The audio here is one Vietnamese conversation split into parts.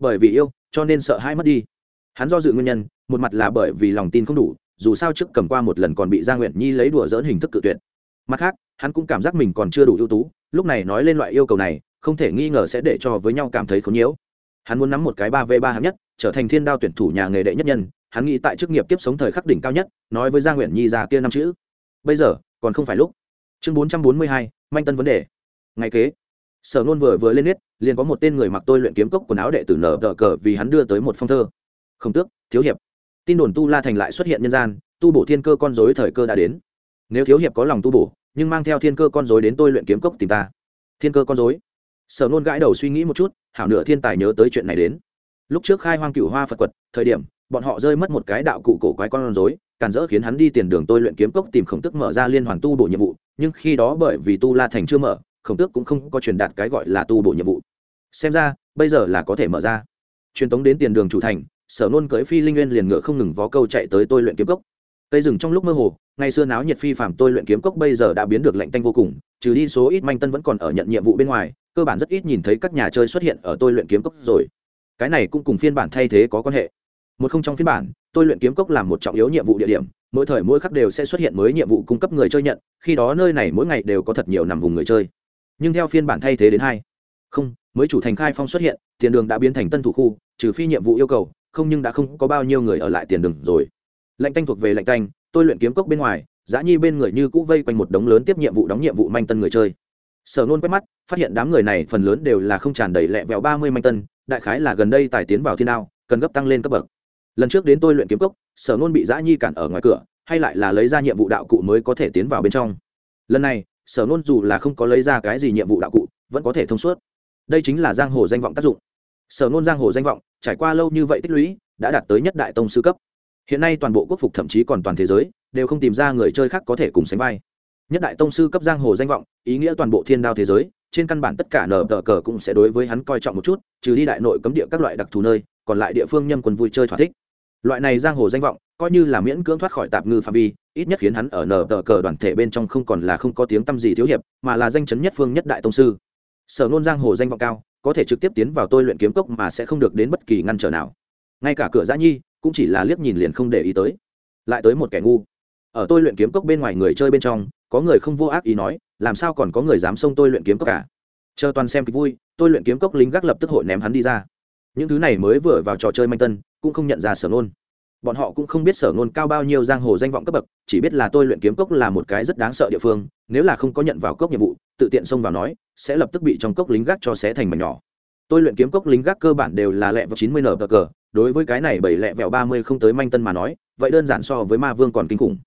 bởi vì yêu, cho nên sợ hãi mất đi. Hắn do dự nguyên nhân, một mặt là bởi vì lòng tin không đủ, dù sao trước cầm qua một lần còn bị gia nguyện nhi lấy đùa dỡn hình thức cự tuyệt. Mặt khác, hắn cũng cảm giác mình còn chưa đủ ưu tú, lúc này nói lên loại yêu cầu này, không thể nghi ngờ sẽ để cho với nhau cảm thấy khốn nhiễu. Hắn muốn nắm một cái ba v ba hạng nhất, trở thành thiên đao tuyển thủ nhà nghề đệ nhất nhân, hắn nghĩ tại chức nghiệp tiếp sống thời khắc đỉnh cao nhất, nói với gia nguyện nhi ra kia năm chữ. Bây giờ, còn không phải lúc. Chương bốn trăm bốn mươi hai, manh tân vấn đề. Ngày kế sở nôn vừa vừa lên nết, liền có một tên người mặc tôi luyện kiếm cốc quần áo đệ tử nở đỡ cờ vì hắn đưa tới một phong thơ. Không tước, thiếu hiệp. Tin đồn tu la thành lại xuất hiện nhân gian, tu bổ thiên cơ con dối thời cơ đã đến. Nếu thiếu hiệp có lòng tu bổ, nhưng mang theo thiên cơ con dối đến tôi luyện kiếm cốc tìm ta. Thiên cơ con dối sở nôn gãi đầu suy nghĩ một chút, hảo nửa thiên tài nhớ tới chuyện này đến. Lúc trước khai hoang cửu hoa phật quật, thời điểm, bọn họ rơi mất một cái đạo cụ cổ quái con rối càn dỡ khiến hắn đi tiền đường tôi luyện kiếm cốc tìm khổng tức mở ra liên hoàn tu bổ nhiệm vụ, nhưng khi đó bởi vì tu la thành chưa mở khổng tước cũng không có truyền đạt cái gọi là tu bổ nhiệm vụ. Xem ra, bây giờ là có thể mở ra. Truyền tống đến tiền đường chủ thành, sở nôn cưỡi phi linh nguyên liền ngựa không ngừng vó câu chạy tới tôi luyện kiếm cốc. Cây rừng trong lúc mơ hồ, ngày xưa náo nhiệt phi phạm tôi luyện kiếm cốc bây giờ đã biến được lạnh tanh vô cùng, trừ đi số ít manh tân vẫn còn ở nhận nhiệm vụ bên ngoài, cơ bản rất ít nhìn thấy các nhà chơi xuất hiện ở tôi luyện kiếm cốc rồi. Cái này cũng cùng phiên bản thay thế có quan hệ. Một không trong phiên bản, tôi luyện kiếm cốc làm một trọng yếu nhiệm vụ địa điểm, mỗi thời mỗi khắc đều sẽ xuất hiện mới nhiệm vụ cung cấp người chơi nhận, khi đó nơi này mỗi ngày đều có thật nhiều nằm vùng người chơi nhưng theo phiên bản thay thế đến hai. Không, mới chủ thành khai phong xuất hiện, tiền đường đã biến thành tân thủ khu, trừ phi nhiệm vụ yêu cầu, không nhưng đã không có bao nhiêu người ở lại tiền đường rồi. Lạnh tanh thuộc về lạnh tanh, tôi luyện kiếm cốc bên ngoài, giã nhi bên người như cũ vây quanh một đống lớn tiếp nhiệm vụ đóng nhiệm vụ manh tân người chơi. Sở nôn quét mắt, phát hiện đám người này phần lớn đều là không tràn đầy lẹ vẹo ba mươi manh tân, đại khái là gần đây tài tiến vào thiên đao, cần gấp tăng lên cấp bậc. Lần trước đến tôi luyện kiếm cốc, sở nôn bị giã nhi cản ở ngoài cửa, hay lại là lấy ra nhiệm vụ đạo cụ mới có thể tiến vào bên trong. Lần này sở nôn dù là không có lấy ra cái gì nhiệm vụ đạo cụ, vẫn có thể thông suốt. Đây chính là giang hồ danh vọng tác dụng. Sở nôn giang hồ danh vọng, trải qua lâu như vậy tích lũy, đã đạt tới nhất đại tông sư cấp. Hiện nay toàn bộ quốc phục thậm chí còn toàn thế giới, đều không tìm ra người chơi khác có thể cùng sánh vai. Nhất đại tông sư cấp giang hồ danh vọng, ý nghĩa toàn bộ thiên đao thế giới, trên căn bản tất cả nở tờ cờ cũng sẽ đối với hắn coi trọng một chút, trừ đi đại nội cấm địa các loại đặc thù nơi, còn lại địa phương nhâm quân vui chơi thỏa thích. Loại này giang hồ danh vọng coi như là miễn cưỡng thoát khỏi tạp ngư phạm vi, ít nhất khiến hắn ở nở tờ cờ đoàn thể bên trong không còn là không có tiếng tăm gì thiếu hiệp, mà là danh chấn nhất phương nhất đại tông sư. Sở nôn giang hồ danh vọng cao, có thể trực tiếp tiến vào tôi luyện kiếm cốc mà sẽ không được đến bất kỳ ngăn trở nào. Ngay cả cửa giã nhi, cũng chỉ là liếc nhìn liền không để ý tới. Lại tới một kẻ ngu. Ở tôi luyện kiếm cốc bên ngoài người chơi bên trong, có người không vô ác ý nói, làm sao còn có người dám xông tôi luyện kiếm cốc cả chờ toàn xem kịch vui, tôi luyện kiếm cốc lính gác lập tức hội ném hắn đi ra. Những thứ này mới vừa vào trò chơi manh tân, cũng không nhận ra sở nôn bọn họ cũng không biết sở ngôn cao bao nhiêu giang hồ danh vọng cấp bậc, chỉ biết là tôi luyện kiếm cốc là một cái rất đáng sợ địa phương, nếu là không có nhận vào cốc nhiệm vụ, tự tiện xông vào nói, sẽ lập tức bị trong cốc lính gác cho xé thành mảnh nhỏ. Tôi luyện kiếm cốc lính gác cơ bản đều là lẹ vào chín mươi nở cờ, đối với cái này bảy lẹ vẹo ba mươi không tới manh tân mà nói, vậy đơn giản so với ma vương còn kinh khủng.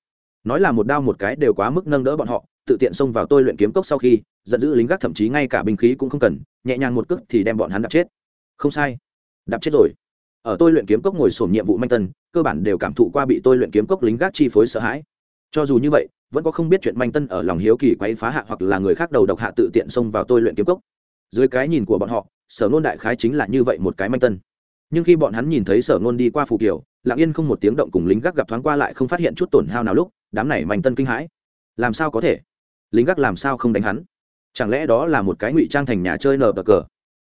Nói là một đao một cái đều quá mức nâng đỡ bọn họ, tự tiện xông vào tôi luyện kiếm cốc sau khi, giận dữ lính gác thậm chí ngay cả binh khí cũng không cần, nhẹ nhàng một cước thì đem bọn hắn đập chết. Không sai. Đập chết rồi ở tôi luyện kiếm cốc ngồi sổm nhiệm vụ manh tân, cơ bản đều cảm thụ qua bị tôi luyện kiếm cốc lính gác chi phối sợ hãi. Cho dù như vậy, vẫn có không biết chuyện manh tân ở lòng hiếu kỳ quấy phá hạ hoặc là người khác đầu độc hạ tự tiện xông vào tôi luyện kiếm cốc. Dưới cái nhìn của bọn họ, sở nôn đại khái chính là như vậy một cái manh tân. Nhưng khi bọn hắn nhìn thấy sở nôn đi qua phù kiều, lặng yên không một tiếng động cùng lính gác gặp thoáng qua lại không phát hiện chút tổn hao nào lúc, đám này manh tân kinh hãi. Làm sao có thể? Lính gác làm sao không đánh hắn? Chẳng lẽ đó là một cái ngụy trang thành nhà chơi nở bờ cờ?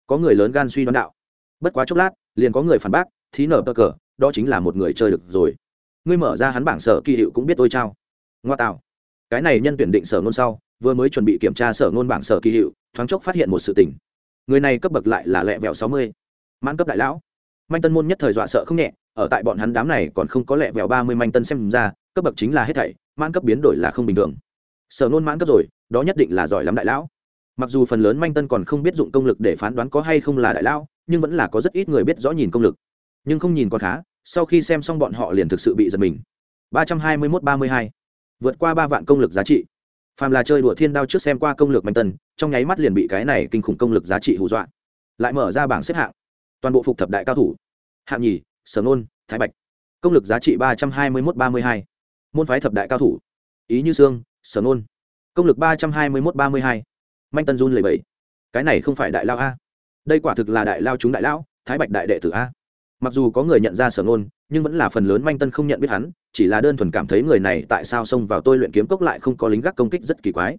Có người lớn gan suy đoán đạo. Bất quá chốc lát liền có người phản bác, thí nở bờ cờ, đó chính là một người chơi được rồi. Ngươi mở ra hắn bảng sở kỳ hiệu cũng biết tôi trao. Ngoa tạo. Cái này nhân tuyển định sở ngôn sau, vừa mới chuẩn bị kiểm tra sở ngôn bảng sở kỳ hiệu, thoáng chốc phát hiện một sự tình. Người này cấp bậc lại là lẹ vẹo sáu mươi. Mãn cấp đại lão. Manh tân môn nhất thời dọa sợ không nhẹ, ở tại bọn hắn đám này còn không có lẹ vẹo ba mươi manh tân xem ra, cấp bậc chính là hết thảy, mãn cấp biến đổi là không bình thường. Sở nôn mãn cấp rồi, đó nhất định là giỏi lắm đại lão. Mặc dù phần lớn manh tân còn không biết dụng công lực để phán đoán có hay không là đại lão nhưng vẫn là có rất ít người biết rõ nhìn công lực. Nhưng không nhìn còn khá, sau khi xem xong bọn họ liền thực sự bị giật mình. Ba trăm hai mươi mốt ba mươi hai. Vượt qua ba vạn công lực giá trị. Phàm là chơi đùa thiên đao trước xem qua công lực mạnh tân, trong nháy mắt liền bị cái này kinh khủng công lực giá trị hù dọa. Lại mở ra bảng xếp hạng. Toàn bộ phục thập đại cao thủ. Hạng nhì sở nôn, thái bạch. Công lực giá trị ba trăm hai mươi mốt ba mươi hai. Môn phái thập đại cao thủ. Ý như sương sở nôn. Công lực ba trăm hai mươi mốt ba mươi hai. Manh tân run lầy bẫy. Cái này không phải đại lao a đây quả thực là đại lao chúng đại lão, thái bạch đại đệ tử a. Mặc dù có người nhận ra sở ngôn, nhưng vẫn là phần lớn manh tân không nhận biết hắn, chỉ là đơn thuần cảm thấy người này tại sao xông vào tôi luyện kiếm cốc lại không có lính gác công kích rất kỳ quái.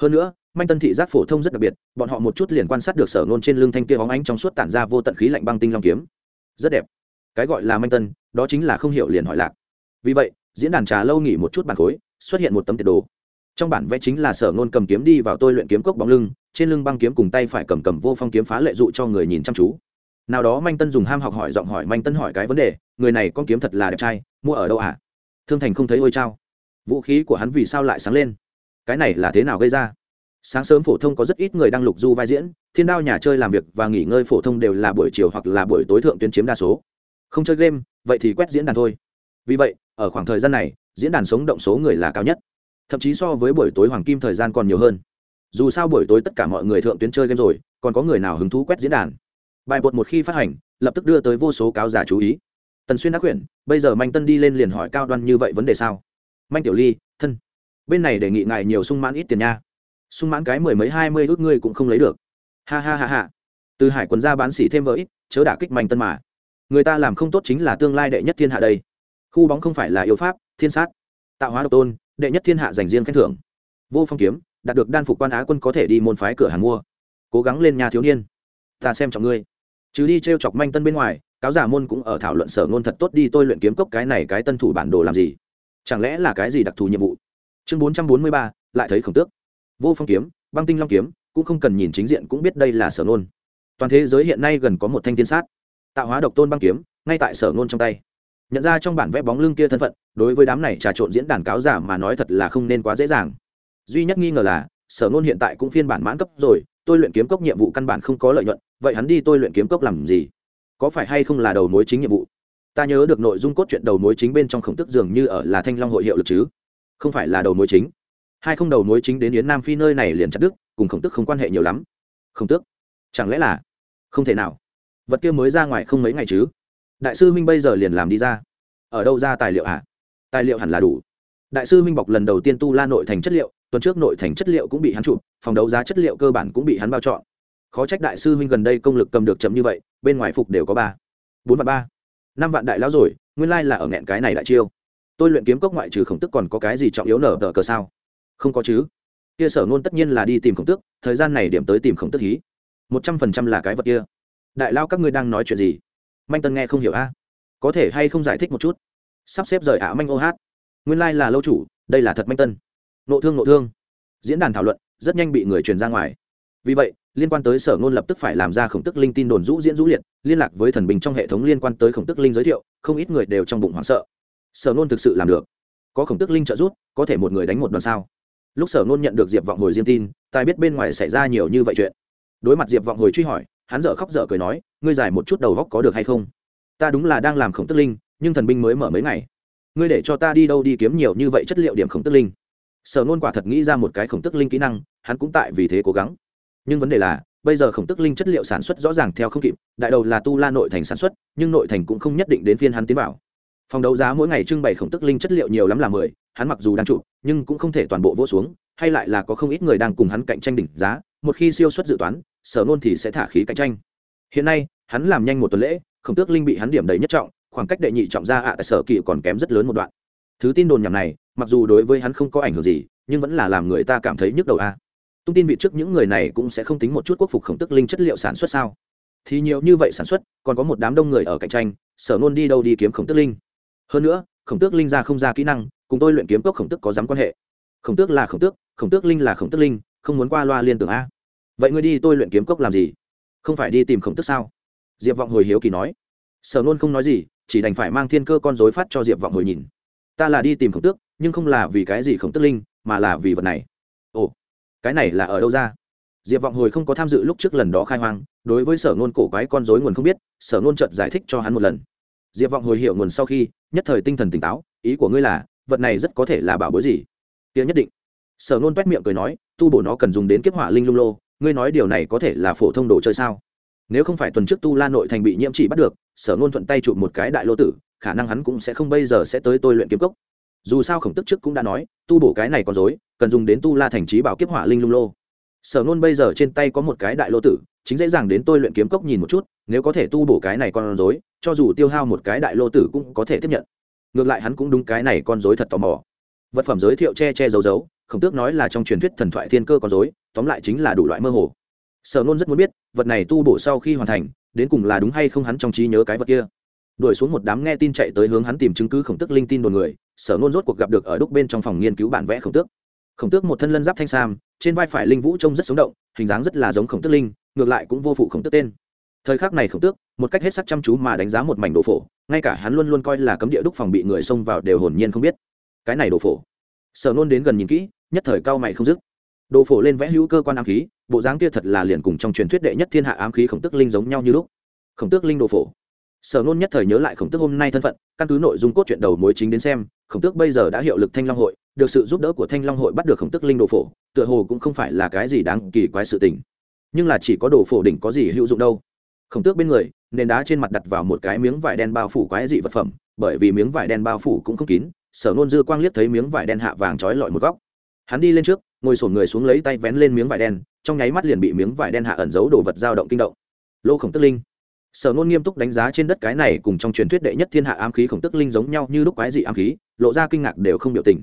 Hơn nữa, manh tân thị giác phổ thông rất đặc biệt, bọn họ một chút liền quan sát được sở ngôn trên lưng thanh kia hóng ánh trong suốt tản ra vô tận khí lạnh băng tinh long kiếm. Rất đẹp. Cái gọi là manh tân, đó chính là không hiểu liền hỏi lạc. Vì vậy, diễn đàn trà lâu nghỉ một chút bàn khối, xuất hiện một tấm tiệt đồ. Trong bản vẽ chính là sở ngôn cầm kiếm đi vào tôi luyện kiếm cốc bóng lưng trên lưng băng kiếm cùng tay phải cầm cầm vô phong kiếm phá lệ dụ cho người nhìn chăm chú. Nào đó manh tân dùng ham học hỏi giọng hỏi manh tân hỏi cái vấn đề, người này con kiếm thật là đẹp trai, mua ở đâu à thương thành không thấy ôi trao vũ khí của hắn vì sao lại sáng lên? Cái này là thế nào gây ra? Sáng sớm phổ thông có rất ít người đang lục du vai diễn, thiên đao nhà chơi làm việc và nghỉ ngơi phổ thông đều là buổi chiều hoặc là buổi tối thượng tuyến chiếm đa số. Không chơi game, vậy thì quét diễn đàn thôi. Vì vậy, ở khoảng thời gian này, diễn đàn sống động số người là cao nhất. Thậm chí so với buổi tối hoàng kim thời gian còn nhiều hơn dù sao buổi tối tất cả mọi người thượng tuyến chơi game rồi, còn có người nào hứng thú quét diễn đàn? Bài bột một khi phát hành, lập tức đưa tới vô số cáo giả chú ý. Tần xuyên đã quyển bây giờ manh tân đi lên liền hỏi cao đoan như vậy vấn đề sao? Manh tiểu ly, thân. Bên này đề nghị ngài nhiều sung mãn ít tiền nha. Sung mãn cái mười mấy, hai mươi ước ngươi cũng không lấy được. Ha ha ha ha. Từ hải quần ra bán xỉ thêm vỡ ít, chớ đả kích manh tân mà. Người ta làm không tốt chính là tương lai đệ nhất thiên hạ đây. Khu bóng không phải là yêu pháp, thiên sát. Tạo hóa độc tôn, đệ nhất thiên hạ dành riêng khen thưởng. Vô phong kiếm đạt được đan phục quan á quân có thể đi môn phái cửa hàng mua. Cố gắng lên nhà thiếu niên. Ta xem trọng ngươi. Chứ đi t r e o chọc manh tân bên ngoài, cáo giả môn cũng ở thảo luận sở ngôn thật tốt đi tôi luyện kiếm cốc cái này cái tân thủ bản đồ làm gì. Chẳng lẽ là cái gì đặc thù nhiệm vụ? Chương bốn trăm bốn mươi ba, lại thấy khổng tước. Vô phong kiếm, băng tinh long kiếm, cũng không cần nhìn chính diện cũng biết đây là sở ngôn. Toàn thế giới hiện nay gần có một thanh thiên sát. Tạo hóa độc tôn băng kiếm, ngay tại sở ngôn trong tay. Nhận ra trong bản vẽ bóng lưng kia thân phận, đối với đám này trà trộn diễn đàn cáo giả mà nói thật là không nên quá dễ dàng duy nhất nghi ngờ là, sở nôn hiện tại cũng phiên bản mãn cấp rồi, tôi luyện kiếm cốc nhiệm vụ căn bản không có lợi nhuận, vậy hắn đi tôi luyện kiếm cốc làm gì? Có phải hay không là đầu mối chính nhiệm vụ? Ta nhớ được nội dung cốt truyện đầu mối chính bên trong khổng tức dường như ở là thanh long hội hiệu lực chứ? Không phải là đầu mối chính. Hai không đầu mối chính đến yến nam phi nơi này liền chặt đức cùng khổng tức không quan hệ nhiều lắm. Khổng tước chẳng lẽ là không thể nào? Vật kia mới ra ngoài không mấy ngày chứ? Đại sư minh bây giờ liền làm đi ra. Ở đâu ra tài liệu hả? Tài liệu hẳn là đủ. Đại sư minh bọc lần đầu tiên tu la nội thành chất liệu tuần trước nội thành chất liệu cũng bị hắn chụp, phòng đấu giá chất liệu cơ bản cũng bị hắn bao chọn. Khó trách đại sư huynh gần đây công lực cầm được chậm như vậy, bên ngoài phục đều có ba, bốn vạn ba. Năm vạn đại lão rồi, nguyên lai là ở nghẹn cái này đại chiêu. Tôi luyện kiếm cốc ngoại trừ khổng tức còn có cái gì trọng yếu nở tờ cờ sao? Không có chứ. Kia sở ngôn tất nhiên là đi tìm khổng tước thời gian này điểm tới tìm khổng tức hí. Một trăm phần trăm là cái vật kia. Đại lao các ngươi đang nói chuyện gì? Manh tân nghe không hiểu a. Có thể hay không giải thích một chút? Sắp xếp rời ả manh ô hát. Nguyên lai là lâu chủ, đây là thật manh tân nộ thương nộ thương. Diễn đàn thảo luận rất nhanh bị người truyền ra ngoài. Vì vậy liên quan tới sở ngôn lập tức phải làm ra khổng tức linh tin đồn rũ diễn rũ liệt liên lạc với thần bình trong hệ thống liên quan tới khổng tức linh giới thiệu không ít người đều trong bụng hoảng sợ. Sở ngôn thực sự làm được. Có khổng tức linh trợ giúp, có thể một người đánh một đoàn sao? Lúc sở ngôn nhận được diệp vọng hồi riêng tin tài biết bên ngoài xảy ra nhiều như vậy chuyện. Đối mặt diệp vọng hồi truy hỏi hắn dở khóc dở cười nói ngươi giải một chút đầu góc có được hay không? Ta đúng là đang làm khổng tức linh nhưng thần binh mới mở mấy ngày. Ngươi để cho ta đi đâu đi kiếm nhiều như vậy chất liệu điểm khổng tức linh sở nôn quả thật nghĩ ra một cái khổng tức linh kỹ năng, hắn cũng tại vì thế cố gắng. Nhưng vấn đề là, bây giờ khổng tức linh chất liệu sản xuất rõ ràng theo không kịp, đại đầu là tu la nội thành sản xuất, nhưng nội thành cũng không nhất định đến phiên hắn tiến bảo phòng đấu giá mỗi ngày trưng bày khổng tức linh chất liệu nhiều lắm là mười, hắn mặc dù đang trụ, nhưng cũng không thể toàn bộ vỗ xuống, hay lại là có không ít người đang cùng hắn cạnh tranh đỉnh giá, một khi siêu xuất dự toán, sở nôn thì sẽ thả khí cạnh tranh. Hiện nay, hắn làm nhanh một tuần lễ, khổng tước linh bị hắn điểm đầy nhất trọng, khoảng cách đệ nhị trọng ra ạ tại sở kỳ còn kém rất lớn một đoạn thứ tin đồn nhảm này, mặc dù đối với hắn không có ảnh hưởng gì, nhưng vẫn là làm người ta cảm thấy nhức đầu a. Tung tin vị trước những người này cũng sẽ không tính một chút quốc phục khổng tức linh chất liệu sản xuất sao? Thì nhiều như vậy sản xuất, còn có một đám đông người ở cạnh tranh, sở nôn đi đâu đi kiếm khổng tức linh. Hơn nữa, khổng tước linh ra không ra kỹ năng, cùng tôi luyện kiếm cốc khổng tức có dám quan hệ. Khổng tước là khổng tước khổng tước linh là khổng tước linh, không muốn qua loa liên tưởng a. Vậy ngươi đi tôi luyện kiếm cốc làm gì? Không phải đi tìm khổng tước sao? Diệp vọng hồi hiếu kỳ nói. Sở nôn không nói gì, chỉ đành phải mang thiên cơ con dối phát cho diệp vọng hồi nhìn ta là đi tìm khổng tước, nhưng không là vì cái gì khổng tước linh, mà là vì vật này. Ồ, cái này là ở đâu ra? Diệp vọng hồi không có tham dự lúc trước lần đó khai hoang, đối với sở nôn cổ quái con dối nguồn không biết, sở nôn chợt giải thích cho hắn một lần. Diệp vọng hồi hiểu nguồn sau khi, nhất thời tinh thần tỉnh táo, ý của ngươi là, vật này rất có thể là bảo bối gì? Tiếng nhất định. Sở nôn quét miệng cười nói, tu bổ nó cần dùng đến kiếp hỏa linh lung lô, ngươi nói điều này có thể là phổ thông đồ chơi sao? Nếu không phải tuần trước tu la nội thành bị nhiễm chỉ bắt được, sở ngôn thuận tay chụp một cái đại lô tử, khả năng hắn cũng sẽ không bây giờ sẽ tới tôi luyện kiếm cốc. Dù sao khổng tức trước cũng đã nói, tu bổ cái này còn dối, cần dùng đến tu la thành trí bảo kiếp hỏa linh lung lô. Sở ngôn bây giờ trên tay có một cái đại lô tử, chính dễ dàng đến tôi luyện kiếm cốc nhìn một chút, nếu có thể tu bổ cái này con dối, cho dù tiêu hao một cái đại lô tử cũng có thể tiếp nhận. Ngược lại hắn cũng đúng cái này con dối thật tò mò. Vật phẩm giới thiệu che che giấu giấu, khổng tước nói là trong truyền thuyết thần thoại thiên cơ con dối, tóm lại chính là đủ loại mơ hồ sở nôn rất muốn biết, vật này tu bổ sau khi hoàn thành, đến cùng là đúng hay không hắn trong trí nhớ cái vật kia. Đuổi xuống một đám nghe tin chạy tới hướng hắn tìm chứng cứ khổng tước linh tin đồn người, sở nôn rốt cuộc gặp được ở đúc bên trong phòng nghiên cứu bản vẽ khổng tước. Khổng tước một thân lân giáp thanh sam, trên vai phải linh vũ trông rất sống động, hình dáng rất là giống khổng tước linh, ngược lại cũng vô phụ khổng tước tên. Thời khắc này khổng tước, một cách hết sắc chăm chú mà đánh giá một mảnh đồ phổ, ngay cả hắn luôn luôn coi là cấm địa đúc phòng bị người xông vào đều hồn nhiên không biết. Cái này đồ phổ. Sở nôn đến gần nhìn kỹ, nhất thời cao mày không dứt. Đồ phổ lên vẽ hữu cơ quan ám khí bộ dáng kia thật là liền cùng trong truyền thuyết đệ nhất thiên hạ ám khí khổng tước linh giống nhau như lúc. Khổng tước linh đồ phổ. Sở nôn nhất thời nhớ lại khổng tước hôm nay thân phận, căn cứ nội dung cốt truyện đầu mối chính đến xem, khổng tước bây giờ đã hiệu lực thanh long hội, được sự giúp đỡ của thanh long hội bắt được khổng tước linh đồ phổ, tựa hồ cũng không phải là cái gì đáng kỳ quái sự tình. Nhưng là chỉ có đồ phổ đỉnh có gì hữu dụng đâu. Khổng tước bên người, nền đá trên mặt đặt vào một cái miếng vải đen bao phủ quái dị vật phẩm, bởi vì miếng vải đen bao phủ cũng không kín, sở nôn dư quang liếc thấy miếng vải đen hạ vàng trói lọi một góc. Hắn đi lên trước ngồi sổn người xuống lấy tay vén lên miếng vải đen, trong nháy mắt liền bị miếng vải đen hạ ẩn giấu đồ vật dao động kinh động. Lô khổng tức linh. Sở nôn nghiêm túc đánh giá trên đất cái này cùng trong truyền thuyết đệ nhất thiên hạ ám khí khổng tức linh giống nhau như lúc quái dị ám khí, lộ ra kinh ngạc đều không biểu tình.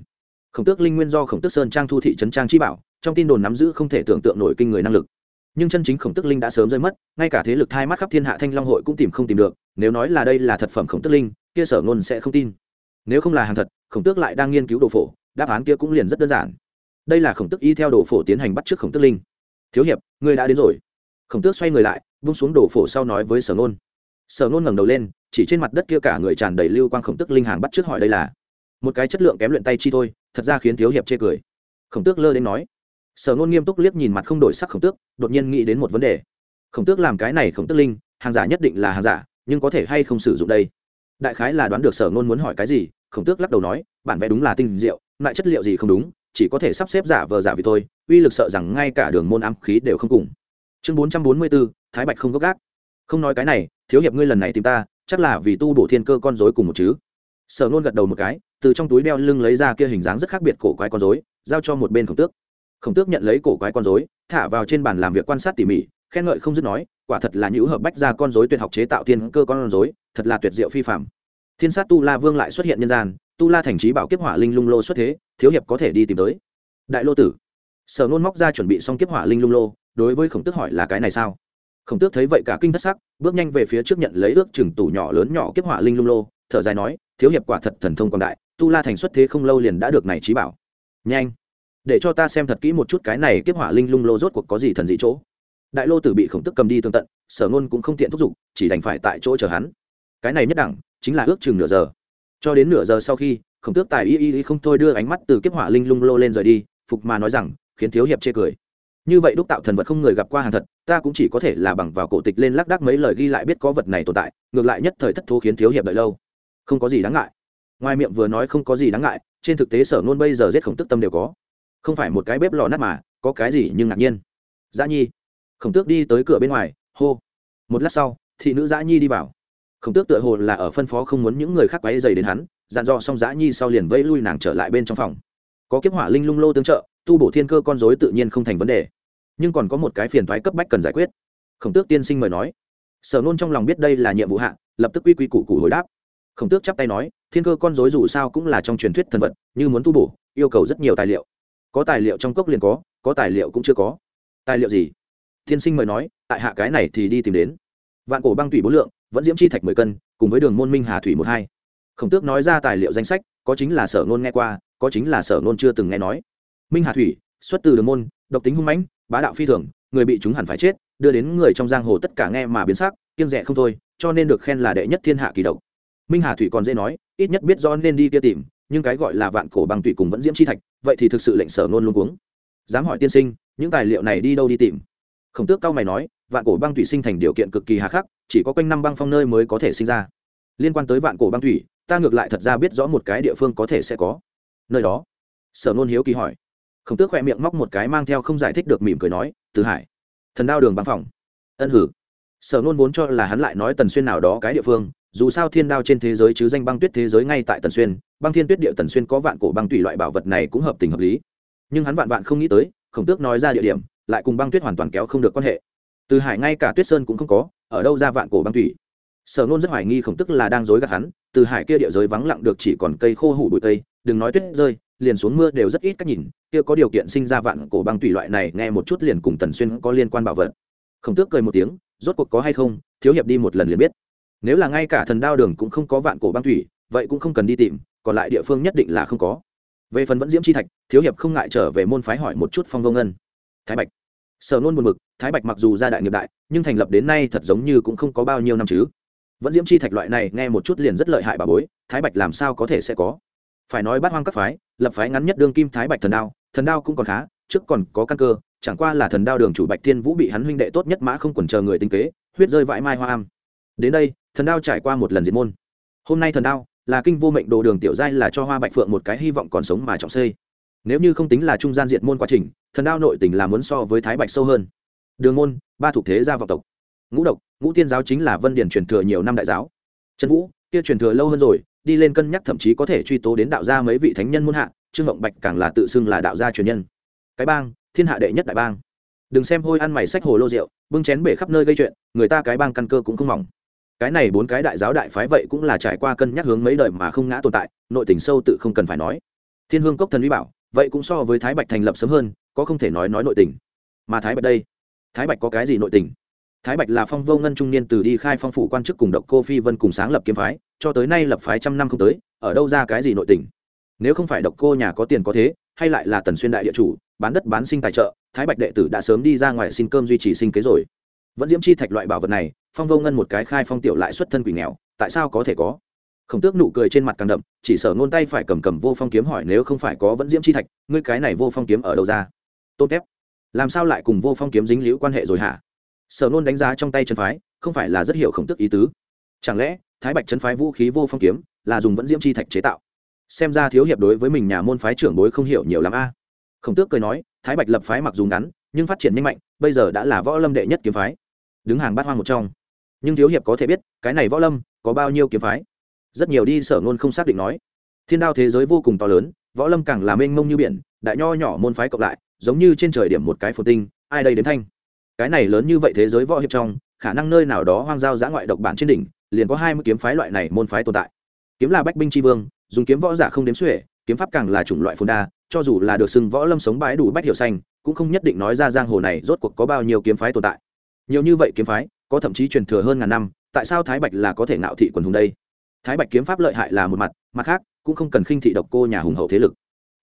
Khổng tước linh nguyên do khổng tước sơn trang thu thị trấn trang chi bảo, trong tin đồn nắm giữ không thể tưởng tượng nổi kinh người năng lực. Nhưng chân chính khổng tước linh đã sớm rơi mất, ngay cả thế lực thai mắt khắp thiên hạ thanh long hội cũng tìm không tìm được, nếu nói là đây là thật phẩm khổng tước linh, kia sở ngôn sẽ không tin. Nếu không là hàng thật, khổng tước lại đang nghiên cứu đồ phổ, đáp án kia cũng liền rất đơn giản đây là khổng tước y theo đồ phổ tiến hành bắt trước khổng tước linh. Thiếu hiệp, ngươi đã đến rồi. Khổng tước xoay người lại, vung xuống đồ phổ sau nói với sở ngôn. Sở ngôn ngẩng đầu lên, chỉ trên mặt đất kia cả người tràn đầy lưu quang khổng tước linh hàng bắt trước hỏi đây là. Một cái chất lượng kém luyện tay chi thôi, thật ra khiến thiếu hiệp chê cười. Khổng tước lơ đến nói. Sở ngôn nghiêm túc liếc nhìn mặt không đổi sắc khổng tước, đột nhiên nghĩ đến một vấn đề. Khổng tước làm cái này khổng tước linh, hàng giả nhất định là hàng giả, nhưng có thể hay không sử dụng đây? Đại khái là đoán được sở ngôn muốn hỏi cái gì, khổng tước lắc đầu nói, bản vẽ đúng là tinh diệu lại chất liệu gì không đúng chỉ có thể sắp xếp giả vờ giả vì thôi, uy lực sợ rằng ngay cả đường môn ám khí đều không cùng. Chương bốn trăm bốn mươi bốn thái bạch không gốc gác. Không nói cái này, thiếu hiệp ngươi lần này tìm ta, chắc là vì tu bổ thiên cơ con dối cùng một chứ. Sở nôn gật đầu một cái, từ trong túi đeo lưng lấy ra kia hình dáng rất khác biệt cổ quái con dối giao cho một bên khổng tước. Khổng tước nhận lấy cổ quái con dối thả vào trên bàn làm việc quan sát tỉ mỉ, khen ngợi không dứt nói, quả thật là nhũ hợp bách ra con dối tuyệt học chế tạo thiên cơ con dối thật là tuyệt diệu phi phạm thiên sát tu la vương lại xuất hiện nhân gian tu la thành trí bảo kiếp hỏa linh lung lô xuất thế, thiếu hiệp có thể đi tìm tới. Đại lô tử, sở nôn móc ra chuẩn bị xong kiếp hỏa linh lung lô, đối với khổng tước hỏi là cái này sao? Khổng tước thấy vậy cả kinh thất sắc, bước nhanh về phía trước nhận lấy ước chừng tủ nhỏ lớn nhỏ kiếp hỏa linh lung lô, thở dài nói, thiếu hiệp quả thật thần thông quảng đại, tu la thành xuất thế không lâu liền đã được này trí bảo. Nhanh, để cho ta xem thật kỹ một chút cái này kiếp hỏa linh lung lô rốt cuộc có gì thần dị chỗ. Đại lô tử bị khổng tức cầm đi tương tận, sở ngôn cũng không tiện thúc giục, chỉ đành phải tại chỗ chờ hắn. Cái này nhất đẳng, chính là ước chừng nửa giờ cho đến nửa giờ sau khi, khổng tước tài y y không thôi đưa ánh mắt từ kiếp hỏa linh lung lô lên rời đi, phục mà nói rằng, khiến thiếu hiệp chê cười. Như vậy đúc tạo thần vật không người gặp qua hàng thật, ta cũng chỉ có thể là bằng vào cổ tịch lên lác đác mấy lời ghi lại biết có vật này tồn tại, ngược lại nhất thời thất thố khiến thiếu hiệp đợi lâu. Không có gì đáng ngại. Ngoài miệng vừa nói không có gì đáng ngại, trên thực tế sở nôn bây giờ giết khổng tức tâm đều có. Không phải một cái bếp lò nát mà, có cái gì nhưng ngạc nhiên. Dã nhi. Khổng tước đi tới cửa bên ngoài, hô. Một lát sau, thị nữ dã nhi đi vào khổng tước tựa hồ là ở phân phó không muốn những người khác quấy dày đến hắn, dặn dò xong dã nhi sau liền vẫy lui nàng trở lại bên trong phòng. Có kiếp hỏa linh lung lô tương trợ, tu bổ thiên cơ con dối tự nhiên không thành vấn đề. Nhưng còn có một cái phiền thoái cấp bách cần giải quyết. Khổng tước tiên sinh mời nói. Sở nôn trong lòng biết đây là nhiệm vụ hạ, lập tức quy quy củ củ hồi đáp. Khổng tước chắp tay nói, thiên cơ con dối dù sao cũng là trong truyền thuyết thần vật, như muốn tu bổ, yêu cầu rất nhiều tài liệu. Có tài liệu trong cốc liền có có tài liệu cũng chưa có. Tài liệu gì? Tiên sinh mời nói, tại hạ cái này thì đi tìm đến. Vạn cổ băng thủy bốn lượng vẫn diễm chi thạch mười cân, cùng với đường môn minh hà thủy một hai. Khổng tước nói ra tài liệu danh sách, có chính là sở nôn nghe qua, có chính là sở nôn chưa từng nghe nói. Minh hà thủy, xuất từ đường môn, độc tính hung mãnh, bá đạo phi thường, người bị chúng hẳn phải chết, đưa đến người trong giang hồ tất cả nghe mà biến sắc, kiêng rẻ không thôi, cho nên được khen là đệ nhất thiên hạ kỳ độc. Minh hà thủy còn dễ nói, ít nhất biết do nên đi kia tìm, nhưng cái gọi là vạn cổ băng thủy cùng vẫn diễm chi thạch, vậy thì thực sự lệnh sở nôn luôn cuống. Dám hỏi tiên sinh, những tài liệu này đi đâu đi tìm? Khổng tước cao mày nói, vạn cổ băng thủy sinh thành điều kiện cực kỳ hà khắc chỉ có quanh năm băng phong nơi mới có thể sinh ra. Liên quan tới vạn cổ băng thủy, ta ngược lại thật ra biết rõ một cái địa phương có thể sẽ có. Nơi đó, sở nôn hiếu kỳ hỏi. Khổng tước khoe miệng móc một cái mang theo không giải thích được mỉm cười nói, từ hải, thần đao đường băng phòng. Ân hử. Sở nôn vốn cho là hắn lại nói tần xuyên nào đó cái địa phương, dù sao thiên đao trên thế giới chứ danh băng tuyết thế giới ngay tại tần xuyên, băng thiên tuyết địa tần xuyên có vạn cổ băng tùy loại bảo vật này cũng hợp tình hợp lý. Nhưng hắn vạn vạn không nghĩ tới, khổng tước nói ra địa điểm, lại cùng băng tuyết hoàn toàn kéo không được quan hệ. Từ hải ngay cả tuyết sơn cũng không có ở đâu ra vạn cổ băng thủy sở nôn rất hoài nghi khổng tức là đang dối gạt hắn, từ hải kia địa giới vắng lặng được chỉ còn cây khô hủ bụi cây, đừng nói tuyết rơi, liền xuống mưa đều rất ít cách nhìn, kia có điều kiện sinh ra vạn cổ băng thủy loại này nghe một chút liền cùng tần xuyên có liên quan bảo vật. Khổng tước cười một tiếng, rốt cuộc có hay không, thiếu hiệp đi một lần liền biết. Nếu là ngay cả thần đao đường cũng không có vạn cổ băng thủy vậy cũng không cần đi tìm, còn lại địa phương nhất định là không có. Về phần vẫn diễm chi thạch, thiếu hiệp không ngại trở về môn phái hỏi một chút phong vô ngân. Thái bạch. Sở nôn buồn mực thái bạch mặc dù gia đại nghiệp đại, nhưng thành lập đến nay thật giống như cũng không có bao nhiêu năm chứ. Vẫn diễm chi thạch loại này nghe một chút liền rất lợi hại bà bối, thái bạch làm sao có thể sẽ có? Phải nói bắt hoang các phái, lập phái ngắn nhất đương kim thái bạch thần đao thần đao cũng còn khá, trước còn có căn cơ, chẳng qua là thần đao đường chủ bạch thiên vũ bị hắn huynh đệ tốt nhất mã không quần chờ người tinh kế, huyết rơi vãi mai hoa am. Đến đây, thần đao trải qua một lần diệt môn. Hôm nay thần đao là kinh vô mệnh đồ đường tiểu giai là cho hoa bạch phượng một cái hy vọng còn sống mà trọng xây. Nếu như không tính là trung gian diệt môn quá trình, thần đao nội tình là muốn so với thái bạch sâu hơn đường môn, ba thuộc thế gia vọng tộc. Ngũ độc, ngũ tiên giáo chính là vân điển truyền thừa nhiều năm đại giáo. Trần vũ, kia truyền thừa lâu hơn rồi, đi lên cân nhắc thậm chí có thể truy tố đến đạo gia mấy vị thánh nhân muôn hạ, trương ngộng bạch càng là tự xưng là đạo gia truyền nhân. Cái bang, thiên hạ đệ nhất đại bang. Đừng xem hôi ăn mày sách hồ lô rượu, bưng chén bể khắp nơi gây chuyện, người ta cái bang căn cơ cũng không mỏng. Cái này bốn cái đại giáo đại phái vậy cũng là trải qua cân nhắc hướng mấy đời mà không ngã tồn tại, nội tình sâu tự không cần phải nói. Thiên hương cốc thần uy bảo, vậy cũng so với thái bạch thành lập sớm hơn, có không thể nói nói nội tình. Mà thái bạch đây thái bạch có cái gì nội tình? Thái bạch là phong vô ngân trung niên từ đi khai phong phủ quan chức cùng độc cô phi vân cùng sáng lập kiếm phái, cho tới nay lập phái trăm năm không tới, ở đâu ra cái gì nội tình? Nếu không phải độc cô nhà có tiền có thế, hay lại là tần xuyên đại địa chủ, bán đất bán sinh tài trợ, thái bạch đệ tử đã sớm đi ra ngoài xin cơm duy trì sinh kế rồi. Vẫn diễm chi thạch loại bảo vật này, phong vô ngân một cái khai phong tiểu lại xuất thân quỷ nghèo, tại sao có thể có? Khổng tước nụ cười trên mặt càng đậm, chỉ sở ngôn tay phải cầm cầm vô phong kiếm hỏi nếu không phải có vẫn diễm chi thạch, ngươi cái này vô phong kiếm ở đâu ra? Tôn thép làm sao lại cùng vô phong kiếm dính liễu quan hệ rồi hả? Sở nôn đánh giá trong tay chân phái, không phải là rất hiểu khổng tức ý tứ. Chẳng lẽ, thái bạch chân phái vũ khí vô phong kiếm là dùng vẫn diễm chi thạch chế tạo? Xem ra thiếu hiệp đối với mình nhà môn phái trưởng bối không hiểu nhiều lắm a. Khổng tước cười nói, thái bạch lập phái mặc dù ngắn, nhưng phát triển nhanh mạnh, bây giờ đã là võ lâm đệ nhất kiếm phái. Đứng hàng bát hoang một trong. Nhưng thiếu hiệp có thể biết, cái này võ lâm có bao nhiêu kiếm phái? Rất nhiều đi, sở ngôn không xác định nói. Thiên đao thế giới vô cùng to lớn, võ lâm càng làm mênh mông như biển, đại nho nhỏ môn phái cộng lại giống như trên trời điểm một cái phồn tinh, ai đây đến thanh? Cái này lớn như vậy thế giới võ hiệp trong, khả năng nơi nào đó hoang giao giã ngoại độc bản trên đỉnh, liền có hai mươi kiếm phái loại này môn phái tồn tại. Kiếm là bách binh tri vương, dùng kiếm võ giả không đếm xuể, kiếm pháp càng là chủng loại phồn đa, cho dù là được xưng võ lâm sống bãi đủ bách hiểu xanh, cũng không nhất định nói ra giang hồ này rốt cuộc có bao nhiêu kiếm phái tồn tại. Nhiều như vậy kiếm phái, có thậm chí truyền thừa hơn ngàn năm, tại sao thái bạch là có thể ngạo thị quần hùng đây? Thái bạch kiếm pháp lợi hại là một mặt mặt khác, cũng không cần khinh thị độc cô nhà hùng hậu thế lực.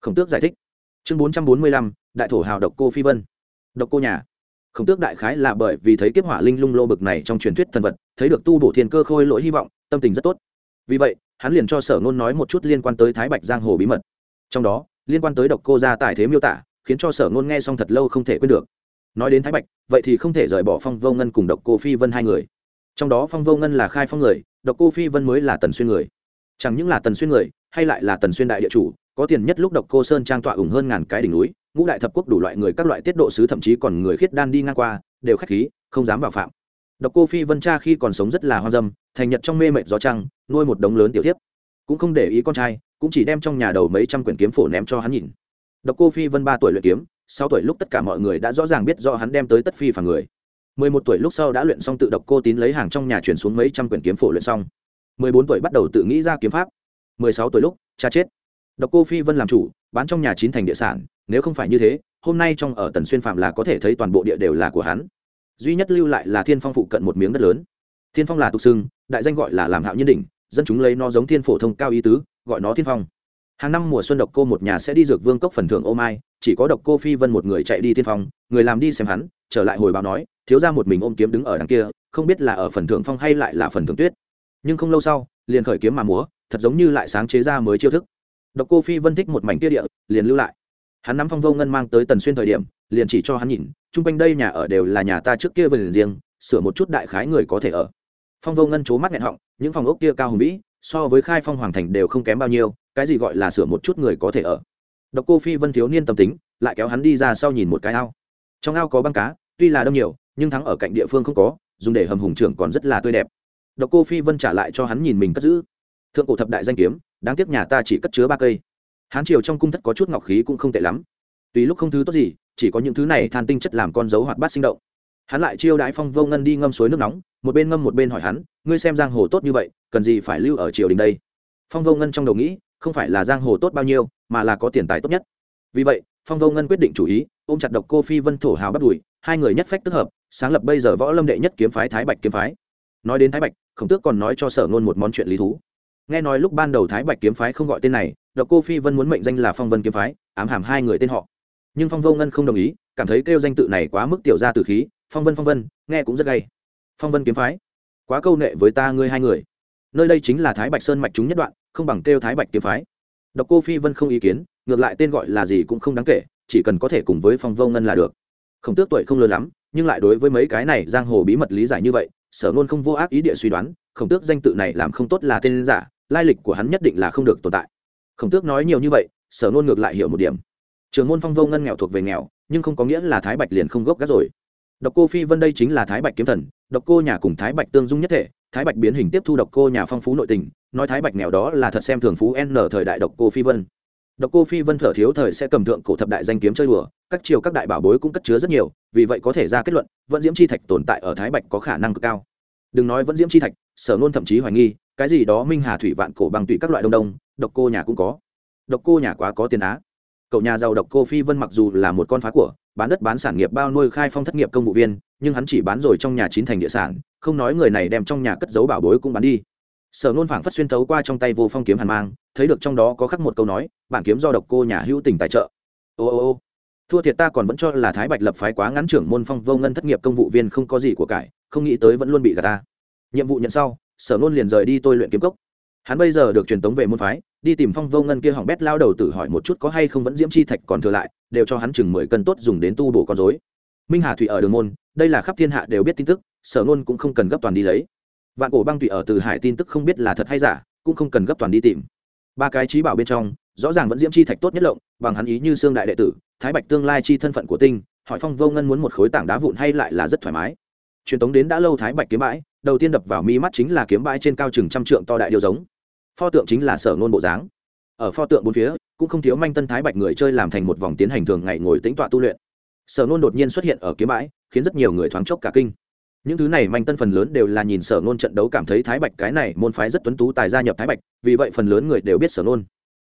Khổng tước giải thích. Chương bốn trăm bốn mươi lăm đại thổ hào độc cô phi vân. Độc cô nhà. Khổng tước đại khái là bởi vì thấy kiếp hỏa linh lung lô bực này trong truyền thuyết thần vật, thấy được tu bổ thiên cơ khôi lỗi hy vọng, tâm tình rất tốt. Vì vậy, hắn liền cho sở ngôn nói một chút liên quan tới thái bạch giang hồ bí mật. Trong đó, liên quan tới độc cô gia tài thế miêu tả, khiến cho sở ngôn nghe xong thật lâu không thể quên được. Nói đến thái bạch, vậy thì không thể rời bỏ phong vô ngân cùng độc cô phi vân hai người. Trong đó phong vô ngân là khai phong người, độc cô phi vân mới là tần xuyên người. Chẳng những là tần xuyên người, hay lại là tần xuyên đại địa chủ, có tiền nhất lúc độc cô sơn trang tọa ủng hơn ngàn cái đỉnh núi ngũ đại thập quốc đủ loại người các loại tiết độ sứ thậm chí còn người khiết đan đi ngang qua, đều khách khí, không dám vào phạm. Độc cô phi vân cha khi còn sống rất là hoang dâm, thành nhật trong mê mệt gió trăng, nuôi một đống lớn tiểu tiếp cũng không để ý con trai, cũng chỉ đem trong nhà đầu mấy trăm quyển kiếm phổ ném cho hắn nhìn. Độc cô phi vân ba tuổi luyện kiếm, sáu tuổi lúc tất cả mọi người đã rõ ràng biết do hắn đem tới tất phi phàm người. Mười một tuổi lúc sau đã luyện xong tự độc cô tín lấy hàng trong nhà chuyển xuống mấy trăm quyển kiếm phổ luyện xong. Mười bốn tuổi bắt đầu tự nghĩ ra kiếm pháp. Mười sáu tuổi lúc, cha chết độc cô phi vân làm chủ, bán trong nhà chín thành địa sản, nếu không phải như thế, hôm nay trong ở tần xuyên phạm là có thể thấy toàn bộ địa đều là của hắn. Duy nhất lưu lại là thiên phong phụ cận một miếng đất lớn. Thiên phong là tục xưng, đại danh gọi là làm hạo nhân đỉnh, dân chúng lấy nó giống thiên phổ thông cao ý tứ, gọi nó thiên phong. Hàng năm mùa xuân độc cô một nhà sẽ đi dược vương cốc phần thưởng ô mai, chỉ có độc cô phi vân một người chạy đi thiên phong, người làm đi xem hắn, trở lại hồi báo nói, thiếu gia một mình ôm kiếm đứng ở đằng kia, không biết là ở phần thưởng phong hay lại là phần thưởng tuyết. Nhưng không lâu sau, liền khởi kiếm mà múa, thật giống như lại sáng chế ra mới chiêu thức độc cô phi vân thích một mảnh kia địa, liền lưu lại. Hắn nắm phong vô ngân mang tới tần xuyên thời điểm, liền chỉ cho hắn nhìn, chung quanh đây nhà ở đều là nhà ta trước kia vườn riêng, sửa một chút đại khái người có thể ở. Phong vô ngân c mắt nghẹn họng, những phòng ốc kia cao hùng vĩ, so với khai phong hoàng thành đều không kém bao nhiêu, cái gì gọi là sửa một chút người có thể ở. Độc cô phi vân thiếu niên tâm tính, lại kéo hắn đi ra sau nhìn một cái ao. Trong ao có băng cá, tuy là đông nhiều, nhưng thắng ở cạnh địa phương không có, dùng để hầm hùng trưởng còn rất là tươi đẹp. Độc cô phi vân trả lại cho hắn nhìn mình cất giữ. Thượng cổ thập đại danh kiếm đáng tiếc nhà ta chỉ cất chứa ba cây. Hán triều trong cung thất có chút ngọc khí cũng không tệ lắm. Tùy lúc không thứ tốt gì, chỉ có những thứ này than tinh chất làm con dấu hoạt bát sinh động. Hắn lại chiêu đãi phong vô ngân đi ngâm suối nước nóng, một bên ngâm một bên hỏi hắn, ngươi xem giang hồ tốt như vậy, cần gì phải lưu ở triều đình đây? Phong vô ngân trong đầu nghĩ, không phải là giang hồ tốt bao nhiêu, mà là có tiền tài tốt nhất. Vì vậy, phong vô ngân quyết định chủ ý, ôm chặt độc cô phi vân thổ hào bắt đùi hai người nhất phách tức hợp, sáng lập bây giờ võ lâm đệ nhất kiếm phái thái bạch kiếm phái. Nói đến thái bạch, khổng tước còn nói cho sở ngôn một món chuyện lý thú nghe nói lúc ban đầu thái bạch kiếm phái không gọi tên này, độc cô phi vân muốn mệnh danh là phong vân kiếm phái, ám hàm hai người tên họ. Nhưng phong vô ngân không đồng ý, cảm thấy kêu danh tự này quá mức tiểu ra từ khí, phong vân phong vân, nghe cũng rất gay. Phong vân kiếm phái, quá câu nệ với ta ngươi hai người. Nơi đây chính là thái bạch sơn mạch chúng nhất đoạn, không bằng kêu thái bạch kiếm phái. Độc cô phi vân không ý kiến, ngược lại tên gọi là gì cũng không đáng kể, chỉ cần có thể cùng với phong vô ngân là được. Không tước tuổi không lớn lắm, nhưng lại đối với mấy cái này giang hồ bí mật lý giải như vậy, sở nôn không vô ác ý địa suy đoán, khổng tước danh tự này làm không tốt là tên giả lai lịch của hắn nhất định là không được tồn tại. Khổng tước nói nhiều như vậy, sở nôn ngược lại hiểu một điểm. Trường môn phong vô ngân nghèo thuộc về nghèo, nhưng không có nghĩa là thái bạch liền không gốc gác rồi. Độc cô phi vân đây chính là thái bạch kiếm thần, độc cô nhà cùng thái bạch tương dung nhất thể, thái bạch biến hình tiếp thu độc cô nhà phong phú nội tình, nói thái bạch nghèo đó là thật xem thường phú n thời đại độc cô phi vân. Độc cô phi vân thở thiếu thời sẽ cầm thượng cổ thập đại danh kiếm chơi đùa, các triều các đại bảo bối cũng cất chứa rất nhiều, vì vậy có thể ra kết luận vẫn diễm chi thạch tồn tại ở thái bạch có khả năng cực cao. Đừng nói vẫn diễm chi thạch, sở nôn thậm chí hoài nghi cái gì đó minh hà thủy vạn cổ bằng tụy các loại đông đông, độc cô nhà cũng có. Độc cô nhà quá có tiền á. Cậu nhà giàu độc cô phi vân mặc dù là một con phá của, bán đất bán sản nghiệp bao nuôi khai phong thất nghiệp công vụ viên, nhưng hắn chỉ bán rồi trong nhà chín thành địa sản, không nói người này đem trong nhà cất giấu bảo bối cũng bán đi. Sở nôn phảng phất xuyên thấu qua trong tay vô phong kiếm hàn mang, thấy được trong đó có khắc một câu nói, bản kiếm do độc cô nhà hữu tình tài trợ. Ô ô ô. Thua thiệt ta còn vẫn cho là thái bạch lập phái quá ngắn trưởng môn phong vô ngân thất nghiệp công vụ viên không có gì của cải, không nghĩ tới vẫn luôn bị gạt ta. Nhiệm vụ nhận sau sở nôn liền rời đi tôi luyện kiếm cốc. Hắn bây giờ được truyền tống về môn phái, đi tìm phong vô ngân kia hỏng bét lao đầu tử hỏi một chút có hay không vẫn diễm chi thạch còn thừa lại, đều cho hắn chừng mười cân tốt dùng đến tu bổ con dối minh hà thủy ở đường môn, đây là khắp thiên hạ đều biết tin tức, sở nôn cũng không cần gấp toàn đi lấy. Vạn cổ băng thủy ở từ hải tin tức không biết là thật hay giả, cũng không cần gấp toàn đi tìm. Ba cái trí bảo bên trong, rõ ràng vẫn diễm chi thạch tốt nhất lộng, bằng hắn ý như xương đại đệ tử, thái bạch tương lai chi thân phận của tinh, hỏi phong vô ngân muốn một khối tảng đá vụn hay lại là rất thoải mái. Truyền tống đến đã lâu thái bạch kiếm bãi đầu tiên đập vào mi mắt chính là kiếm bãi trên cao chừng trăm trượng to đại điều giống. Pho tượng chính là sở ngôn bộ dáng. Ở pho tượng bốn phía, cũng không thiếu manh tân thái bạch người chơi làm thành một vòng tiến hành thường ngày ngồi tĩnh tọa tu luyện. Sở ngôn đột nhiên xuất hiện ở kiếm bãi, khiến rất nhiều người thoáng chốc cả kinh. Những thứ này manh tân phần lớn đều là nhìn sở ngôn trận đấu cảm thấy thái bạch cái này môn phái rất tuấn tú tài gia nhập thái bạch, vì vậy phần lớn người đều biết sở ngôn.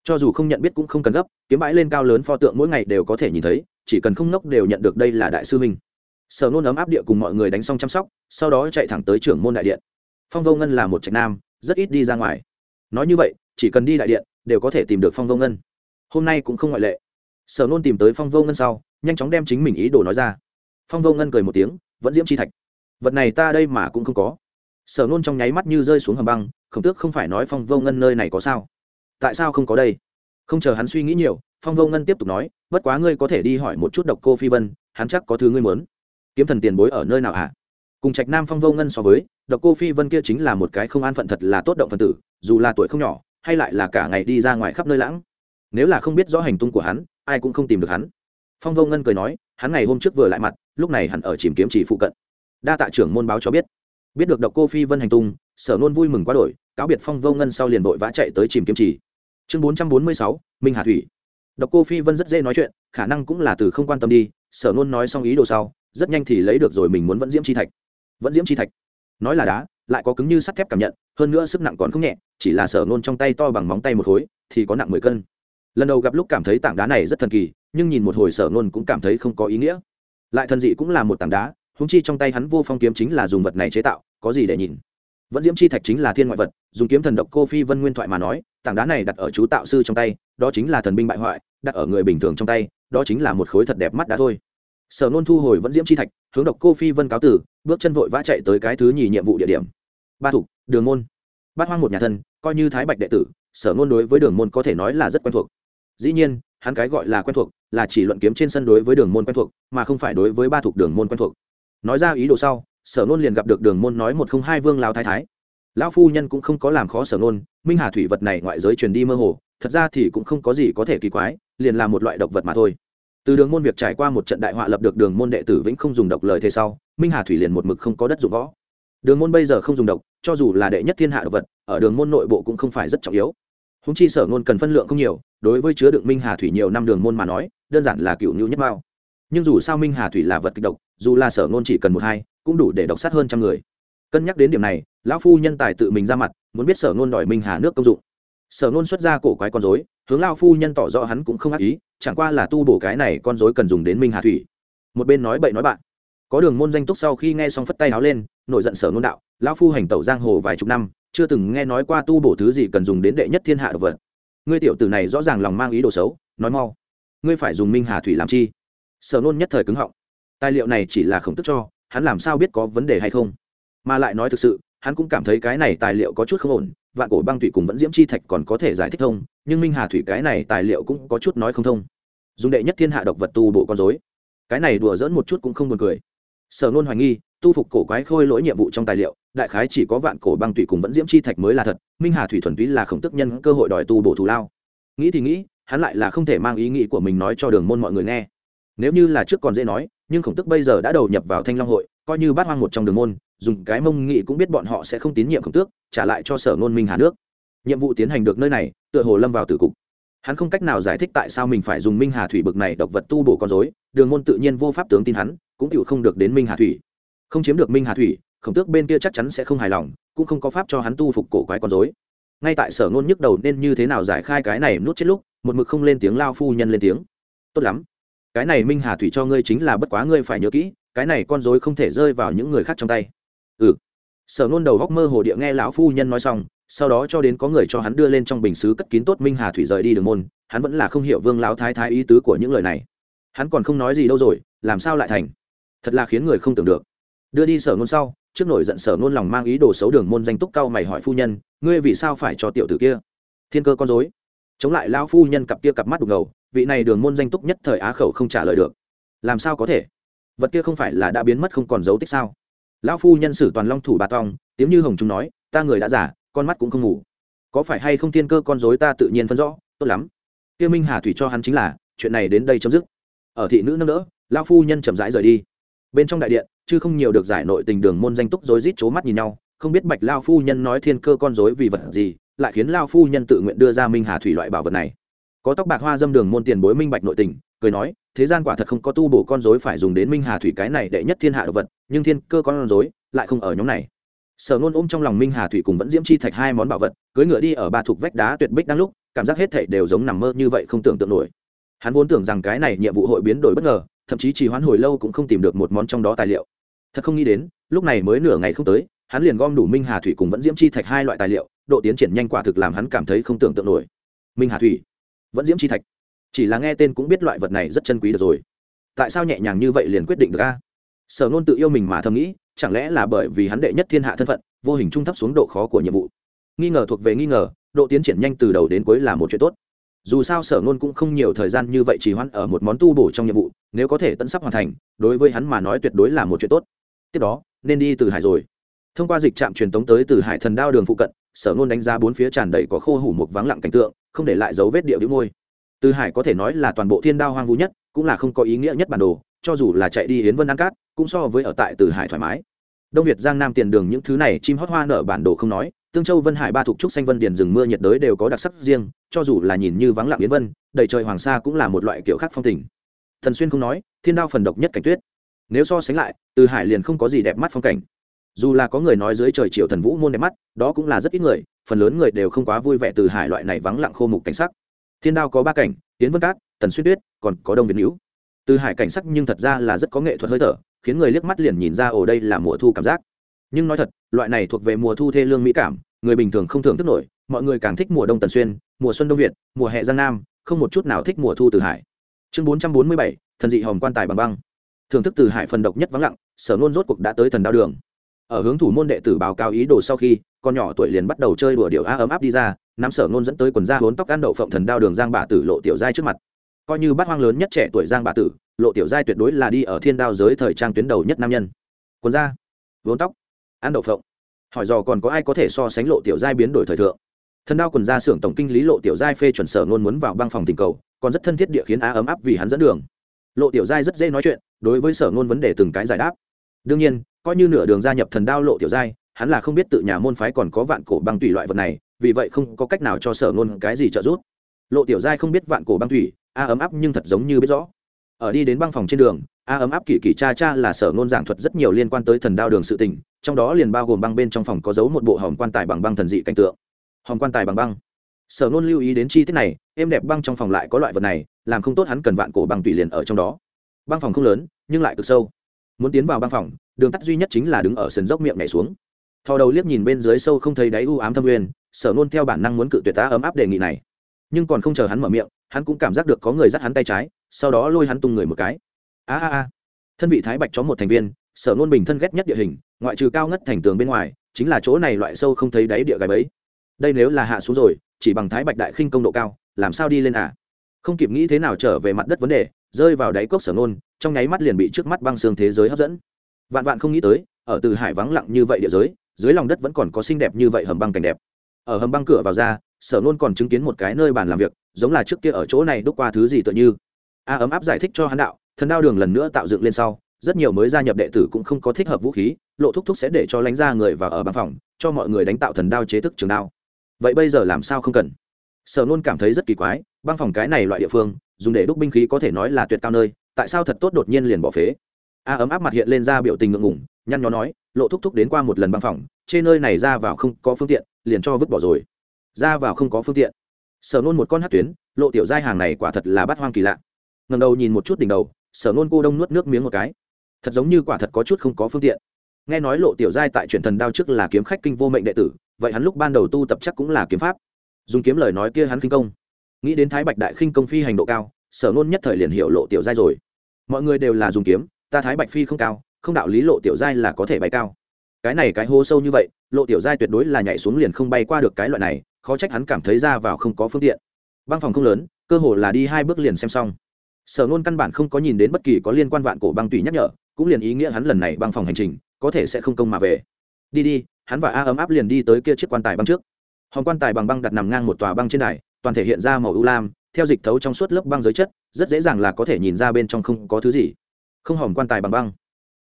Cho dù không nhận biết cũng không cần gấp, kiếm bãi lên cao lớn pho tượng mỗi ngày đều có thể nhìn thấy, chỉ cần không nốc đều nhận được đây là đại sư minh sở nôn ấm áp địa cùng mọi người đánh xong chăm sóc, sau đó chạy thẳng tới trưởng môn đại điện. Phong vô ngân là một trạch nam, rất ít đi ra ngoài. Nói như vậy, chỉ cần đi đại điện, đều có thể tìm được phong vô ngân. Hôm nay cũng không ngoại lệ. Sở nôn tìm tới phong vô ngân sau, nhanh chóng đem chính mình ý đồ nói ra. Phong vô ngân cười một tiếng, vẫn diễm chi thạch, vật này ta đây mà cũng không có. Sở nôn trong nháy mắt như rơi xuống hầm băng khổng tước không phải nói phong vô ngân nơi này có sao. Tại sao không có đây? Không chờ hắn suy nghĩ nhiều, phong vô ngân tiếp tục nói, bất quá ngươi có thể đi hỏi một chút độc cô phi vân, hắn chắc có thứ ngươi muốn kiếm thần tiền bối ở nơi nào hả? Cùng trạch nam phong vô ngân so với, độc cô phi vân kia chính là một cái không an phận thật là tốt động phân tử, dù là tuổi không nhỏ, hay lại là cả ngày đi ra ngoài khắp nơi lãng. Nếu là không biết rõ hành tung của hắn, ai cũng không tìm được hắn. Phong vô ngân cười nói, hắn ngày hôm trước vừa lại mặt, lúc này hẳn ở chìm kiếm chỉ phụ cận. Đa tạ trưởng môn báo cho biết. Biết được độc cô phi vân hành tung, sở nôn vui mừng quá đổi, cáo biệt phong vô ngân sau liền vội vã chạy tới chìm kiếm chỉ. Chương bốn trăm bốn mươi sáu, minh hà thủy. Độc cô phi vân rất dễ nói chuyện, khả năng cũng là từ không quan tâm đi, sở nôn nói xong ý đồ sau rất nhanh thì lấy được rồi mình muốn vẫn diễm chi thạch. Vẫn diễm chi thạch? Nói là đá, lại có cứng như sắt thép cảm nhận, hơn nữa sức nặng còn không nhẹ, chỉ là sở nôn trong tay to bằng móng tay một khối, thì có nặng mười cân. Lần đầu gặp lúc cảm thấy tảng đá này rất thần kỳ, nhưng nhìn một hồi sở nôn cũng cảm thấy không có ý nghĩa. Lại thần dị cũng là một tảng đá húng chi trong tay hắn vô phong kiếm chính là dùng vật này chế tạo, có gì để nhìn? Vẫn diễm chi thạch chính là thiên ngoại vật, dùng kiếm thần độc cô phi vân nguyên thoại mà nói, tảng đá này đặt ở chú tạo sư trong tay, đó chính là thần binh bại hoại, đặt ở người bình thường trong tay, đó chính là một khối thật đẹp mắt đá thôi sở nôn thu hồi vẫn diễm chi thạch, hướng độc cô phi vân cáo tử, bước chân vội vã chạy tới cái thứ nhì nhiệm vụ địa điểm. Ba thục đường môn. Bát hoang một nhà thân, coi như thái bạch đệ tử, sở nôn đối với đường môn có thể nói là rất quen thuộc. Dĩ nhiên, hắn cái gọi là quen thuộc, là chỉ luận kiếm trên sân đối với đường môn quen thuộc, mà không phải đối với ba thục đường môn quen thuộc. Nói ra ý đồ sau, sở nôn liền gặp được đường môn nói một không hai vương lao thái thái. Lão phu nhân cũng không có làm khó sở nôn minh hà thủy vật này ngoại giới truyền đi mơ hồ, thật ra thì cũng không có gì có thể kỳ quái, liền là một loại độc vật mà thôi từ đường môn việc trải qua một trận đại họa lập được đường môn đệ tử vĩnh không dùng độc lời thế sau, minh hà thủy liền một mực không có đất dụng võ. Đường môn bây giờ không dùng độc, cho dù là đệ nhất thiên hạ độc vật, ở đường môn nội bộ cũng không phải rất trọng yếu. Húng chi sở ngôn cần phân lượng không nhiều, đối với chứa đựng minh hà thủy nhiều năm đường môn mà nói, đơn giản là cựu nhu nhất mao. Nhưng dù sao minh hà thủy là vật kịch độc, dù là sở ngôn chỉ cần một hai, cũng đủ để độc sát hơn trăm người. Cân nhắc đến điểm này, lão phu nhân tài tự mình ra mặt, muốn biết sở ngôn đòi minh hà nước công dụng sở nôn xuất ra cổ quái con dối hướng lao phu nhân tỏ rõ hắn cũng không ác ý, chẳng qua là tu bổ cái này con dối cần dùng đến minh hà thủy. Một bên nói bậy nói bạn. Có đường môn danh túc sau khi nghe xong phất tay áo lên, nổi giận sở nôn đạo, lão phu hành tẩu giang hồ vài chục năm, chưa từng nghe nói qua tu bổ thứ gì cần dùng đến đệ nhất thiên hạ đ ộ vật. Ngươi tiểu tử này rõ ràng lòng mang ý đồ xấu, nói mau. Ngươi phải dùng minh hà thủy làm chi? Sở nôn nhất thời cứng họng. Tài liệu này chỉ là khổng tức cho, hắn làm sao biết có vấn đề hay không? Mà lại nói thực sự, hắn cũng cảm thấy cái này tài liệu có chút không ổn vạn cổ băng thủy cùng vẫn diễm chi thạch còn có thể giải thích thông, nhưng minh hà thủy cái này tài liệu cũng có chút nói không thông. Dùng đệ nhất thiên hạ độc vật tu bộ con dối cái này đùa dỡn một chút cũng không buồn cười. Sở nôn hoài nghi, tu phục cổ quái khôi lỗi nhiệm vụ trong tài liệu, đại khái chỉ có vạn cổ băng thủy cùng vẫn diễm chi thạch mới là thật, minh hà thủy thuần túy là khổng tức nhân cơ hội đòi tu bổ thù lao. Nghĩ thì nghĩ, hắn lại là không thể mang ý nghĩ của mình nói cho đường môn mọi người nghe. Nếu như là trước còn dễ nói, nhưng khổng tức bây giờ đã đầu nhập vào thanh long hội coi như bát hoang một trong đường môn, dùng cái mông nghị cũng biết bọn họ sẽ không tín nhiệm khổng tước, trả lại cho sở ngôn minh hà nước. Nhiệm vụ tiến hành được nơi này, tựa hồ lâm vào tử cục. Hắn không cách nào giải thích tại sao mình phải dùng minh hà thủy bực này độc vật tu bổ con dối đường môn tự nhiên vô pháp tướng tin hắn, cũng chịu không được đến minh hà thủy. Không chiếm được minh hà thủy, khổng tước bên kia chắc chắn sẽ không hài lòng, cũng không có pháp cho hắn tu phục cổ quái con dối ngay tại sở ngôn nhức đầu nên như thế nào giải khai cái này nút chết lúc, một mực không lên tiếng lao phu nhân lên tiếng. Tốt lắm. Cái này minh hà thủy cho ngươi chính là bất quá ngươi phải nhớ kỹ cái này con dối không thể rơi vào những người khác trong tay. Ừ. Sở nôn đầu góc mơ hồ địa nghe lão phu nhân nói xong, sau đó cho đến có người cho hắn đưa lên trong bình xứ cất kín tốt minh hà thủy rời đi đường môn, hắn vẫn là không hiểu vương lão thái thái ý tứ của những lời này. Hắn còn không nói gì đâu rồi, làm sao lại thành? Thật là khiến người không tưởng được. Đưa đi sở ngôn sau, trước nổi giận sở ngôn lòng mang ý đồ xấu đường môn danh túc cao mày hỏi phu nhân, ngươi vì sao phải cho tiểu tử kia? Thiên cơ con dối chống lại lão phu nhân cặp kia cặp mắt đục ngầu, vị này đường môn danh túc nhất thời á khẩu không trả lời được. Làm sao có thể? Vật kia không phải là đã biến mất không còn dấu tích sao? Lão phu nhân sử toàn long thủ bà tong tiếng như hồng trung nói, ta người đã giả, con mắt cũng không ngủ. Có phải hay không thiên cơ con dối ta tự nhiên phân rõ, tốt lắm. Kia minh hà thủy cho hắn chính là, chuyện này đến đây chấm dứt. Ở thị nữ nâng đỡ, lão phu nhân chậm rãi rời đi. Bên trong đại điện, chứ không nhiều được giải nội tình đường môn danh túc rối rít chố mắt nhìn nhau, không biết bạch lao phu nhân nói thiên cơ con dối vì vật gì, lại khiến lao phu nhân tự nguyện đưa ra minh hà thủy loại bảo vật này. Có tóc bạc hoa dâm đường môn tiền bối minh bạch nội tình, cười nói thế gian quả thật không có tu bổ con rối phải dùng đến minh hà thủy cái này đệ nhất thiên hạ đồ vật, nhưng thiên cơ con rối lại không ở nhóm này. Sở nôn ôm trong lòng minh hà thủy cùng vẫn diễm chi thạch hai món bảo vật cưới ngựa đi ở ba thuộc vách đá tuyệt bích đang lúc, cảm giác hết thảy đều giống nằm mơ như vậy không tưởng tượng nổi. Hắn vốn tưởng rằng cái này nhiệm vụ hội biến đổi bất ngờ, thậm chí chỉ hoãn hồi lâu cũng không tìm được một món trong đó tài liệu. Thật không nghĩ đến, lúc này mới nửa ngày không tới, hắn liền gom đủ minh hà thủy cùng vẫn diễm chi thạch hai loại tài liệu, độ tiến triển nhanh quả thực làm hắn cảm thấy không tưởng tượng nổi. Minh hà thủy, vẫn diễm chi thạch chỉ là nghe tên cũng biết loại vật này rất chân quý được rồi. Tại sao nhẹ nhàng như vậy liền quyết định được a? Sở nôn tự yêu mình mà thầm nghĩ, chẳng lẽ là bởi vì hắn đệ nhất thiên hạ thân phận, vô hình trung thấp xuống độ khó của nhiệm vụ? Nghi ngờ thuộc về nghi ngờ, độ tiến triển nhanh từ đầu đến cuối là một chuyện tốt. Dù sao sở nôn cũng không nhiều thời gian như vậy chỉ hoãn ở một món tu bổ trong nhiệm vụ, nếu có thể tận sắp hoàn thành, đối với hắn mà nói tuyệt đối là một chuyện tốt. Tiếp đó, nên đi từ hải rồi. Thông qua dịch trạm truyền tống tới từ hải thần đao đường phụ cận, sở nôn đánh giá bốn phía tràn đầy có khô hủ một vắng lặng cảnh tượng, không để lại dấu vết địa vĩ môi từ hải có thể nói là toàn bộ thiên đao hoang vu nhất, cũng là không có ý nghĩa nhất bản đồ, cho dù là chạy đi hiến vân ăn cát, cũng so với ở tại từ hải thoải mái. Đông việt, giang nam tiền đường những thứ này chim hót hoa nở bản đồ không nói, tương châu, vân hải ba thuộc trúc xanh vân điền rừng mưa nhiệt đới đều có đặc sắc riêng, cho dù là nhìn như vắng lặng yến vân, đầy trời hoàng sa cũng là một loại kiểu khác phong tình. Thần xuyên không nói, thiên đao phần độc nhất cảnh tuyết. Nếu so sánh lại, từ hải liền không có gì đẹp mắt phong cảnh. Dù là có người nói dưới trời chiều thần vũ môn đẹp mắt, đó cũng là rất ít người, phần lớn người đều không quá vui vẻ từ hải loại này vắng lặng khô mục cảnh sắc thiên đao có ba cảnh tiến vân cát, tần xuyên tuyết, còn có đông việt hữu từ hải cảnh sắc nhưng thật ra là rất có nghệ thuật hơi thở, khiến người liếc mắt liền nhìn ra, ồ, đây là mùa thu cảm giác. Nhưng nói thật, loại này thuộc về mùa thu thê lương mỹ cảm, người bình thường không thường thức nổi, mọi người càng thích mùa đông tần xuyên, mùa xuân đông việt, mùa hè giang nam, không một chút nào thích mùa thu từ hải. Chương bốn trăm bốn mươi bảy, thần dị hòm quan tài bằng băng. Thưởng thức từ hải phần độc nhất vắng lặng, sở nôn rốt cuộc đã tới thần đao đường. Ở hướng thủ môn đệ tử báo cáo ý đồ sau khi, con nhỏ tuổi liền bắt đầu chơi đùa điệu a ấm áp đi ra nắm sở nôn dẫn tới quần da hốn tóc ăn đậu phộng thần đao đường giang bà tử lộ tiểu giai trước mặt. Coi như bát hoang lớn nhất trẻ tuổi giang bà tử, lộ tiểu giai tuyệt đối là đi ở thiên đao giới thời trang tuyến đầu nhất nam nhân. Quần da vốn tóc, ăn đậu phộng. Hỏi dò còn có ai có thể so sánh lộ tiểu giai biến đổi thời thượng? Thần đao quần ra xưởng tổng kinh lý lộ tiểu giai phê chuẩn sở ngôn muốn vào băng phòng tình cầu, còn rất thân thiết địa khiến á ấm áp vì hắn dẫn đường. Lộ tiểu giai rất dễ nói chuyện, đối với sở ngôn vấn đề từng cái giải đáp. Đương nhiên, coi như nửa đường gia nhập thần đao lộ tiểu giai, hắn là không biết tự nhà môn phái còn có vạn cổ băng tùy loại vật này vì vậy không có cách nào cho sở ngôn cái gì trợ giúp. Lộ tiểu giai không biết vạn cổ băng thủy, a ấm áp nhưng thật giống như biết rõ. Ở đi đến băng phòng trên đường, a ấm áp kỳ kỳ cha cha là sở ngôn giảng thuật rất nhiều liên quan tới thần đao đường sự tình, trong đó liền bao gồm băng bên trong phòng có giấu một bộ hòm quan tài bằng băng thần dị cảnh tượng. Hòm quan tài bằng băng. Sở nôn lưu ý đến chi tiết này, êm đẹp băng trong phòng lại có loại vật này, làm không tốt hắn cần vạn cổ băng tùy liền ở trong đó. Băng phòng không lớn, nhưng lại cực sâu. Muốn tiến vào băng phòng, đường tắt duy nhất chính là đứng ở sườn dốc miệng nhảy xuống thò đầu liếc nhìn bên dưới sâu không thấy đáy u ám thâm uyên sở nôn theo bản năng muốn cự tuyệt tá ấm áp đề nghị này. Nhưng còn không chờ hắn mở miệng, hắn cũng cảm giác được có người dắt hắn tay trái, sau đó lôi hắn tung người một cái. A a a. Thân vị thái bạch chó một thành viên, sở nôn bình thân ghét nhất địa hình, ngoại trừ cao ngất thành tường bên ngoài, chính là chỗ này loại sâu không thấy đáy địa gái bấy đây nếu là hạ xuống rồi, chỉ bằng thái bạch đại khinh công độ cao, làm sao đi lên à? Không kịp nghĩ thế nào trở về mặt đất vấn đề, rơi vào đáy cốc sở nôn trong nháy mắt liền bị trước mắt băng xương thế giới hấp dẫn. Vạn vạn không nghĩ tới, ở từ hải vắng lặng như vậy địa giới dưới lòng đất vẫn còn có xinh đẹp như vậy hầm băng cảnh đẹp. Ở hầm băng cửa vào ra, sở nôn còn chứng kiến một cái nơi bàn làm việc, giống là trước kia ở chỗ này đúc qua thứ gì tựa như. A ấm áp giải thích cho hắn đạo, thần đao đường lần nữa tạo dựng lên sau, rất nhiều mới gia nhập đệ tử cũng không có thích hợp vũ khí, lộ thúc thúc sẽ để cho lánh ra người và ở băng phòng, cho mọi người đánh tạo thần đao chế thức trường đao. Vậy bây giờ làm sao không cần? Sở nôn cảm thấy rất kỳ quái, băng phòng cái này loại địa phương, dùng để đúc binh khí có thể nói là tuyệt cao nơi, tại sao thật tốt đột nhiên liền bỏ phế? A ấm áp mặt hiện lên ra biểu tình ngượng ngủng nhăn nhó nói, lộ thúc thúc đến qua một lần băng phòng trên nơi này ra vào không có phương tiện, liền cho vứt bỏ rồi. Ra vào không có phương tiện. Sở nôn một con hát tuyến, lộ tiểu giai hàng này quả thật là bắt hoang kỳ lạ. Ngầm đầu nhìn một chút đỉnh đầu, sở nôn cô đông nuốt nước miếng một cái. Thật giống như quả thật có chút không có phương tiện. Nghe nói lộ tiểu giai tại truyền thần đao trước là kiếm khách kinh vô mệnh đệ tử, vậy hắn lúc ban đầu tu tập chắc cũng là kiếm pháp. Dùng kiếm lời nói kia hắn kinh công. Nghĩ đến thái bạch đại khinh công phi hành độ cao, sở nôn nhất thời liền hiểu lộ tiểu giai rồi. Mọi người đều là dùng kiếm, ta thái bạch phi không cao không đạo lý lộ tiểu giai là có thể bay cao. Cái này cái hố sâu như vậy, lộ tiểu giai tuyệt đối là nhảy xuống liền không bay qua được cái loại này, khó trách hắn cảm thấy ra vào không có phương tiện. Băng phòng không lớn, cơ hồ là đi hai bước liền xem xong. Sở nôn căn bản không có nhìn đến bất kỳ có liên quan vạn cổ băng tùy nhắc nhở, cũng liền ý nghĩa hắn lần này băng phòng hành trình, có thể sẽ không công mà về. Đi đi, hắn và a ấm áp liền đi tới kia chiếc quan tài băng trước. Hòn quan tài bằng băng đặt nằm ngang một tòa băng trên đài, toàn thể hiện ra màu ưu lam, theo dịch thấu trong suốt lớp băng giới chất, rất dễ dàng là có thể nhìn ra bên trong không có thứ gì. Không hòm quan tài bằng băng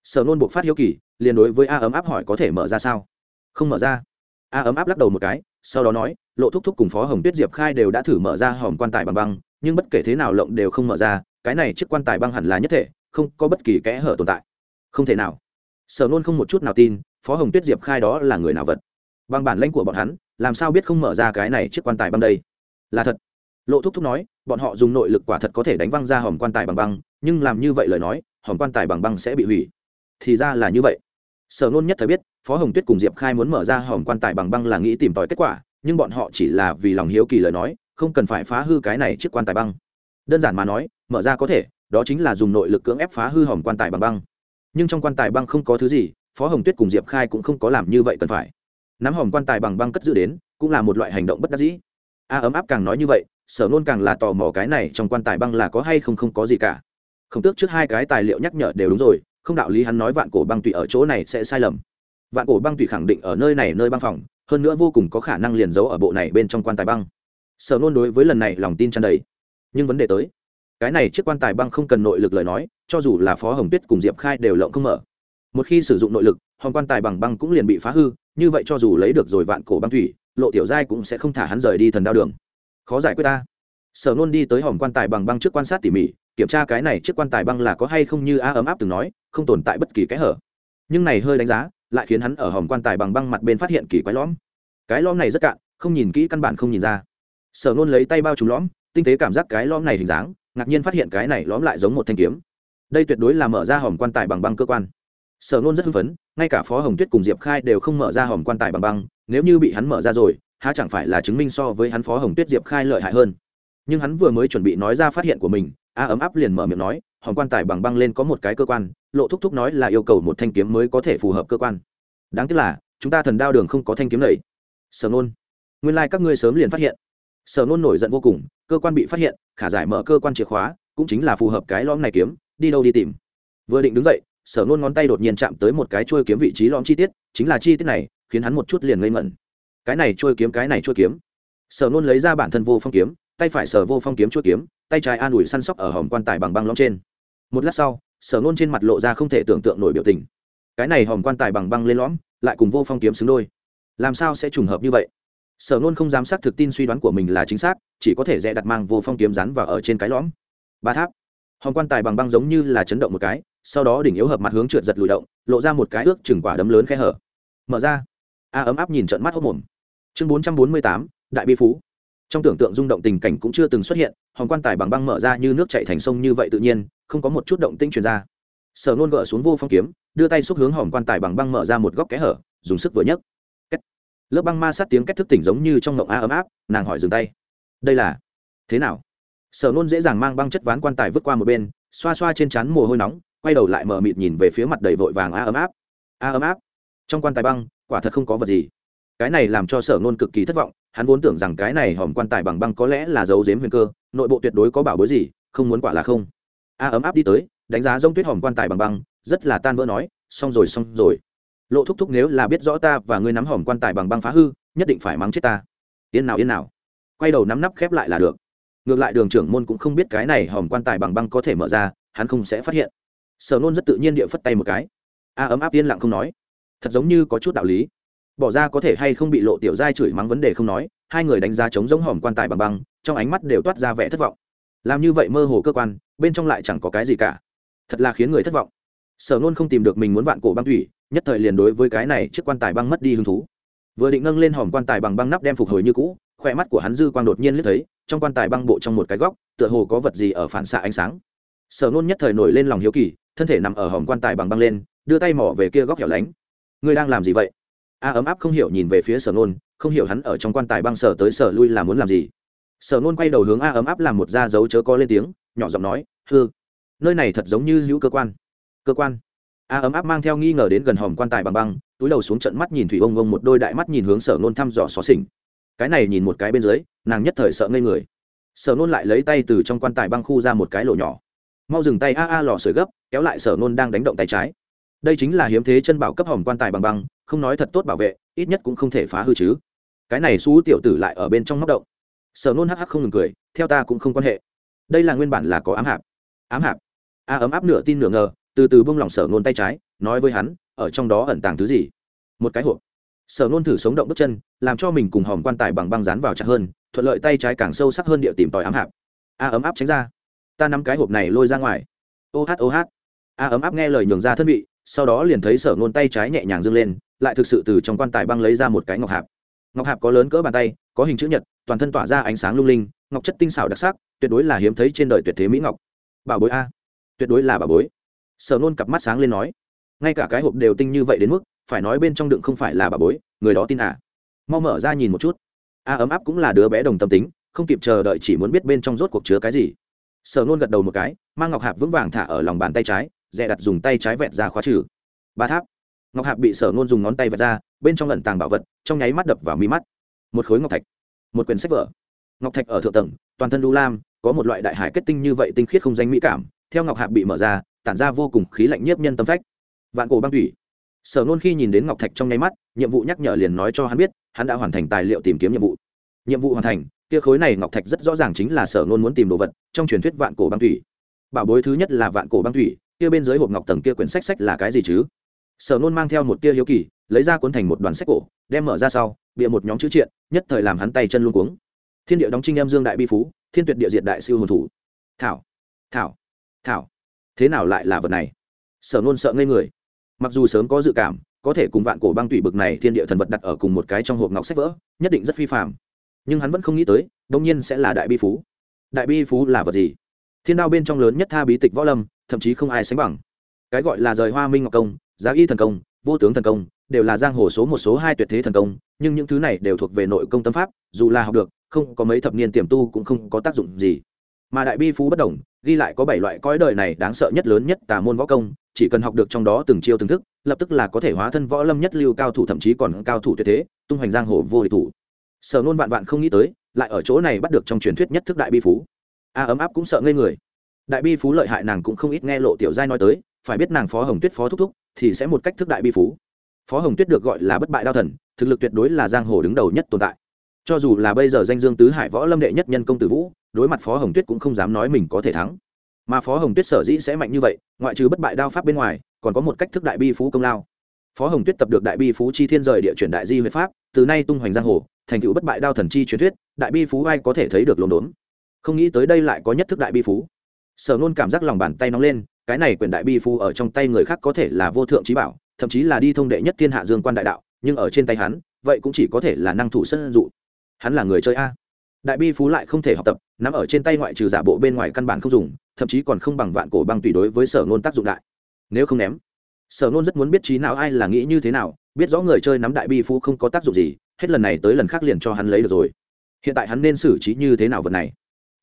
sở nôn buộc phát hiếu kỳ, liền đối với a ấm áp hỏi có thể mở ra sao? Không mở ra. A ấm áp lắc đầu một cái, sau đó nói, lộ thúc thúc cùng phó hồng tuyết diệp khai đều đã thử mở ra hòm quan tài bằng băng, nhưng bất kể thế nào lộng đều không mở ra, cái này chiếc quan tài băng hẳn là nhất thể, không có bất kỳ kẽ hở tồn tại. Không thể nào. Sở nôn không một chút nào tin, phó hồng tuyết diệp khai đó là người nào vật? Bằng bản lãnh của bọn hắn, làm sao biết không mở ra cái này chiếc quan tài băng đây? Là thật. Lộ thúc thúc nói, bọn họ dùng nội lực quả thật có thể đánh văng ra hòm quan tài bằng băng, nhưng làm như vậy lời nói, hòm quan tài bằng băng sẽ bị hủy thì ra là như vậy. Sở nôn nhất thời biết, phó hồng tuyết cùng diệp khai muốn mở ra hòm quan tài bằng băng là nghĩ tìm tòi kết quả, nhưng bọn họ chỉ là vì lòng hiếu kỳ lời nói, không cần phải phá hư cái này chiếc quan tài băng. Đơn giản mà nói, mở ra có thể, đó chính là dùng nội lực cưỡng ép phá hư hòm quan tài bằng băng. Nhưng trong quan tài băng không có thứ gì, phó hồng tuyết cùng diệp khai cũng không có làm như vậy cần phải. Nắm hòm quan tài bằng băng cất giữ đến, cũng là một loại hành động bất đắc dĩ. A ấm áp càng nói như vậy, sở nôn càng là tò mò cái này trong quan tài băng là có hay không không có gì cả. Không tước trước hai cái tài liệu nhắc nhở đều đúng rồi không đạo lý hắn nói vạn cổ băng tụy ở chỗ này sẽ sai lầm. Vạn cổ băng tụy khẳng định ở nơi này nơi băng phòng, hơn nữa vô cùng có khả năng liền giấu ở bộ này bên trong quan tài băng. Sở nôn đối với lần này lòng tin tràn đầy. Nhưng vấn đề tới, cái này chiếc quan tài băng không cần nội lực lời nói, cho dù là phó hồng tuyết cùng diệp khai đều lộng không mở. Một khi sử dụng nội lực hòn quan tài bằng băng cũng liền bị phá hư, như vậy cho dù lấy được rồi vạn cổ băng thủy lộ tiểu giai cũng sẽ không thả hắn rời đi thần đao đường. Khó giải quyết ta. Sở nôn đi tới hòm quan tài bằng băng trước quan sát tỉ mỉ, kiểm tra cái này chiếc quan tài băng là có hay không như a ấm áp từng nói không tồn tại bất kỳ kẽ hở. Nhưng này hơi đánh giá, lại khiến hắn ở hòm quan tài bằng băng mặt bên phát hiện kỳ quái lõm. Cái lõm này rất cạn, không nhìn kỹ căn bản không nhìn ra. Sở nôn lấy tay bao trùm lõm, tinh tế cảm giác cái lõm này hình dáng, ngạc nhiên phát hiện cái này lõm lại giống một thanh kiếm. Đây tuyệt đối là mở ra hòm quan tài bằng băng cơ quan. Sở nôn rất hưng phấn, ngay cả phó hồng tuyết cùng diệp khai đều không mở ra hòm quan tài bằng băng, nếu như bị hắn mở ra rồi, há chẳng phải là chứng minh so với hắn phó hồng tuyết diệp khai lợi hại hơn. Nhưng hắn vừa mới chuẩn bị nói ra phát hiện của mình, a ấm áp liền mở miệng nói, hòm quan tài bằng băng lên có một cái cơ quan lộ thúc thúc nói là yêu cầu một thanh kiếm mới có thể phù hợp cơ quan. Đáng tiếc là, chúng ta thần đao đường không có thanh kiếm này. sở nôn, nguyên lai、like、các ngươi sớm liền phát hiện. Sở nôn nổi giận vô cùng, cơ quan bị phát hiện, khả giải mở cơ quan chìa khóa, cũng chính là phù hợp cái lõm này kiếm, đi đâu đi tìm. Vừa định đứng dậy, sở nôn ngón tay đột nhiên chạm tới một cái trôi kiếm vị trí lõm chi tiết, chính là chi tiết này, khiến hắn một chút liền ngây ngẩn. Cái này trôi kiếm, cái này trôi kiếm. Sở nôn lấy ra bản thân vô phong kiếm, tay phải sở vô phong kiếm trôi kiếm, tay trái an ủi săn sóc ở hòm quan tài bằng băng lõm trên. Một lát sau sở nôn trên mặt lộ ra không thể tưởng tượng nổi biểu tình. Cái này hòm quan tài bằng băng lên lõm, lại cùng vô phong kiếm xứng đôi. Làm sao sẽ trùng hợp như vậy? Sở nôn không dám xác thực tin suy đoán của mình là chính xác, chỉ có thể dễ đặt mang vô phong kiếm rắn và ở trên cái lõm. Ba tháp. Hòm quan tài bằng băng giống như là chấn động một cái, sau đó đỉnh yếu hợp mặt hướng trượt giật lùi động, lộ ra một cái ước chừng quả đấm lớn khe hở. Mở ra. A ấm áp nhìn trận mắt hốc mồm. Chương bốn trăm bốn mươi tám, đại bi phú trong tưởng tượng rung động tình cảnh cũng chưa từng xuất hiện hòm quan tài bằng băng mở ra như nước chạy thành sông như vậy tự nhiên, không có một chút động tĩnh truyền ra. Sở nôn gỡ xuống vô phong kiếm, đưa tay xúc hướng hòm quan tài bằng băng mở ra một góc kẽ hở, dùng sức vừa nhấc. Lớp băng ma sát tiếng cách thức tỉnh giống như trong ngộng a ấm áp, nàng hỏi dừng tay. Đây là? Thế nào? Sở nôn dễ dàng mang băng chất ván quan tài vứt qua một bên, xoa xoa trên trán mồ hôi nóng, quay đầu lại mở mịt nhìn về phía mặt đầy vội vàng a ấm áp. A ấm áp. Trong quan tài băng, quả thật không có vật gì. Cái này làm cho sở nôn cực kỳ thất vọng hắn vốn tưởng rằng cái này hòm quan tài bằng băng có lẽ là dấu dếm huyền cơ, nội bộ tuyệt đối có bảo bối gì, không muốn quả là không. A ấm áp đi tới, đánh giá rông tuyết hòm quan tài bằng băng, rất là tan vỡ nói, xong rồi xong rồi. Lộ thúc thúc nếu là biết rõ ta và ngươi nắm hòm quan tài bằng băng phá hư, nhất định phải mắng chết ta. Yên nào yên nào. Quay đầu nắm nắp khép lại là được. Ngược lại đường trưởng môn cũng không biết cái này hòm quan tài bằng băng có thể mở ra, hắn không sẽ phát hiện. Sở nôn rất tự nhiên địa phất tay một cái. A ấm áp yên lặng không nói. Thật giống như có chút đạo lý bỏ ra có thể hay không bị lộ tiểu giai chửi mắng vấn đề không nói, hai người đánh giá chống giống hòm quan tài bằng băng, trong ánh mắt đều toát ra vẻ thất vọng. Làm như vậy mơ hồ cơ quan, bên trong lại chẳng có cái gì cả. Thật là khiến người thất vọng. Sở nôn không tìm được mình muốn vạn cổ băng thủy, nhất thời liền đối với cái này chiếc quan tài băng mất đi hứng thú. Vừa định nâng lên hòm quan tài bằng băng nắp đem phục hồi như cũ khoe mắt của hắn dư quang đột nhiên liếc thấy, trong quan tài băng bộ trong một cái góc, tựa hồ có vật gì ở phản xạ ánh sáng. Sở nôn nhất thời nổi lên lòng hiếu kỳ, thân thể nằm ở hòm quan tài bằng băng lên, đưa tay mỏ về kia góc hẻo lánh. Ngươi đang làm gì vậy? A ấm áp không hiểu nhìn về phía sở nôn, không hiểu hắn ở trong quan tài băng sở tới sở lui là muốn làm gì. Sở nôn quay đầu hướng a ấm áp làm một da dấu chớ có lên tiếng, nhỏ giọng nói hư nơi này thật giống như hữu cơ quan. Cơ quan? A ấm áp mang theo nghi ngờ đến gần hòm quan tài bằng băng, túi đầu xuống trận mắt nhìn thủy ông ông một đôi đại mắt nhìn hướng sở nôn thăm dò xó xỉnh. Cái này nhìn một cái bên dưới, nàng nhất thời sợ ngây người. Sở nôn lại lấy tay từ trong quan tài băng khu ra một cái lỗ nhỏ. Mau dừng tay a a lò sưởi gấp, kéo lại sở nôn đang đánh động tay trái. Đây chính là hiếm thế chân bảo cấp hòm quan tài bằng băng không nói thật tốt bảo vệ, ít nhất cũng không thể phá hư chứ. Cái này xú tiểu tử lại ở bên trong móc động. Sở nôn hắc hắc không ngừng cười, theo ta cũng không quan hệ. Đây là nguyên bản là có ám hạp. Ám hạp? A ấm áp nửa tin nửa ngờ, từ từ bông lỏng sở nôn tay trái, nói với hắn, ở trong đó ẩn tàng thứ gì? Một cái hộp. Sở nôn thử sống động bước chân, làm cho mình cùng hòm quan tài bằng băng dán vào chặt hơn, thuận lợi tay trái càng sâu sắc hơn địa tìm tòi ám hạp. A ấm áp tránh ra. Ta nắm cái hộp này lôi ra ngoài. Ô hát ô hát. A ấm áp nghe lời nhường ra thân vị, sau đó liền thấy sở nôn tay trái nhẹ nhàng dâng lên lại thực sự từ trong quan tài băng lấy ra một cái ngọc hạp. Ngọc hạp có lớn cỡ bàn tay, có hình chữ nhật, toàn thân tỏa ra ánh sáng lung linh, ngọc chất tinh xảo đặc sắc, tuyệt đối là hiếm thấy trên đời tuyệt thế mỹ ngọc. Bảo bối a, tuyệt đối là bảo bối. Sở nôn cặp mắt sáng lên nói, ngay cả cái hộp đều tinh như vậy đến mức, phải nói bên trong đựng không phải là bà bối, người đó tin à? Mau mở ra nhìn một chút. A, ấm áp cũng là đứa bé đồng tâm tính, không kịp chờ đợi chỉ muốn biết bên trong rốt cuộc chứa cái gì. Sở nôn gật đầu một cái, mang ngọc hạp vững vàng thả ở lòng bàn tay trái, dè đặt dùng tay trái vẹn ra khóa trừ. Ba tháp ngọc hạp bị sở ngôn dùng ngón tay vạch ra, bên trong lần tàng bảo vật, trong nháy mắt đập vào mi mắt. Một khối ngọc thạch, một quyển sách vở. Ngọc thạch ở thượng tầng, toàn thân đu lam, có một loại đại hải kết tinh như vậy tinh khiết không danh mỹ cảm, theo ngọc hạp bị mở ra, tản ra vô cùng khí lạnh nhiếp nhân tâm phách. Vạn cổ băng thủy. Sở ngôn khi nhìn đến ngọc thạch trong nháy mắt, nhiệm vụ nhắc nhở liền nói cho hắn biết, hắn đã hoàn thành tài liệu tìm kiếm nhiệm vụ. Nhiệm vụ hoàn thành, kia khối này ngọc thạch rất rõ ràng chính là sở ngôn muốn tìm đồ vật, trong truyền thuyết vạn cổ băng thủy. Bảo bối thứ nhất là vạn cổ băng thủy, kia bên dưới hộp ngọc tầng kia quyển sách sách là cái gì chứ? Sở nôn mang theo một tia hiếu kỳ, lấy ra cuốn thành một đoàn sách cổ, đem mở ra sau, bịa một nhóm chữ triện, nhất thời làm hắn tay chân luôn cuống. Thiên địa đóng trinh em dương đại bi phú, thiên tuyệt địa diệt đại siêu hồn thủ. Thảo thảo thảo. Thế nào lại là vật này? Sở nôn sợ ngây người. Mặc dù sớm có dự cảm, có thể cùng vạn cổ băng tủy bực này thiên địa thần vật đặt ở cùng một cái trong hộp ngọc sách vỡ, nhất định rất phi phạm nhưng hắn vẫn không nghĩ tới đông nhiên sẽ là đại bi phú. Đại bi phú là vật gì? Thiên đao bên trong lớn nhất tha bí tịch võ lâm, thậm chí không ai sánh bằng. Cái gọi là rời hoa minh ngọc công giá y thần công, vô tướng thần công, đều là giang hồ số một số hai tuyệt thế thần công, nhưng những thứ này đều thuộc về nội công tâm pháp, dù là học được, không có mấy thập niên tiềm tu cũng không có tác dụng gì. Mà đại bi phú bất đồng, ghi lại có bảy loại cõi đời này đáng sợ nhất lớn nhất tà môn võ công, chỉ cần học được trong đó từng chiêu từng thức, lập tức là có thể hóa thân võ lâm nhất lưu cao thủ thậm chí còn cao thủ tuyệt thế, tung hoành giang hồ vô địch thủ. Sở nôn vạn vạn không nghĩ tới, lại ở chỗ này bắt được trong truyền thuyết nhất thức đại bi phú. A ấm áp cũng sợ ngây người. Đại bi phú lợi hại nàng cũng không ít nghe lộ tiểu giai nói tới, phải biết nàng phó hồng tuyết phó thúc thúc thì sẽ một cách thức đại bi phú. Phó hồng tuyết được gọi là bất bại đao thần, thực lực tuyệt đối là giang hồ đứng đầu nhất tồn tại. Cho dù là bây giờ danh dương tứ hải võ lâm đệ nhất nhân công tử vũ, đối mặt phó hồng tuyết cũng không dám nói mình có thể thắng. Mà phó hồng tuyết sở dĩ sẽ mạnh như vậy, ngoại trừ bất bại đao pháp bên ngoài, còn có một cách thức đại bi phú công lao. Phó hồng tuyết tập được đại bi phú chi thiên rời địa chuyển đại di huệ pháp, từ nay tung hoành giang hồ, thành tựu bất bại đao thần chi truyền thuyết, đại bi phú ai có thể thấy được lồn đốn. Không nghĩ tới đây lại có nhất thức đại bi phú sở nôn cảm giác lòng bàn tay nóng lên, cái này quyền đại bi phú ở trong tay người khác có thể là vô thượng trí bảo, thậm chí là đi thông đệ nhất thiên hạ dương quan đại đạo, nhưng ở trên tay hắn, vậy cũng chỉ có thể là năng thủ sân dụ. Hắn là người chơi a. Đại bi phú lại không thể học tập, nắm ở trên tay ngoại trừ giả bộ bên ngoài căn bản không dùng, thậm chí còn không bằng vạn cổ băng tùy đối với sở nôn tác dụng đại. Nếu không ném, sở nôn rất muốn biết trí nào ai là nghĩ như thế nào, biết rõ người chơi nắm đại bi phú không có tác dụng gì, hết lần này tới lần khác liền cho hắn lấy được rồi. Hiện tại hắn nên xử trí như thế nào vật này?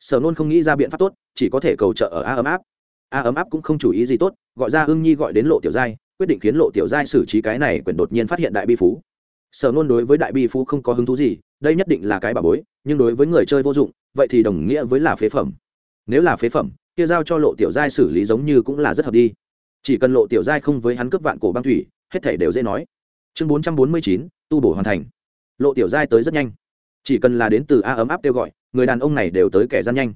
Sở nôn không nghĩ ra biện pháp tốt, chỉ có thể cầu trợ ở a ấm áp. A ấm áp cũng không chủ ý gì tốt, gọi ra ưng nhi gọi đến lộ tiểu giai, quyết định khiến lộ tiểu giai xử trí cái này quyển đột nhiên phát hiện đại bi phú. Sở nôn đối với đại bi phú không có hứng thú gì, đây nhất định là cái bà bối, nhưng đối với người chơi vô dụng, vậy thì đồng nghĩa với là phế phẩm. Nếu là phế phẩm, kia giao cho lộ tiểu giai xử lý giống như cũng là rất hợp đi. Chỉ cần lộ tiểu giai không với hắn cướp vạn cổ băng thủy, hết thể đều dễ nói. Chương bốn trăm bốn mươi chín, tu bổ hoàn thành. Lộ tiểu giai tới rất nhanh. Chỉ cần là đến từ a ấm áp kêu gọi người đàn ông này đều tới kẻ gian nhanh.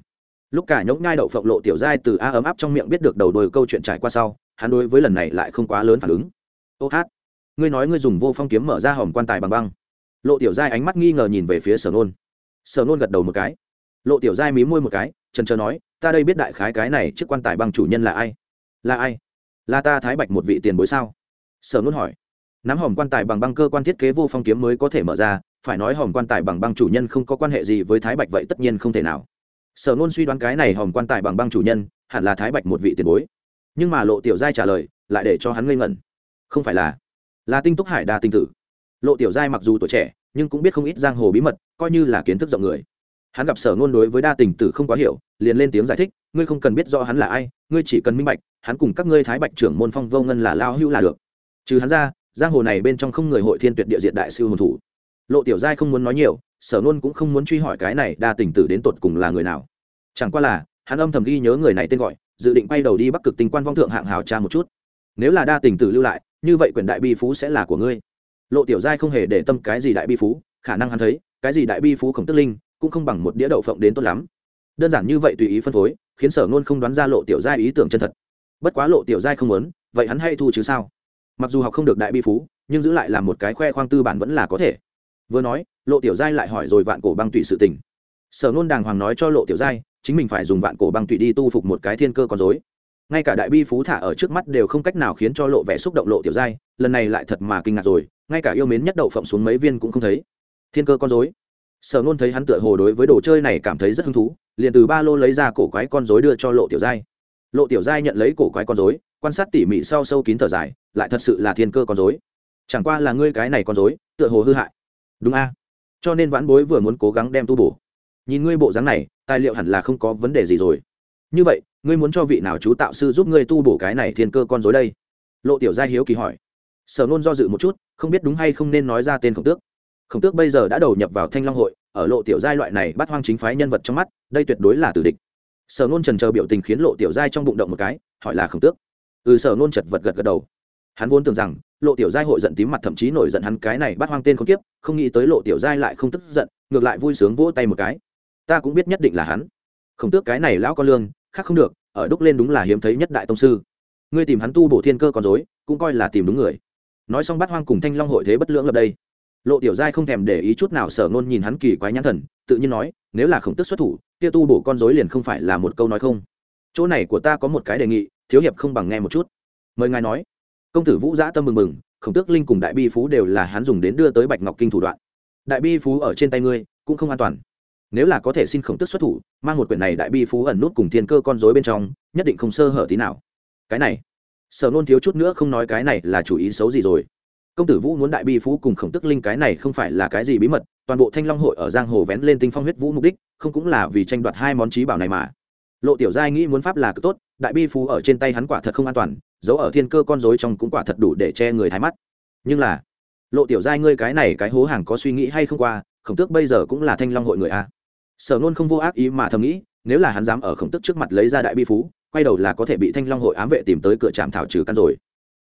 Lúc cả nhỗng nhai đậu phộng lộ tiểu giai từ a ấm áp trong miệng biết được đầu đôi câu chuyện trải qua sau, hắn đối với lần này lại không quá lớn phản ứng. Ô hát, ngươi nói ngươi dùng vô phong kiếm mở ra hòm quan tài bằng băng. Lộ tiểu giai ánh mắt nghi ngờ nhìn về phía sở nôn. Sở nôn gật đầu một cái. Lộ tiểu giai mí môi một cái, trần trờ nói, ta đây biết đại khái cái này chiếc quan tài bằng chủ nhân là ai? Là ai? Là ta thái bạch một vị tiền bối sao? Sở nôn hỏi. Nắm hòm quan tài bằng băng cơ quan thiết kế vô phong kiếm mới có thể mở ra phải nói hòm quan tài bằng băng chủ nhân không có quan hệ gì với thái bạch vậy tất nhiên không thể nào. Sở ngôn suy đoán cái này hòm quan tài bằng băng chủ nhân, hẳn là thái bạch một vị tiền bối. Nhưng mà lộ tiểu giai trả lời, lại để cho hắn ngây ngẩn. Không phải là là tinh túc hải đa tinh tử. Lộ tiểu giai mặc dù tuổi trẻ, nhưng cũng biết không ít giang hồ bí mật, coi như là kiến thức rộng người. Hắn gặp sở ngôn đối với đa tình tử không quá hiểu, liền lên tiếng giải thích, ngươi không cần biết rõ hắn là ai, ngươi chỉ cần minh bạch, hắn cùng các ngươi thái bạch trưởng môn phong vô ngân là lao hữu là được. Trừ hắn ra, giang hồ này bên trong không người hội thiên tuyệt địa diện đại siêu hồn thủ lộ tiểu giai không muốn nói nhiều, sở nôn cũng không muốn truy hỏi cái này đa tình tử đến tột cùng là người nào. Chẳng qua là, hắn âm thầm ghi nhớ người này tên gọi, dự định bay đầu đi bắc cực tinh quan vong thượng hạng hào cha một chút. Nếu là đa tình tử lưu lại, như vậy quyền đại bi phú sẽ là của ngươi. Lộ tiểu giai không hề để tâm cái gì đại bi phú, khả năng hắn thấy, cái gì đại bi phú khổng tức linh, cũng không bằng một đĩa đậu phộng đến tốt lắm. Đơn giản như vậy tùy ý phân phối, khiến sở nôn không đoán ra lộ tiểu giai ý tưởng chân thật. Bất quá lộ tiểu giai không muốn, vậy hắn hay thu chứ sao? Mặc dù học không được đại bi phú, nhưng giữ lại làm một cái khoe khoang tư bản vẫn là có thể vừa nói, lộ tiểu giai lại hỏi rồi vạn cổ băng tụy sự tình. Sở nôn đàng hoàng nói cho lộ tiểu giai, chính mình phải dùng vạn cổ băng tụy đi tu phục một cái thiên cơ con dối ngay cả đại bi phú thả ở trước mắt đều không cách nào khiến cho lộ vẻ xúc động lộ tiểu giai, lần này lại thật mà kinh ngạc rồi, ngay cả yêu mến nhất đậu phộng xuống mấy viên cũng không thấy. Thiên cơ con dối sở nôn thấy hắn tựa hồ đối với đồ chơi này cảm thấy rất hứng thú, liền từ ba lô lấy ra cổ quái con dối đưa cho lộ tiểu giai. Lộ tiểu giai nhận lấy cổ quái con dối quan sát tỉ mỉ sau sâu kín thở dài, lại thật sự là thiên cơ con dối chẳng qua là ngươi cái này con dối tựa hồ hư hại đúng a. Cho nên vãn bối vừa muốn cố gắng đem tu bổ. Nhìn ngươi bộ dáng này, tài liệu hẳn là không có vấn đề gì rồi. Như vậy, ngươi muốn cho vị nào chú tạo sư giúp ngươi tu bổ cái này thiên cơ con dối đây? Lộ tiểu gia hiếu kỳ hỏi. Sở nôn do dự một chút, không biết đúng hay không nên nói ra tên khổng tước. Khổng tước bây giờ đã đầu nhập vào thanh long hội, ở lộ tiểu giai loại này bắt hoang chính phái nhân vật trong mắt, đây tuyệt đối là tử địch. Sở nôn trần chờ biểu tình khiến lộ tiểu giai trong bụng động một cái, hỏi là khổng tước. Ừ sở nôn chật vật gật gật đầu hắn vốn tưởng rằng lộ tiểu giai hội giận tím mặt thậm chí nổi giận hắn cái này bắt hoang tên không tiếp không nghĩ tới lộ tiểu giai lại không tức giận, ngược lại vui sướng vỗ tay một cái. Ta cũng biết nhất định là hắn. Không tước cái này lão con lương, khác không được, ở đúc lên đúng là hiếm thấy nhất đại tông sư. Ngươi tìm hắn tu bổ thiên cơ còn dối, cũng coi là tìm đúng người. Nói xong bắt hoang cùng thanh long hội thế bất lưỡng lập đây. Lộ tiểu giai không thèm để ý chút nào sở ngôn nhìn hắn kỳ quái nhãn thần, tự nhiên nói, nếu là khổng tức xuất thủ, kia tu bổ con dối liền không phải là một câu nói không. Chỗ này của ta có một cái đề nghị, thiếu hiệp không bằng nghe một chút. Mời ngài nói công tử vũ giã tâm mừng mừng, khổng tước linh cùng đại bi phú đều là hắn dùng đến đưa tới bạch ngọc kinh thủ đoạn. Đại bi phú ở trên tay ngươi, cũng không an toàn. Nếu là có thể xin khổng tước xuất thủ, mang một quyển này đại bi phú ẩn nút cùng thiên cơ con dối bên trong, nhất định không sơ hở tí nào. Cái này, sở nôn thiếu chút nữa không nói cái này là chủ ý xấu gì rồi. Công tử vũ muốn đại bi phú cùng khổng tức linh cái này không phải là cái gì bí mật, toàn bộ thanh long hội ở giang hồ vén lên tinh phong huyết vũ mục đích, không cũng là vì tranh đoạt hai món trí bảo này mà. Lộ tiểu giai nghĩ muốn pháp là cực tốt, đại bi phú ở trên tay hắn quả thật không an toàn giấu ở thiên cơ con rối trong cũng quả thật đủ để che người thái mắt. Nhưng là, lộ tiểu giai ngươi cái này cái hố hàng có suy nghĩ hay không qua, khổng tước bây giờ cũng là thanh long hội người a. Sở nôn không vô ác ý mà thầm nghĩ, nếu là hắn dám ở khổng tước trước mặt lấy ra đại bi phú, quay đầu là có thể bị thanh long hội ám vệ tìm tới cửa trạm thảo trừ căn rồi.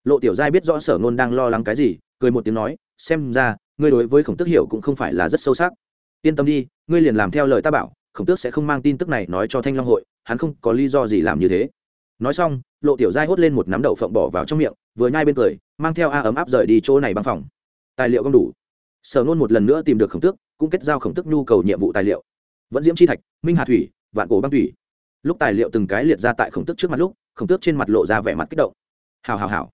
Lộ tiểu giai biết rõ sở nôn đang lo lắng cái gì, cười một tiếng nói, xem ra, ngươi đối với khổng tước hiểu cũng không phải là rất sâu sắc. Yên tâm đi, ngươi liền làm theo lời ta bảo, khổng tước sẽ không mang tin tức này nói cho thanh long hội, hắn không có lý do gì làm như thế nói xong, lộ tiểu giai hốt lên một nắm đậu phộng bỏ vào trong miệng, vừa nhai bên cười, mang theo a ấm áp rời đi chỗ này băng phòng. Tài liệu không đủ. Sở nôn một lần nữa tìm được khổng tước, cũng kết giao khổng tước nhu cầu nhiệm vụ tài liệu. Vẫn diễm chi thạch, minh hà thủy, vạn cổ băng thủy. Lúc tài liệu từng cái liệt ra tại khổng tước trước mặt lúc, khổng tước trên mặt lộ ra vẻ mặt kích động. Hào hào hào.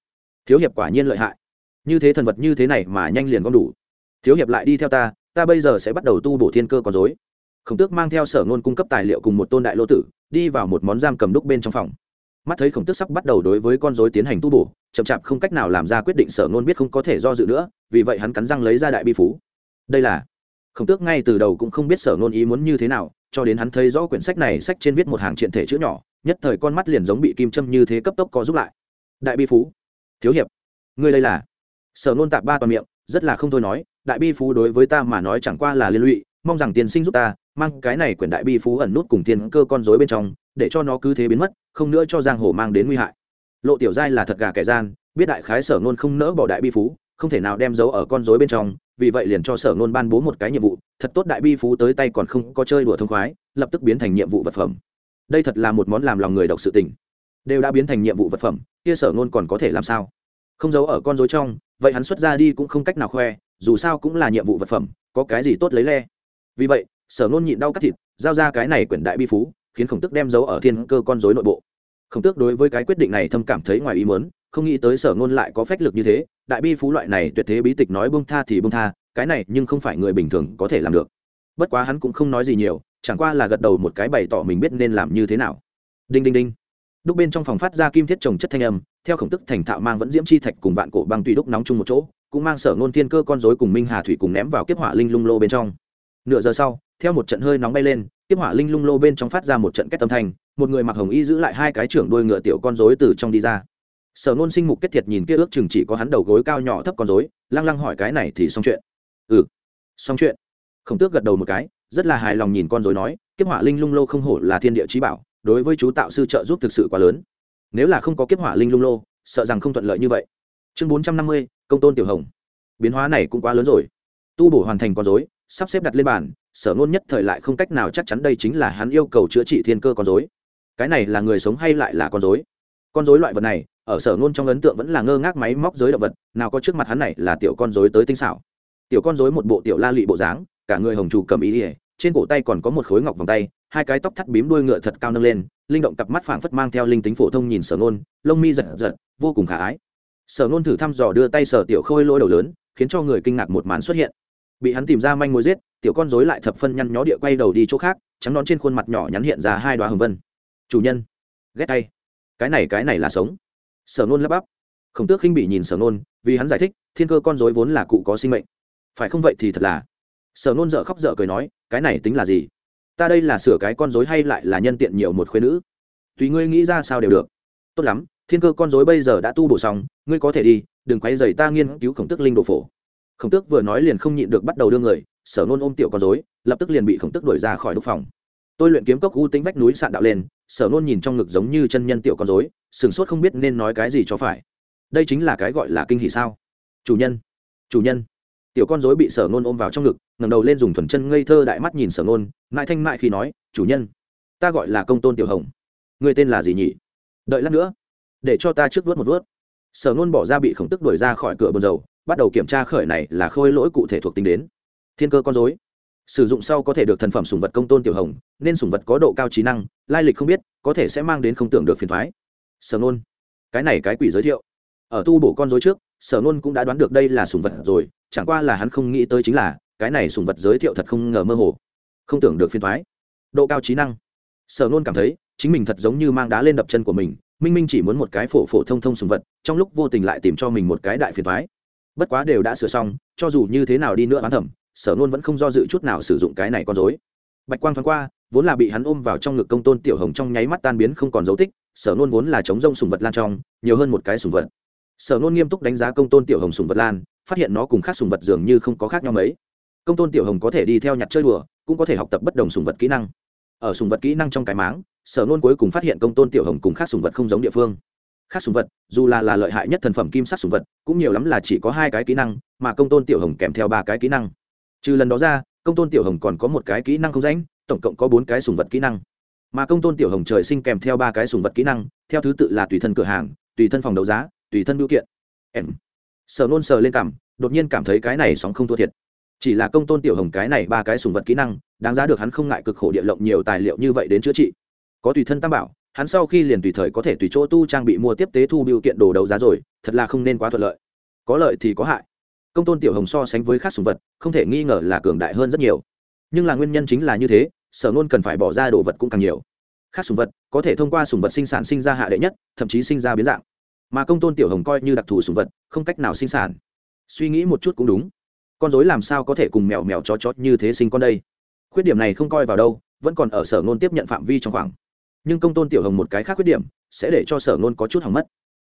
Thiếu hiệp quả nhiên lợi hại. Như thế thần vật như thế này mà nhanh liền gom đủ. Thiếu hiệp lại đi theo ta ta bây giờ sẽ bắt đầu tu bổ thiên cơ con dối khổng tước mang theo sở ngôn cung cấp tài liệu cùng một tôn đại lô tử, đi vào một món giam cầm đúc bên trong phòng mắt thấy khổng tức sắp bắt đầu đối với con dối tiến hành tu bổ, chậm chạp không cách nào làm ra quyết định sở ngôn biết không có thể do dự nữa, vì vậy hắn cắn răng lấy ra đại bi phú. Đây là, khổng tước ngay từ đầu cũng không biết sở ngôn ý muốn như thế nào, cho đến hắn thấy rõ quyển sách này sách trên viết một hàng triện thể chữ nhỏ, nhất thời con mắt liền giống bị kim châm như thế cấp tốc có giúp lại. Đại bi phú. Thiếu hiệp, ngươi đây là, sở nôn tạp ba toàn miệng, rất là không thôi nói, đại bi phú đối với ta mà nói chẳng qua là liên lụy, mong rằng tiền sinh giúp ta, mang cái này quyển đại bi phú ẩn nút cùng tiền cơ con dối bên trong, để cho nó cứ thế biến mất không nữa cho giang hồ mang đến nguy hại. Lộ tiểu giai là thật gà kẻ gian, biết đại khái sở nôn không nỡ bỏ đại bi phú, không thể nào đem giấu ở con dối bên trong, vì vậy liền cho sở nôn ban bố một cái nhiệm vụ, thật tốt đại bi phú tới tay còn không có chơi đùa thông khoái, lập tức biến thành nhiệm vụ vật phẩm. Đây thật là một món làm lòng người đọc sự tình. Đều đã biến thành nhiệm vụ vật phẩm, kia sở nôn còn có thể làm sao? Không giấu ở con dối trong, vậy hắn xuất ra đi cũng không cách nào khoe, dù sao cũng là nhiệm vụ vật phẩm, có cái gì tốt lấy le? Vì vậy, sở nôn nhịn đau cắt thịt, giao ra cái này quyển đại bi phú khiến khổng tức đem giấu ở thiên cơ con dối nội bộ. Khổng tước đối với cái quyết định này thâm cảm thấy ngoài ý mớn không nghĩ tới sở ngôn lại có phách lực như thế, đại bi phú loại này tuyệt thế bí tịch nói bông tha thì bông tha, cái này nhưng không phải người bình thường có thể làm được. Bất quá hắn cũng không nói gì nhiều, chẳng qua là gật đầu một cái bày tỏ mình biết nên làm như thế nào. Đinh đinh đinh. Đúc bên trong phòng phát ra kim thiết trồng chất thanh âm, theo khổng tức thành thạo mang vẫn diễm chi thạch cùng vạn cổ băng tùy đúc nóng chung một chỗ, cũng mang sở ngôn thiên cơ con rối cùng minh hà thủy cùng ném vào kiếp hỏa linh lung lô bên trong. Nửa giờ sau, theo một trận hơi nóng bay lên kiếp hỏa linh lung lô bên trong phát ra một trận kết tâm thanh, một người mặc hồng y giữ lại hai cái trưởng đuôi ngựa tiểu con rối từ trong đi ra. Sở nôn sinh mục kết thiệt nhìn kia ước chừng chỉ có hắn đầu gối cao nhỏ thấp con rối, lăng lăng hỏi cái này thì xong chuyện. Ừ xong chuyện. Khổng tước gật đầu một cái, rất là hài lòng nhìn con rối nói, kiếp hỏa linh lung lô không hổ là thiên địa trí bảo, đối với chú tạo sư trợ giúp thực sự quá lớn. Nếu là không có kiếp hỏa linh lung lô, sợ rằng không thuận lợi như vậy. Chương bốn trăm năm mươi, công tôn tiểu hồng. Biến hóa này cũng quá lớn rồi. Tu bổ hoàn thành con dối sắp xếp đặt lên bàn sở ngôn nhất thời lại không cách nào chắc chắn đây chính là hắn yêu cầu chữa trị thiên cơ con dối cái này là người sống hay lại là con dối con dối loại vật này, ở sở ngôn trong ấn tượng vẫn là ngơ ngác máy móc giới động vật, nào có trước mặt hắn này là tiểu con dối tới tinh xảo. Tiểu con dối một bộ tiểu la lị bộ dáng, cả người hồng trù cầm ý ỉa trên cổ tay còn có một khối ngọc vòng tay, hai cái tóc thắt bím đuôi ngựa thật cao nâng lên, linh động cặp mắt phảng phất mang theo linh tính phổ thông nhìn sở ngôn, lông mi giật giật, vô cùng khả ái. Sở ngôn thử thăm dò đưa tay sở tiểu khôi lỗi đầu lớn, khiến cho người kinh ngạc một màn xuất hiện bị hắn tìm ra manh mối giết, tiểu con dối lại thập phân nhăn nhó địa quay đầu đi chỗ khác, trắng nón trên khuôn mặt nhỏ nhắn hiện ra hai đoá hồng vân. Chủ nhân, ghét tay. Cái này cái này là sống. Sở nôn lắp bắp. Khổng tước khinh bị nhìn sở nôn, vì hắn giải thích, thiên cơ con dối vốn là cụ có sinh mệnh. Phải không vậy thì thật là? Sở nôn dợ khóc dợ cười nói, cái này tính là gì? Ta đây là sửa cái con dối hay lại là nhân tiện nhiều một khuyên nữ? Tùy ngươi nghĩ ra sao đều được. Tốt lắm, thiên cơ con dối bây giờ đã tu bổ xong, ngươi có thể đi, đừng quay dày ta nghiên cứu khổng tước linh đồ phổ khổng tước vừa nói liền không nhịn được bắt đầu đưa người, sở nôn ôm tiểu con dối lập tức liền bị khổng tước đuổi ra khỏi đúc phòng. Tôi luyện kiếm cốc u tính vách núi sạn đạo lên, sở nôn nhìn trong ngực giống như chân nhân tiểu con dối sửng sốt không biết nên nói cái gì cho phải. Đây chính là cái gọi là kinh hỷ sao? Chủ nhân chủ nhân. Tiểu con dối bị sở nôn ôm vào trong ngực, ngẩng đầu lên dùng thuần chân ngây thơ đại mắt nhìn sở nôn mãi thanh mại khi nói, chủ nhân, ta gọi là công tôn tiểu hồng. Người tên là gì nhỉ? Đợi lát nữa, để cho ta trước vớt một vớt sở nôn bỏ ra bị khổng tức đuổi ra khỏi cửa bồn dầu bắt đầu kiểm tra khởi này là khôi lỗi cụ thể thuộc tính đến. Thiên cơ con dối sử dụng sau có thể được thần phẩm sùng vật công tôn tiểu hồng, nên sùng vật có độ cao trí năng, lai lịch không biết, có thể sẽ mang đến không tưởng được phiền thoái. Sở nôn. Cái này cái quỷ giới thiệu. Ở tu bổ con dối trước, sở nôn cũng đã đoán được đây là sùng vật rồi, chẳng qua là hắn không nghĩ tới chính là, cái này sùng vật giới thiệu thật không ngờ mơ hồ. Không tưởng được phiền thoái. Độ cao trí năng. Sở nôn cảm thấy, chính mình thật giống như mang đá lên đập chân của mình, minh minh chỉ muốn một cái phổ phổ thông thông sùng vật, trong lúc vô tình lại tìm cho mình một cái đại phiền thoái bất quá đều đã sửa xong, cho dù như thế nào đi nữa bán thẩm, sở nôn vẫn không do dự chút nào sử dụng cái này con dối bạch quang thoáng qua, vốn là bị hắn ôm vào trong ngực công tôn tiểu hồng trong nháy mắt tan biến không còn dấu tích, sở nôn vốn là chống rông sùng vật lan trong, nhiều hơn một cái sùng vật. Sở nôn nghiêm túc đánh giá công tôn tiểu hồng sùng vật lan, phát hiện nó cùng khác sùng vật dường như không có khác nhau mấy. Công tôn tiểu hồng có thể đi theo nhặt chơi đùa, cũng có thể học tập bất đồng sùng vật kỹ năng. Ở sùng vật kỹ năng trong cái máng, sở nôn cuối cùng phát hiện công tôn tiểu hồng cùng khác sùng vật không giống địa phương khác sùng vật, dù là là lợi hại nhất thần phẩm kim sắc sùng vật, cũng nhiều lắm là chỉ có hai cái kỹ năng, mà công tôn tiểu hồng kèm theo ba cái kỹ năng. Trừ lần đó ra, công tôn tiểu hồng còn có một cái kỹ năng không rãnh tổng cộng có bốn cái sùng vật kỹ năng. Mà công tôn tiểu hồng trời sinh kèm theo ba cái sùng vật kỹ năng, theo thứ tự là tùy thân cửa hàng, tùy thân phòng đấu giá, tùy thân biểu kiện. Em. Sờ nôn sờ lên cảm, đột nhiên cảm thấy cái này sóng không thua thiệt. Chỉ là công tôn tiểu hồng cái này ba cái sùng vật kỹ năng, đáng giá được hắn không ngại cực khổ địa lộng nhiều tài liệu như vậy đến chữa trị. Có tùy thân tam bảo hắn sau khi liền tùy thời có thể tùy chỗ tu trang bị mua tiếp tế thu biểu kiện đồ đấu giá rồi, thật là không nên quá thuận lợi. Có lợi thì có hại. Công tôn tiểu hồng so sánh với khác sùng vật, không thể nghi ngờ là cường đại hơn rất nhiều. Nhưng là nguyên nhân chính là như thế, sở nôn cần phải bỏ ra đồ vật cũng càng nhiều. Khác sùng vật, có thể thông qua sùng vật sinh sản sinh ra hạ đệ nhất, thậm chí sinh ra biến dạng. Mà công tôn tiểu hồng coi như đặc thù sùng vật, không cách nào sinh sản. Suy nghĩ một chút cũng đúng. Con dối làm sao có thể cùng mèo mèo chó chó như thế sinh con đây? Khuyết điểm này không coi vào đâu, vẫn còn ở sở nôn tiếp nhận phạm vi trong khoảng nhưng công tôn tiểu hồng một cái khác khuyết điểm, sẽ để cho sở nôn có chút hỏng mất.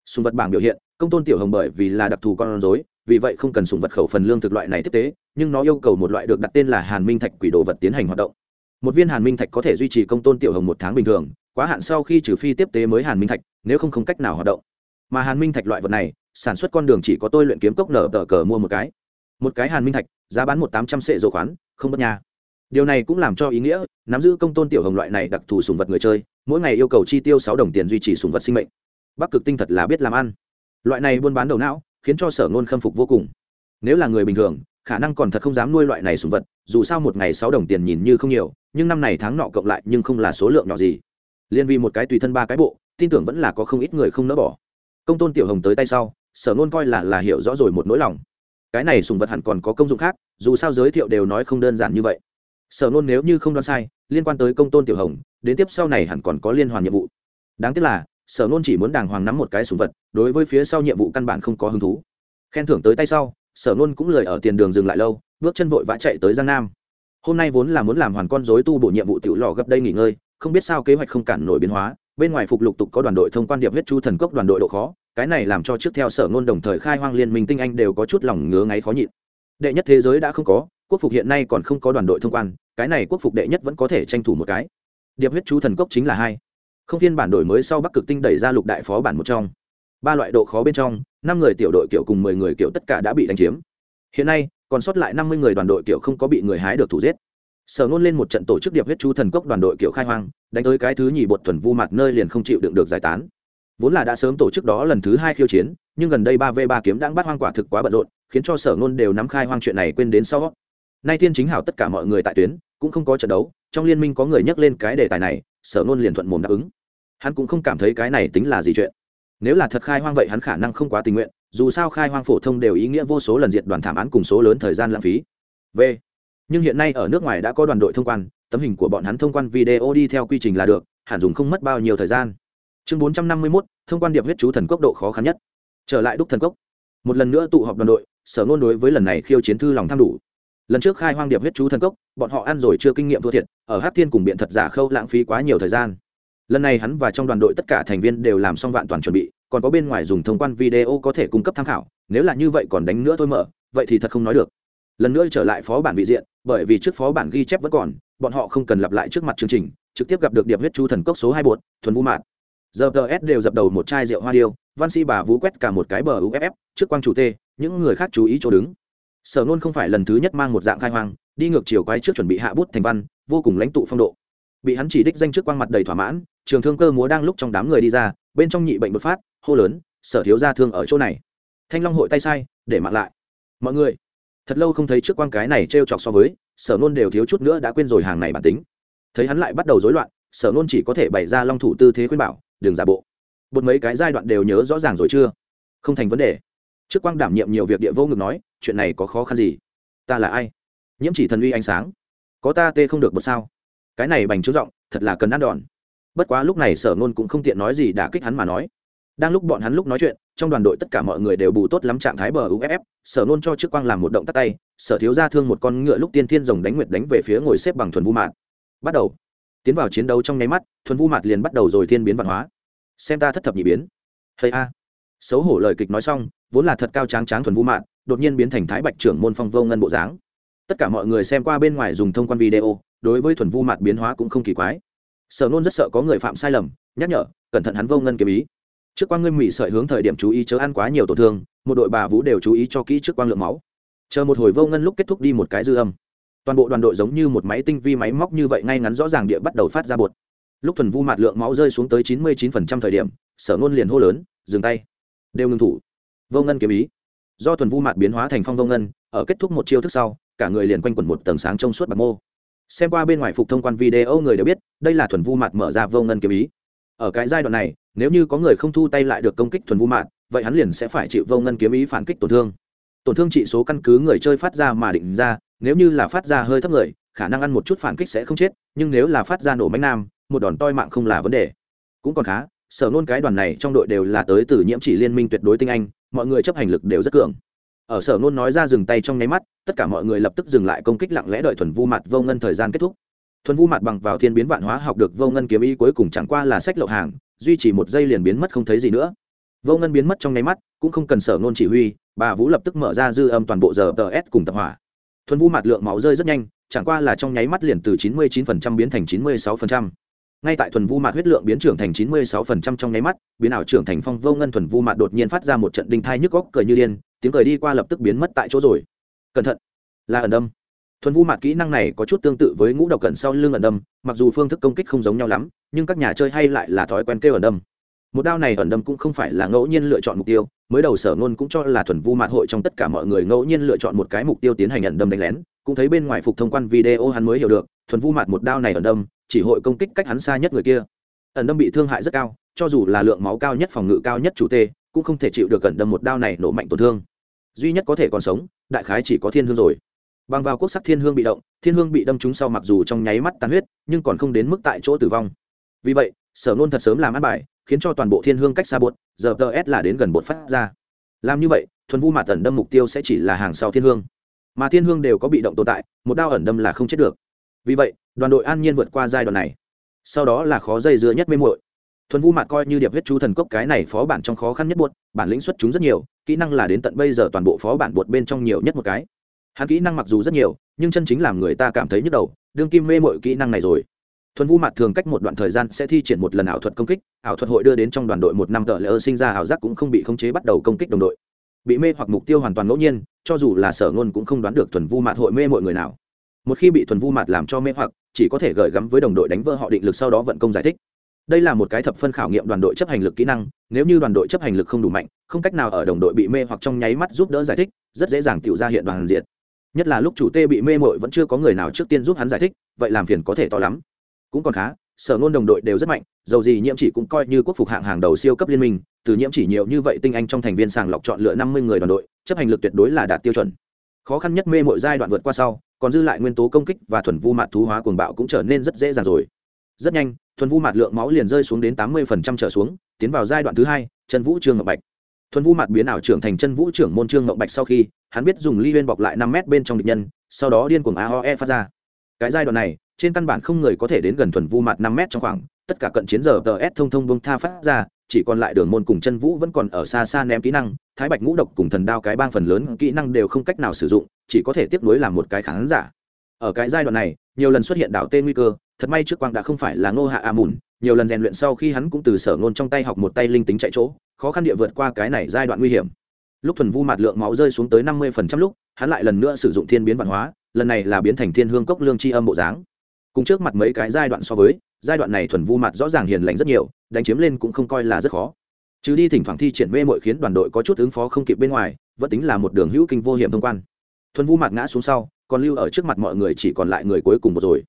Sùng vật bảng biểu hiện, công tôn tiểu hồng bởi vì là đặc thù con rối, vì vậy không cần sùng vật khẩu phần lương thực loại này tiếp tế, nhưng nó yêu cầu một loại được đặt tên là hàn minh thạch quỷ đồ vật tiến hành hoạt động. Một viên hàn minh thạch có thể duy trì công tôn tiểu hồng một tháng bình thường, quá hạn sau khi trừ phi tiếp tế mới hàn minh thạch, nếu không không cách nào hoạt động. Mà hàn minh thạch loại vật này, sản xuất con đường chỉ có tôi luyện kiếm cốc nở tờ cờ mua một cái. Một cái hàn minh thạch, giá bán một tám trăm sệ dầu khoán, không bất nhà điều này cũng làm cho ý nghĩa, nắm giữ công tôn tiểu hồng loại này đặc thù sùng vật người chơi mỗi ngày yêu cầu chi tiêu sáu đồng tiền duy trì sùng vật sinh mệnh. Bắc cực tinh thật là biết làm ăn. Loại này buôn bán đầu não, khiến cho sở ngôn khâm phục vô cùng. Nếu là người bình thường, khả năng còn thật không dám nuôi loại này sùng vật, dù sao một ngày sáu đồng tiền nhìn như không nhiều, nhưng năm này tháng nọ cộng lại nhưng không là số lượng nhỏ gì. Liên vì một cái tùy thân ba cái bộ, tin tưởng vẫn là có không ít người không nỡ bỏ. Công tôn tiểu hồng tới tay sau, sở nôn coi là là hiểu rõ rồi một nỗi lòng. Cái này sùng vật hẳn còn có công dụng khác, dù sao giới thiệu đều nói không đơn giản như vậy. Sở nôn nếu như không đoán sai liên quan tới công tôn tiểu hồng, đến tiếp sau này hẳn còn có liên hoàn nhiệm vụ. Đáng tiếc là, sở nôn chỉ muốn đàng hoàng nắm một cái sùng vật, đối với phía sau nhiệm vụ căn bản không có hứng thú. Khen thưởng tới tay sau, sở nôn cũng lười ở tiền đường dừng lại lâu, bước chân vội vã chạy tới giang nam. Hôm nay vốn là muốn làm hoàn con dối tu bổ nhiệm vụ tiểu lò gấp đây nghỉ ngơi, không biết sao kế hoạch không cản nổi biến hóa, bên ngoài phục lục tục có đoàn đội thông quan điệp huyết chu thần cốc đoàn đội độ khó, cái này làm cho trước theo sở ngôn đồng thời khai hoang liên minh tinh anh đều có chút lòng ngứa ngáy khó nhịn. Đệ nhất thế giới đã không có, quốc phục hiện nay còn không có đoàn đội thông quan cái này quốc phục đệ nhất vẫn có thể tranh thủ một cái. Điệp huyết chú thần cốc chính là hai. Không phiên bản đổi mới sau bắc cực tinh đẩy ra lục đại phó bản một trong. Ba loại độ khó bên trong, năm người tiểu đội kiểu cùng mười người kiểu tất cả đã bị đánh chiếm. Hiện nay, còn sót lại năm mươi người đoàn đội kiểu không có bị người hái được thủ giết. Sở nôn lên một trận tổ chức điệp huyết chú thần cốc đoàn đội kiểu khai hoang, đánh tới cái thứ nhì bột thuần vu mặt nơi liền không chịu đựng được giải tán. Vốn là đã sớm tổ chức đó lần thứ hai khiêu chiến, nhưng gần đây ba v ba kiếm đang bắt hoang quả thực quá bận rộn, khiến cho sở nôn đều nắm khai hoang chuyện này quên đến sau nay thiên chính hảo tất cả mọi người tại tuyến, cũng không có trận đấu, trong liên minh có người nhắc lên cái đề tài này, sở nôn liền thuận mồm đáp ứng. Hắn cũng không cảm thấy cái này tính là gì chuyện. Nếu là thật khai hoang vậy hắn khả năng không quá tình nguyện, dù sao khai hoang phổ thông đều ý nghĩa vô số lần diệt đoàn thảm án cùng số lớn thời gian lãng phí. V. Nhưng hiện nay ở nước ngoài đã có đoàn đội thông quan, tấm hình của bọn hắn thông quan video đi theo quy trình là được, hẳn dùng không mất bao nhiêu thời gian. Chương bốn trăm năm mươi mốt, thông quan điệp huyết chú thần cốc độ khó khăn nhất. Trở lại đúc thần cốc. Một lần nữa tụ họp đoàn đội, sở ngôn đối với lần này khiêu chiến thư lòng tham đủ lần trước khai hoang điệp huyết chú thần cốc, bọn họ ăn rồi chưa kinh nghiệm thua thiệt, ở hát thiên cùng biện thật giả khâu lãng phí quá nhiều thời gian. Lần này hắn và trong đoàn đội tất cả thành viên đều làm xong vạn toàn chuẩn bị, còn có bên ngoài dùng thông quan video có thể cung cấp tham khảo, nếu là như vậy còn đánh nữa thôi mở, vậy thì thật không nói được. Lần nữa trở lại phó bản vị diện, bởi vì trước phó bản ghi chép vẫn còn, bọn họ không cần lặp lại trước mặt chương trình, trực tiếp gặp được điệp huyết chu thần cốc số hai bột, thuần vũ mạn. Giờ ts đều dập đầu một chai rượu hoa điêu, văn sĩ bà vú quét cả một cái bờ uff trước quang chủ tê, những người khác chú ý chỗ đứng sở nôn không phải lần thứ nhất mang một dạng khai hoang, đi ngược chiều quay trước chuẩn bị hạ bút thành văn, vô cùng lãnh tụ phong độ. Bị hắn chỉ đích danh trước quang mặt đầy thỏa mãn, trường thương cơ múa đang lúc trong đám người đi ra, bên trong nhị bệnh bột phát, hô lớn, sở thiếu gia thương ở chỗ này. Thanh long hội tay sai, để mạng lại. Mọi người, thật lâu không thấy trước quang cái này t r e o chọc so với, sở nôn đều thiếu chút nữa đã quên rồi hàng này bản tính. Thấy hắn lại bắt đầu rối loạn, sở nôn chỉ có thể bày ra long thủ tư thế khuyên bảo, đừng giả bộ. Một mấy cái giai đoạn đều nhớ rõ ràng rồi chưa? Không thành vấn đề. Trước quang đảm nhiệm nhiều việc địa vô ngực nói chuyện này có khó khăn gì? Ta là ai? Nhiễm chỉ thần uy ánh sáng. Có ta tê không được một sao. Cái này bành trướng giọng, thật là cần ăn đòn. Bất quá lúc này sở ngôn cũng không tiện nói gì đã kích hắn mà nói. Đang lúc bọn hắn lúc nói chuyện, trong đoàn đội tất cả mọi người đều bù tốt lắm trạng thái bờ uff sở nôn cho trước quang làm một động tắt tay, sở thiếu ra thương một con ngựa lúc tiên thiên rồng đánh nguyệt đánh về phía ngồi xếp bằng thuần vu mạt. Bắt đầu. Tiến vào chiến đấu trong nháy mắt, thuần vu mạt liền bắt đầu rồi thiên biến văn hóa. Xem ta thất thập nhị biến. Hay a. Xấu hổ lời kịch nói xong, vốn là thật cao tráng tráng thuần vu mạt đột nhiên biến thành thái bạch trưởng môn phong vô ngân bộ dáng. Tất cả mọi người xem qua bên ngoài dùng thông quan video, đối với thuần vu mạt biến hóa cũng không kỳ quái. Sở nôn rất sợ có người phạm sai lầm, nhắc nhở, cẩn thận hắn vô ngân kiếm ý. Trước quang ngươi mỹ sợi hướng thời điểm chú ý chớ ăn quá nhiều tổn thương, một đội bà vũ đều chú ý cho kỹ trước quang lượng máu. Chờ một hồi vô ngân lúc kết thúc đi một cái dư âm. Toàn bộ đoàn đội giống như một máy tinh vi máy móc như vậy ngay ngắn rõ ràng địa bắt đầu phát ra bột. Lúc thuần vu mạt lượng máu rơi xuống tới chín mươi chín phần trăm thời điểm, sở ngôn liền hô lớn, dừng tay. Đều ngừng thủ. Vô ngân kiếm ý do thuần vu mạt biến hóa thành phong vông ngân, ở kết thúc một chiêu thức sau, cả người liền quanh quẩn một tầng sáng trong suốt bạc mô. Xem qua bên ngoài phục thông quan video người đều biết, đây là thuần vu mạt mở ra vô ngân kiếm ý. Ở cái giai đoạn này, nếu như có người không thu tay lại được công kích thuần vu mạn vậy hắn liền sẽ phải chịu vô ngân kiếm ý phản kích tổn thương. Tổn thương trị số căn cứ người chơi phát ra mà định ra, nếu như là phát ra hơi thấp người, khả năng ăn một chút phản kích sẽ không chết, nhưng nếu là phát ra nổ mánh nam, một đòn toi mạng không là vấn đề. Cũng còn khá, sở nôn cái đoàn này trong đội đều là tới từ nhiễm chỉ liên minh tuyệt đối tinh anh mọi người chấp hành lực đều rất cường. Ở sở nôn nói ra dừng tay trong nháy mắt, tất cả mọi người lập tức dừng lại công kích lặng lẽ đợi thuần vu mặt vô ngân thời gian kết thúc. Thuần vu mặt bằng vào thiên biến vạn hóa học được vô ngân kiếm ý cuối cùng chẳng qua là sách lậu hàng, duy trì một giây liền biến mất không thấy gì nữa. Vô ngân biến mất trong nháy mắt, cũng không cần sở nôn chỉ huy, bà vũ lập tức mở ra dư âm toàn bộ giờ tờ s cùng tập hỏa. Thuần vu mặt lượng máu rơi rất nhanh, chẳng qua là trong nháy mắt liền từ 99% biến thành 96% ngay tại thuần vu mạt huyết lượng biến trưởng thành 96% trong nháy mắt, biến ảo trưởng thành phong vô ngân thuần vu mạt đột nhiên phát ra một trận đinh thai nhức góc cười như điên, tiếng cười đi qua lập tức biến mất tại chỗ rồi. Cẩn thận, là ẩn đâm thuần vu mạt kỹ năng này có chút tương tự với ngũ độc cẩn sau lưng ẩn đâm mặc dù phương thức công kích không giống nhau lắm, nhưng các nhà chơi hay lại là thói quen kêu ẩn đâm một đao này ẩn đâm cũng không phải là ngẫu nhiên lựa chọn mục tiêu, mới đầu sở ngôn cũng cho là thuần vu mạt hội trong tất cả mọi người ngẫu nhiên lựa chọn một cái mục tiêu tiến hành ẩn đâm đánh lén, cũng thấy bên ngoài phục thông quan video hắn mới hiểu được, thuần vu mạt một đao này ẩn đâm, chỉ hội công kích cách hắn xa nhất người kia. Ẩn đâm bị thương hại rất cao, cho dù là lượng máu cao nhất phòng ngự cao nhất chủ tê, cũng không thể chịu được ẩn đâm một đao này nổ mạnh tổn thương. Duy nhất có thể còn sống, đại khái chỉ có thiên hương rồi. Bằng vào quốc sắc thiên hương bị động, thiên hương bị đâm trúng sau mặc dù trong nháy mắt tàn huyết, nhưng còn không đến mức tại chỗ tử vong. Vì vậy sở nôn thật sớm làm ăn bài, khiến cho toàn bộ thiên hương cách xa bột giờ tờ s là đến gần bột phát ra. Làm như vậy, thuần vu mạ tần đâm mục tiêu sẽ chỉ là hàng sau thiên hương. Mà thiên hương đều có bị động tồn tại, một đao ẩn đâm là không chết được. Vì vậy, đoàn đội an nhiên vượt qua giai đoạn này. Sau đó là khó dây dưa nhất mê mội thuần vu mạt coi như điệp huyết chú thần cốc cái này phó bản trong khó khăn nhất buột bản lĩnh xuất chúng rất nhiều, kỹ năng là đến tận bây giờ toàn bộ phó bản buột bên trong nhiều nhất một cái. Hắn kỹ năng mặc dù rất nhiều, nhưng chân chính làm người ta cảm thấy nhức đầu, đương kim mê mội kỹ năng này rồi thuần vu mặt thường cách một đoạn thời gian sẽ thi triển một lần ảo thuật công kích, ảo thuật hội đưa đến trong đoàn đội một năm tờ lỡ sinh ra ảo giác cũng không bị khống chế bắt đầu công kích đồng đội. Bị mê hoặc mục tiêu hoàn toàn ngẫu nhiên, cho dù là sở ngôn cũng không đoán được thuần vu mặt hội mê mọi người nào. Một khi bị thuần vu mặt làm cho mê hoặc, chỉ có thể gửi gắm với đồng đội đánh vỡ họ định lực sau đó vận công giải thích. Đây là một cái thập phân khảo nghiệm đoàn đội chấp hành lực kỹ năng, nếu như đoàn đội chấp hành lực không đủ mạnh, không cách nào ở đồng đội bị mê hoặc trong nháy mắt giúp đỡ giải thích, rất dễ dàng tự ra hiện đoàn diện nhất là lúc chủ tê bị mê mội vẫn chưa có người nào trước tiên giúp hắn giải thích, vậy làm phiền có thể to lắm cũng còn khá, sở ngôn đồng đội đều rất mạnh, dầu gì nhiễm chỉ cũng coi như quốc phục hạng hàng đầu siêu cấp liên minh, từ nhiễm chỉ nhiều như vậy tinh anh trong thành viên sàng lọc chọn lựa năm mươi người đoàn đội, chấp hành lực tuyệt đối là đạt tiêu chuẩn. Khó khăn nhất mê mọi giai đoạn vượt qua sau, còn dư lại nguyên tố công kích và thuần vu mạt thú hóa cuồng bạo cũng trở nên rất dễ dàng rồi. Rất nhanh, thuần vu mạt lượng máu liền rơi xuống đến tám mươi trở xuống, tiến vào giai đoạn thứ hai, chân vũ trương ngọc bạch. Thuần vu mạt biến ảo trưởng thành chân vũ trưởng môn trương ngọc bạch sau khi, hắn biết dùng ly huyên bọc lại năm mét bên trong địch nhân, sau đó điên cuồng aoe phát ra cái giai đoạn này, trên căn bản không người có thể đến gần thuần vu mặt năm mét trong khoảng, tất cả cận chiến giờ tờ s thông thông bông tha phát ra, chỉ còn lại đường môn cùng chân vũ vẫn còn ở xa xa ném kỹ năng, thái bạch ngũ độc cùng thần đao cái bang phần lớn kỹ năng đều không cách nào sử dụng, chỉ có thể tiếp nối làm một cái khán giả. Ở cái giai đoạn này, nhiều lần xuất hiện đảo tên nguy cơ, thật may trước quang đã không phải là ngô hạ a mùn, nhiều lần rèn luyện sau khi hắn cũng từ sở ngôn trong tay học một tay linh tính chạy chỗ, khó khăn địa vượt qua cái này giai đoạn nguy hiểm lúc thuần vu mạt lượng máu rơi xuống tới năm mươi phần trăm lúc, hắn lại lần nữa sử dụng thiên biến văn hóa, lần này là biến thành thiên hương cốc lương tri âm bộ dáng. Cùng trước mặt mấy cái giai đoạn so với, giai đoạn này thuần vu mặt rõ ràng hiền lành rất nhiều, đánh chiếm lên cũng không coi là rất khó. Chứ đi thỉnh thoảng thi triển mê mội khiến đoàn đội có chút ứng phó không kịp bên ngoài, vẫn tính là một đường hữu kinh vô hiểm thông quan. Thuần vu mặt ngã xuống sau, còn lưu ở trước mặt mọi người chỉ còn lại người cuối cùng một rồi.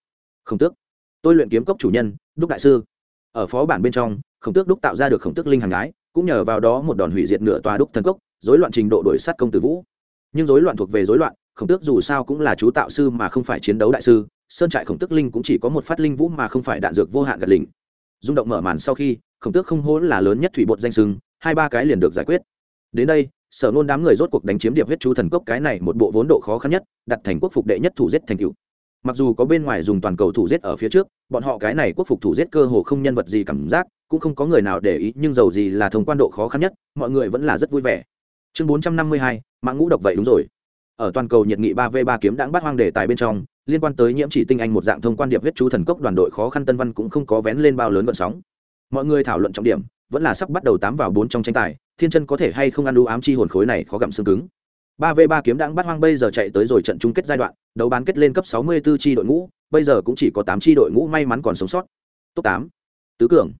Không tước, tôi luyện kiếm cốc chủ nhân, đúc đại sư. Ở phó bản bên trong, khổng tước đúc tạo ra được khổng tước linh hàng ái, cũng nhờ vào đó một đòn hủy diệt nửa tòa đúc thần cốc dối loạn trình độ đổi sát công tử vũ. Nhưng dối loạn thuộc về dối loạn, khổng tước dù sao cũng là chú tạo sư mà không phải chiến đấu đại sư, sơn trại khổng tước linh cũng chỉ có một phát linh vũ mà không phải đạn dược vô hạn gật lình rung động mở màn sau khi, khổng tước không hố là lớn nhất thủy bột danh sưng, hai ba cái liền được giải quyết. Đến đây, sở nôn đám người rốt cuộc đánh chiếm điệp huyết chú thần cốc cái này một bộ vốn độ khó khăn nhất, đặt thành quốc phục đệ nhất thủ giết thành cựu mặc dù có bên ngoài dùng toàn cầu thủ giết ở phía trước, bọn họ cái này quốc phục thủ giết cơ hồ không nhân vật gì cảm giác, cũng không có người nào để ý, nhưng dầu gì là thông quan độ khó khăn nhất, mọi người vẫn là rất vui vẻ chương bốn trăm năm mươi hai mạng ngũ độc vậy đúng rồi. Ở toàn cầu nhiệt nghị ba v ba kiếm đãng bắt hoang đề tài bên trong, liên quan tới nhiễm chỉ tinh anh một dạng thông quan điệp huyết chú thần cốc đoàn đội khó khăn tân văn cũng không có vén lên bao lớn vận sóng. Mọi người thảo luận trọng điểm, vẫn là sắp bắt đầu tám vào bốn trong tranh tài, thiên chân có thể hay không ăn đu ám chi hồn khối này khó gặm xương cứng. ba v ba kiếm đãng bắt hoang bây giờ chạy tới rồi trận chung kết giai đoạn, đấu bán kết lên cấp sáu mươi 64 chi đội ngũ, bây giờ cũng chỉ có tám chi đội ngũ may mắn còn sống sót. Top tám. Tứ cường.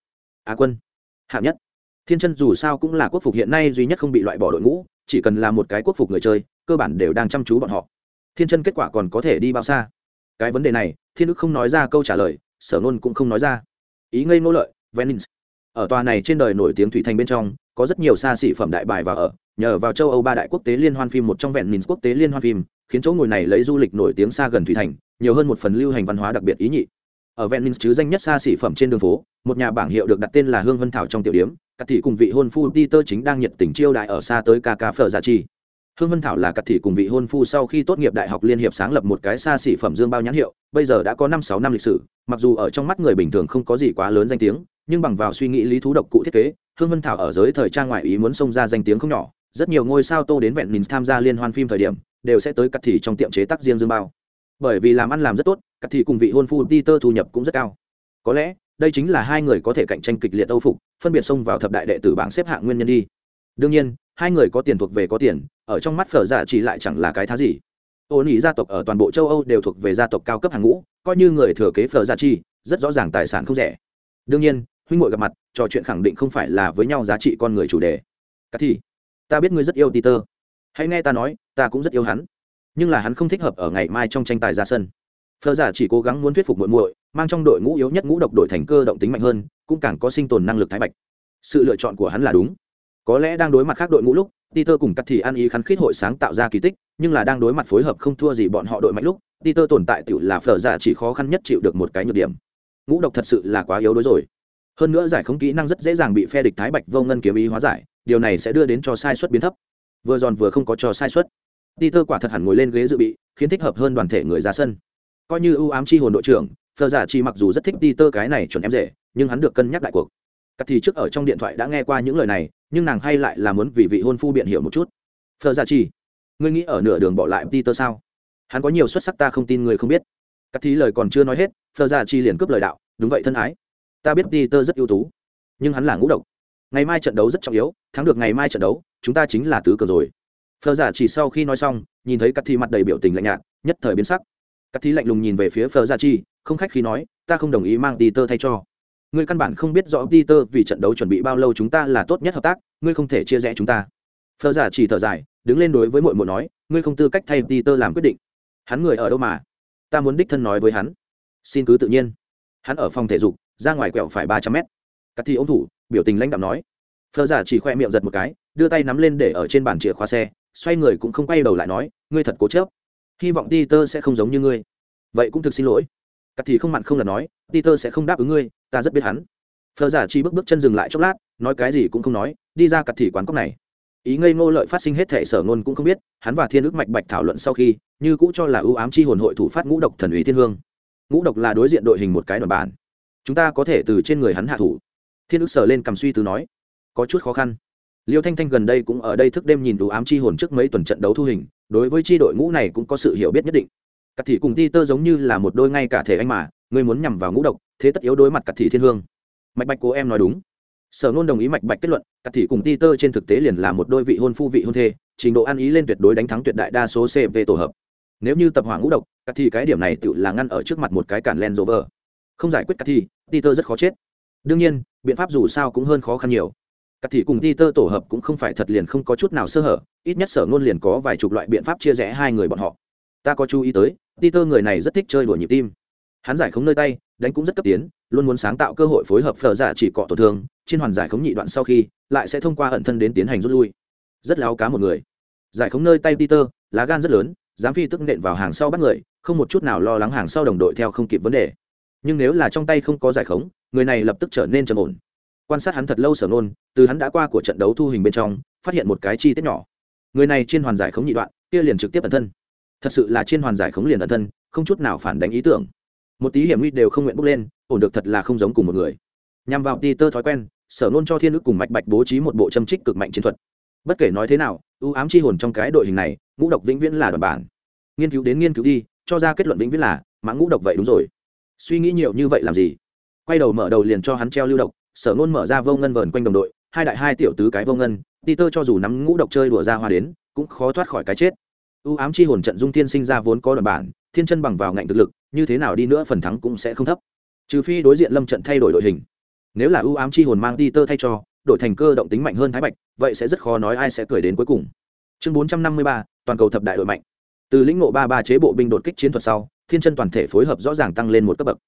Á quân. Hạng nhất thiên chân dù sao cũng là quốc phục hiện nay duy nhất không bị loại bỏ đội ngũ, chỉ cần là một cái quốc phục người chơi, cơ bản đều đang chăm chú bọn họ. Thiên chân kết quả còn có thể đi bao xa? Cái vấn đề này, thiên đức không nói ra câu trả lời, sở nôn cũng không nói ra. Ý ngây nô lợi venins ở tòa này trên đời nổi tiếng thủy thành bên trong, có rất nhiều xa xỉ phẩm đại bài và ở, nhờ vào châu âu ba đại quốc tế liên hoan phim một trong vẹn minh quốc tế liên hoan phim, khiến chỗ ngồi này lấy du lịch nổi tiếng xa gần thủy thành, nhiều hơn một phần lưu hành văn hóa đặc biệt ý nhị. Ở vẹn minh chứ danh nhất xa xỉ phẩm trên đường phố, một nhà bảng hiệu được đặt tên là hương vân thảo trong tiểu điếm cắt thị cùng vị hôn phu peter chính đang nhiệt tình chiêu đại ở xa tới ca ca phở gia chi. Hương vân thảo là cắt thị cùng vị hôn phu sau khi tốt nghiệp đại học liên hiệp sáng lập một cái xa xỉ phẩm dương bao nhãn hiệu, bây giờ đã có năm sáu năm lịch sử, mặc dù ở trong mắt người bình thường không có gì quá lớn danh tiếng, nhưng bằng vào suy nghĩ lý thú độc cụ thiết kế, hương vân thảo ở giới thời trang ngoại ý muốn xông ra danh tiếng không nhỏ, rất nhiều ngôi sao tô đến vẹn mình tham gia liên hoan phim thời điểm, đều sẽ tới cắt thị trong tiệm chế tác riêng dương bao. Bởi vì làm ăn làm rất tốt cắt thị cùng vị hôn phu peter thu nhập cũng rất cao. Có lẽ đây chính là hai người có thể cạnh tranh kịch liệt âu phục, phân biệt xông vào thập đại đệ tử bảng xếp hạng nguyên nhân đi. Đương nhiên, hai người có tiền thuộc về có tiền, ở trong mắt phở dạ chỉ lại chẳng là cái thá gì. Ô nỉ gia tộc ở toàn bộ châu âu đều thuộc về gia tộc cao cấp hàng ngũ, coi như người thừa kế phở dạ chi rất rõ ràng tài sản không rẻ. Đương nhiên, huynh ngội gặp mặt, trò chuyện khẳng định không phải là với nhau giá trị con người chủ đề. Cả thì ta biết ngươi rất yêu peter. Hãy nghe ta nói, ta cũng rất yêu hắn. Nhưng là hắn không thích hợp ở ngày mai trong tranh tài ra sân phở giả chỉ cố gắng muốn thuyết phục muội muội, mang trong đội ngũ yếu nhất ngũ độc đội thành cơ động tính mạnh hơn, cũng càng có sinh tồn năng lực thái bạch. Sự lựa chọn của hắn là đúng. Có lẽ đang đối mặt khác đội ngũ lúc, Peter cùng cắt thì ăn ý khắn khít hội sáng tạo ra kỳ tích, nhưng là đang đối mặt phối hợp không thua gì bọn họ đội mạnh lúc, Peter tồn tại tiểu là phở giả chỉ khó khăn nhất chịu được một cái nhược điểm. Ngũ độc thật sự là quá yếu đối rồi. Hơn nữa giải không kỹ năng rất dễ dàng bị phe địch thái bạch vô ngân kiếm ý hóa giải, điều này sẽ đưa đến cho sai suất biến thấp. Vừa giòn vừa không có cho sai suất. Peter quả thật hẳn ngồi lên ghế dự bị, khiến thích hợp hơn đoàn thể người ra sân coi như ưu ám chi hồn đội trưởng phờ giả chi mặc dù rất thích đi tơ cái này chuẩn em rể nhưng hắn được cân nhắc đại cuộc. Cắt thì trước ở trong điện thoại đã nghe qua những lời này nhưng nàng hay lại là muốn vì vị hôn phu biện hiểu một chút. Phờ giả chi, ngươi nghĩ ở nửa đường bỏ lại đi tơ sao? Hắn có nhiều xuất sắc ta không tin người không biết. Cắt thì lời còn chưa nói hết phờ giả chi liền cướp lời đạo đúng vậy thân ái. Ta biết đi tơ rất ưu tú nhưng hắn là ngũ độc. Ngày mai trận đấu rất trọng yếu thắng được ngày mai trận đấu chúng ta chính là tứ cờ rồi. Phờ giả chỉ sau khi nói xong nhìn thấy cắt thì mặt đầy biểu tình lạnh nhạt nhất thời biến sắc cắt thí lạnh lùng nhìn về phía Phở dạ giả chỉ không khách khí nói, ta không đồng ý mang Peter thay cho. Ngươi căn bản không biết rõ Peter vì trận đấu chuẩn bị bao lâu chúng ta là tốt nhất hợp tác, ngươi không thể chia rẽ chúng ta. Phở dạ giả chỉ thở dài, đứng lên đối với muội muội nói, ngươi không tư cách thay Peter làm quyết định. Hắn người ở đâu mà? Ta muốn đích thân nói với hắn. Xin cứ tự nhiên. Hắn ở phòng thể dục, ra ngoài quẹo phải ba trăm mét. Cắt thi ôm thủ, biểu tình lãnh đạm nói. Phở dạ giả chỉ khoe miệng giật một cái, đưa tay nắm lên để ở trên bàn chìa khóa xe, xoay người cũng không quay đầu lại nói, ngươi thật cố chấp hy vọng Peter sẽ không giống như ngươi. Vậy cũng thực xin lỗi. Cắt thì không mặn không là nói, peter sẽ không đáp ứng ngươi, ta rất biết hắn. Phờ giả chi bước bước chân dừng lại chốc lát, nói cái gì cũng không nói, đi ra cắt thì quán cốc này. Ý ngây ngô lợi phát sinh hết thể sở ngôn cũng không biết, hắn và thiên ước mạch bạch thảo luận sau khi, như cũ cho là ưu ám chi hồn hội thủ phát ngũ độc thần ủy thiên hương. Ngũ độc là đối diện đội hình một cái đoàn bản. Chúng ta có thể từ trên người hắn hạ thủ. Thiên ước sở lên cầm suy từ nói, có chút khó khăn. Liêu thanh thanh gần đây cũng ở đây thức đêm nhìn đủ ám chi hồn trước mấy tuần trận đấu thu hình đối với chi đội ngũ này cũng có sự hiểu biết nhất định. Cát thị cùng ti tơ giống như là một đôi ngay cả thể anh mà, ngươi muốn nhằm vào ngũ độc, thế tất yếu đối mặt Cát thị thiên hương. Mạch bạch cô em nói đúng. Sở nôn đồng ý mạch bạch kết luận Cát thị cùng ti tơ trên thực tế liền là một đôi vị hôn phu vị hôn thê, trình độ ăn ý lên tuyệt đối đánh thắng tuyệt đại đa số cv tổ hợp. Nếu như tập hỏa ngũ độc Cát thị cái điểm này tự là ngăn ở trước mặt một cái cản len rover. Không giải quyết Cát thị ti tơ rất khó chết. Đương nhiên, biện pháp dù sao cũng hơn khó khăn nhiều cắt thị cùng Peter tơ tổ hợp cũng không phải thật liền không có chút nào sơ hở, ít nhất sở ngôn liền có vài chục loại biện pháp chia rẽ hai người bọn họ. Ta có chú ý tới, peter người này rất thích chơi đùa nhịp tim. Hắn giải khống nơi tay, đánh cũng rất cấp tiến, luôn muốn sáng tạo cơ hội phối hợp phở giả chỉ cọ tổn thương, trên hoàn giải khống nhị đoạn sau khi, lại sẽ thông qua ẩn thân đến tiến hành rút lui. Rất láo cá một người. Giải khống nơi tay peter, lá gan rất lớn, dám phi tức nện vào hàng sau bắt người, không một chút nào lo lắng hàng sau đồng đội theo không kịp vấn đề. Nhưng nếu là trong tay không có giải khống, người này lập tức trở nên trầm ổn quan sát hắn thật lâu sở nôn từ hắn đã qua của trận đấu thu hình bên trong, phát hiện một cái chi tiết nhỏ. Người này trên hoàn giải khống nhị đoạn, kia liền trực tiếp ẩn thân. Thật sự là trên hoàn giải khống liền ẩn thân, không chút nào phản đánh ý tưởng. Một tí hiểm nguy đều không nguyện bước lên, ổn được thật là không giống cùng một người. Nhằm vào ti tơ thói quen, sở nôn cho thiên ước cùng mạch bạch bố trí một bộ châm trích cực mạnh chiến thuật. Bất kể nói thế nào ưu ám chi hồn trong cái đội hình này, ngũ độc vĩnh viễn là đoàn bản. Nghiên cứu đến nghiên cứu đi, cho ra kết luận vĩnh viễn là mã ngũ độc vậy đúng rồi. Suy nghĩ nhiều như vậy làm gì? Quay đầu mở đầu liền cho hắn treo lưu độc sở nôn mở ra vô ngân vờn quanh đồng đội, hai đại hai tiểu tứ cái vô ngân ti tơ cho dù nắm ngũ độc chơi đùa ra hoa đến, cũng khó thoát khỏi cái chết. Ưu ám chi hồn trận dung thiên sinh ra vốn có đoàn bản, thiên chân bằng vào ngạnh thực lực, như thế nào đi nữa phần thắng cũng sẽ không thấp. Trừ phi đối diện lâm trận thay đổi đội hình. Nếu là ưu ám chi hồn mang đi tơ thay cho, đội thành cơ động tính mạnh hơn thái bạch, vậy sẽ rất khó nói ai sẽ cười đến cuối cùng. Chương bốn trăm năm mươi ba, toàn cầu thập đại đội mạnh. Từ lĩnh ngộ ba ba chế bộ binh đột kích chiến thuật sau, thiên chân toàn thể phối hợp rõ ràng tăng lên một cấp bậc.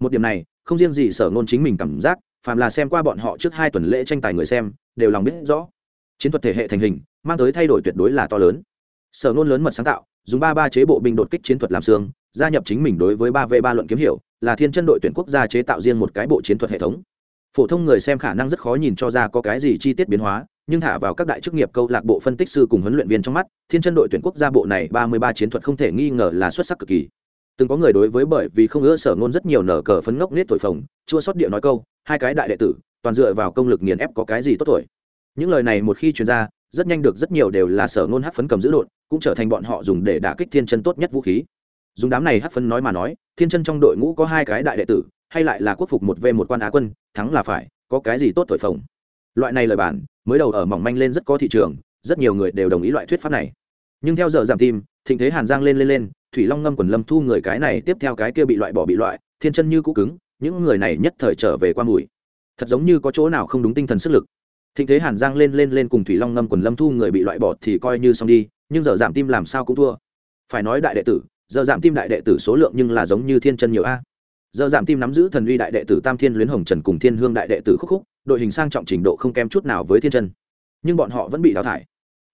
Một điểm này, không riêng gì sở ngôn chính mình cảm giác phàm là xem qua bọn họ trước hai tuần lễ tranh tài người xem, đều lòng biết rõ. Chiến thuật thể hệ thành hình, mang tới thay đổi tuyệt đối là to lớn. Sở nôn lớn mật sáng tạo, dùng ba ba chế bộ binh đột kích chiến thuật làm xương, gia nhập chính mình đối với ba v ba luận kiếm hiểu, là thiên chân đội tuyển quốc gia chế tạo riêng một cái bộ chiến thuật hệ thống. Phổ thông người xem khả năng rất khó nhìn cho ra có cái gì chi tiết biến hóa, nhưng thả vào các đại chức nghiệp câu lạc bộ phân tích sư cùng huấn luyện viên trong mắt, thiên chân đội tuyển quốc gia bộ này ba mươi ba chiến thuật không thể nghi ngờ là xuất sắc cực kỳ từng có người đối với bởi vì không ưa sở ngôn rất nhiều nở cờ phấn ngốc nết thổi phồng, chua sót địa nói câu, hai cái đại đệ tử, toàn dựa vào công lực nghiền ép có cái gì tốt thổi? Những lời này một khi truyền ra, rất nhanh được rất nhiều đều là sở ngôn hát phấn cầm giữ đột cũng trở thành bọn họ dùng để đả kích thiên chân tốt nhất vũ khí. Dùng đám này hát phấn nói mà nói, thiên chân trong đội ngũ có hai cái đại đệ tử, hay lại là quốc phục một v một quan á quân, thắng là phải, có cái gì tốt thổi phồng? Loại này lời bản, mới đầu ở mỏng manh lên rất có thị trường, rất nhiều người đều đồng ý loại thuyết pháp này. Nhưng theo giờ giảm tim, thịnh thế hàn giang lên lên lên thủy long ngâm quần lâm thu người cái này, tiếp theo cái kia bị loại bỏ bị loại, thiên chân như cũ cứng, những người này nhất thời trở về qua mùi. Thật giống như có chỗ nào không đúng tinh thần sức lực. Thịnh thế hàn giang lên lên lên cùng thủy long ngâm quần lâm thu người bị loại bỏ thì coi như xong đi, nhưng giờ giảm tim làm sao cũng thua. Phải nói đại đệ tử, giờ giảm tim đại đệ tử số lượng nhưng là giống như thiên chân nhiều a. Giờ giảm tim nắm giữ thần uy đại đệ tử tam thiên luyến hồng trần cùng thiên hương đại đệ tử khúc khúc, đội hình sang trọng trình độ không kém chút nào với thiên chân. Nhưng bọn họ vẫn bị đào thải.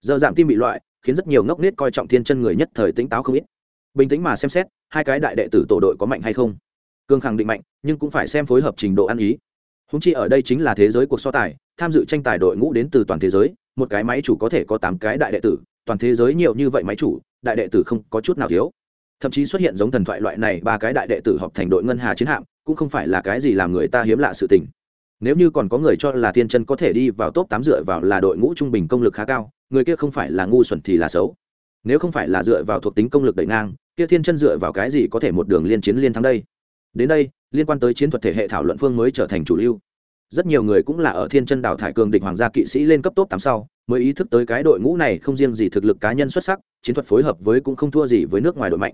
Giờ giảm tim bị loại, khiến rất nhiều ngốc nết coi trọng thiên chân người nhất thời tỉnh táo không ít bình tĩnh mà xem xét, hai cái đại đệ tử tổ đội có mạnh hay không. Cương khẳng định mạnh, nhưng cũng phải xem phối hợp trình độ ăn ý. Húng chi ở đây chính là thế giới cuộc so tài, tham dự tranh tài đội ngũ đến từ toàn thế giới, một cái máy chủ có thể có tám cái đại đệ tử, toàn thế giới nhiều như vậy máy chủ, đại đệ tử không có chút nào thiếu. Thậm chí xuất hiện giống thần thoại loại này, ba cái đại đệ tử họp thành đội ngân hà chiến hạm, cũng không phải là cái gì làm người ta hiếm lạ sự tình. Nếu như còn có người cho là thiên chân có thể đi vào top tám dựa vào là đội ngũ trung bình công lực khá cao, người kia không phải là ngu xuẩn thì là xấu nếu không phải là dựa vào thuộc tính công lực đẩy ngang, kia thiên chân dựa vào cái gì có thể một đường liên chiến liên thắng đây? Đến đây, liên quan tới chiến thuật thể hệ thảo luận phương mới trở thành chủ lưu. Rất nhiều người cũng là ở thiên chân đào thải cường địch hoàng gia kỵ sĩ lên cấp top tám sau, mới ý thức tới cái đội ngũ này không riêng gì thực lực cá nhân xuất sắc, chiến thuật phối hợp với cũng không thua gì với nước ngoài đội mạnh.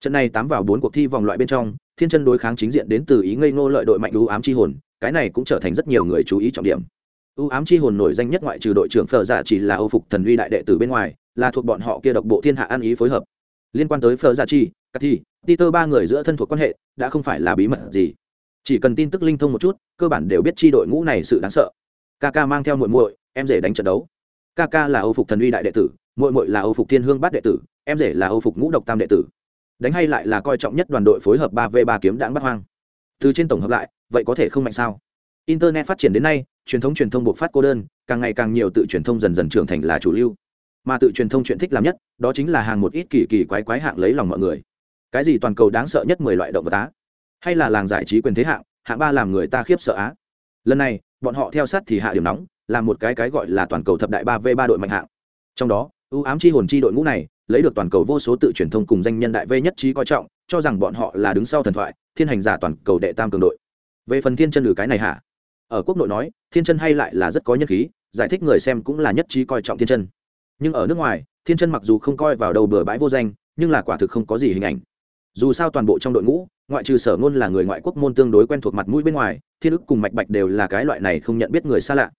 Trận này tám vào bốn cuộc thi vòng loại bên trong, thiên chân đối kháng chính diện đến từ ý ngây ngô lợi đội mạnh ưu ám chi hồn, cái này cũng trở thành rất nhiều người chú ý trọng điểm. Ưu ám chi hồn nổi danh nhất ngoại trừ đội trưởng phở dạ chỉ là âu phục thần uy đại đệ tử bên ngoài là thuộc bọn họ kia độc bộ thiên hạ ăn ý phối hợp. Liên quan tới phở gia chi các thi, peter ba người giữa thân thuộc quan hệ, đã không phải là bí mật gì. Chỉ cần tin tức linh thông một chút, cơ bản đều biết chi đội ngũ này sự đáng sợ. Kaka mang theo muội muội, em rể đánh trận đấu. Kaka là âu phục thần uy đại đệ tử, muội muội là âu phục thiên hương bát đệ tử, em rể là âu phục ngũ độc tam đệ tử. Đánh hay lại là coi trọng nhất đoàn đội phối hợp ba v ba kiếm đãng bắt hoang. Từ trên tổng hợp lại, vậy có thể không mạnh sao? Internet phát triển đến nay, truyền thống truyền thông buộc phát cô đơn, càng ngày càng nhiều tự truyền thông dần dần trưởng thành là chủ lưu mà tự truyền thông chuyện thích làm nhất, đó chính là hàng một ít kỳ kỳ quái quái hạng lấy lòng mọi người. Cái gì toàn cầu đáng sợ nhất mười loại động vật á? Hay là làng giải trí quyền thế hạng hạng ba làm người ta khiếp sợ á? Lần này, bọn họ theo sát thì hạ điểm nóng, làm một cái cái gọi là toàn cầu thập đại ba v ba đội mạnh hạng. Trong đó, ưu ám chi hồn chi đội ngũ này, lấy được toàn cầu vô số tự truyền thông cùng danh nhân đại v nhất trí coi trọng, cho rằng bọn họ là đứng sau thần thoại, thiên hành giả toàn cầu đệ tam cường đội. Về phần thiên chân lử cái này hả? Ở quốc nội nói, thiên chân hay lại là rất có nhân khí, giải thích người xem cũng là nhất trí coi trọng thiên chân nhưng ở nước ngoài, thiên chân mặc dù không coi vào đầu bừa bãi vô danh, nhưng là quả thực không có gì hình ảnh. Dù sao toàn bộ trong đội ngũ, ngoại trừ sở ngôn là người ngoại quốc môn tương đối quen thuộc mặt mũi bên ngoài, thiên ức cùng mạch bạch đều là cái loại này không nhận biết người xa lạ.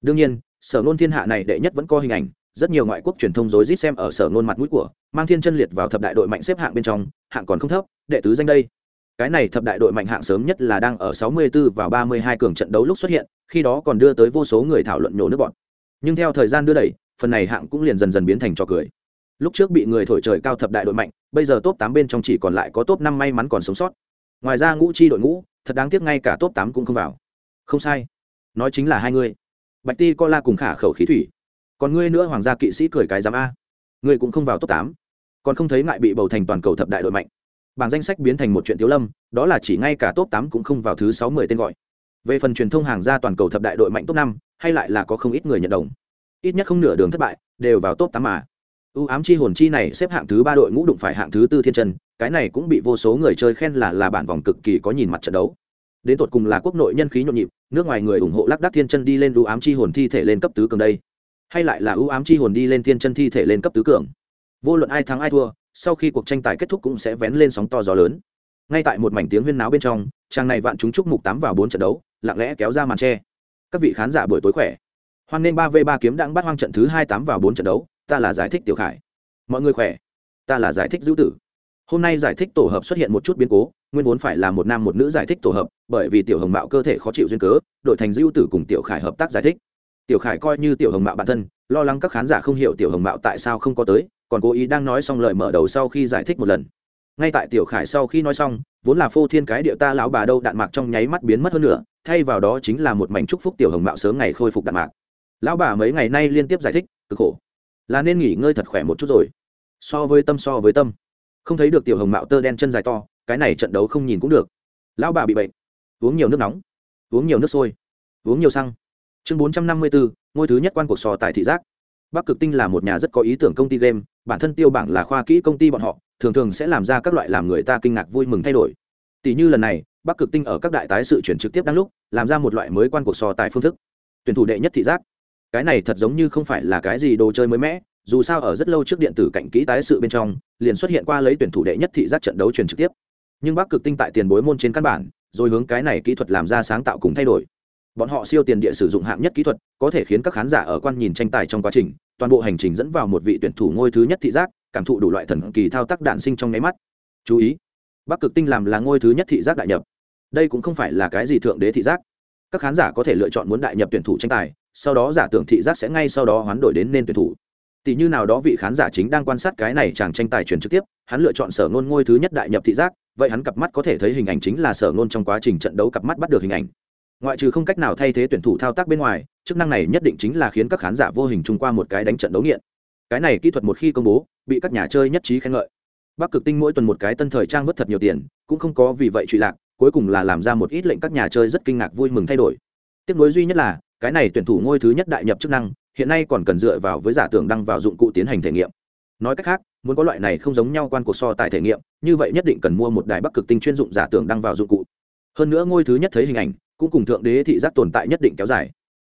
Đương nhiên, sở ngôn thiên hạ này đệ nhất vẫn có hình ảnh, rất nhiều ngoại quốc truyền thông rối rít xem ở sở ngôn mặt mũi của, mang thiên chân liệt vào thập đại đội mạnh xếp hạng bên trong, hạng còn không thấp, đệ tứ danh đây. Cái này thập đại đội mạnh hạng sớm nhất là đang ở 64 vào 32 cường trận đấu lúc xuất hiện, khi đó còn đưa tới vô số người thảo luận nhổ nước bọn nhưng theo thời gian đưa đẩy phần này hạng cũng liền dần dần biến thành trò cười. Lúc trước bị người thổi trời cao thập đại đội mạnh, bây giờ top tám bên trong chỉ còn lại có top năm may mắn còn sống sót. Ngoài ra ngũ chi đội ngũ, thật đáng tiếc ngay cả top tám cũng không vào. Không sai. Nói chính là hai người. Bạch ti co la cùng khả khẩu khí thủy. Còn ngươi nữa, hoàng gia kỵ sĩ cười cái giám a. Ngươi cũng không vào top tám. Còn không thấy ngại bị bầu thành toàn cầu thập đại đội mạnh. Bảng danh sách biến thành một chuyện tiếu lâm, đó là chỉ ngay cả top tám cũng không vào thứ sáu mươi tên gọi. Về phần truyền thông hàng gia toàn cầu thập đại đội mạnh top năm, hay lại là có không ít người nhận đồng ít nhất không nửa đường thất bại, đều vào top tám mà. Ưu ám chi hồn chi này xếp hạng thứ ba đội ngũ đụng phải hạng thứ tư thiên chân, cái này cũng bị vô số người chơi khen là là bản vòng cực kỳ có nhìn mặt trận đấu. Đến tột cùng là quốc nội nhân khí nhộn nhịp, nước ngoài người ủng hộ lắc đắc thiên chân đi lên ưu ám chi hồn thi thể lên cấp tứ cường đây. Hay lại là ưu ám chi hồn đi lên thiên chân thi thể lên cấp tứ cường. Vô luận ai thắng ai thua, sau khi cuộc tranh tài kết thúc cũng sẽ vén lên sóng to gió lớn. Ngay tại một mảnh tiếng huyên náo bên trong trang này vạn chúng chúc mục tám vào bốn trận đấu, lặng lẽ kéo ra màn tre. Các vị khán giả buổi tối khỏe hoan nên ba v ba kiếm đang bắt hoang trận thứ hai tám vào bốn trận đấu, ta là giải thích tiểu khải. Mọi người khỏe? Ta là giải thích dữ tử. Hôm nay giải thích tổ hợp xuất hiện một chút biến cố, nguyên vốn phải là một nam một nữ giải thích tổ hợp, bởi vì tiểu hồng mạo cơ thể khó chịu duyên cớ đội thành dữ tử cùng tiểu khải hợp tác giải thích. Tiểu khải coi như tiểu hồng mạo bản thân, lo lắng các khán giả không hiểu tiểu hồng mạo tại sao không có tới, còn cố ý đang nói xong lời mở đầu sau khi giải thích một lần. Ngay tại tiểu khải sau khi nói xong, vốn là phô thiên cái điệu ta lão bà đâu đạn mạc trong nháy mắt biến mất hơn nữa, thay vào đó chính là một mảnh chúc phúc tiểu hồng mạo sớm ngày khôi phục đạn mạc lão bà mấy ngày nay liên tiếp giải thích, cực khổ. Là nên nghỉ ngơi thật khỏe một chút rồi. So với tâm, so với tâm. Không thấy được tiểu hồng mạo tơ đen chân dài to, cái này trận đấu không nhìn cũng được. Lão bà bị bệnh. Uống nhiều nước nóng. Uống nhiều nước sôi. Uống nhiều xăng. Chương bốn trăm năm mươi bốn ngôi thứ nhất quan cuộc sò tại thị giác. Bắc cực tinh là một nhà rất có ý tưởng công ty game, bản thân tiêu bảng là khoa kỹ công ty bọn họ, thường thường sẽ làm ra các loại làm người ta kinh ngạc vui mừng thay đổi. Tỷ như lần này, bắc cực tinh ở các đại tái sự chuyển trực tiếp đang lúc, làm ra một loại mới quan cuộc sò tại phương thức. Tuyển thủ đệ nhất thị giác cái này thật giống như không phải là cái gì đồ chơi mới mẻ, dù sao ở rất lâu trước điện tử cạnh kỹ tái sự bên trong, liền xuất hiện qua lấy tuyển thủ đệ nhất thị giác trận đấu truyền trực tiếp. Nhưng bắc cực tinh tại tiền bối môn trên căn bản, rồi hướng cái này kỹ thuật làm ra sáng tạo cùng thay đổi. Bọn họ siêu tiền địa sử dụng hạng nhất kỹ thuật, có thể khiến các khán giả ở quan nhìn tranh tài trong quá trình, toàn bộ hành trình dẫn vào một vị tuyển thủ ngôi thứ nhất thị giác, cảm thụ đủ loại thần kỳ thao tác đạn sinh trong nháy mắt. Chú ý, bắc cực tinh làm là ngôi thứ nhất thị giác đại nhập. Đây cũng không phải là cái gì thượng đế thị giác. Các khán giả có thể lựa chọn muốn đại nhập tuyển thủ tranh tài sau đó giả tưởng thị giác sẽ ngay sau đó hoán đổi đến nên tuyển thủ. Tỷ như nào đó vị khán giả chính đang quan sát cái này chàng tranh tài truyền trực tiếp, hắn lựa chọn sở ngôn ngôi thứ nhất đại nhập thị giác, vậy hắn cặp mắt có thể thấy hình ảnh chính là sở ngôn trong quá trình trận đấu cặp mắt bắt được hình ảnh. Ngoại trừ không cách nào thay thế tuyển thủ thao tác bên ngoài, chức năng này nhất định chính là khiến các khán giả vô hình chung qua một cái đánh trận đấu nghiện. Cái này kỹ thuật một khi công bố, bị các nhà chơi nhất trí khen ngợi. Bắc cực tinh mỗi tuần một cái tân thời trang mất thật nhiều tiền, cũng không có vì vậy trụy lạc, cuối cùng là làm ra một ít lệnh các nhà chơi rất kinh ngạc vui mừng thay đổi. Tiếc nối duy nhất là cái này tuyển thủ ngôi thứ nhất đại nhập chức năng, hiện nay còn cần dựa vào với giả tưởng đăng vào dụng cụ tiến hành thể nghiệm. Nói cách khác, muốn có loại này không giống nhau quan cuộc so tại thể nghiệm, như vậy nhất định cần mua một đài bắc cực tinh chuyên dụng giả tưởng đăng vào dụng cụ. Hơn nữa ngôi thứ nhất thấy hình ảnh, cũng cùng thượng đế thị giác tồn tại nhất định kéo dài.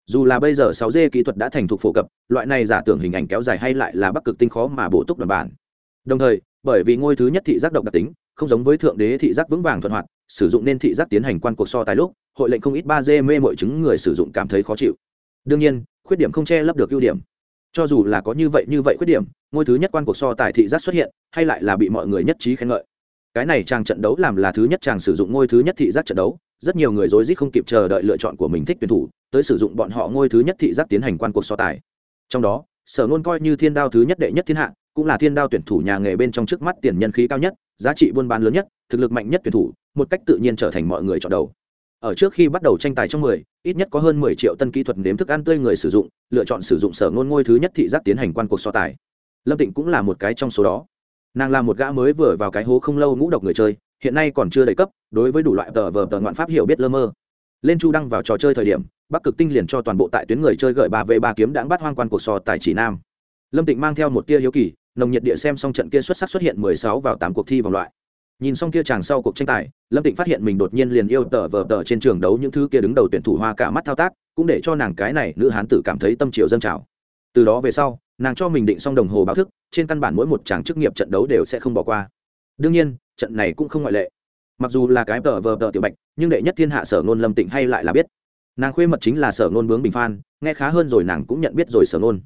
Dù là bây giờ 6 d kỹ thuật đã thành thục phổ cập, loại này giả tưởng hình ảnh kéo dài hay lại là bắc cực tinh khó mà bổ túc đoàn bản đồng thời, bởi vì ngôi thứ nhất thị giác độc đặc tính, không giống với thượng đế thị giác vững vàng thuận hoạt, sử dụng nên thị giác tiến hành quan cuộc so tài lúc, hội lệnh không ít ba d mê mọi chứng người sử dụng cảm thấy khó chịu. Đương nhiên, khuyết điểm không che lấp được ưu điểm. Cho dù là có như vậy như vậy khuyết điểm, ngôi thứ nhất quan cuộc so tài thị giác xuất hiện, hay lại là bị mọi người nhất trí khen ngợi. Cái này chàng trận đấu làm là thứ nhất chàng sử dụng ngôi thứ nhất thị giác trận đấu, rất nhiều người rối rít không kịp chờ đợi lựa chọn của mình thích tuyển thủ, tới sử dụng bọn họ ngôi thứ nhất thị giác tiến hành quan cuộc so tài. Trong đó, sở nôn coi như thiên đao thứ nhất đệ nhất thiên hạ cũng là thiên đao tuyển thủ nhà nghề bên trong trước mắt tiền nhân khí cao nhất giá trị buôn bán lớn nhất thực lực mạnh nhất tuyển thủ một cách tự nhiên trở thành mọi người chọn đầu. Ở trước khi bắt đầu tranh tài trong 10, ít nhất có hơn 10 triệu tân kỹ thuật nếm thức ăn tươi người sử dụng lựa chọn sử dụng sở ngôn ngôi thứ nhất thị giác tiến hành quan cuộc so tài. Lâm tịnh cũng là một cái trong số đó. Nàng là một gã mới vừa vào cái hố không lâu ngũ độc người chơi hiện nay còn chưa đầy cấp đối với đủ loại tờ vờ tờ ngoạn pháp hiểu biết lơ mơ. Lên chu đăng vào trò chơi thời điểm bắc cực tinh liền cho toàn bộ tại tuyến người chơi gợi ba v ba kiếm đãng bắt hoang quan cuộc so tài chỉ nam. Lâm tịnh mang theo một tia hiếu kỳ nồng nhiệt địa xem xong trận kia xuất sắc xuất hiện mười sáu vào tám cuộc thi vòng loại. Nhìn xong kia chàng sau cuộc tranh tài, lâm tịnh phát hiện mình đột nhiên liền yêu tở vờ tở trên trường đấu những thứ kia đứng đầu tuyển thủ hoa cả mắt thao tác, cũng để cho nàng cái này nữ hán tử cảm thấy tâm triệu dâng trào. Từ đó về sau, nàng cho mình định xong đồng hồ báo thức, trên căn bản mỗi một chàng chức nghiệp trận đấu đều sẽ không bỏ qua. Đương nhiên, trận này cũng không ngoại lệ. Mặc dù là cái tở vờ tở tiểu bạch, nhưng đệ nhất thiên hạ sở nôn lâm tịnh hay lại là biết. Nàng khuê mật chính là sở nôn bướng bình phan, nghe khá hơn rồi nàng cũng nhận biết rồi sở nôn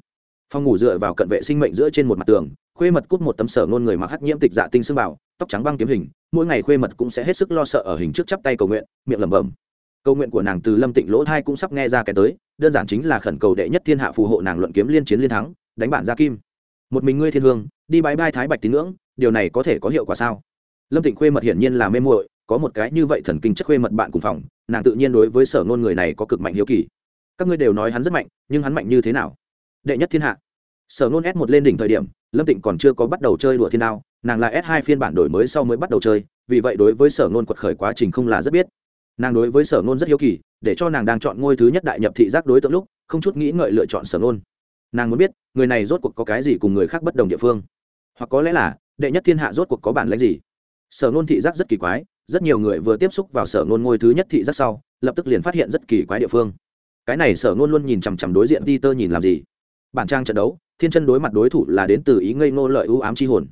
phòng ngủ dựa vào cận vệ sinh mệnh giữa trên một mặt tường, khuê mật cút một tấm sở nôn người mặc hắc nhiễm tịch dạ tinh xương bảo, tóc trắng băng kiếm hình, mỗi ngày khuê mật cũng sẽ hết sức lo sợ ở hình trước chắp tay cầu nguyện, miệng lẩm bẩm. Cầu nguyện của nàng từ lâm tịnh lỗ thai cũng sắp nghe ra cái tới, đơn giản chính là khẩn cầu đệ nhất thiên hạ phù hộ nàng luận kiếm liên chiến liên thắng, đánh bạn gia kim. Một mình ngươi thiên hương, đi bãi bai thái bạch tín ngưỡng, điều này có thể có hiệu quả sao? Lâm tịnh khuê mật hiển nhiên là mê muội, có một cái như vậy thần kinh chất khuê mật bạn cùng phòng, nàng tự nhiên đối với sở ngôn người này có cực mạnh hiếu kỳ. Các ngươi đều nói hắn rất mạnh, nhưng hắn mạnh như thế nào? Đệ nhất thiên hạ. Sở Nôn s một lên đỉnh thời điểm, lâm tịnh còn chưa có bắt đầu chơi đùa thiên đao, nàng là s hai phiên bản đổi mới sau mới bắt đầu chơi, vì vậy đối với sở Nôn quật khởi quá trình không là rất biết. Nàng đối với sở Nôn rất hiếu kỳ, để cho nàng đang chọn ngôi thứ nhất đại nhập thị giác đối tượng lúc, không chút nghĩ ngợi lựa chọn sở Nôn. nàng muốn biết, người này rốt cuộc có cái gì cùng người khác bất đồng địa phương? Hoặc có lẽ là, đệ nhất thiên hạ rốt cuộc có bản lãnh gì? Sở Nôn thị giác rất kỳ quái, rất nhiều người vừa tiếp xúc vào sở Nôn ngôi thứ nhất thị giác sau, lập tức liền phát hiện rất kỳ quái địa phương. Cái này sở Nôn luôn nhìn chằm chằm đối diện đi tơ nhìn làm gì? Bản trang trận đấu, thiên chân đối mặt đối thủ là đến từ ý ngây ngô lợi ưu ám c h i hồn.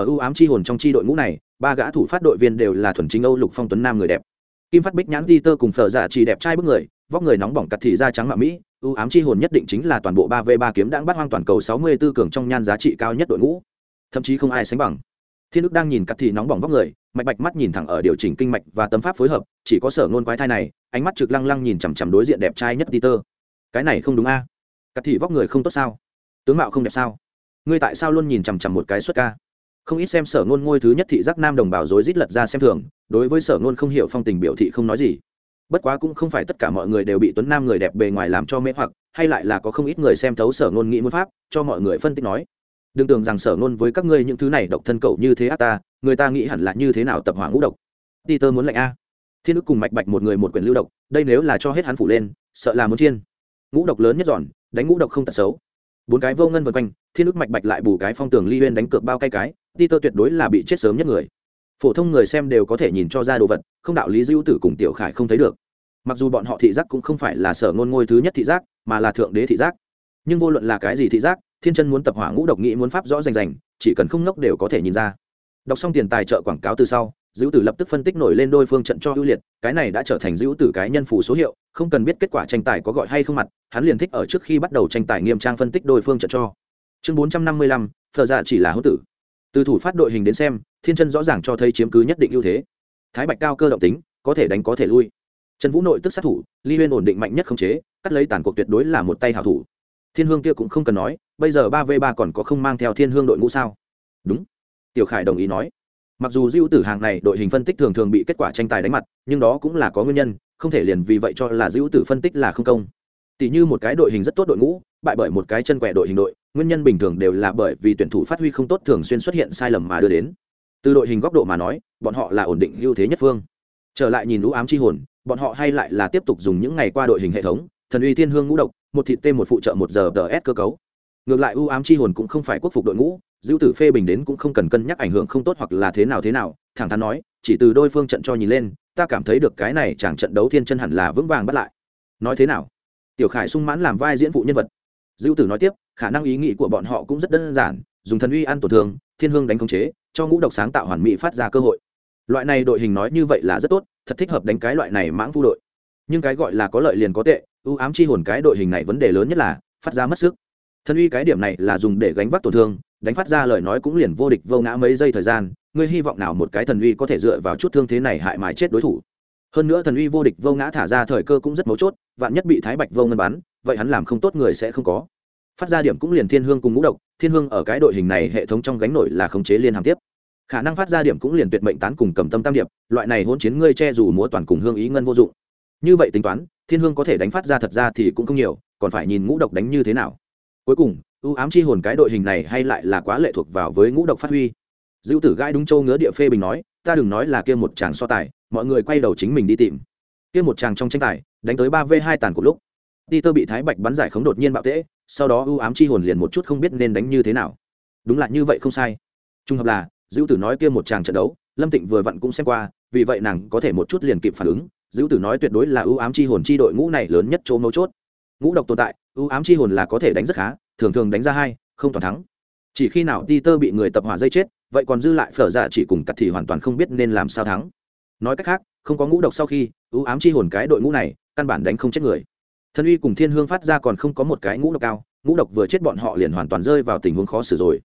Ở ưu ám c h i hồn trong c h i đội ngũ này, ba gã thủ phát đội viên đều là thuần chính âu lục phong tuấn nam người đẹp. Kim phát bích nhãn đi tơ cùng phở dạ giả chỉ đẹp trai bức người, vóc người nóng bỏng cặt thị da trắng mạ mỹ, ưu ám c h i hồn nhất định chính là toàn bộ ba v ba kiếm đãng bắt hoang toàn cầu sáu mươi b ố cường trong nhan giá trị cao nhất đội ngũ. Thậm chí không ai sánh bằng. Thiên đức đang nhìn cặt thị nóng bỏng vóc người, mạch bạch mắt nhìn thẳng ở điều chỉnh kinh mạch và tấm pháp phối hợp, chỉ có sở ngôn quái thai này, ánh mắt trực lăng lăng nhìn chằm chằm đối diện đẹp trai nhất peter cái này không đúng a cắt thị vóc người không tốt sao? Tướng mạo không đẹp sao? Ngươi tại sao luôn nhìn chằm chằm một cái xuất ca? Không ít xem sở ngôn ngôi thứ nhất thị giác nam đồng bào rối rít lật ra xem thường, đối với sở ngôn không hiểu phong tình biểu thị không nói gì. Bất quá cũng không phải tất cả mọi người đều bị tuấn nam người đẹp bề ngoài làm cho mê hoặc, hay lại là có không ít người xem thấu sở ngôn nghĩ muốn pháp, cho mọi người phân tích nói. Đừng tưởng rằng sở ngôn với các ngươi những thứ này độc thân cậu như thế ác ta, người ta nghĩ hẳn là như thế nào tập hỏa ngũ độc. Ti tơ muốn lệnh a. Thiên ức cùng mạch bạch một người một quyển lưu độc, đây nếu là cho hết hắn phủ lên, sợ là muốn chiên. Ngũ độc lớn nhất giòn đánh ngũ độc không tật xấu. Bốn cái vô ngân vân quanh, thiên ức mạch bạch lại bù cái phong tường ly uyên đánh cược bao cay cái ti tơ tuyệt đối là bị chết sớm nhất người. Phổ thông người xem đều có thể nhìn cho ra đồ vật, không đạo lý dữ tử cùng tiểu khải không thấy được. Mặc dù bọn họ thị giác cũng không phải là sở ngôn ngôi thứ nhất thị giác, mà là thượng đế thị giác. Nhưng vô luận là cái gì thị giác, thiên chân muốn tập hỏa ngũ độc nghĩ muốn pháp rõ rành rành, chỉ cần không nốc đều có thể nhìn ra. Đọc xong tiền tài trợ quảng cáo từ sau dữ tử lập tức phân tích nổi lên đôi phương trận cho ưu liệt, cái này đã trở thành dữ tử cái nhân phủ số hiệu, không cần biết kết quả tranh tài có gọi hay không mặt, hắn liền thích ở trước khi bắt đầu tranh tài nghiêm trang phân tích đôi phương trận cho. Chương bốn trăm năm mươi lăm thợ dạ chỉ là hữu tử. Từ thủ phát đội hình đến xem, thiên chân rõ ràng cho thấy chiếm cứ nhất định ưu thế. Thái bạch cao cơ động tính, có thể đánh có thể lui. Trần vũ nội tức sát thủ ly huyên ổn định mạnh nhất không chế, cắt lấy tàn cuộc tuyệt đối là một tay hảo thủ. Thiên hương kia cũng không cần nói, bây giờ ba v ba còn có không mang theo thiên hương đội ngũ sao? Đúng. Tiểu khải đồng ý nói mặc dù diêu tử hàng này đội hình phân tích thường thường bị kết quả tranh tài đánh mặt, nhưng đó cũng là có nguyên nhân, không thể liền vì vậy cho là diêu tử phân tích là không công. Tỷ như một cái đội hình rất tốt đội ngũ, bại bởi một cái chân quẻ đội hình đội, nguyên nhân bình thường đều là bởi vì tuyển thủ phát huy không tốt thường xuyên xuất hiện sai lầm mà đưa đến. Từ đội hình góc độ mà nói, bọn họ là ổn định ưu thế nhất phương. Trở lại nhìn lũ ám chi hồn, bọn họ hay lại là tiếp tục dùng những ngày qua đội hình hệ thống, thần uy thiên hương ngũ độc, một thịt tê một phụ trợ một giờ ts cơ cấu ngược lại ưu ám chi hồn cũng không phải quốc phục đội ngũ dữ tử phê bình đến cũng không cần cân nhắc ảnh hưởng không tốt hoặc là thế nào thế nào, thẳng thắn nói, chỉ từ đôi phương trận cho nhìn lên, ta cảm thấy được cái này chẳng trận đấu thiên chân hẳn là vững vàng bắt lại. Nói thế nào? Tiểu khải sung mãn làm vai diễn vụ nhân vật. Dữ tử nói tiếp, khả năng ý nghĩ của bọn họ cũng rất đơn giản, dùng thần uy ăn tổn thương, thiên hương đánh khống chế, cho ngũ độc sáng tạo hoàn mỹ phát ra cơ hội. Loại này đội hình nói như vậy là rất tốt, thật thích hợp đánh cái loại này mãng phu đội. Nhưng cái gọi là có lợi liền có tệ ưu ám chi hồn cái đội hình này vấn đề lớn nhất là, phát ra mất sức thân uy cái điểm này là dùng để gánh vác tổn thương, đánh phát ra lời nói cũng liền vô địch vô ngã mấy giây thời gian, ngươi hy vọng nào một cái thần uy có thể dựa vào chút thương thế này hại mái chết đối thủ. Hơn nữa thần uy vô địch vô ngã thả ra thời cơ cũng rất mấu chốt, vạn nhất bị thái bạch vô ngân bắn, vậy hắn làm không tốt người sẽ không có. Phát ra điểm cũng liền thiên hương cùng ngũ độc, thiên hương ở cái đội hình này hệ thống trong gánh nổi là khống chế liên hàm tiếp. Khả năng phát ra điểm cũng liền tuyệt mệnh tán cùng cầm tâm tam điệp, loại này hôn chiến ngươi che dù múa toàn cùng hương ý ngân vô dụng. Như vậy tính toán, thiên hương có thể đánh phát ra thật ra thì cũng không nhiều, còn phải nhìn ngũ độc đánh như thế nào cuối cùng, ưu ám chi hồn cái đội hình này hay lại là quá lệ thuộc vào với ngũ độc phát huy. Dữ tử gãi đúng châu ngứa địa phê bình nói, ta đừng nói là kia một chàng so tài, mọi người quay đầu chính mình đi tìm. Kia một chàng trong tranh tài, đánh tới ba v hai tàn của lúc. Ti tơ bị thái bạch bắn giải khống đột nhiên bạo tễ, sau đó ưu ám chi hồn liền một chút không biết nên đánh như thế nào. Đúng là như vậy không sai. Trung hợp là dữ tử nói kia một chàng trận đấu, lâm tịnh vừa vặn cũng xem qua, vì vậy nàng có thể một chút liền kịp phản ứng. Dữ tử nói tuyệt đối là ưu ám chi hồn chi đội ngũ này lớn nhất chỗ mấu chốt. Ngũ độc tồn tại U ám chi hồn là có thể đánh rất khá, thường thường đánh ra hai, không toàn thắng. Chỉ khi nào ti tơ bị người tập hỏa dây chết, vậy còn dư lại phở dạ chỉ cùng cắt thì hoàn toàn không biết nên làm sao thắng. Nói cách khác, không có ngũ độc sau khi, U ám chi hồn cái đội ngũ này, căn bản đánh không chết người. Thân uy cùng thiên hương phát ra còn không có một cái ngũ độc cao, ngũ độc vừa chết bọn họ liền hoàn toàn rơi vào tình huống khó xử rồi.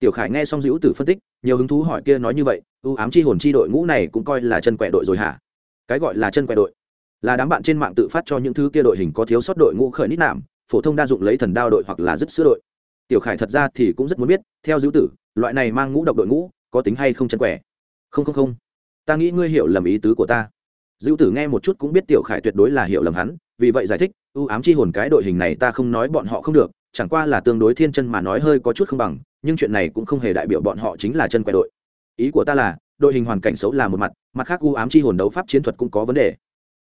Tiểu khải nghe xong dữ tử phân tích, nhiều hứng thú hỏi kia nói như vậy ưu ám chi hồn chi đội ngũ này cũng coi là chân quẹ đội rồi hả? Cái gọi là chân quẹ đội, là đám bạn trên mạng tự phát cho những thứ kia đội hình có thiếu sót đội ngũ khởi nít nạm phổ thông đa dụng lấy thần đao đội hoặc là dứt sữa đội. Tiểu khải thật ra thì cũng rất muốn biết, theo dữ tử, loại này mang ngũ độc đội ngũ, có tính hay không chân quẻ? Không không không. Ta nghĩ ngươi hiểu lầm ý tứ của ta. Dữ tử nghe một chút cũng biết tiểu khải tuyệt đối là hiểu lầm hắn, vì vậy giải thích ưu ám chi hồn cái đội hình này ta không nói bọn họ không được, chẳng qua là tương đối thiên chân mà nói hơi có chút không bằng, nhưng chuyện này cũng không hề đại biểu bọn họ chính là chân quẻ đội. Ý của ta là, đội hình hoàn cảnh xấu là một mặt mặt khác ưu ám chi hồn đấu pháp chiến thuật cũng có vấn đề.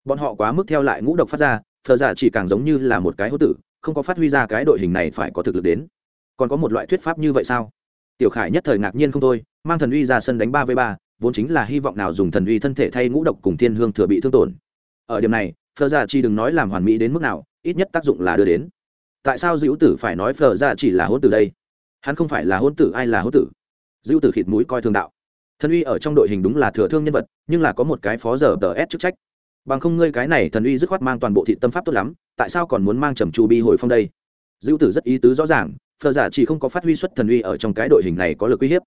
Bọn họ quá mức theo lại ngũ độc phát ra thờ giả chỉ càng giống như là một cái hố tử, không có phát huy ra cái đội hình này phải có thực lực đến. Còn có một loại thuyết pháp như vậy sao? Tiểu khải nhất thời ngạc nhiên không thôi, mang thần uy ra sân đánh ba v ba, vốn chính là hy vọng nào dùng thần uy thân thể thay ngũ độc cùng thiên hương thừa bị thương tổn. Ở điểm này phờ ra chỉ đừng nói làm hoàn mỹ đến mức nào, ít nhất tác dụng là đưa đến. Tại sao dữ tử phải nói phờ ra chỉ là hôn tử đây? Hắn không phải là hôn tử ai là hôn tử? Dữ tử khịt mũi coi thường đạo. Thần uy ở trong đội hình đúng là thừa thương nhân vật, nhưng là có một cái phó giờ tờ s chức trách bằng không ngươi cái này thần uy dứt khoát mang toàn bộ thị tâm pháp tốt lắm, tại sao còn muốn mang trầm chu bi hồi phong đây? Dữ tử rất ý tứ rõ ràng phờ giả dạ chỉ không có phát huy xuất thần uy ở trong cái đội hình này có lực uy hiếp.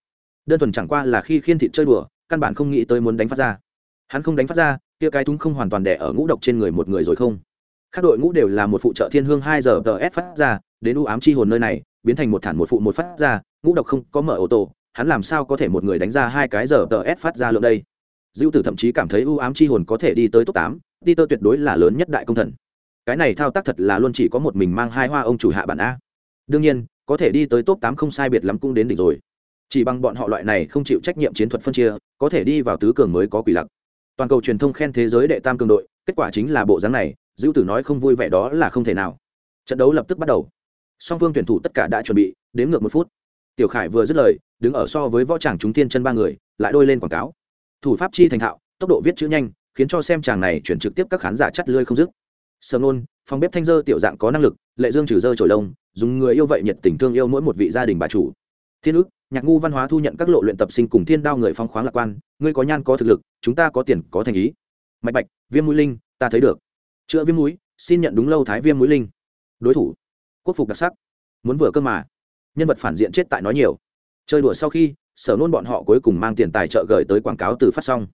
Đơn thuần chẳng qua là khi khiên thịt chơi đùa, căn bản không nghĩ tới muốn đánh phát ra. Hắn không đánh phát ra, kia cái túng không hoàn toàn đẻ ở ngũ độc trên người một người rồi không? Các đội ngũ đều là một phụ trợ thiên hương hai giờ ts phát ra, đến u ám chi hồn nơi này, biến thành một thản một phụ một phát ra, ngũ độc không có mở ô tô, hắn làm sao có thể một người đánh ra hai cái giờ ts phát ra lượng đây? Dữ tử thậm chí cảm thấy ưu ám chi hồn có thể đi tới top tám đi tơ tuyệt đối là lớn nhất đại công thần. Cái này thao tác thật là luôn chỉ có một mình mang hai hoa ông chủ hạ bản a. Đương nhiên, có thể đi tới top tám không sai biệt lắm cũng đến đỉnh rồi. Chỉ bằng bọn họ loại này không chịu trách nhiệm chiến thuật phân chia, có thể đi vào tứ cường mới có quỷ lặc. Toàn cầu truyền thông khen thế giới đệ tam cường đội, kết quả chính là bộ dáng này dữ tử nói không vui vẻ đó là không thể nào. Trận đấu lập tức bắt đầu. Song phương tuyển thủ tất cả đã chuẩn bị, đến ngược một phút. Tiểu khải vừa dứt lời, đứng ở so với võ tràng chúng tiên chân ba người, lại đôi lên quảng cáo thủ pháp chi thành thạo, tốc độ viết chữ nhanh, khiến cho xem chàng này chuyển trực tiếp các khán giả chắt lươi không dứt. Sở nôn, phòng bếp thanh dơ tiểu dạng có năng lực, lệ dương trừ dơ trổi lông, dùng người yêu vậy nhiệt tình thương yêu mỗi một vị gia đình bà chủ. Thiên ức nhạc ngu văn hóa thu nhận các lộ luyện tập sinh cùng thiên đao người phong khoáng lạc quan, ngươi có nhan có thực lực, chúng ta có tiền, có thành ý. Mạch bạch, viêm mũi linh, ta thấy được. Chữa viêm mũi, xin nhận đúng lâu thái viêm mũi linh. Đối thủ, quốc phục đặc sắc. Muốn vừa cơ mà. Nhân vật phản diện chết tại nói nhiều. Chơi đùa sau khi sở nôn bọn họ cuối cùng mang tiền tài trợ gửi tới quảng cáo từ phát xong.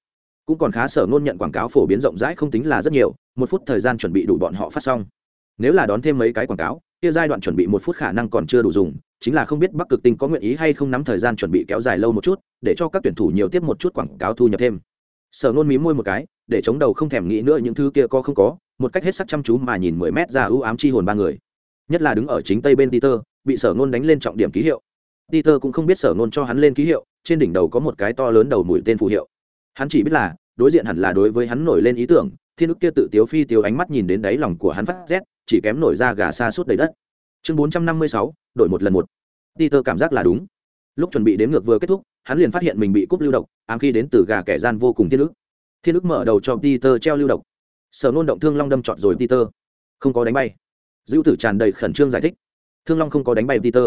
Cũng còn khá sở nôn nhận quảng cáo phổ biến rộng rãi không tính là rất nhiều, một phút thời gian chuẩn bị đủ bọn họ phát xong. Nếu là đón thêm mấy cái quảng cáo, kia giai đoạn chuẩn bị một phút khả năng còn chưa đủ dùng, chính là không biết bắc cực tinh có nguyện ý hay không nắm thời gian chuẩn bị kéo dài lâu một chút, để cho các tuyển thủ nhiều tiếp một chút quảng cáo thu nhập thêm. Sở nôn mí môi một cái, để chống đầu không thèm nghĩ nữa những thứ kia có không có, một cách hết sắc chăm chú mà nhìn mười mét ra ưu ám chi hồn ba người. Nhất là đứng ở chính tây bên peter, bị sở nôn đánh lên trọng điểm ký hiệu peter cũng không biết sở nôn cho hắn lên ký hiệu, trên đỉnh đầu có một cái to lớn đầu mũi tên phù hiệu. Hắn chỉ biết là, đối diện hẳn là đối với hắn nổi lên ý tưởng, thiên ức kia tự tiếu phi tiếu ánh mắt nhìn đến đáy lòng của hắn phát rét, chỉ kém nổi ra gà xa suốt đầy đất. Chương bốn trăm năm mươi sáu, đổi một lần một. Peter cảm giác là đúng. Lúc chuẩn bị đếm ngược vừa kết thúc, hắn liền phát hiện mình bị cúp lưu độc, ám khi đến từ gà kẻ gian vô cùng thiên ức. Thiên ức mở đầu cho peter treo lưu độc. Sở nôn động thương long đâm trọn rồi peter. Không có đánh bay. Dữ tử tràn đầy khẩn trương giải thích. Thương long không có đánh bay peter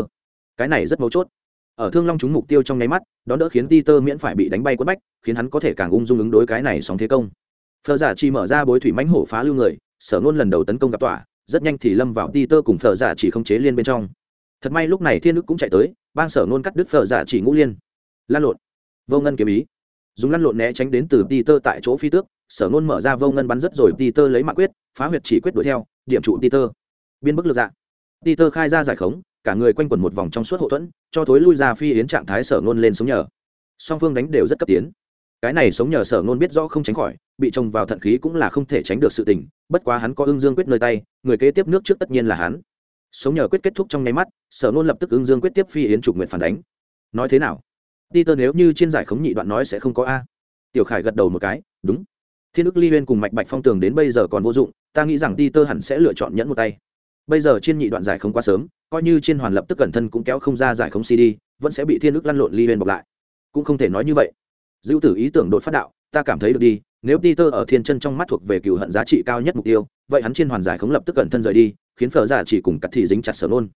cái này rất mấu chốt. Ở thương long trúng mục tiêu trong nháy mắt đó đỡ khiến peter miễn phải bị đánh bay quất bách, khiến hắn có thể càng ung dung ứng đối cái này sóng thế công. Phờ giả dạ chỉ mở ra bối thủy mãnh hổ phá lưu người, sở nôn lần đầu tấn công gặp tỏa, rất nhanh thì lâm vào peter cùng phờ giả dạ chỉ không chế liên bên trong. Thật may lúc này thiên đức cũng chạy tới, bang sở nôn cắt đứt phờ giả dạ chỉ ngũ liên. Lan lộn. Vô ngân kiếm ý. Dùng lăn lộn né tránh đến từ peter tại chỗ phi tước, sở nôn mở ra vô ngân bắn rất rồi peter lấy mạng quyết, phá huyệt chỉ quyết đuổi theo, điểm trụ peter. Biên bức lược dạ. Peter khai ra giải khống cả người quanh quẩn một vòng trong suốt hậu thuẫn, cho thối lui ra phi yến trạng thái sở nôn lên sống nhờ. Song phương đánh đều rất cấp tiến. Cái này sống nhờ sở nôn biết rõ không tránh khỏi, bị trồng vào thận khí cũng là không thể tránh được sự tình, bất quá hắn có ưng dương quyết nơi tay, người kế tiếp nước trước tất nhiên là hắn. Sống nhờ quyết kết thúc trong nháy mắt, sở nôn lập tức ưng dương quyết tiếp phi yến chủ nguyện phản đánh. Nói thế nào? Peter nếu như trên giải khống nhị đoạn nói sẽ không có a. Tiểu khải gật đầu một cái, đúng. Thiên ức ly huyên cùng mạch bạch phong tường đến bây giờ còn vô dụng, ta nghĩ rằng peter hẳn sẽ lựa chọn nhẫn một tay. Bây giờ trên nhị đoạn giải không quá sớm coi như trên hoàn lập tức cẩn thân cũng kéo không ra giải không cd, vẫn sẽ bị thiên ức lăn lộn ly huyên bọc lại. Cũng không thể nói như vậy. Dữ tử ý tưởng đột phát đạo, ta cảm thấy được đi, nếu peter ở thiên chân trong mắt thuộc về cựu hận giá trị cao nhất mục tiêu, vậy hắn trên hoàn giải không lập tức cẩn thân rời đi, khiến phở giả chỉ cùng cắt thị dính chặt sở nôn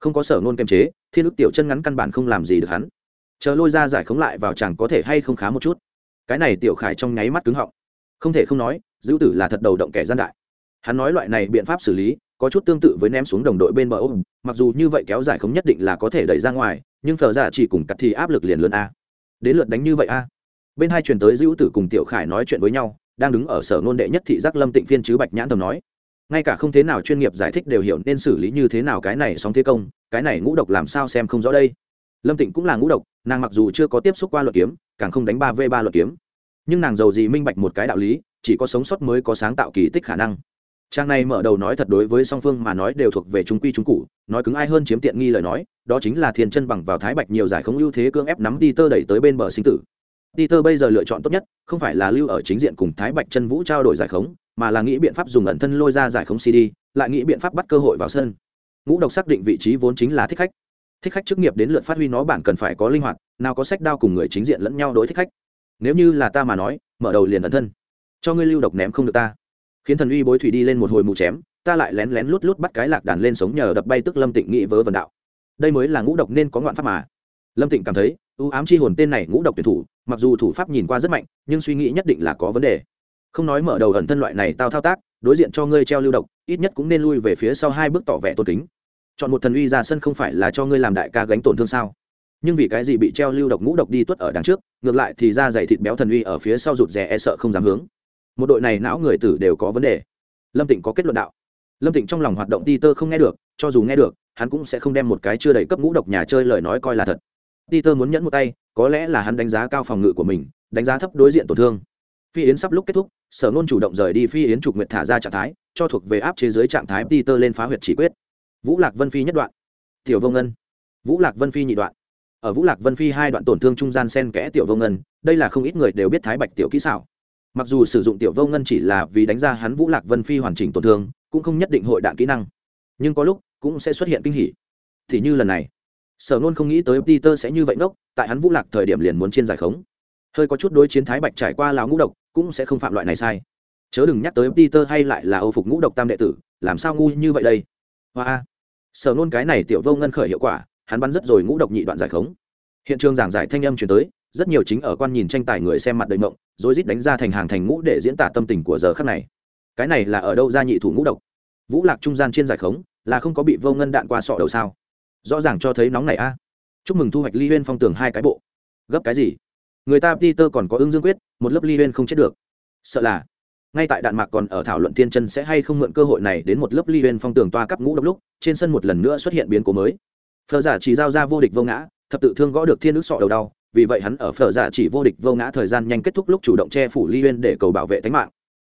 không có sở nôn kiềm chế, thiên ức tiểu chân ngắn căn bản không làm gì được hắn. Chờ lôi ra giải khống lại vào chẳng có thể hay không khá một chút. Cái này tiểu khải trong nháy mắt cứng họng. Không thể không nói, dữ tử là thật đầu động kẻ gian đại. Hắn nói loại này biện pháp xử lý có chút tương tự với ném xuống đồng đội bên bờ ôm mặc dù như vậy kéo dài không nhất định là có thể đẩy ra ngoài, nhưng phở giả chỉ cùng cắt thì áp lực liền lớn a. Đến lượt đánh như vậy a. Bên hai truyền tới dữ tử cùng tiểu khải nói chuyện với nhau, đang đứng ở sở nôn đệ nhất thị giác lâm tịnh phiên chứ bạch nhãn tầm nói. Ngay cả không thế nào chuyên nghiệp giải thích đều hiểu nên xử lý như thế nào cái này sóng thế công, cái này ngũ độc làm sao xem không rõ đây. Lâm tịnh cũng là ngũ độc, nàng mặc dù chưa có tiếp xúc qua luật kiếm, càng không đánh ba v ba luật kiếm. Nhưng nàng giàu gì minh bạch một cái đạo lý, chỉ có sống sót mới có sáng tạo kỳ tích khả năng trang này mở đầu nói thật đối với song phương mà nói đều thuộc về trung quy trung cụ nói cứng ai hơn chiếm tiện nghi lời nói đó chính là thiên chân bằng vào thái bạch nhiều giải không ưu thế cưỡng ép nắm đi tơ đẩy tới bên bờ sinh tử tơ bây giờ lựa chọn tốt nhất, không phải là lưu ở chính diện cùng Thái Bạch Chân Vũ trao đổi giải khống, mà là nghĩ biện pháp dùng ẩn thân lôi ra giải khống CD, lại nghĩ biện pháp bắt cơ hội vào sân. Ngũ độc xác định vị trí vốn chính là thích khách. Thích khách chức nghiệp đến lượt phát huy nó bản cần phải có linh hoạt, nào có sách đao cùng người chính diện lẫn nhau đối thích khách. Nếu như là ta mà nói, mở đầu liền ẩn thân, cho ngươi lưu độc ném không được ta. Khiến thần uy bối thủy đi lên một hồi mù chém, ta lại lén lén lút lút bắt cái lạc đàn lên sống nhờ đập bay tức Lâm Tịnh nghĩ vớ vẩn đạo. Đây mới là ngũ độc nên có ngoạn pháp mà. Lâm Tịnh cảm thấy, ưu ám chi hồn tên này ngũ độc tuyển thủ mặc dù thủ pháp nhìn qua rất mạnh nhưng suy nghĩ nhất định là có vấn đề không nói mở đầu ẩn thân loại này tao thao tác đối diện cho ngươi treo lưu độc ít nhất cũng nên lui về phía sau hai bước tỏ vẻ tôn kính chọn một thần uy ra sân không phải là cho ngươi làm đại ca gánh tổn thương sao nhưng vì cái gì bị treo lưu độc ngũ độc đi tuất ở đằng trước ngược lại thì ra dày thịt béo thần uy ở phía sau rụt rè e sợ không dám hướng một đội này não người tử đều có vấn đề. Lâm tịnh có kết luận đạo. Lâm tịnh trong lòng hoạt động ti tơ không nghe được, cho dù nghe được, hắn cũng sẽ không đem một cái chưa đầy cấp ngũ độc nhà chơi lời nói coi là thật. Ti tơ muốn nhẫn một tay, có lẽ là hắn đánh giá cao phòng ngự của mình, đánh giá thấp đối diện tổn thương. Phi yến sắp lúc kết thúc, sở nôn chủ động rời đi phi yến trục nguyệt thả ra trạng thái, cho thuộc về áp chế giới trạng thái ti tơ lên phá huyệt chỉ quyết. Vũ lạc vân phi nhất đoạn. Tiểu vô ngân. Vũ lạc vân phi nhị đoạn. Ở vũ lạc vân phi hai đoạn tổn thương trung gian sen kẽ tiểu vô ngân, đây là không ít người đều biết thái bạch tiểu kỹ xảo mặc dù sử dụng tiểu vô ngân chỉ là vì đánh ra hắn vũ lạc vân phi hoàn chỉnh tổn thương, cũng không nhất định hội đạn kỹ năng. Nhưng có lúc cũng sẽ xuất hiện kinh hỉ. Thì như lần này, sở nôn không nghĩ tới peter sẽ như vậy ngốc, tại hắn vũ lạc thời điểm liền muốn trên giải khống. Hơi có chút đối chiến thái bạch trải qua láo ngũ độc, cũng sẽ không phạm loại này sai. Chớ đừng nhắc tới peter hay lại là âu phục ngũ độc tam đệ tử, làm sao ngu như vậy đây? Hoa sở nôn cái này tiểu vô ngân khởi hiệu quả, hắn bắn rất rồi ngũ độc nhị đoạn giải khống. Hiện trường giảng giải thanh âm chuyển tới rất nhiều chính ở quan nhìn tranh tài người xem mặt đầy mộng rồi rít đánh ra thành hàng thành ngũ để diễn tả tâm tình của giờ khắc này. Cái này là ở đâu ra nhị thủ ngũ độc? Vũ lạc trung gian trên giải khống, là không có bị vô ngân đạn qua sọ đầu sao? Rõ ràng cho thấy nóng này a. Chúc mừng thu hoạch ly huyên phong tường hai cái bộ. Gấp cái gì? Người ta peter còn có ương dương quyết, một lớp ly huyên không chết được. Sợ là, ngay tại đạn mạc còn ở thảo luận tiên chân sẽ hay không mượn cơ hội này đến một lớp ly huyên phong tường toa cấp ngũ độc lúc, trên sân một lần nữa xuất hiện biến cố mới. Phờ giả chỉ giao ra vô địch vô ngã, thập tự thương gõ được thiên ước sọ đầu đau vì vậy hắn ở phở giả chỉ vô địch vô ngã thời gian nhanh kết thúc lúc chủ động che phủ ly uyên để cầu bảo vệ tính mạng.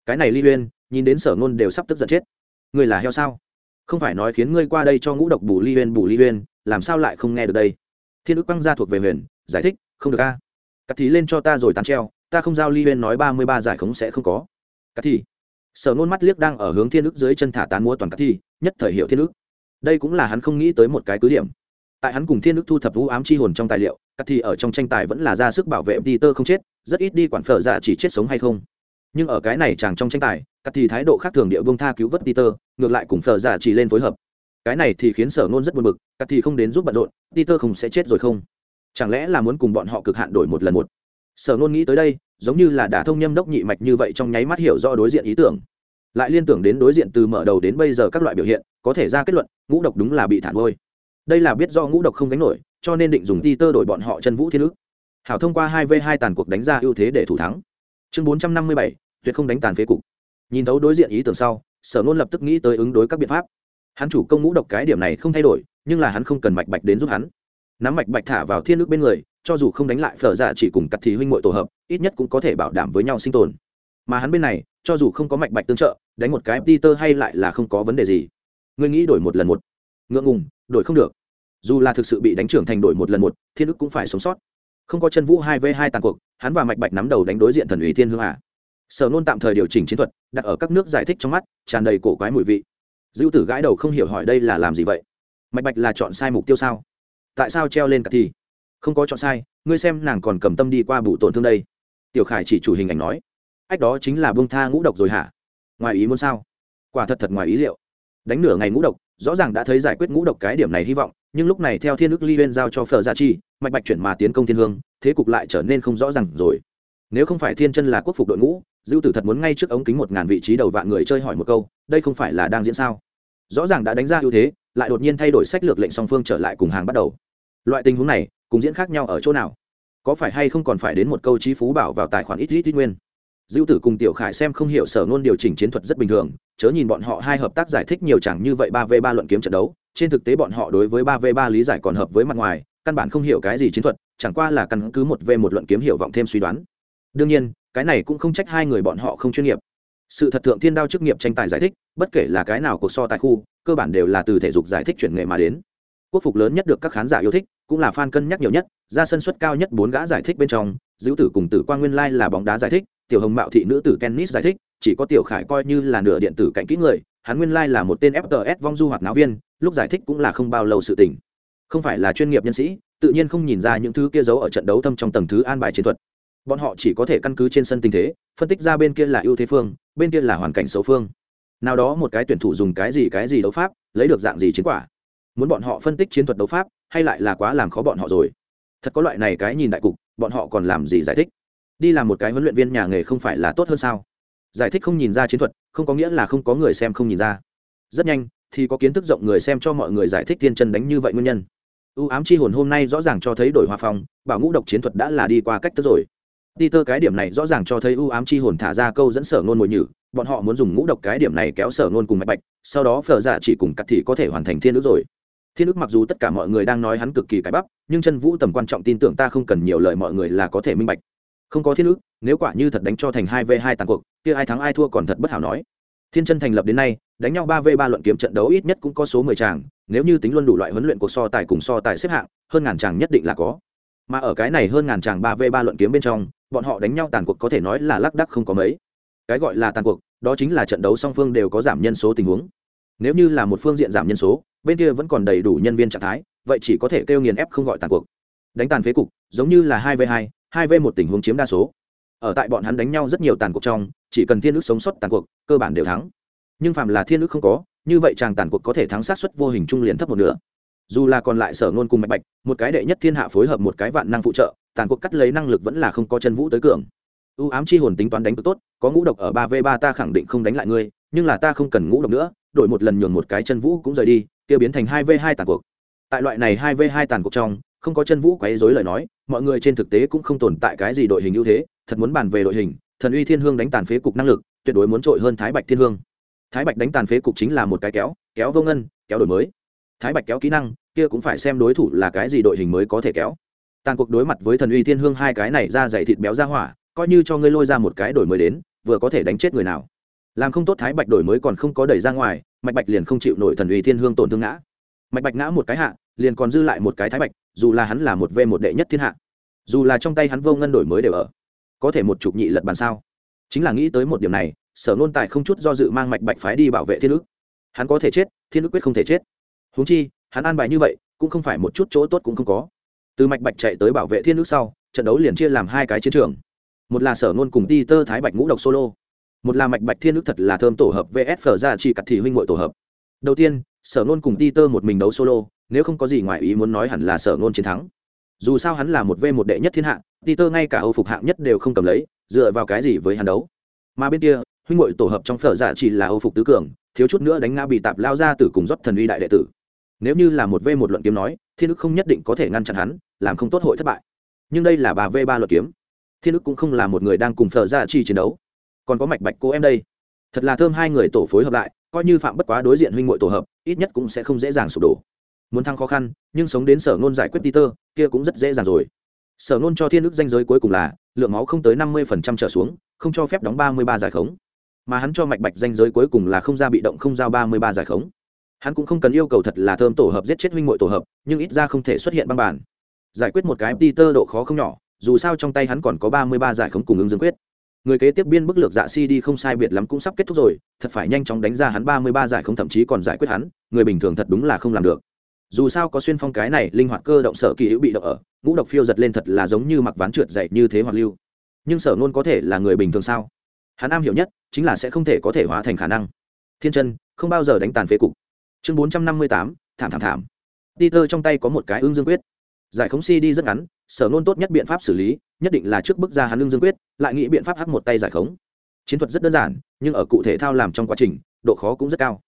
Cái này ly uyên nhìn đến sở ngôn đều sắp tức giận chết. Người là heo sao? Không phải nói khiến ngươi qua đây cho ngũ độc bù ly uyên bù ly uyên làm sao lại không nghe được đây? Thiên ước băng ra thuộc về huyền, giải thích, không được a. Cắt thì lên cho ta rồi tán treo, ta không giao ly uyên nói ba mươi ba giải khống sẽ không có. Cắt thì sở ngôn mắt liếc đang ở hướng thiên ước dưới chân thả tán múa toàn cắt thi nhất thời hiệu thiên ước. Đây cũng là hắn không nghĩ tới một cái cứ điểm tại hắn cùng thiên Đức thu thập vũ ám chi hồn trong tài liệu cắt thì ở trong tranh tài vẫn là ra sức bảo vệ peter không chết, rất ít đi quản phở dạ chỉ chết sống hay không. Nhưng ở cái này chàng trong tranh tài cắt thì thái độ khác thường địa vương tha cứu vớt peter, ngược lại cùng phở dạ chỉ lên phối hợp. Cái này thì khiến sở nôn rất buồn bực cắt thì không đến giúp bận rộn, peter không sẽ chết rồi không? Chẳng lẽ là muốn cùng bọn họ cực hạn đổi một lần một? Sở nôn nghĩ tới đây, giống như là đã thông nhâm đốc nhị mạch như vậy trong nháy mắt hiểu rõ đối diện ý tưởng. Lại liên tưởng đến đối diện từ mở đầu đến bây giờ các loại biểu hiện, có thể ra kết luận, ngũ độc đúng là bị thản ngôi đây là biết do ngũ độc không gánh nổi, cho nên định dùng ti tơ đổi bọn họ chân vũ thiên ước hảo thông qua hai v hai tàn cuộc đánh ra ưu thế để thủ thắng. Chương bốn trăm năm mươi bảy, tuyệt không đánh tàn phế cục. Nhìn thấu đối diện ý tưởng sau, sở nôn lập tức nghĩ tới ứng đối các biện pháp. Hắn chủ công ngũ độc cái điểm này không thay đổi, nhưng là hắn không cần mạch bạch đến giúp hắn. Nắm mạch bạch thả vào thiên ước bên người, cho dù không đánh lại phở dạ chỉ cùng cặp thì huynh m tổ hợp, ít nhất cũng có thể bảo đảm với nhau sinh tồn. Mà hắn bên này, cho dù không có mạch bạch tương trợ, đánh một cái peter hay lại là không có vấn đề gì. Ngươi nghĩ đổi một lần một ngượng ngùng, đổi không được. Dù là thực sự bị đánh trưởng thành đổi một lần một, thiên ức cũng phải sống sót. Không có chân vũ hai v hai tàn cuộc, hắn và mạch bạch nắm đầu đánh đối diện thần ủy thiên hương à. sở nôn tạm thời điều chỉnh chiến thuật, đặt ở các nước giải thích trong mắt, tràn đầy cổ quái mùi vị. Dữ tử gãi đầu không hiểu hỏi đây là làm gì vậy? Mạch bạch là chọn sai mục tiêu sao? Tại sao treo lên cả thì? Không có chọn sai, ngươi xem nàng còn cầm tâm đi qua bù tổn thương đây. Tiểu khải chỉ chủ hình ảnh nói. Ách đó chính là bông tha ngũ độc rồi hả? Ngoài ý muốn sao? Quả thật thật ngoài ý liệu. Đánh nửa ngày ngũ độc rõ ràng đã thấy giải quyết ngũ độc cái điểm này hy vọng, nhưng lúc này theo thiên ước ly bên giao cho phở gia chi, mạch bạch chuyển mà tiến công thiên hương, thế cục lại trở nên không rõ ràng rồi. Nếu không phải thiên chân là quốc phục đội ngũ, dư tử thật muốn ngay trước ống kính một ngàn vị trí đầu vạn người chơi hỏi một câu, đây không phải là đang diễn sao? Rõ ràng đã đánh ra ưu thế, lại đột nhiên thay đổi sách lược lệnh song phương trở lại cùng hàng bắt đầu. Loại tình huống này, cùng diễn khác nhau ở chỗ nào? Có phải hay không còn phải đến một câu trí phú bảo vào tài khoản ít ít ít nguyên? Dữu tử cùng tiểu khải xem không hiểu sở Nôn điều chỉnh chiến thuật rất bình thường, chớ nhìn bọn họ hai hợp tác giải thích nhiều chẳng như vậy ba v ba luận kiếm trận đấu, trên thực tế bọn họ đối với ba v ba lý giải còn hợp với mặt ngoài, căn bản không hiểu cái gì chiến thuật, chẳng qua là căn cứ một v một luận kiếm hiểu vọng thêm suy đoán. Đương nhiên, cái này cũng không trách hai người bọn họ không chuyên nghiệp. Sự thật thượng thiên đao chức nghiệp tranh tài giải thích, bất kể là cái nào cuộc so tại khu, cơ bản đều là từ thể dục giải thích chuyển nghề mà đến. Quốc phục lớn nhất được các khán giả yêu thích, cũng là fan cân nhắc nhiều nhất, ra sân suất cao nhất bốn gã giải thích bên trong giữ tử cùng tử quang nguyên lai là bóng đá giải thích, tiểu hồng mạo thị nữ tử tennis giải thích, chỉ có tiểu khải coi như là nửa điện tử cạnh kỹ người, hắn nguyên lai là một tên fts vong du hoạt náo viên, lúc giải thích cũng là không bao lâu sự tình. Không phải là chuyên nghiệp nhân sĩ, tự nhiên không nhìn ra những thứ kia giấu ở trận đấu thâm trong tầng thứ an bài chiến thuật. Bọn họ chỉ có thể căn cứ trên sân tình thế, phân tích ra bên kia là ưu thế phương, bên kia là hoàn cảnh xấu phương. Nào đó một cái tuyển thủ dùng cái gì cái gì đấu pháp, lấy được dạng gì chiến quả. Muốn bọn họ phân tích chiến thuật đấu pháp, hay lại là quá làm khó bọn họ rồi. Thật có loại này cái nhìn đại cục bọn họ còn làm gì giải thích? Đi làm một cái huấn luyện viên nhà nghề không phải là tốt hơn sao? Giải thích không nhìn ra chiến thuật không có nghĩa là không có người xem không nhìn ra. Rất nhanh thì có kiến thức rộng người xem cho mọi người giải thích thiên chân đánh như vậy nguyên nhân. Ưu ám chi hồn hôm nay rõ ràng cho thấy đổi hòa phong bảo ngũ độc chiến thuật đã là đi qua cách tức rồi. Đi tơ cái điểm này rõ ràng cho thấy u ám chi hồn thả ra câu dẫn sở ngôn mồi nhử, bọn họ muốn dùng ngũ độc cái điểm này kéo sở ngôn cùng mạch bạch, sau đó phở dạ chỉ cùng cắt thì có thể hoàn thành thiên nữ rồi. Thiên ức mặc dù tất cả mọi người đang nói hắn cực kỳ cái bắp, nhưng chân vũ tầm quan trọng tin tưởng ta không cần nhiều lời mọi người là có thể minh bạch. Không có thiên ức nếu quả như thật đánh cho thành hai v hai tàn cuộc, kia ai thắng ai thua còn thật bất hảo nói. Thiên chân thành lập đến nay, đánh nhau ba v ba luận kiếm trận đấu ít nhất cũng có số mười tràng, nếu như tính luôn đủ loại huấn luyện cuộc so tài cùng so tài xếp hạng, hơn ngàn tràng nhất định là có. Mà ở cái này hơn ngàn tràng ba v ba luận kiếm bên trong, bọn họ đánh nhau tàn cuộc có thể nói là lác đắc không có mấy cái gọi là tàn cuộc đó chính là trận đấu song phương đều có giảm nhân số tình huống nếu như là một phương diện giảm nhân số bên kia vẫn còn đầy đủ nhân viên trạng thái, vậy chỉ có thể kêu nghiền ép không gọi tàn cuộc. Đánh tàn phế cục, giống như là hai v hai hai v một tình huống chiếm đa số. Ở tại bọn hắn đánh nhau rất nhiều tàn cuộc trong, chỉ cần thiên ước sống sót tàn cuộc, cơ bản đều thắng. Nhưng phạm là thiên ước không có, như vậy chàng tàn cuộc có thể thắng sát suất vô hình trung liền thấp một nửa. Dù là còn lại sở ngôn cùng mạch bạch, một cái đệ nhất thiên hạ phối hợp một cái vạn năng phụ trợ, tàn cuộc cắt lấy năng lực vẫn là không có chân vũ tới cường. Ưu ám chi hồn tính toán đánh cực tốt, có ngũ độc ở ba v ba ta khẳng định không đánh lại ngươi, nhưng là ta không cần ngũ độc nữa, đổi một lần nhường một cái chân vũ cũng rời đi kia biến thành hai v hai tàn cuộc. Tại loại này hai v hai tàn cuộc trong, không có chân vũ quấy dối lời nói, mọi người trên thực tế cũng không tồn tại cái gì đội hình ưu thế, thật muốn bàn về đội hình, thần uy thiên hương đánh tàn phế cục năng lực, tuyệt đối muốn trội hơn thái bạch thiên hương. Thái bạch đánh tàn phế cục chính là một cái kéo kéo vô ngân, kéo đổi mới. Thái bạch kéo kỹ năng, kia cũng phải xem đối thủ là cái gì đội hình mới có thể kéo. Tàn cuộc đối mặt với thần uy thiên hương hai cái này ra dày thịt béo ra hỏa, coi như cho ngươi lôi ra một cái đổi mới đến, vừa có thể đánh chết người nào. Làm không tốt thái bạch đổi mới còn không có đẩy ra ngoài mạch bạch liền không chịu nổi thần uy thiên hương tổn thương ngã. Mạch bạch ngã một cái hạ, liền còn dư lại một cái thái bạch, dù là hắn là một v một đệ nhất thiên hạ, dù là trong tay hắn vô ngân đổi mới đều ở. Có thể một chục nhị lật bàn sao? Chính là nghĩ tới một điểm này, sở nôn tài không chút do dự mang mạch bạch phái đi bảo vệ thiên ước. Hắn có thể chết, thiên ước quyết không thể chết. Húng chi, hắn an bài như vậy, cũng không phải một chút chỗ tốt cũng không có. Từ mạch bạch chạy tới bảo vệ thiên ước sau, trận đấu liền chia làm hai cái chiến trường. Một là sở nôn cùng ti tơ thái bạch ngũ độc solo một là mạch bạch thiên ước thật là thơm tổ hợp vs phở ra chỉ cặt thị huynh ngội tổ hợp. Đầu tiên, sở nôn cùng ti tơ một mình đấu solo, nếu không có gì ngoài ý muốn nói hẳn là sở nôn chiến thắng. Dù sao hắn là một v một đệ nhất thiên hạ ti tơ ngay cả âu phục hạng nhất đều không cầm lấy, dựa vào cái gì với hắn đấu? Mà bên kia, huynh ngội tổ hợp trong phở giả chỉ là âu phục tứ cường, thiếu chút nữa đánh ngã bị tạp lao ra từ cùng rót thần uy đại đệ tử. Nếu như là một v một luận kiếm nói, thiên ức không nhất định có thể ngăn chặn hắn, làm không tốt hội thất bại. Nhưng đây là bà v ba luận kiếm. Thiên ức cũng không là một người đang cùng phở dạ ra chi chiến đấu còn có mạch bạch cô em đây. Thật là thơm hai người tổ phối hợp lại, coi như phạm bất quá đối diện huynh hội tổ hợp, ít nhất cũng sẽ không dễ dàng sụp đổ. Muốn thăng khó khăn, nhưng sống đến sở nôn giải quyết peter, kia cũng rất dễ dàng rồi. Sở nôn cho thiên ước danh giới cuối cùng là, lượng máu không tới năm mươi trở xuống, không cho phép đóng ba mươi ba giải khống. Mà hắn cho mạch bạch danh giới cuối cùng là không ra bị động không giao ba mươi ba giải khống. Hắn cũng không cần yêu cầu thật là thơm tổ hợp giết chết huynh muội tổ hợp, nhưng ít ra không thể xuất hiện băng bản. Giải quyết một cái peter độ khó không nhỏ, dù sao trong tay hắn còn có ba mươi ba giải khống cùng ứng dương quyết người kế tiếp biên bức lược dạ si đi không sai biệt lắm cũng sắp kết thúc rồi, thật phải nhanh chóng đánh ra hắn ba mươi ba giải không thậm chí còn giải quyết hắn, người bình thường thật đúng là không làm được. Dù sao có xuyên phong cái này, linh hoạt cơ động sở kỳ hữu bị động ở, ngũ độc phiêu giật lên thật là giống như mặc ván trượt dậy như thế hoạt lưu. Nhưng sở nôn có thể là người bình thường sao? Hắn am hiểu nhất chính là sẽ không thể có thể hóa thành khả năng. Thiên chân, không bao giờ đánh tàn phế cục. Chương bốn trăm năm mươi tám, thảm thảm thảm. Peter trong tay có một cái ương dương quyết. Giải khống si đi rất ngắn sở nôn tốt nhất biện pháp xử lý, nhất định là trước bước ra hắn Lương dương quyết, lại nghĩ biện pháp hắc một tay giải khống. Chiến thuật rất đơn giản, nhưng ở cụ thể thao làm trong quá trình, độ khó cũng rất cao.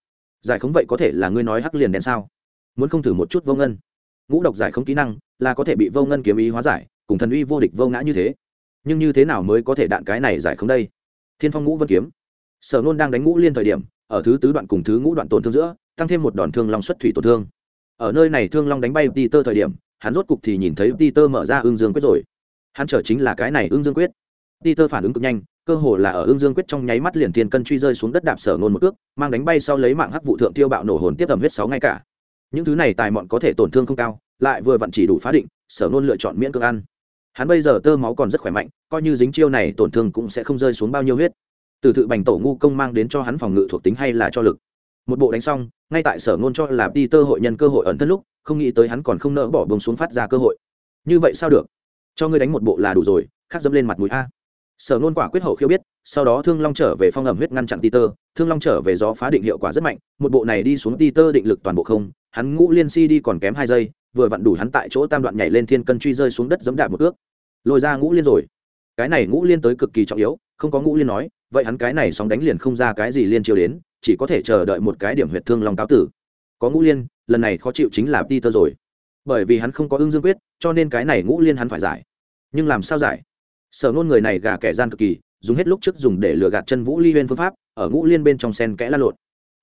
Giải khống vậy có thể là ngươi nói hắc liền đen sao? Muốn không thử một chút vô ngân. Ngũ độc giải khống kỹ năng là có thể bị vô ngân kiếm ý hóa giải, cùng thần uy vô địch vô ngã như thế. Nhưng như thế nào mới có thể đạn cái này giải khống đây? Thiên phong ngũ vân kiếm. Sở nôn đang đánh ngũ liên thời điểm, ở thứ tứ đoạn cùng thứ ngũ đoạn tổn thương giữa, tăng thêm một đòn thương long xuất thủy tổn thương. Ở nơi này thương long đánh bay peter thời điểm hắn rốt cục thì nhìn thấy peter mở ra ương dương quyết rồi. Hắn chờ chính là cái này ương dương quyết. Peter phản ứng cực nhanh, cơ hồ là ở ương dương quyết trong nháy mắt liền tiền cân truy rơi xuống đất đạp sở nôn một cước, mang đánh bay sau lấy mạng hắc vụ thượng tiêu bạo nổ hồn tiếp ẩm huyết sáu ngay cả. Những thứ này tài mọn có thể tổn thương không cao, lại vừa vặn chỉ đủ phá định, sở nôn lựa chọn miễn cưỡng ăn. Hắn bây giờ tơ máu còn rất khỏe mạnh, coi như dính chiêu này tổn thương cũng sẽ không rơi xuống bao nhiêu huyết. Từ thự bành tổ ngu công mang đến cho hắn phòng ngự thuộc tính hay là cho lực một bộ đánh xong, ngay tại sở ngôn cho là đi tơ hội nhân cơ hội ẩn thân lúc, không nghĩ tới hắn còn không nỡ bỏ bông xuống phát ra cơ hội. Như vậy sao được? Cho ngươi đánh một bộ là đủ rồi khắc dẫm lên mặt mũi a. Sở ngôn quả quyết hậu khiêu biết, sau đó thương long trở về phong ẩm huyết ngăn chặn peter tơ thương long trở về gió phá định hiệu quả rất mạnh, một bộ này đi xuống peter tơ định lực toàn bộ không, hắn ngũ liên si đi còn kém hai giây, vừa vặn đủ hắn tại chỗ tam đoạn nhảy lên thiên cân truy rơi xuống đất dẫm đạp một ước. Lôi ra ngũ liên rồi. Cái này ngũ liên tới cực kỳ trọng yếu, không có ngũ liên nói, vậy hắn cái này sóng đánh liền không ra cái gì liên chiêu đến chỉ có thể chờ đợi một cái điểm huyệt thương long cáo tử. Có ngũ liên lần này khó chịu chính là peter rồi. Bởi vì hắn không có ưng dương quyết cho nên cái này ngũ liên hắn phải giải. Nhưng làm sao giải? Sở ngôn người này gà kẻ gian cực kỳ dùng hết lúc trước dùng để lừa gạt chân vũ ly huyên phương pháp ở ngũ liên bên trong sen kẽ la lộn.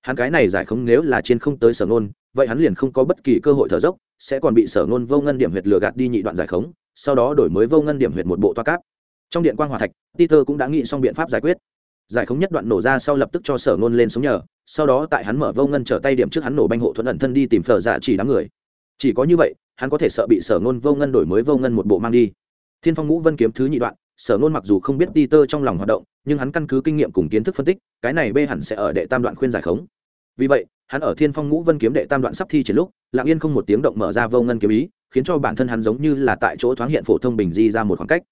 Hắn cái này giải không nếu là trên không tới sở ngôn, vậy hắn liền không có bất kỳ cơ hội thở dốc sẽ còn bị sở ngôn vô ngân điểm huyệt lừa gạt đi nhị đoạn giải khống sau đó đổi mới vô ngân điểm huyệt một bộ toa cáp. Trong điện quan hòa thạch peter cũng đã nghĩ xong biện pháp giải quyết giải khống nhất đoạn nổ ra sau lập tức cho sở ngôn lên sống nhờ, sau đó tại hắn mở vô ngân trở tay điểm trước hắn nổ banh hộ thuận ẩn thân đi tìm phở dạ chỉ đám người. Chỉ có như vậy, hắn có thể sợ bị sở ngôn vô ngân đổi mới vô ngân một bộ mang đi. Thiên phong ngũ vân kiếm thứ nhị đoạn, sở ngôn mặc dù không biết peter trong lòng hoạt động, nhưng hắn căn cứ kinh nghiệm cùng kiến thức phân tích, cái này bê hẳn sẽ ở đệ tam đoạn khuyên giải khống. Vì vậy, hắn ở thiên phong ngũ vân kiếm đệ tam đoạn sắp thi triển lúc, lặng yên không một tiếng động mở ra vô ngân kiếm ý, khiến cho bản thân hắn giống như là tại chỗ thoáng hiện phổ thông bình di ra một khoảng cách.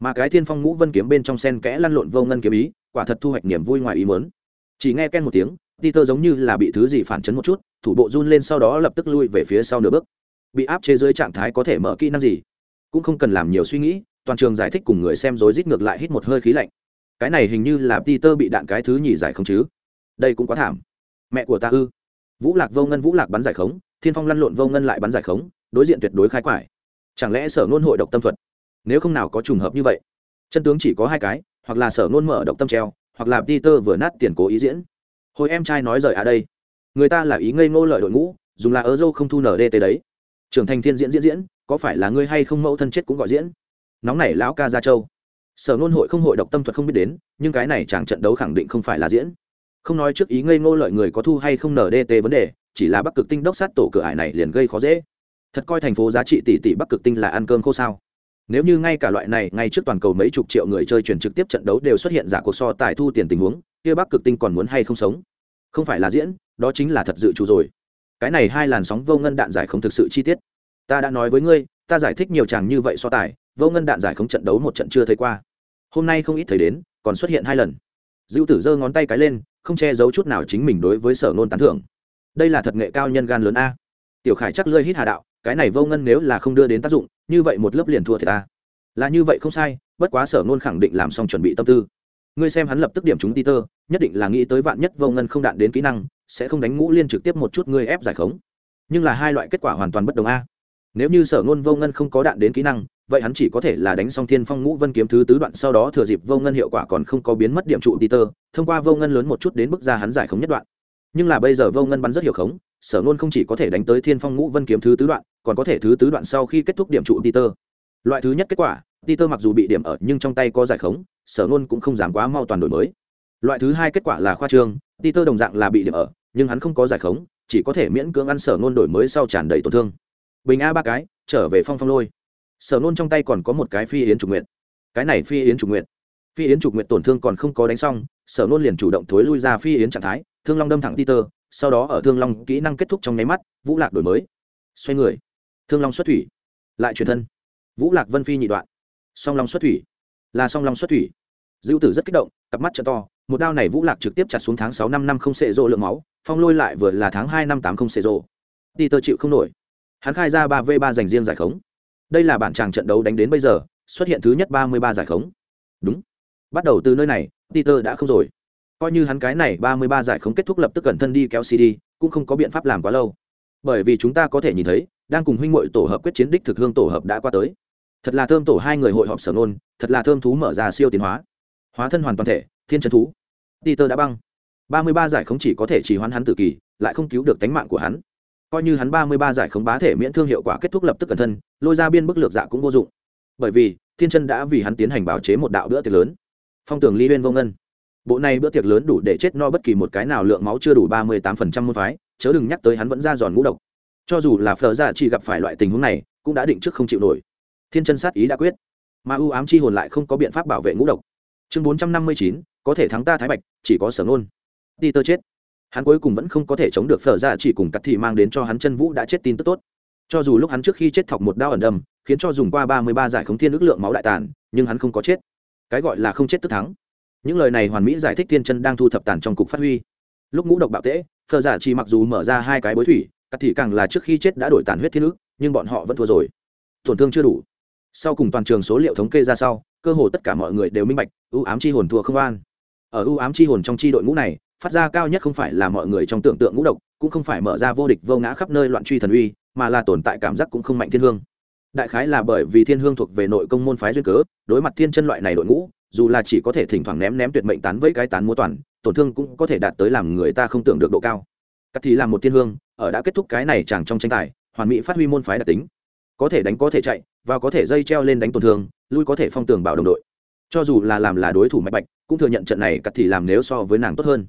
Mà cái thiên phong ngũ vân kiếm bên trong sen kẽ lăn lộn vô ngân kiếm ý quả thật thu hoạch niềm vui ngoài ý mớn chỉ nghe ken một tiếng, peter giống như là bị thứ gì phản chấn một chút, thủ bộ run lên sau đó lập tức lui về phía sau nửa bước. Bị áp chế dưới trạng thái có thể mở kỹ năng gì? Cũng không cần làm nhiều suy nghĩ, toàn trường giải thích cùng người xem rối rít ngược lại hít một hơi khí lạnh. Cái này hình như là peter bị đạn cái thứ nhì giải không chứ? Đây cũng quá thảm. Mẹ của ta ư? Vũ lạc vô ngân vũ lạc bắn giải khống, thiên phong lăn lộn vô ngân lại bắn giải khống, đối diện tuyệt đối khai quải. Chẳng lẽ sở ngôn hội độc tâm thuật? Nếu không nào có trùng hợp như vậy? Chân tướng chỉ có hai cái hoặc là sở nôn mở độc tâm treo, hoặc là peter vừa nát tiền cố ý diễn. Hồi em trai nói rời à đây. Người ta là ý ngây ngô lợi đội ngũ, dùng là ớ dâu không thu nở dt đấy. Trưởng thành thiên diễn diễn diễn, có phải là ngươi hay không mẫu thân chết cũng gọi diễn? Nóng này lão ca gia châu. Sở nôn hội không hội độc tâm thuật không biết đến, nhưng cái này chẳng trận đấu khẳng định không phải là diễn. Không nói trước ý ngây ngô lợi người có thu hay không ndt vấn đề, chỉ là bắc cực tinh đốc sát tổ cửa ải này liền gây khó dễ. Thật coi thành phố giá trị tỷ tỷ bắc cực tinh là ăn cơm khô sao? Nếu như ngay cả loại này, ngay trước toàn cầu mấy chục triệu người chơi truyền trực tiếp trận đấu đều xuất hiện giả cuộc so tài thu tiền tình huống, kia bắc cực tinh còn muốn hay không sống? Không phải là diễn, đó chính là thật dự trù rồi. Cái này hai làn sóng vô ngân đạn giải không thực sự chi tiết. Ta đã nói với ngươi, ta giải thích nhiều chàng như vậy so tài, vô ngân đạn giải không trận đấu một trận chưa thấy qua. Hôm nay không ít thấy đến, còn xuất hiện hai lần. Dữ tử giơ ngón tay cái lên, không che giấu chút nào chính mình đối với sở nôn tán thưởng. Đây là thật nghệ cao nhân gan lớn a. Tiểu khải chắc lơi hít hà đạo cái này vô ngân nếu là không đưa đến tác dụng, như vậy một lớp liền thua thì ta. Là như vậy không sai, bất quá sở nôn khẳng định làm xong chuẩn bị tâm tư. Ngươi xem hắn lập tức điểm chúng ti tơ nhất định là nghĩ tới vạn nhất vô ngân không đạn đến kỹ năng, sẽ không đánh ngũ liên trực tiếp một chút ngươi ép giải khống. Nhưng là hai loại kết quả hoàn toàn bất đồng a. Nếu như sở ngôn vô ngân không có đạn đến kỹ năng, vậy hắn chỉ có thể là đánh xong thiên phong ngũ vân kiếm thứ tứ đoạn sau đó thừa dịp vô ngân hiệu quả còn không có biến mất điểm trụ peter, thông qua vô ngân lớn một chút đến bức ra hắn giải khống nhất đoạn. Nhưng là bây giờ vô ngân bắn rất hiệu khống sở nôn không chỉ có thể đánh tới thiên phong ngũ vân kiếm thứ tứ đoạn, còn có thể thứ tứ đoạn sau khi kết thúc điểm trụ peter. Loại thứ nhất kết quả, peter mặc dù bị điểm ở nhưng trong tay có giải khống, sở nôn cũng không giảm quá mau toàn đổi mới. Loại thứ hai kết quả là khoa trương, peter đồng dạng là bị điểm ở, nhưng hắn không có giải khống, chỉ có thể miễn cưỡng ăn sở nôn đổi mới sau tràn đầy tổn thương. Bình a ba cái, trở về phong phong lôi. Sở nôn trong tay còn có một cái phi yến trục nguyện cái này phi yến trục nguyện phi yến trục nguyện tổn thương còn không có đánh xong, sở nôn liền chủ động thối lui ra phi yến trạng thái, thương long đâm thẳng ti tơ sau đó ở thương long kỹ năng kết thúc trong nháy mắt, vũ lạc đổi mới. Xoay người. Thương long xuất thủy. Lại truyền thân. Vũ lạc vân phi nhị đoạn. Song long xuất thủy. Là song long xuất thủy. Dữ tử rất kích động, cặp mắt t to, một đao này vũ lạc trực tiếp chặt xuống tháng sáu năm năm không xệ rộ lượng máu, phong lôi lại vừa là tháng hai năm tám không xệ rộ. Đi tơ chịu không nổi. Hắn khai ra ba v ba dành riêng giải khống. Đây là bản tràng trận đấu đánh đến bây giờ, xuất hiện thứ nhất ba mươi ba giải khống. Đúng. Bắt đầu từ nơi này peter đã không rồi coi như hắn cái này ba mươi ba giải không kết thúc lập tức cẩn thân đi kéo cd cũng không có biện pháp làm quá lâu. Bởi vì chúng ta có thể nhìn thấy, đang cùng huynh m tổ hợp quyết chiến đích thực hương tổ hợp đã qua tới. Thật là thơm tổ hai người hội họp sở nôn thật là thơm thú mở ra siêu tiến hóa. Hóa thân hoàn toàn thể, thiên trấn thú. Peter đã băng. ba mươi ba giải không chỉ có thể chỉ hoán hắn tử kỳ, lại không cứu được tánh mạng của hắn. Coi như hắn ba mươi ba giải không bá thể miễn thương hiệu quả kết thúc lập tức cẩn thân, lôi ra biên bức lược dạ cũng vô dụng. Bởi vì, thiên chân đã vì hắn tiến hành bảo chế một đạo bữa tiệc lớn. Phong tường ly huyên vô ngân bộ này bữa tiệc lớn đủ để chết no bất kỳ một cái nào lượng máu chưa đủ ba mươi tám phần trăm môn phái, chớ đừng nhắc tới hắn vẫn ra giòn ngũ độc. Cho dù là phở giả chỉ gặp phải loại tình huống này, cũng đã định trước không chịu nổi. Thiên chân sát ý đã quyết. Mà ưu ám chi hồn lại không có biện pháp bảo vệ ngũ độc. Chương bốn trăm năm mươi chín, có thể thắng ta thái bạch, chỉ có sở nôn đi tơ chết. Hắn cuối cùng vẫn không có thể chống được phở giả chỉ cùng cắt thị mang đến cho hắn chân vũ đã chết tin tức tốt. Cho dù lúc hắn trước khi chết thọc một đao ẩn đâm, khiến cho dùng qua ba mươi ba giải khống thiên ước lượng máu đại tàn, nhưng hắn không có chết. Cái gọi là không chết tức thắng những lời này hoàn mỹ giải thích thiên chân đang thu thập tàn trong cục phát huy. Lúc ngũ độc bạo tễ, phở giả chỉ mặc dù mở ra hai cái bối thủy cắt thì càng là trước khi chết đã đổi tàn huyết thiên ước nhưng bọn họ vẫn thua rồi. Tổn thương chưa đủ. Sau cùng toàn trường số liệu thống kê ra sau, cơ hồ tất cả mọi người đều minh bạch ưu ám chi hồn thua không an. Ở ưu ám chi hồn trong chi đội ngũ này, phát ra cao nhất không phải là mọi người trong tưởng tượng ngũ độc, cũng không phải mở ra vô địch vô ngã khắp nơi loạn truy thần uy, mà là tồn tại cảm giác cũng không mạnh thiên hương. Đại khái là bởi vì thiên hương thuộc về nội công môn phái duyên cớ, đối mặt thiên chân loại này đội ngũ dù là chỉ có thể thỉnh thoảng ném ném tuyệt mệnh tán với cái tán múa toàn, tổn thương cũng có thể đạt tới làm người ta không tưởng được độ cao. Cắt thì làm một thiên hương, ở đã kết thúc cái này chẳng trong tranh tài, hoàn mỹ phát huy môn phái đặc tính. Có thể đánh có thể chạy, và có thể dây treo lên đánh tổn thương, lui có thể phong tường bảo đồng đội. Cho dù là làm là đối thủ mạnh bạch, cũng thừa nhận trận này cắt thì làm nếu so với nàng tốt hơn.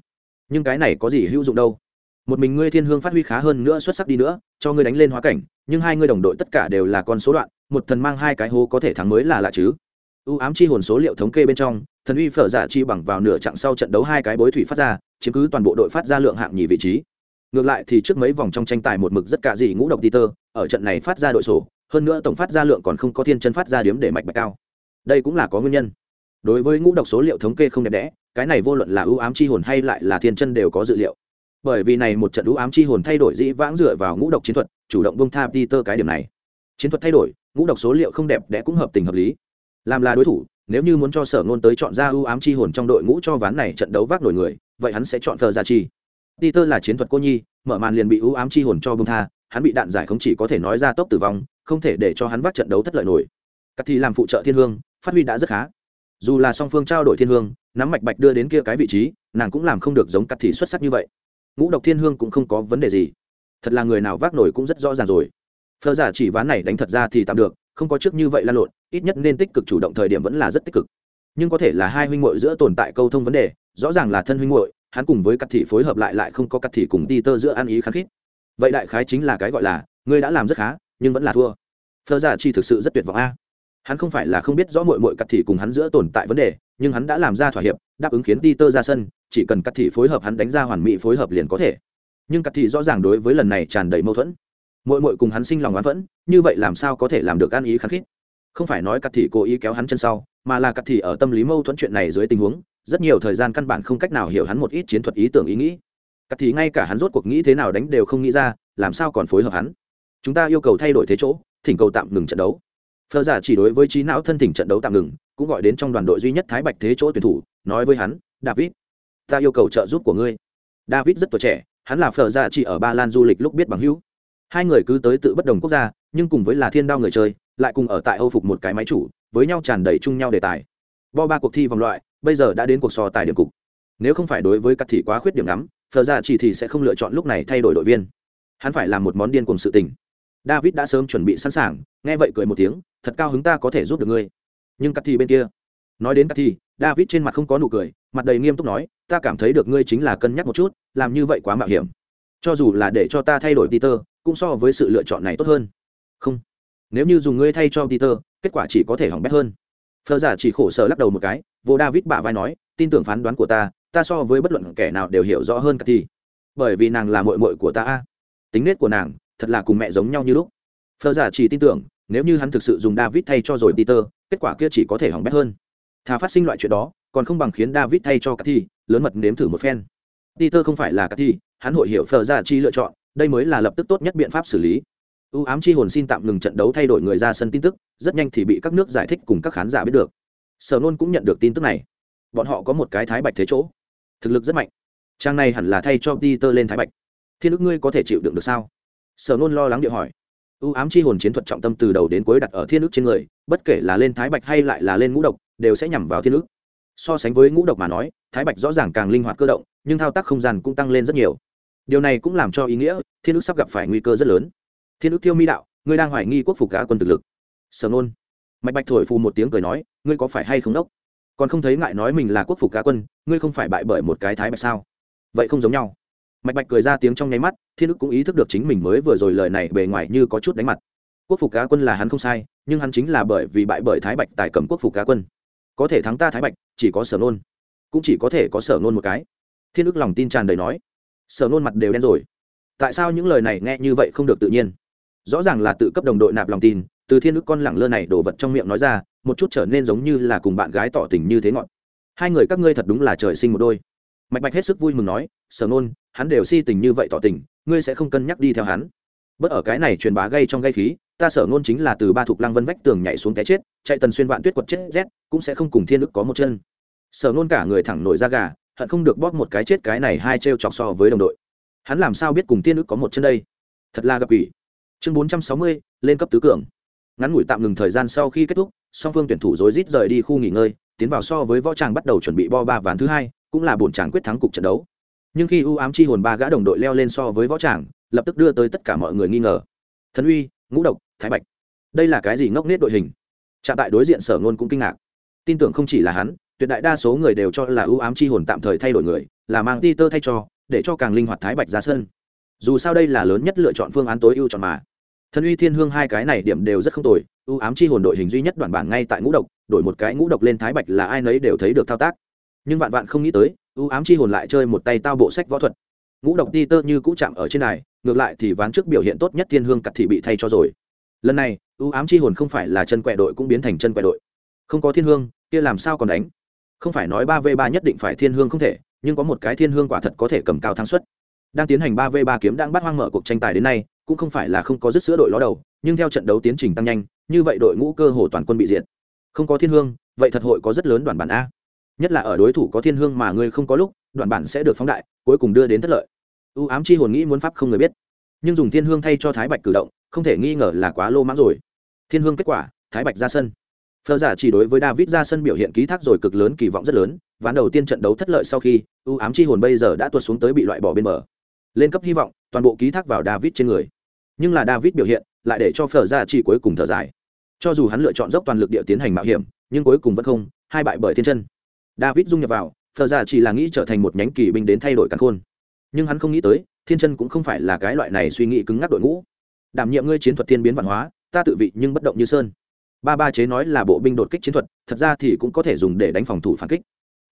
Nhưng cái này có gì hữu dụng đâu? Một mình ngươi thiên hương phát huy khá hơn nữa, xuất sắc đi nữa, cho ngươi đánh lên hóa cảnh, nhưng hai ngươi đồng đội tất cả đều là con số đoạn, một thần mang hai cái hố có thể thắng mới là lạ chứ. U ám chi hồn số liệu thống kê bên trong, thần uy phở dạ chi bằng vào nửa chặng sau trận đấu hai cái bối thủy phát ra, chiếm cứ toàn bộ đội phát ra lượng hạng nhì vị trí. Ngược lại thì trước mấy vòng trong tranh tài một mực rất cả gì ngũ độc tơ ở trận này phát ra đội sổ, hơn nữa tổng phát ra lượng còn không có thiên chân phát ra điếm để mạch bạch cao. Đây cũng là có nguyên nhân. Đối với ngũ độc số liệu thống kê không đẹp đẽ, cái này vô luận là ưu ám chi hồn hay lại là thiên chân đều có dự liệu. Bởi vì này một trận ưu ám chi hồn thay đổi dĩ vãng dựa vào ngũ độc chiến thuật, chủ động bông tha tơ cái điểm này. Chiến thuật thay đổi, ngũ độc số liệu không đẹp đẽ cũng hợp tình hợp lý làm là đối thủ, nếu như muốn cho sở ngôn tới chọn ra ưu ám chi hồn trong đội ngũ cho ván này trận đấu vác nổi người, vậy hắn sẽ chọn thờ ra chi. Tơ là chiến thuật cô nhi, mở màn liền bị ưu ám chi hồn cho bông tha, hắn bị đạn giải không chỉ có thể nói ra tốc tử vong, không thể để cho hắn vác trận đấu thất lợi nổi. Cắt thi làm phụ trợ thiên hương, phát huy đã rất khá. Dù là song phương trao đổi thiên hương, nắm mạch bạch đưa đến kia cái vị trí, nàng cũng làm không được giống cắt thị xuất sắc như vậy. Ngũ độc thiên hương cũng không có vấn đề gì. Thật là người nào vác nổi cũng rất rõ ràng rồi. Phờ giả dạ chỉ ván này đánh thật ra thì tạm được không có trước như vậy lan lộn, ít nhất nên tích cực chủ động thời điểm vẫn là rất tích cực. Nhưng có thể là hai huynh muội giữa tồn tại câu thông vấn đề, rõ ràng là thân huynh muội, hắn cùng với cắt thị phối hợp lại lại không có cắt thị cùng đi tơ giữa ăn ý khắc khít. Vậy đại khái chính là cái gọi là, ngươi đã làm rất khá, nhưng vẫn là thua. Thơ giả dạ chi thực sự rất tuyệt vọng a. Hắn không phải là không biết rõ mội mội cắt thị cùng hắn giữa tồn tại vấn đề, nhưng hắn đã làm ra thỏa hiệp, đáp ứng khiến đi tơ ra sân, chỉ cần cắt thị phối hợp hắn đánh ra hoàn mỹ phối hợp liền có thể. Nhưng cắt thị rõ ràng đối với lần này tràn đầy mâu thuẫn mội mội cùng hắn sinh lòng oán vẫn như vậy làm sao có thể làm được an ý khắc khít? Không phải nói cắt thị cố ý kéo hắn chân sau, mà là cắt thị ở tâm lý mâu thuẫn chuyện này dưới tình huống, rất nhiều thời gian căn bản không cách nào hiểu hắn một ít chiến thuật ý tưởng ý nghĩ. Cắt thị ngay cả hắn rốt cuộc nghĩ thế nào đánh đều không nghĩ ra, làm sao còn phối hợp hắn? Chúng ta yêu cầu thay đổi thế chỗ, thỉnh cầu tạm ngừng trận đấu. Phờ giả chỉ đối với trí não thân thỉnh trận đấu tạm ngừng, cũng gọi đến trong đoàn đội duy nhất thái bạch thế chỗ tuyển thủ, nói với hắn, david, ta yêu cầu trợ giúp của ngươi. David rất tuổi trẻ, hắn là phờ giả chỉ ở ba lan du lịch lúc biết bằng hữu hai người cứ tới tự bất đồng quốc gia, nhưng cùng với là thiên đao người chơi, lại cùng ở tại âu phục một cái máy chủ, với nhau tràn đầy chung nhau đề tài. Bo ba cuộc thi vòng loại, bây giờ đã đến cuộc so tài điểm cục. Nếu không phải đối với các thị quá khuyết điểm lắm phờ ra dạ chỉ thì sẽ không lựa chọn lúc này thay đổi đội viên. Hắn phải làm một món điên cùng sự tình. David đã sớm chuẩn bị sẵn sàng, nghe vậy cười một tiếng, thật cao hứng ta có thể giúp được ngươi. Nhưng các thị bên kia, nói đến các thị, david trên mặt không có nụ cười, mặt đầy nghiêm túc nói, ta cảm thấy được ngươi chính là cân nhắc một chút, làm như vậy quá mạo hiểm. Cho dù là để cho ta thay đổi peter cũng so với sự lựa chọn này tốt hơn. Không. Nếu như dùng ngươi thay cho peter, kết quả chỉ có thể hỏng bét hơn. Phờ giả chỉ khổ sở lắc đầu một cái, vô david bạ vai nói, tin tưởng phán đoán của ta ta so với bất luận kẻ nào đều hiểu rõ hơn cả thì. Bởi vì nàng là mội mội của ta tính nết của nàng, thật là cùng mẹ giống nhau như lúc. Phờ giả chỉ tin tưởng, nếu như hắn thực sự dùng david thay cho rồi peter, kết quả kia chỉ có thể hỏng bét hơn. Thà phát sinh loại chuyện đó, còn không bằng khiến david thay cho cả thi lớn mật nếm thử một phen. Peter không phải là cả thi hắn hội hiểu phờ giả chi lựa chọn đây mới là lập tức tốt nhất biện pháp xử lý. U ám chi hồn xin tạm ngừng trận đấu thay đổi người ra sân tin tức, rất nhanh thì bị các nước giải thích cùng các khán giả biết được. Sở nôn cũng nhận được tin tức này. Bọn họ có một cái thái bạch thế chỗ. Thực lực rất mạnh. Trang này hẳn là thay cho peter lên thái bạch. Thiên ức ngươi có thể chịu đựng được sao? Sở nôn lo lắng điệu hỏi. U ám chi hồn chiến thuật trọng tâm từ đầu đến cuối đặt ở thiên ức trên người, bất kể là lên thái bạch hay lại là lên ngũ độc, đều sẽ nhằm vào thiên ức. So sánh với ngũ độc mà nói, thái bạch rõ ràng càng linh hoạt cơ động, nhưng thao tác không gian cũng tăng lên rất nhiều điều này cũng làm cho ý nghĩa, thiên ước sắp gặp phải nguy cơ rất lớn. Thiên ước thiêu mi đạo, ngươi đang hoài nghi quốc phục cá quân thực lực. Sở nôn. Mạch bạch thổi phù một tiếng cười nói, ngươi có phải hay không đốc? Còn không thấy ngại nói mình là quốc phục cá quân, ngươi không phải bại bởi một cái thái bạch sao? Vậy không giống nhau. Mạch bạch cười ra tiếng trong nháy mắt, thiên ước cũng ý thức được chính mình mới vừa rồi lời này bề ngoài như có chút đánh mặt. Quốc phục cá quân là hắn không sai, nhưng hắn chính là bởi vì bại bởi thái bạch tài cầm quốc phục cá quân. Có thể thắng ta thái bạch, chỉ có sở nôn. Cũng chỉ có thể có sở nôn một cái. Thiên ước lòng tin tràn đầy nói sở nôn mặt đều đen rồi. Tại sao những lời này nghe như vậy không được tự nhiên? Rõ ràng là tự cấp đồng đội nạp lòng tin, từ thiên ức con lẳng lơ này đổ vật trong miệng nói ra, một chút trở nên giống như là cùng bạn gái tỏ tình như thế ngọn. Hai người các ngươi thật đúng là trời sinh một đôi. Mạch bạch hết sức vui mừng nói, sở nôn hắn đều si tình như vậy tỏ tình, ngươi sẽ không cân nhắc đi theo hắn. Bất ở cái này truyền bá gây trong gây khí, ta sở nôn chính là từ ba thục lăng vân vách tường nhảy xuống té chết, chạy tần xuyên vạn tuyết quật chết rét, cũng sẽ không cùng thiên ức có một chân. Sở nôn cả người thẳng nổi ra gà hận không được bóp một cái chết cái này hai t chọc so với đồng đội. Hắn làm sao biết cùng tiên ức có một chân đây? Thật là gặp ủy chương bốn trăm sáu mươi, lên cấp tứ cường. Ngắn ngủi tạm ngừng thời gian sau khi kết thúc, song phương tuyển thủ rối rít rời đi khu nghỉ ngơi, tiến vào so với võ tràng bắt đầu chuẩn bị bo ba ván thứ hai, cũng là bổn tràng quyết thắng cục trận đấu. Nhưng khi ưu ám chi hồn ba gã đồng đội leo lên so với võ tràng lập tức đưa tới tất cả mọi người nghi ngờ. Thần uy, ngũ độc, thái bạch. Đây là cái gì ngốc nghếch đội hình? Chạm tại đối diện sở ngôn cũng kinh ngạc. Tin tưởng không chỉ là hắn tuyệt đại đa số người đều cho là ưu ám chi hồn tạm thời thay đổi người, là mang ti tơ thay cho, để cho càng linh hoạt thái bạch ra sân. Dù sao đây là lớn nhất lựa chọn phương án tối ưu chọn mà. Thân uy thiên hương hai cái này điểm đều rất không tồi, ưu ám chi hồn đội hình duy nhất đoạn bản ngay tại ngũ độc, đổi một cái ngũ độc lên thái bạch là ai nấy đều thấy được thao tác. Nhưng vạn vạn không nghĩ tới, ưu ám chi hồn lại chơi một tay tao bộ sách võ thuật. Ngũ độc ti tơ như cũ chạm ở trên này, ngược lại thì ván trước biểu hiện tốt nhất thiên hương cặt thị bị thay cho rồi. Lần này, ưu ám chi hồn không phải là chân quẹ đội cũng biến thành chân quẹ đội. Không có thiên hương, kia làm sao còn đánh? Không phải nói ba v ba nhất định phải thiên hương không thể, nhưng có một cái thiên hương quả thật có thể cầm cao thắng suất. Đang tiến hành ba v ba kiếm đang bắt hoang mở cuộc tranh tài đến nay, cũng không phải là không có dứt sữa đội ló đầu, nhưng theo trận đấu tiến trình tăng nhanh, như vậy đội ngũ cơ hồ toàn quân bị diệt. Không có thiên hương, vậy thật hội có rất lớn đoàn bản a. Nhất là ở đối thủ có thiên hương mà ngươi không có lúc đoàn bản sẽ được phóng đại, cuối cùng đưa đến thất lợi. Ưu ám chi hồn nghĩ muốn pháp không người biết. Nhưng dùng thiên hương thay cho thái bạch cử động, không thể nghi ngờ là quá lô mãng rồi. Thiên hương kết quả, thái bạch ra sân. Phở giả chỉ đối với david ra sân biểu hiện ký thác rồi cực lớn kỳ vọng rất lớn, ván đầu tiên trận đấu thất lợi sau khi, ưu ám chi hồn bây giờ đã tuột xuống tới bị loại bỏ bên bờ. Lên cấp hy vọng, toàn bộ ký thác vào david trên người. Nhưng là david biểu hiện lại để cho Phở giả chỉ cuối cùng thở dài. Cho dù hắn lựa chọn dốc toàn lực địa tiến hành mạo hiểm, nhưng cuối cùng vẫn không, hai bại bởi thiên chân. David dung nhập vào, Phở giả chỉ là nghĩ trở thành một nhánh kỳ binh đến thay đổi căn khôn. Nhưng hắn không nghĩ tới, thiên chân cũng không phải là cái loại này suy nghĩ cứng ngắc đội ngũ. Đảm nhiệm ngươi chiến thuật thiên biến văn hóa, ta tự vị nhưng bất động như sơn ba ba chế nói là bộ binh đột kích chiến thuật, thật ra thì cũng có thể dùng để đánh phòng thủ phản kích.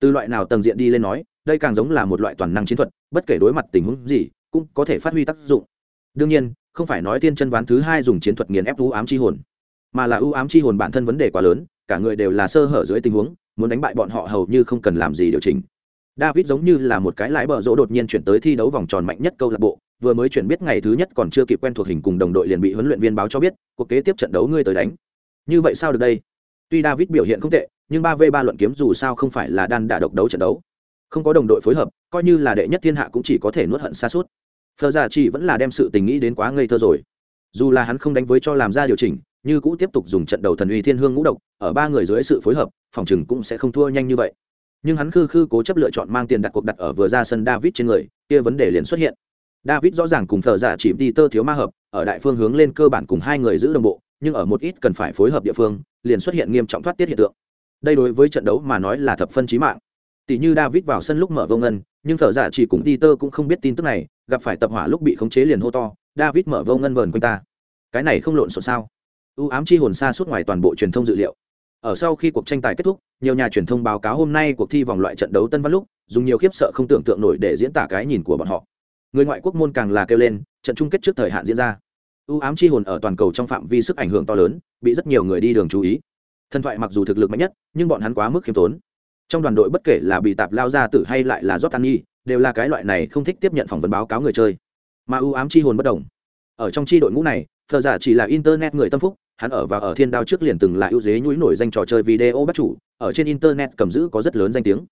Từ loại nào tầng diện đi lên nói, đây càng giống là một loại toàn năng chiến thuật, bất kể đối mặt tình huống gì, cũng có thể phát huy tác dụng. Đương nhiên, không phải nói tiên chân ván thứ hai dùng chiến thuật nghiền ép ưu ám chi hồn, mà là ưu ám chi hồn bản thân vấn đề quá lớn, cả người đều là sơ hở dưới tình huống, muốn đánh bại bọn họ hầu như không cần làm gì điều chỉnh. David giống như là một cái lái bờ rỗ đột nhiên chuyển tới thi đấu vòng tròn mạnh nhất câu lạc bộ, vừa mới chuyển biết ngày thứ nhất còn chưa kịp quen thuộc hình cùng đồng đội liền bị huấn luyện viên báo cho biết, cuộc kế tiếp trận đấu ngươi tới đánh như vậy sao được đây? Tuy david biểu hiện không tệ, nhưng ba v ba luận kiếm dù sao không phải là đan đả độc đấu trận đấu. Không có đồng đội phối hợp, coi như là đệ nhất thiên hạ cũng chỉ có thể nuốt hận xa suốt. Phờ giả chỉ vẫn là đem sự tình nghĩ đến quá ngây thơ rồi. Dù là hắn không đánh với cho làm ra điều chỉnh, như cũ tiếp tục dùng trận đầu thần uy thiên hương ngũ độc, ở ba người dưới sự phối hợp, phòng chừng cũng sẽ không thua nhanh như vậy. Nhưng hắn khư khư cố chấp lựa chọn mang tiền đặt cuộc đặt ở vừa ra sân david trên người, kia vấn đề liền xuất hiện. David rõ ràng cùng thờ giả dạ chỉ đi tơ thiếu ma hợp, ở đại phương hướng lên cơ bản cùng hai người giữ đồng bộ nhưng ở một ít cần phải phối hợp địa phương, liền xuất hiện nghiêm trọng thoát tiết hiện tượng. Đây đối với trận đấu mà nói là thập phân chí mạng. Tỷ như david vào sân lúc mở vô ngân, nhưng thở giả chỉ cùng đi tơ cũng không biết tin tức này, gặp phải tập hỏa lúc bị khống chế liền hô to, david mở vô ngân vờn quanh ta. Cái này không lộn xộn sao? U ám chi hồn xa suốt ngoài toàn bộ truyền thông dữ liệu. Ở sau khi cuộc tranh tài kết thúc, nhiều nhà truyền thông báo cáo hôm nay cuộc thi vòng loại trận đấu tân văn lúc, dùng nhiều khiếp sợ không tưởng tượng nổi để diễn tả cái nhìn của bọn họ. Người ngoại quốc môn càng là kêu lên, trận chung kết trước thời hạn diễn ra u ám chi hồn ở toàn cầu trong phạm vi sức ảnh hưởng to lớn, bị rất nhiều người đi đường chú ý. Thần thoại mặc dù thực lực mạnh nhất, nhưng bọn hắn quá mức khiêm tốn. Trong đoàn đội bất kể là bị tạp lao ra tử hay lại là giót an nhi, đều là cái loại này không thích tiếp nhận phỏng vấn báo cáo người chơi. Mà u ám chi hồn bất đồng. Ở trong chi đội ngũ này thờ giả dạ chỉ là internet người tâm phúc, hắn ở và ở thiên đao trước liền từng là ưu dế nhũi nổi danh trò chơi video bắt chủ, ở trên internet cầm giữ có rất lớn danh tiếng.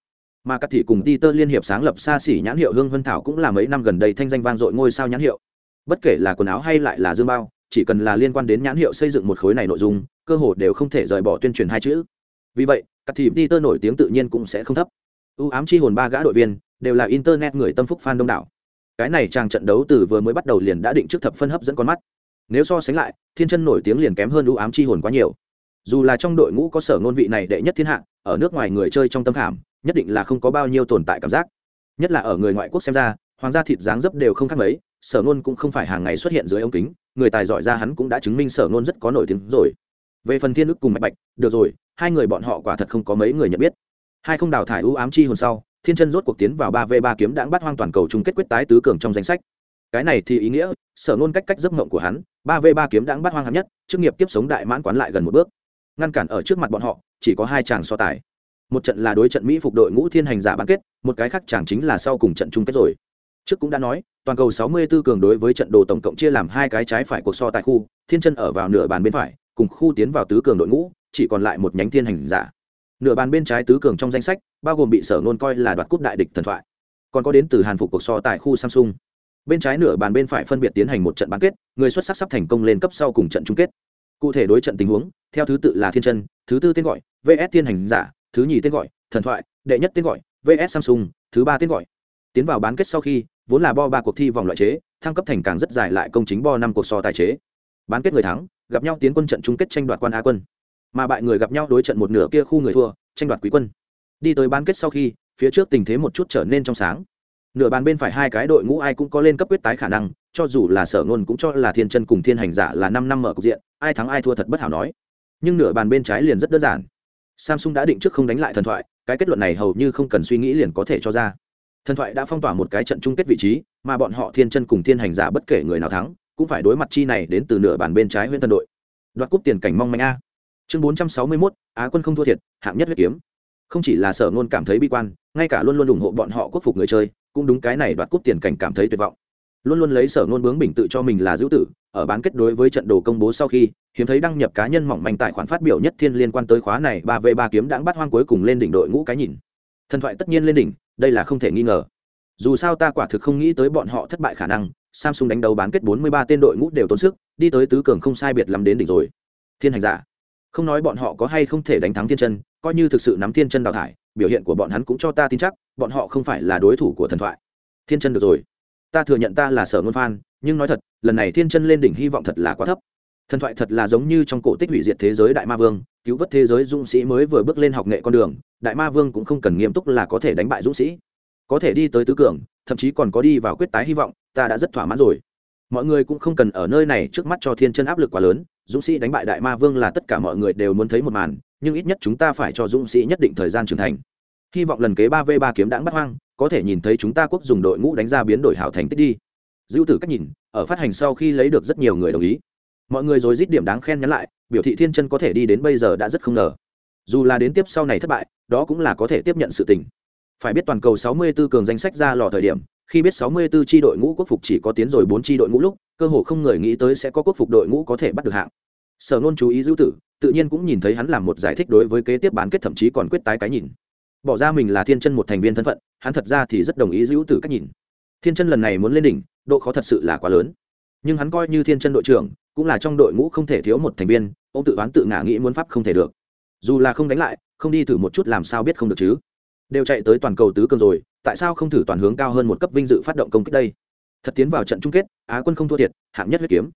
Mà các thị cùng Peter liên hiệp sáng lập xa xỉ nhãn hiệu Hương Vân Thảo cũng là mấy năm gần đây thanh danh vang dội ngôi sao nhãn hiệu. Bất kể là quần áo hay lại là dương bao, chỉ cần là liên quan đến nhãn hiệu xây dựng một khối này nội dung, cơ hồ đều không thể rời bỏ tuyên truyền hai chữ. Vì vậy, các thị Peter nổi tiếng tự nhiên cũng sẽ không thấp. ưu ám chi hồn ba gã đội viên đều là internet người tâm phúc fan đông đảo. Cái này chàng trận đấu từ vừa mới bắt đầu liền đã định trước thập phân hấp dẫn con mắt nếu so sánh lại thiên chân nổi tiếng liền kém hơn ưu ám chi hồn quá nhiều dù là trong đội ngũ có sở ngôn vị này đệ nhất thiên hạ ở nước ngoài người chơi trong tâm khảm nhất định là không có bao nhiêu tồn tại cảm giác nhất là ở người ngoại quốc xem ra hoàng gia thịt dáng dấp đều không khác mấy sở nôn cũng không phải hàng ngày xuất hiện dưới ống kính, người tài giỏi ra hắn cũng đã chứng minh sở nôn rất có nổi tiếng rồi. Về phần thiên ức cùng mạch bạch, được rồi, hai người bọn họ quả thật không có mấy người nhận biết. Hai không đào thải ưu ám chi hồn sau, thiên chân rốt cuộc tiến vào ba v ba kiếm đãng bắt hoang toàn cầu chung kết quyết tái tứ cường trong danh sách. Cái này thì ý nghĩa, sở nôn cách cách giấc mộng của hắn, ba v ba kiếm Đãng bắt hoang hạng nhất, chức nghiệp tiếp sống đại mãn quán lại gần một bước. Ngăn cản ở trước mặt bọn họ, chỉ có hai chàng so tài. Một trận là đối trận mỹ phục đội ngũ thiên hành giả bán kết, một cái khác chàng chính là sau cùng trận chung kết rồi trước cũng đã nói, toàn cầu 64 cường đối với trận đồ tổng cộng chia làm hai cái trái phải cuộc so tại khu, thiên chân ở vào nửa bàn bên phải, cùng khu tiến vào tứ cường đội ngũ, chỉ còn lại một nhánh thiên hành giả. Nửa bàn bên trái tứ cường trong danh sách, bao gồm bị sở nôn coi là đoạt cúp đại địch thần thoại. Còn có đến từ hàn phục cuộc so tại khu samsung. Bên trái nửa bàn bên phải phân biệt tiến hành một trận bán kết, người xuất sắc sắp thành công lên cấp sau cùng trận chung kết. Cụ thể đối trận tình huống, theo thứ tự là thiên chân, thứ tư tên gọi, vs thiên hành giả, thứ nhì tên gọi, thần thoại, đệ nhất tên gọi, vs samsung, thứ ba tên gọi. Tiến vào bán kết sau khi vốn là bo ba cuộc thi vòng loại chế, thăng cấp thành càng rất dài lại công chính bo năm cuộc so tài chế. Bán kết người thắng, gặp nhau tiến quân trận chung kết tranh đoạt quan a quân. Mà bại người gặp nhau đối trận một nửa kia khu người thua, tranh đoạt quý quân. Đi tới bán kết sau khi, phía trước tình thế một chút trở nên trong sáng. Nửa bàn bên phải hai cái đội ngũ ai cũng có lên cấp quyết tái khả năng, cho dù là sở ngôn cũng cho là thiên chân cùng thiên hành giả là năm năm mở cục diện, ai thắng ai thua thật bất hảo nói. Nhưng nửa bàn bên trái liền rất đơn giản. Samsung đã định trước không đánh lại thần thoại, cái kết luận này hầu như không cần suy nghĩ liền có thể cho ra thần thoại đã phong tỏa một cái trận chung kết vị trí, mà bọn họ thiên chân cùng thiên hành giả bất kể người nào thắng, cũng phải đối mặt chi này đến từ nửa bàn bên trái huyện tân đội. Đoạt cúp tiền cảnh mong manh a. Chương bốn trăm sáu mươi mốt, á quân không thua thiệt, hạng nhất huyết kiếm. Không chỉ là sở ngôn cảm thấy bi quan, ngay cả luôn luôn ủng hộ bọn họ quốc phục người chơi, cũng đúng cái này đoạt cúp tiền cảnh cảm thấy tuyệt vọng. Luôn luôn lấy sở ngôn bướng bình tự cho mình là dữ tử, ở bán kết đối với trận đồ công bố sau khi, hiếm thấy đăng nhập cá nhân mỏng manh tài khoản phát biểu nhất thiên liên quan tới khóa này ba v ba kiếm đãng bắt hoang cuối cùng lên đỉnh đội ngũ cái nhìn thần thoại tất nhiên lên đỉnh, đây là không thể nghi ngờ. Dù sao ta quả thực không nghĩ tới bọn họ thất bại khả năng, samsung đánh đầu bán kết bốn mươi ba tên đội ngũ đều tốn sức, đi tới tứ cường không sai biệt lắm đến đỉnh rồi. Thiên hành giả, không nói bọn họ có hay không thể đánh thắng thiên chân, coi như thực sự nắm thiên chân đào thải, biểu hiện của bọn hắn cũng cho ta tin chắc, bọn họ không phải là đối thủ của thần thoại. Thiên chân được rồi. Ta thừa nhận ta là sở ngôn phan nhưng nói thật, lần này thiên chân lên đỉnh hy vọng thật là quá thấp. Thần thoại thật là giống như trong cổ tích hủy diệt thế giới đại ma vương cứu vớt thế giới dũng sĩ mới vừa bước lên học nghệ con đường, đại ma vương cũng không cần nghiêm túc là có thể đánh bại dũng sĩ. Có thể đi tới tứ cường, thậm chí còn có đi vào quyết tái hy vọng, ta đã rất thỏa mãn rồi. Mọi người cũng không cần ở nơi này trước mắt cho thiên chân áp lực quá lớn, dũng sĩ đánh bại đại ma vương là tất cả mọi người đều muốn thấy một màn, nhưng ít nhất chúng ta phải cho dũng sĩ nhất định thời gian trưởng thành. Hy vọng lần kế ba v ba kiếm đãng bắt hoang, có thể nhìn thấy chúng ta quốc dùng đội ngũ đánh ra biến đổi hảo thành tích đi. Dữ tử cách nhìn, ở phát hành sau khi lấy được rất nhiều người đồng ý mọi người rồi rít điểm đáng khen nhắn lại, biểu thị thiên chân có thể đi đến bây giờ đã rất không ngờ. Dù là đến tiếp sau này thất bại, đó cũng là có thể tiếp nhận sự tình. Phải biết toàn cầu 64 cường danh sách ra lò thời điểm, khi biết 64 chi đội ngũ quốc phục chỉ có tiến rồi 4 chi đội ngũ lúc, cơ hồ không người nghĩ tới sẽ có quốc phục đội ngũ có thể bắt được hạng. Sở nôn chú ý giữ tử, tự nhiên cũng nhìn thấy hắn làm một giải thích đối với kế tiếp bán kết thậm chí còn quyết tái cái nhìn. Bỏ ra mình là thiên chân một thành viên thân phận, hắn thật ra thì rất đồng ý giữ tử cách nhìn. Thiên chân lần này muốn lên đỉnh, độ khó thật sự là quá lớn. Nhưng hắn coi như thiên chân đội trưởng cũng là trong đội ngũ không thể thiếu một thành viên, ông tự đoán tự ngả nghĩ muốn pháp không thể được. Dù là không đánh lại, không đi thử một chút làm sao biết không được chứ. Đều chạy tới toàn cầu tứ cường rồi, tại sao không thử toàn hướng cao hơn một cấp vinh dự phát động công kích đây? Thật tiến vào trận chung kết, á quân không thua thiệt, hạng nhất huyết kiếm.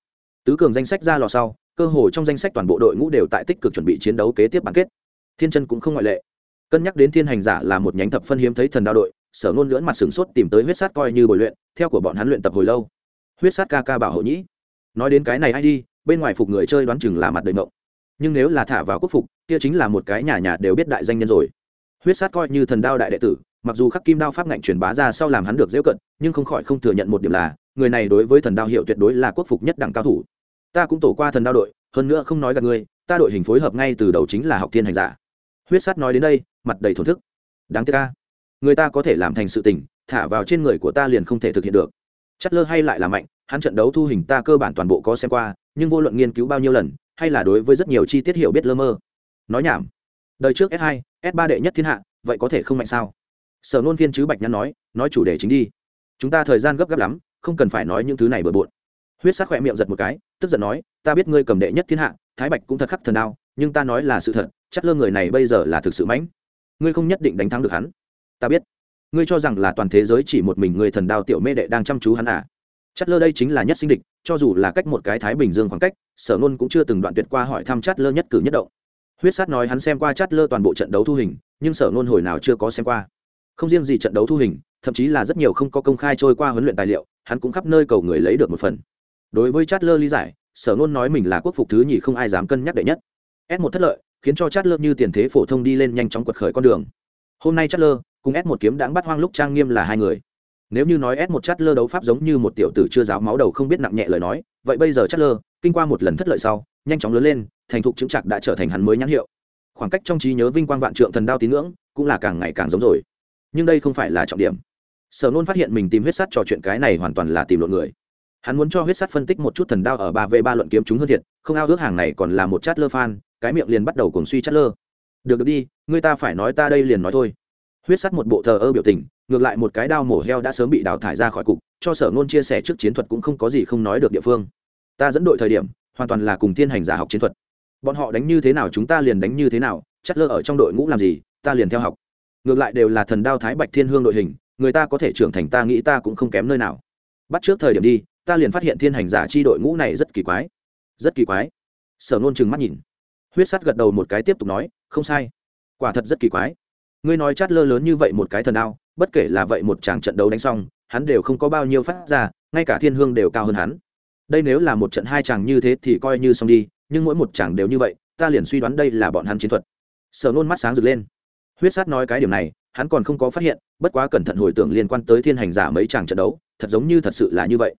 Tứ cường danh sách ra lò sau, cơ hồ trong danh sách toàn bộ đội ngũ đều tại tích cực chuẩn bị chiến đấu kế tiếp bán kết. Thiên chân cũng không ngoại lệ. Cân nhắc đến thiên hành giả là một nhánh thập phân hiếm thấy thần đao đội, sở ngôn lưỡn mặt sửng sốt tìm tới huyết sát coi như bồi luyện, theo của bọn hắn luyện tập hồi lâu. Huyết sát ca ca bảo hộ nhĩ nói đến cái này ai đi, bên ngoài phục người chơi đoán chừng là mặt đời mộng nhưng nếu là thả vào quốc phục, kia chính là một cái nhà nhà đều biết đại danh nhân rồi. Huyết sát coi như thần đao đại đệ tử, mặc dù khắc kim đao pháp ngạnh truyền bá ra sau làm hắn được dễ cận, nhưng không khỏi không thừa nhận một điểm là, người này đối với thần đao hiệu tuyệt đối là quốc phục nhất đẳng cao thủ. Ta cũng tổ qua thần đao đội, hơn nữa không nói gặp ngươi, ta đội hình phối hợp ngay từ đầu chính là học thiên hành giả. Huyết sát nói đến đây, mặt đầy thổn thức. Đáng tiếc ca người ta có thể làm thành sự tình, thả vào trên người của ta liền không thể thực hiện được. Chất lơ hay lại là mạnh hắn trận đấu thu hình ta cơ bản toàn bộ có xem qua, nhưng vô luận nghiên cứu bao nhiêu lần, hay là đối với rất nhiều chi tiết hiểu biết lơ mơ. Nói nhảm. Đời trước s 2 s 3 đệ nhất thiên hạ, vậy có thể không mạnh sao? Sở nôn viên chứ bạch nhăn nói nói chủ đề chính đi. Chúng ta thời gian gấp gáp lắm, không cần phải nói những thứ này bừa bộn. Huyết sát khỏe miệng giật một cái, tức giận nói, ta biết ngươi cầm đệ nhất thiên hạ, thái bạch cũng thật khắc thần đao, nhưng ta nói là sự thật, chắc lơ người này bây giờ là thực sự mãnh. Ngươi không nhất định đánh thắng được hắn. Ta biết. Ngươi cho rằng là toàn thế giới chỉ một mình người thần đao tiểu mê đệ đang chăm chú hắn à? Chất lơ đây chính là nhất sinh địch, cho dù là cách một cái thái bình dương khoảng cách, sở nôn cũng chưa từng đoạn tuyệt qua hỏi thăm chát lơ nhất cử nhất động. Huyết sát nói hắn xem qua chát lơ toàn bộ trận đấu thu hình, nhưng sở nôn hồi nào chưa có xem qua. Không riêng gì trận đấu thu hình, thậm chí là rất nhiều không có công khai trôi qua huấn luyện tài liệu, hắn cũng khắp nơi cầu người lấy được một phần. Đối với chát lơ lý giải, sở nôn nói mình là quốc phục thứ nhì không ai dám cân nhắc đệ nhất. S một thất lợi, khiến cho chát lơ như tiền thế phổ thông đi lên nhanh chóng quật khởi con đường. Hôm nay chát lơ cùng s một kiếm đãng bắt hoang lúc trang nghiêm là hai người nếu như nói s một chát lơ đấu pháp giống như một tiểu tử chưa giáo máu đầu không biết nặng nhẹ lời nói, vậy bây giờ chát lơ, kinh qua một lần thất lợi sau, nhanh chóng lớn lên, thành thục chứng chặt đã trở thành hắn mới nhãn hiệu. Khoảng cách trong trí nhớ vinh quang vạn trượng thần đao tín ngưỡng cũng là càng ngày càng giống rồi. Nhưng đây không phải là trọng điểm. Sở nôn phát hiện mình tìm huyết sắt trò chuyện cái này hoàn toàn là tìm lộn người. Hắn muốn cho huyết sắt phân tích một chút thần đao ở ba v ba luận kiếm chúng hơn thiệt, không ao ước hàng này còn là một chát lơ phan cái miệng liền bắt đầu cùng suy chát lơ. Được được đi, người ta phải nói ta đây liền nói thôi. Huyết sắt một bộ thờ ơ biểu tình ngược lại một cái đao mổ heo đã sớm bị đào thải ra khỏi cục, cho sở ngôn chia sẻ trước chiến thuật cũng không có gì không nói được địa phương. Ta dẫn đội thời điểm, hoàn toàn là cùng thiên hành giả học chiến thuật. Bọn họ đánh như thế nào chúng ta liền đánh như thế nào chất lơ ở trong đội ngũ làm gì, ta liền theo học. Ngược lại đều là thần đao thái bạch thiên hương đội hình, người ta có thể trưởng thành ta nghĩ ta cũng không kém nơi nào. Bắt trước thời điểm đi, ta liền phát hiện thiên hành giả chi đội ngũ này rất kỳ quái. Rất kỳ quái. Sở nôn chừng mắt nhìn. Huyết sắt gật đầu một cái tiếp tục nói, không sai. Quả thật rất kỳ quái ngươi nói chát lơ lớn như vậy một cái thần đao, bất kể là vậy một chàng trận đấu đánh xong, hắn đều không có bao nhiêu phát ra, ngay cả thiên hương đều cao hơn hắn. Đây nếu là một trận hai chàng như thế thì coi như xong đi, nhưng mỗi một chàng đều như vậy, ta liền suy đoán đây là bọn hắn chiến thuật. Sở nôn mắt sáng rực lên. Huyết sát nói cái điểm này, hắn còn không có phát hiện, bất quá cẩn thận hồi tưởng liên quan tới thiên hành giả mấy chàng trận đấu, thật giống như thật sự là như vậy.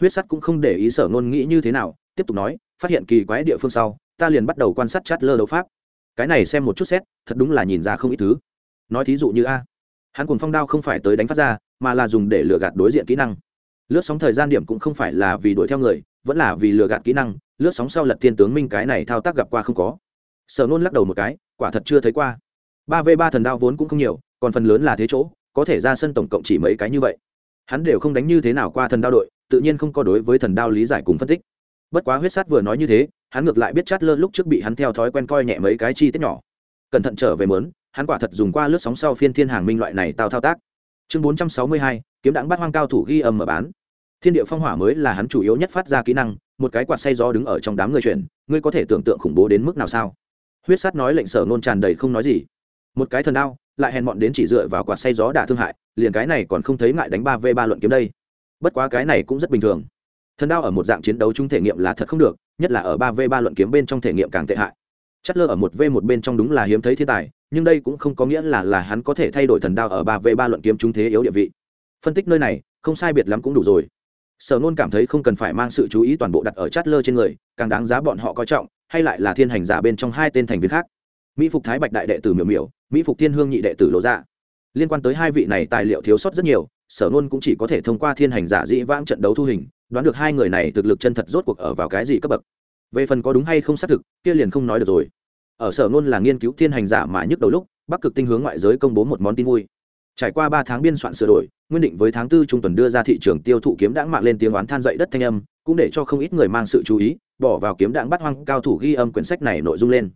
Huyết sắt cũng không để ý sở ngôn nghĩ như thế nào, tiếp tục nói, phát hiện kỳ quái địa phương sau, ta liền bắt đầu quan sát chát lơ đấu pháp. Cái này xem một chút xét, thật đúng là nhìn ra không ít thứ nói thí dụ như a. Hắn cùng phong đao không phải tới đánh phát ra, mà là dùng để lừa gạt đối diện kỹ năng. Lướt sóng thời gian điểm cũng không phải là vì đuổi theo người, vẫn là vì lừa gạt kỹ năng. Lướt sóng sau lật thiên tướng minh cái này thao tác gặp qua không có. Sở nôn lắc đầu một cái, quả thật chưa thấy qua. Ba v ba thần đao vốn cũng không nhiều, còn phần lớn là thế chỗ, có thể ra sân tổng cộng chỉ mấy cái như vậy. Hắn đều không đánh như thế nào qua thần đao đội, tự nhiên không có đối với thần đao lý giải cùng phân tích. Bất quá huyết sát vừa nói như thế, hắn ngược lại biết chát lơ lúc trước bị hắn theo thói quen coi nhẹ mấy cái chi tiết nhỏ. Cẩn thận trở về mớn hắn quả thật dùng qua lướt sóng sau phiên thiên hàng minh loại này tao thao tác. Chương bốn trăm sáu mươi hai, kiếm đãng bắt hoang cao thủ ghi âm mở bán. Thiên địa phong hỏa mới là hắn chủ yếu nhất phát ra kỹ năng, một cái quạt say gió đứng ở trong đám người chuyển, ngươi có thể tưởng tượng khủng bố đến mức nào sao? Huyết sát nói lệnh sở nôn tràn đầy không nói gì. Một cái thần đao, lại hèn mọn đến chỉ dựa vào quạt say gió đả thương hại, liền cái này còn không thấy ngại đánh ba v ba luận kiếm đây. Bất quá cái này cũng rất bình thường. Thần đao ở một dạng chiến đấu chúng thể nghiệm là thật không được, nhất là ở ba v ba luận kiếm bên trong thể nghiệm càng tệ hại. Chất lơ ở một v một bên trong đúng là hiếm thấy thiên tài nhưng đây cũng không có nghĩa là là hắn có thể thay đổi thần đao ở ba v ba luận kiếm chúng thế yếu địa vị. Phân tích nơi này, không sai biệt lắm cũng đủ rồi. Sở nôn cảm thấy không cần phải mang sự chú ý toàn bộ đặt ở chát lơ trên người, càng đáng giá bọn họ coi trọng, hay lại là thiên hành giả bên trong hai tên thành viên khác. Mỹ phục thái bạch đại đệ tử miểu miểu, mỹ phục thiên hương nhị đệ tử lộ ra dạ. liên quan tới hai vị này tài liệu thiếu sót rất nhiều, sở nôn cũng chỉ có thể thông qua thiên hành giả dĩ vãng trận đấu thu hình, đoán được hai người này thực lực chân thật rốt cuộc ở vào cái gì cấp bậc. Về phần có đúng hay không xác thực, kia liền không nói được rồi ở sở ngôn là nghiên cứu thiên hành giả mà nhức đầu lúc, bắc cực tinh hướng ngoại giới công bố một món tin vui. Trải qua ba tháng biên soạn sửa đổi, nguyên định với tháng tư trung tuần đưa ra thị trường tiêu thụ kiếm đãng mạng lên tiếng oán than dậy đất thanh âm, cũng để cho không ít người mang sự chú ý, bỏ vào kiếm đãng bắt hoang cao thủ ghi âm quyển sách này nội dung lên.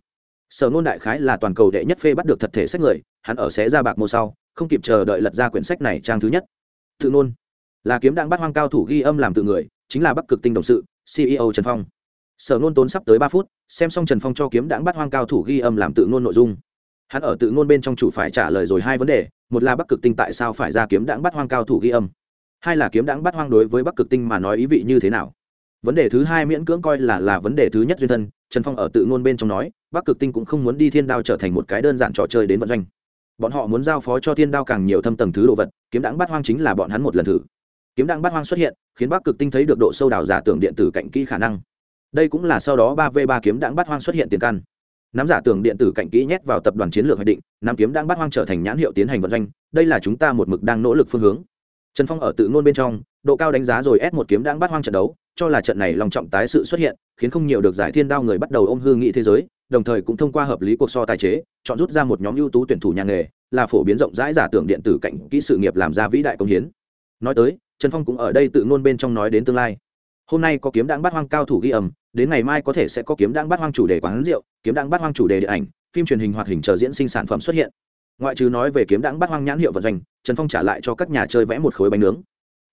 Sở ngôn đại khái là toàn cầu đệ nhất phê bắt được thật thể sách người, hắn ở xé ra bạc mô sau, không kịp chờ đợi lật ra quyển sách này trang thứ nhất. Tự nôn là kiếm đạn bắt hoang cao thủ ghi âm làm tự người, chính là bắc cực tinh đồng sự ceo trần phong sở nôn tốn sắp tới ba phút, xem xong trần phong cho kiếm đãng bắt hoang cao thủ ghi âm làm tự nôn nội dung. Hắn ở tự nôn bên trong chủ phải trả lời rồi hai vấn đề, một là bắc cực tinh tại sao phải ra kiếm đãng bắt hoang cao thủ ghi âm, hai là kiếm đãng bắt hoang đối với bắc cực tinh mà nói ý vị như thế nào. Vấn đề thứ hai miễn cưỡng coi là là vấn đề thứ nhất duyên thân, trần phong ở tự ngôn bên trong nói, bắc cực tinh cũng không muốn đi thiên đao trở thành một cái đơn giản trò chơi đến vận doanh. Bọn họ muốn giao phó cho thiên đao càng nhiều thâm tầng thứ đồ vật, kiếm đãng bắt hoang chính là bọn hắn một lần thử. Kiếm đãng bắt hoang xuất hiện, khiến bắc cực tinh thấy được độ sâu đào giả tưởng điện tử cạnh kỹ khả năng đây cũng là sau đó ba v ba kiếm đãng bắt hoang xuất hiện tiền căn. Nắm giả tưởng điện tử cạnh kỹ nhét vào tập đoàn chiến lược hoạch định, nắm kiếm đãng bắt hoang trở thành nhãn hiệu tiến hành vận doanh, đây là chúng ta một mực đang nỗ lực phương hướng. Trần phong ở tự ngôn bên trong, độ cao đánh giá rồi ép một kiếm đãng bắt hoang trận đấu, cho là trận này lòng trọng tái sự xuất hiện, khiến không nhiều được giải thiên đao người bắt đầu ôm hư nghị thế giới, đồng thời cũng thông qua hợp lý cuộc so tài chế, chọn rút ra một nhóm ưu tú tuyển thủ nhà nghề, là phổ biến rộng rãi giả tưởng điện tử cạnh kỹ sự nghiệp làm ra vĩ đại công hiến. Nói tới, trần phong cũng ở đây tự ngôn bên trong nói đến tương lai hôm nay có kiếm đãng bắt hoang cao thủ ghi âm, đến ngày mai có thể sẽ có kiếm đãng bắt hoang chủ đề quán rượu kiếm đãng bắt hoang chủ đề điện ảnh phim truyền hình hoạt hình chờ diễn sinh sản phẩm xuất hiện. Ngoại trừ nói về kiếm đãng bắt hoang nhãn hiệu vận doanh trần phong trả lại cho các nhà chơi vẽ một khối bánh nướng.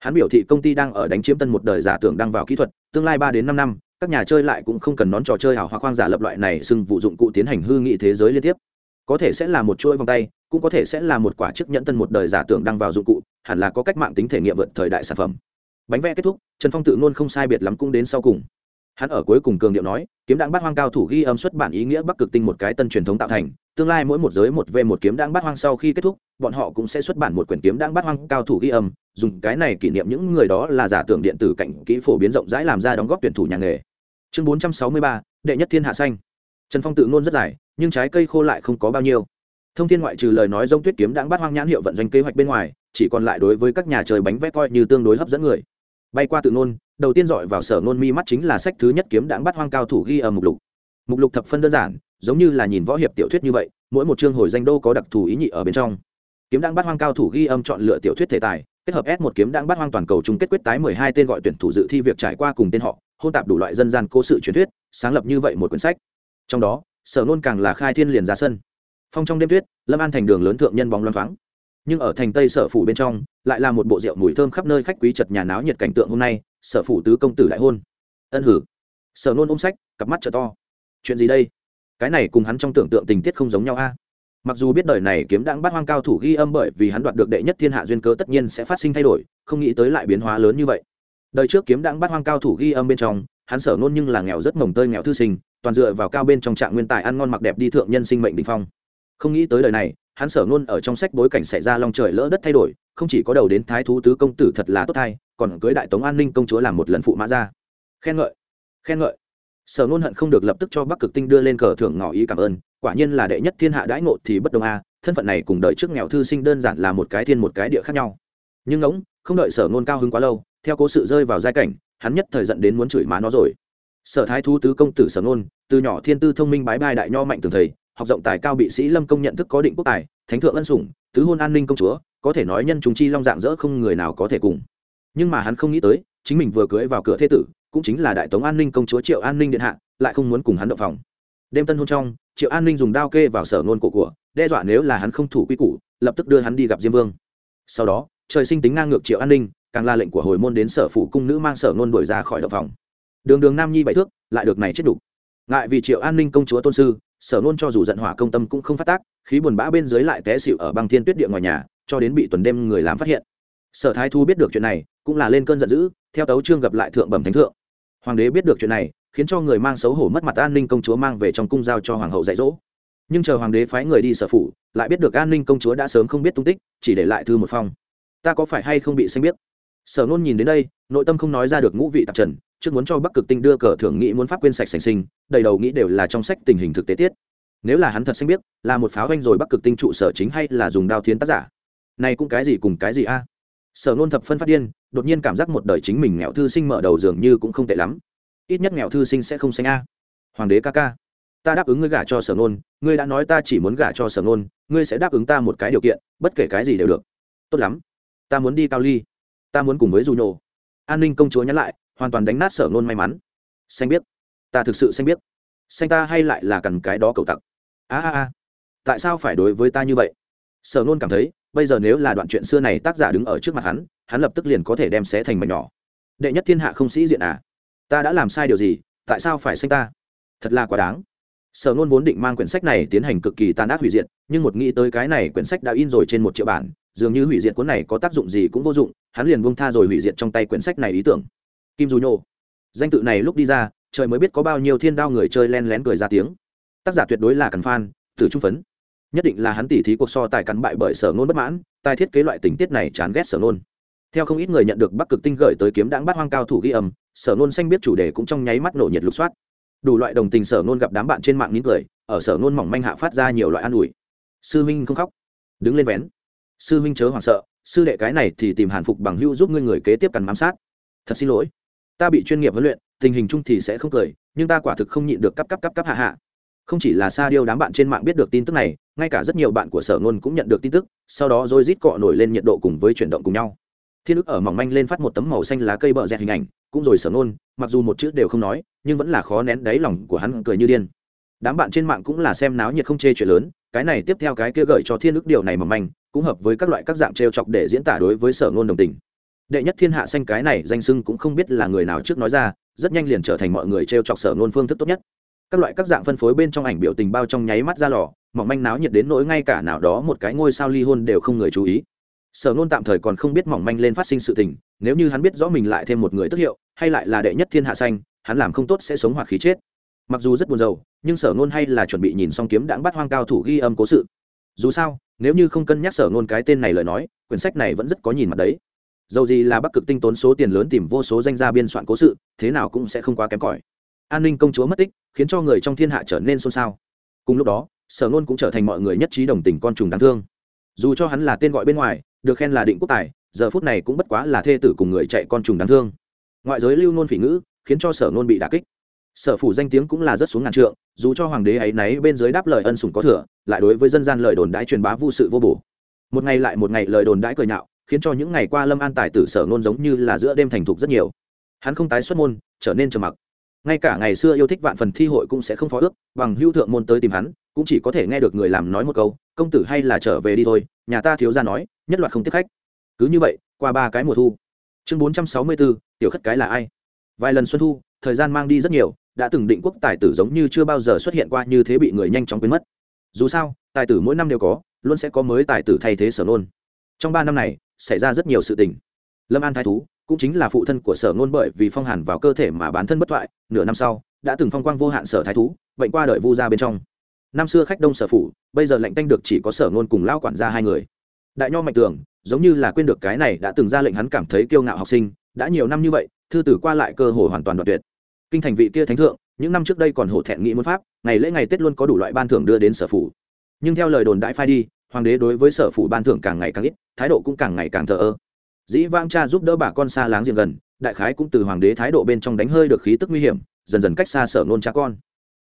Hắn biểu thị công ty đang ở đánh chiếm tân một đời giả tưởng đang vào kỹ thuật tương lai ba đến năm năm các nhà chơi lại cũng không cần nón trò chơi hảo hoa khoang giả lập loại này xưng vụ dụng cụ tiến hành hư nghị thế giới liên tiếp. Có thể sẽ là một chuỗi vòng tay cũng có thể sẽ là một quả chức nhẫn tân một đời giả tưởng đang vào dụng cụ hẳn là có cách mạng tính thể nghiệm vượt thời đại sản phẩm bánh vẽ kết thúc, trần phong tự ngôn không sai biệt lắm cũng đến sau cùng. Hắn ở cuối cùng cường điệu nói, kiếm đạn bát hoang cao thủ ghi âm xuất bản ý nghĩa bắc cực tinh một cái tân truyền thống tạo thành, tương lai mỗi một giới một v một kiếm đạn bát hoang sau khi kết thúc, bọn họ cũng sẽ xuất bản một quyển kiếm đạn bát hoang cao thủ ghi âm, dùng cái này kỷ niệm những người đó là giả tưởng điện tử cạnh kỹ phổ biến rộng rãi làm ra đóng góp tuyển thủ nhà nghề. Chương bốn trăm sáu mươi ba, đệ nhất thiên hạ xanh. Trần phong tự ngôn rất dài, nhưng trái cây khô lại không có bao nhiêu. Thông thiên ngoại trừ lời nói dông tuyết kiếm đãng bát hoang nhãn hiệu vận doanh kế hoạch bên ngoài, chỉ còn lại đối với các nhà chơi bánh vẽ coi như tương đối hấp dẫn người bay qua tự ngôn, đầu tiên dọi vào sở ngôn mi mắt chính là sách thứ nhất kiếm đãng bắt hoang cao thủ ghi ở mục lục. Mục lục thập phân đơn giản, giống như là nhìn võ hiệp tiểu thuyết như vậy, mỗi một chương hồi danh đô có đặc thù ý nhị ở bên trong. Kiếm đãng bắt hoang cao thủ ghi âm chọn lựa tiểu thuyết thể tài, kết hợp s một kiếm đãng bắt hoang toàn cầu chung kết quyết tái mười hai tên gọi tuyển thủ dự thi việc trải qua cùng tên họ, hôn tạp đủ loại dân gian cố sự truyền thuyết, sáng lập như vậy một quyển sách. Trong đó, sở nôn càng là khai thiên liền ra sân. Phong trong đêm tuyết, lâm an thành đường lớn thượng nhân bóng loáng. thoáng nhưng ở thành tây sở phủ bên trong, lại là một bộ rượu mùi thơm khắp nơi khách quý chật nhà náo nhiệt cảnh tượng hôm nay, sở phủ tứ công tử đại hôn. Ân hử. Sở nôn ôm sách, cặp mắt t to. Chuyện gì đây? Cái này cùng hắn trong tưởng tượng tình tiết không giống nhau a. Mặc dù biết đời này kiếm đãng bắt hoang cao thủ ghi âm bởi vì hắn đoạt được đệ nhất thiên hạ duyên cớ tất nhiên sẽ phát sinh thay đổi, không nghĩ tới lại biến hóa lớn như vậy. Đời trước kiếm đãng bắt hoang cao thủ ghi âm bên trong, hắn sở nôn nhưng là nghèo rất mồng tơi nghèo thư sinh, toàn dựa vào cao bên trong trạng nguyên tài ăn ngon mặc đẹp đi thượng nhân sinh mệnh đình phong. Không nghĩ tới đời này hắn sở ngôn ở trong sách bối cảnh xảy ra long trời lỡ đất thay đổi, không chỉ có đầu đến thái thú tứ công tử thật là tốt thay còn cưới đại tống an ninh công chúa làm một lần phụ mã ra khen ngợi khen ngợi. Sở ngôn hận không được lập tức cho bắc cực tinh đưa lên cờ thưởng ngỏ ý cảm ơn, quả nhiên là đệ nhất thiên hạ đãi ngộ thì bất đồng a, thân phận này cùng đời trước nghèo thư sinh đơn giản là một cái thiên một cái địa khác nhau. Nhưng ngỗng, không đợi sở ngôn cao hứng quá lâu, theo cố sự rơi vào giai cảnh, hắn nhất thời giận đến muốn chửi má nó rồi. Sở thái thú tứ công tử sở ngôn, từ nhỏ thiên tư thông minh bái bai đại nho mạnh tường thầy học rộng tài cao bị sĩ lâm công nhận thức có định quốc tài, thánh thượng ân sủng, tứ hôn an ninh công chúa, có thể nói nhân chúng chi long dạng dỡ không người nào có thể cùng. Nhưng mà hắn không nghĩ tới, chính mình vừa cưới vào cửa thế tử, cũng chính là đại tống an ninh công chúa triệu an ninh điện hạ, lại không muốn cùng hắn động phòng. Đêm tân hôn trong, triệu an ninh dùng đao kê vào sở nôn cổ của, đe dọa nếu là hắn không thủ quy củ, lập tức đưa hắn đi gặp diêm vương. Sau đó, trời sinh tính ngang ngược triệu an ninh, càng là lệnh của hồi môn đến sở phủ cung nữ mang sở nôn đuổi ra khỏi động phòng. Đường đường nam nhi bảy thước, lại được này chết đủ ngại vì triệu an ninh công chúa tôn sư sở nôn cho dù giận hỏa công tâm cũng không phát tác, khí buồn bã bên dưới lại té xịu ở băng thiên tuyết địa ngoài nhà, cho đến bị tuần đêm người làm phát hiện. Sở thái thu biết được chuyện này, cũng là lên cơn giận dữ, theo tấu trương gặp lại thượng bẩm thánh thượng. Hoàng đế biết được chuyện này, khiến cho người mang xấu hổ mất mặt an ninh công chúa mang về trong cung giao cho hoàng hậu dạy dỗ. Nhưng chờ hoàng đế phái người đi sở phủ, lại biết được an ninh công chúa đã sớm không biết tung tích, chỉ để lại thư một phong. Ta có phải hay không bị xanh biết? Sở nôn nhìn đến đây, nội tâm không nói ra được ngũ vị tạp trần trước muốn cho bắc cực tinh đưa cờ thưởng nghĩ muốn pháp quên sạch sành sinh, đầy đầu nghĩ đều là trong sách tình hình thực tế tiết. Nếu là hắn thật xanh biết, là một pháo ganh rồi bắc cực tinh trụ sở chính hay là dùng đao thiên tác giả? Này cũng cái gì cùng cái gì a? Sở nôn thập phân phát điên, đột nhiên cảm giác một đời chính mình nghèo thư sinh mở đầu dường như cũng không tệ lắm. Ít nhất nghèo thư sinh sẽ không xanh a. Hoàng đế ca ca, ta đáp ứng ngươi gả cho sở nôn, ngươi đã nói ta chỉ muốn gả cho sở nôn, ngươi sẽ đáp ứng ta một cái điều kiện, bất kể cái gì đều được. Tốt lắm, ta muốn đi cao ly, ta muốn cùng với du nhổ an ninh công chúa nhắn lại hoàn toàn đánh nát sở nôn may mắn. Xanh biết. Ta thực sự xanh biết. Xanh ta hay lại là cần cái đó cầu tặc. A a a. Tại sao phải đối với ta như vậy? Sở nôn cảm thấy, bây giờ nếu là đoạn chuyện xưa này tác giả đứng ở trước mặt hắn hắn lập tức liền có thể đem xé thành mảnh nhỏ. Đệ nhất thiên hạ không sĩ diện à? Ta đã làm sai điều gì? Tại sao phải xanh ta? Thật là quá đáng. Sở nôn vốn định mang quyển sách này tiến hành cực kỳ tàn ác hủy diệt, nhưng một nghĩ tới cái này quyển sách đã in rồi trên một triệu bản, dường như hủy diệt cuốn này có tác dụng gì cũng vô dụng, hắn liền buông tha rồi hủy diệt trong tay quyển sách này ý tưởng kim dù nhô. Danh tự này lúc đi ra, trời mới biết có bao nhiêu thiên đao người chơi len lén cười ra tiếng. Tác giả tuyệt đối là cắn phan, tử trung phấn. Nhất định là hắn tỉ thí cuộc so tài cắn bại bởi sở nôn bất mãn, tài thiết kế loại tình tiết này chán ghét sở nôn theo không ít người nhận được bắc cực tinh gửi tới kiếm đãng bắt hoang cao thủ ghi âm, sở nôn xanh biết chủ đề cũng trong nháy mắt nổ nhiệt lục soát. Đủ loại đồng tình sở nôn gặp đám bạn trên mạng nín cười, ở sở nôn mỏng manh hạ phát ra nhiều loại an ủi. Sư Minh không khóc. Đứng lên vén. Sư Minh chớ hoảng sợ, sư đệ cái này thì tìm hàn phục bằng hưu giúp ngươi người kế tiếp cần bám sát. Thật xin lỗi ta bị chuyên nghiệp huấn luyện, tình hình chung thì sẽ không cười, nhưng ta quả thực không nhịn được cấp cấp cấp cấp hạ hạ. Không chỉ là sa điêu đám bạn trên mạng biết được tin tức này, ngay cả rất nhiều bạn của sở ngôn cũng nhận được tin tức, sau đó rồi rít cọ nổi lên nhiệt độ cùng với chuyển động cùng nhau. Thiên ức ở mỏng manh lên phát một tấm màu xanh lá cây bợ dẹt hình ảnh, cũng rồi sở ngôn, mặc dù một chữ đều không nói, nhưng vẫn là khó nén đáy lòng của hắn cười như điên. Đám bạn trên mạng cũng là xem náo nhiệt không chê chuyện lớn, cái này tiếp theo cái kia gợi cho thiên ức điều này mỏng manh, cũng hợp với các loại các dạng trêu chọc để diễn tả đối với sở ngôn đồng tình đệ nhất thiên hạ xanh cái này danh sưng cũng không biết là người nào trước nói ra, rất nhanh liền trở thành mọi người trêu chọc sở ngôn phương thức tốt nhất. Các loại các dạng phân phối bên trong ảnh biểu tình bao trong nháy mắt ra lò, mỏng manh náo nhiệt đến nỗi ngay cả nào đó một cái ngôi sao ly hôn đều không người chú ý. Sở nôn tạm thời còn không biết mỏng manh lên phát sinh sự tình, nếu như hắn biết rõ mình lại thêm một người tức hiệu, hay lại là đệ nhất thiên hạ xanh, hắn làm không tốt sẽ sống hoặc khí chết. Mặc dù rất buồn rầu, nhưng sở nôn hay là chuẩn bị nhìn xong kiếm đãng bắt hoang cao thủ ghi âm cố sự. Dù sao, nếu như không cân nhắc sở nôn cái tên này lời nói, quyển sách này vẫn rất có nhìn mặt đấy dầu gì là bắc cực tinh tốn số tiền lớn tìm vô số danh gia biên soạn cố sự, thế nào cũng sẽ không quá kém cỏi. An ninh công chúa mất tích, khiến cho người trong thiên hạ trở nên xôn xao. Cùng lúc đó, sở nôn cũng trở thành mọi người nhất trí đồng tình con trùng đáng thương. Dù cho hắn là tên gọi bên ngoài, được khen là định quốc tài, giờ phút này cũng bất quá là thê tử cùng người chạy con trùng đáng thương. Ngoại giới lưu nôn phỉ ngữ, khiến cho sở nôn bị đà kích. Sở phủ danh tiếng cũng là rất xuống ngàn trượng, dù cho hoàng đế ấy náy bên dưới đáp lời ân sủng có thừa, lại đối với dân gian lời đồn đãi truyền bá vô sự vô bổ. Một ngày lại một ngày lời đồn đãi cười nhạo khiến cho những ngày qua lâm an tài tử sở nôn giống như là giữa đêm thành thục rất nhiều. Hắn không tái xuất môn, trở nên trầm mặc. Ngay cả ngày xưa yêu thích vạn phần thi hội cũng sẽ không phó ước, bằng hữu thượng môn tới tìm hắn, cũng chỉ có thể nghe được người làm nói một câu, công tử hay là trở về đi thôi, nhà ta thiếu ra nói, nhất loạt không tiếp khách. Cứ như vậy, qua ba cái mùa thu. Chương bốn trăm sáu mươi bốn tiểu khất cái là ai? Vài lần xuân thu, thời gian mang đi rất nhiều, đã từng định quốc tài tử giống như chưa bao giờ xuất hiện qua như thế bị người nhanh chóng quên mất. Dù sao, tài tử mỗi năm đều có, luôn sẽ có mới tài tử thay thế sở nôn trong ba năm này xảy ra rất nhiều sự tình. Lâm an thái thú cũng chính là phụ thân của sở nôn bởi vì phong hàn vào cơ thể mà bán thân bất thoại, nửa năm sau, đã từng phong quang vô hạn sở thái thú, bệnh qua đời vu ra bên trong. Năm xưa khách đông sở phủ, bây giờ lệnh canh được chỉ có sở nôn cùng lao quản gia hai người. Đại nho mạnh tường, giống như là quên được cái này đã từng ra lệnh hắn cảm thấy kiêu ngạo học sinh, đã nhiều năm như vậy, thư tử qua lại cơ hội hoàn toàn đoạn tuyệt. Kinh thành vị kia thánh thượng, những năm trước đây còn hổ thẹn nghĩ muốn pháp, ngày lễ ngày tết luôn có đủ loại ban thưởng đưa đến sở phủ. Nhưng theo lời đồn đại phai đi hoàng đế đối với sở phủ ban thưởng càng ngày càng ít, thái độ cũng càng ngày càng thờ ơ. Dĩ vang cha giúp đỡ bà con xa láng giềng gần, đại khái cũng từ hoàng đế thái độ bên trong đánh hơi được khí tức nguy hiểm, dần dần cách xa sở nôn cha con.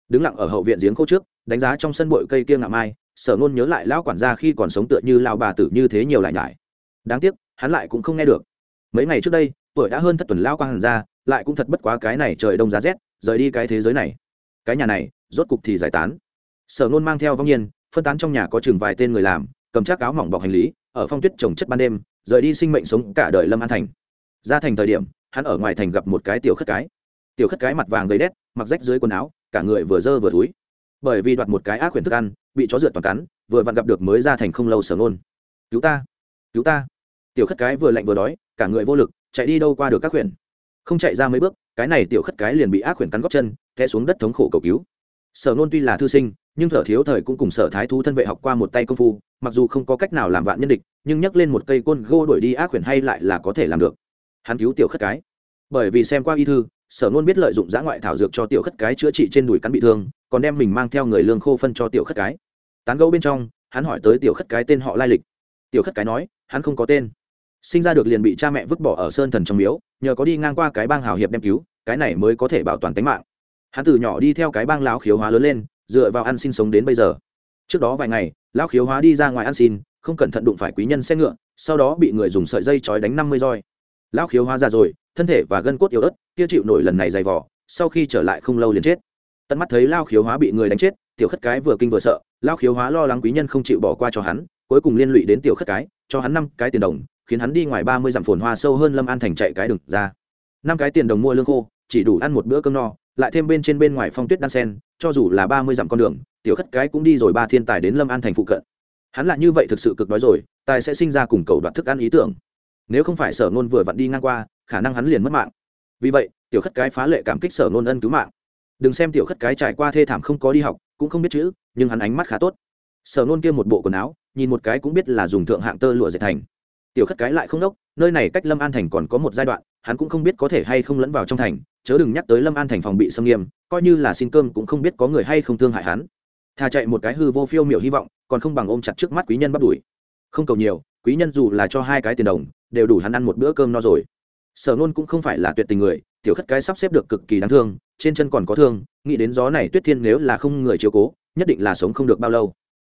Đứng lặng ở hậu viện giếng khô trước, đánh giá trong sân bụi cây kia ngạo mai, sở nôn nhớ lại lão quản gia khi còn sống tựa như lao bà tử như thế nhiều lại nhải. Đáng tiếc, hắn lại cũng không nghe được. Mấy ngày trước đây, tuổi đã hơn thất tuần lao quang hàn ra lại cũng thật bất quá cái này trời đông giá rét, rời đi cái thế giới này. Cái nhà này, rốt cục thì giải tán. Sở nôn mang theo vong nhiên phân tán trong nhà có chừng vài tên người làm, cầm chắc áo mỏng bọc hành lý, ở phong tuyết trồng chất ban đêm, rời đi sinh mệnh sống cả đời lâm an thành. Ra thành thời điểm, hắn ở ngoài thành gặp một cái tiểu khất cái. Tiểu khất cái mặt vàng gầy đét, mặc rách dưới quần áo, cả người vừa dơ vừa túi bởi vì đoạt một cái ác quyển thức ăn, bị chó rượt toàn cắn, vừa vặn gặp được mới ra thành không lâu sở nôn cứu ta cứu ta. Tiểu khất cái vừa lạnh vừa đói, cả người vô lực, chạy đi đâu qua được các quyển không chạy ra mấy bước, cái này tiểu khất cái liền bị ác quyển cắn góc chân, té xuống đất thống khổ cầu cứu sở nôn tuy là thư sinh, nhưng thở thiếu thời cũng cùng sở thái thú thân vệ học qua một tay công phu, mặc dù không có cách nào làm vạn nhân địch, nhưng nhắc lên một cây côn gô đuổi đi ác quyển hay lại là có thể làm được. Hắn cứu tiểu khất cái. Bởi vì xem qua y thư, sở nôn biết lợi dụng giã ngoại thảo dược cho tiểu khất cái chữa trị trên đùi cắn bị thương, còn đem mình mang theo người lương khô phân cho tiểu khất cái. Tán gấu bên trong, hắn hỏi tới tiểu khất cái tên họ lai lịch. Tiểu khất cái nói, hắn không có tên. Sinh ra được liền bị cha mẹ vứt bỏ ở sơn thần trong miếu, nhờ có đi ngang qua cái bang hào hiệp đem cứu, cái này mới có thể bảo toàn tính mạng hắn từ nhỏ đi theo cái bang lão khiếu hóa lớn lên, dựa vào ăn xin sống đến bây giờ. Trước đó vài ngày, lão khiếu hóa đi ra ngoài ăn xin, không cẩn thận đụng phải quý nhân xe ngựa, sau đó bị người dùng sợi dây trói đánh năm mươi roi. Lão khiếu hóa ra rồi, thân thể và gân cốt yếu ớt, kia chịu nổi lần này dày vỏ sau khi trở lại không lâu liền chết. Tận mắt thấy lao khiếu hóa bị người đánh chết, tiểu khất cái vừa kinh vừa sợ lao khiếu hóa lo lắng quý nhân không chịu bỏ qua cho hắn, cuối cùng liên lụy đến tiểu khất cái, cho hắn năm cái tiền đồng, khiến hắn đi ngoài ba mươi dặm phồn hoa sâu hơn lâm an thành chạy cái đường ra. Năm cái tiền đồng mua lương khô, chỉ đủ ăn một bữa cơm no lại thêm bên trên bên ngoài phong tuyết đan sen, cho dù là ba mươi dặm con đường, tiểu khất cái cũng đi rồi ba thiên tài đến lâm an thành phụ cận. Hắn là như vậy thực sự cực nói rồi, tài sẽ sinh ra cùng cầu đoạt thức ăn ý tưởng. Nếu không phải sở nôn vừa vặn đi ngang qua, khả năng hắn liền mất mạng. Vì vậy, tiểu khất cái phá lệ cảm kích sở nôn ân cứu mạng. Đừng xem tiểu khất cái trải qua thê thảm không có đi học, cũng không biết chữ, nhưng hắn ánh mắt khá tốt. Sở nôn kia một bộ quần áo, nhìn một cái cũng biết là dùng thượng hạng tơ lụa dệt thành. Tiểu khất cái lại không đốc, nơi này cách lâm an thành còn có một giai đoạn, hắn cũng không biết có thể hay không lẫn vào trong thành chớ đừng nhắc tới lâm an thành phòng bị xâm nghiêm, coi như là xin cơm cũng không biết có người hay không thương hại hắn. Thà chạy một cái hư vô phiêu miểu hy vọng, còn không bằng ôm chặt trước mắt quý nhân bắt đuổi không cầu nhiều, quý nhân dù là cho hai cái tiền đồng, đều đủ hắn ăn một bữa cơm no rồi. Sở nôn cũng không phải là tuyệt tình người, tiểu khất cái sắp xếp được cực kỳ đáng thương, trên chân còn có thương, nghĩ đến gió này tuyết thiên nếu là không người chiếu cố, nhất định là sống không được bao lâu.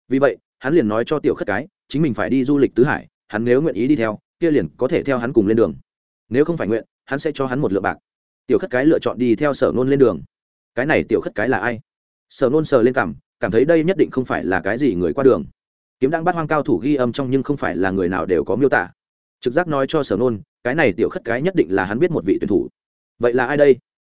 Vì vậy, hắn liền nói cho tiểu khất cái, chính mình phải đi du lịch tứ hải, hắn nếu nguyện ý đi theo, kia liền có thể theo hắn cùng lên đường. Nếu không phải nguyện, hắn sẽ cho hắn một lượng bạc tiểu khất cái lựa chọn đi theo sở nôn lên đường. Cái này tiểu khất cái là ai? Sở nôn sờ lên cảm cảm thấy đây nhất định không phải là cái gì người qua đường. Kiếm đang bắt hoang cao thủ ghi âm trong nhưng không phải là người nào đều có miêu tả. Trực giác nói cho sở nôn cái này tiểu khất cái nhất định là hắn biết một vị tuyển thủ. Vậy là ai đây?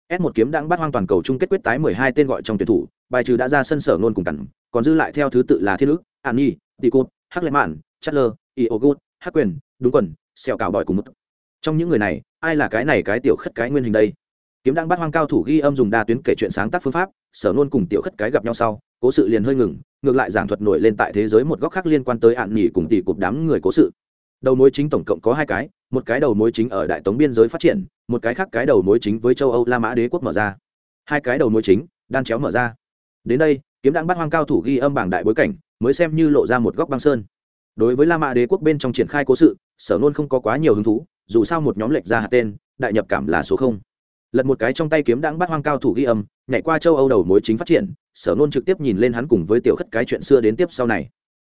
S một kiếm đang bắt hoang toàn cầu chung kết quyết tái mười hai tên gọi trong tuyển thủ, bài trừ đã ra sân sở nôn cùng cẳng, còn dư lại theo thứ tự là thiên ước, an nhi tị cốt, hắc lệ mạn, chatler iogut hắc quyền, đúng quần xèo cào bòi cùng mức trong những người này, ai là cái này cái tiểu khất cái nguyên hình đây? Kiếm đang bắt hoang cao thủ ghi âm dùng đa tuyến kể chuyện sáng tác phương pháp, sở nôn cùng tiểu khất cái gặp nhau sau, cố sự liền hơi ngừng, ngược lại giảng thuật nổi lên tại thế giới một góc khác liên quan tới hạn nghỉ cùng tỷ cục đám người cố sự. Đầu mối chính tổng cộng có hai cái, một cái đầu mối chính ở đại tống biên giới phát triển, một cái khác cái đầu mối chính với châu âu la mã đế quốc mở ra. Hai cái đầu mối chính, đan chéo mở ra. Đến đây, kiếm đang bắt hoang cao thủ ghi âm bảng đại bối cảnh, mới xem như lộ ra một góc băng sơn. Đối với la mã đế quốc bên trong triển khai cố sự, sở nôn không có quá nhiều hứng thú, dù sao một nhóm lệch ra hạt tên, đại nhập cảm là số không lật một cái trong tay kiếm đang bắt hoang cao thủ ghi âm, nhảy qua châu âu đầu mối chính phát triển, sở nôn trực tiếp nhìn lên hắn cùng với tiểu khất cái chuyện xưa đến tiếp sau này.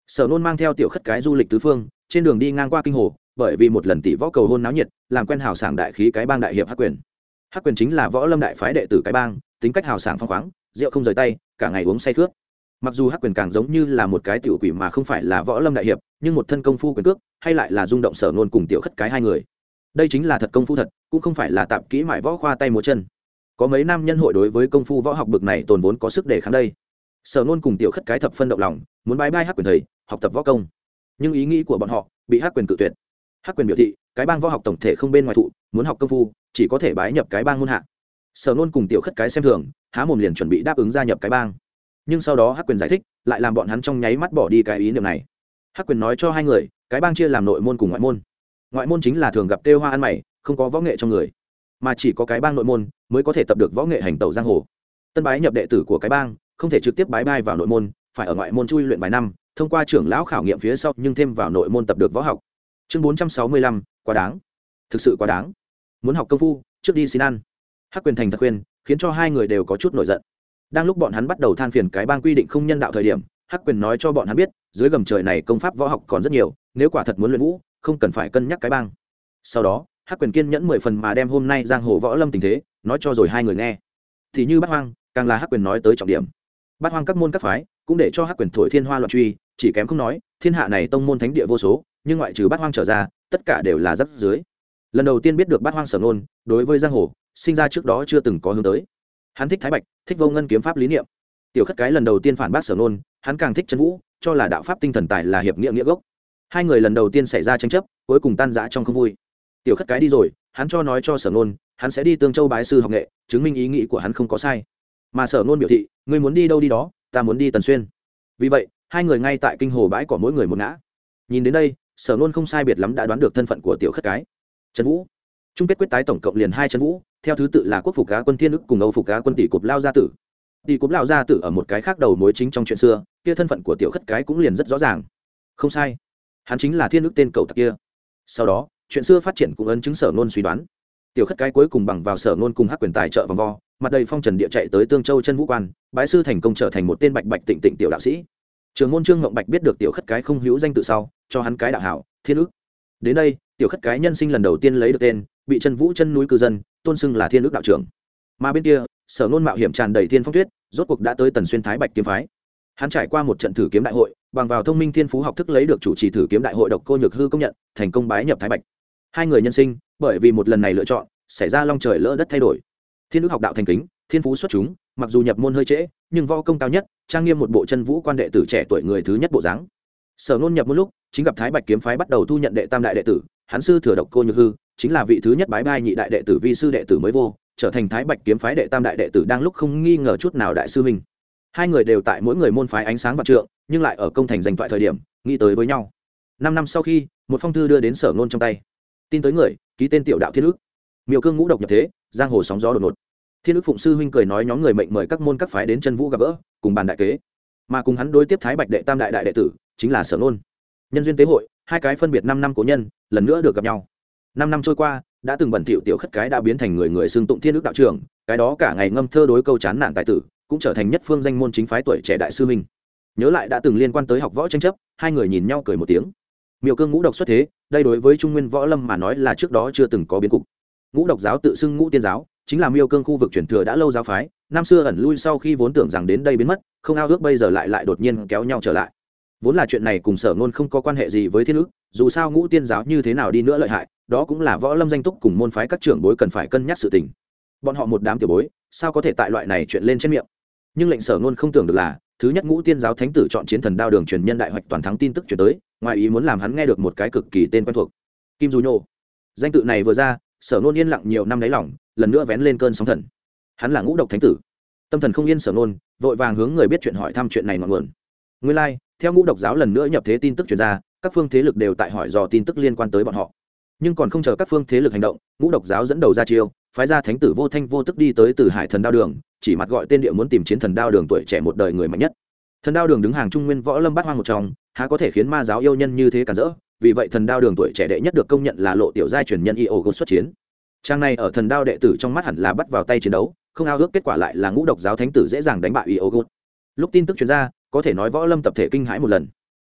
Sở nôn mang theo tiểu khất cái du lịch tứ phương, trên đường đi ngang qua kinh hồ, bởi vì một lần tỷ võ cầu hôn náo nhiệt, làm quen hào sảng đại khí cái bang đại hiệp hắc quyền. Hắc quyền chính là võ lâm đại phái đệ tử cái bang, tính cách hào sảng phong khoáng, rượu không rời tay, cả ngày uống say cướp mặc dù hắc quyền càng giống như là một cái tiểu quỷ mà không phải là võ lâm đại hiệp, nhưng một thân công phu quyền cước, hay lại là rung động sở nôn cùng tiểu khất cái hai người đây chính là thật công phu thật, cũng không phải là tạp kỹ mại võ khoa tay múa chân. Có mấy nam nhân hội đối với công phu võ học bực này tồn vốn có sức để kháng đây. Sở nôn cùng tiểu khất cái thập phân động lòng, muốn bái bai hắc quyền thầy, học tập võ công. Nhưng ý nghĩ của bọn họ bị hắc quyền cự tuyệt. Hắc quyền biểu thị, cái bang võ học tổng thể không bên ngoài thụ, muốn học công phu, chỉ có thể bái nhập cái bang môn hạ. Sở nôn cùng tiểu khất cái xem thường, há mồm liền chuẩn bị đáp ứng gia nhập cái bang. Nhưng sau đó hắc quyền giải thích, lại làm bọn hắn trong nháy mắt bỏ đi cái ý niệm này. Hắc quyền nói cho hai người, cái bang chia làm nội môn cùng ngoại môn ngoại môn chính là thường gặp tê hoa ăn mày, không có võ nghệ trong người, mà chỉ có cái bang nội môn mới có thể tập được võ nghệ hành tẩu giang hồ. Tân bái nhập đệ tử của cái bang, không thể trực tiếp bái bai vào nội môn, phải ở ngoại môn chui luyện vài năm, thông qua trưởng lão khảo nghiệm phía sau nhưng thêm vào nội môn tập được võ học. Chương bốn trăm sáu mươi lăm, quá đáng. Thực sự quá đáng. Muốn học công phu, trước đi xin ăn. Hắc quyền thành thật khuyên, khiến cho hai người đều có chút nổi giận. Đang lúc bọn hắn bắt đầu than phiền cái bang quy định không nhân đạo thời điểm, hắc quyền nói cho bọn hắn biết, dưới gầm trời này công pháp võ học còn rất nhiều, nếu quả thật muốn luyện vũ không cần phải cân nhắc cái bang. Sau đó, hắc quyền kiên nhẫn mười phần mà đem hôm nay giang hồ võ lâm tình thế, nói cho rồi hai người nghe. Thì như bát hoang, càng là hắc quyền nói tới trọng điểm. Bát hoang các môn các phái cũng để cho hắc quyền thổi thiên hoa loạn truy, chỉ kém không nói, thiên hạ này tông môn thánh địa vô số, nhưng ngoại trừ bát hoang trở ra, tất cả đều là rất dưới. Lần đầu tiên biết được bát hoang sở nôn đối với giang hồ, sinh ra trước đó chưa từng có hướng tới. Hắn thích thái bạch, thích vô ngân kiếm pháp lý niệm. Tiểu khất cái lần đầu tiên phản bác sở nôn hắn càng thích chân vũ, cho là đạo pháp tinh thần tài là hiệp nghĩa nghĩa gốc hai người lần đầu tiên xảy ra tranh chấp, cuối cùng tan rã trong không vui. Tiểu khất cái đi rồi, hắn cho nói cho sở nôn, hắn sẽ đi tương châu bái sư học nghệ, chứng minh ý nghĩ của hắn không có sai. Mà sở nôn biểu thị, ngươi muốn đi đâu đi đó, ta muốn đi tần xuyên. Vì vậy, hai người ngay tại kinh hồ bãi cỏ mỗi người một ngã. Nhìn đến đây, sở nôn không sai biệt lắm đã đoán được thân phận của tiểu khất cái. Trần vũ. Chung kết quyết tái tổng cộng liền hai trần vũ, theo thứ tự là quốc phục cá quân thiên ức cùng âu phục cá quân tỷ cục lao gia tử. Tỷ cục lao gia tử ở một cái khác đầu mối chính trong chuyện xưa, kia thân phận của tiểu khất cái cũng liền rất rõ ràng. Không sai hắn chính là thiên ức tên cầu tặc kia. Sau đó, chuyện xưa phát triển cũng ấn chứng sở nôn suy đoán. Tiểu khất cái cuối cùng bằng vào sở nôn cùng hắc quyền tài trợ vòng vo, mặt đầy phong trần địa chạy tới tương châu chân vũ quan, bái sư thành công trở thành một tên bạch bạch tịnh tịnh tiểu đạo sĩ. Trường môn trương ngộng bạch biết được tiểu khất cái không hữu danh tự sau, cho hắn cái đạo hảo, thiên ức đến đây, tiểu khất cái nhân sinh lần đầu tiên lấy được tên, bị chân vũ chân núi cư dân, tôn xưng là thiên ức đạo trưởng. Mà bên kia, sở nôn mạo hiểm tràn đầy thiên phong tuyết, rốt cuộc đã tới tần xuyên thái bạch kiếm phái hắn trải qua một trận thử kiếm đại hội, bằng vào thông minh thiên phú học thức lấy được chủ trì thử kiếm đại hội độc cô nhược hư công nhận, thành công bái nhập thái bạch. Hai người nhân sinh, bởi vì một lần này lựa chọn, xảy ra long trời lỡ đất thay đổi. Thiên đức học đạo thành kính, thiên phú xuất chúng, mặc dù nhập môn hơi trễ, nhưng vo công cao nhất, trang nghiêm một bộ chân vũ quan đệ tử trẻ tuổi người thứ nhất bộ dáng. Sở ngôn nhập một lúc, chính gặp thái bạch kiếm phái bắt đầu thu nhận đệ tam đại đệ tử, hắn sư thừa độc cô nhược hư, chính là vị thứ nhất bái bai nhị đại đệ tử vi sư đệ tử mới vô, trở thành thái bạch kiếm phái đệ tam đại đệ tử đang lúc không nghi ngờ chút nào đại sư minh hai người đều tại mỗi người môn phái ánh sáng và trượng, nhưng lại ở công thành giành toại thời điểm, nghĩ tới với nhau. Năm năm sau khi, một phong thư đưa đến sở nôn trong tay. Tin tới người, ký tên tiểu đạo thiên ước. Miêu cương ngũ độc nhập thế, giang hồ sóng gió đột ngột. Thiên ước phụng sư huynh cười nói nhóm người mệnh mời các môn các phái đến chân vũ gặp gỡ, cùng bàn đại kế. Mà cùng hắn đối tiếp thái bạch đệ tam đại đại đệ tử, chính là sở nôn nhân duyên tế hội, hai cái phân biệt năm năm cố nhân, lần nữa được gặp nhau. Năm năm trôi qua, đã từng bẩn thỉu tiểu khất cái đã biến thành người người xưng tụng thiên ước đạo trưởng, cái đó cả ngày ngâm thơ đối câu chán nản tài tử cũng trở thành nhất phương danh môn chính phái tuổi trẻ đại sư minh nhớ lại đã từng liên quan tới học võ tranh chấp, hai người nhìn nhau cười một tiếng. Miêu cương ngũ độc xuất thế, đây đối với trung nguyên võ lâm mà nói là trước đó chưa từng có biến cục. Ngũ độc giáo tự xưng ngũ tiên giáo, chính là miêu cương khu vực truyền thừa đã lâu giáo phái, năm xưa ẩn lui sau khi vốn tưởng rằng đến đây biến mất, không ao ước bây giờ lại lại đột nhiên kéo nhau trở lại. Vốn là chuyện này cùng sở ngôn không có quan hệ gì với thiên ước dù sao ngũ tiên giáo như thế nào đi nữa lợi hại, đó cũng là võ lâm danh túc cùng môn phái các trưởng bối cần phải cân nhắc sự tình. Bọn họ một đám tiểu bối, sao có thể tại loại này chuyện lên trên miệng? Nhưng lệnh sở ngôn không tưởng được là, thứ nhất ngũ tiên giáo thánh tử chọn chiến thần đao đường truyền nhân đại hoạch toàn thắng tin tức chuyển tới, ngoài ý muốn làm hắn nghe được một cái cực kỳ tên quen thuộc. Kim du nhô. Danh tự này vừa ra, sở ngôn yên lặng nhiều năm đáy lỏng lần nữa vén lên cơn sóng thần. Hắn là ngũ độc thánh tử. Tâm thần không yên sở ngôn, vội vàng hướng người biết chuyện hỏi thăm chuyện này ngọn nguồn nguyên lai, theo ngũ độc giáo lần nữa nhập thế tin tức chuyển ra, các phương thế lực đều tại hỏi dò tin tức liên quan tới bọn họ. Nhưng còn không chờ các phương thế lực hành động, ngũ độc giáo dẫn đầu ra chiêu, phái ra thánh tử vô thanh vô tức đi tới từ hải thần đao đường chỉ mặt gọi tên địa muốn tìm chiến thần đao đường tuổi trẻ một đời người mạnh nhất. Thần đao đường đứng hàng trung nguyên võ lâm bát hoang một trong, há có thể khiến ma giáo yêu nhân như thế cản rỡ, vì vậy thần đao đường tuổi trẻ đệ nhất được công nhận là lộ tiểu giai truyền nhân y ô xuất chiến. Trang này ở thần đao đệ tử trong mắt hẳn là bắt vào tay chiến đấu, không ao ước kết quả lại là ngũ độc giáo thánh tử dễ dàng đánh bại y ô lúc tin tức chuyển ra, có thể nói võ lâm tập thể kinh hãi một lần.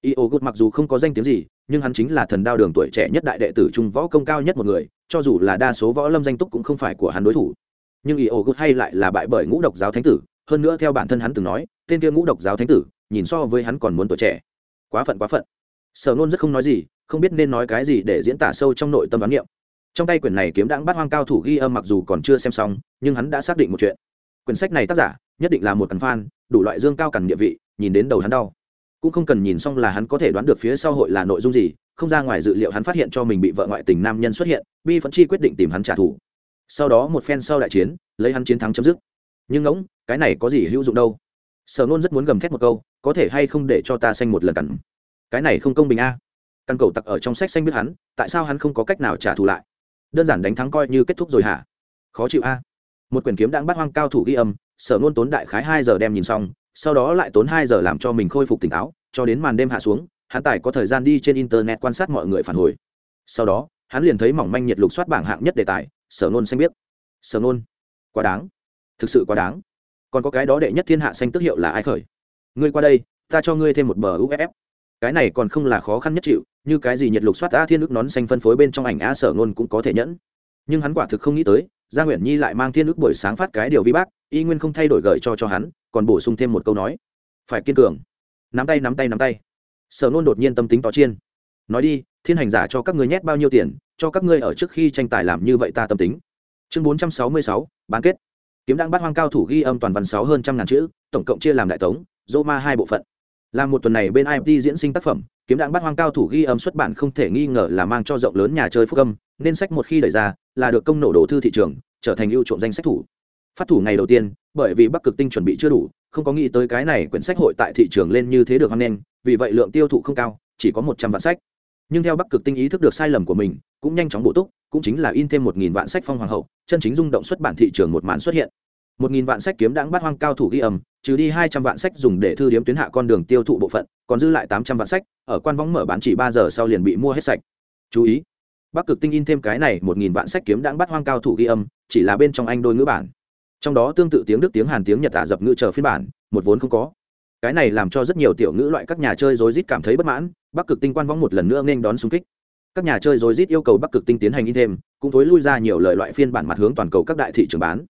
Y ô gút mặc dù không có danh tiếng gì, nhưng hắn chính là thần đao đường tuổi trẻ nhất đại đệ tử trung võ công cao nhất một người, cho dù là đa số võ lâm danh túc cũng không phải của hắn đối thủ nhưng ý ổ gút hay lại là bại bởi ngũ độc giáo thánh tử. Hơn nữa theo bản thân hắn từng nói, tên kia ngũ độc giáo thánh tử, nhìn so với hắn còn muốn tuổi trẻ. Quá phận quá phận. Sở nôn rất không nói gì, không biết nên nói cái gì để diễn tả sâu trong nội tâm đoán niệm. Trong tay quyển này kiếm đãng bắt hoang cao thủ ghi âm mặc dù còn chưa xem xong, nhưng hắn đã xác định một chuyện. Quyển sách này tác giả, nhất định là một cắn phan đủ loại dương cao cằn địa vị, nhìn đến đầu hắn đau. Cũng không cần nhìn xong là hắn có thể đoán được phía sau hội là nội dung gì, không ra ngoài dự liệu hắn phát hiện cho mình bị vợ ngoại tình nam nhân xuất hiện, bi phẫn chi quyết định tìm hắn trả thù sau đó một phen sau đại chiến, lấy hắn chiến thắng chấm dứt. Nhưng ngỗng, cái này có gì hữu dụng đâu? Sở nôn rất muốn gầm thét một câu, có thể hay không để cho ta xanh một lần cắn cái này không công bình a. Căn cầu tặc ở trong sách xanh biết hắn, tại sao hắn không có cách nào trả thù lại? Đơn giản đánh thắng coi như kết thúc rồi hả? Khó chịu a. Một quyển kiếm đang bắt hoang cao thủ ghi âm, sở nôn tốn đại khái hai giờ đem nhìn xong, sau đó lại tốn hai giờ làm cho mình khôi phục tỉnh táo, cho đến màn đêm hạ xuống, hắn tài có thời gian đi trên internet quan sát mọi người phản hồi. Sau đó, hắn liền thấy mỏng manh nhiệt lục soát bảng hạng nhất đề tài sở nôn xanh biết. Sở nôn quá đáng. Thực sự quá đáng. Còn có cái đó đệ nhất thiên hạ xanh tức hiệu là ai khởi? Ngươi qua đây, ta cho ngươi thêm một bờ uff cái này còn không là khó khăn nhất chịu, như cái gì nhiệt lục soát a thiên ước nón xanh phân phối bên trong ảnh a sở nôn cũng có thể nhẫn. Nhưng hắn quả thực không nghĩ tới gia nguyễn nhi lại mang thiên ước buổi sáng phát cái điều vi bác, y nguyên không thay đổi gợi cho cho hắn, còn bổ sung thêm một câu nói. Phải kiên cường. Nắm tay nắm tay nắm tay. Sở nôn đột nhiên tâm tính tỏ chiên. Nói đi, thiên hành giả cho các ngươi nhét bao nhiêu tiền cho các ngươi ở trước khi tranh tài làm như vậy ta tâm tính. Chương bốn trăm sáu mươi sáu, bán kết. Kiếm đang bắt hoang cao thủ ghi âm toàn văn sáu hơn trăm ngàn chữ, tổng cộng chia làm đại tống dô ma hai bộ phận. Làm một tuần này bên imt diễn sinh tác phẩm, kiếm đạn bắt hoang cao thủ ghi âm xuất bản không thể nghi ngờ là mang cho rộng lớn nhà chơi phúc âm, nên sách một khi đẩy ra, là được công nổ đồ thư thị trường, trở thành ưu trộm danh sách thủ. Phát thủ ngày đầu tiên, bởi vì bắc cực tinh chuẩn bị chưa đủ, không có nghĩ tới cái này quyển sách hội tại thị trường lên như thế được hoan nghênh vì vậy lượng tiêu thụ không cao, chỉ có một trăm vạn sách nhưng theo bắc cực tinh ý thức được sai lầm của mình, cũng nhanh chóng bổ túc, cũng chính là in thêm một nghìn vạn sách phong hoàng hậu, chân chính rung động xuất bản thị trường một màn xuất hiện. Một nghìn vạn sách kiếm đãng bắt hoang cao thủ ghi âm, trừ đi hai trăm vạn sách dùng để thư điếm tuyến hạ con đường tiêu thụ bộ phận, còn dư lại tám trăm vạn sách, ở quan võng mở bán chỉ ba giờ sau liền bị mua hết sạch. Chú ý, bắc cực tinh in thêm cái này một nghìn vạn sách kiếm đãng bắt hoang cao thủ ghi âm, chỉ là bên trong anh đôi ngữ bản. Trong đó tương tự tiếng đức, tiếng hàn, tiếng nhật tả dập ngữ chờ phiên bản, một vốn không có. Cái này làm cho rất nhiều tiểu ngữ loại các nhà chơi rối rít cảm thấy bất mãn bắc cực tinh quan võng một lần nữa nên đón xung kích. Các nhà chơi rối rít yêu cầu bắc cực tinh tiến hành in thêm, cũng thối lui ra nhiều lời loại phiên bản mặt hướng toàn cầu các đại thị trường bán.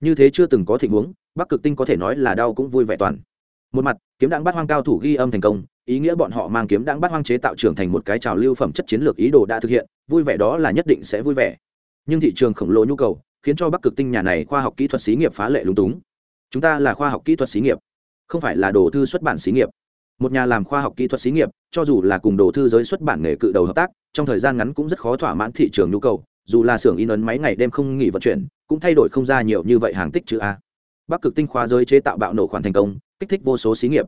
Như thế chưa từng có tình huống, bắc cực tinh có thể nói là đau cũng vui vẻ toàn. Một mặt, kiếm đạn bắt hoang cao thủ ghi âm thành công, ý nghĩa bọn họ mang kiếm đạn bắt hoang chế tạo trưởng thành một cái trào lưu phẩm chất chiến lược ý đồ đã thực hiện, vui vẻ đó là nhất định sẽ vui vẻ. Nhưng thị trường khổng lồ nhu cầu, khiến cho bắc cực tinh nhà này khoa học kỹ thuật xí nghiệp phá lệ lúng túng. Chúng ta là khoa học kỹ thuật xí nghiệp, không phải là đồ thư xuất bản xí nghiệp một nhà làm khoa học kỹ thuật xí nghiệp, cho dù là cùng đồ thư giới xuất bản nghề cự đầu hợp tác, trong thời gian ngắn cũng rất khó thỏa mãn thị trường nhu cầu, dù là xưởng in ấn máy ngày đêm không nghỉ vận chuyển, cũng thay đổi không ra nhiều như vậy hàng tích chữ a. Bắc cực tinh khóa giới chế tạo bạo nổ khoản thành công, kích thích vô số xí nghiệp.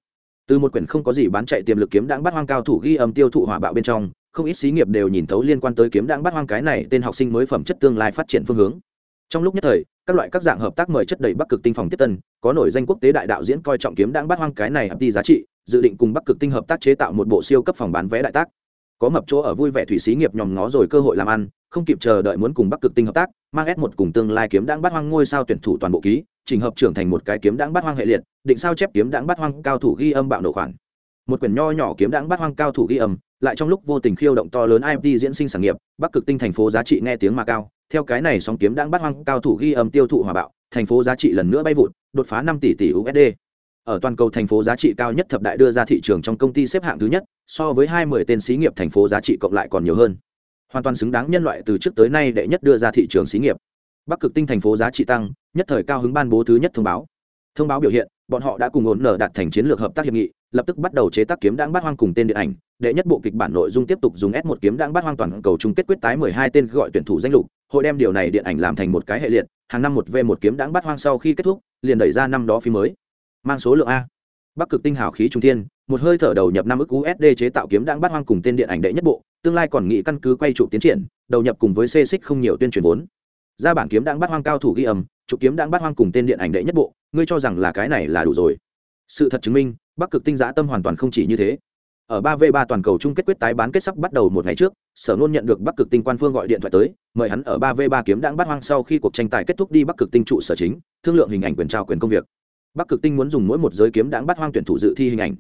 Từ một quyển không có gì bán chạy tiềm lực kiếm đáng bắt hoang cao thủ ghi âm tiêu thụ hỏa bạo bên trong, không ít xí nghiệp đều nhìn thấu liên quan tới kiếm đáng bắt hoang cái này tên học sinh mới phẩm chất tương lai phát triển phương hướng. Trong lúc nhất thời, các loại các dạng hợp tác mời chất đầy bắc cực tinh phòng tiếp tân, có nổi danh quốc tế đại đạo diễn coi trọng kiếm đáng bắt hoang cái này hấp đi giá trị dự định cùng bắc cực tinh hợp tác chế tạo một bộ siêu cấp phòng bán vé đại tác. Có mập chỗ ở vui vẻ thủy xí nghiệp nhòm ngó rồi cơ hội làm ăn, không kịp chờ đợi muốn cùng bắc cực tinh hợp tác, mang s một cùng tương lai kiếm đang bắt hoang ngôi sao tuyển thủ toàn bộ ký, trình hợp trưởng thành một cái kiếm đang bắt hoang hệ liệt, định sao chép kiếm đang bắt hoang cao thủ ghi âm bạo nổ khoản. Một quyển nho nhỏ kiếm đang bắt hoang cao thủ ghi âm, lại trong lúc vô tình khiêu động to lớn imt diễn sinh sản nghiệp, bắc cực tinh thành phố giá trị nghe tiếng mà cao. Theo cái này sóng kiếm đang bắt hoang cao thủ ghi âm tiêu thụ hòa bạo, thành phố giá trị lần nữa bay vụt, đột phá năm tỷ tỷ usd ở toàn cầu thành phố giá trị cao nhất thập đại đưa ra thị trường trong công ty xếp hạng thứ nhất, so với hai mươi tên xí nghiệp thành phố giá trị cộng lại còn nhiều hơn. Hoàn toàn xứng đáng nhân loại từ trước tới nay đệ nhất đưa ra thị trường xí nghiệp. Bắc cực tinh thành phố giá trị tăng, nhất thời cao hứng ban bố thứ nhất thông báo. Thông báo biểu hiện, bọn họ đã cùng ổn nở đạt thành chiến lược hợp tác hiệp nghị, lập tức bắt đầu chế tác kiếm đáng bát hoang cùng tên điện ảnh. Đệ nhất bộ kịch bản nội dung tiếp tục dùng s một kiếm đáng bát hoang toàn cầu chung kết quyết tái mười hai tên gọi tuyển thủ danh lục, hội đem điều này điện ảnh làm thành một cái hệ liệt, hàng năm một v một kiếm đáng bát hoang sau khi kết thúc, liền đẩy ra năm đó phim mới mang số lượng a. Bắc cực tinh hào khí trung thiên, một hơi thở đầu nhập năm ức usd chế tạo kiếm đang bắt hoang cùng tên điện ảnh đệ nhất bộ, tương lai còn nghĩ căn cứ quay trụ tiến triển, đầu nhập cùng với xê xích không nhiều tuyên truyền vốn. Ra bản kiếm đang bắt hoang cao thủ ghi âm trụ kiếm đang bắt hoang cùng tên điện ảnh đệ nhất bộ, ngươi cho rằng là cái này là đủ rồi. Sự thật chứng minh, bắc cực tinh giã tâm hoàn toàn không chỉ như thế. Ở ba v ba toàn cầu chung kết quyết tái bán kết sắp bắt đầu một ngày trước, sở nôn nhận được bắc cực tinh quan phương gọi điện thoại tới, mời hắn ở ba v ba kiếm đang bắt hoang sau khi cuộc tranh tài kết thúc đi bắc cực tinh trụ sở chính, thương lượng hình ảnh quyền trao quyền công việc bắc cực tinh muốn dùng mỗi một giới kiếm đáng bắt hoang tuyển thủ dự thi hình ảnh,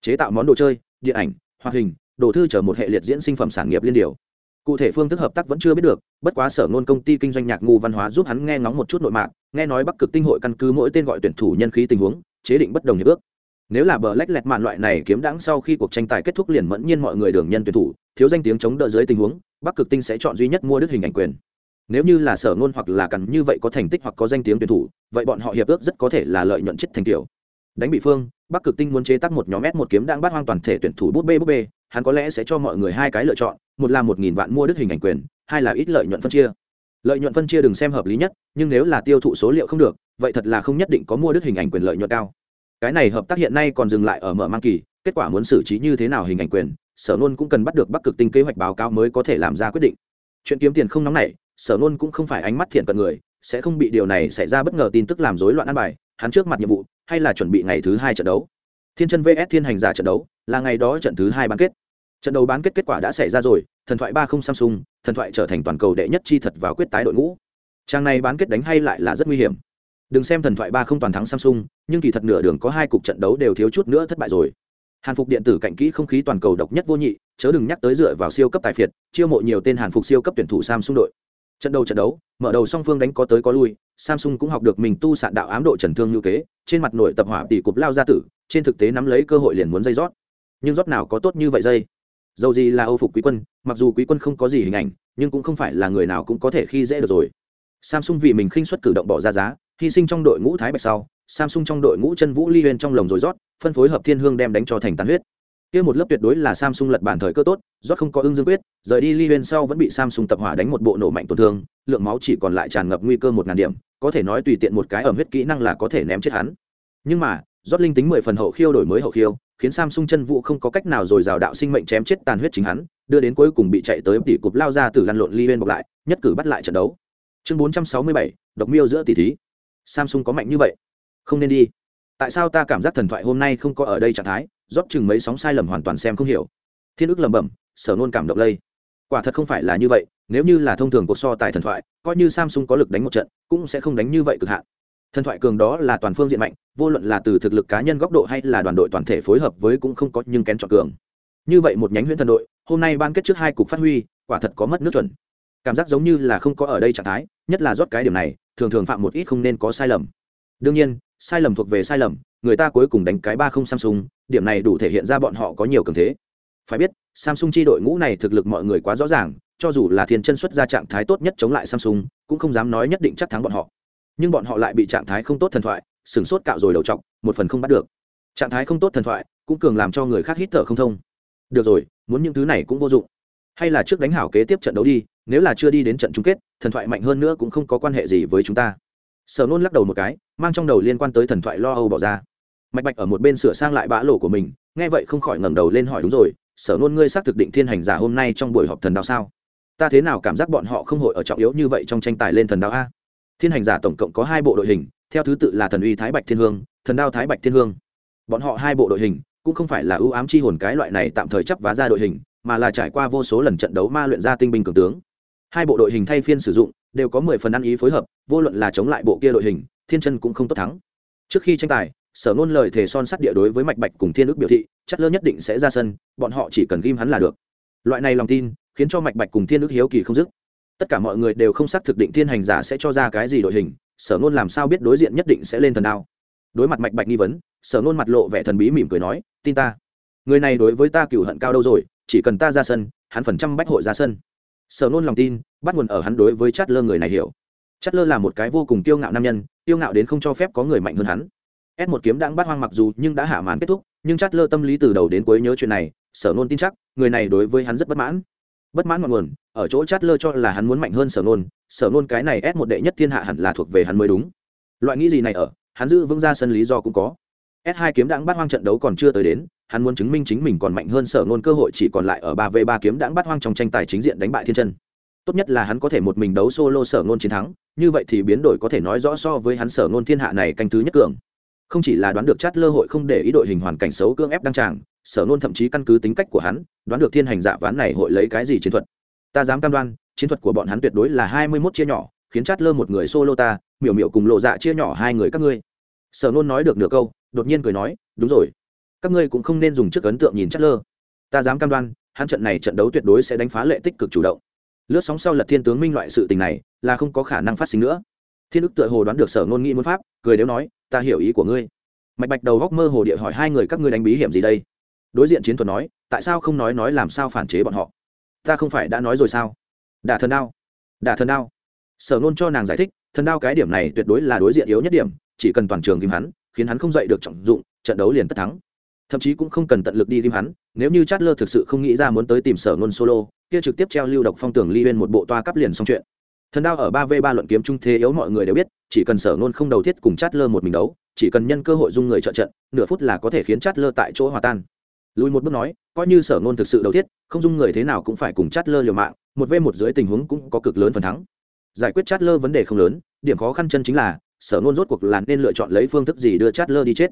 chế tạo món đồ chơi, điện ảnh, hoạt hình, đồ thư chở một hệ liệt diễn sinh phẩm sản nghiệp liên điều. Cụ thể phương thức hợp tác vẫn chưa biết được, bất quá sở ngôn công ty kinh doanh nhạc ngu văn hóa giúp hắn nghe ngóng một chút nội mạng nghe nói bắc cực tinh hội căn cứ mỗi tên gọi tuyển thủ nhân khí tình huống, chế định bất đồng hiệp ước. Nếu là bờ lách lẹt mạn loại này kiếm đáng sau khi cuộc tranh tài kết thúc liền mẫn nhiên mọi người đường nhân tuyển thủ, thiếu danh tiếng chống đỡ dưới tình huống, bắc cực tinh sẽ chọn duy nhất mua đức hình ảnh quyền nếu như là sở ngôn hoặc là cần như vậy có thành tích hoặc có danh tiếng tuyển thủ, vậy bọn họ hiệp ước rất có thể là lợi nhuận chết thành kiểu đánh bị phương, bắc cực tinh muốn chế tác một nhóm s một kiếm đang bắt hoang toàn thể tuyển thủ bút bê bút bê, hắn có lẽ sẽ cho mọi người hai cái lựa chọn, một là một nghìn vạn mua đức hình ảnh quyền, hai là ít lợi nhuận phân chia. Lợi nhuận phân chia đừng xem hợp lý nhất, nhưng nếu là tiêu thụ số liệu không được, vậy thật là không nhất định có mua đức hình ảnh quyền lợi nhuận cao. Cái này hợp tác hiện nay còn dừng lại ở mở mang kỳ, kết quả muốn xử trí như thế nào hình ảnh quyền, sở nôn cũng cần bắt được bắc cực tinh kế hoạch báo cáo mới có thể làm ra quyết định. Chuyện kiếm tiền không nóng này sở nôn cũng không phải ánh mắt thiện cận người, sẽ không bị điều này xảy ra bất ngờ tin tức làm rối loạn ăn bài, hắn trước mặt nhiệm vụ, hay là chuẩn bị ngày thứ hai trận đấu. Thiên chân vs thiên hành giả trận đấu, là ngày đó trận thứ hai bán kết. Trận đấu bán kết kết quả đã xảy ra rồi, thần thoại ba không samsung, thần thoại trở thành toàn cầu đệ nhất chi thật vào quyết tái đội ngũ. Trang này bán kết đánh hay lại là rất nguy hiểm. Đừng xem thần thoại ba không toàn thắng samsung, nhưng kỳ thật nửa đường có hai cục trận đấu đều thiếu chút nữa thất bại rồi. Hàn phục điện tử cạnh kỹ không khí toàn cầu độc nhất vô nhị, chớ đừng nhắc tới dựa vào siêu cấp tài phiệt, chiêu mộ nhiều tên hàn phục siêu cấp tuyển thủ samsung đội trận đầu trận đấu, mở đầu song phương đánh có tới có lui, samsung cũng học được mình tu sạn đạo ám độ trần thương như kế, trên mặt nội tập hỏa tỷ cục lao ra tử, trên thực tế nắm lấy cơ hội liền muốn dây rót. Nhưng rót nào có tốt như vậy dây? Dầu gì là âu phục quý quân, mặc dù quý quân không có gì hình ảnh, nhưng cũng không phải là người nào cũng có thể khi dễ được rồi. Samsung vì mình khinh suất cử động bỏ ra giá, hy sinh trong đội ngũ thái bạch sau, samsung trong đội ngũ chân vũ ly huyên trong lồng rồi rót, phân phối hợp thiên hương đem đánh cho thành tàn huyết kia một lớp tuyệt đối là samsung lật bản thời cơ tốt, rót không có ưng dương quyết, rời đi Liên huyên sau vẫn bị samsung tập hỏa đánh một bộ nổ mạnh tổn thương, lượng máu chỉ còn lại tràn ngập nguy cơ một ngàn điểm, có thể nói tùy tiện một cái ẩm huyết kỹ năng là có thể ném chết hắn. Nhưng mà, rót linh tính mười phần hậu khiêu đổi mới hậu khiêu, khiến samsung chân vũ không có cách nào rồi rào đạo sinh mệnh chém chết tàn huyết chính hắn, đưa đến cuối cùng bị chạy tới tỷ cục lao ra từ lăn lộn Liên huyên bọc lại, nhất cử bắt lại trận đấu. Chương bốn trăm sáu mươi bảy, độc miêu giữa tỷ thí. Samsung có mạnh như vậy? Không nên đi tại sao ta cảm giác thần thoại hôm nay không có ở đây trạng thái, rót chừng mấy sóng sai lầm hoàn toàn xem không hiểu. Thiên ức lẩm bẩm, sở nôn cảm động lây. Quả thật không phải là như vậy, nếu như là thông thường cuộc so tài thần thoại, coi như samsung có lực đánh một trận, cũng sẽ không đánh như vậy cực hạn. Thần thoại cường đó là toàn phương diện mạnh, vô luận là từ thực lực cá nhân góc độ hay là đoàn đội toàn thể phối hợp với cũng không có nhưng kén chọn cường. Như vậy một nhánh huyễn thần đội, hôm nay ban kết trước hai cục phát huy, quả thật có mất nước chuẩn. Cảm giác giống như là không có ở đây trạng thái, nhất là rót cái điểm này, thường thường phạm một ít không nên có sai lầm. Đương nhiên sai lầm thuộc về sai lầm, người ta cuối cùng đánh cái ba không samsung, điểm này đủ thể hiện ra bọn họ có nhiều cường thế. Phải biết, samsung chi đội ngũ này thực lực mọi người quá rõ ràng, cho dù là thiên chân xuất ra trạng thái tốt nhất chống lại samsung, cũng không dám nói nhất định chắc thắng bọn họ. Nhưng bọn họ lại bị trạng thái không tốt thần thoại, sửng sốt cạo rồi đầu t một phần không bắt được. Trạng thái không tốt thần thoại, cũng cường làm cho người khác hít thở không thông. Được rồi, muốn những thứ này cũng vô dụng. Hay là trước đánh hảo kế tiếp trận đấu đi, nếu là chưa đi đến trận chung kết, thần thoại mạnh hơn nữa cũng không có quan hệ gì với chúng ta sở nôn lắc đầu một cái, mang trong đầu liên quan tới thần thoại lo âu bỏ ra. Mạch bạch ở một bên sửa sang lại bã lộ của mình, nghe vậy không khỏi ngẩng đầu lên hỏi đúng rồi, sở nôn ngươi xác thực định thiên hành giả hôm nay trong buổi họp thần đạo sao? Ta thế nào cảm giác bọn họ không hội ở trọng yếu như vậy trong tranh tài lên thần đạo a? Thiên hành giả tổng cộng có hai bộ đội hình, theo thứ tự là thần uy thái bạch thiên hương, thần đao thái bạch thiên hương. Bọn họ hai bộ đội hình, cũng không phải là ưu ám chi hồn cái loại này tạm thời chấp vá ra đội hình, mà là trải qua vô số lần trận đấu ma luyện ra tinh binh cường tướng hai bộ đội hình thay phiên sử dụng, đều có mười phần ăn ý phối hợp, vô luận là chống lại bộ kia đội hình, thiên chân cũng không tốt thắng. Trước khi tranh tài, sở ngôn lời thề son sắt địa đối với mạch bạch cùng thiên ước biểu thị, chất lơ nhất định sẽ ra sân, bọn họ chỉ cần ghim hắn là được. Loại này lòng tin, khiến cho mạch bạch cùng thiên ước hiếu kỳ không dứt. Tất cả mọi người đều không xác thực định thiên hành giả sẽ cho ra cái gì đội hình, sở ngôn làm sao biết đối diện nhất định sẽ lên thần đao. Đối mặt mạch bạch nghi vấn, sở ngôn mặt lộ vẻ thần bí mỉm cười nói, tin ta. Người này đối với ta cựu hận cao đâu rồi, chỉ cần ta ra sân, hắn phần trăm bách hội ra sân sở nôn lòng tin, bắt nguồn ở hắn đối với chát lơ người này hiểu. Chát lơ là một cái vô cùng kiêu ngạo nam nhân, kiêu ngạo đến không cho phép có người mạnh hơn hắn. S một kiếm đang bắt hoang mặc dù nhưng đã hạ màn kết thúc, nhưng chát lơ tâm lý từ đầu đến cuối nhớ chuyện này, sở nôn tin chắc, người này đối với hắn rất bất mãn. Bất mãn ngọn nguồn, ở chỗ chát lơ cho là hắn muốn mạnh hơn sở nôn sở nôn cái này ép một đệ nhất thiên hạ hẳn là thuộc về hắn mới đúng. Loại nghĩ gì này ở, hắn giữ vững ra sân lý do cũng có. S hai kiếm đãng bắt hoang trận đấu còn chưa tới đến hắn muốn chứng minh chính mình còn mạnh hơn sở nôn cơ hội chỉ còn lại ở ba v ba kiếm đãng bắt hoang trong tranh tài chính diện đánh bại thiên chân. Tốt nhất là hắn có thể một mình đấu solo sở nôn chiến thắng, như vậy thì biến đổi có thể nói rõ so với hắn sở nôn thiên hạ này canh thứ nhất cường. Không chỉ là đoán được chát lơ hội không để ý đội hình hoàn cảnh xấu cưỡng ép đăng tràng, sở nôn thậm chí căn cứ tính cách của hắn, đoán được thiên hành dạ ván này hội lấy cái gì chiến thuật. Ta dám cam đoan, chiến thuật của bọn hắn tuyệt đối là hai mươi mốt chia nhỏ, khiến chát lơ một người solo ta, miểu miểu cùng lộ dạ chia nhỏ hai người các ngươi. Sở nôn nói được nửa câu, đột nhiên cười nói, đúng rồi các ngươi cũng không nên dùng trước ấn tượng nhìn chất lơ ta dám cam đoan, hắn trận này trận đấu tuyệt đối sẽ đánh phá lệ tích cực chủ động. Lướt sóng sau lật thiên tướng minh loại sự tình này, là không có khả năng phát sinh nữa. Thiên ức tựa hồ đoán được sở ngôn nghĩ muốn pháp, cười đếu nói, ta hiểu ý của ngươi. Mạch bạch đầu góc mơ hồ địa hỏi hai người các ngươi đánh bí hiểm gì đây? Đối diện chiến thuật nói, tại sao không nói nói làm sao phản chế bọn họ? Ta không phải đã nói rồi sao? Đả thần đao, đả thần đao. Sở ngôn cho nàng giải thích, thần đao cái điểm này tuyệt đối là đối diện yếu nhất điểm, chỉ cần toàn trường kìm hắn, khiến hắn không dậy được trọng dụng, trận đấu liền tất thắng thậm chí cũng không cần tận lực đi tìm hắn, nếu như chát lơ thực sự không nghĩ ra muốn tới tìm sở ngôn solo, kia trực tiếp treo lưu độc phong tưởng ly lên một bộ toa cắp liền xong chuyện. Thần đao ở ba v ba luận kiếm trung thế yếu mọi người đều biết, chỉ cần sở ngôn không đầu thiết cùng chát lơ một mình đấu, chỉ cần nhân cơ hội dung người trợ trận, nửa phút là có thể khiến chát lơ tại chỗ hòa tan. Lùi một bước nói, coi như sở ngôn thực sự đầu thiết, không dung người thế nào cũng phải cùng chát lơ liều mạng, một v một dưới tình huống cũng có cực lớn phần thắng. Giải quyết chát lơ vấn đề không lớn, điểm khó khăn chân chính là, sở ngôn rốt cuộc là nên lựa chọn lấy phương thức gì đưa chát lơ đi chết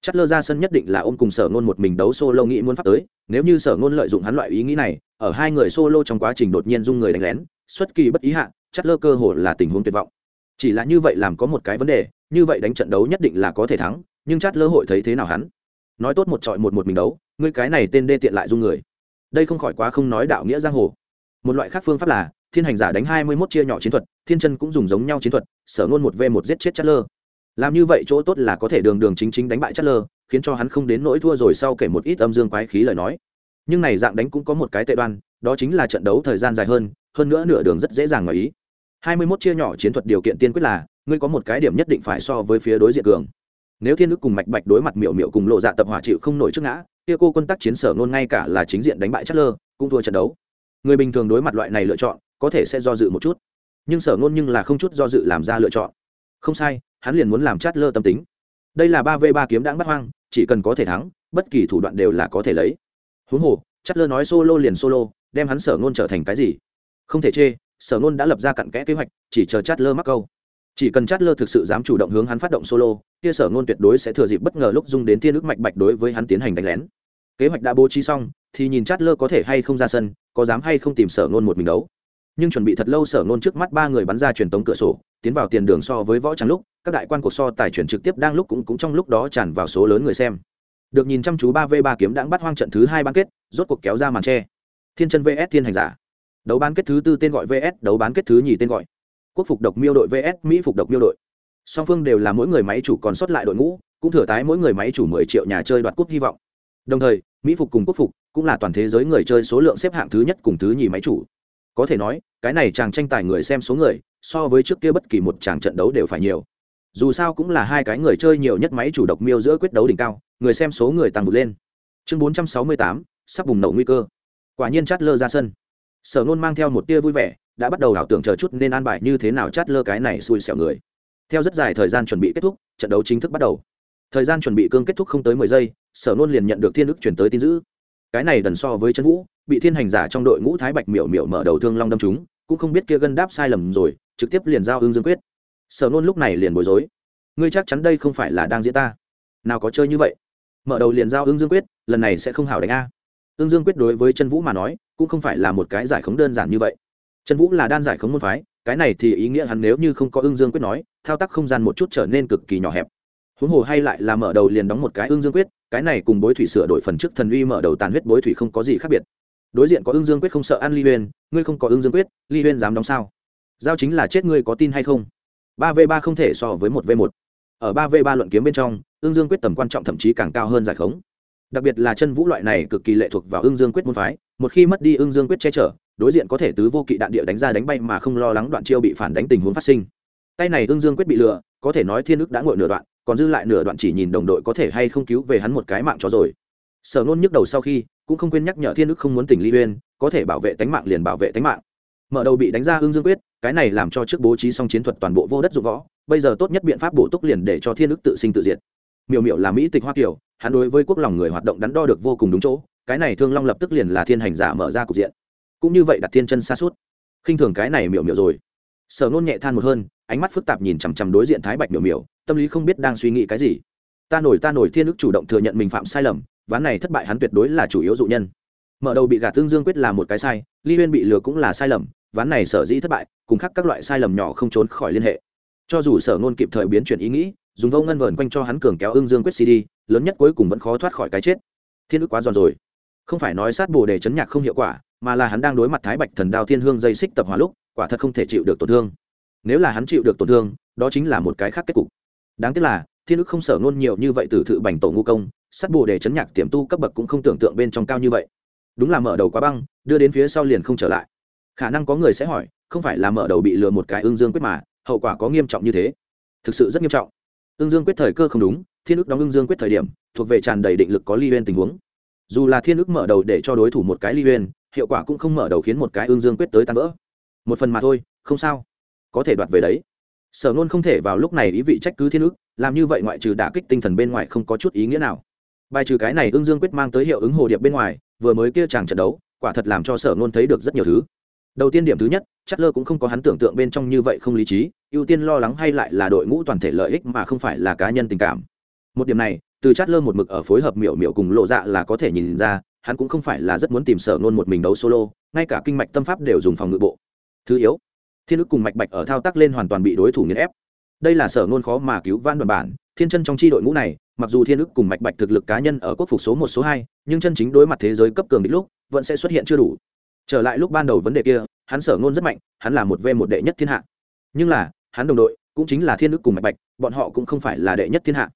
chát lơ ra sân nhất định là ôm cùng sở ngôn một mình đấu solo nghĩ muốn phát tới, nếu như sở ngôn lợi dụng hắn loại ý nghĩ này, ở hai người solo trong quá trình đột nhiên dung người đánh lén, xuất kỳ bất ý hạ chát lơ cơ hồ là tình huống tuyệt vọng. Chỉ là như vậy làm có một cái vấn đề, như vậy đánh trận đấu nhất định là có thể thắng, nhưng chát lơ hội thấy thế nào hắn? Nói tốt một trọi một một mình đấu, ngươi cái này tên đê tiện lại dung người. Đây không khỏi quá không nói đạo nghĩa giang hồ. Một loại khác phương pháp là, thiên hành giả đánh hai mươi 21 chia nhỏ chiến thuật, thiên chân cũng dùng giống nhau chiến thuật, sở ngôn một v một giết chết chất lơ làm như vậy chỗ tốt là có thể đường đường chính chính đánh bại chất lơ khiến cho hắn không đến nỗi thua rồi sau kể một ít âm dương quái khí lời nói. Nhưng này dạng đánh cũng có một cái tệ đoan, đó chính là trận đấu thời gian dài hơn hơn nữa nửa đường rất dễ dàng ngoài ý. Hai mươi 21 chia nhỏ chiến thuật điều kiện tiên quyết là, ngươi có một cái điểm nhất định phải so với phía đối diện cường. Nếu thiên ức cùng mạch bạch đối mặt miệu miệu cùng lộ dạ tập hỏa chịu không nổi trước ngã, kia cô quân tác chiến sở nôn ngay cả là chính diện đánh bại chất lơ cũng thua trận đấu. Người bình thường đối mặt loại này lựa chọn, có thể sẽ do dự một chút. Nhưng sở nôn nhưng là không chút do dự làm ra lựa chọn. Không sai hắn liền muốn làm chát lơ tâm tính. Đây là ba v ba kiếm đáng bắt hoang, chỉ cần có thể thắng, bất kỳ thủ đoạn đều là có thể lấy. Huống hồ, chát lơ nói solo liền solo, đem hắn sở ngôn trở thành cái gì? Không thể chê, sở ngôn đã lập ra cặn kẽ kế hoạch, chỉ chờ chát lơ mắc câu. Chỉ cần chát lơ thực sự dám chủ động hướng hắn phát động solo, kia sở ngôn tuyệt đối sẽ thừa dịp bất ngờ lúc dung đến thiên ước mạch bạch đối với hắn tiến hành đánh lén. Kế hoạch đã bố trí xong, thì nhìn chát lơ có thể hay không ra sân, có dám hay không tìm sở ngôn một mình đấu. Nhưng chuẩn bị thật lâu sở ngôn trước mắt ba người bắn ra truyền tống cửa sổ, tiến vào tiền đường so với võ trắng lúc các đại quan cuộc so tài chuyển trực tiếp đang lúc cũng cũng trong lúc đó tràn vào số lớn người xem. Được nhìn chăm chú ba v ba kiếm đãng bắt hoang trận thứ hai bán kết, rốt cuộc kéo ra màn che. thiên chân vs thiên hành giả. Đấu bán kết thứ tư tên gọi vs, đấu bán kết thứ nhì tên gọi. Quốc phục độc miêu đội vs, mỹ phục độc miêu đội. Song phương đều là mỗi người máy chủ còn sót lại đội ngũ, cũng thừa tái mỗi người máy chủ mười triệu nhà chơi đoạt cúp hy vọng. Đồng thời, mỹ phục cùng quốc phục cũng là toàn thế giới người chơi số lượng xếp hạng thứ nhất cùng thứ nhì máy chủ. Có thể nói, cái này chàng tranh tài người xem số người, so với trước kia bất kỳ một chàng trận đấu đều phải nhiều dù sao cũng là hai cái người chơi nhiều nhất máy chủ độc miêu giữa quyết đấu đỉnh cao, người xem số người tăng vượt lên. Chương bốn trăm sáu mươi tám, sắp bùng nổ nguy cơ. Quả nhiên chát lơ ra sân. Sở nôn mang theo một tia vui vẻ, đã bắt đầu ảo tưởng chờ chút nên an bài như thế nào chát lơ cái này xui xẻo người. Theo rất dài thời gian chuẩn bị kết thúc, trận đấu chính thức bắt đầu. Thời gian chuẩn bị cương kết thúc không tới mười giây, sở nôn liền nhận được thiên Đức chuyển tới tin dữ. Cái này đần so với chân vũ, bị thiên hành giả trong đội ngũ thái bạch miểu miểu mở đầu thương long đâm chúng cũng không biết kia gân đáp sai lầm rồi, trực tiếp liền giao ương dương quyết sở nôn lúc này liền bối rối. Ngươi chắc chắn đây không phải là đang diễn ta. Nào có chơi như vậy? Mở đầu liền giao ương dương quyết, lần này sẽ không hảo đánh a. Ương dương quyết đối với chân vũ mà nói, cũng không phải là một cái giải khống đơn giản như vậy. Chân vũ là đan giải khống môn phái, cái này thì ý nghĩa hắn nếu như không có ương dương quyết nói, thao tác không gian một chút trở nên cực kỳ nhỏ hẹp. Huống hồ hay lại là mở đầu liền đóng một cái ương dương quyết, cái này cùng bối thủy sửa đổi phần trước thần uy mở đầu tàn huyết bối thủy không có gì khác biệt. Đối diện có ương dương quyết không sợ ăn ly huyên, ngươi không có ương dương quyết, ly huyên dám đóng sao? Giao chính là chết ngươi có tin hay không? Ba v ba không thể so với một v một. Ở ba v ba luận kiếm bên trong ương dương quyết tầm quan trọng thậm chí càng cao hơn giải khống. Đặc biệt là chân vũ loại này cực kỳ lệ thuộc vào ương dương quyết môn phái, một khi mất đi ương dương quyết che chở, đối diện có thể tứ vô kỵ đạn địa đánh ra đánh bay mà không lo lắng đoạn chiêu bị phản đánh tình huống phát sinh. Tay này ương dương quyết bị lừa, có thể nói thiên ức đã ngồi nửa đoạn, còn dư lại nửa đoạn chỉ nhìn đồng đội có thể hay không cứu về hắn một cái mạng cho rồi. Sở nôn nhức đầu sau khi, cũng không quên nhắc nhở thiên ức không muốn tỉnh ly uyên, có thể bảo vệ tánh mạng liền bảo vệ tánh mạng. Mở đầu bị đánh ra ương dương quyết cái này làm cho trước bố trí xong chiến thuật toàn bộ vô đất dụng võ, bây giờ tốt nhất biện pháp bổ túc liền để cho thiên ức tự sinh tự diệt. Miểu miểu là mỹ tịch hoa kiều, hắn đối với quốc lòng người hoạt động đắn đo được vô cùng đúng chỗ, cái này thương long lập tức liền là thiên hành giả mở ra cục diện. Cũng như vậy đặt thiên chân xa suốt. Khinh thường cái này miểu miểu rồi. Sở nôn nhẹ than một hơn, ánh mắt phức tạp nhìn chằm chằm đối diện thái bạch miểu miểu, tâm lý không biết đang suy nghĩ cái gì. Ta nổi ta nổi, thiên ức chủ động thừa nhận mình phạm sai lầm, ván này thất bại hắn tuyệt đối là chủ yếu dụ nhân. Mở đầu bị gạt tương dương quyết là một cái sai, ly huyên bị lừa cũng là sai lầm ván này sở dĩ thất bại, cùng khác các loại sai lầm nhỏ không trốn khỏi liên hệ. Cho dù sở ngôn kịp thời biến chuyển ý nghĩ, dùng vô ngân vờn quanh cho hắn cường kéo ương dương quyết cd lớn nhất cuối cùng vẫn khó thoát khỏi cái chết. Thiên ức quá giòn rồi. Không phải nói sát bồ đề chấn nhạc không hiệu quả, mà là hắn đang đối mặt thái bạch thần đao thiên hương dây xích tập hóa lúc, quả thật không thể chịu được tổn thương. Nếu là hắn chịu được tổn thương, đó chính là một cái khác kết cục. Đáng tiếc là, thiên ức không sở ngôn nhiều như vậy từ thự bành tổ ngu công, sát bồ đề chấn nhạc tiềm tu cấp bậc cũng không tưởng tượng bên trong cao như vậy. Đúng là mở đầu quá băng, đưa đến phía sau liền không trở lại khả năng có người sẽ hỏi, không phải là mở đầu bị lừa một cái ương dương quyết mà, hậu quả có nghiêm trọng như thế. Thực sự rất nghiêm trọng. Ương dương quyết thời cơ không đúng, thiên ức đóng ương dương quyết thời điểm, thuộc về tràn đầy định lực có ly uyên tình huống. Dù là thiên ức mở đầu để cho đối thủ một cái ly uyên hiệu quả cũng không mở đầu khiến một cái ương dương quyết tới tan vỡ. Một phần mà thôi, không sao. Có thể đoạt về đấy. Sở nôn không thể vào lúc này ý vị trách cứ thiên ức làm như vậy ngoại trừ đả kích tinh thần bên ngoài không có chút ý nghĩa nào. Bài trừ cái này ương dương quyết mang tới hiệu ứng hồ điệp bên ngoài, vừa mới kia chàng trận đấu, quả thật làm cho sở nôn thấy được rất nhiều thứ đầu tiên điểm thứ nhất chất lơ cũng không có hắn tưởng tượng bên trong như vậy không lý trí, ưu tiên lo lắng hay lại là đội ngũ toàn thể lợi ích mà không phải là cá nhân tình cảm. Một điểm này, từ chát lơ một mực ở phối hợp miểu miểu cùng lộ dạ là có thể nhìn ra, hắn cũng không phải là rất muốn tìm sở nôn một mình đấu solo, ngay cả kinh mạch tâm pháp đều dùng phòng ngự bộ. Thứ yếu, thiên ức cùng mạch bạch ở thao tác lên hoàn toàn bị đối thủ nghiền ép. Đây là sở nôn khó mà cứu van đoàn bản, thiên chân trong chi đội ngũ này, mặc dù thiên ức cùng mạch bạch thực lực cá nhân ở quốc phục số một, số hai, nhưng chân chính đối mặt thế giới cấp cường đích lúc, vẫn sẽ xuất hiện chưa đủ trở lại lúc ban đầu vấn đề kia, hắn sở ngôn rất mạnh, hắn là một v một đệ nhất thiên hạ. Nhưng là, hắn đồng đội cũng chính là thiên ức cùng mạch bạch, bọn họ cũng không phải là đệ nhất thiên hạ.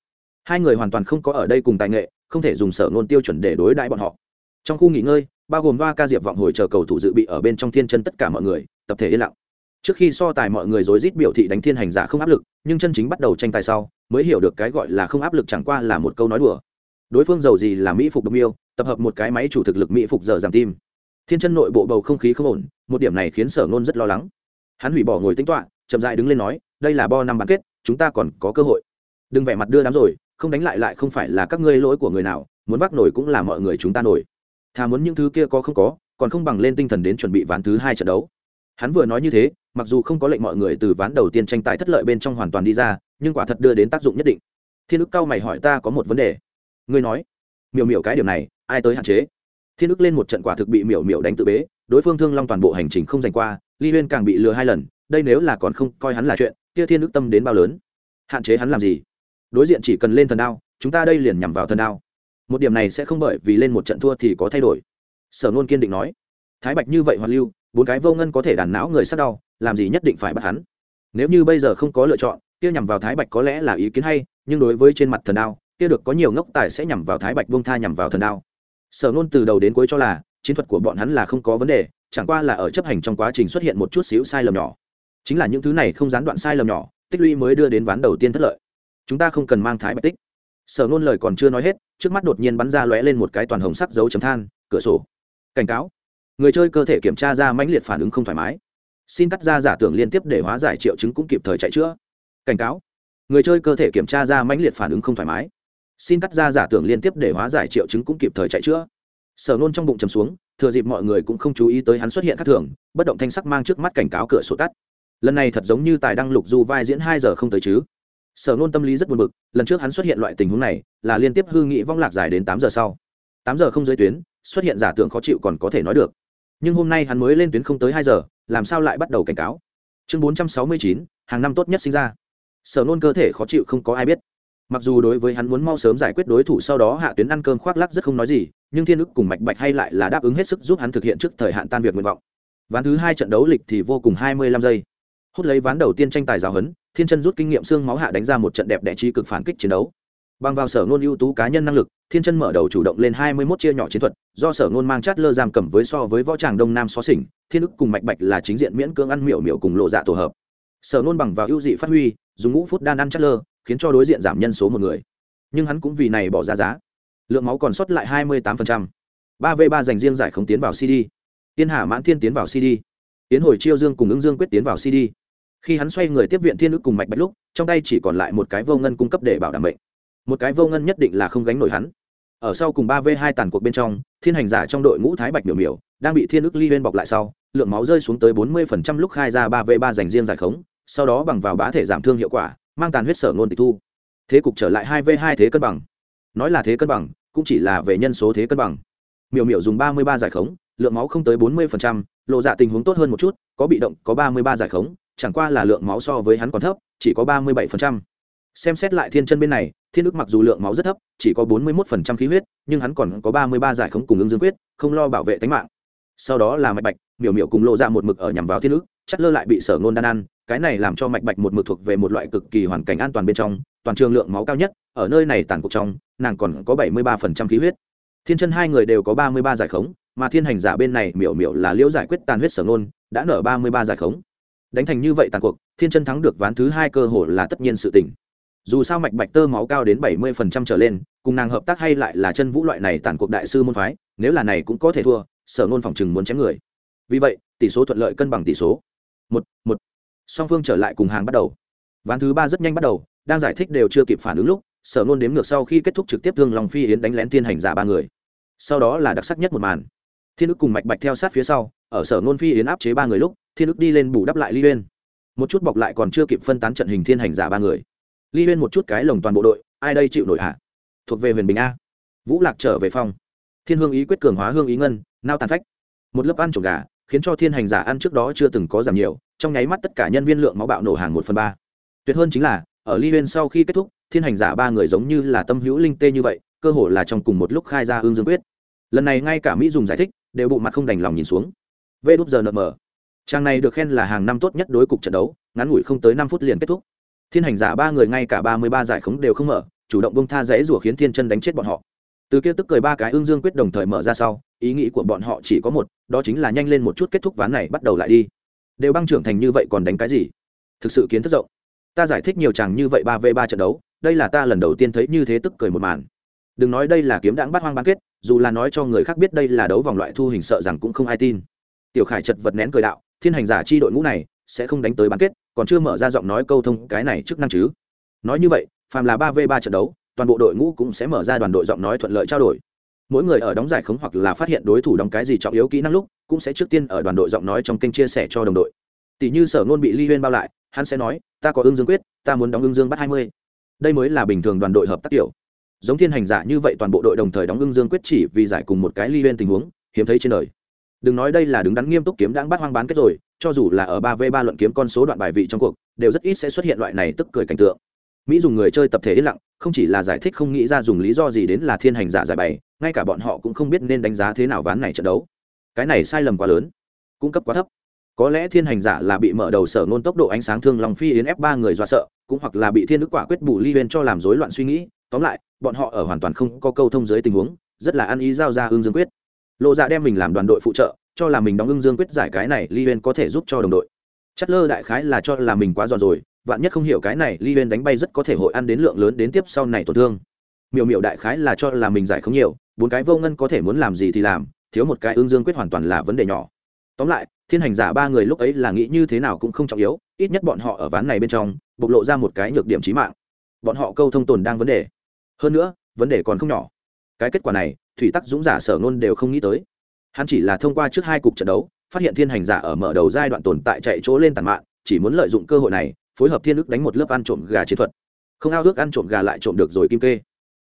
Hai người hoàn toàn không có ở đây cùng tài nghệ, không thể dùng sở ngôn tiêu chuẩn để đối đãi bọn họ. Trong khu nghỉ ngơi, bao gồm ba ca diệp vọng hồi chờ cầu thủ dự bị ở bên trong thiên chân tất cả mọi người, tập thể yên lặng. Trước khi so tài mọi người rối rít biểu thị đánh thiên hành giả không áp lực, nhưng chân chính bắt đầu tranh tài sau, mới hiểu được cái gọi là không áp lực chẳng qua là một câu nói đùa. Đối phương giàu gì là mỹ phục đồng yêu, tập hợp một cái máy chủ thực lực mỹ phục giờ giảm tim thiên chân nội bộ bầu không khí không ổn, một điểm này khiến sở nôn rất lo lắng. Hắn hủy bỏ ngồi tính toạ chậm dại đứng lên nói, đây là bo năm bán kết, chúng ta còn có cơ hội. Đừng vẻ mặt đưa đám rồi, không đánh lại lại không phải là các ngươi lỗi của người nào, muốn vác nổi cũng là mọi người chúng ta nổi. Thà muốn những thứ kia có không có, còn không bằng lên tinh thần đến chuẩn bị ván thứ hai trận đấu. Hắn vừa nói như thế, mặc dù không có lệnh mọi người từ ván đầu tiên tranh tài thất lợi bên trong hoàn toàn đi ra, nhưng quả thật đưa đến tác dụng nhất định. Thiên ức cao mày hỏi ta có một vấn đề. Ngươi nói. Miều miểu cái điểm này, ai tới hạn chế? Thiên ức lên một trận quả thực bị miểu miểu đánh tự bế, đối phương thương long toàn bộ hành trình không giành qua, ly huyên càng bị lừa hai lần, đây nếu là còn không coi hắn là chuyện, kia thiên ức tâm đến bao lớn? Hạn chế hắn làm gì? Đối diện chỉ cần lên thần đao, chúng ta đây liền nhằm vào thần đao. Một điểm này sẽ không bởi vì lên một trận thua thì có thay đổi. Sở nôn kiên định nói. Thái bạch như vậy hoàn lưu, bốn cái vô ngân có thể đàn não người sát đau, làm gì nhất định phải bắt hắn? Nếu như bây giờ không có lựa chọn, kia nhằm vào thái bạch có lẽ là ý kiến hay, nhưng đối với trên mặt thần đao, kia được có nhiều ngốc tài sẽ nhằm vào thái bạch bông tha nhằm vào thần đao sở ngôn từ đầu đến cuối cho là, chiến thuật của bọn hắn là không có vấn đề, chẳng qua là ở chấp hành trong quá trình xuất hiện một chút xíu sai lầm nhỏ. Chính là những thứ này không gián đoạn sai lầm nhỏ, tích lũy mới đưa đến ván đầu tiên thất lợi. Chúng ta không cần mang thái bạch tích. Sở ngôn lời còn chưa nói hết, trước mắt đột nhiên bắn ra lóe lên một cái toàn hồng sắc dấu chấm than, cửa sổ. Cảnh cáo. Người chơi cơ thể kiểm tra ra mãnh liệt phản ứng không thoải mái. Xin cắt ra giả tưởng liên tiếp để hóa giải triệu chứng cũng kịp thời chạy chữa. Cảnh cáo. Người chơi cơ thể kiểm tra ra mãnh liệt phản ứng không thoải mái xin cắt ra giả tưởng liên tiếp để hóa giải triệu chứng cũng kịp thời chạy chữa. Sở nôn trong bụng chầm xuống, thừa dịp mọi người cũng không chú ý tới hắn xuất hiện khác thường, bất động thanh sắc mang trước mắt cảnh cáo cửa sổ tắt. Lần này thật giống như tài đăng lục du vai diễn hai giờ không tới chứ. Sở nôn tâm lý rất buồn bực, lần trước hắn xuất hiện loại tình huống này, là liên tiếp hư nghị vong lạc dài đến tám giờ sau. Tám giờ không dưới tuyến, xuất hiện giả tưởng khó chịu còn có thể nói được. Nhưng hôm nay hắn mới lên tuyến không tới hai giờ, làm sao lại bắt đầu cảnh cáo? Chương bốn trăm sáu mươi chín, hàng năm tốt nhất sinh ra. Sở nôn cơ thể khó chịu không có ai biết mặc dù đối với hắn muốn mau sớm giải quyết đối thủ sau đó hạ tuyến ăn cơm khoác lắc rất không nói gì nhưng thiên ức cùng mạch bạch hay lại là đáp ứng hết sức giúp hắn thực hiện trước thời hạn tan việc nguyện vọng. Ván thứ hai trận đấu lịch thì vô cùng hai mươi lăm giây. Hút lấy ván đầu tiên tranh tài giáo hấn, thiên chân rút kinh nghiệm xương máu hạ đánh ra một trận đẹp đẽ trí cực phản kích chiến đấu. Bằng vào sở ngôn ưu tú cá nhân năng lực thiên chân mở đầu chủ động lên hai mươi 21 chia nhỏ chiến thuật do sở ngôn mang chát lơ giam cầm với so với võ tràng đông nam xó xỉnh thiên ức cùng mạch bạch là chính diện miễn cưỡng ăn miểu miểu cùng lộ dạ tổ hợp. Sở ngôn bằng vào ưu dị phát huy dùng ngũ phút đan ăn chát lơ khiến cho đối diện giảm nhân số một người. Nhưng hắn cũng vì này bỏ ra giá. Lượng máu còn sót lại hai mươi tám ba v ba dành riêng giải không tiến vào cd tiên hà mãn thiên tiến vào cd tiến hồi chiêu dương cùng ứng dương quyết tiến vào cd khi hắn xoay người tiếp viện thiên ức cùng mạch bạch lúc, trong tay chỉ còn lại một cái vô ngân cung cấp để bảo đảm bệnh một cái vô ngân nhất định là không gánh nổi hắn. Ở sau cùng ba v hai tàn cuộc bên trong, thiên hành giả trong đội ngũ thái bạch miểu miểu đang bị thiên ức ly huyên bọc lại sau, lượng máu rơi xuống tới bốn mươi phần trăm lúc khai ra ba v ba dành riêng giải khống, sau đó bằng vào bá thể giảm thương hiệu quả mang tàn huyết sở ngôn tịch thu. Thế cục trở lại hai v hai thế cân bằng. Nói là thế cân bằng, cũng chỉ là về nhân số thế cân bằng. Miểu miểu dùng ba mươi ba giải khống, lượng máu không tới bốn mươi lộ dạ tình huống tốt hơn một chút, có bị động, có ba mươi ba giải khống, chẳng qua là lượng máu so với hắn còn thấp, chỉ có ba mươi bảy xem xét lại thiên chân bên này, thiên ức mặc dù lượng máu rất thấp, chỉ có bốn mươi một khí huyết, nhưng hắn còn có ba mươi ba giải khống cùng ứng dương quyết, không lo bảo vệ tính mạng. Sau đó là mạch bạch, miểu miểu cùng lộ ra một mực ở nhằm vào thiên ức chất lơ lại bị sở ngôn đan ăn cái này làm cho mạch bạch một mực thuộc về một loại cực kỳ hoàn cảnh an toàn bên trong toàn trường lượng máu cao nhất ở nơi này tàn cuộc trong nàng còn có bảy mươi ba phần trăm khí huyết. Thiên chân hai người đều có ba mươi ba giải khống mà thiên hành giả bên này miểu miểu là liễu giải quyết tàn huyết sở nôn, đã nở ba mươi ba giải khống. Đánh thành như vậy tàn cuộc thiên chân thắng được ván thứ hai cơ hội là tất nhiên sự tỉnh dù sao mạch bạch tơ máu cao đến bảy mươi phần trăm trở lên cùng nàng hợp tác hay lại là chân vũ loại này tàn cuộc đại sư môn phái nếu là này cũng có thể thua sở nôn phòng chừng muốn chém người. Vì vậy tỷ số thuận lợi cân bằng tỷ số. Một một song phương trở lại cùng hàng bắt đầu. Ván thứ ba rất nhanh bắt đầu, đang giải thích đều chưa kịp phản ứng lúc, sở nôn đếm ngược sau khi kết thúc trực tiếp thương lòng phi yến đánh lén thiên hành giả ba người. Sau đó là đặc sắc nhất một màn. Thiên ức cùng mạch bạch theo sát phía sau, ở sở nôn phi yến áp chế ba người lúc, thiên ức đi lên bù đắp lại ly uyên một chút bọc lại còn chưa kịp phân tán trận hình thiên hành giả ba người. Ly uyên một chút cái lồng toàn bộ đội, ai đây chịu nổi hạ thuộc về huyền bình a. Vũ lạc trở về phòng. Thiên hương ý quyết cường hóa hương ý ngân, nao tàn phách. Một lớp ăn trộm gà khiến cho thiên hành giả ăn trước đó chưa từng có giảm nhiều, trong nháy mắt tất cả nhân viên lượng máu bạo nổ hàng một phần ba. Tuyệt hơn chính là, ở ly huyên sau khi kết thúc, thiên hành giả ba người giống như là tâm hữu linh tê như vậy, cơ hồ là trong cùng một lúc khai ra hương dương quyết. Lần này ngay cả mỹ dùng giải thích, đều bộ mặt không đành lòng nhìn xuống. Vê đúp giờ nợ mờ. Trang này được khen là hàng năm tốt nhất đối cục trận đấu, ngắn ngủi không tới năm phút liền kết thúc. Thiên hành giả ba người ngay cả ba mươi ba giải khống đều không mở, chủ động bông tha dãy rủa khiến thiên chân đánh chết bọn họ từ kia tức cười ba cái ương dương quyết đồng thời mở ra sau, ý nghĩ của bọn họ chỉ có một, đó chính là nhanh lên một chút kết thúc ván này bắt đầu lại đi. Đều băng trưởng thành như vậy còn đánh cái gì? Thực sự kiến thức rộng. Ta giải thích nhiều chàng như vậy ba v ba trận đấu, đây là ta lần đầu tiên thấy như thế tức cười một màn. Đừng nói đây là kiếm đãng bắt hoang bán kết, dù là nói cho người khác biết đây là đấu vòng loại thu hình sợ rằng cũng không ai tin. Tiểu khải chật vật nén cười đạo, thiên hành giả chi đội ngũ này, sẽ không đánh tới bán kết, còn chưa mở ra giọng nói câu thông cái này chức năng chứ. Nói như vậy, phàm là ba v ba trận đấu toàn bộ đội ngũ cũng sẽ mở ra đoàn đội giọng nói thuận lợi trao đổi. Mỗi người ở đóng giải khống hoặc là phát hiện đối thủ đóng cái gì trọng yếu kỹ năng lúc, cũng sẽ trước tiên ở đoàn đội giọng nói trong kênh chia sẻ cho đồng đội. Tỷ như sở ngôn bị ly huyên bao lại, hắn sẽ nói, ta có ương dương quyết, ta muốn đóng ương dương bắt hai mươi. Đây mới là bình thường đoàn đội hợp tác tiểu. giống thiên hành giả như vậy toàn bộ đội đồng thời đóng ương dương quyết chỉ vì giải cùng một cái ly huyên tình huống, hiếm thấy trên đời. Đừng nói đây là đứng đắn nghiêm túc kiếm đang bắt hoang bán kết rồi, cho dù là ở ba v ba luận kiếm con số đoạn bài vị trong cuộc, đều rất ít sẽ xuất hiện loại này tức cười cảnh tượng mỹ dùng người chơi tập thể yên lặng, không chỉ là giải thích không nghĩ ra dùng lý do gì đến là thiên hành giả giải bày, ngay cả bọn họ cũng không biết nên đánh giá thế nào ván này trận đấu. Cái này sai lầm quá lớn, cung cấp quá thấp. Có lẽ thiên hành giả là bị mở đầu sở ngôn tốc độ ánh sáng thương lòng phi yến ép ba người do sợ, cũng hoặc là bị thiên đức quả quyết bù ly huyên cho làm rối loạn suy nghĩ. Tóm lại, bọn họ ở hoàn toàn không có câu thông dưới tình huống, rất là ăn ý giao ra hương dương quyết. Lộ dạ đem mình làm đoàn đội phụ trợ, cho là mình đóng hương dương quyết giải cái này ly huyên có thể giúp cho đồng đội. Chất lơ đại khái là cho là mình quá giòn rồi vạn nhất không hiểu cái này ly huyên đánh bay rất có thể hội ăn đến lượng lớn đến tiếp sau này tổn thương. Miểu miểu đại khái là cho là mình giải không nhiều, bốn cái vô ngân có thể muốn làm gì thì làm, thiếu một cái ương dương quyết hoàn toàn là vấn đề nhỏ. Tóm lại, thiên hành giả ba người lúc ấy là nghĩ như thế nào cũng không trọng yếu, ít nhất bọn họ ở ván này bên trong, bộc lộ ra một cái nhược điểm trí mạng. Bọn họ câu thông tồn đang vấn đề. Hơn nữa, vấn đề còn không nhỏ. Cái kết quả này, thủy tắc dũng giả sở nôn đều không nghĩ tới. Hắn chỉ là thông qua trước hai cục trận đấu, phát hiện thiên hành giả ở mở đầu giai đoạn tồn tại chạy chỗ lên tàn mạng chỉ muốn lợi dụng cơ hội này phối hợp thiên ức đánh một lớp ăn trộm gà chiến thuật. Không ao ước ăn trộm gà lại trộm được rồi kim kê.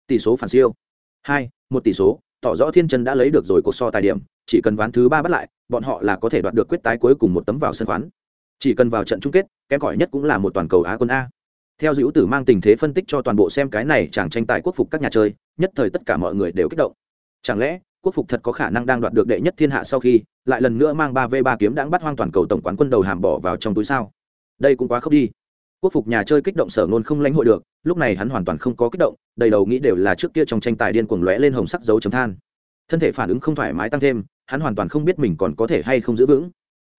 Tỷ số phản siêu. Hai, một tỷ số, tỏ rõ thiên chân đã lấy được rồi cuộc so tài điểm, chỉ cần ván thứ ba bắt lại, bọn họ là có thể đoạt được quyết tái cuối cùng một tấm vào sân khoán. Chỉ cần vào trận chung kết, kém cỏi nhất cũng là một toàn cầu á quân a. Theo dữ tử mang tình thế phân tích cho toàn bộ xem cái này chẳng tranh tài quốc phục các nhà chơi, nhất thời tất cả mọi người đều kích động. Chẳng lẽ, quốc phục thật có khả năng đang đoạt được đệ nhất thiên hạ sau khi, lại lần nữa mang ba v ba kiếm đáng bắt hoang toàn cầu tổng quán quân đầu hàm bỏ vào trong túi sao? Đây cũng quá khốc đi quốc phục nhà chơi kích động sở nôn không lãnh hội được, lúc này hắn hoàn toàn không có kích động, đầy đầu nghĩ đều là trước kia trong tranh tài điên cuồng lóe lên hồng sắc dấu chấm than. Thân thể phản ứng không thoải mái tăng thêm, hắn hoàn toàn không biết mình còn có thể hay không giữ vững.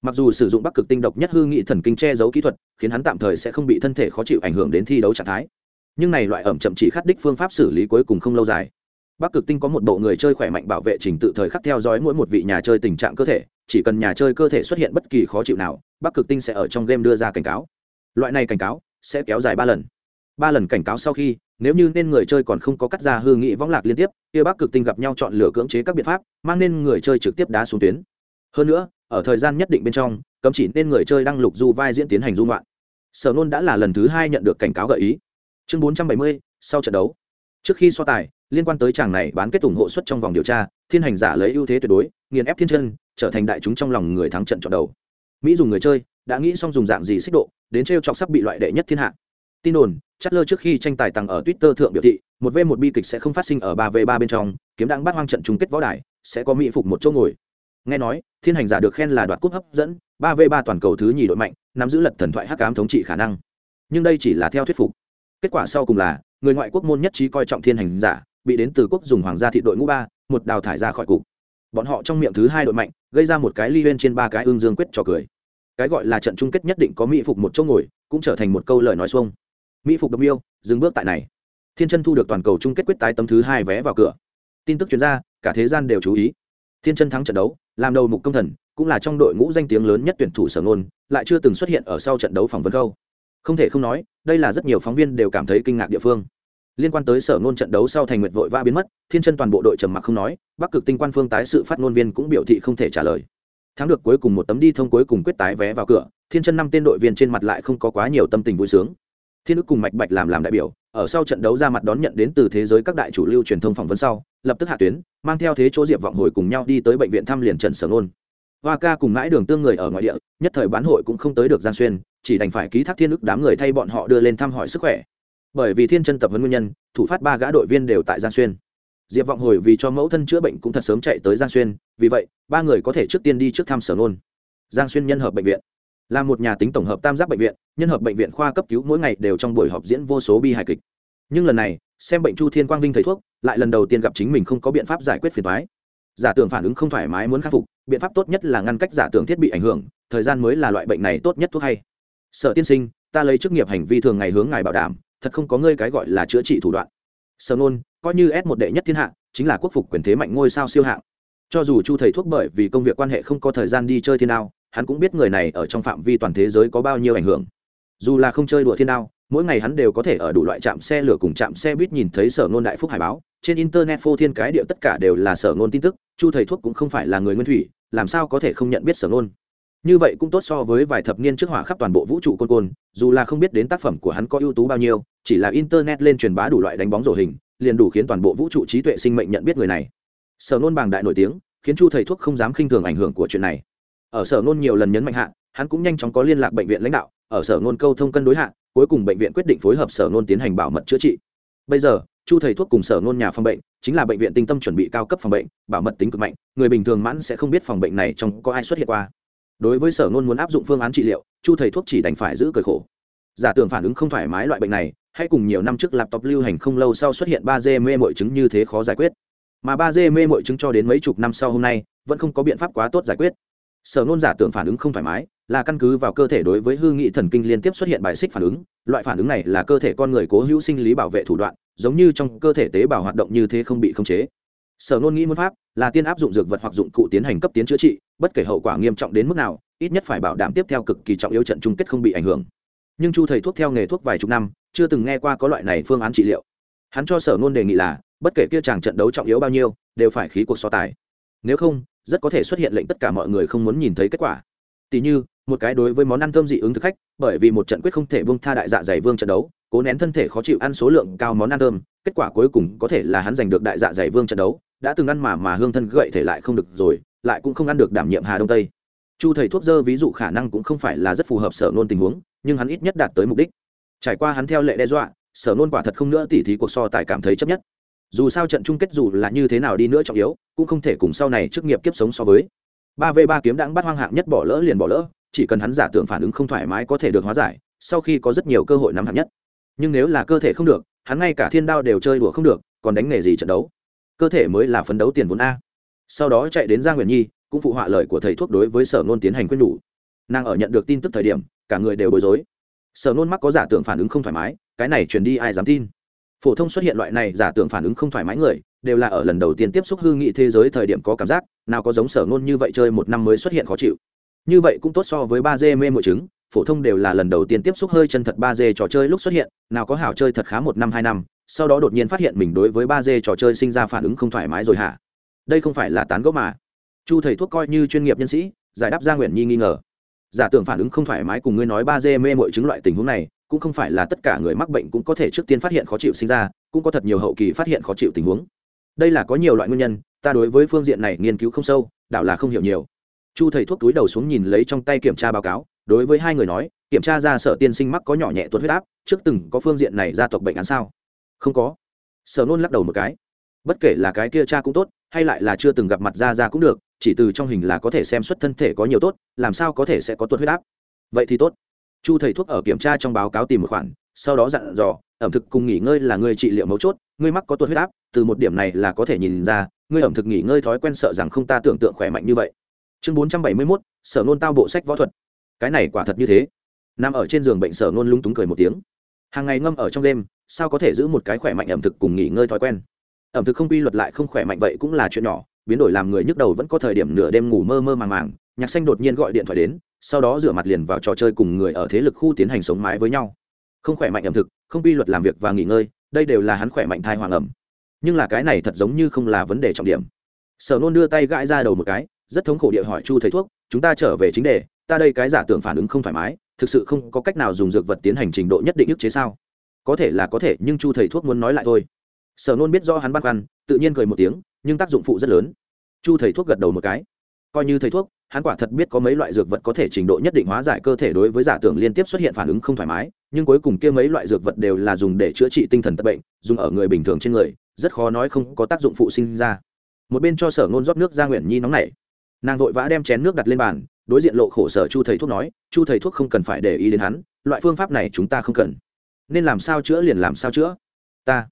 Mặc dù sử dụng bắc cực tinh độc nhất hư nghị thần kinh che giấu kỹ thuật, khiến hắn tạm thời sẽ không bị thân thể khó chịu ảnh hưởng đến thi đấu trạng thái. Nhưng này loại ẩm chậm chỉ khắc đích phương pháp xử lý cuối cùng không lâu dài. Bắc cực tinh có một bộ người chơi khỏe mạnh bảo vệ trình tự thời khắc theo dõi mỗi một vị nhà chơi tình trạng cơ thể, chỉ cần nhà chơi cơ thể xuất hiện bất kỳ khó chịu nào, bắc cực tinh sẽ ở trong game đưa ra cảnh cáo loại này cảnh cáo sẽ kéo dài ba lần. Ba lần cảnh cáo sau khi, nếu như nên người chơi còn không có cắt ra hư nghị võng lạc liên tiếp, kia bắc cực tinh gặp nhau chọn lựa cưỡng chế các biện pháp, mang nên người chơi trực tiếp đá xuống tuyến. Hơn nữa, ở thời gian nhất định bên trong, cấm chỉ nên người chơi đăng lục du vai diễn tiến hành dung loạn. Sở nôn đã là lần thứ hai nhận được cảnh cáo gợi ý. Chương bốn trăm bảy mươi, sau trận đấu. Trước khi so tài, liên quan tới chàng này bán kết ủng hộ suất trong vòng điều tra, thiên hành giả lấy ưu thế tuyệt đối, nghiền ép thiên chân, trở thành đại chúng trong lòng người thắng trận chọn đầu. Mỹ dùng người chơi, đã nghĩ xong dùng dạng gì xích độ đến trêu chọc sắp bị loại đệ nhất thiên hạ. Tin đồn chất lơ trước khi tranh tài tăng ở twitter thượng biểu thị, một v một bi kịch sẽ không phát sinh ở ba v ba bên trong, kiếm đặng bắt hoang trận chung kết võ đài, sẽ có mỹ phục một chỗ ngồi. Nghe nói, thiên hành giả được khen là đoạt cúp hấp dẫn, ba v ba toàn cầu thứ nhì đội mạnh, nắm giữ lật thần thoại hắc ám thống trị khả năng. Nhưng đây chỉ là theo thuyết phục. Kết quả sau cùng là, người ngoại quốc môn nhất trí coi trọng thiên hành giả, bị đến từ quốc dùng hoàng gia thị đội ngũ ba, một đào thải ra khỏi cục. Bọn họ trong miệng thứ hai đội mạnh, gây ra một cái ly bên trên ba cái ương dương quyết cho cười cái gọi là trận chung kết nhất định có mỹ phục một chỗ ngồi, cũng trở thành một câu lời nói xuông. Mỹ phục độc yêu dừng bước tại này. Thiên chân thu được toàn cầu chung kết quyết tái tấm thứ hai vé vào cửa. Tin tức chuyên gia cả thế gian đều chú ý. Thiên chân thắng trận đấu, làm đầu mục công thần, cũng là trong đội ngũ danh tiếng lớn nhất tuyển thủ sở ngôn, lại chưa từng xuất hiện ở sau trận đấu phỏng vấn câu. Không thể không nói, đây là rất nhiều phóng viên đều cảm thấy kinh ngạc địa phương. Liên quan tới sở ngôn trận đấu sau thành nguyệt vội vã biến mất, thiên chân toàn bộ đội trầm mặc không nói, bắc cực tinh quan phương tái sự phát ngôn viên cũng biểu thị không thể trả lời thắng được cuối cùng một tấm đi thông cuối cùng quyết tái vé vào cửa, thiên chân năm tên đội viên trên mặt lại không có quá nhiều tâm tình vui sướng. Thiên ức cùng mạch bạch làm làm đại biểu, ở sau trận đấu ra mặt đón nhận đến từ thế giới các đại chủ lưu truyền thông phỏng vấn sau, lập tức hạ tuyến, mang theo thế chỗ diệp vọng hồi cùng nhau đi tới bệnh viện thăm liền trần sở nôn hoa ca cùng mãi đường tương người ở ngoại địa, nhất thời bán hội cũng không tới được giang xuyên, chỉ đành phải ký thác thiên ức đám người thay bọn họ đưa lên thăm hỏi sức khỏe. Bởi vì thiên chân tập huấn nguyên nhân, thủ phát ba gã đội viên đều tại giang xuyên diệp vọng hồi vì cho mẫu thân chữa bệnh cũng thật sớm chạy tới giang xuyên, vì vậy, ba người có thể trước tiên đi trước thăm sở nôn. Giang xuyên nhân hợp bệnh viện, là một nhà tính tổng hợp tam giác bệnh viện, nhân hợp bệnh viện khoa cấp cứu mỗi ngày đều trong buổi họp diễn vô số bi hài kịch. Nhưng lần này, xem bệnh chu thiên quang vinh thầy thuốc, lại lần đầu tiên gặp chính mình không có biện pháp giải quyết phiền thoái giả tưởng phản ứng không thoải mái muốn khắc phục, biện pháp tốt nhất là ngăn cách giả tưởng thiết bị ảnh hưởng, thời gian mới là loại bệnh này tốt nhất thuốc hay. Sở tiên sinh, ta lấy chức nghiệp hành vi thường ngày hướng ngài bảo đảm, thật không có ngươi cái gọi là chữa trị thủ đoạn sở nôn, coi như s một đệ nhất thiên hạ, chính là quốc phục quyền thế mạnh ngôi sao siêu hạng. Cho dù chu thầy thuốc bởi vì công việc quan hệ không có thời gian đi chơi thiên đao, hắn cũng biết người này ở trong phạm vi toàn thế giới có bao nhiêu ảnh hưởng. Dù là không chơi đùa thiên đao, mỗi ngày hắn đều có thể ở đủ loại trạm xe lửa cùng trạm xe buýt nhìn thấy sở Nôn đại phúc hải báo. Trên internet phô thiên cái điệu tất cả đều là sở Nôn tin tức, chu thầy thuốc cũng không phải là người nguyên thủy, làm sao có thể không nhận biết sở Nôn? Như vậy cũng tốt so với vài thập niên trước hỏa khắp toàn bộ vũ trụ côn côn, dù là không biết đến tác phẩm của hắn có ưu tú bao nhiêu, chỉ là internet lên truyền bá đủ loại đánh bóng rổ hình, liền đủ khiến toàn bộ vũ trụ trí tuệ sinh mệnh nhận biết người này. Sở Nôn bàng đại nổi tiếng, khiến chu thầy thuốc không dám khinh thường ảnh hưởng của chuyện này. Ở sở Nôn nhiều lần nhấn mạnh hạ, hắn cũng nhanh chóng có liên lạc bệnh viện lãnh đạo, ở sở Nôn câu thông cân đối hạ, cuối cùng bệnh viện quyết định phối hợp sở Nôn tiến hành bảo mật chữa trị. Bây giờ, chu thầy thuốc cùng sở Nôn nhà phòng bệnh, chính là bệnh viện tinh tâm chuẩn bị cao cấp phòng bệnh, bảo mật tính cực mạnh, người bình thường mãn sẽ không biết phòng bệnh này trong có ai xuất hiện qua đối với sở ngôn muốn áp dụng phương án trị liệu, chu thầy thuốc chỉ đành phải giữ cởi khổ. Giả tưởng phản ứng không thoải mái loại bệnh này hay cùng nhiều năm trước laptop lưu hành không lâu sau xuất hiện ba d mê mội chứng như thế khó giải quyết. Mà ba d mê mội chứng cho đến mấy chục năm sau hôm nay, vẫn không có biện pháp quá tốt giải quyết. Sở ngôn giả tưởng phản ứng không thoải mái, là căn cứ vào cơ thể đối với hư nghị thần kinh liên tiếp xuất hiện bài xích phản ứng. Loại phản ứng này là cơ thể con người cố hữu sinh lý bảo vệ thủ đoạn, giống như trong cơ thể tế bào hoạt động như thế không bị khống chế sở nôn nghĩ muốn pháp là tiên áp dụng dược vật hoặc dụng cụ tiến hành cấp tiến chữa trị, bất kể hậu quả nghiêm trọng đến mức nào, ít nhất phải bảo đảm tiếp theo cực kỳ trọng yếu trận chung kết không bị ảnh hưởng. Nhưng chu thầy thuốc theo nghề thuốc vài chục năm, chưa từng nghe qua có loại này phương án trị liệu. Hắn cho sở nôn đề nghị là, bất kể kia chàng trận đấu trọng yếu bao nhiêu, đều phải khí cuộc so tài. Nếu không, rất có thể xuất hiện lệnh tất cả mọi người không muốn nhìn thấy kết quả. Tỉ như, một cái đối với món ăn thơm dị ứng thực khách, bởi vì một trận quyết không thể vương tha đại dạ dày vương trận đấu cố nén thân thể khó chịu ăn số lượng cao món ăn thơm, kết quả cuối cùng có thể là hắn giành được đại dạ dày vương trận đấu, đã từng ăn mà mà hương thân gậy thể lại không được rồi, lại cũng không ăn được đảm nhiệm hà đông tây. Chu thầy thuốc dơ ví dụ khả năng cũng không phải là rất phù hợp sở nôn tình huống, nhưng hắn ít nhất đạt tới mục đích. Trải qua hắn theo lệ đe dọa, sở nôn quả thật không nữa tỉ thí cuộc so tài cảm thấy chấp nhất. Dù sao trận chung kết dù là như thế nào đi nữa trọng yếu, cũng không thể cùng sau này chức nghiệp kiếp sống so với. Ba v ba kiếm đáng bắt hoang hạng nhất bỏ lỡ liền bỏ lỡ, chỉ cần hắn giả tưởng phản ứng không thoải mái có thể được hóa giải, sau khi có rất nhiều cơ hội nắm hạng nhất nhưng nếu là cơ thể không được, hắn ngay cả thiên đao đều chơi đùa không được, còn đánh nghề gì trận đấu? Cơ thể mới là phấn đấu tiền vốn a. Sau đó chạy đến giang nguyện nhi, cũng phụ họa lời của thầy thuốc đối với sở nôn tiến hành quyết nhủ. Nàng ở nhận được tin tức thời điểm, cả người đều bối rối. Sở nôn mắc có giả tưởng phản ứng không thoải mái, cái này truyền đi ai dám tin? Phổ thông xuất hiện loại này giả tưởng phản ứng không thoải mái người, đều là ở lần đầu tiên tiếp xúc hư nghị thế giới thời điểm có cảm giác, nào có giống sở nôn như vậy chơi một năm mới xuất hiện khó chịu. Như vậy cũng tốt so với ba d mê mội chứng phổ thông đều là lần đầu tiên tiếp xúc hơi chân thật ba d trò chơi lúc xuất hiện, nào có hảo chơi thật khá một năm, hai năm, sau đó đột nhiên phát hiện mình đối với ba d trò chơi sinh ra phản ứng không thoải mái rồi hả? Đây không phải là tán gẫu mà. Chu thầy thuốc coi như chuyên nghiệp nhân sĩ, giải đáp gia nguyện nhi nghi ngờ. Giả tưởng phản ứng không thoải mái cùng ngươi nói ba d mê mội chứng loại tình huống này, cũng không phải là tất cả người mắc bệnh cũng có thể trước tiên phát hiện khó chịu sinh ra, cũng có thật nhiều hậu kỳ phát hiện khó chịu tình huống. Đây là có nhiều loại nguyên nhân, ta đối với phương diện này nghiên cứu không sâu đạo là không hiểu nhiều chu thầy thuốc túi đầu xuống nhìn lấy trong tay kiểm tra báo cáo, đối với hai người nói, kiểm tra ra sở tiên sinh mắc có nhỏ nhẹ tuột huyết áp, trước từng có phương diện này gia tộc bệnh án sao? Không có. Sở nôn lắc đầu một cái. Bất kể là cái kia cha cũng tốt, hay lại là chưa từng gặp mặt ra ra cũng được, chỉ từ trong hình là có thể xem xuất thân thể có nhiều tốt, làm sao có thể sẽ có tuột huyết áp? Vậy thì tốt. Chu thầy thuốc ở kiểm tra trong báo cáo tìm một khoản, sau đó dặn dò, ẩm thực cùng nghỉ ngơi là người trị liệu mấu chốt, ngươi mắc có tuột huyết áp, từ một điểm này là có thể nhìn ra, ngươi ẩm thực nghỉ ngơi thói quen sợ rằng không ta tưởng tượng khỏe mạnh như vậy chương bốn trăm bảy mươi mốt, sở nôn tao bộ sách võ thuật. Cái này quả thật như thế. Nằm ở trên giường bệnh sở nôn lung túng cười một tiếng. Hàng ngày ngâm ở trong đêm, sao có thể giữ một cái khỏe mạnh ẩm thực cùng nghỉ ngơi thói quen? Ẩm thực không quy luật lại không khỏe mạnh vậy cũng là chuyện nhỏ, biến đổi làm người nhức đầu vẫn có thời điểm nửa đêm ngủ mơ mơ màng màng, nhạc xanh đột nhiên gọi điện thoại đến, sau đó rửa mặt liền vào trò chơi cùng người ở thế lực khu tiến hành sống mái với nhau. Không khỏe mạnh ẩm thực, không quy luật làm việc và nghỉ ngơi, đây đều là hắn khỏe mạnh thai hoàng ẩm. Nhưng là cái này thật giống như không là vấn đề trọng điểm. Sở nôn đưa tay gãi ra đầu một cái rất thống khổ địa hỏi chu thầy thuốc, chúng ta trở về chính đề, ta đây cái giả tưởng phản ứng không thoải mái, thực sự không có cách nào dùng dược vật tiến hành trình độ nhất định ức chế sao? Có thể là có thể, nhưng chu thầy thuốc muốn nói lại thôi. Sở nôn biết do hắn băn khoăn, tự nhiên cười một tiếng, nhưng tác dụng phụ rất lớn. Chu thầy thuốc gật đầu một cái. Coi như thầy thuốc, hắn quả thật biết có mấy loại dược vật có thể trình độ nhất định hóa giải cơ thể đối với giả tưởng liên tiếp xuất hiện phản ứng không thoải mái, nhưng cuối cùng kia mấy loại dược vật đều là dùng để chữa trị tinh thần tật bệnh, dùng ở người bình thường trên người, rất khó nói không có tác dụng phụ sinh ra. Một bên cho sở ngôn rót nước ra nguyện nhi nóng nảy nàng vội vã đem chén nước đặt lên bàn, đối diện lộ khổ sở chu thầy thuốc nói, chu thầy thuốc không cần phải để ý đến hắn, loại phương pháp này chúng ta không cần. Nên làm sao chữa liền làm sao chữa. Ta.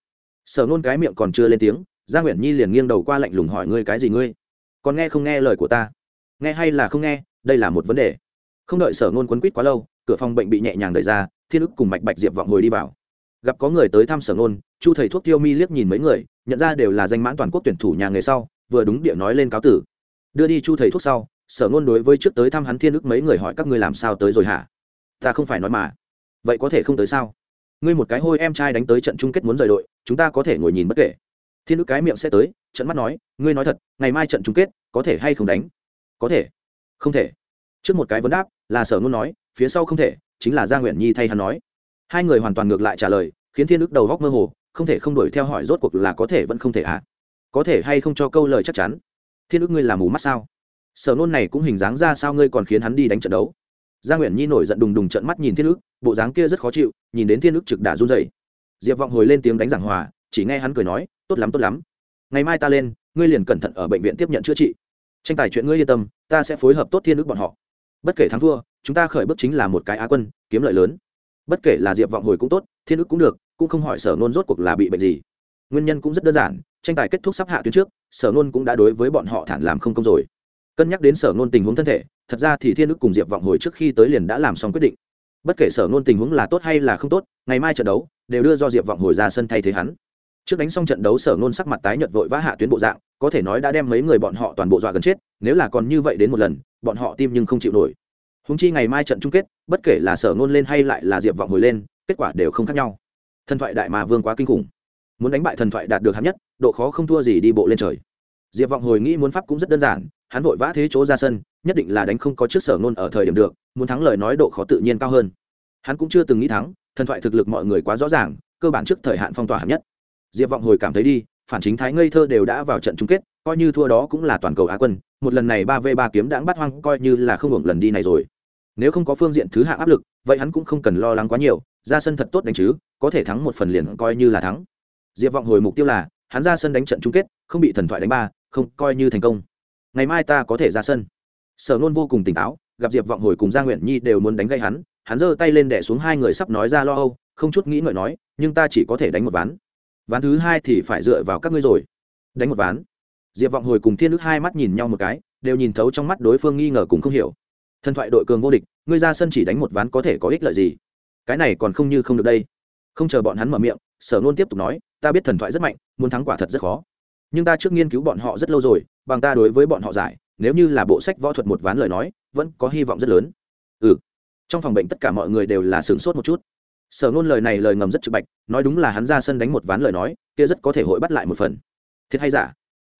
Sở nôn cái miệng còn chưa lên tiếng, gia nguyễn nhi liền nghiêng đầu qua lạnh lùng hỏi, ngươi cái gì ngươi? Còn nghe không nghe lời của ta? Nghe hay là không nghe? Đây là một vấn đề. Không đợi sở nôn quấn quýt quá lâu, cửa phòng bệnh bị nhẹ nhàng đẩy ra, thiên ức cùng mạch bạch diệp vọng hồi đi vào. Gặp có người tới thăm sở nôn, chu thầy thuốc tiêu mi liếc nhìn mấy người, nhận ra đều là danh mãn toàn quốc tuyển thủ nhà người sau, vừa đúng địa nói lên cáo tử đưa đi chu thầy thuốc sau, sở ngôn đối với trước tới thăm hắn thiên ức mấy người hỏi các ngươi làm sao tới rồi hả? Ta không phải nói mà. Vậy có thể không tới sao? Ngươi một cái hôi em trai đánh tới trận chung kết muốn rời đội, chúng ta có thể ngồi nhìn bất kể. Thiên ức cái miệng sẽ tới, trận mắt nói, ngươi nói thật, ngày mai trận chung kết, có thể hay không đánh? Có thể. Không thể. Trước một cái vấn đáp, là sở ngôn nói, phía sau không thể, chính là gia nguyện nhi thay hắn nói. Hai người hoàn toàn ngược lại trả lời, khiến thiên ức đầu góc mơ hồ, không thể không đuổi theo hỏi rốt cuộc là có thể vẫn không thể ạ à? có thể hay không cho câu lời chắc chắn? Thiên ước ngươi làm mù mắt sao? Sở nôn này cũng hình dáng ra sao ngươi còn khiến hắn đi đánh trận đấu? Gia nguyện nhi nổi giận đùng đùng trận mắt nhìn thiên ước, bộ dáng kia rất khó chịu nhìn đến thiên ước trực đã run dậy diệp vọng hồi lên tiếng đánh giảng hòa chỉ nghe hắn cười nói tốt lắm tốt lắm. Ngày mai ta lên ngươi liền cẩn thận ở bệnh viện tiếp nhận chữa trị. Tranh tài chuyện ngươi yên tâm ta sẽ phối hợp tốt thiên ước bọn họ. Bất kể thắng thua chúng ta khởi bước chính là một cái á quân kiếm lợi lớn. Bất kể là diệp vọng hồi cũng tốt thiên ước cũng được cũng không hỏi sở nôn rốt cuộc là bị bệnh gì. Nguyên nhân cũng rất đơn giản tranh tài kết thúc sắp hạ tuyến trước sở nôn cũng đã đối với bọn họ thản làm không công rồi. Cân nhắc đến sở nôn tình huống thân thể, thật ra thì thiên Đức cùng diệp vọng hồi trước khi tới liền đã làm xong quyết định. Bất kể sở nôn tình huống là tốt hay là không tốt, ngày mai trận đấu đều đưa do diệp vọng hồi ra sân thay thế hắn. Trước đánh xong trận đấu sở nôn sắc mặt tái nhợt vội vã hạ tuyến bộ dạng, có thể nói đã đem mấy người bọn họ toàn bộ dọa gần chết, nếu là còn như vậy đến một lần, bọn họ tim nhưng không chịu nổi. Húng chi ngày mai trận chung kết, bất kể là sở nôn lên hay lại là diệp vọng hồi lên, kết quả đều không khác nhau. Thần thoại đại mà vương quá kinh khủng muốn đánh bại thần thoại đạt được hạng nhất, độ khó không thua gì đi bộ lên trời. Diệp vọng hồi nghĩ muốn pháp cũng rất đơn giản, hắn vội vã thế chỗ ra sân, nhất định là đánh không có trước sở ngôn ở thời điểm được, muốn thắng lời nói độ khó tự nhiên cao hơn. Hắn cũng chưa từng nghĩ thắng, thần thoại thực lực mọi người quá rõ ràng, cơ bản trước thời hạn phong tỏa hạng nhất. Diệp vọng hồi cảm thấy đi, phản chính thái ngây thơ đều đã vào trận chung kết, coi như thua đó cũng là toàn cầu á quân, một lần này ba v ba kiếm đãng bắt hoang, coi như là không hưởng lần đi này rồi. Nếu không có phương diện thứ hạng áp lực, vậy hắn cũng không cần lo lắng quá nhiều, ra sân thật tốt đánh chứ, có thể thắng một phần liền coi như là thắng diệp vọng hồi mục tiêu là, hắn ra sân đánh trận chung kết, không bị thần thoại đánh ba, không, coi như thành công. Ngày mai ta có thể ra sân. Sở nôn vô cùng tỉnh táo, gặp diệp vọng hồi cùng gia nguyện nhi đều muốn đánh gây hắn hắn giơ tay lên đẻ xuống hai người sắp nói ra lo âu, không chút nghĩ ngợi nói, nhưng ta chỉ có thể đánh một ván. Ván thứ hai thì phải dựa vào các ngươi rồi. Đánh một ván. Diệp vọng hồi cùng thiên đức hai mắt nhìn nhau một cái, đều nhìn thấu trong mắt đối phương nghi ngờ cùng không hiểu. Thần thoại đội cường vô địch, ngươi ra sân chỉ đánh một ván có thể có ích lợi gì? Cái này còn không như không được đây. Không chờ bọn hắn mở miệng sở nôn tiếp tục nói, ta biết thần thoại rất mạnh, muốn thắng quả thật rất khó. Nhưng ta trước nghiên cứu bọn họ rất lâu rồi, bằng ta đối với bọn họ giải, nếu như là bộ sách võ thuật một ván lời nói, vẫn có hy vọng rất lớn. Ừ. Trong phòng bệnh tất cả mọi người đều là sửng sốt một chút. Sở nôn lời này lời ngầm rất trực bạch, nói đúng là hắn ra sân đánh một ván lời nói, kia rất có thể hội bắt lại một phần. Thiệt hay giả?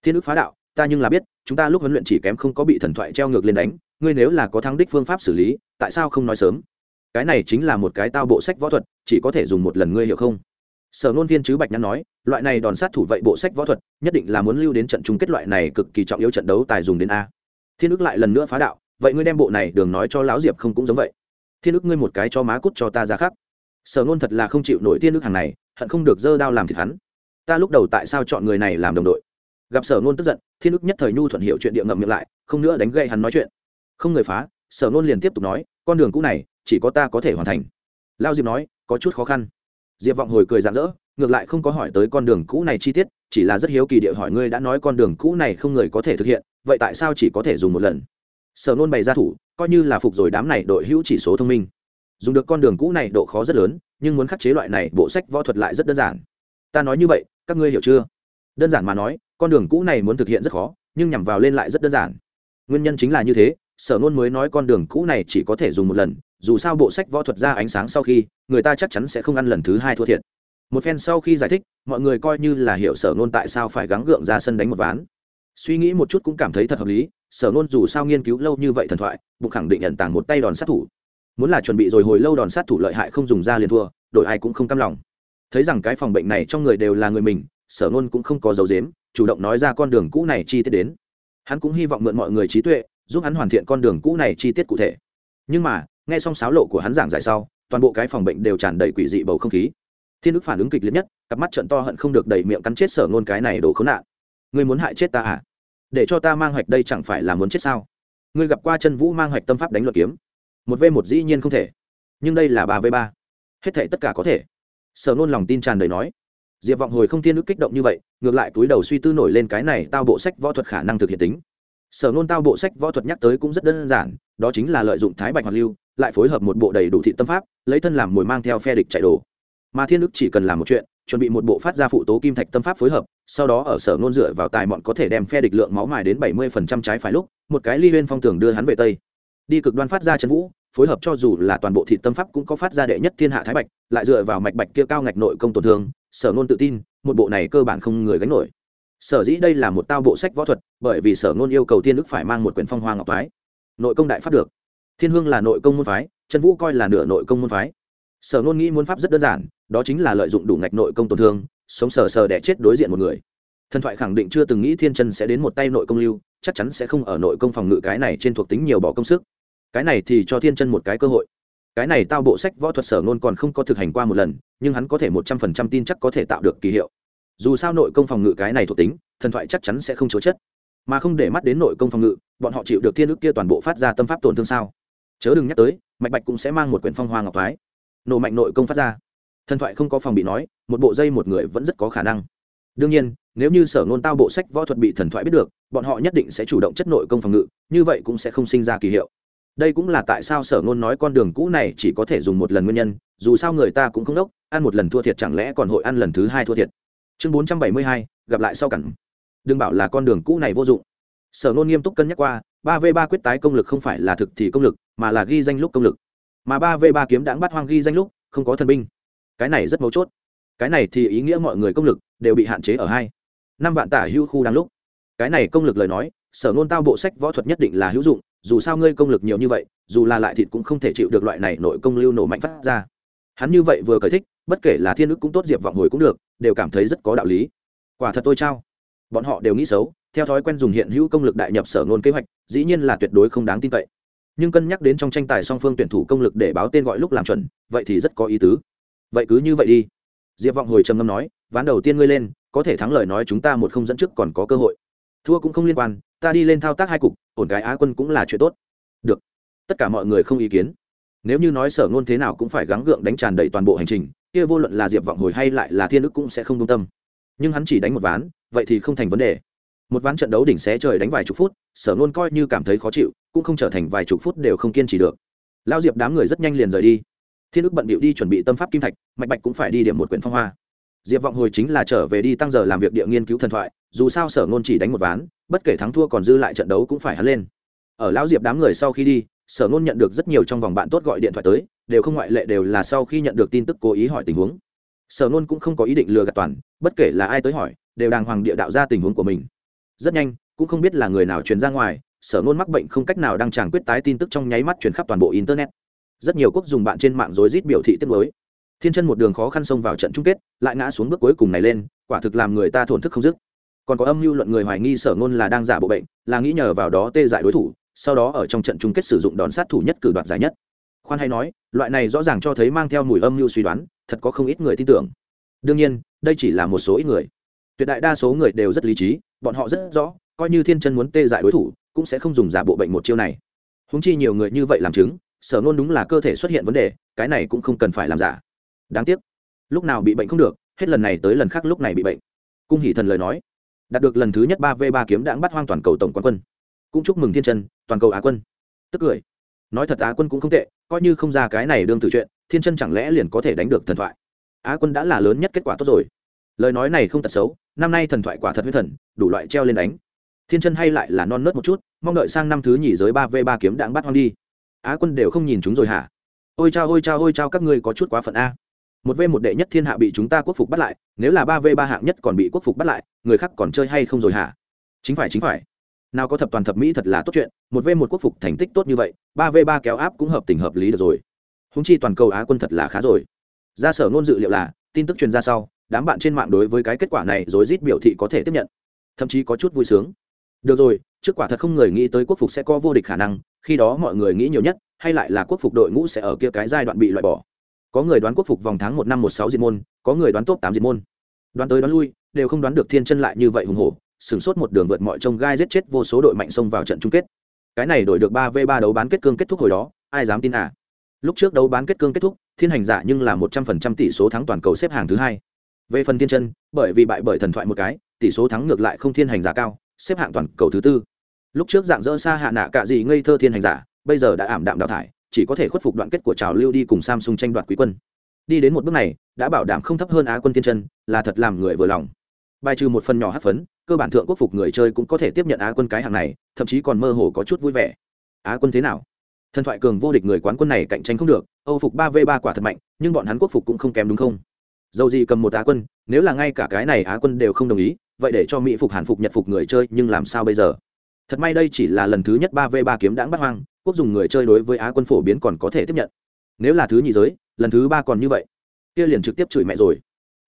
Thiên ức phá đạo, ta nhưng là biết, chúng ta lúc huấn luyện chỉ kém không có bị thần thoại treo ngược lên đánh, ngươi nếu là có thắng đích phương pháp xử lý, tại sao không nói sớm? Cái này chính là một cái tao bộ sách võ thuật, chỉ có thể dùng một lần, ngươi hiểu không? Sở ngôn viên chứ bạch nhắn nói, loại này đòn sát thủ vậy bộ sách võ thuật, nhất định là muốn lưu đến trận chung kết loại này cực kỳ trọng yếu trận đấu tài dùng đến a. Thiên ức lại lần nữa phá đạo, vậy ngươi đem bộ này đường nói cho lão diệp không cũng giống vậy. Thiên ức ngươi một cái cho má cút cho ta ra khắc sở ngôn thật là không chịu nổi thiên ức hàng này, hận không được dơ đao làm thịt hắn. Ta lúc đầu tại sao chọn người này làm đồng đội? Gặp sở ngôn tức giận, thiên ức nhất thời nhu thuận hiệu chuyện địa ngậm miệng lại, không nữa đánh gây hắn nói chuyện. Không người phá, sở ngôn liền tiếp tục nói, con đường cũ này, chỉ có ta có thể hoàn thành. Lao diệp nói, có chút khó khăn diệp vọng hồi cười rạng rỡ, ngược lại không có hỏi tới con đường cũ này chi tiết, chỉ là rất hiếu kỳ địa hỏi ngươi đã nói con đường cũ này không người có thể thực hiện, vậy tại sao chỉ có thể dùng một lần? Sở nôn bày ra thủ, coi như là phục rồi đám này đội hữu chỉ số thông minh. Dùng được con đường cũ này độ khó rất lớn, nhưng muốn khắc chế loại này, bộ sách võ thuật lại rất đơn giản. Ta nói như vậy, các ngươi hiểu chưa? Đơn giản mà nói, con đường cũ này muốn thực hiện rất khó, nhưng nhằm vào lên lại rất đơn giản. Nguyên nhân chính là như thế, sở nôn mới nói con đường cũ này chỉ có thể dùng một lần dù sao bộ sách võ thuật ra ánh sáng sau khi, người ta chắc chắn sẽ không ăn lần thứ hai thua thiệt. Một phen sau khi giải thích, mọi người coi như là hiểu sở nôn tại sao phải gắng gượng ra sân đánh một ván. Suy nghĩ một chút cũng cảm thấy thật hợp lý, sở nôn dù sao nghiên cứu lâu như vậy thần thoại, bụng khẳng định nhận tàng một tay đòn sát thủ. Muốn là chuẩn bị rồi hồi lâu đòn sát thủ lợi hại không dùng ra liền thua, đội ai cũng không cam lòng. Thấy rằng cái phòng bệnh này trong người đều là người mình, sở nôn cũng không có dấu dếm chủ động nói ra con đường cũ này chi tiết đến. Hắn cũng hy vọng mượn mọi người trí tuệ, giúp hắn hoàn thiện con đường cũ này chi tiết cụ thể. Nhưng mà nghe xong sáo lộ của hắn giảng giải sau, toàn bộ cái phòng bệnh đều tràn đầy quỷ dị bầu không khí. Thiên đức phản ứng kịch liệt nhất, cặp mắt trận to hận không được đẩy miệng cắn chết sở ngôn cái này đồ khốn nạn. Ngươi muốn hại chết ta à? Để cho ta mang hoạch đây chẳng phải là muốn chết sao? Ngươi gặp qua chân vũ mang hoạch tâm pháp đánh luật kiếm. Một v một dĩ nhiên không thể. Nhưng đây là ba v ba. Hết thể tất cả có thể. Sở ngôn lòng tin tràn đầy nói. Diệp vọng hồi không thiên đức kích động như vậy, ngược lại túi đầu suy tư nổi lên cái này tao bộ sách võ thuật khả năng thực hiện tính. Sở nôn tao bộ sách võ thuật nhắc tới cũng rất đơn giản, đó chính là lợi dụng thái bạch hoặc lưu lại phối hợp một bộ đầy đủ thị tâm pháp, lấy thân làm mồi mang theo phe địch chạy đồ. Mà thiên đức chỉ cần làm một chuyện, chuẩn bị một bộ phát ra phụ tố kim thạch tâm pháp phối hợp, sau đó ở sở nôn dựa vào tài mọn có thể đem phe địch lượng máu mài đến bảy mươi phần trăm trái phải lúc, một cái ly huyên phong tường đưa hắn về tây. Đi cực đoan phát ra chân vũ, phối hợp cho dù là toàn bộ thị tâm pháp cũng có phát ra đệ nhất thiên hạ thái bạch, lại dựa vào mạch bạch kia cao ngạch nội công tổn thương, sở nôn tự tin, một bộ này cơ bản không người gánh nổi. Sở dĩ đây là một tao bộ sách võ thuật, bởi vì sở nôn yêu cầu thiên đức phải mang một quyển phong hoa ngọc thái nội công đại pháp được thiên hương là nội công môn phái chân vũ coi là nửa nội công môn phái. Sở nôn nghĩ muốn pháp rất đơn giản, đó chính là lợi dụng đủ ngạch nội công tổn thương, sống sờ sờ để chết đối diện một người. Thần thoại khẳng định chưa từng nghĩ thiên chân sẽ đến một tay nội công lưu, chắc chắn sẽ không ở nội công phòng ngự cái này trên thuộc tính nhiều bỏ công sức. Cái này thì cho thiên chân một cái cơ hội. Cái này tao bộ sách võ thuật sở nôn còn không có thực hành qua một lần, nhưng hắn có thể một trăm phần trăm tin chắc có thể tạo được kỳ hiệu. Dù sao nội công phòng ngự cái này thuộc tính, thần thoại chắc chắn sẽ không chối chất. Mà không để mắt đến nội công phòng ngự, bọn họ chịu được thiên ước kia toàn bộ phát ra tâm pháp tổn thương sao? Chớ đừng nhắc tới, mạch bạch cũng sẽ mang một quyển phong hoa ngọc thái nổ mạnh nội công phát ra. Thần thoại không có phòng bị nói, một bộ dây một người vẫn rất có khả năng. Đương nhiên, nếu như sở ngôn tao bộ sách võ thuật bị thần thoại biết được, bọn họ nhất định sẽ chủ động chất nội công phòng ngự, như vậy cũng sẽ không sinh ra kỳ hiệu. Đây cũng là tại sao sở ngôn nói con đường cũ này chỉ có thể dùng một lần nguyên nhân, dù sao người ta cũng không đốc, ăn một lần thua thiệt chẳng lẽ còn hội ăn lần thứ hai thua thiệt. Chương bốn trăm bảy mươi hai, gặp lại sau cẳng đừng bảo là con đường cũ này vô dụng. Sở nôn nghiêm túc cân nhắc qua ba v ba quyết tái công lực không phải là thực thì công lực, mà là ghi danh lúc công lực. Mà ba v ba kiếm đãng bắt hoang ghi danh lúc, không có thần binh. Cái này rất mấu chốt. Cái này thì ý nghĩa mọi người công lực đều bị hạn chế ở hai. Năm vạn tả hữu khu đang lúc. Cái này công lực lời nói, sở ngôn tao bộ sách võ thuật nhất định là hữu dụng, dù sao ngươi công lực nhiều như vậy, dù là lại thịt cũng không thể chịu được loại này nội công lưu nổ mạnh phát ra. Hắn như vậy vừa cởi thích, bất kể là thiên ức cũng tốt, diệp vọng hồi cũng được, đều cảm thấy rất có đạo lý. Quả thật tôi trao bọn họ đều nghĩ xấu, theo thói quen dùng hiện hữu công lực đại nhập sở ngôn kế hoạch, dĩ nhiên là tuyệt đối không đáng tin cậy. Nhưng cân nhắc đến trong tranh tài song phương tuyển thủ công lực để báo tên gọi lúc làm chuẩn, vậy thì rất có ý tứ. Vậy cứ như vậy đi. Diệp vọng hồi trầm ngâm nói, ván đầu tiên ngươi lên, có thể thắng lời nói chúng ta một không dẫn trước còn có cơ hội. Thua cũng không liên quan, ta đi lên thao tác hai cục, ổn cái á quân cũng là chuyện tốt. Được. Tất cả mọi người không ý kiến. Nếu như nói sở ngôn thế nào cũng phải gắng gượng đánh tràn đầy toàn bộ hành trình, kia vô luận là diệp vọng hồi hay lại là thiên ức cũng sẽ không công tâm nhưng hắn chỉ đánh một ván, vậy thì không thành vấn đề. Một ván trận đấu đỉnh xé trời đánh vài chục phút, sở nôn coi như cảm thấy khó chịu, cũng không trở thành vài chục phút đều không kiên trì được. Lao diệp đám người rất nhanh liền rời đi. Thiên ức bận bịu đi chuẩn bị tâm pháp kim thạch, mạch bạch cũng phải đi điểm một quyển phong hoa. Diệp vọng hồi chính là trở về đi tăng giờ làm việc địa nghiên cứu thần thoại, dù sao sở nôn chỉ đánh một ván, bất kể thắng thua còn dư lại trận đấu cũng phải hắn lên. Ở lão diệp đám người sau khi đi, sở nôn nhận được rất nhiều trong vòng bạn tốt gọi điện thoại tới, đều không ngoại lệ đều là sau khi nhận được tin tức cố ý hỏi tình huống sở nôn cũng không có ý định lừa gạt toàn, bất kể là ai tới hỏi, đều đàng hoàng địa đạo ra tình huống của mình. Rất nhanh, cũng không biết là người nào truyền ra ngoài, sở nôn mắc bệnh không cách nào đăng tràng quyết tái tin tức trong nháy mắt truyền khắp toàn bộ internet. Rất nhiều quốc dùng bạn trên mạng rối rít biểu thị tiết mới thiên chân một đường khó khăn xông vào trận chung kết, lại ngã xuống bước cuối cùng này lên, quả thực làm người ta thổn thức không dứt. Còn có âm mưu luận người hoài nghi sở ngôn là đang giả bộ bệnh, là nghĩ nhờ vào đó tê dại đối thủ, sau đó ở trong trận chung kết sử dụng đòn sát thủ nhất cử đoạt giải nhất. Khoan hay nói, loại này rõ ràng cho thấy mang theo mùi âm mưu suy đoán thật có không ít người tin tưởng. Đương nhiên, đây chỉ là một số ít người. Tuyệt đại đa số người đều rất lý trí, bọn họ rất rõ, coi như thiên chân muốn tê dại đối thủ, cũng sẽ không dùng giả bộ bệnh một chiêu này. Húng chi nhiều người như vậy làm chứng, sở ngôn đúng là cơ thể xuất hiện vấn đề, cái này cũng không cần phải làm giả. Đáng tiếc, lúc nào bị bệnh không được, hết lần này tới lần khác lúc này bị bệnh. Cung hỷ thần lời nói, đạt được lần thứ nhất ba v ba kiếm đãng bắt hoang toàn cầu tổng quán quân. Cũng chúc mừng thiên chân, toàn cầu á quân. Tức cười, nói thật á quân cũng không tệ, coi như không ra cái này đương tự chuyện thiên chân chẳng lẽ liền có thể đánh được thần thoại? Á quân đã là lớn nhất kết quả tốt rồi. Lời nói này không tật xấu, năm nay thần thoại quả thật huyết thần, đủ loại treo lên đánh. Thiên chân hay lại là non nớt một chút, mong đợi sang năm thứ nhì giới ba v ba kiếm đạn bắt hoang đi. Á quân đều không nhìn chúng rồi hả? Ôi chao ôi chao ôi chao, các ngươi có chút quá phận a. Một v một đệ nhất thiên hạ bị chúng ta quốc phục bắt lại, nếu là ba v ba hạng nhất còn bị quốc phục bắt lại, người khác còn chơi hay không rồi hả? Chính phải chính phải. Nào có thập toàn thập mỹ thật là tốt chuyện, một v một quốc phục thành tích tốt như vậy, ba v ba kéo áp cũng hợp tình hợp lý được rồi húng chi toàn cầu á quân thật là khá rồi. Ra sở ngôn dự liệu là, tin tức truyền ra sau, đám bạn trên mạng đối với cái kết quả này rối rít biểu thị có thể tiếp nhận. Thậm chí có chút vui sướng. Được rồi, trước quả thật không người nghĩ tới quốc phục sẽ có vô địch khả năng, khi đó mọi người nghĩ nhiều nhất, hay lại là quốc phục đội ngũ sẽ ở kia cái giai đoạn bị loại bỏ. Có người đoán quốc phục vòng tháng một năm một sáu diệt môn, có người đoán top tám diệt môn. Đoán tới đoán lui, đều không đoán được thiên chân lại như vậy hùng hổ, sửng sốt một đường vượt mọi trông gai giết chết vô số đội mạnh xông vào trận chung kết. Cái này đổi được ba v ba đấu bán kết cương kết thúc hồi đó, ai dám tin à? Lúc trước đấu bán kết cương kết thúc, thiên hành giả nhưng là một trăm phần trăm tỷ số thắng toàn cầu xếp hàng thứ hai. Về phần thiên chân, bởi vì bại bởi thần thoại một cái, tỷ số thắng ngược lại không thiên hành giả cao, xếp hạng toàn cầu thứ tư. Lúc trước dạng dỡ xa hạ nạ cạ gì ngây thơ thiên hành giả, bây giờ đã ảm đạm đào thải, chỉ có thể khuất phục đoạn kết của trào lưu đi cùng samsung tranh đoạt quý quân. Đi đến một bước này, đã bảo đảm không thấp hơn á quân thiên chân, là thật làm người vừa lòng. Bài trừ một phần nhỏ hát phấn, cơ bản thượng quốc phục người chơi cũng có thể tiếp nhận á quân cái hàng này, thậm chí còn mơ hồ có chút vui vẻ. Á quân thế nào? Thần thoại cường vô địch người quán quân này cạnh tranh không được, âu phục ba v ba quả thật mạnh, nhưng bọn hắn quốc phục cũng không kém đúng không? Dầu gì cầm một á quân, nếu là ngay cả cái này á quân đều không đồng ý, vậy để cho mỹ phục, hàn phục, nhật phục người chơi, nhưng làm sao bây giờ? Thật may đây chỉ là lần thứ nhất ba v ba kiếm đãng bắt hoang, quốc dùng người chơi đối với á quân phổ biến còn có thể tiếp nhận. Nếu là thứ nhị giới, lần thứ ba còn như vậy, kia liền trực tiếp chửi mẹ rồi.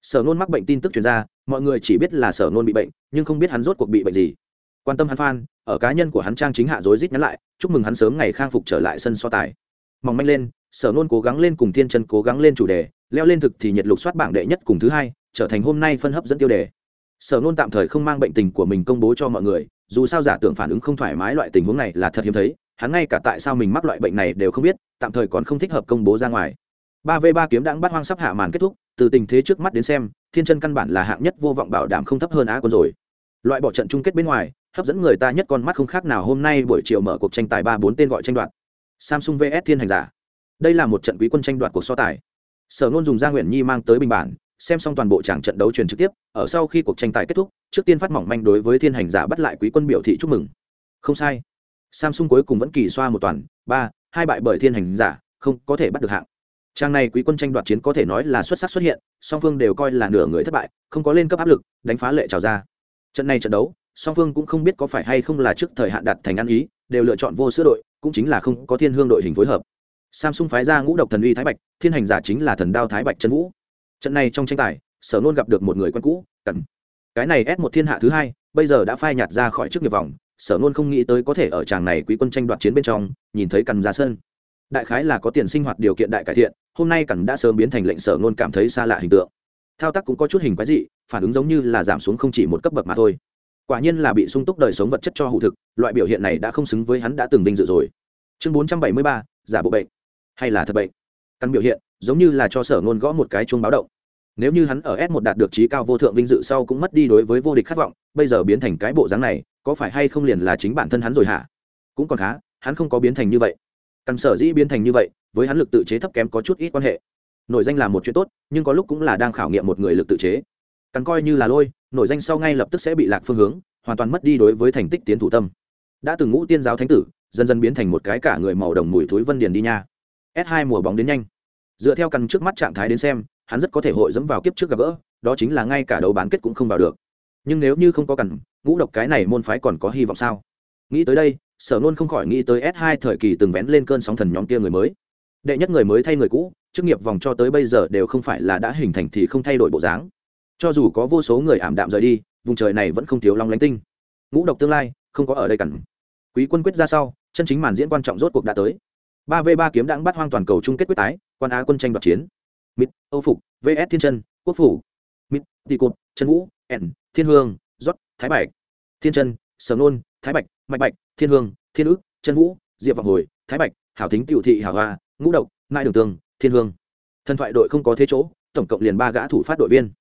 Sở nôn mắc bệnh tin tức chuyên gia mọi người chỉ biết là sở nôn bị bệnh, nhưng không biết hắn rốt cuộc bị bệnh gì. Quan tâm hắn phan ở cá nhân của hắn trang chính hạ dối rít nhắn lại chúc mừng hắn sớm ngày khang phục trở lại sân so tài. Mỏng manh lên, sở nôn cố gắng lên cùng thiên chân cố gắng lên chủ đề, leo lên thực thì nhiệt lục soát bảng đệ nhất cùng thứ hai, trở thành hôm nay phân hấp dẫn tiêu đề. Sở nôn tạm thời không mang bệnh tình của mình công bố cho mọi người, dù sao giả tưởng phản ứng không thoải mái loại tình huống này là thật hiếm thấy, hắn ngay cả tại sao mình mắc loại bệnh này đều không biết, tạm thời còn không thích hợp công bố ra ngoài. Ba v ba kiếm đãng bắt hoang sắp hạ màn kết thúc, từ tình thế trước mắt đến xem, thiên chân căn bản là hạng nhất vô vọng bảo đảm không thấp hơn á quân rồi. Loại bỏ trận chung kết bên ngoài hấp dẫn người ta nhất con mắt không khác nào hôm nay buổi chiều mở cuộc tranh tài ba bốn tên gọi tranh đoạt. Samsung vs thiên hành giả. Đây là một trận quý quân tranh đoạt cuộc so tài. Sở ngôn dùng gia nguyễn nhi mang tới bình bản, xem xong toàn bộ tràng trận đấu truyền trực tiếp, ở sau khi cuộc tranh tài kết thúc, trước tiên phát mỏng manh đối với thiên hành giả bắt lại quý quân biểu thị chúc mừng. Không sai. Samsung cuối cùng vẫn kỳ xoa một toàn, ba, hai bại bởi thiên hành giả, không có thể bắt được hạng. Trang này quý quân tranh đoạt chiến có thể nói là xuất sắc xuất hiện, song phương đều coi là nửa người thất bại, không có lên cấp áp lực, đánh phá lệ trào ra. Trận này trận đấu song phương cũng không biết có phải hay không là trước thời hạn đặt thành ăn ý, đều lựa chọn vô sữa đội, cũng chính là không có thiên hương đội hình phối hợp. Samsung phái ra ngũ độc thần uy thái bạch, thiên hành giả chính là thần đao thái bạch trần vũ. Trận này trong tranh tài, sở nôn gặp được một người quen cũ cẩn. cái này ép một thiên hạ thứ hai, bây giờ đã phai nhạt ra khỏi trước nghiệp vòng, sở nôn không nghĩ tới có thể ở tràng này quý quân tranh đoạt chiến bên trong, nhìn thấy cẩn ra sân. Đại khái là có tiền sinh hoạt điều kiện đại cải thiện, hôm nay cẩn đã sớm biến thành lệnh sở nôn cảm thấy xa lạ hình tượng. Thao tác cũng có chút hình quái dị, phản ứng giống như là giảm xuống không chỉ một cấp bậc mà thôi quả nhiên là bị sung túc đời sống vật chất cho hụ thực, loại biểu hiện này đã không xứng với hắn đã từng vinh dự rồi. Chương bốn trăm bảy mươi ba, giả bộ bệnh hay là thật bệnh? Căn biểu hiện, giống như là cho sở ngôn gõ một cái chuông báo động. Nếu như hắn ở s một đạt được trí cao vô thượng vinh dự sau cũng mất đi đối với vô địch khát vọng, bây giờ biến thành cái bộ dáng này, có phải hay không liền là chính bản thân hắn rồi hả? Cũng còn khá, hắn không có biến thành như vậy. Căn sở dĩ biến thành như vậy, với hắn lực tự chế thấp kém có chút ít quan hệ. Nội danh là một chuyện tốt, nhưng có lúc cũng là đang khảo nghiệm một người lực tự chế căn coi như là lôi, nổi danh sau ngay lập tức sẽ bị lạc phương hướng, hoàn toàn mất đi đối với thành tích tiến thủ tâm. Đã từng ngũ tiên giáo thánh tử, dần dần biến thành một cái cả người màu đồng mùi thối vân điền đi nha. S 2 mùa bóng đến nhanh. Dựa theo căn trước mắt trạng thái đến xem, hắn rất có thể hội dẫm vào kiếp trước gặp gỡ, đó chính là ngay cả đấu bán kết cũng không vào được. Nhưng nếu như không có cằn ngũ độc cái này môn phái còn có hy vọng sao? Nghĩ tới đây, sở nôn không khỏi nghĩ tới s 2 thời kỳ từng vén lên cơn sóng thần nhóm kia người mới. Đệ nhất người mới thay người cũ, chức nghiệp vòng cho tới bây giờ đều không phải là đã hình thành thì không thay đổi bộ dáng cho dù có vô số người ảm đạm rời đi, vùng trời này vẫn không thiếu long lánh tinh. Ngũ độc tương lai, không có ở đây cẩn quý quân quyết ra sau, chân chính màn diễn quan trọng rốt cuộc đã tới. Ba v ba kiếm đãng bắt hoang toàn cầu chung kết quyết tái, quan á quân tranh đoạt chiến. Mít âu phục vs thiên chân quốc phủ. Mít tị cột, trần vũ ẩn thiên hương rót thái bạch. Thiên chân sở nôn, thái bạch, mạch bạch, thiên hương, thiên ước, trần vũ, diệp vọng hồi, thái bạch, hảo thính, tiểu thị, hảo hoa, ngũ độc, mai đường tường, thiên hương. Thần thoại đội không có thế chỗ, tổng cộng liền ba gã thủ phát đội viên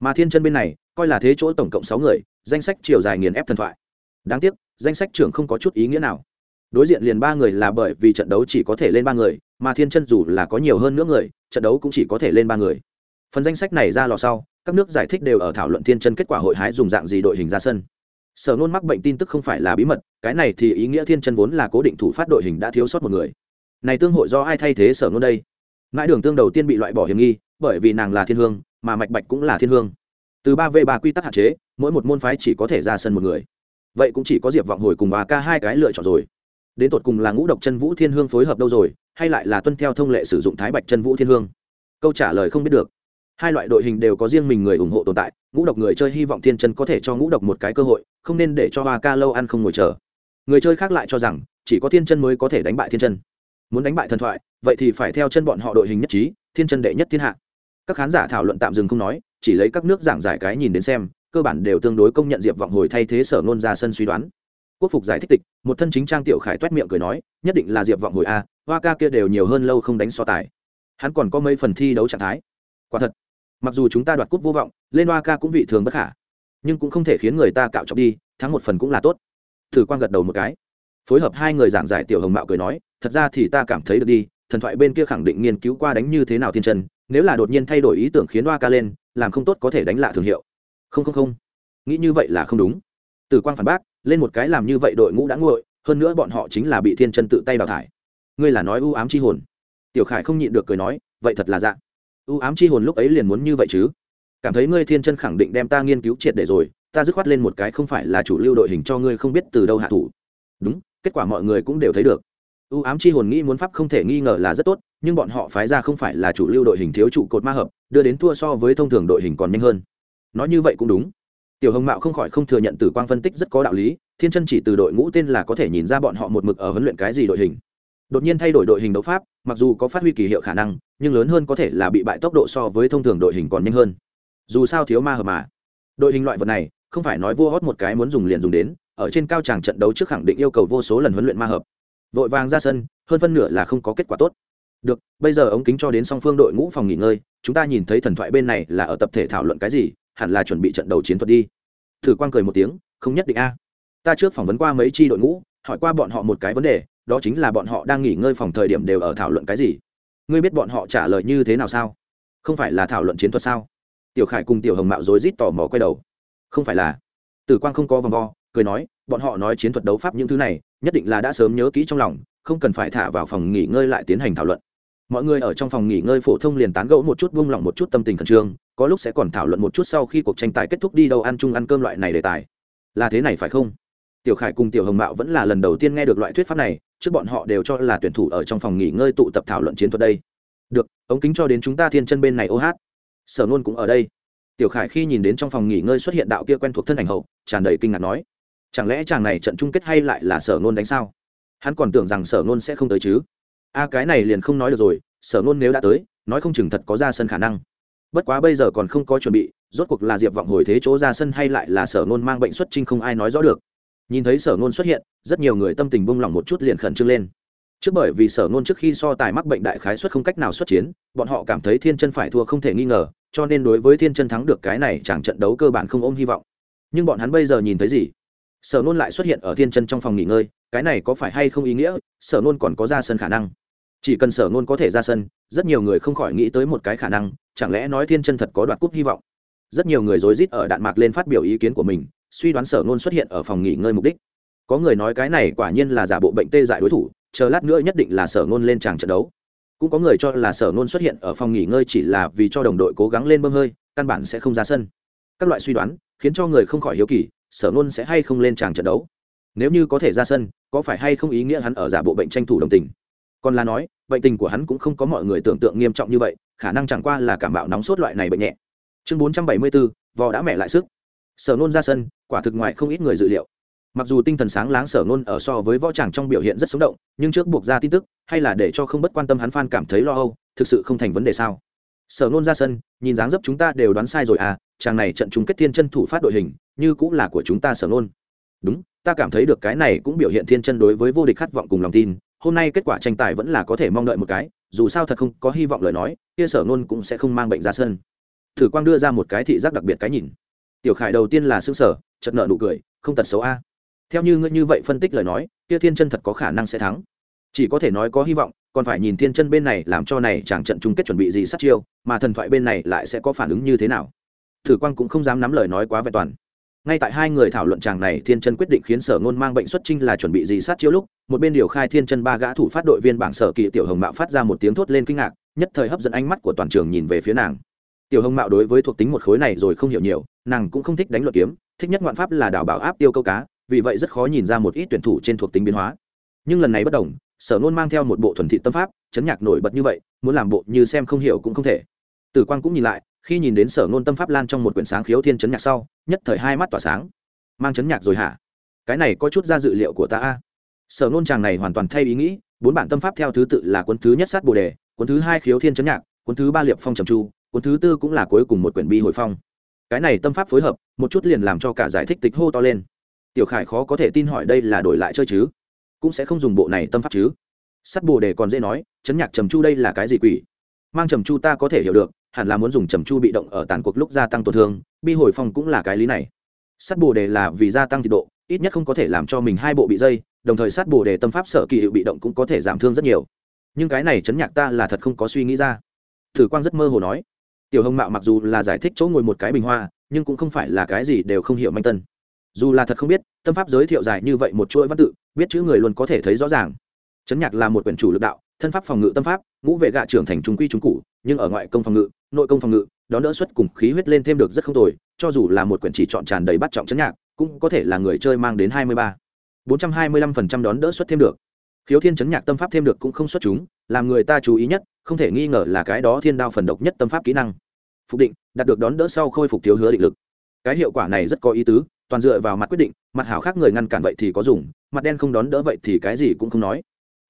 mà thiên chân bên này, coi là thế chỗ tổng cộng sáu người, danh sách chiều dài nghiền ép thần thoại. Đáng tiếc, danh sách trưởng không có chút ý nghĩa nào. Đối diện liền ba người là bởi vì trận đấu chỉ có thể lên ba người, mà thiên chân dù là có nhiều hơn nữa người, trận đấu cũng chỉ có thể lên ba người. Phần danh sách này ra lò sau, các nước giải thích đều ở thảo luận thiên chân kết quả hội hái dùng dạng gì đội hình ra sân. Sở nôn mắc bệnh tin tức không phải là bí mật, cái này thì ý nghĩa thiên chân vốn là cố định thủ phát đội hình đã thiếu sót một người. Này tương hội do ai thay thế sở nôn đây? Mãi đường tương đầu tiên bị loại bỏ hiểm nghi, bởi vì nàng là thiên hương mà mạch bạch cũng là thiên hương. Từ ba v ba quy tắc hạn chế, mỗi một môn phái chỉ có thể ra sân một người. Vậy cũng chỉ có diệp vọng hồi cùng bà ca hai cái lựa chọn rồi. Đến tột cùng là ngũ độc chân vũ thiên hương phối hợp đâu rồi, hay lại là tuân theo thông lệ sử dụng thái bạch chân vũ thiên hương? Câu trả lời không biết được. Hai loại đội hình đều có riêng mình người ủng hộ tồn tại, ngũ độc người chơi hy vọng thiên chân có thể cho ngũ độc một cái cơ hội, không nên để cho hoa ca lâu ăn không ngồi chờ. Người chơi khác lại cho rằng, chỉ có thiên chân mới có thể đánh bại thiên chân. Muốn đánh bại thần thoại, vậy thì phải theo chân bọn họ đội hình nhất trí, thiên chân đệ nhất thiên hạ các khán giả thảo luận tạm dừng không nói, chỉ lấy các nước giảng giải cái nhìn đến xem, cơ bản đều tương đối công nhận diệp vọng hồi thay thế sở ngôn ra sân suy đoán. Quốc phục giải thích tịch, một thân chính trang tiểu khải toét miệng cười nói, nhất định là diệp vọng hồi a, hoa ca kia đều nhiều hơn lâu không đánh so tài. Hắn còn có mấy phần thi đấu trạng thái. Quả thật, mặc dù chúng ta đoạt cúp vô vọng, lên hoa ca cũng vị thường bất khả, nhưng cũng không thể khiến người ta cạo chọc đi, thắng một phần cũng là tốt. Thử quan gật đầu một cái. Phối hợp hai người giảng giải tiểu hồng mạo cười nói, thật ra thì ta cảm thấy được đi, thần thoại bên kia khẳng định nghiên cứu qua đánh như thế nào thiên chân nếu là đột nhiên thay đổi ý tưởng khiến Đoa ca lên, làm không tốt có thể đánh lạ thương hiệu. Không không không. Nghĩ như vậy là không đúng. Tử quang phản bác, lên một cái làm như vậy đội ngũ đã nguội, hơn nữa bọn họ chính là bị thiên chân tự tay đào thải. Ngươi là nói ưu ám chi hồn. Tiểu khải không nhịn được cười nói, vậy thật là dạ. Ưu ám chi hồn lúc ấy liền muốn như vậy chứ? Cảm thấy ngươi thiên chân khẳng định đem ta nghiên cứu triệt để rồi, ta dứt khoát lên một cái không phải là chủ lưu đội hình cho ngươi không biết từ đâu hạ thủ. Đúng, kết quả mọi người cũng đều thấy được. Ưu ám chi hồn nghĩ muốn pháp không thể nghi ngờ là rất tốt nhưng bọn họ phái ra không phải là chủ lưu đội hình thiếu trụ cột ma hợp, đưa đến thua so với thông thường đội hình còn nhanh hơn. Nói như vậy cũng đúng. Tiểu hồng mạo không khỏi không thừa nhận tử quang phân tích rất có đạo lý, thiên chân chỉ từ đội ngũ tên là có thể nhìn ra bọn họ một mực ở huấn luyện cái gì đội hình. Đột nhiên thay đổi đội hình đấu pháp, mặc dù có phát huy kỳ hiệu khả năng, nhưng lớn hơn có thể là bị bại tốc độ so với thông thường đội hình còn nhanh hơn. Dù sao thiếu ma hợp mà. Đội hình loại vật này, không phải nói vua hót một cái muốn dùng liền dùng đến, ở trên cao tràng trận đấu trước khẳng định yêu cầu vô số lần huấn luyện ma hợp. Vội vàng ra sân, hơn phân nửa là không có kết quả tốt được, bây giờ ống kính cho đến song phương đội ngũ phòng nghỉ ngơi, chúng ta nhìn thấy thần thoại bên này là ở tập thể thảo luận cái gì, hẳn là chuẩn bị trận đầu chiến thuật đi. Thử quang cười một tiếng, không nhất định a. Ta trước phỏng vấn qua mấy chi đội ngũ, hỏi qua bọn họ một cái vấn đề, đó chính là bọn họ đang nghỉ ngơi phòng thời điểm đều ở thảo luận cái gì. Ngươi biết bọn họ trả lời như thế nào sao? Không phải là thảo luận chiến thuật sao? Tiểu khải cùng tiểu hồng mạo rối rít tò mò quay đầu. Không phải là. Tử quang không có vòng vo, cười nói, bọn họ nói chiến thuật đấu pháp những thứ này, nhất định là đã sớm nhớ kỹ trong lòng, không cần phải thả vào phòng nghỉ ngơi lại tiến hành thảo luận mọi người ở trong phòng nghỉ ngơi phổ thông liền tán gẫu một chút, buông lỏng một chút tâm tình khẩn trương, có lúc sẽ còn thảo luận một chút sau khi cuộc tranh tài kết thúc đi đâu ăn chung ăn cơm loại này đề tài. Là thế này phải không? Tiểu khải cùng tiểu hồng mạo vẫn là lần đầu tiên nghe được loại thuyết pháp này, trước bọn họ đều cho là tuyển thủ ở trong phòng nghỉ ngơi tụ tập thảo luận chiến thuật đây. Được, ống kính cho đến chúng ta thiên chân bên này, ô hát. Sở nôn cũng ở đây. Tiểu khải khi nhìn đến trong phòng nghỉ ngơi xuất hiện đạo kia quen thuộc thân ảnh hậu, tràn đầy kinh ngạc nói, chẳng lẽ chàng này trận chung kết hay lại là sở nôn đánh sao? Hắn còn tưởng rằng sở nôn sẽ không tới chứ? A cái này liền không nói được rồi, sở nôn nếu đã tới, nói không chừng thật có ra sân khả năng. Bất quá bây giờ còn không có chuẩn bị, rốt cuộc là diệp vọng hồi thế chỗ ra sân hay lại là sở nôn mang bệnh xuất trinh không ai nói rõ được. Nhìn thấy sở nôn xuất hiện, rất nhiều người tâm tình bung lỏng một chút liền khẩn trương lên. Trước bởi vì sở nôn trước khi so tài mắc bệnh đại khái xuất không cách nào xuất chiến, bọn họ cảm thấy thiên chân phải thua không thể nghi ngờ, cho nên đối với thiên chân thắng được cái này chẳng trận đấu cơ bản không ôm hy vọng. Nhưng bọn hắn bây giờ nhìn thấy gì? Sở nôn lại xuất hiện ở thiên chân trong phòng nghỉ ngơi, cái này có phải hay không ý nghĩa? Sở nôn còn có ra sân khả năng chỉ cần sở ngôn có thể ra sân, rất nhiều người không khỏi nghĩ tới một cái khả năng, chẳng lẽ nói thiên chân thật có đoạt cúp hy vọng? Rất nhiều người rối rít ở đạn mạc lên phát biểu ý kiến của mình, suy đoán sở ngôn xuất hiện ở phòng nghỉ ngơi mục đích. Có người nói cái này quả nhiên là giả bộ bệnh tê dại đối thủ, chờ lát nữa nhất định là sở ngôn lên tràng trận đấu. Cũng có người cho là sở ngôn xuất hiện ở phòng nghỉ ngơi chỉ là vì cho đồng đội cố gắng lên bơm hơi, căn bản sẽ không ra sân. Các loại suy đoán, khiến cho người không khỏi hiếu kỳ, sở ngôn sẽ hay không lên tràng trận đấu? Nếu như có thể ra sân, có phải hay không ý nghĩa hắn ở giả bộ bệnh tranh thủ đồng tình? Còn là nói, bệnh tình của hắn cũng không có mọi người tưởng tượng nghiêm trọng như vậy, khả năng chẳng qua là cảm bạo nóng sốt loại này bệnh nhẹ. Chương bốn trăm bảy mươi bốn vò đã mẹ lại sức. Sở nôn ra sân, quả thực ngoại không ít người dự liệu. Mặc dù tinh thần sáng láng sở nôn ở so với võ tràng trong biểu hiện rất sống động, nhưng trước buộc ra tin tức, hay là để cho không bất quan tâm hắn f cảm thấy lo âu, thực sự không thành vấn đề sao? Sở nôn ra sân, nhìn dáng dấp chúng ta đều đoán sai rồi à chàng này trận chung kết thiên chân thủ phát đội hình, như cũng là của chúng ta sở nôn. Đúng, ta cảm thấy được cái này cũng biểu hiện thiên chân đối với vô địch khát vọng cùng lòng tin hôm nay kết quả tranh tài vẫn là có thể mong đợi một cái, dù sao thật không có hy vọng lời nói, kia sở nôn cũng sẽ không mang bệnh ra sân. Thử quang đưa ra một cái thị giác đặc biệt cái nhìn. Tiểu khải đầu tiên là xương sở chật nợ nụ cười, không tật xấu a. Theo như ngươi như vậy phân tích lời nói, kia thiên chân thật có khả năng sẽ thắng. Chỉ có thể nói có hy vọng, còn phải nhìn thiên chân bên này làm cho này chẳng trận chung kết chuẩn bị gì sát chiêu, mà thần thoại bên này lại sẽ có phản ứng như thế nào. Thử quang cũng không dám nắm lời nói quá vẹn toàn ngay tại hai người thảo luận chàng này, thiên chân quyết định khiến sở ngôn mang bệnh xuất trinh là chuẩn bị gì sát chiếu lúc, một bên điều khai thiên chân ba gã thủ phát đội viên bảng sở kỳ tiểu hồng mạo phát ra một tiếng thốt lên kinh ngạc, nhất thời hấp dẫn ánh mắt của toàn trường nhìn về phía nàng. Tiểu hồng mạo đối với thuộc tính một khối này rồi không hiểu nhiều, nàng cũng không thích đánh luật kiếm, thích nhất ngoạn pháp là đảo bảo áp tiêu câu cá, vì vậy rất khó nhìn ra một ít tuyển thủ trên thuộc tính biến hóa. Nhưng lần này bất đồng, sở ngôn mang theo một bộ thuần thị tâm pháp, chấn nhạc nổi bật như vậy, muốn làm bộ như xem không hiểu cũng không thể. Tử quang cũng nhìn lại khi nhìn đến sở ngôn tâm pháp lan trong một quyển sáng khiếu thiên chấn nhạc sau, nhất thời hai mắt tỏa sáng. Mang chấn nhạc rồi hả? Cái này có chút ra dự liệu của ta a. Sở ngôn chàng này hoàn toàn thay ý nghĩ, bốn bản tâm pháp theo thứ tự là cuốn thứ nhất sát bồ đề, cuốn thứ hai khiếu thiên chấn nhạc, cuốn thứ ba liệp phong trầm chu cuốn thứ tư cũng là cuối cùng một quyển bi hồi phong. Cái này tâm pháp phối hợp, một chút liền làm cho cả giải thích tịch hô to lên. Tiểu khải khó có thể tin hỏi đây là đổi lại chơi chứ? Cũng sẽ không dùng bộ này tâm pháp chứ? Sắt bồ đề còn dễ nói, chấn nhạc trầm chu đây là cái gì quỷ? Mang trầm chu ta có thể hiểu được hẳn là muốn dùng trầm chu bị động ở tàn cuộc lúc gia tăng tổn thương, bi hồi phong cũng là cái lý này. Sắt bồ đề là vì gia tăng nhiệt độ, ít nhất không có thể làm cho mình hai bộ bị dây, đồng thời sát bồ đề tâm pháp sở kỳ hiệu bị động cũng có thể giảm thương rất nhiều. Nhưng cái này chấn nhạc ta là thật không có suy nghĩ ra. Thử quang rất mơ hồ nói, tiểu hồng mạo mặc dù là giải thích chỗ ngồi một cái bình hoa, nhưng cũng không phải là cái gì đều không hiểu manh tân. Dù là thật không biết, tâm pháp giới thiệu dài như vậy một chuỗi văn tự, biết chữ người luôn có thể thấy rõ ràng. Chấn nhạc là một quyển chủ lực đạo, thân pháp phòng ngự tâm pháp, ngũ vệ gạ trưởng thành trung quy trung cụ nhưng ở ngoại công phòng ngự nội công phòng ngự, đón đỡ xuất cùng khí huyết lên thêm được rất không tồi, cho dù là một quyển chỉ chọn tràn đầy bắt trọng chấn nhạc, cũng có thể là người chơi mang đến hai mươi ba. bốn trăm hai mươi lăm phần trăm đón đỡ xuất thêm được. Khiếu thiên chấn nhạc tâm pháp thêm được cũng không xuất chúng, làm người ta chú ý nhất, không thể nghi ngờ là cái đó thiên đao phần độc nhất tâm pháp kỹ năng. Phục định, đạt được đón đỡ sau khôi phục thiếu hứa định lực. Cái hiệu quả này rất có ý tứ, toàn dựa vào mặt quyết định, mặt hảo khác người ngăn cản vậy thì có dùng, mặt đen không đón đỡ vậy thì cái gì cũng không nói.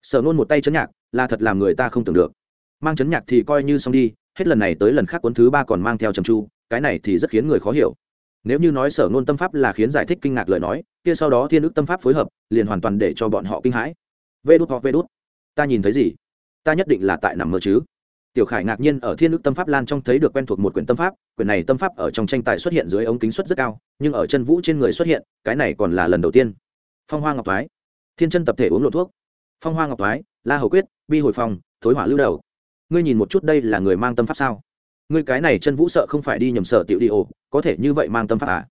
Sở nôn một tay chấn nhạc, là thật làm người ta không tưởng được. Mang chấn nhạc thì coi như xong đi hết lần này tới lần khác cuốn thứ ba còn mang theo trầm chu cái này thì rất khiến người khó hiểu. Nếu như nói sở nôn tâm pháp là khiến giải thích kinh ngạc lời nói, kia sau đó thiên ước tâm pháp phối hợp, liền hoàn toàn để cho bọn họ kinh hãi. Vê đút họ vê đút. Ta nhìn thấy gì? Ta nhất định là tại nằm mơ chứ. Tiểu khải ngạc nhiên ở thiên ước tâm pháp lan trong thấy được quen thuộc một quyển tâm pháp, quyển này tâm pháp ở trong tranh tài xuất hiện dưới ống kính xuất rất cao, nhưng ở chân vũ trên người xuất hiện, cái này còn là lần đầu tiên. Phong hoa ngọc thoái. Thiên chân tập thể uống lộ thuốc. Phong hoa ngọc thoái, la hầu quyết, bi hồi phòng thối hỏa lưu đầu ngươi nhìn một chút đây là người mang tâm pháp sao? Ngươi cái này chân vũ sợ không phải đi nhầm sở tiểu đi ổ, có thể như vậy mang tâm pháp à?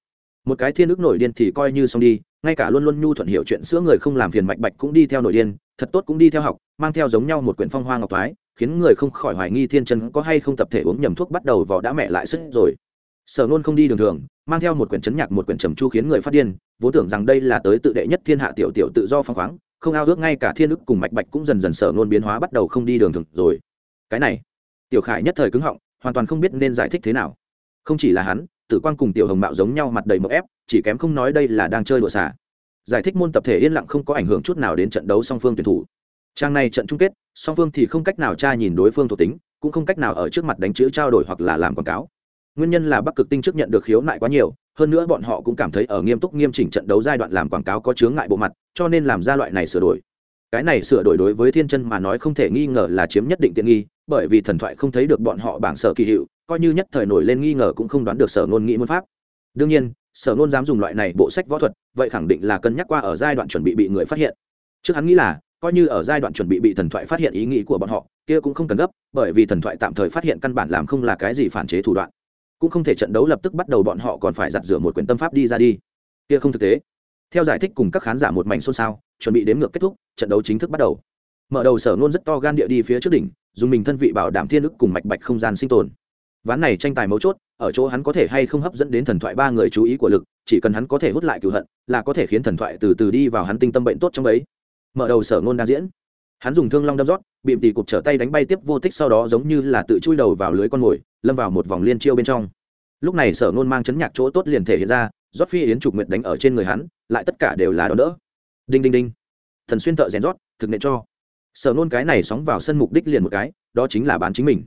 Một cái thiên ức nổi điên thì coi như xong đi, ngay cả luôn luôn nhu thuận hiểu chuyện sữa người không làm phiền mạch bạch cũng đi theo nổi điên, thật tốt cũng đi theo học, mang theo giống nhau một quyển phong hoa ngọc thoái, khiến người không khỏi hoài nghi thiên chân có hay không tập thể uống nhầm thuốc bắt đầu vò đã mẹ lại sức rồi. Sở nôn không đi đường thường, mang theo một quyển chấn nhạc một quyển trầm chu khiến người phát điên, vốn tưởng rằng đây là tới tự đệ nhất thiên hạ tiểu tiểu tự do phong khoáng, không ao ước ngay cả thiên ức cùng mạch bạch cũng dần dần sở nôn biến hóa bắt đầu không đi đường thường rồi cái này, tiểu khải nhất thời cứng họng, hoàn toàn không biết nên giải thích thế nào. Không chỉ là hắn, tử quang cùng tiểu hồng mạo giống nhau mặt đầy mậu ép, chỉ kém không nói đây là đang chơi đùa xả. Giải thích môn tập thể yên lặng không có ảnh hưởng chút nào đến trận đấu song phương tuyển thủ. Trang này trận chung kết, song phương thì không cách nào tra nhìn đối phương thuộc tính, cũng không cách nào ở trước mặt đánh chữ trao đổi hoặc là làm quảng cáo. Nguyên nhân là bắc cực tinh trước nhận được khiếu nại quá nhiều, hơn nữa bọn họ cũng cảm thấy ở nghiêm túc nghiêm chỉnh trận đấu giai đoạn làm quảng cáo có chướng ngại bộ mặt, cho nên làm ra loại này sửa đổi cái này sửa đổi đối với thiên chân mà nói không thể nghi ngờ là chiếm nhất định tiện nghi, bởi vì thần thoại không thấy được bọn họ bảng sở kỳ hiệu, coi như nhất thời nổi lên nghi ngờ cũng không đoán được sở ngôn nghĩ môn pháp. Đương nhiên, sở ngôn dám dùng loại này bộ sách võ thuật, vậy khẳng định là cân nhắc qua ở giai đoạn chuẩn bị bị người phát hiện. Trước hắn nghĩ là, coi như ở giai đoạn chuẩn bị bị thần thoại phát hiện ý nghĩ của bọn họ, kia cũng không cần gấp, bởi vì thần thoại tạm thời phát hiện căn bản làm không là cái gì phản chế thủ đoạn. Cũng không thể trận đấu lập tức bắt đầu bọn họ còn phải giặt rửa một quyển tâm pháp đi ra đi. Kia không thực tế theo giải thích cùng các khán giả một mảnh xôn xao, chuẩn bị đếm ngược kết thúc, trận đấu chính thức bắt đầu. Mở đầu sở nôn rất to gan địa đi phía trước đỉnh, dùng mình thân vị bảo đảm thiên ức cùng mạch bạch không gian sinh tồn. Ván này tranh tài mấu chốt, ở chỗ hắn có thể hay không hấp dẫn đến thần thoại ba người chú ý của lực, chỉ cần hắn có thể hút lại cựu hận, là có thể khiến thần thoại từ từ đi vào hắn tinh tâm bệnh tốt trong ấy mở đầu sở ngôn đang diễn. Hắn dùng thương long đâm rót, bị tỉ cục trở tay đánh bay tiếp vô tích sau đó giống như là tự chui đầu vào lưới con mồi, lâm vào một vòng liên chiêu bên trong. Lúc này sở ngôn mang chấn nhạc chỗ tốt liền thể hiện ra rót phi yến trục nguyệt đánh ở trên người hắn, lại tất cả đều là đón đỡ. Đinh đinh đinh. Thần xuyên thợ rèn rót, thực nện cho. Sở nôn cái này sóng vào sân mục đích liền một cái, đó chính là bán chính mình.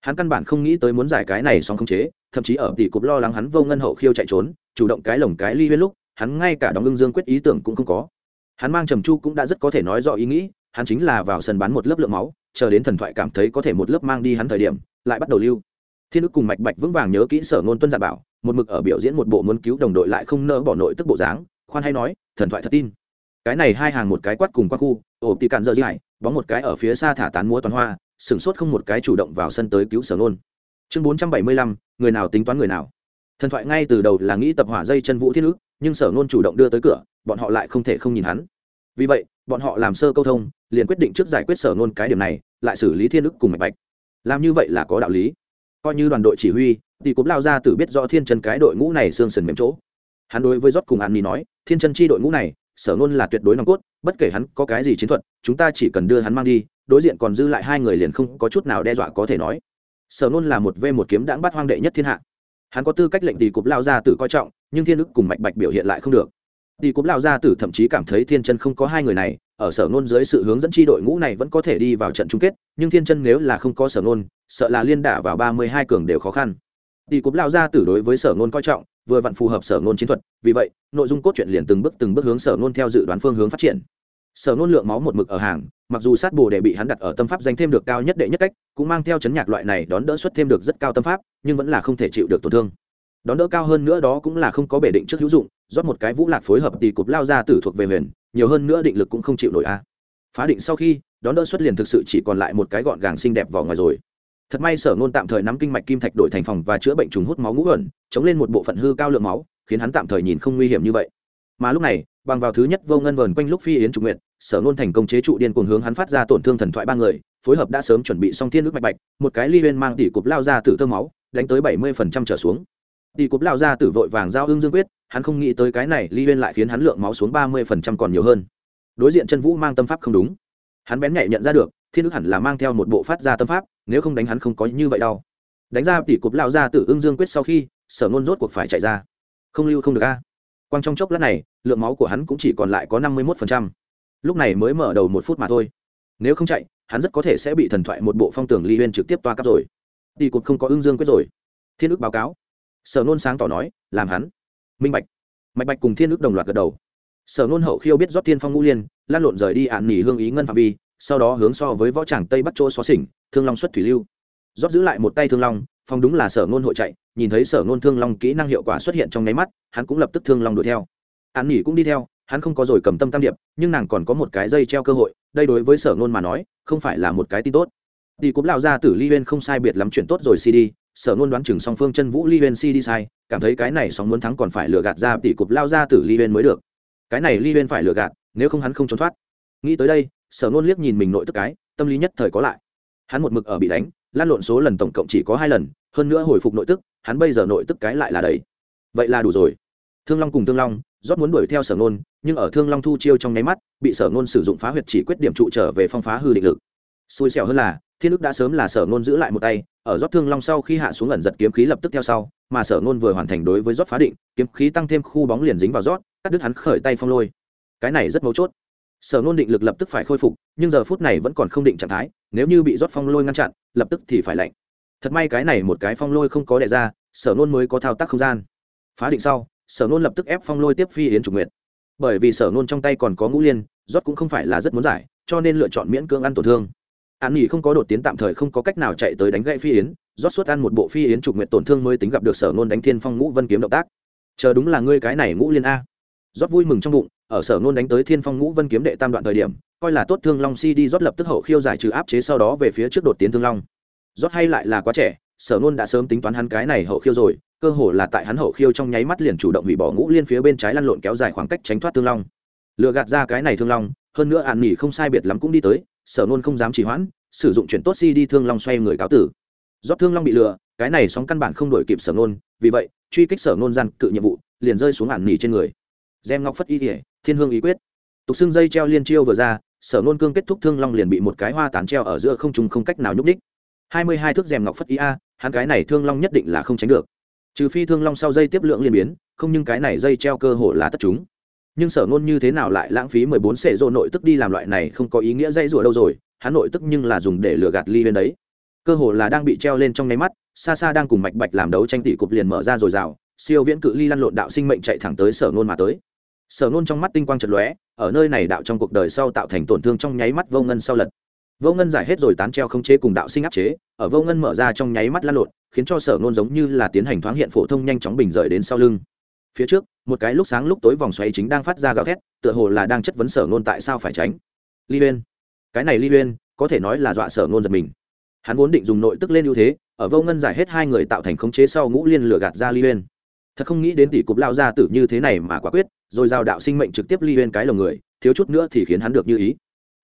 Hắn căn bản không nghĩ tới muốn giải cái này sóng khống chế, thậm chí ở tỷ cục lo lắng hắn vô ngân hậu khiêu chạy trốn, chủ động cái lồng cái ly huyết lúc, hắn ngay cả đóng lưng dương quyết ý tưởng cũng không có. Hắn mang trầm chu cũng đã rất có thể nói rõ ý nghĩ, hắn chính là vào sân bán một lớp lượng máu, chờ đến thần thoại cảm thấy có thể một lớp mang đi hắn thời điểm, lại bắt đầu lưu. Thiên ức cùng mạch bạch vững vàng nhớ kỹ sở ngôn tuân giả bảo một mực ở biểu diễn một bộ muốn cứu đồng đội lại không nỡ bỏ nội tức bộ dáng, khoan hay nói, thần thoại thật tin. Cái này hai hàng một cái quát cùng qua khu ổ tì cạn dơ dài bóng một cái ở phía xa thả tán múa toàn hoa, sửng sốt không một cái chủ động vào sân tới cứu sở nôn. chương bốn trăm bảy mươi lăm, người nào tính toán người nào? Thần thoại ngay từ đầu là nghĩ tập hỏa dây chân vũ thiên ức nhưng sở nôn chủ động đưa tới cửa, bọn họ lại không thể không nhìn hắn. Vì vậy, bọn họ làm sơ câu thông, liền quyết định trước giải quyết sở nôn cái điểm này, lại xử lý thiên ức cùng mạch bạch. Làm như vậy là có đạo lý. Coi như đoàn đội chỉ huy thì cũng lao ra từ biết rõ thiên chân cái đội ngũ này xương sần mềm chỗ. Hắn đối với rót cùng an ni nói, thiên chân chi đội ngũ này, sở ngôn là tuyệt đối nòng cốt, bất kể hắn có cái gì chiến thuật, chúng ta chỉ cần đưa hắn mang đi, đối diện còn dư lại hai người liền không có chút nào đe dọa có thể nói. Sở ngôn là một v một kiếm đãng bắt hoang đệ nhất thiên hạ. Hắn có tư cách lệnh tỷ cục lao ra tử coi trọng, nhưng thiên đức cùng mạch bạch biểu hiện lại không được. Tỷ cục lao ra tử thậm chí cảm thấy thiên chân không có hai người này, ở sở ngôn dưới sự hướng dẫn chi đội ngũ này vẫn có thể đi vào trận chung kết, nhưng thiên chân nếu là không có sở ngôn, sợ là liên đả vào ba mươi hai cường đều khó khăn tỷ cục lao ra tử đối với sở ngôn coi trọng, vừa vặn phù hợp sở ngôn chiến thuật, vì vậy, nội dung cốt truyện liền từng bước từng bước hướng sở ngôn theo dự đoán phương hướng phát triển. Sở ngôn lượng máu một mực ở hàng, mặc dù sát bồ để bị hắn đặt ở tâm pháp danh thêm được cao nhất đệ nhất cách, cũng mang theo chấn nhạc loại này đón đỡ xuất thêm được rất cao tâm pháp, nhưng vẫn là không thể chịu được tổn thương. Đón đỡ cao hơn nữa đó cũng là không có bể định trước hữu dụng, rót một cái vũ lạc phối hợp tỷ cục lao ra tử thuộc về huyền, nhiều hơn nữa định lực cũng không chịu nổi a. Phá định sau khi, đón đỡ xuất liền thực sự chỉ còn lại một cái gọn gàng xinh đẹp vào ngoài rồi thật may sở ngôn tạm thời nắm kinh mạch kim thạch đổi thành phòng và chữa bệnh trùng hút máu ngũ ẩn, chống lên một bộ phận hư cao lượng máu, khiến hắn tạm thời nhìn không nguy hiểm như vậy. Mà lúc này, bằng vào thứ nhất vô ngân vờn quanh lúc phi yến trục nguyện, sở ngôn thành công chế trụ điên cuồng hướng hắn phát ra tổn thương thần thoại ba người, phối hợp đã sớm chuẩn bị xong thiên nước mạch bạch, một cái ly huyên mang tỷ cục lao ra tử thơ máu, đánh tới bảy mươi phần trăm trở xuống. Tỷ cục lao ra tử vội vàng giao hương dương quyết, hắn không nghĩ tới cái này ly huyên lại khiến hắn lượng máu xuống ba mươi phần trăm còn nhiều hơn. Đối diện chân vũ mang tâm pháp không đúng. Hắn bén nhạy nhận ra được, thiên ức hẳn là mang theo một bộ phát ra tâm pháp nếu không đánh hắn không có như vậy đâu đánh ra tỷ cục lao ra tử ương dương quyết sau khi, sở ngôn rốt cuộc phải chạy ra. Không lưu không được a. Quang trong chốc lát này, lượng máu của hắn cũng chỉ còn lại có năm mươi một lúc này mới mở đầu một phút mà thôi. Nếu không chạy, hắn rất có thể sẽ bị thần thoại một bộ phong tưởng ly huyên trực tiếp toa cắp rồi. Tỷ cục không có ương dương quyết rồi. Thiên ước báo cáo. Sở nôn sáng tỏ nói, làm hắn. Minh bạch. Mạch bạch cùng thiên ước đồng loạt gật đầu. Sở nôn hậu khiêu biết rót thiên phong ngũ liên, lan lộn rời đi ạn nỉ hương ý ngân phạm vi sau đó hướng so với võ tràng tây bắt chỗ xó xỉnh, thương long xuất thủy lưu. Rót giữ lại một tay thương long, phong đúng là sở nôn hội chạy, nhìn thấy sở nôn thương long kỹ năng hiệu quả xuất hiện trong nháy mắt, hắn cũng lập tức thương long đuổi theo. An nghỉ cũng đi theo, hắn không có rồi cầm tâm tam điệp, nhưng nàng còn có một cái dây treo cơ hội, đây đối với sở nôn mà nói, không phải là một cái tin tốt. Đi cũng lao ra tử ly huyên không sai biệt lắm chuyện tốt rồi cd, sở ngôn đoán chừng song phương chân vũ ly huyên cd sai, cảm thấy cái này song muốn thắng còn phải lừa gạt ra, tỷ cục lao ra tử ly huyên mới được. Cái này ly huyên phải lừa gạt, nếu không hắn không trốn thoát. Nghĩ tới đây sở nôn liếc nhìn mình nội tức cái, tâm lý nhất thời có lại. Hắn một mực ở bị đánh lan lộn số lần tổng cộng chỉ có hai lần, hơn nữa hồi phục nội tức, hắn bây giờ nội tức cái lại là đầy. Vậy là đủ rồi. Thương long cùng thương long, rót muốn đuổi theo sở nôn nhưng ở thương long thu chiêu trong nháy mắt, bị sở nôn sử dụng phá huyệt chỉ quyết điểm trụ trở về phong phá hư định lực. Xui xẻo hơn là, thiên ức đã sớm là sở nôn giữ lại một tay, ở rót thương long sau khi hạ xuống ẩn giật kiếm khí lập tức theo sau, mà sở nôn vừa hoàn thành đối với rót phá định, kiếm khí tăng thêm khu bóng liền dính vào rót, cắt đứt hắn khởi tay phong lôi. Cái này rất mấu chốt sở ngôn định lực lập tức phải khôi phục, nhưng giờ phút này vẫn còn không định trạng thái, nếu như bị rót phong lôi ngăn chặn, lập tức thì phải lạnh. Thật may cái này một cái phong lôi không có đẻ ra, sở ngôn mới có thao tác không gian. Phá định sau, sở ngôn lập tức ép phong lôi tiếp phi yến trục nguyện. bởi vì sở ngôn trong tay còn có ngũ liên, rót cũng không phải là rất muốn giải, cho nên lựa chọn miễn cưỡng ăn tổn thương. An nghỉ không có đột tiến tạm thời không có cách nào chạy tới đánh gậy phi yến, rót suốt ăn một bộ phi yến trục nguyện tổn thương mới tính gặp được sở nôn đánh thiên phong ngũ vân kiếm động tác. Chờ đúng là ngươi cái này ngũ liên a. Rót vui mừng trong bụng ở sở nôn đánh tới thiên phong ngũ vân kiếm đệ tam đoạn thời điểm, coi là tốt thương long si đi rót lập tức hậu khiêu giải trừ áp chế sau đó về phía trước đột tiến thương long. Rót hay lại là quá trẻ, sở nôn đã sớm tính toán hắn cái này hậu khiêu rồi, cơ hồ là tại hắn hậu khiêu trong nháy mắt liền chủ động hủy bỏ ngũ liên phía bên trái lăn lộn kéo dài khoảng cách tránh thoát thương long. Lựa gạt ra cái này thương long, hơn nữa ạn nghỉ không sai biệt lắm cũng đi tới, sở nôn không dám chỉ hoãn, sử dụng chuyển tốt si đi thương long xoay người cáo tử. Do thương long bị lừa, cái này sóng căn bản không đổi kịp sở nôn vì vậy, truy kích sở nôn gian cự nhiệm vụ, liền rơi xuống ạn nghỉ trên người gem ngọc phất y thể thiên hương ý quyết. Tục xương dây treo liên chiêu vừa ra, sở nôn cương kết thúc thương long liền bị một cái hoa tán treo ở giữa không trùng không cách nào nhúc ních hai mươi hai thước rèm ngọc phất y a, hắn cái này thương long nhất định là không tránh được. Trừ phi thương long sau dây tiếp lượng liên biến, không nhưng cái này dây treo cơ hồ là tất chúng. Nhưng sở nôn như thế nào lại lãng phí mười bốn sệ rộ nội tức đi làm loại này không có ý nghĩa dây rủa đâu rồi, hắn nội tức nhưng là dùng để lừa gạt ly huyên đấy. Cơ hồ là đang bị treo lên trong nháy mắt xa xa đang cùng mạch bạch làm đấu tranh tỷ cục liền mở ra rồi rào, siêu viễn cự ly lăn lộn đạo sinh mệnh chạy thẳng tới sở nôn mà tới sở Nôn trong mắt tinh quang chật lóe, ở nơi này đạo trong cuộc đời sau tạo thành tổn thương trong nháy mắt vô ngân sau lật. Vô ngân giải hết rồi tán treo không chế cùng đạo sinh áp chế, ở vô ngân mở ra trong nháy mắt lăn lộn, khiến cho sở Nôn giống như là tiến hành thoáng hiện phổ thông nhanh chóng bình rời đến sau lưng. Phía trước, một cái lúc sáng lúc tối vòng xoáy chính đang phát ra gào thét, tựa hồ là đang chất vấn sở Nôn tại sao phải tránh. Ly uyên cái này ly uyên có thể nói là dọa sở Nôn giật mình. Hắn vốn định dùng nội tức lên ưu thế, ở vô ngân giải hết hai người tạo thành khống chế sau ngũ liên lửa gạt ra ly uyên thật không nghĩ đến tỷ cục lao ra tử như thế này mà quả quyết rồi giao đạo sinh mệnh trực tiếp ly uyên cái lồng người, thiếu chút nữa thì khiến hắn được như ý.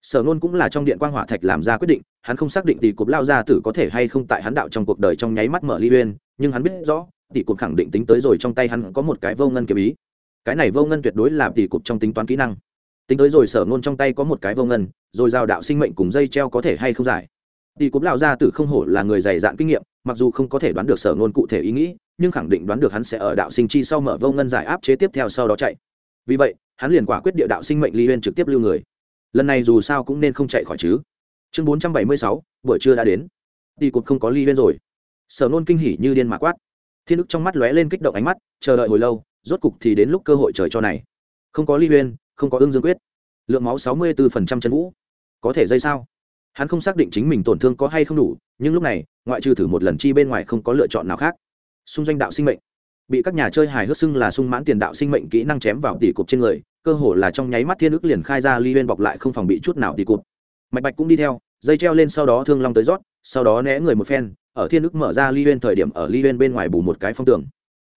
Sở nôn cũng là trong điện quang hỏa thạch làm ra quyết định, hắn không xác định tỷ cục lao gia tử có thể hay không tại hắn đạo trong cuộc đời trong nháy mắt mở ly uyên nhưng hắn biết rõ, tỷ cục khẳng định tính tới rồi trong tay hắn có một cái vô ngân kiếm ý. Cái này vô ngân tuyệt đối là tỷ cục trong tính toán kỹ năng. Tính tới rồi sở nôn trong tay có một cái vô ngân, rồi giao đạo sinh mệnh cùng dây treo có thể hay không giải. Tỷ cục lao gia tử không hổ là người dày dạn kinh nghiệm, mặc dù không có thể đoán được sở nôn cụ thể ý nghĩ, nhưng khẳng định đoán được hắn sẽ ở đạo sinh chi sau mở vô ngân giải áp chế tiếp theo sau đó chạy vì vậy, hắn liền quả quyết địa đạo sinh mệnh ly huyên trực tiếp lưu người. Lần này dù sao cũng nên không chạy khỏi chứ. Chương bốn trăm bảy mươi sáu, buổi trưa đã đến. Đi cột không có ly huyên rồi. Sở nôn kinh hỉ như điên mã quát. Thiên đức trong mắt lóe lên kích động ánh mắt, chờ đợi hồi lâu, rốt cục thì đến lúc cơ hội trời cho này. Không có ly huyên, không có ương dương quyết. Lượng máu sáu mươi bốn chân vũ. Có thể dây sao? Hắn không xác định chính mình tổn thương có hay không đủ, nhưng lúc này, ngoại trừ thử một lần chi bên ngoài không có lựa chọn nào khác. Xung doanh đạo sinh mệnh bị các nhà chơi hài hước xưng là sung mãn tiền đạo sinh mệnh kỹ năng chém vào tỷ cục trên người, cơ hồ là trong nháy mắt thiên ức liền khai ra ly huyên bọc lại không phòng bị chút nào tỷ cục mạch bạch cũng đi theo, dây treo lên sau đó thương long tới rót, sau đó né người một phen, ở thiên ức mở ra ly huyên thời điểm ở ly huyên bên ngoài bù một cái phong tường.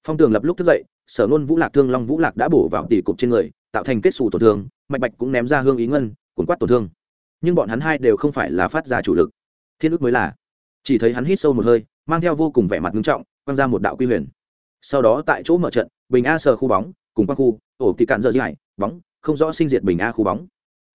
Phong tường lập lúc thức dậy, sở nôn vũ lạc thương long vũ lạc đã bổ vào tỷ cục trên người, tạo thành kết xù tổn thương, mạch bạch cũng ném ra hương ý ngân, cuốn quát tổn thương. Nhưng bọn hắn hai đều không phải là phát ra chủ lực. Thiên ức mới là. Chỉ thấy hắn hít sâu một hơi, mang theo vô cùng vẻ mặt nghiêm trọng, quăng ra một đạo quy huyền sau đó tại chỗ mở trận, bình a sờ khu bóng, cùng quang khu, ổ tị cạn dợ dài, bóng, không rõ sinh diệt bình a khu bóng.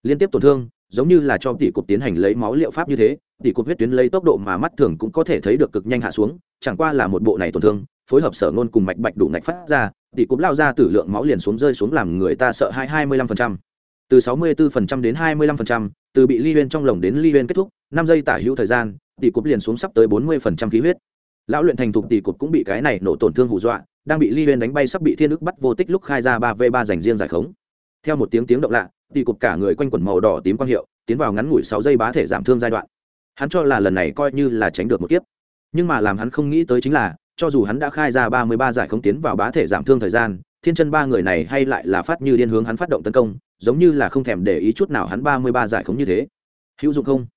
Liên tiếp tổn thương, giống như là cho tỷ cục tiến hành lấy máu liệu pháp như thế tỷ cục huyết tuyến lấy tốc độ mà mắt thường cũng có thể thấy được cực nhanh hạ xuống, chẳng qua là một bộ này tổn thương, phối hợp sở ngôn cùng mạch bạch đủ ngạch phát ra tỷ cục lao ra tử lượng máu liền xuống rơi xuống làm người ta sợ hai hai mươi lăm phần trăm. Từ sáu mươi bốn phần trăm đến hai mươi lăm phần trăm, từ bị ly huyên trong lồng đến ly huyên kết thúc, năm giây tả hữu thời gian tỷ cục liền xuống sắp tới bốn mươi phần trăm khí huyết lão luyện thành thục tỷ cột cũng bị cái này nổ tổn thương hù dọa, đang bị ly huyên đánh bay sắp bị thiên ức bắt vô tích lúc khai ra ba v ba dành riêng giải khống. Theo một tiếng tiếng động lạ, tỷ cột cả người quanh quần màu đỏ tím quang hiệu, tiến vào ngắn ngủi sáu giây bá thể giảm thương giai đoạn. Hắn cho là lần này coi như là tránh được một kiếp. Nhưng mà làm hắn không nghĩ tới chính là, cho dù hắn đã khai ra ba mươi ba giải khống tiến vào bá thể giảm thương thời gian, thiên chân ba người này hay lại là phát như điên hướng hắn phát động tấn công, giống như là không thèm để ý chút nào hắn ba mươi ba giải khống như thế. Hữu dụng không?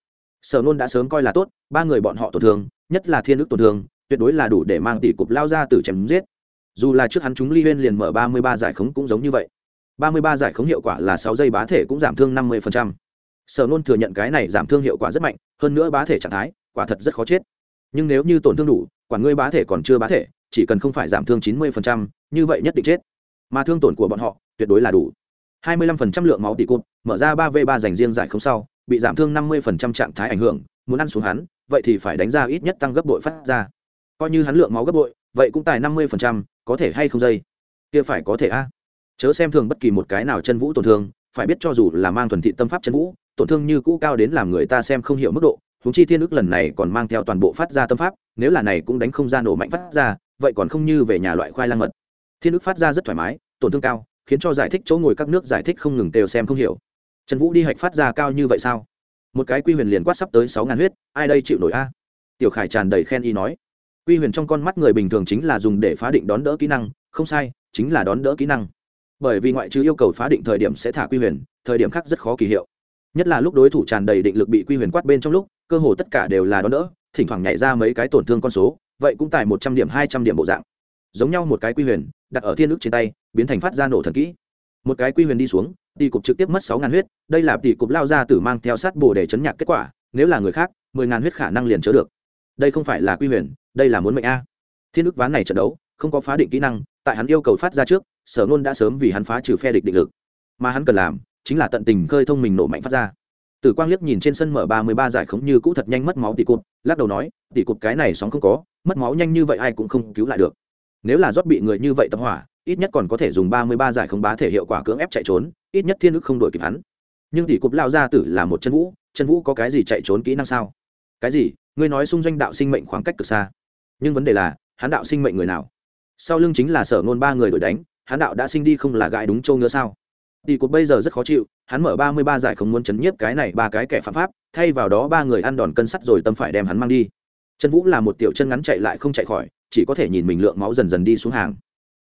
Sở nôn đã sớm coi là tốt, ba người bọn họ tổn thương, nhất là thiên ức tổn thương tuyệt đối là đủ để mang tỷ cục lao ra từ chém giết. Dù là trước hắn chúng ly huyên liền mở ba mươi ba giải khống cũng giống như vậy. ba mươi ba giải khống hiệu quả là sáu giây bá thể cũng giảm thương năm mươi sở nôn thừa nhận cái này giảm thương hiệu quả rất mạnh, hơn nữa bá thể trạng thái, quả thật rất khó chết. Nhưng nếu như tổn thương đủ quản ngươi bá thể còn chưa bá thể, chỉ cần không phải giảm thương chín mươi như vậy nhất định chết. Mà thương tổn của bọn họ, tuyệt đối là đủ. hai mươi 25% lượng máu tỷ cụt mở ra ba v ba dành riêng giải không sau, bị giảm thương năm mươi trạng thái ảnh hưởng, muốn ăn xuống hắn, vậy thì phải đánh ra ít nhất tăng gấp bội phát ra coi như hắn lượng máu gấp bội vậy cũng tài năm mươi phần trăm, có thể hay không dây? Kia phải có thể a. Chớ xem thường bất kỳ một cái nào chân vũ tổn thương phải biết cho dù là mang thuần thị tâm pháp chân vũ tổn thương như cũ cao đến làm người ta xem không hiểu mức độ húng chi thiên ước lần này còn mang theo toàn bộ phát ra tâm pháp nếu là này cũng đánh không ra nổ mạnh phát ra vậy còn không như về nhà loại khoai lang mật. Thiên ước phát ra rất thoải mái tổn thương cao khiến cho giải thích chỗ ngồi các nước giải thích không ngừng đều xem không hiểu. Trần vũ đi hạch phát ra cao như vậy sao? Một cái quy huyền liền quát sắp tới sáu ngàn huyết ai đây chịu nổi a? Tiểu khải tràn đầy khen y nói quy huyền trong con mắt người bình thường chính là dùng để phá định đón đỡ kỹ năng, không sai, chính là đón đỡ kỹ năng. Bởi vì ngoại trừ yêu cầu phá định thời điểm sẽ thả quy huyền, thời điểm khác rất khó kỳ hiệu. Nhất là lúc đối thủ tràn đầy định lực bị quy huyền quát bên trong lúc, cơ hồ tất cả đều là đón đỡ, thỉnh thoảng nhảy ra mấy cái tổn thương con số, vậy cũng tại một trăm điểm, hai trăm điểm bộ dạng. Giống nhau một cái quy huyền, đặt ở thiên ước trên tay, biến thành phát ra nổ thần kỹ. Một cái quy huyền đi xuống, tỷ cục trực tiếp mất sáu ngàn huyết, đây là tỷ cục lao ra tử mang theo sát bồ để chấn nhạc kết quả, nếu là người khác, mười ngàn huyết khả năng liền chớ được đây không phải là quy huyền, đây là muốn mệnh a. Thiên ức ván này trận đấu, không có phá định kỹ năng, tại hắn yêu cầu phát ra trước, sở nôn đã sớm vì hắn phá trừ phe địch định lực. Mà hắn cần làm, chính là tận tình khơi thông mình nổ mạnh phát ra. Tử quang liếc nhìn trên sân mở ba mươi ba giải khống như cũ thật nhanh mất máu tỷ cụt, lắc đầu nói tỷ cụt cái này sóng không có, mất máu nhanh như vậy ai cũng không cứu lại được. Nếu là rót bị người như vậy tập hỏa, ít nhất còn có thể dùng ba mươi ba giải không bá thể hiệu quả cưỡng ép chạy trốn, ít nhất thiên ức không đổi kịp hắn. Nhưng tỷ cục lao gia tử là một chân vũ chân vũ có cái gì chạy trốn kỹ năng sao? Cái gì? Ngươi nói xung doanh đạo sinh mệnh khoảng cách cực xa. Nhưng vấn đề là, hắn đạo sinh mệnh người nào? Sau lưng chính là sở ngôn ba người đổi đánh, hắn đạo đã sinh đi không là gãi đúng châu ngứa sao? Tỷ cục bây giờ rất khó chịu, hắn mở ba mươi ba giải không muốn chấn nhiếp cái này ba cái kẻ phạm pháp, thay vào đó ba người ăn đòn cân sắt rồi tâm phải đem hắn mang đi. Chân vũ là một tiểu chân ngắn chạy lại không chạy khỏi, chỉ có thể nhìn mình lượng máu dần dần đi xuống hàng.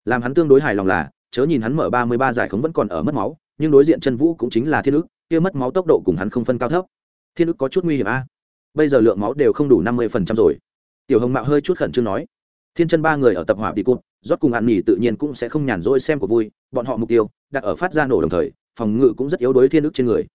Làm hắn tương đối hài lòng là, chớ nhìn hắn mở ba mươi ba giải không vẫn còn ở mất máu, nhưng đối diện chân vũ cũng chính là thiên ức, kia mất máu tốc độ cùng hắn không phân cao thấp. Thiên ức có chút nguy hiểm a bây giờ lượng máu đều không đủ năm mươi phần trăm rồi. Tiểu hồng mạo hơi chút khẩn trương nói, thiên chân ba người ở tập hỏa bị cụt rót cùng hạn nghỉ tự nhiên cũng sẽ không nhàn rỗi xem của vui, bọn họ mục tiêu đặt ở phát ra nổ đồng thời, phòng ngự cũng rất yếu đối thiên ức trên người.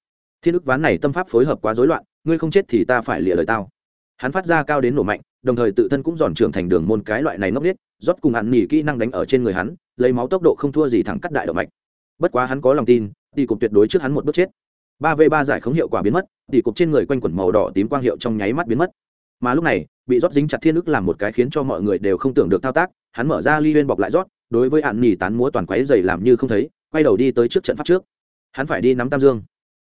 Thiên ức ván này tâm pháp phối hợp quá rối loạn, ngươi không chết thì ta phải lịa lời tao. Hắn phát ra cao đến nổ mạnh, đồng thời tự thân cũng giòn trưởng thành đường môn cái loại này ngốc nghếch rót cùng hạn nghỉ kỹ năng đánh ở trên người hắn, lấy máu tốc độ không thua gì thẳng cắt đại động mạch. Bất quá hắn có lòng tin, đi cục tuyệt đối trước hắn một bước chết ba v ba giải khống hiệu quả biến mất tỷ cục trên người quanh quẩn màu đỏ tím quang hiệu trong nháy mắt biến mất. Mà lúc này, bị rót dính chặt thiên ức làm một cái khiến cho mọi người đều không tưởng được thao tác, hắn mở ra ly huyên bọc lại rót, đối với hạn nỉ tán múa toàn quáy dày làm như không thấy, quay đầu đi tới trước trận pháp trước. Hắn phải đi nắm tam dương.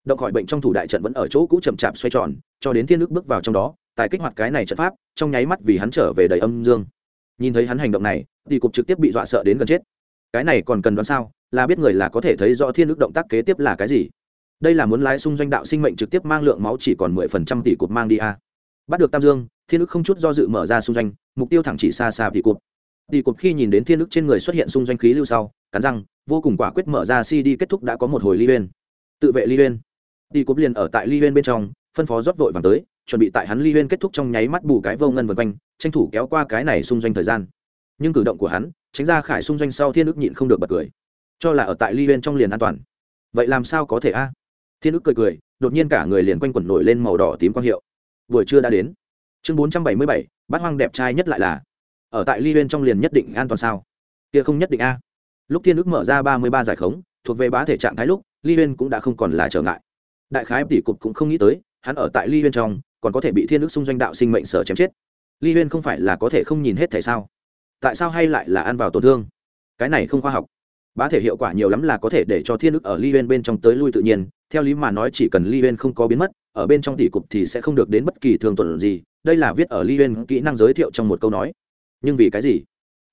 Động khỏi bệnh trong thủ đại trận vẫn ở chỗ cũ chậm chạp xoay tròn, cho đến thiên ức bước vào trong đó tại kích hoạt cái này trận pháp, trong nháy mắt vì hắn trở về đầy âm dương. Nhìn thấy hắn hành động này thì cục trực tiếp bị dọa sợ đến gần chết. Cái này còn cần đoán sao, là biết người là có thể thấy rõ thiên ức động tác kế tiếp là cái gì đây là muốn lái xung doanh đạo sinh mệnh trực tiếp mang lượng máu chỉ còn mười phần trăm tỷ cục mang đi a. Bắt được tam dương, thiên ức không chút do dự mở ra xung doanh, mục tiêu thẳng chỉ xa xa tỷ cục tỷ cục khi nhìn đến thiên ức trên người xuất hiện xung doanh khí lưu sau, cắn răng, vô cùng quả quyết mở ra si đi kết thúc đã có một hồi ly bên tự vệ ly bên tỷ cục liền ở tại ly bên bên trong, phân phó rót vội vàng tới, chuẩn bị tại hắn ly bên kết thúc trong nháy mắt bù cái vô ngân vân quanh, tranh thủ kéo qua cái này xung doanh thời gian. Nhưng cử động của hắn, tránh ra khải xung doanh sau thiên ức nhịn không được bật cười. Cho là ở tại ly bên trong liền an toàn. Vậy làm sao có thể a? Thiên ức cười cười, đột nhiên cả người liền quanh quẩn nổi lên màu đỏ tím quang hiệu. Buổi trưa đã đến. Chương bốn trăm bảy mươi bảy, bát hoang đẹp trai nhất lại là. Ở tại ly huyên trong liền nhất định an toàn sao? Kia không nhất định a. Lúc thiên ức mở ra ba mươi ba giải khống, thuộc về bá thể trạng thái lúc, ly huyên cũng đã không còn là trở ngại. Đại khái tỷ cục cũng không nghĩ tới, hắn ở tại ly huyên trong, còn có thể bị thiên ức xung doanh đạo sinh mệnh sở chém chết. Ly huyên không phải là có thể không nhìn hết thể sao? Tại sao hay lại là ăn vào tổn thương? Cái này không khoa học. Bá thể hiệu quả nhiều lắm là có thể để cho thiên ức ở ly huyên bên trong tới lui tự nhiên theo lý mà nói chỉ cần ly huyên không có biến mất, ở bên trong tỷ cục thì sẽ không được đến bất kỳ thường tuần gì. Đây là viết ở ly huyên kỹ năng giới thiệu trong một câu nói. Nhưng vì cái gì?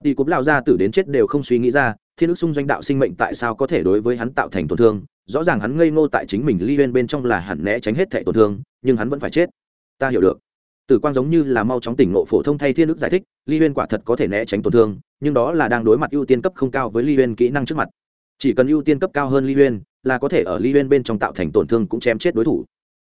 Tỷ cục lao ra tử đến chết đều không suy nghĩ ra, thiên ước xung doanh đạo sinh mệnh tại sao có thể đối với hắn tạo thành tổn thương? Rõ ràng hắn ngây ngô tại chính mình ly huyên bên trong là hẳn né tránh hết thẻ tổn thương, nhưng hắn vẫn phải chết. Ta hiểu được. Tử quang giống như là mau chóng tỉnh ngộ phổ thông thay thiên ước giải thích ly huyên quả thật có thể né tránh tổn thương, nhưng đó là đang đối mặt ưu tiên cấp không cao với ly huyên kỹ năng trước mặt chỉ cần ưu tiên cấp cao hơn ly huyên, là có thể ở ly huyên bên trong tạo thành tổn thương cũng chém chết đối thủ.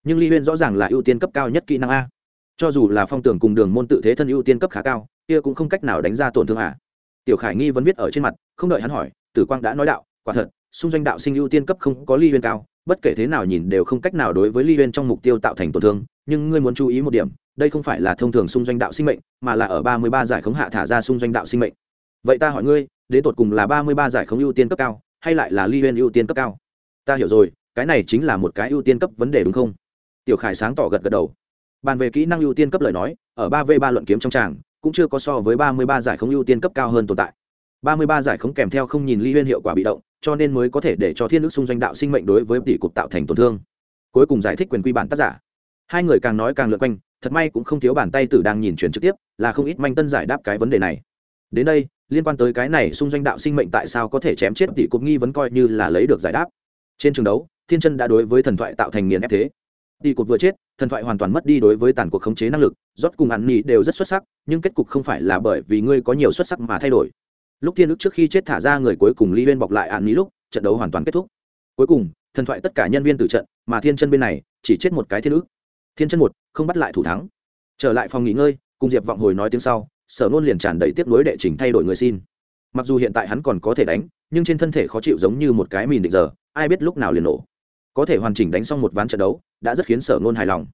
Nhưng ly huyên rõ ràng là ưu tiên cấp cao nhất kỹ năng a. Cho dù là phong tưởng cùng đường môn tự thế thân ưu tiên cấp khá cao, kia cũng không cách nào đánh ra tổn thương à tiểu khải nghi vẫn viết ở trên mặt, không đợi hắn hỏi, tử quang đã nói đạo, quả thật, xung doanh đạo sinh ưu tiên cấp không có ly huyên cao, bất kể thế nào nhìn đều không cách nào đối với ly huyên trong mục tiêu tạo thành tổn thương, nhưng ngươi muốn chú ý một điểm, đây không phải là thông thường xung doanh đạo sinh mệnh, mà là ở ba mươi ba giải khống hạ thả ra xung doanh đạo sinh mệnh. Vậy ta hỏi ngươi, đến tột cùng là ba mươi ba giải khống ưu tiên cấp cao hay lại là ly huyên ưu tiên cấp cao? Ta hiểu rồi, cái này chính là một cái ưu tiên cấp vấn đề đúng không? Tiểu khải sáng tỏ gật gật đầu. Bàn về kỹ năng ưu tiên cấp lời nói, ở ba v ba luận kiếm trong tràng, cũng chưa có so với ba mươi ba giải không ưu tiên cấp cao hơn tồn tại. Ba mươi ba giải không kèm theo không nhìn ly huyên hiệu quả bị động, cho nên mới có thể để cho thiên ước xung doanh đạo sinh mệnh đối với tỷ cục tạo thành tổn thương. Cuối cùng giải thích quyền quy bản tác giả. Hai người càng nói càng lượn quanh, thật may cũng không thiếu bàn tay tử đang nhìn chuyển trực tiếp, là không ít manh tân giải đáp cái vấn đề này đến đây, liên quan tới cái này xung doanh đạo sinh mệnh tại sao có thể chém chết tỷ cục nghi vấn coi như là lấy được giải đáp. Trên trường đấu, thiên chân đã đối với thần thoại tạo thành nghiền ép thế. Tỷ cục vừa chết, thần thoại hoàn toàn mất đi đối với tàn cuộc khống chế năng lực rót cùng ăn nỉ đều rất xuất sắc, nhưng kết cục không phải là bởi vì ngươi có nhiều xuất sắc mà thay đổi. Lúc thiên ức trước khi chết thả ra người cuối cùng ly huyên bọc lại ăn nhị lúc, trận đấu hoàn toàn kết thúc. Cuối cùng, thần thoại tất cả nhân viên từ trận, mà thiên chân bên này, chỉ chết một cái thiên ức thiên chân một, không bắt lại thủ thắng. Trở lại phòng nghỉ ngơi, cùng diệp vọng hồi nói tiếng sau sở nôn liền tràn đầy tiếp nối đệ trình thay đổi người xin. Mặc dù hiện tại hắn còn có thể đánh, nhưng trên thân thể khó chịu giống như một cái mìn định giờ, ai biết lúc nào liền nổ. Có thể hoàn chỉnh đánh xong một ván trận đấu, đã rất khiến sở nôn hài lòng.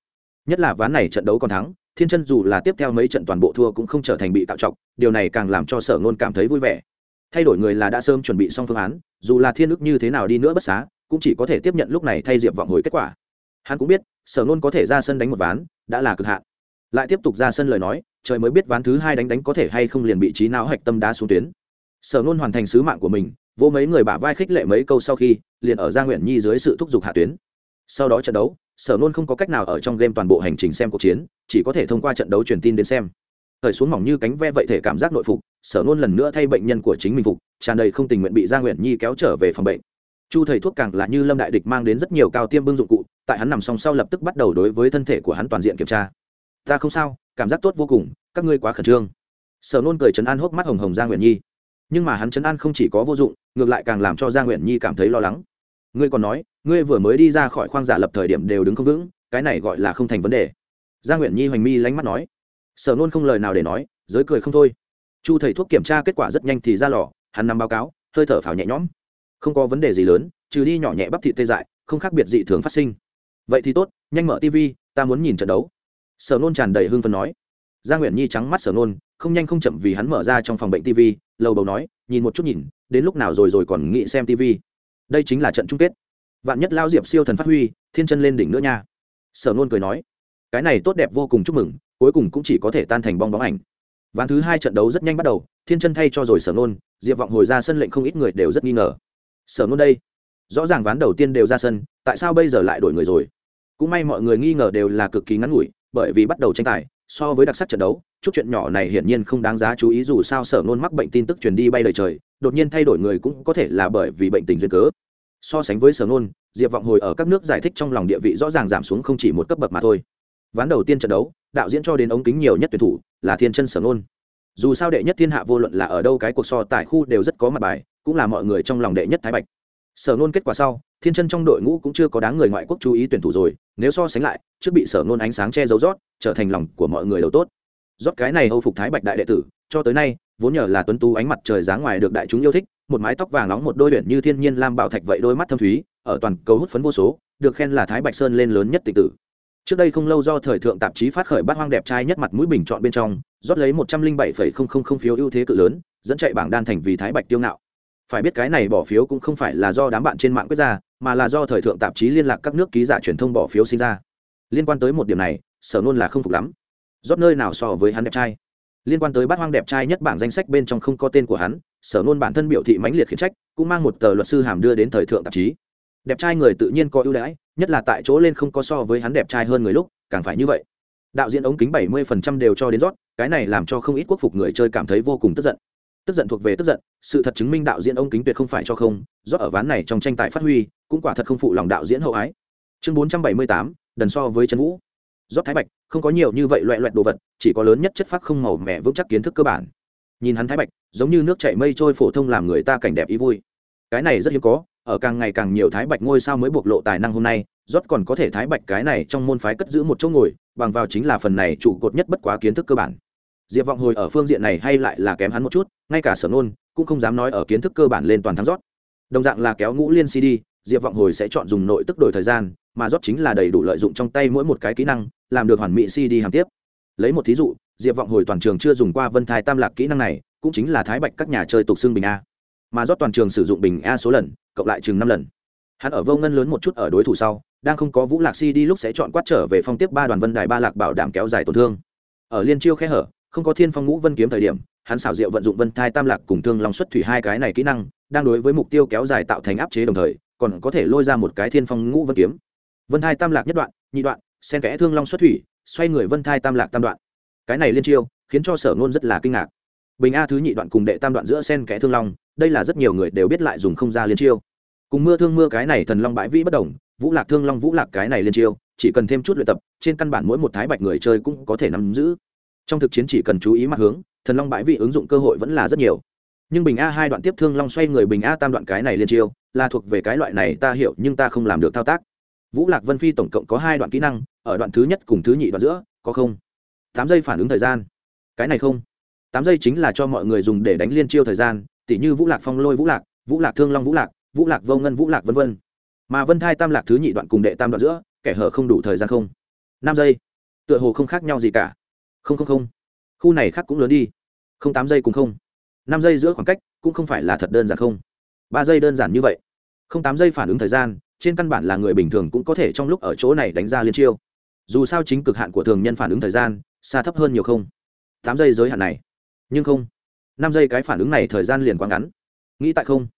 Nhất là ván này trận đấu còn thắng, thiên chân dù là tiếp theo mấy trận toàn bộ thua cũng không trở thành bị tạo trọc, điều này càng làm cho sở nôn cảm thấy vui vẻ. Thay đổi người là đã sớm chuẩn bị xong phương án, dù là thiên ức như thế nào đi nữa bất xá, cũng chỉ có thể tiếp nhận lúc này thay diệp vọng hồi kết quả. Hắn cũng biết, sở nôn có thể ra sân đánh một ván, đã là cực hạn. Lại tiếp tục ra sân lời nói trời mới biết ván thứ hai đánh đánh có thể hay không liền bị trí não hạch tâm đá xuống tuyến. Sở nôn hoàn thành sứ mạng của mình vô mấy người bả vai khích lệ mấy câu sau khi, liền ở gia nguyện nhi dưới sự thúc giục hạ tuyến. Sau đó trận đấu, sở nôn không có cách nào ở trong game toàn bộ hành trình xem cuộc chiến, chỉ có thể thông qua trận đấu truyền tin đến xem. Thời xuống mỏng như cánh ve vậy thể cảm giác nội phục, sở nôn lần nữa thay bệnh nhân của chính mình phục, tràn đầy không tình nguyện bị gia nguyện nhi kéo trở về phòng bệnh. Chu thầy thuốc càng là như lâm đại địch mang đến rất nhiều cao tiêm bưng dụng cụ, tại hắn nằm song sau lập tức bắt đầu đối với thân thể của hắn toàn diện kiểm tra ta không sao, cảm giác tốt vô cùng, các ngươi quá khẩn trương. Sở nôn cười chấn an hốc mắt hồng hồng Giang nguyện nhi. Nhưng mà hắn chấn an không chỉ có vô dụng, ngược lại càng làm cho Giang nguyện nhi cảm thấy lo lắng. Ngươi còn nói, ngươi vừa mới đi ra khỏi khoang giả lập thời điểm đều đứng không vững, cái này gọi là không thành vấn đề. Giang nguyện nhi hoành mi lánh mắt nói. Sở nôn không lời nào để nói, giới cười không thôi. Chu thầy thuốc kiểm tra kết quả rất nhanh thì ra lò, hắn nằm báo cáo, hơi thở phào nhẹ nhõm. Không có vấn đề gì lớn, trừ đi nhỏ nhẹ bắp thị tê dại, không khác biệt dị thường phát sinh. Vậy thì tốt, nhanh mở tv ta muốn nhìn trận đấu sở nôn tràn đầy hưng phấn nói. Gia nguyện nhi trắng mắt sở nôn, không nhanh không chậm vì hắn mở ra trong phòng bệnh tv lầu bầu nói, nhìn một chút nhìn, đến lúc nào rồi rồi còn nghĩ xem tv đây chính là trận chung kết. Vạn nhất lao diệp siêu thần phát huy, thiên chân lên đỉnh nữa nha. Sở nôn cười nói. Cái này tốt đẹp vô cùng chúc mừng, cuối cùng cũng chỉ có thể tan thành bong bóng ảnh. Ván thứ hai trận đấu rất nhanh bắt đầu, thiên chân thay cho rồi sở nôn, diệp vọng hồi ra sân lệnh không ít người đều rất nghi ngờ. Sở nôn đây. Rõ ràng ván đầu tiên đều ra sân, tại sao bây giờ lại đổi người rồi? Cũng may mọi người nghi ngờ đều là cực kỳ ngắn ngủi bởi vì bắt đầu tranh tài, so với đặc sắc trận đấu, chút chuyện nhỏ này hiển nhiên không đáng giá chú ý dù sao sở nôn mắc bệnh tin tức truyền đi bay lời trời, đột nhiên thay đổi người cũng có thể là bởi vì bệnh tình duyên cớ. So sánh với sở nôn diệp vọng hồi ở các nước giải thích trong lòng địa vị rõ ràng giảm xuống không chỉ một cấp bậc mà thôi. Ván đầu tiên trận đấu, đạo diễn cho đến ống kính nhiều nhất tuyển thủ là thiên chân sở nôn dù sao đệ nhất thiên hạ vô luận là ở đâu cái cuộc so tại khu đều rất có mặt bài, cũng là mọi người trong lòng đệ nhất thái bạch sở nôn kết quả sau, thiên chân trong đội ngũ cũng chưa có đáng người ngoại quốc chú ý tuyển thủ rồi, nếu so sánh lại, trước bị sở nôn ánh sáng che giấu rót, trở thành lòng của mọi người đầu tốt. Rót cái này âu phục thái bạch đại đệ tử, cho tới nay, vốn nhờ là tuấn tú ánh mặt trời dáng ngoài được đại chúng yêu thích, một mái tóc vàng nóng một đôi luyện như thiên nhiên lam bảo thạch vậy đôi mắt thâm thúy, ở toàn cầu hút phấn vô số, được khen là thái bạch sơn lên lớn nhất tịch tử. Trước đây không lâu do thời thượng tạp chí phát khởi bát hoang đẹp trai nhất mặt mũi bình chọn bên trong, rót lấy một trăm linh bảy phẩy không không không phiếu ưu thế cự lớn, dẫn chạy bảng đan thành vì thái bạch tiêu ngạo phải biết cái này bỏ phiếu cũng không phải là do đám bạn trên mạng quyết ra, mà là do thời thượng tạp chí liên lạc các nước ký giả truyền thông bỏ phiếu sinh ra. Liên quan tới một điểm này, sở nôn là không phục lắm. Rót nơi nào so với hắn đẹp trai? Liên quan tới bát hoang đẹp trai nhất bảng danh sách bên trong không có tên của hắn, sở nôn bản thân biểu thị mãnh liệt khiển trách, cũng mang một tờ luật sư hàm đưa đến thời thượng tạp chí. Đẹp trai người tự nhiên có ưu đãi, nhất là tại chỗ lên không có so với hắn đẹp trai hơn người lúc, càng phải như vậy. Đạo diễn ống kính bảy mươi phần trăm đều cho đến rót, cái này làm cho không ít quốc phục người chơi cảm thấy vô cùng tức giận tức giận thuộc về tức giận, sự thật chứng minh đạo diễn ông kính tuyệt không phải cho không do ở ván này trong tranh tài phát huy, cũng quả thật không phụ lòng đạo diễn hậu ái. Chương bốn trăm bảy mươi tám, đần so với trần vũ. Rót thái bạch, không có nhiều như vậy loẹ loẹt đồ vật, chỉ có lớn nhất chất phác không màu mẹ vững chắc kiến thức cơ bản. Nhìn hắn thái bạch, giống như nước chảy mây trôi phổ thông làm người ta cảnh đẹp ý vui. Cái này rất hiếm có, ở càng ngày càng nhiều thái bạch ngôi sao mới bộc lộ tài năng hôm nay, rót còn có thể thái bạch cái này trong môn phái cất giữ một chỗ ngồi, bằng vào chính là phần này trụ cột nhất bất quá kiến thức cơ bản diệp vọng hồi ở phương diện này hay lại là kém hắn một chút, ngay cả sở nôn cũng không dám nói ở kiến thức cơ bản lên toàn thắng rót. Đồng dạng là kéo ngũ liên cd diệp vọng hồi sẽ chọn dùng nội tức đổi thời gian, mà rót chính là đầy đủ lợi dụng trong tay mỗi một cái kỹ năng, làm được hoàn mỹ cd hàm tiếp. Lấy một thí dụ, diệp vọng hồi toàn trường chưa dùng qua vân thai tam lạc kỹ năng này, cũng chính là thái bạch các nhà chơi tục xương bình a. Mà rót toàn trường sử dụng bình a số lần, cộng lại chừng năm lần. Hắn ở vô ngân lớn một chút ở đối thủ sau, đang không có vũ lạc si đi lúc sẽ chọn quát trở về phong tiếp ba đoàn vân đài ba lạc bảo đảm kéo dài tổn thương. Ở liên chiêu khe hở không có thiên phong ngũ vân kiếm thời điểm, hắn xảo diệu vận dụng vân thai tam lạc cùng thương long xuất thủy hai cái này kỹ năng, đang đối với mục tiêu kéo dài tạo thành áp chế đồng thời, còn có thể lôi ra một cái thiên phong ngũ vân kiếm. Vân thai tam lạc nhất đoạn, nhị đoạn, xen kẽ thương long xuất thủy, xoay người vân thai tam lạc tam đoạn. Cái này liên chiêu, khiến cho sở ngôn rất là kinh ngạc. Bình a thứ nhị đoạn cùng đệ tam đoạn giữa sen kẽ thương long, đây là rất nhiều người đều biết lại dùng không ra liên chiêu. Cùng mưa thương mưa cái này thần long bãi vĩ bất đồng, vũ lạc thương long vũ lạc cái này liên chiêu, chỉ cần thêm chút luyện tập, trên căn bản mỗi một thái bạch người chơi cũng có thể nắm giữ trong thực chiến chỉ cần chú ý mặt hướng, thần long bãi vị ứng dụng cơ hội vẫn là rất nhiều. Nhưng bình a hai đoạn tiếp thương long xoay người bình a tam đoạn cái này liên chiêu, là thuộc về cái loại này ta hiểu nhưng ta không làm được thao tác. Vũ lạc vân phi tổng cộng có hai đoạn kỹ năng, ở đoạn thứ nhất cùng thứ nhị đoạn giữa, có không? Tám giây phản ứng thời gian. Cái này không. Tám giây chính là cho mọi người dùng để đánh liên chiêu thời gian, tỉ như vũ lạc phong lôi vũ lạc vũ lạc thương long vũ lạc vũ lạc vô ngân vũ lạc v v mà vân thai tam lạc thứ nhị đoạn cùng đệ tam đoạn giữa, kẻ hở không đủ thời gian không? Năm giây. Tựa hồ không khác nhau gì cả không không không. Khu này khác cũng lớn đi. Không tám giây cũng không. Năm giây giữa khoảng cách cũng không phải là thật đơn giản không. Ba giây đơn giản như vậy. Không tám giây phản ứng thời gian, trên căn bản là người bình thường cũng có thể trong lúc ở chỗ này đánh ra liên chiêu. Dù sao chính cực hạn của thường nhân phản ứng thời gian, xa thấp hơn nhiều không. Tám giây giới hạn này. Nhưng không. Năm giây cái phản ứng này thời gian liền quá ngắn. Nghĩ tại không.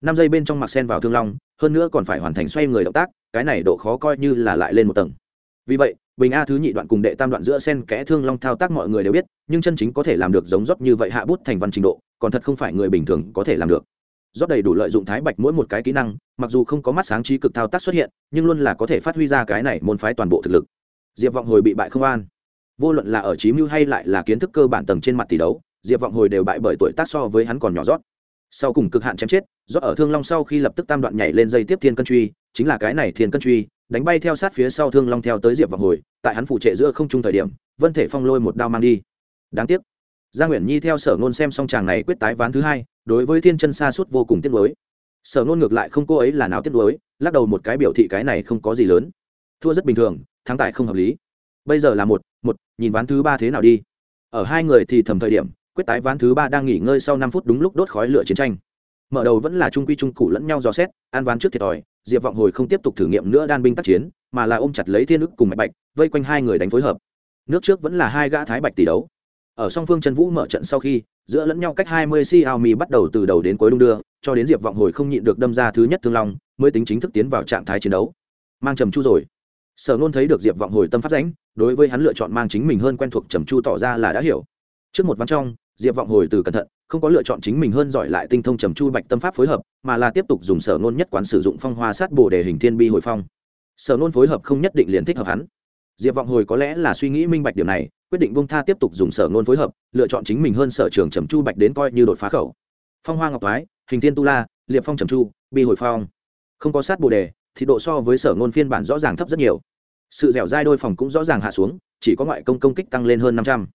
Năm giây bên trong mặc sen vào thương long, hơn nữa còn phải hoàn thành xoay người động tác, cái này độ khó coi như là lại lên một tầng. Vì vậy bình a thứ nhị đoạn cùng đệ tam đoạn giữa sen kẽ thương long thao tác mọi người đều biết, nhưng chân chính có thể làm được giống rót như vậy hạ bút thành văn trình độ, còn thật không phải người bình thường có thể làm được. Rót đầy đủ lợi dụng thái bạch mỗi một cái kỹ năng, mặc dù không có mắt sáng trí cực thao tác xuất hiện, nhưng luôn là có thể phát huy ra cái này môn phái toàn bộ thực lực. Diệp vọng hồi bị bại không an. Vô luận là ở trí mưu hay lại là kiến thức cơ bản tầng trên mặt tỷ đấu, diệp vọng hồi đều bại bởi tuổi tác so với hắn còn nhỏ rót. Sau cùng cực hạn chém chết, rót ở thương long sau khi lập tức tam đoạn nhảy lên dây tiếp thiên cân truy, chính là cái này thiên cân truy đánh bay theo sát phía sau thương long theo tới diệp vọng hồi, tại hắn phụ trệ giữa không trung thời điểm, vân thể phong lôi một đao mang đi. Đáng tiếc, gia nguyễn nhi theo sở ngôn xem xong chàng này quyết tái ván thứ hai, đối với thiên chân xa suốt vô cùng tiếc nuối. Sở ngôn ngược lại không cô ấy là nào tiếc nuối, lắc đầu một cái biểu thị cái này không có gì lớn. Thua rất bình thường, thắng tại không hợp lý. Bây giờ là một một, nhìn ván thứ ba thế nào đi. Ở hai người thì thầm thời điểm, quyết tái ván thứ ba đang nghỉ ngơi sau năm phút đúng lúc đốt khói lửa chiến tranh. Mở đầu vẫn là trung quy trung cụ lẫn nhau dò xét, an ván trước thiệt thòi diệp vọng hồi không tiếp tục thử nghiệm nữa đan binh tác chiến mà là ôm chặt lấy thiên ức cùng mạch bạch vây quanh hai người đánh phối hợp nước trước vẫn là hai gã thái bạch tỷ đấu ở song phương trần vũ mở trận sau khi giữa lẫn nhau cách 20 Xiaomi bắt đầu từ đầu đến cuối đung đưa, cho đến Diệp Vọng hồi không nhịn được đâm ra thứ nhất thương long, mới tính chính thức tiến vào trạng thái chiến đấu. Mang trầm chu rồi. Sở Nôn thấy được Diệp Vọng hồi tâm phát rãnh, đối với hắn lựa chọn mang chính mình hơn quen thuộc trầm chu tỏ ra là đã hiểu. Trước một ván trong, Diệp Vọng hồi từ cẩn thận, không có lựa chọn chính mình hơn giỏi lại tinh thông trầm chu bạch tâm pháp phối hợp, mà là tiếp tục dùng Sở Nôn nhất quán sử dụng phong hoa sát bổ để hình thiên bi hồi phong. Sở Nôn phối hợp không nhất định liền thích hợp hắn. Diệp Vọng hồi có lẽ là suy nghĩ minh bạch điều này, quyết định bông tha tiếp tục dùng sở nôn phối hợp lựa chọn chính mình hơn sở trường trầm chu bạch đến coi như đột phá khẩu phong hoa ngọc thoái hình thiên tu la liệp phong trầm chu bi hồi phong không có sát bồ đề thì độ so với sở ngôn phiên bản rõ ràng thấp rất nhiều sự dẻo dai đôi phòng cũng rõ ràng hạ xuống chỉ có ngoại công công kích tăng lên hơn năm trăm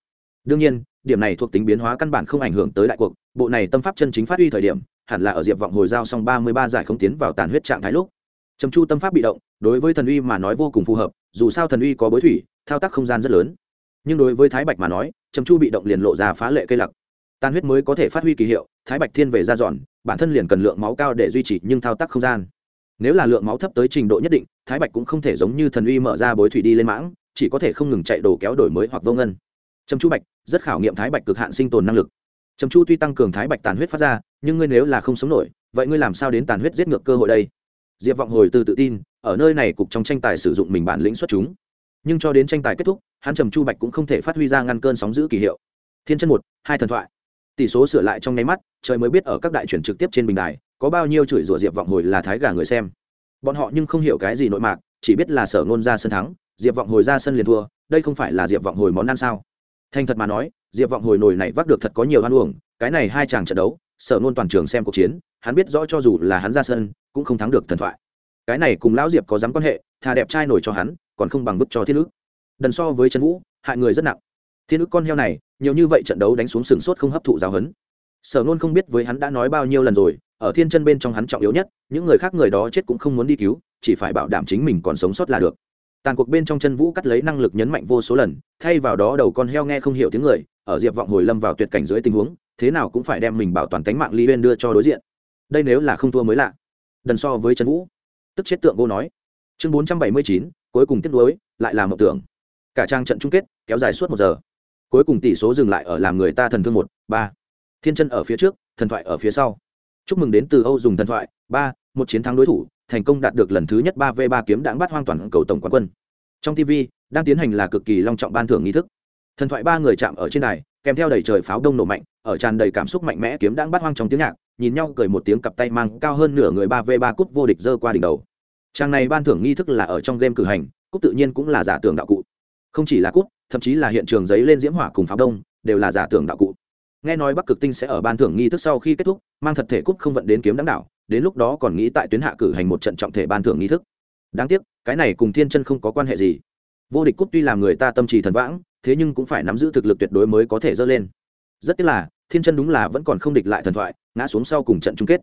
đương nhiên, điểm này thuộc tính biến hóa căn bản không ảnh hưởng tới đại cuộc, bộ này tâm pháp chân chính phát huy thời điểm, hẳn là ở diệp vọng hồi giao xong ba mươi ba giải không tiến vào tàn huyết trạng thái lúc. Trầm chu tâm pháp bị động, đối với thần uy mà nói vô cùng phù hợp, dù sao thần uy có bối thủy, thao tác không gian rất lớn. Nhưng đối với thái bạch mà nói, trầm chu bị động liền lộ ra phá lệ cây lặc. Tan huyết mới có thể phát huy kỳ hiệu, thái bạch thiên về ra dọn, bản thân liền cần lượng máu cao để duy trì nhưng thao tác không gian. Nếu là lượng máu thấp tới trình độ nhất định, thái bạch cũng không thể giống như thần uy mở ra bối thủy đi lên mãng, chỉ có thể không ngừng chạy đồ kéo đổi mới hoặc vô ngân trầm chu bạch, rất khảo nghiệm thái bạch cực hạn sinh tồn năng lực. Trầm chu tuy tăng cường thái bạch tàn huyết phát ra, nhưng ngươi nếu là không sống nổi, vậy ngươi làm sao đến tàn huyết giết ngược cơ hội đây? Diệp vọng hồi từ tự tin, ở nơi này cục trong tranh tài sử dụng mình bản lĩnh xuất chúng. Nhưng cho đến tranh tài kết thúc, hắn trầm chu bạch cũng không thể phát huy ra ngăn cơn sóng giữ kỳ hiệu. Thiên chân một, hai thần thoại. Tỷ số sửa lại trong nháy mắt, trời mới biết ở các đại chuyển trực tiếp trên bình đài, có bao nhiêu chửi rủa diệp vọng hồi là thái gà người xem. Bọn họ nhưng không hiểu cái gì nội mạc, chỉ biết là sở ngôn ra sân thắng, diệp vọng hồi ra sân liền thua, đây không phải là diệp vọng hồi món ăn sao? Thành thật mà nói, diệp vọng hồi nổi này vác được thật có nhiều hoan uổng, cái này hai chàng trận đấu, sở nôn toàn trường xem cuộc chiến, hắn biết rõ cho dù là hắn ra sân, cũng không thắng được thần thoại. Cái này cùng lão diệp có dám quan hệ thà đẹp trai nổi cho hắn, còn không bằng bức cho thiên ước đần so với trần vũ, hại người rất nặng. Thiên ước con heo này, nhiều như vậy trận đấu đánh xuống sừng sốt không hấp thụ giáo hấn sở nôn không biết với hắn đã nói bao nhiêu lần rồi, ở thiên chân bên trong hắn trọng yếu nhất, những người khác người đó chết cũng không muốn đi cứu, chỉ phải bảo đảm chính mình còn sống sót là được tàn cuộc bên trong chân vũ cắt lấy năng lực nhấn mạnh vô số lần, thay vào đó đầu con heo nghe không hiểu tiếng người, ở diệp vọng hồi lâm vào tuyệt cảnh dưới tình huống, thế nào cũng phải đem mình bảo toàn tánh mạng ly bên đưa cho đối diện. Đây nếu là không thua mới lạ. Đần so với chân vũ. Tức chết tượng cô nói. Chương bốn trăm bảy mươi chín, cuối cùng tiếp nối lại là một tưởng. Cả trang trận chung kết, kéo dài suốt một giờ. Cuối cùng tỷ số dừng lại ở làm người ta thần thương một, ba. Thiên chân ở phía trước, thần thoại ở phía sau. Chúc mừng đến từ âu dùng thần thoại, ba một chiến thắng đối thủ, thành công đạt được lần thứ nhất ba v ba kiếm đãng bắt hoang toàn cầu tổng quán quân. Trong tv đang tiến hành là cực kỳ long trọng ban thưởng nghi thức. Thần thoại ba người chạm ở trên này kèm theo đầy trời pháo đông nổ mạnh, ở tràn đầy cảm xúc mạnh mẽ kiếm đãng bắt hoang trong tiếng nhạc, nhìn nhau cười một tiếng cặp tay mang cao hơn nửa người ba v ba cúp vô địch dơ qua đỉnh đầu. Trang này ban thưởng nghi thức là ở trong game cử hành, cúp tự nhiên cũng là giả tưởng đạo cụ. Không chỉ là cúp, thậm chí là hiện trường giấy lên diễm hỏa cùng pháo đông, đều là giả tưởng đạo cụ nghe nói bắc cực tinh sẽ ở ban thưởng nghi thức sau khi kết thúc, mang thật thể cúp không vận đến kiếm đáng đảo, đến lúc đó còn nghĩ tại tuyến hạ cử hành một trận trọng thể ban thưởng nghi thức. Đáng tiếc, cái này cùng thiên chân không có quan hệ gì. Vô địch cúp tuy làm người ta tâm trì thần vãng, thế nhưng cũng phải nắm giữ thực lực tuyệt đối mới có thể dơ lên. Rất tiếc là, thiên chân đúng là vẫn còn không địch lại thần thoại, ngã xuống sau cùng trận chung kết.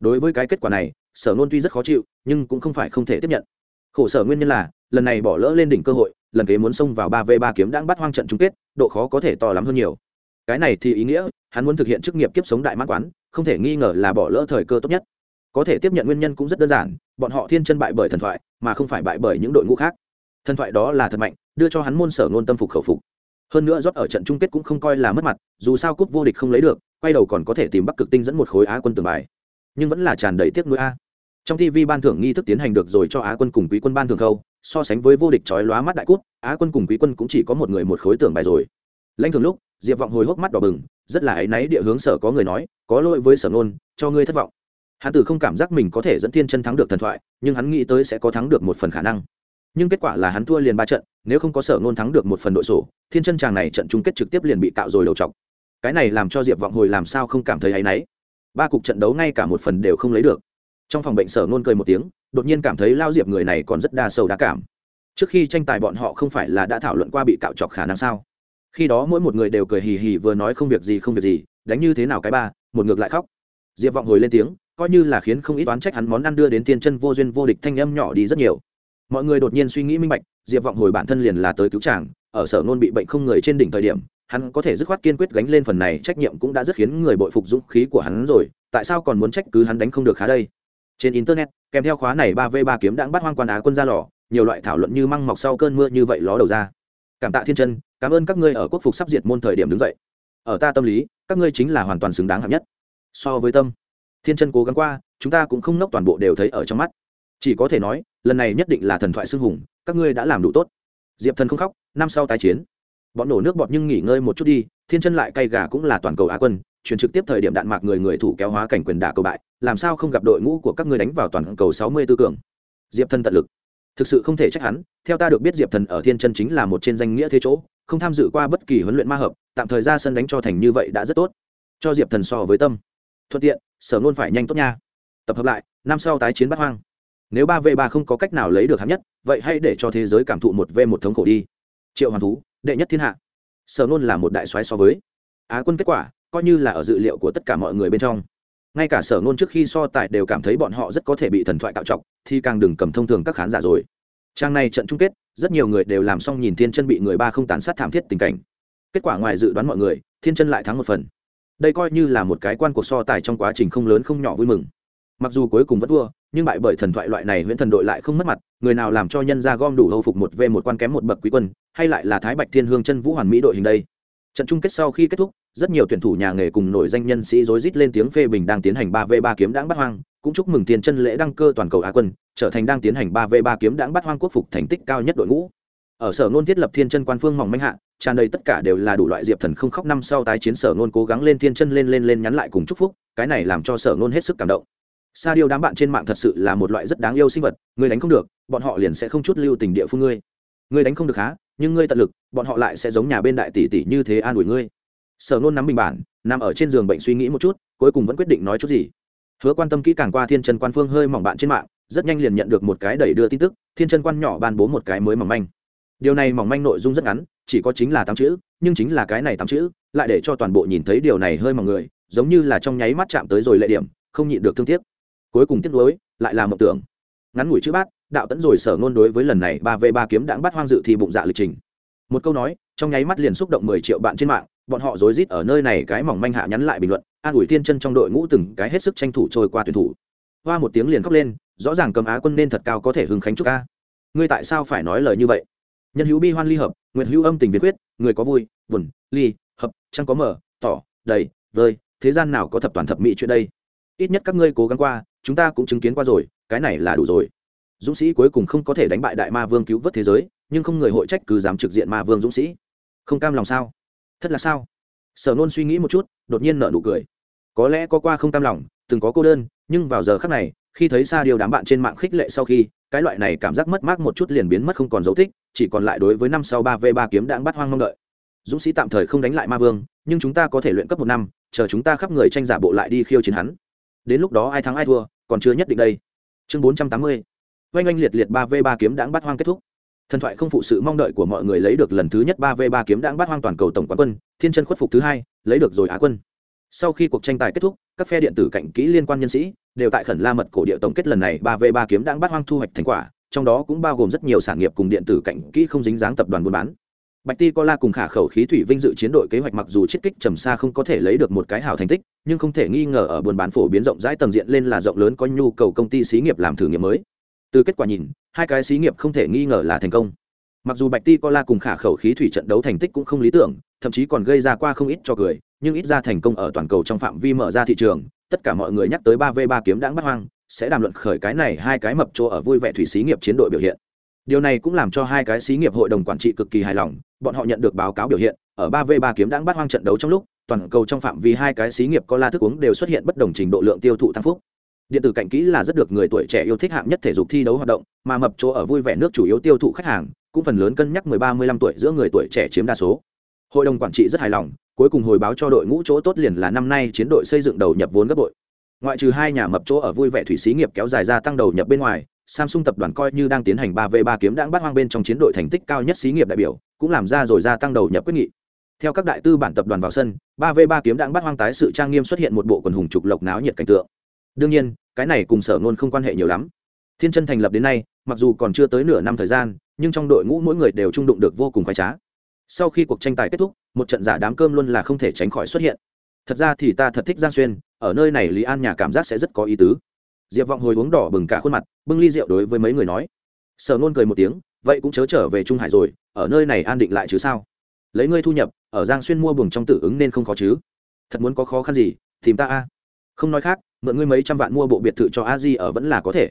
Đối với cái kết quả này, sở nôn tuy rất khó chịu, nhưng cũng không phải không thể tiếp nhận. Khổ sở nguyên nhân là, lần này bỏ lỡ lên đỉnh cơ hội, lần kế muốn xông vào ba v ba kiếm đang bắt hoang trận chung kết, độ khó có thể to lắm hơn nhiều cái này thì ý nghĩa, hắn muốn thực hiện chức nghiệp kiếp sống đại mãn quán, không thể nghi ngờ là bỏ lỡ thời cơ tốt nhất. Có thể tiếp nhận nguyên nhân cũng rất đơn giản, bọn họ thiên chân bại bởi thần thoại, mà không phải bại bởi những đội ngũ khác. Thần thoại đó là thật mạnh, đưa cho hắn môn sở ngôn tâm phục khẩu phục. Hơn nữa rót ở trận chung kết cũng không coi là mất mặt, dù sao cúp vô địch không lấy được, quay đầu còn có thể tìm bắc cực tinh dẫn một khối á quân tường bài. Nhưng vẫn là tràn đầy tiếc nuối a. Trong tv ban thưởng nghi thức tiến hành được rồi cho á quân cùng quý quân ban thưởng khâu, so sánh với vô địch trói lóa mắt đại cút, á quân cùng quý quân cũng chỉ có một người một khối tưởng bài rồi. Lãnh thường lúc diệp vọng hồi hốc mắt đỏ bừng, rất là áy náy địa hướng sở có người nói, có lỗi với sở nôn cho ngươi thất vọng. Hắn Tử không cảm giác mình có thể dẫn thiên chân thắng được thần thoại, nhưng hắn nghĩ tới sẽ có thắng được một phần khả năng. Nhưng kết quả là hắn thua liền ba trận, nếu không có sở nôn thắng được một phần đội sổ, thiên chân chàng này trận chung kết trực tiếp liền bị cạo rồi đầu chọc. Cái này làm cho diệp vọng hồi làm sao không cảm thấy áy náy. Ba cục trận đấu ngay cả một phần đều không lấy được. Trong phòng bệnh sở nôn cười một tiếng, đột nhiên cảm thấy lao diệp người này còn rất đa sầu đa cảm. Trước khi tranh tài bọn họ không phải là đã thảo luận qua bị cạo chọc khả năng sao? Khi đó mỗi một người đều cười hì hì vừa nói không việc gì không việc gì, đánh như thế nào cái ba, một ngược lại khóc. Diệp vọng hồi lên tiếng, coi như là khiến không ít oán trách hắn món ăn đưa đến tiên chân vô duyên vô địch thanh âm nhỏ đi rất nhiều. Mọi người đột nhiên suy nghĩ minh bạch, diệp vọng hồi bản thân liền là tới cứu chàng, ở sở nôn bị bệnh không người trên đỉnh thời điểm, hắn có thể dứt khoát kiên quyết gánh lên phần này trách nhiệm cũng đã rất khiến người bội phục dũng khí của hắn rồi, tại sao còn muốn trách cứ hắn đánh không được khá đây? Trên internet, kèm theo khóa này ba v ba kiếm đang bắt hoang quan á quân ra lò, nhiều loại thảo luận như măng mọc sau cơn mưa như vậy ló đầu ra. Cảm tạ thiên chân cảm ơn các ngươi ở quốc phục sắp diệt môn thời điểm đứng dậy. Ở ta tâm lý, các ngươi chính là hoàn toàn xứng đáng hạng nhất. So với tâm, thiên chân cố gắng qua, chúng ta cũng không nốc toàn bộ đều thấy ở trong mắt. Chỉ có thể nói, lần này nhất định là thần thoại xưng hùng, các ngươi đã làm đủ tốt. Diệp thần không khóc, năm sau tái chiến. Bọn nổ nước bọt nhưng nghỉ ngơi một chút đi, thiên chân lại cay gà cũng là toàn cầu á quân, chuyển trực tiếp thời điểm đạn mạc người người thủ kéo hóa cảnh quyền đả cầu bại, làm sao không gặp đội ngũ của các ngươi đánh vào toàn cầu sáu mươi tư cường. Diệp thần tận lực. Thực sự không thể trách hắn, theo ta được biết diệp thần ở thiên chân chính là một trên danh nghĩa thế chỗ không tham dự qua bất kỳ huấn luyện ma hợp, tạm thời ra sân đánh cho thành như vậy đã rất tốt. Cho diệp thần so với tâm. Thuận tiện, sở ngôn phải nhanh tốt nha. Tập hợp lại, năm sau tái chiến bắt hoang. Nếu ba v ba không có cách nào lấy được hạng nhất, vậy hãy để cho thế giới cảm thụ một v một thống khổ đi. Triệu hoàng thú, đệ nhất thiên hạ. Sở ngôn là một đại soái so với. Á quân kết quả, coi như là ở dự liệu của tất cả mọi người bên trong. Ngay cả sở ngôn trước khi so tài đều cảm thấy bọn họ rất có thể bị thần thoại cạo trọc, thì càng đừng cầm thông thường các khán giả rồi trang này trận chung kết, rất nhiều người đều làm xong nhìn thiên chân bị người ba không tàn sát thảm thiết tình cảnh. Kết quả ngoài dự đoán mọi người, thiên chân lại thắng một phần. Đây coi như là một cái quan cuộc so tài trong quá trình không lớn không nhỏ vui mừng. Mặc dù cuối cùng vẫn thua, nhưng bại bởi thần thoại loại này huyễn thần đội lại không mất mặt, người nào làm cho nhân ra gom đủ hâu phục một v một quan kém một bậc quý quân, hay lại là thái bạch thiên hương chân vũ hoàn mỹ đội hình đây. Trận chung kết sau khi kết thúc, rất nhiều tuyển thủ nhà nghề cùng nổi danh nhân sĩ rối rít lên tiếng phê bình đang tiến hành ba v ba kiếm đãng bắt hoang cũng chúc mừng tiền chân lễ đăng cơ toàn cầu á quân, trở thành đang tiến hành ba v ba kiếm đãng bắt hoang quốc phục thành tích cao nhất đội ngũ. Ở sở ngôn thiết lập thiên chân quan phương mỏng manh hạ, tràn đầy tất cả đều là đủ loại diệp thần không khóc năm sau tái chiến sở ngôn cố gắng lên thiên chân lên lên lên nhắn lại cùng chúc phúc, cái này làm cho sở ngôn hết sức cảm động. Sa điêu đám bạn trên mạng thật sự là một loại rất đáng yêu sinh vật, người đánh không được, bọn họ liền sẽ không chút lưu tình địa phương ngươi. Người đánh không được há nhưng ngươi tận lực, bọn họ lại sẽ giống nhà bên đại tỷ tỷ như thế an ủi ngươi. Sở nôn nắm bình bản, nằm ở trên giường bệnh suy nghĩ một chút, cuối cùng vẫn quyết định nói chút gì hứa quan tâm kỹ càng qua thiên chân quan phương hơi mỏng bạn trên mạng, rất nhanh liền nhận được một cái đẩy đưa tin tức, thiên chân quan nhỏ ban bố một cái mới mỏng manh. Điều này mỏng manh nội dung rất ngắn, chỉ có chính là tám chữ, nhưng chính là cái này tám chữ, lại để cho toàn bộ nhìn thấy điều này hơi mỏng người, giống như là trong nháy mắt chạm tới rồi lệ điểm, không nhịn được thương tiếc. Cuối cùng tiếc nuối, lại là mộng tưởng. Ngắn ngủi chữ bát, đạo tẫn rồi sở ngôn đối với lần này ba v ba kiếm đãng bắt hoang dự thì bụng dạ lịch trình. Một câu nói, trong nháy mắt liền xúc động mười triệu bạn trên mạng, bọn họ rối rít ở nơi này cái mỏng manh hạ nhắn lại bình luận an ủi thiên chân trong đội ngũ từng cái hết sức tranh thủ trôi qua tuyển thủ. Hoa một tiếng liền khóc lên, rõ ràng cầm á quân nên thật cao có thể hưng khánh chúc ca. Ngươi tại sao phải nói lời như vậy? Nhân hữu bi hoan ly hợp, nguyện hữu âm tình việt quyết, người có vui, buồn, ly, hợp, chẳng có mở, tỏ, đầy, vơi, thế gian nào có thập toàn thập mỹ chuyện đây? Ít nhất các ngươi cố gắng qua, chúng ta cũng chứng kiến qua rồi, cái này là đủ rồi. Dũng sĩ cuối cùng không có thể đánh bại đại ma vương cứu vớt thế giới, nhưng không người hội trách cứ dám trực diện ma vương dũng sĩ. Không cam lòng sao? Thật là sao? Sở nôn suy nghĩ một chút, đột nhiên nở nụ cười có lẽ có qua không tam lòng, từng có cô đơn, nhưng vào giờ khác này, khi thấy xa điều đám bạn trên mạng khích lệ sau khi, cái loại này cảm giác mất mát một chút liền biến mất không còn dấu tích, chỉ còn lại đối với năm sau ba v ba kiếm đãng bắt hoang mong đợi. Dũng sĩ tạm thời không đánh lại ma vương, nhưng chúng ta có thể luyện cấp một năm, chờ chúng ta khắp người tranh giả bộ lại đi khiêu chiến hắn. Đến lúc đó ai thắng ai thua, còn chưa nhất định đây. Chương bốn trăm tám mươi. Oanh oanh liệt liệt ba v ba kiếm đãng bắt hoang kết thúc. Thần thoại không phụ sự mong đợi của mọi người lấy được lần thứ nhất ba v ba kiếm đãng bắt hoang toàn cầu tổng quán quân, thiên chân khuất phục thứ hai, lấy được rồi á quân sau khi cuộc tranh tài kết thúc các phe điện tử cạnh kỹ liên quan nhân sĩ đều tại khẩn la mật cổ địa tổng kết lần này ba v ba kiếm đang bắt hoang thu hoạch thành quả trong đó cũng bao gồm rất nhiều sản nghiệp cùng điện tử cạnh kỹ không dính dáng tập đoàn buôn bán Bạch Ti Co La cùng khả khẩu khí thủy vinh dự chiến đội kế hoạch mặc dù chiết kích trầm xa không có thể lấy được một cái hảo thành tích, nhưng không thể nghi ngờ ở buôn bán phổ biến rộng rãi tầng diện lên là rộng lớn có nhu cầu công ty xí nghiệp làm thử nghiệm mới. Từ kết quả nhìn, hai cái xí nghiệp không thể nghi ngờ là thành công. Mặc dù Bạch Ti Co La cùng khả khẩu khí thủy trận đấu thành tích cũng không lý tưởng, thậm chí còn gây ra qua không ít cho cười, nhưng ít ra thành công ở toàn cầu trong phạm vi mở ra thị trường, tất cả mọi người nhắc tới ba v ba kiếm đáng bắt hoang, sẽ đàm luận khởi cái này hai cái mập chỗ ở vui vẻ thủy xí nghiệp chiến đội biểu hiện. Điều này cũng làm cho hai cái xí nghiệp hội đồng quản trị cực kỳ hài lòng, bọn họ nhận được báo cáo biểu hiện, ở ba v ba kiếm đáng bắt hoang trận đấu trong lúc, toàn cầu trong phạm vi hai cái xí nghiệp có la thức uống đều xuất hiện bất đồng trình độ lượng tiêu thụ tăng phúc. Điện tử cạnh kỹ là rất được người tuổi trẻ yêu thích hạng nhất thể dục thi đấu hoạt động, mà mập chỗ ở vui vẻ nước chủ yếu tiêu thụ khách hàng, cũng phần lớn cân nhắc 13-15 tuổi giữa người tuổi trẻ chiếm đa số. Hội đồng quản trị rất hài lòng cuối cùng hồi báo cho đội ngũ chỗ tốt liền là năm nay chiến đội xây dựng đầu nhập vốn gấp bội. Ngoại trừ hai nhà mập chỗ ở vui vẻ thủy xí nghiệp kéo dài ra tăng đầu nhập bên ngoài, samsung tập đoàn coi như đang tiến hành ba v ba kiếm đãng bắt hoang bên trong chiến đội thành tích cao nhất xí nghiệp đại biểu, cũng làm ra rồi ra tăng đầu nhập quyết nghị. Theo các đại tư bản tập đoàn vào sân, ba v ba kiếm đãng bắt hoang tái sự trang nghiêm xuất hiện một bộ quần hùng trục lộc náo nhiệt cảnh tượng. Đương nhiên, cái này cùng sở ngôn không quan hệ nhiều lắm. Thiên chân thành lập đến nay, mặc dù còn chưa tới nửa năm thời gian, nhưng trong đội ngũ mỗi người đều trung đụng được vô cùng khoái trá sau khi cuộc tranh tài kết thúc, một trận giả đám cơm luôn là không thể tránh khỏi xuất hiện. Thật ra thì ta thật thích giang xuyên, ở nơi này lý an nhà cảm giác sẽ rất có ý tứ. Diệp vọng hồi uống đỏ bừng cả khuôn mặt, bưng ly rượu đối với mấy người nói. Sở nôn cười một tiếng, vậy cũng chớ trở về trung hải rồi, ở nơi này an định lại chứ sao? Lấy ngươi thu nhập, ở giang xuyên mua buồng trong tử ứng nên không khó chứ. Thật muốn có khó khăn gì, tìm ta a. Không nói khác, mượn ngươi mấy trăm vạn mua bộ biệt thự cho a di ở vẫn là có thể.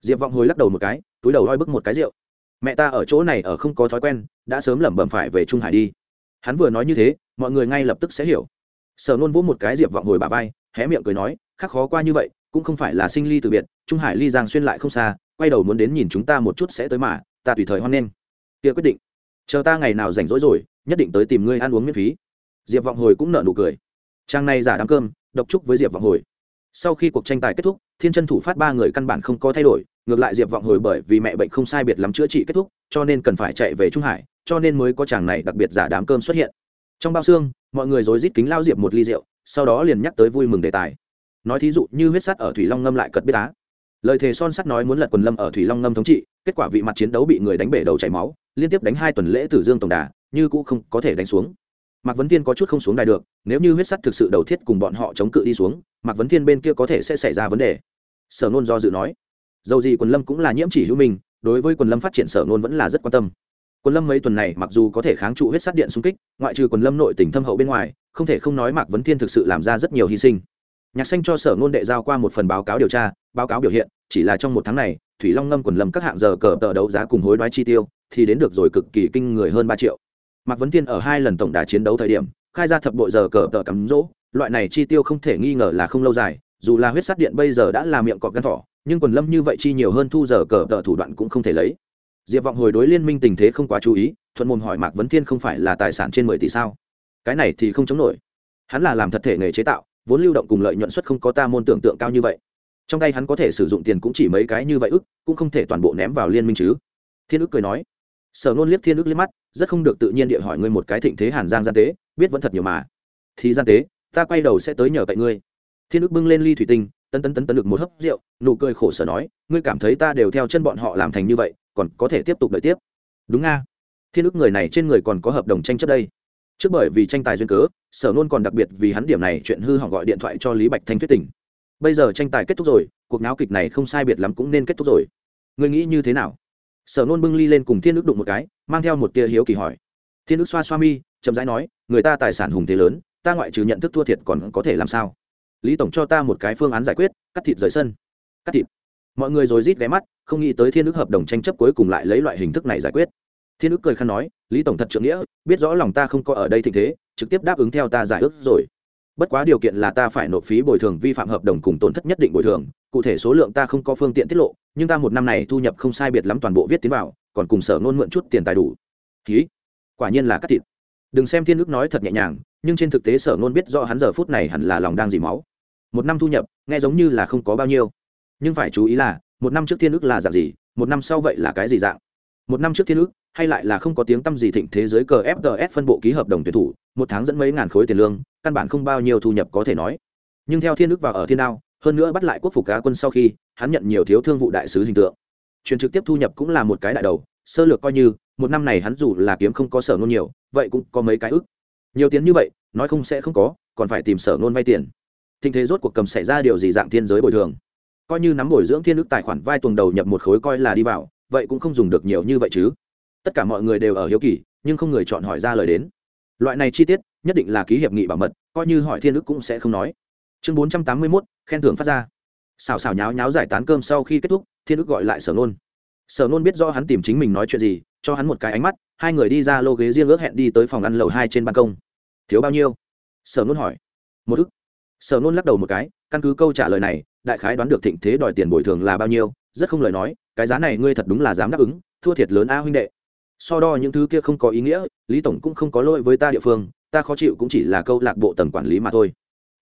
Diệp vọng hồi lắc đầu một cái, túi đầu roi bức một cái rượu mẹ ta ở chỗ này ở không có thói quen, đã sớm lẩm bẩm phải về trung hải đi. Hắn vừa nói như thế, mọi người ngay lập tức sẽ hiểu. Sở nôn vỗ một cái diệp vọng hồi bà vai, hé miệng cười nói, khắc khó qua như vậy, cũng không phải là sinh ly từ biệt, trung hải ly giang xuyên lại không xa, quay đầu muốn đến nhìn chúng ta một chút sẽ tới mà, ta tùy thời hoan nghênh. Kia quyết định, chờ ta ngày nào rảnh rỗi rồi, nhất định tới tìm ngươi ăn uống miễn phí. Diệp vọng hồi cũng nợ nụ cười. Trang này giả đám cơm, độc chúc với diệp vọng hồi. Sau khi cuộc tranh tài kết thúc, thiên chân thủ phát ba người căn bản không có thay đổi ngược lại diệp vọng hồi bởi vì mẹ bệnh không sai biệt lắm chữa trị kết thúc, cho nên cần phải chạy về trung hải, cho nên mới có chàng này đặc biệt giả đám cơm xuất hiện. Trong bao xương, mọi người rối rít kính lao diệp một ly rượu, sau đó liền nhắc tới vui mừng đề tài. Nói thí dụ như huyết sắt ở thủy long ngâm lại cật biết á lời thề son sắt nói muốn lật quần lâm ở thủy long ngâm thống trị, kết quả vị mặt chiến đấu bị người đánh bể đầu chảy máu, liên tiếp đánh hai tuần lễ tử dương tổng đà, như cũng không có thể đánh xuống. Mạc vấn thiên có chút không xuống đài được, nếu như huyết sắt thực sự đầu thiết cùng bọn họ chống cự đi xuống, mạc vấn thiên bên kia có thể sẽ xảy ra vấn đề. Sở nôn do dự nói dầu gì quần lâm cũng là nhiễm chỉ hữu minh đối với quần lâm phát triển sở nôn vẫn là rất quan tâm. Quần lâm mấy tuần này mặc dù có thể kháng trụ huyết sắt điện xung kích, ngoại trừ quần lâm nội tỉnh thâm hậu bên ngoài, không thể không nói mạc vấn thiên thực sự làm ra rất nhiều hy sinh. Nhạc xanh cho sở ngôn đệ giao qua một phần báo cáo điều tra, báo cáo biểu hiện, chỉ là trong một tháng này, thủy long ngâm quần lâm các hạng giờ cờ tờ đấu giá cùng hối đoái chi tiêu, thì đến được rồi cực kỳ kinh người hơn ba triệu. Mạc vấn thiên ở hai lần tổng đà chiến đấu thời điểm, khai ra thập đội giờ cờ tờ cắm rỗ, loại này chi tiêu không thể nghi ngờ là không lâu dài, dù là huyết sắt điện bây giờ đã là miệng cọp gắn thỏ nhưng quần lâm như vậy chi nhiều hơn thu giờ cờ tờ thủ đoạn cũng không thể lấy. Diệp vọng hồi đối liên minh tình thế không quá chú ý, thuận môn hỏi mạc vấn thiên không phải là tài sản trên mười tỷ sao? Cái này thì không chống nổi. Hắn là làm thật thể nghề chế tạo, vốn lưu động cùng lợi nhuận suất không có ta môn tưởng tượng cao như vậy. Trong tay hắn có thể sử dụng tiền cũng chỉ mấy cái như vậy ức, cũng không thể toàn bộ ném vào liên minh chứ. Thiên ức cười nói. Sở nôn liếc thiên ức liếc mắt, rất không được tự nhiên địa hỏi ngươi một cái thịnh thế hàn giang gian tế, biết vẫn thật nhiều mà. Thì gian tế, ta quay đầu sẽ tới nhờ cậy ngươi. Thiên ức bưng lên ly thủy tinh tấn tấn tấn tấn được một hớp rượu, nụ cười khổ sở nói, ngươi cảm thấy ta đều theo chân bọn họ làm thành như vậy, còn có thể tiếp tục đợi tiếp? Đúng nga. Thiên ức người này trên người còn có hợp đồng tranh chấp đây. Trước bởi vì tranh tài duyên cớ, sở nôn còn đặc biệt vì hắn điểm này chuyện hư hỏng gọi điện thoại cho lý bạch thanh thuyết tình. Bây giờ tranh tài kết thúc rồi, cuộc náo kịch này không sai biệt lắm cũng nên kết thúc rồi. Ngươi nghĩ như thế nào? Sở nôn bưng ly lên cùng thiên ức đụng một cái, mang theo một tia hiếu kỳ hỏi. Thiên ức xoa xoa mi, chậm rãi nói, người ta tài sản hùng thế lớn, ta ngoại trừ nhận thức thua thiệt còn có thể làm sao? Lý tổng cho ta một cái phương án giải quyết, cắt thịt rời sân. Cắt thịt. Mọi người rồi rít ghé mắt, không nghĩ tới thiên ước hợp đồng tranh chấp cuối cùng lại lấy loại hình thức này giải quyết. Thiên ước cười khăn nói, lý tổng thật trượng nghĩa, biết rõ lòng ta không có ở đây thịnh thế, trực tiếp đáp ứng theo ta giải ước rồi. Bất quá điều kiện là ta phải nộp phí bồi thường vi phạm hợp đồng cùng tổn thất nhất định bồi thường, cụ thể số lượng ta không có phương tiện tiết lộ, nhưng ta một năm này thu nhập không sai biệt lắm toàn bộ viết tiến vào, còn cùng sở nôn mượn chút tiền tài đủ. Ký. Quả nhiên là cắt thịt. Đừng xem thiên ước nói thật nhẹ nhàng, nhưng trên thực tế sở nôn biết rõ hắn giờ phút này hẳn là lòng đang dì máu một năm thu nhập nghe giống như là không có bao nhiêu nhưng phải chú ý là một năm trước thiên ước là dạng gì một năm sau vậy là cái gì dạng một năm trước thiên ước hay lại là không có tiếng tăm gì thịnh thế giới cờ fgs phân bộ ký hợp đồng tuyển thủ, một tháng dẫn mấy ngàn khối tiền lương, căn bản không bao nhiêu thu nhập có thể nói. Nhưng theo Thiên ước vào ở Thiên Đao, hơn nữa bắt lại quốc phục cá quân sau khi, hắn nhận nhiều thiếu thương vụ đại sứ hình tượng. Truyền trực tiếp thu nhập cũng là một cái đại đầu, sơ lược coi như, một năm này hắn dù là kiếm không có sở ngôn nhiều, vậy cũng có mấy cái ức. Nhiều tiền như vậy, nói không sẽ không có, còn phải tìm sở ngôn vay tiền. Thịnh thế rốt cuộc cầm xảy ra điều gì dạng thiên giới bồi thường. Coi như nắm bồi dưỡng thiên đức tài khoản vai tuần đầu nhập một khối coi là đi vào, vậy cũng không dùng được nhiều như vậy chứ. Tất cả mọi người đều ở hiếu kỳ nhưng không người chọn hỏi ra lời đến. Loại này chi tiết nhất định là ký hiệp nghị bảo mật coi như hỏi thiên đức cũng sẽ không nói. Chương bốn trăm tám mươi mốt khen thưởng phát ra. Xào xào nháo nháo giải tán cơm sau khi kết thúc thiên đức gọi lại sở nôn. Sở nôn biết do hắn tìm chính mình nói chuyện gì cho hắn một cái ánh mắt hai người đi ra lô ghế riêng ước hẹn đi tới phòng ăn lầu hai trên ban công. Thiếu bao nhiêu? Sở nôn hỏi. Một ức sở nôn lắc đầu một cái, căn cứ câu trả lời này, đại khái đoán được thịnh thế đòi tiền bồi thường là bao nhiêu, rất không lời nói, cái giá này ngươi thật đúng là dám đáp ứng, thua thiệt lớn a huynh đệ. So đo những thứ kia không có ý nghĩa, lý tổng cũng không có lỗi với ta địa phương, ta khó chịu cũng chỉ là câu lạc bộ tầng quản lý mà thôi.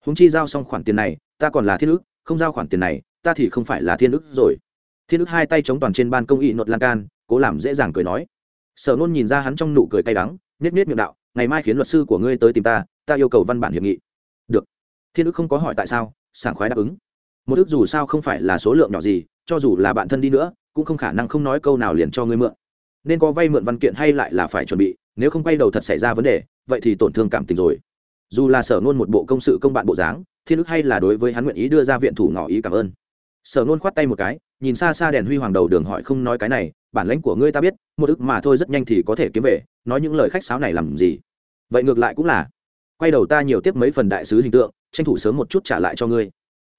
Húng chi giao xong khoản tiền này, ta còn là thiên ức, không giao khoản tiền này, ta thì không phải là thiên ức rồi. Thiên ức hai tay chống toàn trên ban công y nột lan can, cố làm dễ dàng cười nói. Sở nôn nhìn ra hắn trong nụ cười cay đắng nết nết miệng đạo, ngày mai khiến luật sư của ngươi tới tìm ta ta yêu cầu văn bản hiệp nghị thiên ức không có hỏi tại sao, sảng khoái đáp ứng. Một ước dù sao không phải là số lượng nhỏ gì, cho dù là bạn thân đi nữa, cũng không khả năng không nói câu nào liền cho ngươi mượn. Nên có vay mượn văn kiện hay lại là phải chuẩn bị, nếu không quay đầu thật xảy ra vấn đề, vậy thì tổn thương cảm tình rồi. Dù là sở nôn một bộ công sự công bạn bộ dáng, thiên ức hay là đối với hắn nguyện ý đưa ra viện thủ ngỏ ý cảm ơn. Sở nôn khoát tay một cái, nhìn xa xa đèn huy hoàng đầu đường hỏi không nói cái này, bản lãnh của ngươi ta biết, một ức mà thôi rất nhanh thì có thể kiếm về, nói những lời khách sáo này làm gì? Vậy ngược lại cũng là, quay đầu ta nhiều tiếp mấy phần đại sứ hình tượng tranh thủ sớm một chút trả lại cho ngươi.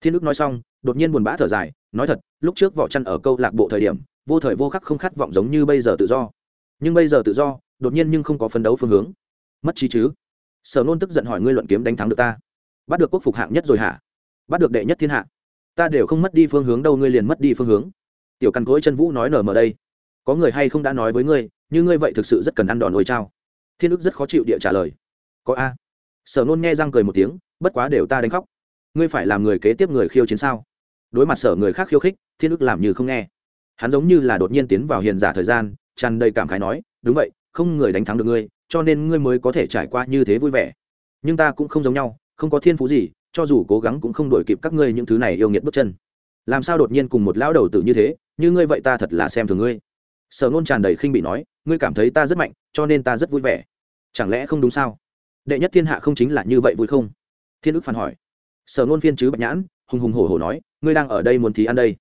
Thiên đức nói xong, đột nhiên buồn bã thở dài, nói thật, lúc trước vỏ chăn ở câu lạc bộ thời điểm, vô thời vô khắc không khát vọng giống như bây giờ tự do. Nhưng bây giờ tự do, đột nhiên nhưng không có phấn đấu phương hướng. Mất trí chứ? Sở nôn tức giận hỏi ngươi luận kiếm đánh thắng được ta. Bắt được quốc phục hạng nhất rồi hả? Bắt được đệ nhất thiên hạ. Ta đều không mất đi phương hướng đâu, ngươi liền mất đi phương hướng. Tiểu căn cối chân vũ nói nở mở đây. Có người hay không đã nói với ngươi, như ngươi vậy thực sự rất cần ăn đòn ôi trao thiên ức rất khó chịu địa trả lời. Có a. Sở nôn nghe răng cười một tiếng bất quá đều ta đánh khóc. Ngươi phải làm người kế tiếp người khiêu chiến sao? Đối mặt sở người khác khiêu khích, thiên ức làm như không nghe. Hắn giống như là đột nhiên tiến vào hiền giả thời gian, tràn đầy cảm khái nói, đúng vậy, không người đánh thắng được ngươi, cho nên ngươi mới có thể trải qua như thế vui vẻ. Nhưng ta cũng không giống nhau, không có thiên phú gì, cho dù cố gắng cũng không đổi kịp các ngươi những thứ này yêu nghiệt bước chân. Làm sao đột nhiên cùng một lão đầu tử như thế, như ngươi vậy ta thật là xem thường ngươi. Sở nôn tràn đầy khinh bị nói, ngươi cảm thấy ta rất mạnh, cho nên ta rất vui vẻ. Chẳng lẽ không đúng sao? Đệ nhất thiên hạ không chính là như vậy vui không? Thiên ức phản hỏi. Sở nôn phiên chứ bạch nhãn, hùng hùng hổ hổ nói, ngươi đang ở đây muốn thí ăn đây.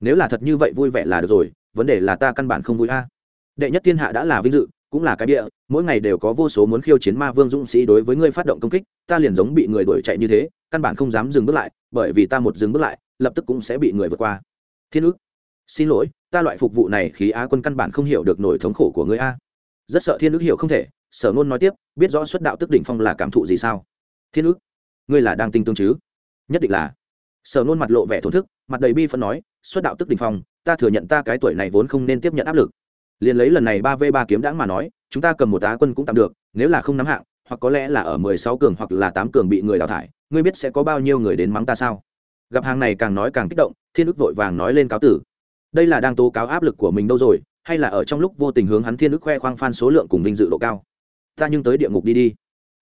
Nếu là thật như vậy vui vẻ là được rồi, vấn đề là ta căn bản không vui a. Đệ nhất thiên hạ đã là vinh dự, cũng là cái bịa, mỗi ngày đều có vô số muốn khiêu chiến ma vương dũng sĩ đối với ngươi phát động công kích, ta liền giống bị người đuổi chạy như thế, căn bản không dám dừng bước lại, bởi vì ta một dừng bước lại, lập tức cũng sẽ bị người vượt qua. Thiên ức, xin lỗi, ta loại phục vụ này khí á quân căn bản không hiểu được nỗi thống khổ của ngươi a. Rất sợ thiên ức hiểu không thể, sở ngôn nói tiếp, biết rõ xuất đạo tức đỉnh phong là cảm thụ gì sao? Thiên ức ngươi là đang tinh tương chứ? Nhất định là. Sở nôn mặt lộ vẻ thổn thức, mặt đầy bi phân nói, xuất đạo tức đỉnh phong, ta thừa nhận ta cái tuổi này vốn không nên tiếp nhận áp lực. Liền lấy lần này ba v ba kiếm đãng mà nói, chúng ta cầm một tá quân cũng tạm được, nếu là không nắm hạng, hoặc có lẽ là ở mười sáu cường hoặc là tám cường bị người đào thải, ngươi biết sẽ có bao nhiêu người đến mắng ta sao? Gặp hàng này càng nói càng kích động, thiên ức vội vàng nói lên cáo tử. Đây là đang tố cáo áp lực của mình đâu rồi, hay là ở trong lúc vô tình hướng hắn thiên ức khoe khoang phan số lượng cùng vinh dự độ cao? Ta nhưng tới địa ngục đi đi.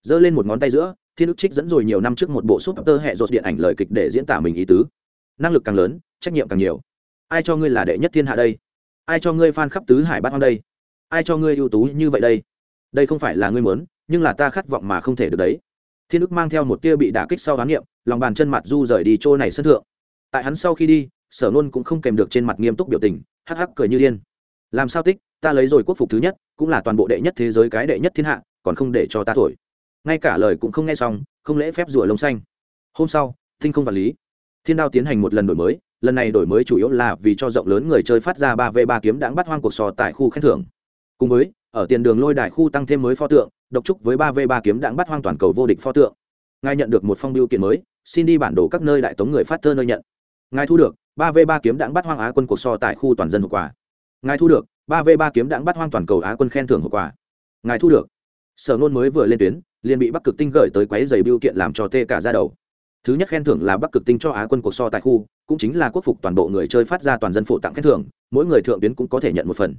Giơ lên một ngón tay giữa thiên ức trích dẫn rồi nhiều năm trước một bộ súp tơ hệ rột điện ảnh lời kịch để diễn tả mình ý tứ. Năng lực càng lớn, trách nhiệm càng nhiều. Ai cho ngươi là đệ nhất thiên hạ đây? Ai cho ngươi phan khắp tứ hải bát hoang đây? Ai cho ngươi ưu tú như vậy đây? Đây không phải là ngươi muốn, nhưng là ta khát vọng mà không thể được đấy. Thiên ức mang theo một tia bị đả kích sau khám nghiệm lòng bàn chân mặt du rời đi chỗ này sân thượng. Tại hắn sau khi đi, sở nôn cũng không kèm được trên mặt nghiêm túc biểu tình, hắc hắc cười như điên. Làm sao tích, ta lấy rồi quốc phục thứ nhất, cũng là toàn bộ đệ nhất thế giới cái đệ nhất thiên hạ, còn không để cho ta thổi ngay cả lời cũng không nghe xong, không lễ phép rủa lông xanh. Hôm sau tinh không vật lý, thiên đao tiến hành một lần đổi mới, lần này đổi mới chủ yếu là vì cho rộng lớn người chơi phát ra ba v ba kiếm đáng bắt hoang cuộc sò tại khu khen thưởng. Cùng với, ở tiền đường lôi đài khu tăng thêm mới pho tượng, độc trúc với ba v ba kiếm đáng bắt hoang toàn cầu vô địch pho tượng. Ngài nhận được một phong biêu kiện mới, xin đi bản đồ các nơi đại tống người phát thơ nơi nhận. Ngài thu được, ba v ba kiếm đáng bắt hoang á quân cuộc so tại khu toàn dân hậu quả. Ngài thu được, ba v ba kiếm đáng bắt hoang toàn cầu á quân khen thưởng hậu quả. Ngài thu được sở nôn mới vừa lên tuyến, liền bị bắc cực tinh gửi tới quấy giày biêu kiện làm cho tê cả ra đầu. Thứ nhất khen thưởng là bắc cực tinh cho á quân cuộc so tại khu, cũng chính là quốc phục toàn bộ người chơi phát ra toàn dân phổ tặng khen thưởng, mỗi người thượng tuyến cũng có thể nhận một phần.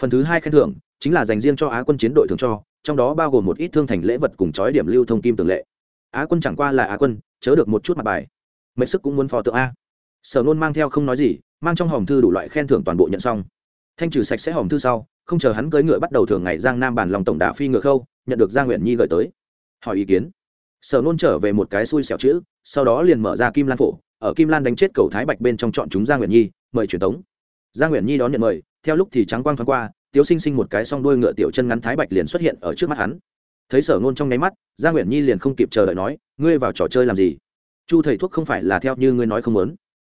Phần thứ hai khen thưởng chính là dành riêng cho á quân chiến đội thường cho, trong đó bao gồm một ít thương thành lễ vật cùng chói điểm lưu thông kim tường lệ. Á quân chẳng qua là á quân, chớ được một chút mặt bài. Mệnh sức cũng muốn phò tượng a. Sở nôn mang theo không nói gì, mang trong hòm thư đủ loại khen thưởng toàn bộ nhận xong. Thanh trừ sạch sẽ hòm thư sau không chờ hắn cưỡi ngựa bắt đầu thường ngày giang nam bản lòng tổng đà phi ngựa khâu, nhận được giang nguyện nhi gửi tới. Hỏi ý kiến. Sở nôn trở về một cái xui xẻo chữ, sau đó liền mở ra kim lan phổ, ở kim lan đánh chết cầu thái bạch bên trong chọn chúng giang nguyện nhi, mời truyền tống. Giang nguyện nhi đón nhận mời, theo lúc thì trắng quang thoáng qua, tiếu sinh sinh một cái song đuôi ngựa tiểu chân ngắn thái bạch liền xuất hiện ở trước mắt hắn. Thấy sở Nôn trong nháy mắt gia nguyện nhi liền không kịp chờ đợi nói, ngươi vào trò chơi làm gì? Chu thầy thuốc không phải là theo như ngươi nói không muốn.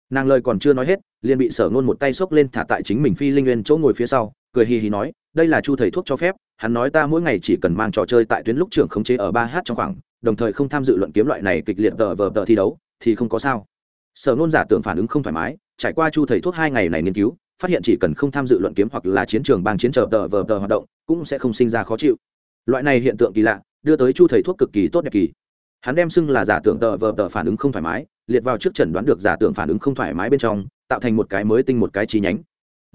Nàng lời còn chưa nói hết, liền bị sở Nôn một tay xốc lên thả tại chính mình phi linh nguyên chỗ ngồi phía sau cười hì hì nói, đây là chu thầy thuốc cho phép, hắn nói ta mỗi ngày chỉ cần mang trò chơi tại tuyến lúc trưởng khống chế ở ba h trong khoảng, đồng thời không tham dự luận kiếm loại này kịch liệt tờ vờ tờ thi đấu, thì không có sao. Sở ngôn giả tưởng phản ứng không thoải mái, trải qua chu thầy thuốc hai ngày này nghiên cứu, phát hiện chỉ cần không tham dự luận kiếm hoặc là chiến trường bằng chiến trợ tờ vờ tờ hoạt động, cũng sẽ không sinh ra khó chịu. Loại này hiện tượng kỳ lạ, đưa tới chu thầy thuốc cực kỳ tốt đẹp kỳ. Hắn đem xưng là giả tưởng tờ vờ tờ phản ứng không thoải mái, liệt vào trước trần đoán được giả tưởng phản ứng không thoải mái bên trong, tạo thành một cái mới tinh một cái chi nhánh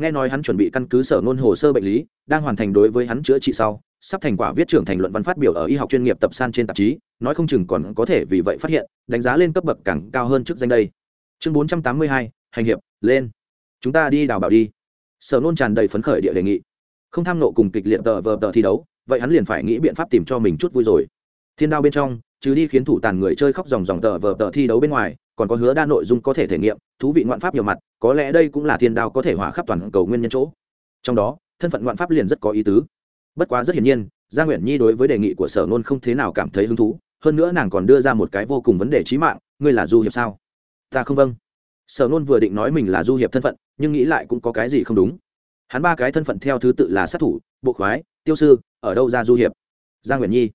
nghe nói hắn chuẩn bị căn cứ sở ngôn hồ sơ bệnh lý, đang hoàn thành đối với hắn chữa trị sau, sắp thành quả viết trưởng thành luận văn phát biểu ở y học chuyên nghiệp tập san trên tạp chí, nói không chừng còn có thể vì vậy phát hiện, đánh giá lên cấp bậc càng cao hơn trước danh đây. Chương bốn trăm tám mươi hai, hành hiệp, lên. Chúng ta đi đào bảo đi. Sở nôn tràn đầy phấn khởi địa đề nghị. Không tham nộ cùng kịch liệt tờ vờ tờ thi đấu, vậy hắn liền phải nghĩ biện pháp tìm cho mình chút vui rồi. Thiên đao bên trong chứ đi khiến thủ tàn người chơi khóc dòng dòng tờ vờ tờ thi đấu bên ngoài, còn có hứa đa nội dung có thể thể nghiệm, thú vị ngoạn pháp nhiều mặt, có lẽ đây cũng là thiên đao có thể hỏa khắp toàn cầu nguyên nhân chỗ. Trong đó, thân phận ngoạn pháp liền rất có ý tứ. Bất quá rất hiển nhiên, gia nguyễn nhi đối với đề nghị của sở nôn không thế nào cảm thấy hứng thú, hơn nữa nàng còn đưa ra một cái vô cùng vấn đề trí mạng, ngươi là du hiệp sao? Ta không vâng. Sở nôn vừa định nói mình là du hiệp thân phận, nhưng nghĩ lại cũng có cái gì không đúng. Hắn ba cái thân phận theo thứ tự là sát thủ, bộ khoái, tiêu sư, ở đâu ra du hiệp? Gia nguyễn nhi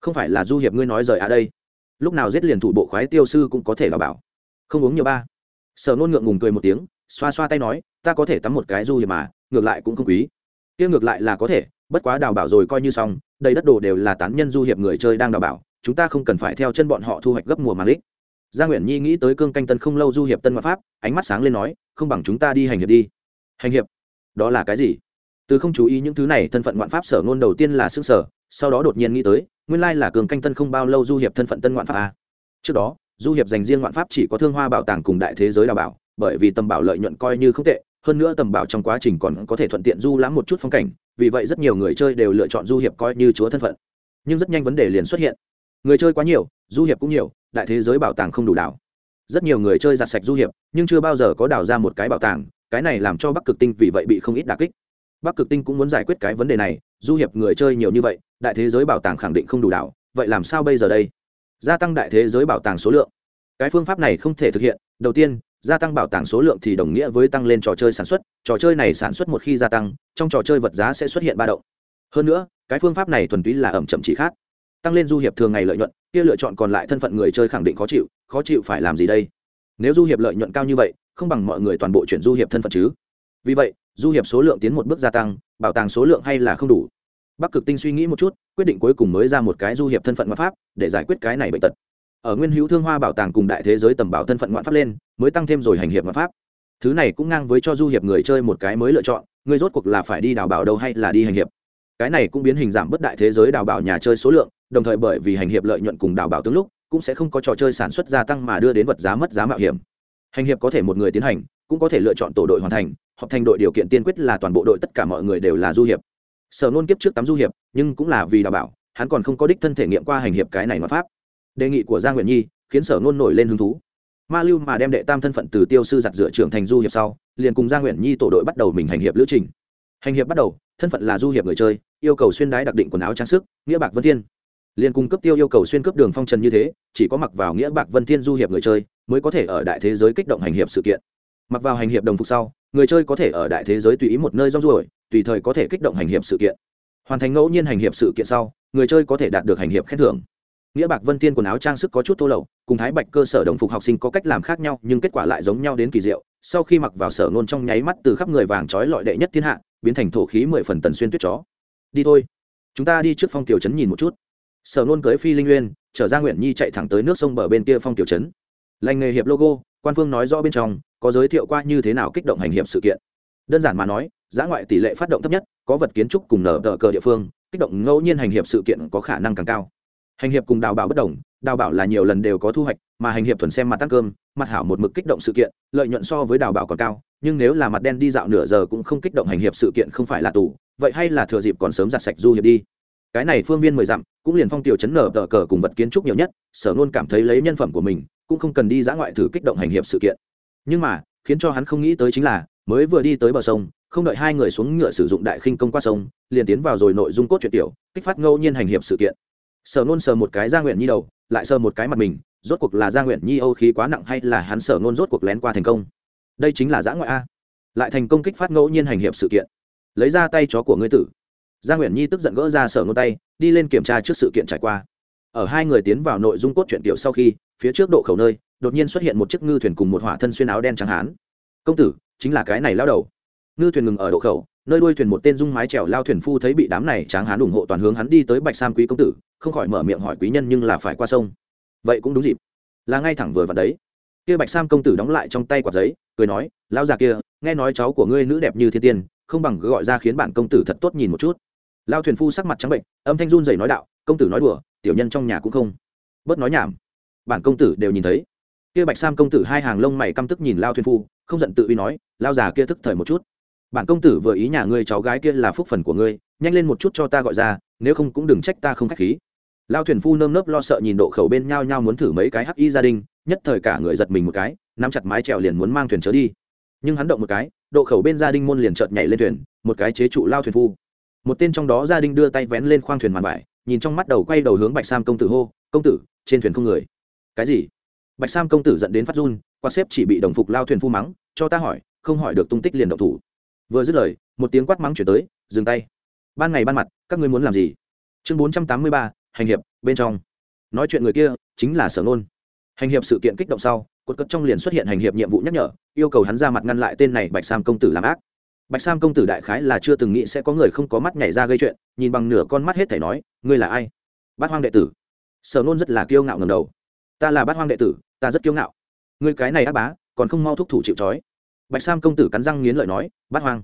không phải là du hiệp ngươi nói rời à đây. Lúc nào giết liền thủ bộ khoái tiêu sư cũng có thể là bảo. Không uống nhiều ba. Sở nôn ngượng ngùng cười một tiếng, xoa xoa tay nói, ta có thể tắm một cái du hiệp mà, ngược lại cũng không quý. Kia ngược lại là có thể, bất quá đào bảo rồi coi như xong, đầy đất đồ đều là tán nhân du hiệp người chơi đang đào bảo, chúng ta không cần phải theo chân bọn họ thu hoạch gấp mùa màng lích gia nguyễn nhi nghĩ tới cương canh tân không lâu du hiệp tân ngoại pháp, ánh mắt sáng lên nói, không bằng chúng ta đi hành hiệp đi. Hành hiệp? Đó là cái gì? Từ không chú ý những thứ này, thân phận ngoạn pháp sở ngôn đầu tiên là xương sở sau đó đột nhiên nghĩ tới nguyên lai là cường canh tân không bao lâu du hiệp thân phận tân ngoạn pháp a. Trước đó, du hiệp dành riêng ngoạn pháp chỉ có thương hoa bảo tàng cùng đại thế giới đào bảo, bởi vì tầm bảo lợi nhuận coi như không tệ, hơn nữa tầm bảo trong quá trình còn có thể thuận tiện du lãm một chút phong cảnh, vì vậy rất nhiều người chơi đều lựa chọn du hiệp coi như chúa thân phận. Nhưng rất nhanh vấn đề liền xuất hiện. Người chơi quá nhiều, du hiệp cũng nhiều, đại thế giới bảo tàng không đủ đảo. Rất nhiều người chơi giặt sạch du hiệp, nhưng chưa bao giờ có đào ra một cái bảo tàng, cái này làm cho bắc cực tinh vì vậy bị không ít đà kích. Bắc cực tinh cũng muốn giải quyết cái vấn đề này du hiệp người chơi nhiều như vậy, đại thế giới bảo tàng khẳng định không đủ đảo, vậy làm sao bây giờ đây? Gia tăng đại thế giới bảo tàng số lượng. Cái phương pháp này không thể thực hiện. Đầu tiên, gia tăng bảo tàng số lượng thì đồng nghĩa với tăng lên trò chơi sản xuất. Trò chơi này sản xuất một khi gia tăng, trong trò chơi vật giá sẽ xuất hiện ba động. Hơn nữa, cái phương pháp này thuần túy là ẩm chậm chỉ khác. Tăng lên du hiệp thường ngày lợi nhuận, kia lựa chọn còn lại thân phận người chơi khẳng định khó chịu khó chịu phải làm gì đây? Nếu du hiệp lợi nhuận cao như vậy, không bằng mọi người toàn bộ chuyển du hiệp thân phận chứ. Vì vậy du hiệp số lượng tiến một bước gia tăng, bảo tàng số lượng hay là không đủ. Bắc cực tinh suy nghĩ một chút, quyết định cuối cùng mới ra một cái du hiệp thân phận ngoại pháp, để giải quyết cái này bệnh tật. Ở nguyên hữu thương hoa bảo tàng cùng đại thế giới tầm bảo thân phận ngoại pháp lên, mới tăng thêm rồi hành hiệp ngoại pháp. Thứ này cũng ngang với cho du hiệp người chơi một cái mới lựa chọn, người rốt cuộc là phải đi đào bảo đâu hay là đi hành hiệp. Cái này cũng biến hình giảm bất đại thế giới đào bảo nhà chơi số lượng, đồng thời bởi vì hành hiệp lợi nhuận cùng đào bảo tướng lúc, cũng sẽ không có trò chơi sản xuất gia tăng mà đưa đến vật giá mất giá mạo hiểm. Hành hiệp có thể một người tiến hành, cũng có thể lựa chọn tổ đội hoàn thành họp thành đội điều kiện tiên quyết là toàn bộ đội tất cả mọi người đều là du hiệp. Sở nôn kiếp trước tắm du hiệp, nhưng cũng là vì đảm bảo, hắn còn không có đích thân thể nghiệm qua hành hiệp cái này mà pháp. Đề nghị của giang nguyện nhi khiến sở nôn nổi lên hứng thú. Ma lưu mà đem đệ tam thân phận từ tiêu sư giặt dựa trưởng thành du hiệp sau, liền cùng giang nguyện nhi tổ đội bắt đầu mình hành hiệp lữ trình. Hành hiệp bắt đầu, thân phận là du hiệp người chơi, yêu cầu xuyên đái đặc định quần áo trang sức, nghĩa bạc vân thiên. Liền cung cấp tiêu yêu cầu xuyên cướp đường phong trần như thế, chỉ có mặc vào nghĩa bạc vân thiên du hiệp người chơi mới có thể ở đại thế giới kích động hành hiệp sự kiện mặc vào hành hiệp đồng phục sau, người chơi có thể ở đại thế giới tùy ý một nơi rong ruổi, tùy thời có thể kích động hành hiệp sự kiện. Hoàn thành ngẫu nhiên hành hiệp sự kiện sau, người chơi có thể đạt được hành hiệp khen thưởng. Nghĩa bạc vân tiên quần áo trang sức có chút thô lậu, cùng thái bạch cơ sở đồng phục học sinh có cách làm khác nhau, nhưng kết quả lại giống nhau đến kỳ diệu. Sau khi mặc vào sở ngôn trong nháy mắt từ khắp người vàng trói lọi đệ nhất thiên hạ, biến thành thổ khí mười phần tần xuyên tuyết chó. Đi thôi. Chúng ta đi trước phong tiểu trấn nhìn một chút. Sở nôn cưới phi linh uyên, trở ra nguyện nhi chạy thẳng tới nước sông bờ bên kia phong tiểu trấn. Lành nghề hiệp logo quan phương nói rõ bên trong, có giới thiệu qua như thế nào kích động hành hiệp sự kiện. Đơn giản mà nói giá ngoại tỷ lệ phát động thấp nhất, có vật kiến trúc cùng nở tờ cờ địa phương, kích động ngẫu nhiên hành hiệp sự kiện có khả năng càng cao. Hành hiệp cùng đào bảo bất đồng, đào bảo là nhiều lần đều có thu hoạch, mà hành hiệp thuần xem mặt tăng cơm, mặt hảo một mực kích động sự kiện, lợi nhuận so với đào bảo còn cao, nhưng nếu là mặt đen đi dạo nửa giờ cũng không kích động hành hiệp sự kiện không phải là tù, vậy hay là thừa dịp còn sớm giặt sạch du hiệp đi. Cái này phương viên mười dặm, cũng liền phong tiểu chấn nở tờ cờ cùng vật kiến trúc nhiều nhất, sở luôn cảm thấy lấy nhân phẩm của mình cũng không cần đi dã ngoại thử kích động hành hiệp sự kiện. Nhưng mà, khiến cho hắn không nghĩ tới chính là, mới vừa đi tới bờ sông, không đợi hai người xuống ngựa sử dụng đại khinh công qua sông, liền tiến vào rồi nội dung cốt truyện tiểu, kích phát ngẫu nhiên hành hiệp sự kiện. Sở nôn sờ một cái gia nguyện nhi đầu, lại sờ một cái mặt mình, rốt cuộc là gia nguyện nhi âu khí quá nặng hay là hắn sở nôn rốt cuộc lén qua thành công? Đây chính là giã ngoại a. Lại thành công kích phát ngẫu nhiên hành hiệp sự kiện. Lấy ra tay chó của ngươi tử. Gia nguyện nhi tức giận gỡ ra sở nôn tay, đi lên kiểm tra trước sự kiện trải qua. Ở hai người tiến vào nội dung cốt truyện tiểu sau khi phía trước độ khẩu nơi, đột nhiên xuất hiện một chiếc ngư thuyền cùng một hỏa thân xuyên áo đen trắng hán. Công tử, chính là cái này lao đầu. Ngư thuyền ngừng ở độ khẩu, nơi đuôi thuyền một tên dung mái trèo lao thuyền phu thấy bị đám này tráng hán ủng hộ toàn hướng hắn đi tới bạch sam quý công tử, không khỏi mở miệng hỏi quý nhân nhưng là phải qua sông. Vậy cũng đúng dịp. Là ngay thẳng vừa vặn đấy. Kia bạch sam công tử đóng lại trong tay quạt giấy, cười nói lao già kia, nghe nói cháu của ngươi nữ đẹp như thiên tiên, không bằng gọi ra khiến bản công tử thật tốt nhìn một chút. Lao thuyền phu sắc mặt trắng bệnh, âm thanh run dày nói đạo, công tử nói đùa, tiểu nhân trong nhà cũng không. Bớt nói nhảm bản công tử đều nhìn thấy. Kia bạch sam công tử hai hàng lông mày căm tức nhìn lao thuyền phu, không giận tự uy nói, lao già kia thức thời một chút. Bản công tử vừa ý nhà ngươi cháu gái kia là phúc phần của ngươi, nhanh lên một chút cho ta gọi ra, nếu không cũng đừng trách ta không k h á c h khí. Lao thuyền phu nơm nớp lo sợ nhìn độ khẩu bên nhao nhao muốn thử mấy cái hắc y gia đình, nhất thời cả người giật mình một cái, nắm chặt mái trèo liền muốn mang thuyền chớ đi. Nhưng hắn động một cái, độ khẩu bên gia đình môn liền chợt nhảy lên thuyền, một cái chế trụ lao thuyền phu. Một tên trong đó gia đình đưa tay vén lên khoang thuyền màn vải, nhìn trong mắt đầu quay đầu hướng bạch sam công tử hô, công tử, trên thuyền không người cái gì? Bạch sam công tử dẫn đến phát run qua xếp chỉ bị đồng phục lao thuyền phu mắng, cho ta hỏi, không hỏi được tung tích liền động thủ. Vừa dứt lời, một tiếng quát mắng chuyển tới, dừng tay. Ban ngày ban mặt, các ngươi muốn làm gì? Chương bốn trăm tám mươi ba, hành hiệp, bên trong. Nói chuyện người kia, chính là sở nôn. Hành hiệp sự kiện kích động sau, cột cất trong liền xuất hiện hành hiệp nhiệm vụ nhắc nhở, yêu cầu hắn ra mặt ngăn lại tên này bạch sam công tử làm ác. Bạch sam công tử đại khái là chưa từng nghĩ sẽ có người không có mắt nhảy ra gây chuyện, nhìn bằng nửa con mắt hết thể nói, ngươi là ai? Bát hoang đệ tử. Sở nôn rất là kiêu ngạo ngầm đầu ta là bát hoang đệ tử, ta rất kiêu ngạo. Ngươi cái này ác bá, còn không mau thúc thủ chịu trói. Bạch sam công tử cắn răng nghiến lợi nói, bát hoang.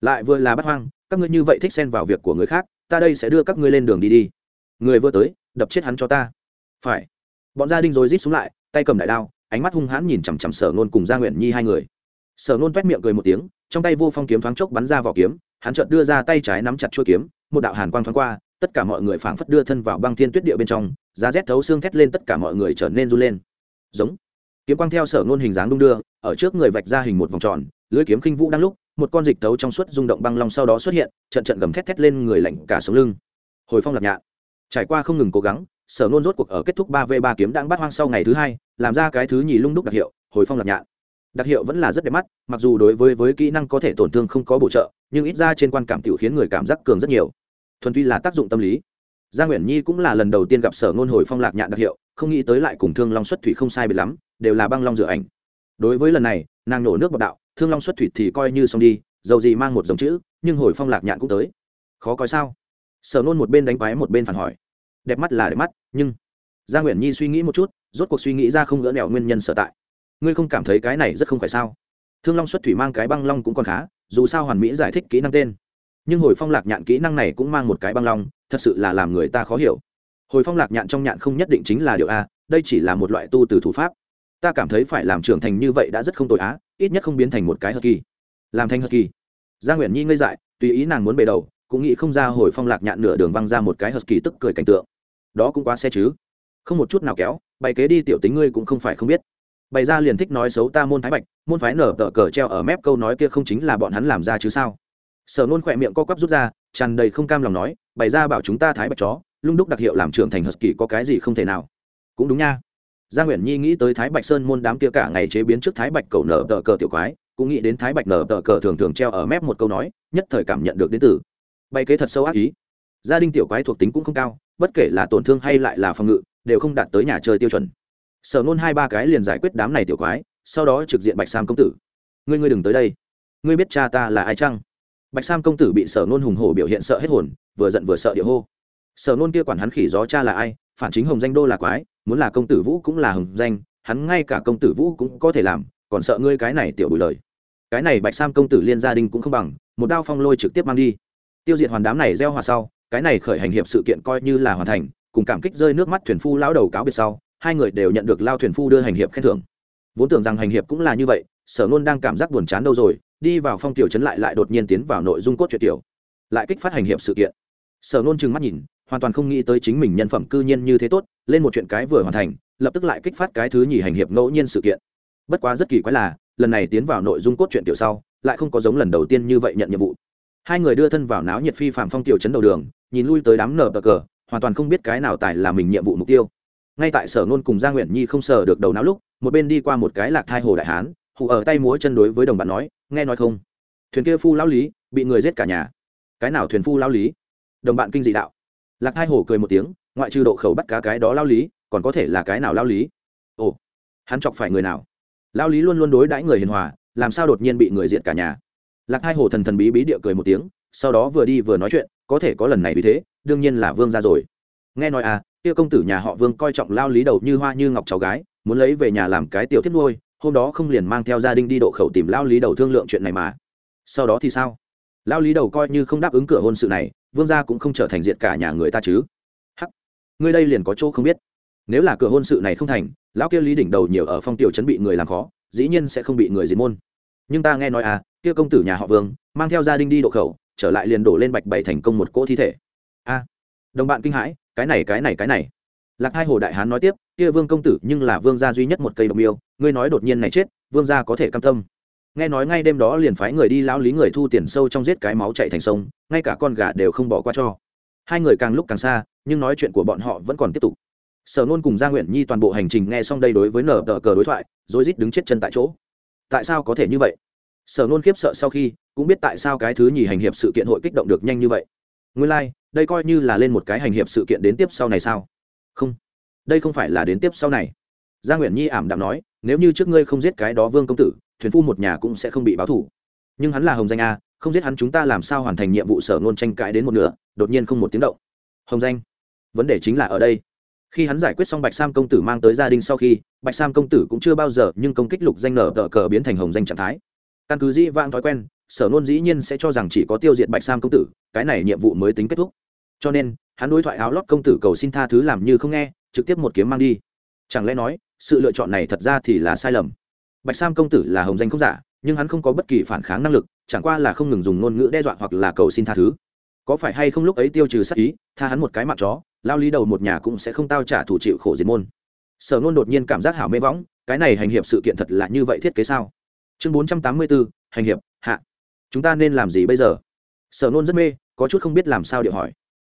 Lại vừa là bát hoang, các ngươi như vậy thích xen vào việc của người khác, ta đây sẽ đưa các ngươi lên đường đi đi. Người vừa tới, đập chết hắn cho ta. Phải. Bọn gia đình rồi rít xuống lại, tay cầm đại đao, ánh mắt hung hãn nhìn chằm chằm sở nôn cùng gia nguyện nhi hai người. Sở nôn t miệng cười một tiếng, trong tay vô phong kiếm thoáng chốc bắn ra vỏ kiếm, hắn chợt đưa ra tay trái nắm chặt chuôi kiếm, một đạo hàn quang thoáng qua, tất cả mọi người phảng phất đưa thân vào băng thiên tuyết địa bên trong giá rét thấu xương thét lên tất cả mọi người trở nên run lên. Giống. Kiếm quang theo sở nôn hình dáng đung đưa, ở trước người vạch ra hình một vòng tròn, lưới kiếm khinh vũ đang lúc, một con dịch thấu trong suốt rung động băng long sau đó xuất hiện, trận trận gầm thét thét lên người lạnh cả sống lưng. Hồi phong lạc nhạ trải qua không ngừng cố gắng, sở nôn rốt cuộc ở kết thúc ba v ba kiếm đang bắt hoang sau ngày thứ hai, làm ra cái thứ nhì lung đúc đặc hiệu, hồi phong lạc nhạ đặc hiệu vẫn là rất đẹp mắt, mặc dù đối với với kỹ năng có thể tổn thương không có bổ trợ, nhưng ít ra trên quan cảm tiểu khiến người cảm giác cường rất nhiều. Thuần tuy là tác dụng tâm lý gia nguyễn nhi cũng là lần đầu tiên gặp sở ngôn hồi phong lạc nhạn đặc hiệu, không nghĩ tới lại cùng thương long xuất thủy không sai biệt lắm, đều là băng long rửa ảnh. Đối với lần này, nàng nổ nước bọc đạo, thương long xuất thủy thì coi như xong đi, dầu gì mang một dòng chữ, nhưng hồi phong lạc nhạn cũng tới. Khó coi sao? Sở nôn một bên đánh quái một bên phản hỏi. Đẹp mắt là đẹp mắt, nhưng gia nguyễn nhi suy nghĩ một chút, rốt cuộc suy nghĩ ra không gỡ nẻo nguyên nhân sở tại. Ngươi không cảm thấy cái này rất không phải sao? Thương long xuất thủy mang cái băng long cũng còn khá, dù sao hoàn mỹ giải thích kỹ năng tên. Nhưng hồi phong lạc nhạn kỹ năng này cũng mang một cái băng long thật sự là làm người ta khó hiểu. Hồi phong lạc nhạn trong nhạn không nhất định chính là điều a, đây chỉ là một loại tu từ thủ pháp. Ta cảm thấy phải làm trưởng thành như vậy đã rất không tội á, ít nhất không biến thành một cái hờ kỳ. Làm thành hờ kỳ. Gia nguyễn nhi ngây dại, tùy ý nàng muốn bề đầu, cũng nghĩ không ra hồi phong lạc nhạn nửa đường văng ra một cái hờ kỳ tức cười cảnh tượng. Đó cũng quá xe chứ. Không một chút nào kéo, bày kế đi tiểu tính ngươi cũng không phải không biết. Bày ra liền thích nói xấu ta môn thái bạch, môn phái nở tờ cờ treo ở mép câu nói kia không chính là bọn hắn làm ra chứ sao? Sở nôn khỏe miệng co quắp rút ra tràn đầy không cam lòng nói, bày ra bảo chúng ta thái bạch chó, lung đúc đặc hiệu làm trưởng thành hờ kỳ có cái gì không thể nào. Cũng đúng nha. Gia nguyễn nhi nghĩ tới thái bạch sơn môn đám kia cả ngày chế biến trước thái bạch cầu nở tờ cờ tiểu quái, cũng nghĩ đến thái bạch nở tờ cờ thường thường treo ở mép một câu nói, nhất thời cảm nhận được đến từ. Bày kế thật sâu ác ý. Gia đình tiểu quái thuộc tính cũng không cao, bất kể là tổn thương hay lại là phòng ngự, đều không đạt tới nhà chơi tiêu chuẩn. Sở nôn hai ba cái liền giải quyết đám này tiểu quái, sau đó trực diện bạch sam công tử. Ngươi ngươi đừng tới đây. Ngươi biết cha ta là ai chăng? Bạch sam công tử bị sở nôn hùng hổ biểu hiện sợ hết hồn, vừa giận vừa sợ địa hô. Sở nôn kia quản hắn khỉ gió cha là ai, phản chính hồng danh đô là quái, muốn là công tử vũ cũng là hồng danh, hắn ngay cả công tử vũ cũng có thể làm, còn sợ ngươi cái này tiểu bùi lời. Cái này bạch sam công tử liên gia đình cũng không bằng, một đao phong lôi trực tiếp mang đi. Tiêu diệt hoàn đám này gieo hòa sau, cái này khởi hành hiệp sự kiện coi như là hoàn thành, cùng cảm kích rơi nước mắt thuyền phu lão đầu cáo biệt sau, hai người đều nhận được lao thuyền phu đưa hành hiệp khen thưởng. Vốn tưởng rằng hành hiệp cũng là như vậy, sở nôn đang cảm giác buồn chán đâu rồi đi vào phong tiểu chấn lại lại đột nhiên tiến vào nội dung cốt truyện tiểu, lại kích phát hành hiệp sự kiện. Sở nôn trừng mắt nhìn, hoàn toàn không nghĩ tới chính mình nhân phẩm cư nhiên như thế tốt, lên một chuyện cái vừa hoàn thành, lập tức lại kích phát cái thứ nhì hành hiệp ngẫu nhiên sự kiện. Bất quá rất kỳ quái là, lần này tiến vào nội dung cốt truyện tiểu sau, lại không có giống lần đầu tiên như vậy nhận nhiệm vụ. Hai người đưa thân vào náo nhiệt phi phạm phong tiểu chấn đầu đường, nhìn lui tới đám nở bờ cờ, hoàn toàn không biết cái nào tài là mình nhiệm vụ mục tiêu. Ngay tại sở nôn cùng gia nguyện nhi không sờ được đầu não lúc, một bên đi qua một cái lạc thai hồ đại hán hụ ở tay múa chân đối với đồng bạn nói nghe nói không? Thuyền kia phu lão lý, bị người giết cả nhà. Cái nào thuyền phu lão lý? Đồng bạn kinh dị đạo. Lạc hai hồ cười một tiếng, ngoại trừ độ khẩu bắt cá cái đó lao lý, còn có thể là cái nào lao lý? Ồ, hắn chọc phải người nào? Lao lý luôn luôn đối đãi người hiền hòa, làm sao đột nhiên bị người diện cả nhà? Lạc hai hồ thần thần bí bí địa cười một tiếng, sau đó vừa đi vừa nói chuyện, có thể có lần này vì thế, đương nhiên là vương ra rồi. Nghe nói à kia công tử nhà họ vương coi trọng lao lý đầu như hoa như ngọc cháu gái, muốn lấy về nhà làm cái tiểu thiết nuôi hôm đó không liền mang theo gia đình đi độ khẩu tìm lao lý đầu thương lượng chuyện này mà. Sau đó thì sao? Lao lý đầu coi như không đáp ứng cửa hôn sự này, vương gia cũng không trở thành diện cả nhà người ta chứ. Hắc! Ngươi đây liền có chỗ không biết. Nếu là cửa hôn sự này không thành, lão kia lý đỉnh đầu nhiều ở phong tiểu chấn bị người làm khó, dĩ nhiên sẽ không bị người diệt môn. Nhưng ta nghe nói à kia công tử nhà họ vương, mang theo gia đình đi độ khẩu, trở lại liền đổ lên bạch bảy thành công một cỗ thi thể. A! Đồng bạn kinh hãi, cái này cái này cái này lạc hai hồ đại hán nói tiếp kia vương công tử nhưng là vương gia duy nhất một cây đồng yêu ngươi nói đột nhiên này chết vương gia có thể cam tâm. Nghe nói ngay đêm đó liền phái người đi lão lý người thu tiền sâu trong giết cái máu chạy thành sông ngay cả con gà đều không bỏ qua cho. Hai người càng lúc càng xa nhưng nói chuyện của bọn họ vẫn còn tiếp tục. Sở nôn cùng gia nguyện nhi toàn bộ hành trình nghe xong đây đối với nở tờ cờ đối thoại rồi rít đứng chết chân tại chỗ. Tại sao có thể như vậy? Sở nôn khiếp sợ sau khi cũng biết tại sao cái thứ nhì hành hiệp sự kiện hội kích động được nhanh như vậy. Nguyên lai、like, đây coi như là lên một cái hành hiệp sự kiện đến tiếp sau này sao? Không, đây không phải là đến tiếp sau này. Gia nguyễn nhi ảm đạm nói, nếu như trước ngươi không giết cái đó vương công tử, thuyền phu một nhà cũng sẽ không bị báo thủ. Nhưng hắn là hồng danh a, không giết hắn chúng ta làm sao hoàn thành nhiệm vụ sở ngôn tranh cãi đến một nửa, đột nhiên không một tiếng động. Hồng danh, vấn đề chính là ở đây. Khi hắn giải quyết xong bạch sam công tử mang tới gia đình sau khi, bạch sam công tử cũng chưa bao giờ nhưng công kích lục danh nở tờ cờ biến thành hồng danh trạng thái. Căn cứ dĩ vãng thói quen, sở nôn dĩ nhiên sẽ cho rằng chỉ có tiêu diệt bạch sam công tử, cái này nhiệm vụ mới tính kết thúc cho nên, hắn đối thoại áo lót công tử cầu xin tha thứ làm như không nghe, trực tiếp một kiếm mang đi. Chẳng lẽ nói, sự lựa chọn này thật ra thì là sai lầm? Bạch sam công tử là hồng danh không giả, nhưng hắn không có bất kỳ phản kháng năng lực, chẳng qua là không ngừng dùng ngôn ngữ đe dọa hoặc là cầu xin tha thứ. Có phải hay không lúc ấy tiêu trừ sắc ý, tha hắn một cái mặt chó, lao lý đầu một nhà cũng sẽ không tao trả thủ chịu khổ diệt môn. Sở nôn đột nhiên cảm giác hảo mê võng, cái này hành hiệp sự kiện thật là như vậy thiết kế sao? Chương bốn trăm tám mươi bốn hành hiệp, hạ. Chúng ta nên làm gì bây giờ? Sở nôn rất mê, có chút không biết làm sao điệu hỏi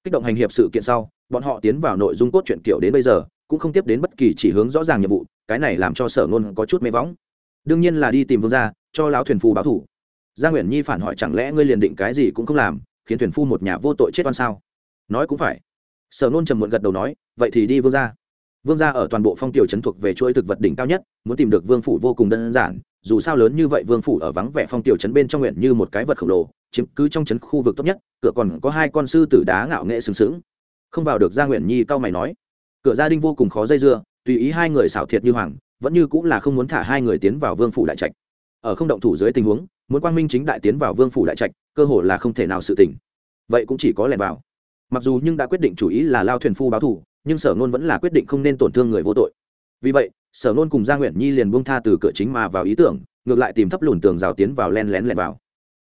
kích động hành hiệp sự kiện sau, bọn họ tiến vào nội dung cốt truyện kiểu đến bây giờ, cũng không tiếp đến bất kỳ chỉ hướng rõ ràng nhiệm vụ, cái này làm cho sở ngôn có chút mê võng. Đương nhiên là đi tìm vương gia, cho lão thuyền phu báo thủ. Gia nguyễn nhi phản hỏi chẳng lẽ ngươi liền định cái gì cũng không làm, khiến thuyền phu một nhà vô tội chết oan sao? Nói cũng phải. Sở nôn trầm muộn gật đầu nói, vậy thì đi vương gia vương gia ở toàn bộ phong tiểu trấn thuộc về chuỗi thực vật đỉnh cao nhất, muốn tìm được vương phủ vô cùng đơn giản, dù sao lớn như vậy vương phủ ở vắng vẻ phong tiểu trấn bên trong nguyện như một cái vật khổng lồ, chiếm cứ trong trấn khu vực tốt nhất, cửa còn có hai con sư tử đá ngạo nghệ sừng sững. Không vào được gia nguyện nhi cao mày nói. Cửa gia đình vô cùng khó dây dưa, tùy ý hai người xảo thiệt như hoàng, vẫn như cũng là không muốn thả hai người tiến vào vương phủ đại trạch. Ở không động thủ dưới tình huống, muốn quang minh chính đại tiến vào vương phủ đại trạch, cơ hội là không thể nào sự tỉnh. Vậy cũng chỉ có lẻn vào. Mặc dù nhưng đã quyết định chủ ý là lao thuyền phu báo thủ nhưng sở nôn vẫn là quyết định không nên tổn thương người vô tội. Vì vậy, sở nôn cùng gia nguyện nhi liền buông tha từ cửa chính mà vào ý tưởng, ngược lại tìm thấp lùn tường rào tiến vào len lén lẻn vào.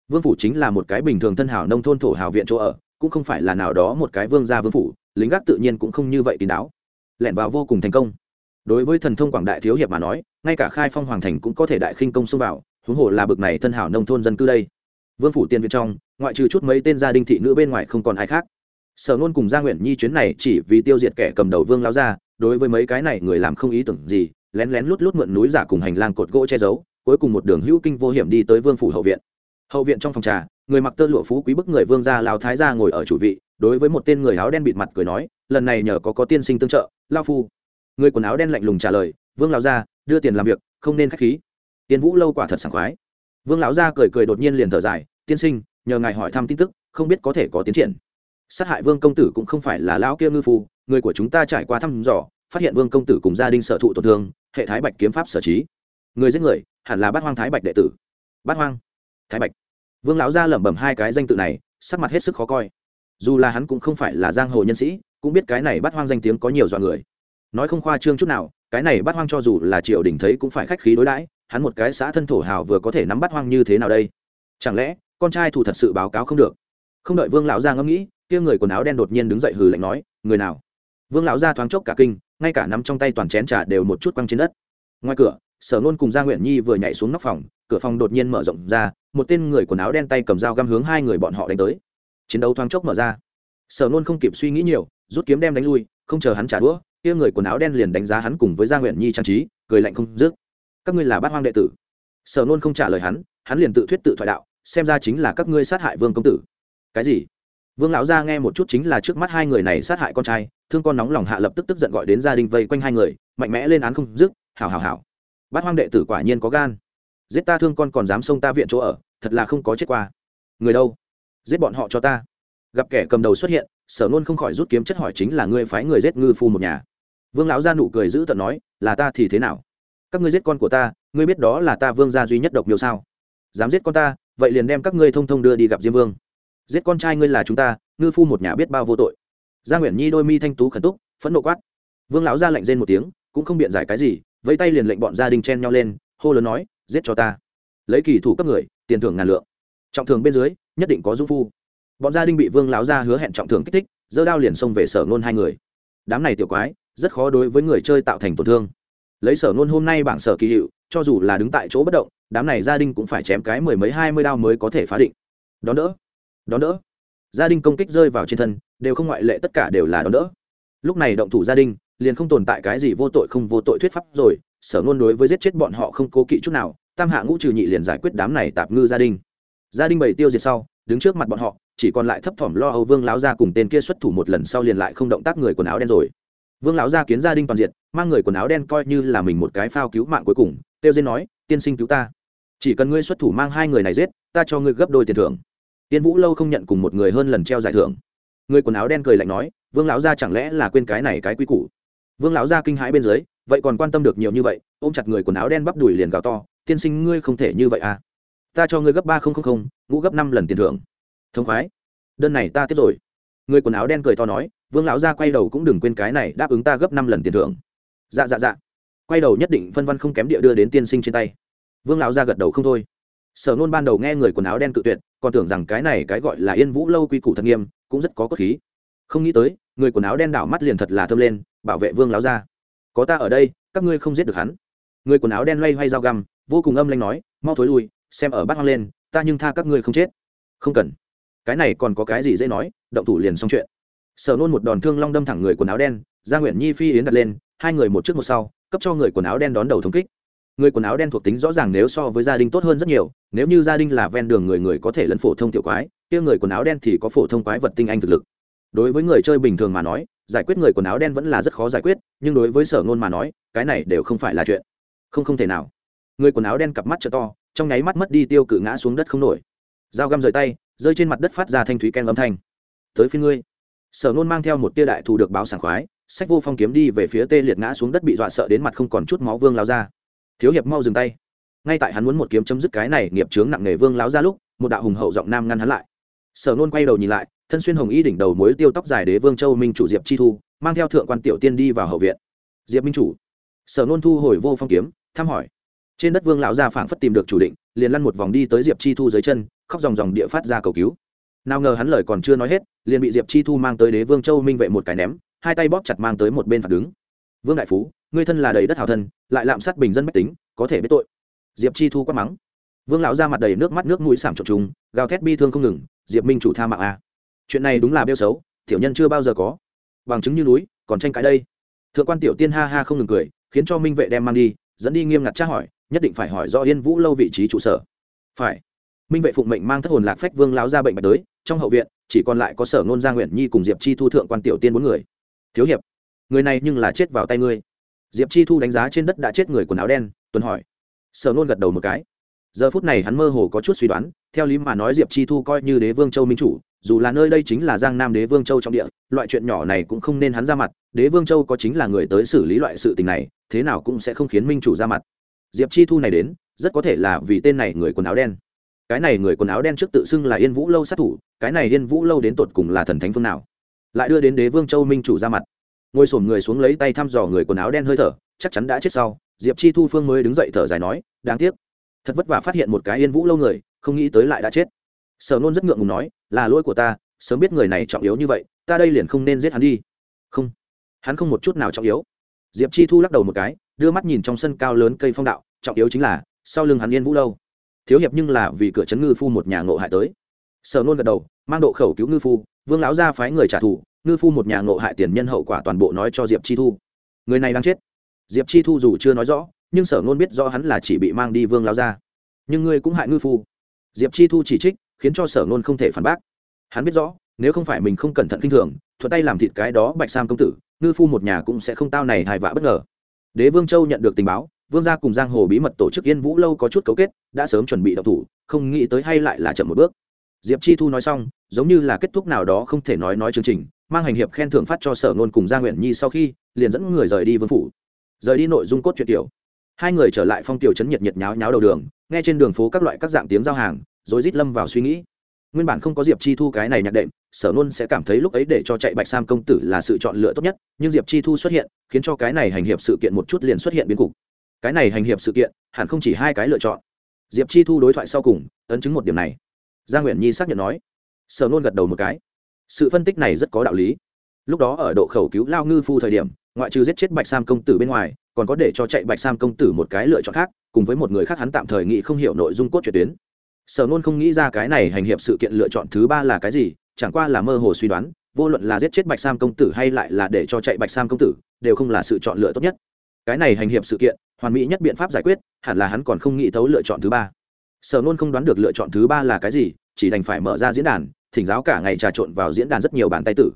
Vương phủ chính là một cái bình thường thân hảo nông thôn thổ hào viện chỗ ở, cũng không phải là nào đó một cái vương gia vương phủ, lính gác tự nhiên cũng không như vậy kín đáo. Lẻn vào vô cùng thành công. Đối với thần thông quảng đại thiếu hiệp mà nói, ngay cả khai phong hoàng thành cũng có thể đại khinh công xông vào, huống hồ là bực này thân hảo nông thôn dân cư đây. Vương phủ tiên viện trong, ngoại trừ chút mấy tên gia đình thị nữ bên ngoài không còn ai khác sở nôn cùng gia nguyện nhi chuyến này chỉ vì tiêu diệt kẻ cầm đầu vương lao ra đối với mấy cái này người làm không ý tưởng gì, lén lén lút lút mượn núi giả cùng hành lang cột gỗ che giấu, cuối cùng một đường hữu kinh vô hiểm đi tới vương phủ hậu viện. Hậu viện trong phòng trà, người mặc tơ lụa phú quý bức người vương gia lao thái gia ngồi ở chủ vị, đối với một tên người áo đen bịt mặt cười nói, lần này nhờ có có tiên sinh tương trợ lao phu. Người quần áo đen lạnh lùng trả lời, vương lão gia, đưa tiền làm việc, không nên k h á c h khí. Tiên vũ lâu quả thật sảng khoái. Vương lão gia cười cười đột nhiên liền thở dài, tiên sinh, nhờ ngài hỏi thăm tin tức, không biết có thể có tiến triển sát hại vương công tử cũng không phải là lão kia ngư phu, người của chúng ta trải qua thăm dò, phát hiện vương công tử cùng gia đình sở thụ tổn thương, hệ thái bạch kiếm pháp sở trí. Người giết người, hẳn là bát hoang thái bạch đệ tử. Bát hoang thái bạch. Vương lão gia lẩm bẩm hai cái danh tự này, sắc mặt hết sức khó coi. Dù là hắn cũng không phải là giang hồ nhân sĩ, cũng biết cái này bát hoang danh tiếng có nhiều dọa người. Nói không khoa trương chút nào, cái này bát hoang cho dù là triều đình thấy cũng phải khách khí đối đãi, hắn một cái xã thân thổ hào vừa có thể nắm bắt hoang như thế nào đây? Chẳng lẽ, con trai thủ thật sự báo cáo không được? Không đợi vương lão gia ngẫm nghĩ kia người quần áo đen đột nhiên đứng dậy hừ lạnh nói, người nào? Vương lão gia thoáng chốc cả kinh, ngay cả nắm trong tay toàn chén trà đều một chút quăng trên đất. Ngoài cửa, sở nôn cùng gia nguyện nhi vừa nhảy xuống nóc phòng, cửa phòng đột nhiên mở rộng ra, một tên người quần áo đen tay cầm dao găm hướng hai người bọn họ đánh tới. Chiến đấu thoáng chốc mở ra. Sở nôn không kịp suy nghĩ nhiều, rút kiếm đem đánh lui, không chờ hắn trả đũa, kia người quần áo đen liền đánh giá hắn cùng với gia nguyện nhi trang trí, cười lạnh không dứt. Các ngươi là bát hoang đệ tử. Sở nôn không trả lời hắn hắn liền tự thuyết tự thoại đạo, xem ra chính là các ngươi sát hại vương công tử. Cái gì? Vương lão gia nghe một chút chính là trước mắt hai người này sát hại con trai, thương con nóng lòng hạ lập tức tức giận gọi đến gia đình vây quanh hai người, mạnh mẽ lên án không dứt, hảo hảo hảo. Bát hoang đệ tử quả nhiên có gan. Giết ta thương con còn dám xông ta viện chỗ ở, thật là không có chết qua. Người đâu? Giết bọn họ cho ta. Gặp kẻ cầm đầu xuất hiện, sở nôn không khỏi rút kiếm chất hỏi chính là ngươi phái người giết ngư phu một nhà. Vương lão gia nụ cười giữ tận nói, là ta thì thế nào? Các ngươi giết con của ta, ngươi biết đó là ta vương gia duy nhất độc miêu sao? Dám giết con ta, vậy liền đem các ngươi thông thông đưa đi gặp diêm vương giết con trai ngươi là chúng ta, ngư phu một nhà biết bao vô tội. Gia nguyễn nhi đôi mi thanh tú khẩn túc, phẫn nộ quát. Vương lão ra lạnh rên một tiếng, cũng không biện giải cái gì, vẫy tay liền lệnh bọn gia đình chen nhau lên, hô lớn nói, giết cho ta. Lấy kỳ thủ cấp người, tiền thưởng ngàn lượng. Trọng thường bên dưới, nhất định có dung phu. Bọn gia đình bị vương lão ra hứa hẹn trọng thưởng kích thích dơ đao liền xông về sở ngôn hai người. Đám này tiểu quái, rất khó đối với người chơi tạo thành tổn thương. Lấy sở ngôn hôm nay bảng sở kỳ hiệu, cho dù là đứng tại chỗ bất động, đám này gia đình cũng phải chém cái mười mấy hai mươi đao mới có thể phá định. Đón đỡ đón đỡ. Gia đình công kích rơi vào trên thân, đều không ngoại lệ, tất cả đều là đón đỡ. Lúc này động thủ gia đình liền không tồn tại cái gì vô tội không vô tội thuyết pháp rồi, sở ngôn đối với giết chết bọn họ không cố kỵ chút nào, tam hạ ngũ trừ nhị liền giải quyết đám này tạp ngư gia đình gia đình bảy tiêu diệt sau, đứng trước mặt bọn họ, chỉ còn lại thấp thỏm lo âu vương lão gia cùng tên kia xuất thủ một lần sau liền lại không động tác người quần áo đen rồi. Vương lão gia kiến gia đình toàn diện mang người quần áo đen coi như là mình một cái phao cứu mạng cuối cùng, tiêu diên nói, tiên sinh cứu ta. Chỉ cần ngươi xuất thủ mang hai người này giết, ta cho ngươi gấp đôi tiền thưởng tiên vũ lâu không nhận cùng một người hơn lần treo giải thưởng. Người quần áo đen cười lạnh nói, vương lão gia chẳng lẽ là quên cái này cái quy củ? Vương lão gia kinh hãi bên dưới, vậy còn quan tâm được nhiều như vậy, ôm chặt người quần áo đen bắp đùi liền gào to, tiên sinh ngươi không thể như vậy à? Ta cho ngươi gấp ba nghìn ngũ gấp năm lần tiền thưởng. Thông khoái. Đơn này ta tiếp rồi. Người quần áo đen cười to nói, vương lão gia quay đầu cũng đừng quên cái này, đáp ứng ta gấp năm lần tiền thưởng. Dạ dạ dạ. Quay đầu nhất định phân văn không kém địa đưa đến tiên sinh trên tay. Vương lão gia gật đầu không thôi sở nôn ban đầu nghe người quần áo đen cự tuyệt, còn tưởng rằng cái này cái gọi là yên vũ lâu quy củ thật nghiêm, cũng rất có cốt khí. Không nghĩ tới, người quần áo đen đảo mắt liền thật là thơm lên, bảo vệ vương lão gia có ta ở đây, các ngươi không giết được hắn. Người quần áo đen loay hoay dao găm, vô cùng âm lanh nói, mau thối lui, xem ở bắt hoang lên, ta nhưng tha các ngươi không chết. Không cần. Cái này còn có cái gì dễ nói, động thủ liền xong chuyện. Sở nôn một đòn thương long đâm thẳng người quần áo đen, gia nguyện nhi phi yến đặt lên, hai người một trước một sau, cấp cho người quần áo đen đón đầu thống kích người quần áo đen thuộc tính rõ ràng nếu so với gia đình tốt hơn rất nhiều, nếu như gia đình là ven đường người người có thể lẫn phổ thông tiểu quái, kia người quần áo đen thì có phổ thông quái vật tinh anh thực lực. Đối với người chơi bình thường mà nói, giải quyết người quần áo đen vẫn là rất khó giải quyết, nhưng đối với sở ngôn mà nói, cái này đều không phải là chuyện. Không không thể nào. Người quần áo đen cặp mắt t to, trong nháy mắt mất đi tiêu cự ngã xuống đất không nổi. Dao găm rời tay, rơi trên mặt đất phát ra thanh thúy ken âm thanh. Tới phía ngươi. Sở nôn mang theo một tia đại thù được báo sảng khoái, sách vô phong kiếm đi về phía tê liệt ngã xuống đất bị dọa sợ đến mặt không còn chút máu vương lao ra thiếu hiệp mau dừng tay. Ngay tại hắn muốn một kiếm chấm dứt cái này, nghiệp chướng nặng nề vương láo ra lúc, một đạo hùng hậu giọng nam ngăn hắn lại. Sở nôn quay đầu nhìn lại, thân xuyên hồng y đỉnh đầu mối tiêu tóc dài đế vương châu minh chủ diệp chi thu, mang theo thượng quan tiểu tiên đi vào hậu viện. Diệp minh chủ. Sở nôn thu hồi vô phong kiếm, thăm hỏi. Trên đất vương lão gia phảng phất tìm được chủ định, liền lăn một vòng đi tới diệp chi thu dưới chân, khóc dòng dòng địa phát ra cầu cứu. Nào ngờ hắn lời còn chưa nói hết, liền bị diệp chi thu mang tới đế vương châu minh vệ một cái ném, hai tay bóp chặt mang tới một bên phạt đứng. Vương đại phú ngươi thân là đầy đất hào thân, lại lạm sát bình dân mách tính, có thể biết tội. Diệp chi thu quát mắng. Vương lão ra mặt đầy nước mắt nước mũi sảm trộn trùng, gào thét bi thương không ngừng, diệp minh chủ tha mạng a chuyện này đúng là bêu xấu, tiểu nhân chưa bao giờ có. Bằng chứng như núi, còn tranh cãi đây. Thượng quan tiểu tiên ha ha không ngừng cười, khiến cho minh vệ đem mang đi, dẫn đi nghiêm ngặt tra hỏi, nhất định phải hỏi do yên vũ lâu vị trí trụ sở. Phải. Minh vệ phụng mệnh mang thất hồn lạc phách vương lão ra bệnh bạch đới trong hậu viện, chỉ còn lại có sở ngôn gia nguyện nhi cùng diệp chi thu thượng quan tiểu tiên bốn người. Thiếu hiệp, người này nhưng là chết vào tay ngươi diệp chi thu đánh giá trên đất đã chết người quần áo đen, tuấn hỏi. Sở nôn gật đầu một cái. Giờ phút này hắn mơ hồ có chút suy đoán, theo lý mà nói diệp chi thu coi như đế vương châu minh chủ, dù là nơi đây chính là giang nam đế vương châu trong địa, loại chuyện nhỏ này cũng không nên hắn ra mặt, đế vương châu có chính là người tới xử lý loại sự tình này, thế nào cũng sẽ không khiến minh chủ ra mặt. Diệp chi thu này đến, rất có thể là vì tên này người quần áo đen. Cái này người quần áo đen trước tự xưng là yên vũ lâu sát thủ, cái này yên vũ lâu đến tột cùng là thần thánh phương nào? Lại đưa đến đế vương châu minh chủ ra mặt ngồi sổm người xuống lấy tay thăm dò người quần áo đen hơi thở, chắc chắn đã chết sau, diệp chi thu phương mới đứng dậy thở dài nói, đáng tiếc. Thật vất vả phát hiện một cái yên vũ lâu người, không nghĩ tới lại đã chết. Sở nôn rất ngượng ngùng nói, là lỗi của ta, sớm biết người này trọng yếu như vậy, ta đây liền không nên giết hắn đi. Không. Hắn không một chút nào trọng yếu. Diệp chi thu lắc đầu một cái, đưa mắt nhìn trong sân cao lớn cây phong đạo, trọng yếu chính là, sau lưng hắn yên vũ lâu. Thiếu hiệp nhưng là vì cửa trấn ngư phu một nhà ngộ hại tới. Sở nôn gật đầu, mang độ khẩu cứu ngư phu, vương lão ra phái người trả thù ngư phu một nhà ngộ hại tiền nhân hậu quả toàn bộ nói cho diệp chi thu. Người này đang chết. Diệp chi thu dù chưa nói rõ, nhưng sở ngôn biết rõ hắn là chỉ bị mang đi vương lao ra. Nhưng ngươi cũng hại ngư phu. Diệp chi thu chỉ trích, khiến cho sở ngôn không thể phản bác. Hắn biết rõ, nếu không phải mình không cẩn thận kinh thường, thuận tay làm thịt cái đó bạch sam công tử, ngư phu một nhà cũng sẽ không tao này hài vạ bất ngờ. Đế vương châu nhận được tình báo, vương gia cùng giang hồ bí mật tổ chức yên vũ lâu có chút cấu kết, đã sớm chuẩn bị đậu thủ, không nghĩ tới hay lại là chậm một bước. Diệp chi thu nói xong, giống như là kết thúc nào đó không thể nói nói chương trình mang hành hiệp khen thưởng phát cho sở ngôn cùng gia nguyện nhi sau khi, liền dẫn người rời đi vương phủ. Rời đi nội dung cốt truyện tiểu. Hai người trở lại phong tiểu chấn nhiệt nhiệt nháo nháo đầu đường, nghe trên đường phố các loại các dạng tiếng giao hàng rồi rít lâm vào suy nghĩ. Nguyên bản không có diệp chi thu cái này nhạc đệm, sở nôn sẽ cảm thấy lúc ấy để cho chạy bạch sam công tử là sự chọn lựa tốt nhất, nhưng diệp chi thu xuất hiện, khiến cho cái này hành hiệp sự kiện một chút liền xuất hiện biến cục. Cái này hành hiệp sự kiện, hẳn không chỉ hai cái lựa chọn. Diệp chi thu đối thoại sau cùng, ấn chứng một điểm này. Gia nguyễn nhi xác nhận nói. Sở nôn gật đầu một cái sự phân tích này rất có đạo lý. Lúc đó ở độ khẩu cứu lao ngư phu thời điểm, ngoại trừ giết chết bạch sam công tử bên ngoài, còn có để cho chạy bạch sam công tử một cái lựa chọn khác, cùng với một người khác hắn tạm thời nghĩ không hiểu nội dung cốt truyện tuyến. Sở nôn không nghĩ ra cái này hành hiệp sự kiện lựa chọn thứ ba là cái gì, chẳng qua là mơ hồ suy đoán, vô luận là giết chết bạch sam công tử hay lại là để cho chạy bạch sam công tử, đều không là sự chọn lựa tốt nhất. Cái này hành hiệp sự kiện, hoàn mỹ nhất biện pháp giải quyết, hẳn là hắn còn không nghĩ thấu lựa chọn thứ ba. Sở nôn không đoán được lựa chọn thứ ba là cái gì, chỉ đành phải mở ra diễn đàn thỉnh giáo cả ngày trà trộn vào diễn đàn rất nhiều bàn tay tử.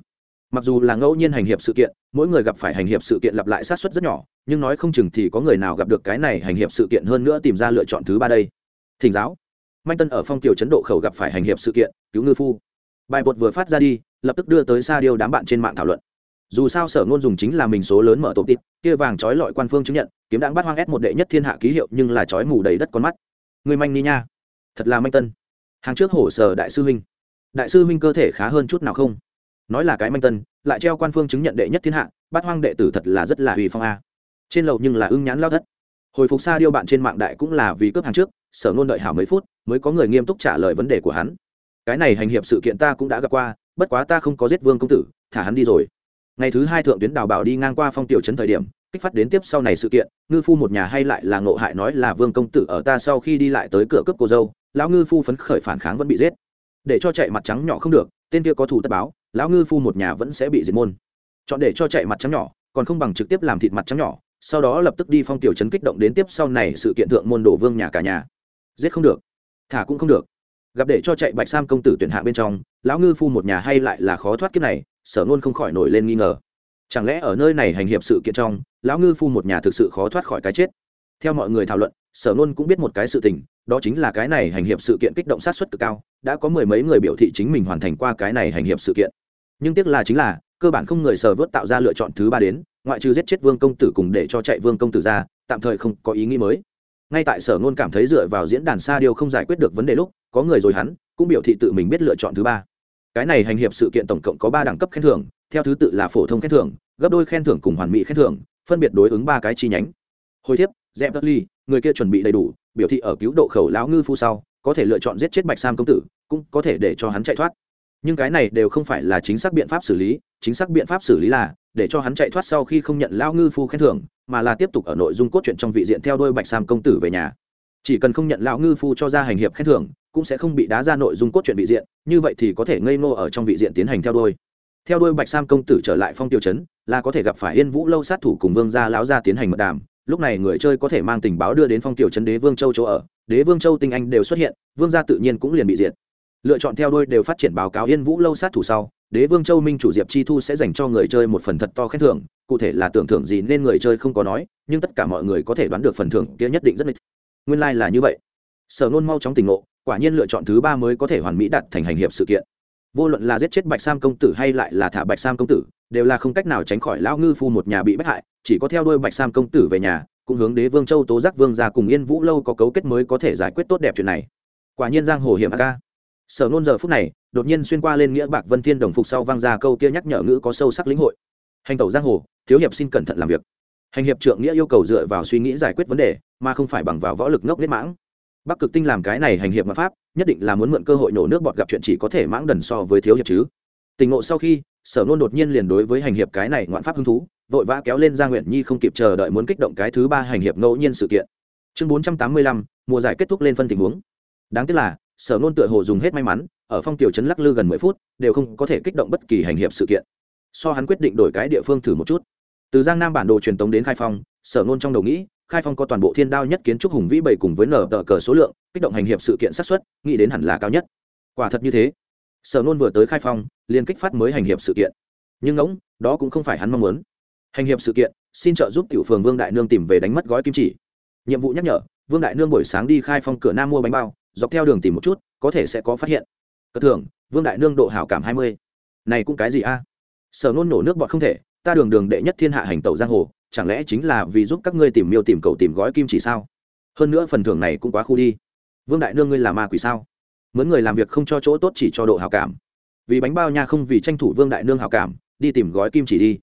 Mặc dù là ngẫu nhiên hành hiệp sự kiện, mỗi người gặp phải hành hiệp sự kiện lặp lại sát xuất rất nhỏ, nhưng nói không chừng thì có người nào gặp được cái này hành hiệp sự kiện hơn nữa tìm ra lựa chọn thứ ba đây. Thỉnh giáo. Manh tân ở phong kiều chấn độ khẩu gặp phải hành hiệp sự kiện, cứu ngư phu. Bài bột vừa phát ra đi, lập tức đưa tới xa điêu đám bạn trên mạng thảo luận. Dù sao sở ngôn dùng chính là mình số lớn mở tổ tít kia vàng trói lọi quan phương chứng nhận, kiếm đáng bắt hoang ép một đệ nhất thiên hạ ký hiệu nhưng là trói mù đầy đất con mắt. Người manh ni nha. Thật là manh tân. Hàng trước hổ sở đại sư huynh đại sư huynh cơ thể khá hơn chút nào không? Nói là cái manh tân, lại treo quan phương chứng nhận đệ nhất thiên hạ, bát hoang đệ tử thật là rất là uy phong a. Trên lầu nhưng là ưng nhãn lao thất. Hồi phục xa điêu bạn trên mạng đại cũng là vì cướp hàng trước, sở ngôn đợi hảo mấy phút, mới có người nghiêm túc trả lời vấn đề của hắn. Cái này hành hiệp sự kiện ta cũng đã gặp qua, bất quá ta không có giết vương công tử, thả hắn đi rồi. Ngày thứ hai thượng tuyến đào bảo đi ngang qua phong tiểu trấn thời điểm, kích phát đến tiếp sau này sự kiện, ngư phu một nhà hay lại là ngộ hại nói là vương công tử ở ta sau khi đi lại tới cửa cướp cô dâu, lão ngư phu phấn khởi phản kháng vẫn bị giết để cho chạy mặt trắng nhỏ không được, tên kia có thủ tất báo, lão ngư phu một nhà vẫn sẽ bị diệt môn. Chọn để cho chạy mặt trắng nhỏ, còn không bằng trực tiếp làm thịt mặt trắng nhỏ, sau đó lập tức đi phong tiểu trấn kích động đến tiếp sau này sự kiện thượng môn đổ vương nhà cả nhà. Giết không được, thả cũng không được. Gặp để cho chạy bạch sam công tử tuyển hạ bên trong, lão ngư phu một nhà hay lại là khó thoát kiếp này, sở ngôn không khỏi nổi lên nghi ngờ. Chẳng lẽ ở nơi này hành hiệp sự kiện trong, lão ngư phu một nhà thực sự khó thoát khỏi cái chết? Theo mọi người thảo luận, sở ngôn cũng biết một cái sự tình đó chính là cái này hành hiệp sự kiện kích động sát xuất cực cao, đã có mười mấy người biểu thị chính mình hoàn thành qua cái này hành hiệp sự kiện. Nhưng tiếc là chính là, cơ bản không người sờ vớt tạo ra lựa chọn thứ ba đến, ngoại trừ giết chết vương công tử cùng để cho chạy vương công tử ra, tạm thời không có ý nghĩ mới. Ngay tại sở ngôn cảm thấy dựa vào diễn đàn xa điều không giải quyết được vấn đề lúc, có người rồi hắn, cũng biểu thị tự mình biết lựa chọn thứ ba. Cái này hành hiệp sự kiện tổng cộng có ba đẳng cấp khen thưởng, theo thứ tự là phổ thông khen thưởng, gấp đôi khen thưởng cùng hoàn mỹ khen thưởng, phân biệt đối ứng ba cái chi nhánh. Hồi thiếp dẹp đất ly người kia chuẩn bị đầy đủ biểu thị ở cứu độ khẩu lão ngư phu sau, có thể lựa chọn giết chết bạch sam công tử, cũng có thể để cho hắn chạy thoát. Nhưng cái này đều không phải là chính xác biện pháp xử lý, chính xác biện pháp xử lý là để cho hắn chạy thoát sau khi không nhận lão ngư phu khen thưởng, mà là tiếp tục ở nội dung cốt truyện trong vị diện theo đôi bạch sam công tử về nhà. Chỉ cần không nhận lão ngư phu cho ra hành hiệp khen thưởng, cũng sẽ không bị đá ra nội dung cốt truyện vị diện, như vậy thì có thể ngây ngô ở trong vị diện tiến hành theo đôi theo đôi bạch sam công tử trở lại phong tiêu chấn, là có thể gặp phải yên vũ lâu sát thủ cùng vương gia lão gia tiến hành mật đàm lúc này người chơi có thể mang tình báo đưa đến phong tiểu trấn đế vương châu chỗ ở, đế vương châu tinh anh đều xuất hiện, vương gia tự nhiên cũng liền bị diệt. Lựa chọn theo đôi đều phát triển báo cáo yên vũ lâu sát thủ sau, đế vương châu minh chủ diệp chi thu sẽ dành cho người chơi một phần thật to khen thưởng, cụ thể là tưởng thưởng gì nên người chơi không có nói, nhưng tất cả mọi người có thể đoán được phần thưởng kia nhất định rất nghịch nguyên lai、like、là như vậy. Sở nôn mau chóng tỉnh ngộ, quả nhiên lựa chọn thứ ba mới có thể hoàn mỹ đặt thành hành hiệp sự kiện. Vô luận là giết chết bạch sam công tử hay lại là thả bạch sam công tử đều là không cách nào tránh khỏi lão ngư phu một nhà bị bách hại, chỉ có theo đuôi bạch sam công tử về nhà, cũng hướng đế vương châu tố giác vương ra cùng yên vũ lâu có cấu kết mới có thể giải quyết tốt đẹp chuyện này. Quả nhiên giang hồ hiểm a. Ca sở nôn giờ phút này, đột nhiên xuyên qua lên nghĩa bạc vân thiên đồng phục sau vang ra câu kia nhắc nhở ngữ có sâu sắc lĩnh hội. Hành tẩu giang hồ, thiếu hiệp xin cẩn thận làm việc. Hành hiệp trượng nghĩa yêu cầu dựa vào suy nghĩ giải quyết vấn đề, mà không phải bằng vào võ lực ngốc nết mãng. Bắc cực tinh làm cái này hành hiệp mà pháp, nhất định là muốn mượn cơ hội nổ nước bọt gặp chuyện chỉ có thể mãng đần so với thiếu hiệp chứ. Tình ngộ sau khi sở nôn đột nhiên liền đối với hành hiệp cái này ngoạn pháp hứng thú, vội vã kéo lên gia nguyện nhi không kịp chờ đợi muốn kích động cái thứ ba hành hiệp ngẫu nhiên sự kiện. Chương bốn trăm tám mươi lăm, mùa giải kết thúc lên phân tình huống. Đáng tiếc là, sở nôn tựa hồ dùng hết may mắn, ở phong tiểu trấn lắc lư gần mười phút, đều không có thể kích động bất kỳ hành hiệp sự kiện. So hắn quyết định đổi cái địa phương thử một chút. Từ giang nam bản đồ truyền tống đến khai phong, sở nôn trong đầu nghĩ, khai phong có toàn bộ thiên đao nhất kiến trúc hùng vĩ bảy cùng với nở tờ cờ số lượng, kích động hành hiệp sự kiện xác suất, nghĩ đến hẳn là cao nhất. Quả thật như thế sở nôn vừa tới khai phong, liền kích phát mới hành hiệp sự kiện. Nhưng ngỗng, đó cũng không phải hắn mong muốn. Hành hiệp sự kiện, xin trợ giúp tiểu phường vương đại nương tìm về đánh mất gói kim chỉ. Nhiệm vụ nhắc nhở, vương đại nương buổi sáng đi khai phong cửa nam mua bánh bao, dọc theo đường tìm một chút, có thể sẽ có phát hiện. Cất thường vương đại nương độ hảo cảm hai mươi. Này cũng cái gì a? Sở nôn nổ nước bọt không thể, ta đường đường đệ nhất thiên hạ hành tẩu giang hồ, chẳng lẽ chính là vì giúp các ngươi tìm miêu tìm cầu tìm gói kim chỉ sao? Hơn nữa phần thưởng này cũng quá khu đi. Vương đại nương ngươi là ma quỷ sao? Mướn người làm việc không cho chỗ tốt chỉ cho độ hảo cảm. Vì bánh bao nha không vì tranh thủ vương đại nương hảo cảm, đi tìm gói kim chỉ đi.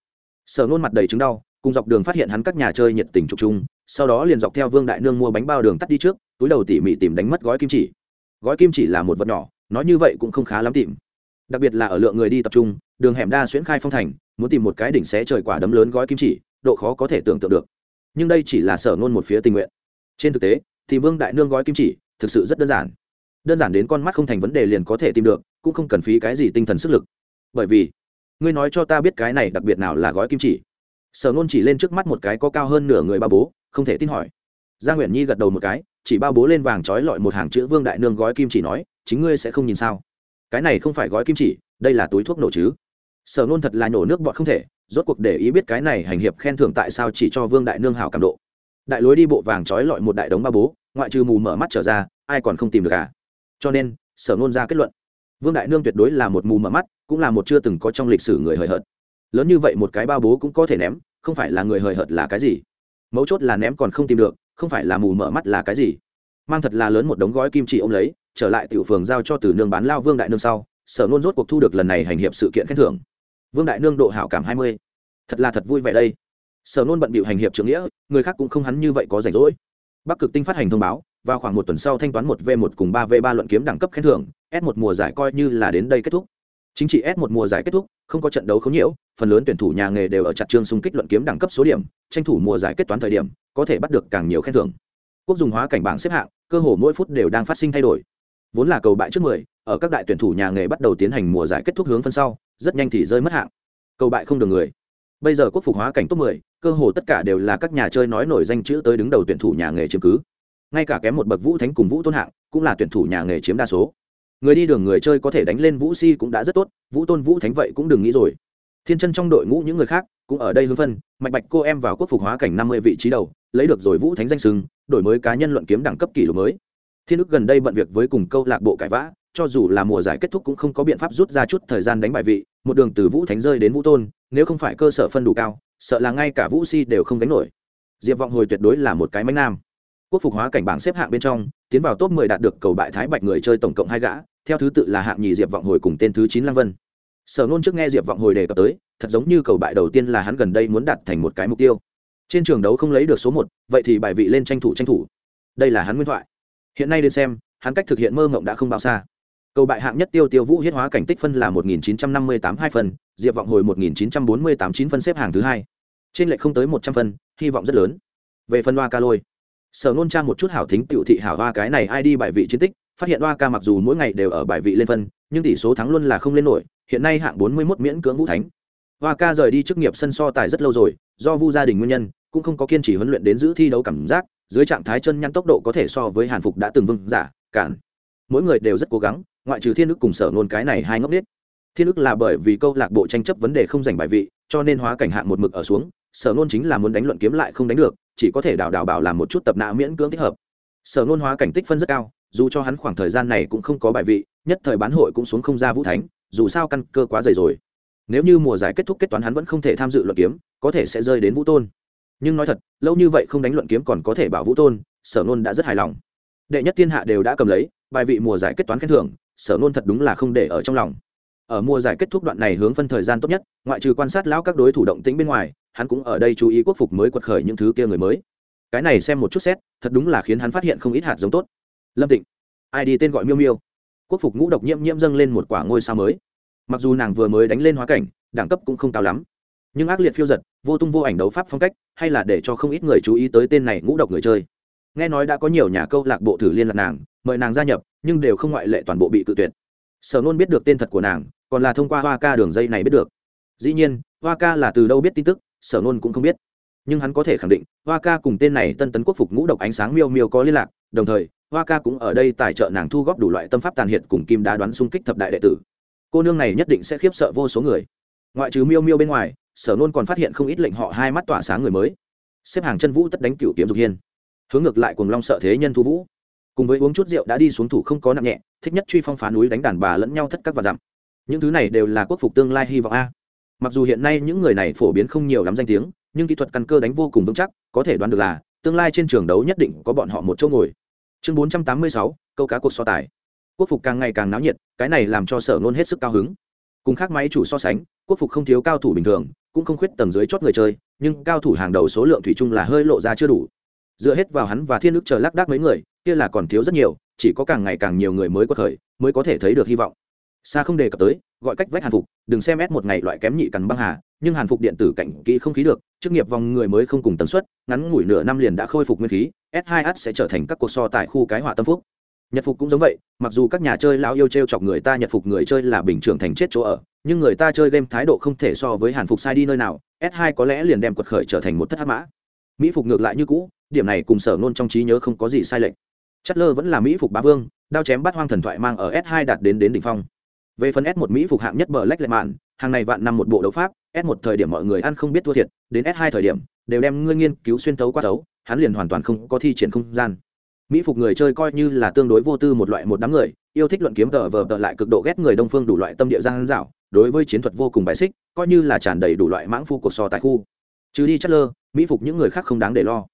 Sở nôn mặt đầy chứng đau, cùng dọc đường phát hiện hắn các nhà chơi nhiệt tình trục chung, sau đó liền dọc theo vương đại nương mua bánh bao đường tắt đi trước, túi đầu tỉ mỉ tìm đánh mất gói kim chỉ. Gói kim chỉ là một vật nhỏ, nói như vậy cũng không khá lắm tìm. Đặc biệt là ở lượng người đi tập trung, đường hẻm đa xuyễn khai phong thành, muốn tìm một cái đỉnh xé trời quả đấm lớn gói kim chỉ, độ khó có thể tưởng tượng được. Nhưng đây chỉ là sở ngôn một phía tình nguyện. Trên thực tế thì vương đại nương gói kim chỉ thực sự rất đơn giản đơn giản đến con mắt không thành vấn đề liền có thể tìm được, cũng không cần phí cái gì tinh thần sức lực. Bởi vì, ngươi nói cho ta biết cái này đặc biệt nào là gói kim chỉ. Sở nôn chỉ lên trước mắt một cái có cao hơn nửa người ba bố, không thể tin hỏi. Gia nguyễn nhi gật đầu một cái, chỉ ba bố lên vàng trói lọi một hàng chữ vương đại nương gói kim chỉ nói, chính ngươi sẽ không nhìn sao? Cái này không phải gói kim chỉ, đây là túi thuốc nổ chứ? Sở nôn thật là nhổ nước bọt không thể, rốt cuộc để ý biết cái này hành hiệp khen thưởng tại sao chỉ cho vương đại nương hảo cảm độ. Đại lối đi bộ vàng trói lọi một đại đống ba bố, ngoại trừ mù mở mắt trở ra, ai còn không tìm được cả cho nên, sở nôn ra kết luận. Vương đại nương tuyệt đối là một mù mở mắt, cũng là một chưa từng có trong lịch sử người hời hợt. Lớn như vậy một cái bao bố cũng có thể ném, không phải là người hời hợt là cái gì? Mấu chốt là ném còn không tìm được, không phải là mù mở mắt là cái gì? Mang thật là lớn một đống gói kim chỉ ông lấy, trở lại tiểu phường giao cho từ nương bán lao vương đại nương sau, sở nôn rốt cuộc thu được lần này hành hiệp sự kiện khen thưởng. Vương đại nương độ hảo cảm hai mươi. Thật là thật vui vẻ đây. Sở nôn bận bịu hành hiệp trưởng nghĩa, người khác cũng không hắn như vậy có rảnh rỗi. Bắc cực tinh phát hành thông báo vào khoảng một tuần sau thanh toán một v một cùng ba v ba luận kiếm đẳng cấp khen thưởng, s một mùa giải coi như là đến đây kết thúc. Chính trị s một mùa giải kết thúc, không có trận đấu không nhiễu, phần lớn tuyển thủ nhà nghề đều ở chặt trương xung kích luận kiếm đẳng cấp số điểm, tranh thủ mùa giải kết toán thời điểm, có thể bắt được càng nhiều khen thưởng. Quốc dùng hóa cảnh bảng xếp hạng, cơ hồ mỗi phút đều đang phát sinh thay đổi. Vốn là cầu bại trước mười, ở các đại tuyển thủ nhà nghề bắt đầu tiến hành mùa giải kết thúc hướng phân sau, rất nhanh thì rơi mất hạng. Cầu bại không được người. Bây giờ quốc phục hóa cảnh top mười, cơ hồ tất cả đều là các nhà chơi nói nổi danh chữ tới đứng đầu tuyển thủ nhà nghề chiếm cứ ngay cả kém một bậc vũ thánh cùng vũ tôn hạng cũng là tuyển thủ nhà nghề chiếm đa số. Người đi đường người chơi có thể đánh lên vũ si cũng đã rất tốt, vũ tôn vũ thánh vậy cũng đừng nghĩ rồi. Thiên chân trong đội ngũ những người khác cũng ở đây hưng phân mạch bạch cô em vào quốc phục hóa cảnh năm mươi vị trí đầu, lấy được rồi vũ thánh danh sưng đổi mới cá nhân luận kiếm đẳng cấp kỷ lục mới. Thiên ức gần đây bận việc với cùng câu lạc bộ cải vã, cho dù là mùa giải kết thúc cũng không có biện pháp rút ra chút thời gian đánh bại vị, một đường từ vũ thánh rơi đến vũ tôn, nếu không phải cơ sở phân đủ cao, sợ là ngay cả vũ si đều không đánh nổi. Diệp vọng hồi tuyệt đối là một cái mánh nam quốc phục hóa cảnh bảng xếp hạng bên trong, tiến vào top 10 đạt được cầu bại thái bạch người chơi tổng cộng hai gã, theo thứ tự là hạng nhì diệp vọng hồi cùng tên thứ chín lăng vân. Sở nôn trước nghe diệp vọng hồi đề cập tới, thật giống như cầu bại đầu tiên là hắn gần đây muốn đạt thành một cái mục tiêu. Trên trường đấu không lấy được số một, vậy thì bài vị lên tranh thủ tranh thủ. Đây là hắn nguyên thoại. Hiện nay đến xem, hắn cách thực hiện mơ mộng đã không bao xa. Cầu bại hạng nhất tiêu tiêu vũ hiết hóa cảnh tích phân là một nghìn chín trăm năm mươi tám hai phân diệp vọng hồi một nghìn chín trăm bốn mươi tám chín phân xếp hàng thứ hai. Trên lệch không tới một trăm phân hy vọng rất lớn. Về phân loa ca lôi sở nôn trang một chút hảo thính tiểu thị hảo hoa cái này ai đi bài vị chiến tích, phát hiện hoa ca mặc dù mỗi ngày đều ở bài vị lên phân, nhưng tỷ số thắng luôn là không lên nổi, hiện nay hạng bốn mươi 41 miễn cưỡng vũ thánh. Hoa ca rời đi chức nghiệp sân so tài rất lâu rồi, do vu gia đình nguyên nhân, cũng không có kiên trì huấn luyện đến giữ thi đấu cảm giác, dưới trạng thái chân nhăn tốc độ có thể so với hàn phục đã từng vâng giả, cản. Mỗi người đều rất cố gắng, ngoại trừ thiên đức cùng sở nôn cái này hai ngốc nết thiên đức là bởi vì câu lạc bộ tranh chấp vấn đề không giành bài vị, cho nên hóa cảnh hạng một mực ở xuống, sở nôn chính là muốn đánh luận kiếm lại không đánh được chỉ có thể đào đào bảo làm một chút tập nạ miễn cưỡng thích hợp. Sở ngôn hóa cảnh tích phân rất cao, dù cho hắn khoảng thời gian này cũng không có bài vị, nhất thời bán hội cũng xuống không ra vũ thánh, dù sao căn cơ quá dày rồi. Nếu như mùa giải kết thúc kết toán hắn vẫn không thể tham dự luận kiếm, có thể sẽ rơi đến vũ tôn. Nhưng nói thật, lâu như vậy không đánh luận kiếm còn có thể bảo vũ tôn, sở nôn đã rất hài lòng. Đệ nhất thiên hạ đều đã cầm lấy, bài vị mùa giải kết toán khen thưởng, sở nôn thật đúng là không để ở trong lòng. Ở mùa giải kết thúc đoạn này hướng phân thời gian tốt nhất, ngoại trừ quan sát lão các đối thủ động tĩnh bên ngoài hắn cũng ở đây chú ý quốc phục mới quật khởi những thứ kia người mới. Cái này xem một chút xét, thật đúng là khiến hắn phát hiện không ít hạt giống tốt. Lâm tịnh, ai đi tên gọi miêu miêu? Quốc phục ngũ độc nhiễm nhiễm dâng lên một quả ngôi sao mới. Mặc dù nàng vừa mới đánh lên hóa cảnh, đẳng cấp cũng không cao lắm, nhưng ác liệt phiêu giật, vô tung vô ảnh đấu pháp phong cách, hay là để cho không ít người chú ý tới tên này ngũ độc người chơi. Nghe nói đã có nhiều nhà câu lạc bộ thử liên lạc nàng, mời nàng gia nhập, nhưng đều không ngoại lệ toàn bộ bị cự tuyệt. Sở nôn biết được tên thật của nàng, còn là thông qua hoa ca đường dây này biết được. Dĩ nhiên, hoa ca là từ đâu biết tin tức sở nôn cũng không biết. Nhưng hắn có thể khẳng định, hoa ca cùng tên này tân tấn quốc phục ngũ độc ánh sáng miêu miêu có liên lạc, đồng thời, hoa ca cũng ở đây tài trợ nàng thu góp đủ loại tâm pháp tàn hiệt cùng kim đá đoán xung kích thập đại đệ tử. Cô nương này nhất định sẽ khiếp sợ vô số người. Ngoại trừ miêu miêu bên ngoài, sở nôn còn phát hiện không ít lệnh họ hai mắt tỏa sáng người mới. Xếp hàng chân vũ tất đánh cựu kiếm dục hiên. Hướng ngược lại cùng long sợ thế nhân thu vũ. Cùng với uống chút rượu đã đi xuống thủ không có nặng nhẹ, thích nhất truy phong phá núi đánh đàn bà lẫn nhau thất các và dặm. Những thứ này đều là quốc phục tương lai hy vọng a mặc dù hiện nay những người này phổ biến không nhiều lắm danh tiếng, nhưng kỹ thuật căn cơ đánh vô cùng vững chắc, có thể đoán được là, tương lai trên trường đấu nhất định có bọn họ một chỗ ngồi. Chương bốn trăm tám mươi sáu, câu cá cuộc so tài. Quốc phục càng ngày càng náo nhiệt, cái này làm cho sở nôn hết sức cao hứng. Cùng khác máy chủ so sánh, quốc phục không thiếu cao thủ bình thường, cũng không khuyết tầng dưới chót người chơi, nhưng cao thủ hàng đầu số lượng thủy chung là hơi lộ ra chưa đủ. Dựa hết vào hắn và thiên đức chờ lác đác mấy người, kia là còn thiếu rất nhiều, chỉ có càng ngày càng nhiều người mới có thời, mới có thể thấy được hy vọng xa không đề cập tới, gọi cách vách hàn phục, đừng xem ép một ngày loại kém nhị cằn băng hà, nhưng hàn phục điện tử cảnh kỹ không khí được, chức nghiệp vòng người mới không cùng tần suất, ngắn ngủi nửa năm liền đã khôi phục nguyên khí, s 2 h sẽ trở thành các cuộc so tại khu cái họa tâm phúc. Nhật phục cũng giống vậy, mặc dù các nhà chơi lao yêu t r e o chọc người ta nhật phục người chơi là bình thường thành chết chỗ ở, nhưng người ta chơi game thái độ không thể so với hàn phục sai đi nơi nào, s 2 có lẽ liền đem quật khởi trở thành một thất hát mã. Mỹ phục ngược lại như cũ, điểm này cùng sở nôn trong trí nhớ không có gì sai lệch. Chất lơ vẫn là mỹ phục bá vương, đao chém bắt hoang thần thoại mang ở s 2 đạt đến đến đỉnh phong về phần s 1 mỹ phục hạng nhất bờ lách lệ mạn hàng này vạn năm một bộ đấu pháp s 1 thời điểm mọi người ăn không biết thua thiệt đến s 2 thời điểm đều đem ngươi nghiên cứu xuyên tấu qua tấu hắn liền hoàn toàn không có thi triển không gian. Mỹ phục người chơi coi như là tương đối vô tư một loại một đám người yêu thích luận kiếm tờ vờ tờ lại cực độ ghét người đông phương đủ loại tâm địa gian dảo, đối với chiến thuật vô cùng bài xích coi như là tràn đầy đủ loại mãng phu cuộc so tại khu. Trừ đi chất lơ mỹ phục những người khác không đáng để lo.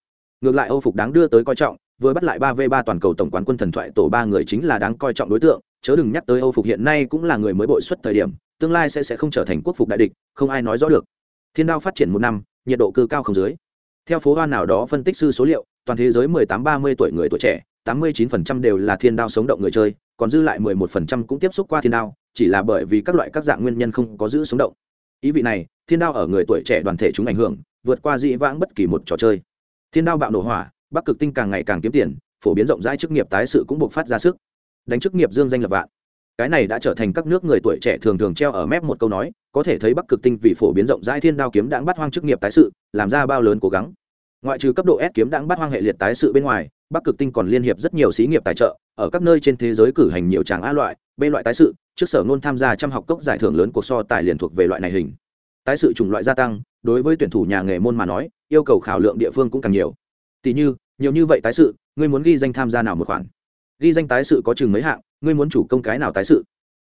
Ngược lại âu phục đáng đưa tới coi trọng vừa bắt lại ba v ba toàn cầu tổng quán quân thần thoại tổ ba người chính là đáng coi trọng đối tượng chớ đừng nhắc tới âu phục hiện nay cũng là người mới bội xuất thời điểm, tương lai sẽ sẽ không trở thành quốc phục đại địch, không ai nói rõ được. Thiên đao phát triển một năm, nhiệt độ cư cao không dưới. Theo phố hoa nào đó phân tích sư số liệu, toàn thế giới 18-30 tuổi người tuổi trẻ 89% đều là thiên đao sống động người chơi, còn dư lại 11% cũng tiếp xúc qua thiên đao, chỉ là bởi vì các loại các dạng nguyên nhân không có giữ sống động. Ý vị này, thiên đao ở người tuổi trẻ đoàn thể chúng ảnh hưởng, vượt qua dị vãng bất kỳ một trò chơi. Thiên đao bạo nổ hỏa, bắc cực tinh càng ngày càng kiếm tiền, phổ biến rộng rãi chức nghiệp tái sự cũng buộc phát ra sức đánh chức nghiệp dương danh lập vạn. Cái này đã trở thành các nước người tuổi trẻ thường thường treo ở mép một câu nói, có thể thấy bắc cực tinh vì phổ biến rộng rãi thiên đao kiếm đãng bắt hoang chức nghiệp tái sự, làm ra bao lớn cố gắng. Ngoại trừ cấp độ S kiếm đãng bắt hoang hệ liệt tái sự bên ngoài, bắc cực tinh còn liên hiệp rất nhiều xí nghiệp tài trợ, ở các nơi trên thế giới cử hành nhiều tràng a loại, b loại tái sự, trước sở ngôn tham gia trăm học cốc giải thưởng lớn của so tài liền thuộc về loại này hình. Tái sự chủng loại gia tăng, đối với tuyển thủ nhà nghề môn mà nói, yêu cầu khảo lượng địa phương cũng càng nhiều. Tỷ như, nhiều như vậy tái sự, ngươi muốn ghi danh tham gia nào một khoản? Ghi danh tái sự có chừng mấy hạng, ngươi muốn chủ công cái nào tái sự?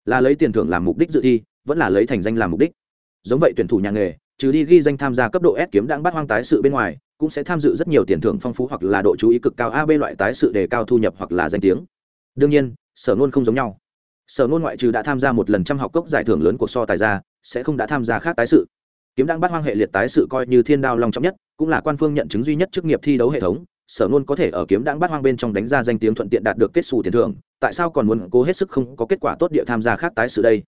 Là lấy tiền thưởng làm mục đích dự thi, vẫn là lấy thành danh làm mục đích? Giống vậy tuyển thủ nhà nghề, trừ đi ghi danh tham gia cấp độ S kiếm đang bắt hoang tái sự bên ngoài, cũng sẽ tham dự rất nhiều tiền thưởng phong phú hoặc là độ chú ý cực cao ab loại tái sự đề cao thu nhập hoặc là danh tiếng. Đương nhiên, sở nôn không giống nhau. Sở nôn ngoại trừ đã tham gia một lần trăm học cốc giải thưởng lớn của so tài ra, sẽ không đã tham gia khác tái sự. Kiếm đang bắt hoang hệ liệt tái sự coi như thiên đao long trọng nhất, cũng là quan phương nhận chứng duy nhất chức nghiệp thi đấu hệ thống sở nôn có thể ở kiếm đáng bắt hoang bên trong đánh ra danh tiếng thuận tiện đạt được kết xù tiền thưởng, tại sao còn muốn cố hết sức không có kết quả tốt địa tham gia khác tái sự đây?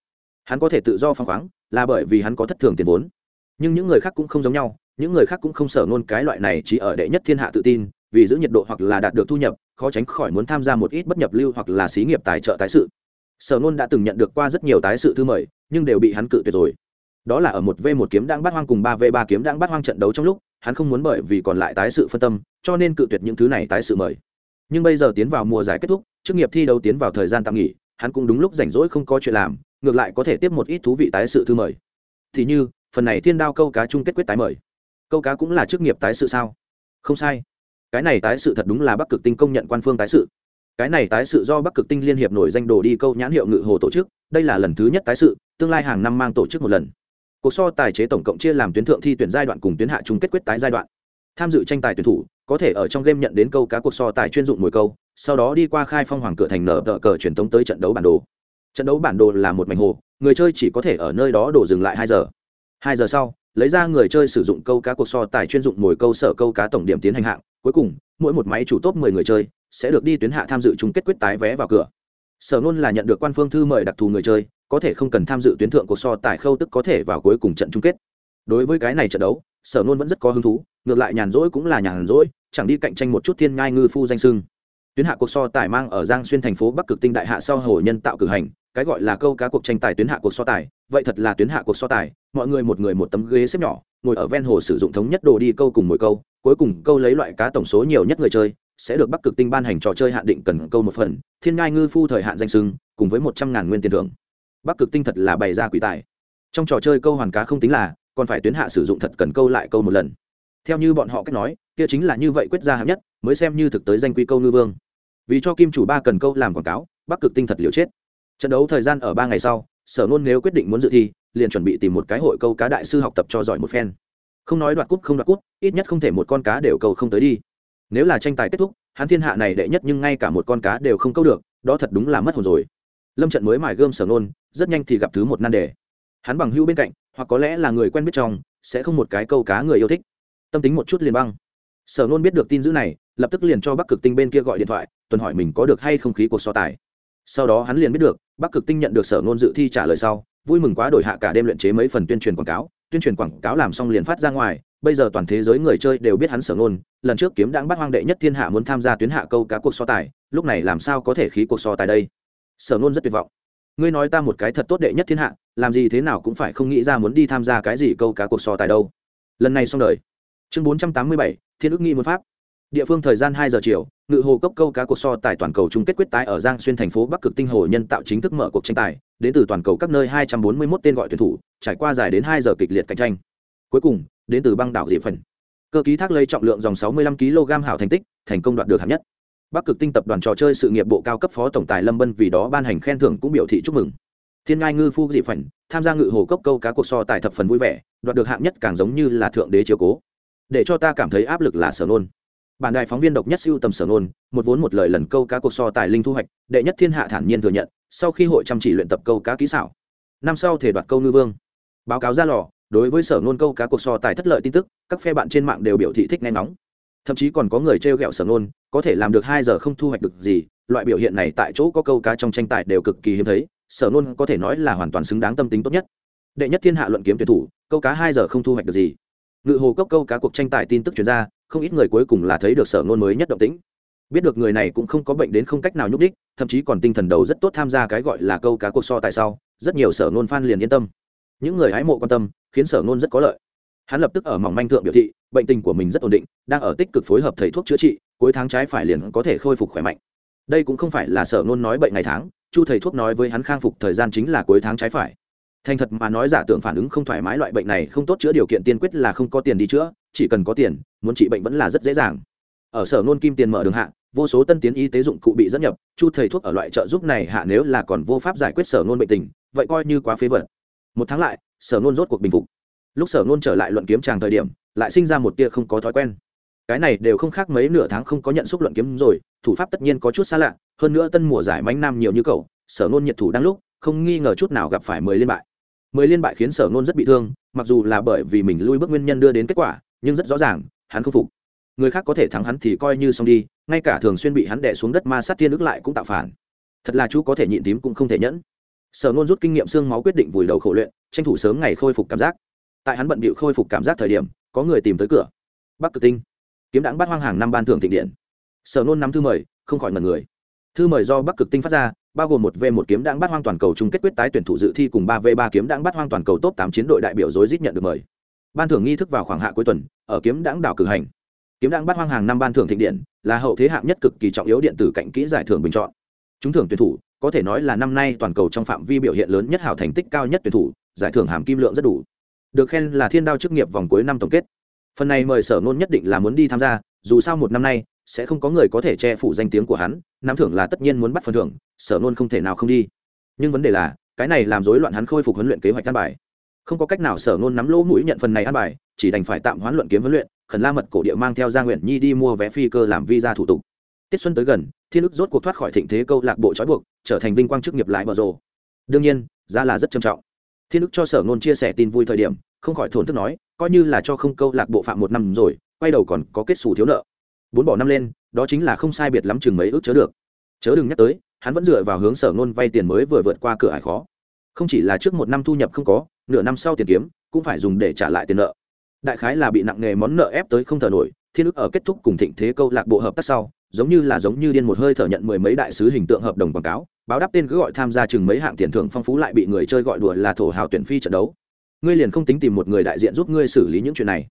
Hắn có thể tự do phăng khoáng, là bởi vì hắn có thất thường tiền vốn. Nhưng những người khác cũng không giống nhau, những người khác cũng không sở nôn cái loại này chỉ ở đệ nhất thiên hạ tự tin, vì giữ nhiệt độ hoặc là đạt được thu nhập, khó tránh khỏi muốn tham gia một ít bất nhập lưu hoặc là xí nghiệp tài trợ tái sự. Sở nôn đã từng nhận được qua rất nhiều tái sự thư mời, nhưng đều bị hắn cự tuyệt rồi. Đó là ở một v một kiếm đang bắt hoang cùng ba v ba kiếm đang bắt hoang trận đấu trong lúc hắn không muốn bởi vì còn lại tái sự phân tâm, cho nên cự tuyệt những thứ này tái sự mời. Nhưng bây giờ tiến vào mùa giải kết thúc, chức nghiệp thi đấu tiến vào thời gian tạm nghỉ, hắn cũng đúng lúc rảnh rỗi không có chuyện làm, ngược lại có thể tiếp một ít thú vị tái sự thư mời. Thì như, phần này thiên đao câu cá chung kết quyết tái mời. Câu cá cũng là chức nghiệp tái sự sao? Không sai. Cái này tái sự thật đúng là bắc cực tinh công nhận quan phương tái sự. Cái này tái sự do bắc cực tinh liên hiệp nổi danh đồ đi câu nhãn hiệu ngự hồ tổ chức, đây là lần thứ nhất tái sự, tương lai hàng năm mang tổ chức một lần cuộc so tài chế tổng cộng chia làm tuyến thượng thi tuyển giai đoạn cùng tuyến hạ chung kết quyết tái giai đoạn. Tham dự tranh tài tuyển thủ, có thể ở trong game nhận đến câu cá cuộc so tài chuyên dụng mồi câu, sau đó đi qua khai phong hoàng cửa thành nở tờ cờ truyền thống tới trận đấu bản đồ. Trận đấu bản đồ là một mảnh hồ, người chơi chỉ có thể ở nơi đó đổ dừng lại hai giờ. Hai giờ sau, lấy ra người chơi sử dụng câu cá cuộc so tài chuyên dụng mồi câu sở câu cá tổng điểm tiến hành hạng. Cuối cùng, mỗi một máy chủ top mười người chơi sẽ được đi tuyến hạ tham dự chung kết quyết tái vé vào cửa. Sở luôn là nhận được quan phương thư mời đặc thù người chơi có thể không cần tham dự tuyến thượng cuộc so tài khâu tức có thể vào cuối cùng trận chung kết. Đối với cái này trận đấu, sở nôn vẫn rất có hứng thú, ngược lại nhàn rỗi cũng là nhàn rỗi, chẳng đi cạnh tranh một chút thiên ngai ngư phu danh sưng. Tuyến hạ cuộc so tài mang ở giang xuyên thành phố bắc cực tinh đại hạ sau hồ nhân tạo cử hành, cái gọi là câu cá cuộc tranh tài tuyến hạ cuộc so tài, vậy thật là tuyến hạ cuộc so tài, mọi người một người một tấm ghế xếp nhỏ, ngồi ở ven hồ sử dụng thống nhất đồ đi câu cùng mỗi câu, cuối cùng câu lấy loại cá tổng số nhiều nhất người chơi, sẽ được bắc cực tinh ban hành trò chơi hạn định cần câu một phần, thiên ngai ngư phu thời hạn danh sưng, cùng với một trăm ngàn nguyên tiền thưởng bắc cực tinh thật là bày ra quỷ tài. Trong trò chơi câu hoàn cá không tính là, còn phải tuyến hạ sử dụng thật cần câu lại câu một lần. Theo như bọn họ cách nói, kia chính là như vậy quyết ra hạng nhất, mới xem như thực tới danh quy câu ngư vương. Vì cho kim chủ ba cần câu làm quảng cáo, bắc cực tinh thật liều chết. Trận đấu thời gian ở ba ngày sau, sở nôn nếu quyết định muốn dự thi, liền chuẩn bị tìm một cái hội câu cá đại sư học tập cho giỏi một phen. Không nói đoạt cút không đoạt cút ít nhất không thể một con cá đều câu không tới đi. Nếu là tranh tài kết thúc, hắn thiên hạ này đệ nhất nhưng ngay cả một con cá đều không câu được, đó thật đúng là mất hồn rồi. Lâm trận mới mài gươm sở nôn rất nhanh thì gặp thứ một nan đề. Hắn bằng hữu bên cạnh, hoặc có lẽ là người quen biết trong, sẽ không một cái câu cá người yêu thích. Tâm tính một chút liền băng. Sở nôn biết được tin dữ này, lập tức liền cho bắc cực tinh bên kia gọi điện thoại, tuần hỏi mình có được hay không khí cuộc so tài. Sau đó hắn liền biết được, bắc cực tinh nhận được sở nôn dự thi trả lời sau, vui mừng quá đổi hạ cả đêm luyện chế mấy phần tuyên truyền quảng cáo, tuyên truyền quảng cáo làm xong liền phát ra ngoài, bây giờ toàn thế giới người chơi đều biết hắn sở nôn, lần trước kiếm đãng bắt hoang đệ nhất thiên hạ muốn tham gia tuyến hạ câu cá cuộc so tài, lúc này làm sao có thể khí cuộc so tài đây? Sở nôn rất tuyệt vọng ngươi nói ta một cái thật tốt đệ nhất thiên hạ, làm gì thế nào cũng phải không nghĩ ra muốn đi tham gia cái gì câu cá cuộc so tài đâu. Lần này xong đời. Chương bốn trăm tám mươi bảy, thiên ước nghi một pháp. Địa phương thời gian hai giờ chiều, ngự hồ cốc câu cá cuộc so tài toàn cầu chung kết quyết tái ở giang xuyên thành phố bắc cực tinh hồ nhân tạo chính thức mở cuộc tranh tài, đến từ toàn cầu các nơi hai trăm bốn mươi 241 tên gọi tuyển thủ, trải qua dài đến hai giờ kịch liệt cạnh tranh. Cuối cùng, đến từ băng đảo diệp phần. Cơ ký thác lây trọng lượng dòng sáu mươi lăm kg hảo thành tích, thành công đoạt được hạng nhất bắc cực tinh tập đoàn trò chơi sự nghiệp bộ cao cấp phó tổng tài lâm bân vì đó ban hành khen thưởng cũng biểu thị chúc mừng. Thiên ngai ngư phu dị phảnh, tham gia ngự hồ cốc câu cá cuộc so tài thập phần vui vẻ, đoạt được hạng nhất càng giống như là thượng đế chiều cố. Để cho ta cảm thấy áp lực là sở nôn. Bản đài phóng viên độc nhất siêu tầm sở nôn, một vốn một lời lần câu cá cuộc so tài linh thu hoạch, đệ nhất thiên hạ thản nhiên thừa nhận, sau khi hội chăm chỉ luyện tập câu cá kỹ xảo. Năm sau thể đoạt câu ngư vương. Báo cáo ra lò, đối với sở nôn câu cá cuộc so tài thất lợi tin tức, các phe bạn trên mạng đều biểu thị thích nghe nóng thậm chí còn có người trêu ghẹo sở nôn có thể làm được hai giờ không thu hoạch được gì, loại biểu hiện này tại chỗ có câu cá trong tranh tài đều cực kỳ hiếm thấy, sở nôn có thể nói là hoàn toàn xứng đáng tâm tính tốt nhất. Đệ nhất thiên hạ luận kiếm tuyển thủ, câu cá hai giờ không thu hoạch được gì. Ngự hồ cốc câu cá cuộc tranh tài tin tức chuyển ra, không ít người cuối cùng là thấy được sở nôn mới nhất động tĩnh. Biết được người này cũng không có bệnh đến không cách nào nhúc đích thậm chí còn tinh thần đầu rất tốt tham gia cái gọi là câu cá cuộc so tại sau, rất nhiều sở nôn f liền yên tâm. Những người hái mộ quan tâm, khiến sở nôn rất có lợi. Hắn lập tức ở mỏng manh thượng biểu thị bệnh tình của mình rất ổn định, đang ở tích cực phối hợp thầy thuốc chữa trị, cuối tháng trái phải liền có thể khôi phục khỏe mạnh. Đây cũng không phải là sở nôn nói bệnh ngày tháng, chu thầy thuốc nói với hắn khang phục thời gian chính là cuối tháng trái phải. Thành thật mà nói giả tưởng phản ứng không thoải mái loại bệnh này không tốt chữa điều kiện tiên quyết là không có tiền đi chữa, chỉ cần có tiền, muốn trị bệnh vẫn là rất dễ dàng. Ở sở nôn kim tiền mở đường hạ, vô số tân tiến y tế dụng cụ bị dẫn nhập, chu thầy thuốc ở loại trợ giúp này hạ nếu là còn vô pháp giải quyết sở nôn bệnh tình, vậy coi như quá phế vật. Một tháng lại, sở nôn rốt cuộc bình phục lúc sở nôn trở lại luận kiếm tràng thời điểm, lại sinh ra một tia không có thói quen. Cái này đều không khác mấy nửa tháng không có nhận xúc luận kiếm rồi, thủ pháp tất nhiên có chút xa lạ, hơn nữa tân mùa giải mánh nam nhiều như cầu sở nôn nhiệt thủ đang lúc, không nghi ngờ chút nào gặp phải mười liên bại. Mười liên bại khiến sở nôn rất bị thương, mặc dù là bởi vì mình lui bước nguyên nhân đưa đến kết quả, nhưng rất rõ ràng, hắn không phục. Người khác có thể thắng hắn thì coi như xong đi, ngay cả thường xuyên bị hắn đẻ xuống đất ma sát thiên ức lại cũng tạo phản. Thật là chú có thể nhịn tím cũng không thể nhẫn. Sở nôn rút kinh nghiệm xương máu quyết định vùi đầu khổ luyện, tranh thủ sớm ngày khôi phục cảm giác tại hắn bận bịu khôi phục cảm giác thời điểm, có người tìm tới cửa. Bắc cực tinh, kiếm đãng bắt hoang hàng năm ban thưởng thịnh điện. Sở nôn nắm thư mời, không khỏi mật người. Thư mời do bắc cực tinh phát ra, bao gồm một v một kiếm đãng bắt hoang toàn cầu chung kết quyết tái tuyển thủ dự thi cùng ba v ba kiếm đãng bắt hoang toàn cầu top tám chiến đội đại biểu dối dít nhận được mời. Ban thưởng nghi thức vào khoảng hạ cuối tuần, ở kiếm đãng đảo cử hành. Kiếm đãng bắt hoang hàng năm ban thưởng thịnh điện, là hậu thế hạng nhất cực kỳ trọng yếu điện tử cạnh kỹ giải thưởng bình chọn. Chúng thưởng tuyển thủ, có thể nói là năm nay toàn cầu trong phạm vi biểu hiện lớn nhất hảo thành tích cao nhất tuyển thủ, giải thưởng hàm kim lượng rất đủ được khen là thiên đao chức nghiệp vòng cuối năm tổng kết. Phần này mời sở ngôn nhất định là muốn đi tham gia, dù sao một năm nay, sẽ không có người có thể che phủ danh tiếng của hắn nắm thưởng là tất nhiên muốn bắt phần thưởng, sở ngôn không thể nào không đi. Nhưng vấn đề là, cái này làm rối loạn hắn khôi phục huấn luyện kế hoạch căn bài. Không có cách nào sở ngôn nắm lỗ mũi nhận phần này ăn bài, chỉ đành phải tạm hoán luận kiếm huấn luyện, khẩn la mật cổ địa mang theo gia nguyện nhi đi mua vé phi cơ làm visa thủ tục. Tiết xuân tới gần, thiên ức rốt cuộc thoát khỏi thịnh thế câu lạc bộ trói buộc, trở thành vinh quang chức nghiệp lại bờ rồ. Đương nhiên, giá là rất trầm trọng thiên Đức cho sở ngôn chia sẻ tin vui thời điểm, không khỏi thổn thức nói, coi như là cho không câu lạc bộ phạm một năm rồi, quay đầu còn có kết xù thiếu nợ. Bốn bỏ năm lên, đó chính là không sai biệt lắm chừng mấy ước chớ được. Chớ đừng nhắc tới, hắn vẫn dựa vào hướng sở ngôn vay tiền mới vừa vượt qua cửa ải khó. Không chỉ là trước một năm thu nhập không có, nửa năm sau tiền kiếm, cũng phải dùng để trả lại tiền nợ. Đại khái là bị nặng nghề món nợ ép tới không thở nổi, thiên ức ở kết thúc cùng thịnh thế câu lạc bộ hợp tác sau giống như là giống như điên một hơi thở nhận mười mấy đại sứ hình tượng hợp đồng quảng cáo, báo đáp tên cứ gọi tham gia chừng mấy hạng tiền thưởng phong phú lại bị người chơi gọi đùa là thổ hào tuyển phi trận đấu. Ngươi liền không tính tìm một người đại diện giúp ngươi xử lý những chuyện này.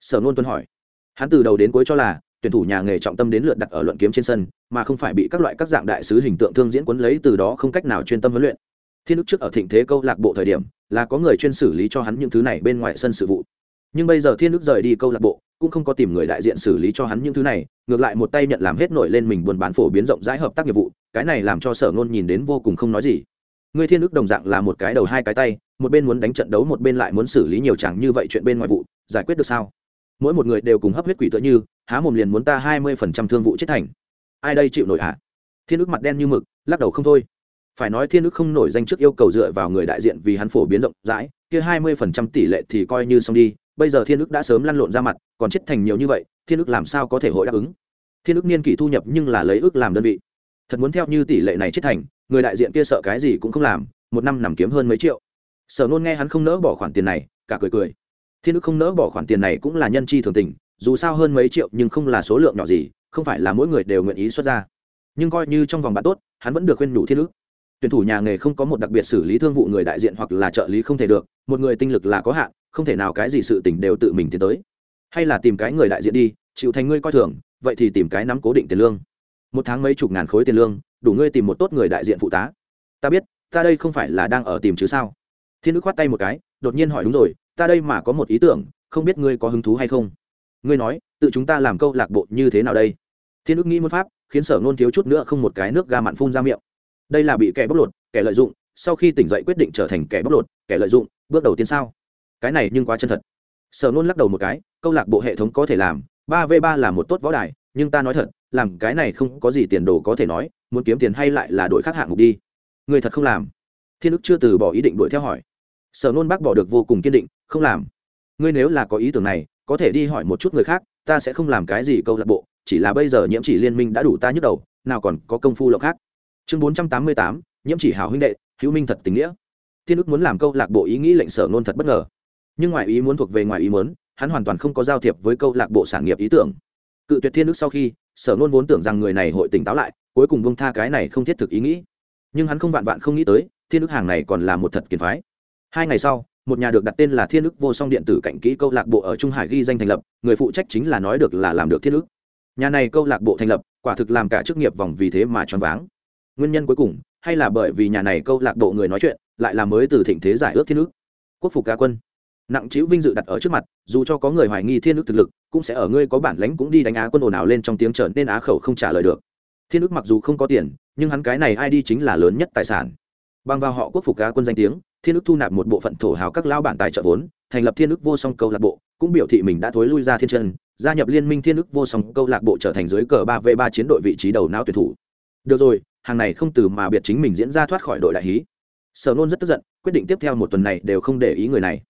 Sở nôn tuân hỏi. Hắn từ đầu đến cuối cho là, tuyển thủ nhà nghề trọng tâm đến lượt đặt ở luận kiếm trên sân, mà không phải bị các loại các dạng đại sứ hình tượng thương diễn quấn lấy từ đó không cách nào chuyên tâm huấn luyện. Thiên đức trước ở thịnh thế câu lạc bộ thời điểm, là có người chuyên xử lý cho hắn những thứ này bên ngoài sân sự vụ nhưng bây giờ thiên đức rời đi câu lạc bộ, cũng không có tìm người đại diện xử lý cho hắn những thứ này, ngược lại một tay nhận làm hết nổi lên mình buôn bán phổ biến rộng rãi hợp tác nghiệp vụ, cái này làm cho sở ngôn nhìn đến vô cùng không nói gì. Người thiên đức đồng dạng là một cái đầu hai cái tay, một bên muốn đánh trận đấu, một bên lại muốn xử lý nhiều chẳng như vậy chuyện bên ngoài vụ, giải quyết được sao? Mỗi một người đều cùng hấp huyết quỷ tựa như, há mồm liền muốn ta hai mươi phần trăm thương vụ chết thành. Ai đây chịu nổi hả? Thiên ức mặt đen như mực, lắc đầu không thôi. Phải nói thiên ức không nổi danh trước yêu cầu dựa vào người đại diện vì hắn phổ biến rộng rãi, kia hai mươi phần trăm tỷ lệ thì coi như xong đi bây giờ thiên ức đã sớm lăn lộn ra mặt, còn chết thành nhiều như vậy, thiên ức làm sao có thể hội đáp ứng? Thiên ức niên kỷ thu nhập nhưng là lấy ước làm đơn vị. Thật muốn theo như tỷ lệ này chết thành, người đại diện kia sợ cái gì cũng không làm, một năm nằm kiếm hơn mấy triệu. Sở nôn nghe hắn không nỡ bỏ khoản tiền này, cả cười cười. Thiên ức không nỡ bỏ khoản tiền này cũng là nhân chi thường tình, dù sao hơn mấy triệu nhưng không là số lượng nhỏ gì, không phải là mỗi người đều nguyện ý xuất ra. Nhưng coi như trong vòng bạn tốt, hắn vẫn được khuyên nhủ thiên ức tuyển thủ nhà nghề không có một đặc biệt xử lý thương vụ người đại diện hoặc là trợ lý không thể được, một người tinh lực là có hạn không thể nào cái gì sự tình đều tự mình tiến tới. Hay là tìm cái người đại diện đi, chịu thành ngươi coi thường, vậy thì tìm cái nắm cố định tiền lương. Một tháng mấy chục ngàn khối tiền lương, đủ ngươi tìm một tốt người đại diện phụ tá. Ta biết, ta đây không phải là đang ở tìm chứ sao? Thiên đức khoát tay một cái, đột nhiên hỏi đúng rồi, ta đây mà có một ý tưởng, không biết ngươi có hứng thú hay không? Ngươi nói, tự chúng ta làm câu lạc bộ như thế nào đây? Thiên đức nghĩ một pháp, khiến sở nôn thiếu chút nữa không một cái nước ga mặn phun ra miệng. Đây là bị kẻ bóc lột, kẻ lợi dụng, sau khi tỉnh dậy quyết định trở thành kẻ bóc lột, kẻ lợi dụng, bước đầu tiên sao? Cái này nhưng quá chân thật. Sở nôn lắc đầu một cái, câu lạc bộ hệ thống có thể làm, ba v ba là một tốt võ đài, nhưng ta nói thật, làm cái này không có gì tiền đồ có thể nói, muốn kiếm tiền hay lại là đổi khác hạng mục đi. Người thật không làm. Thiên ức chưa từ bỏ ý định đuổi theo hỏi. Sở nôn bác bỏ được vô cùng kiên định, không làm. Ngươi nếu là có ý tưởng này, có thể đi hỏi một chút người khác, ta sẽ không làm cái gì câu lạc bộ, chỉ là bây giờ nhiễm chỉ liên minh đã đủ ta nhức đầu, nào còn có công phu lộc khác. Chương bốn trăm tám mươi tám, nhiễm chỉ hào huynh đệ, hữu minh thật tình nghĩa. Thiên ức muốn làm câu lạc bộ ý nghĩ lệnh sở nôn thật bất ngờ nhưng ngoài ý muốn thuộc về ngoài ý muốn hắn hoàn toàn không có giao thiệp với câu lạc bộ sản nghiệp ý tưởng. Cự tuyệt thiên Đức sau khi sở nôn vốn tưởng rằng người này hội tỉnh táo lại cuối cùng bông tha cái này không thiết thực ý nghĩ. Nhưng hắn không vạn vạn không nghĩ tới thiên Đức hàng này còn là một thật kiền phái. Hai ngày sau một nhà được đặt tên là thiên Đức vô song điện tử cảnh kỹ câu lạc bộ ở trung hải ghi danh thành lập người phụ trách chính là nói được là làm được thiên Đức. nhà này câu lạc bộ thành lập quả thực làm cả chức nghiệp vòng vì thế mà choáng váng. Nguyên nhân cuối cùng hay là bởi vì nhà này câu lạc bộ người nói chuyện lại là mới từ thịnh thế giải ước thiên Đức, quốc phục ca quân nặng chịu vinh dự đặt ở trước mặt, dù cho có người hoài nghi thiên ước thực lực, cũng sẽ ở ngươi có bản lãnh cũng đi đánh á quân ồn ào lên trong tiếng trở nên á khẩu không trả lời được. Thiên ước mặc dù không có tiền, nhưng hắn cái này ai đi chính là lớn nhất tài sản. Bằng vào họ quốc phục á quân danh tiếng, thiên ước thu nạp một bộ phận thổ hào các lao bản tài trợ vốn, thành lập thiên ước vô song câu lạc bộ, cũng biểu thị mình đã thối lui ra thiên chân, gia nhập liên minh thiên ước vô song câu lạc bộ trở thành dưới cờ ba v ba chiến đội vị trí đầu não tuyển thủ. Được rồi, hàng này không từ mà biệt chính mình diễn ra thoát khỏi đội đại hí. Sở nôn rất tức giận, quyết định tiếp theo một tuần này đều không để ý người này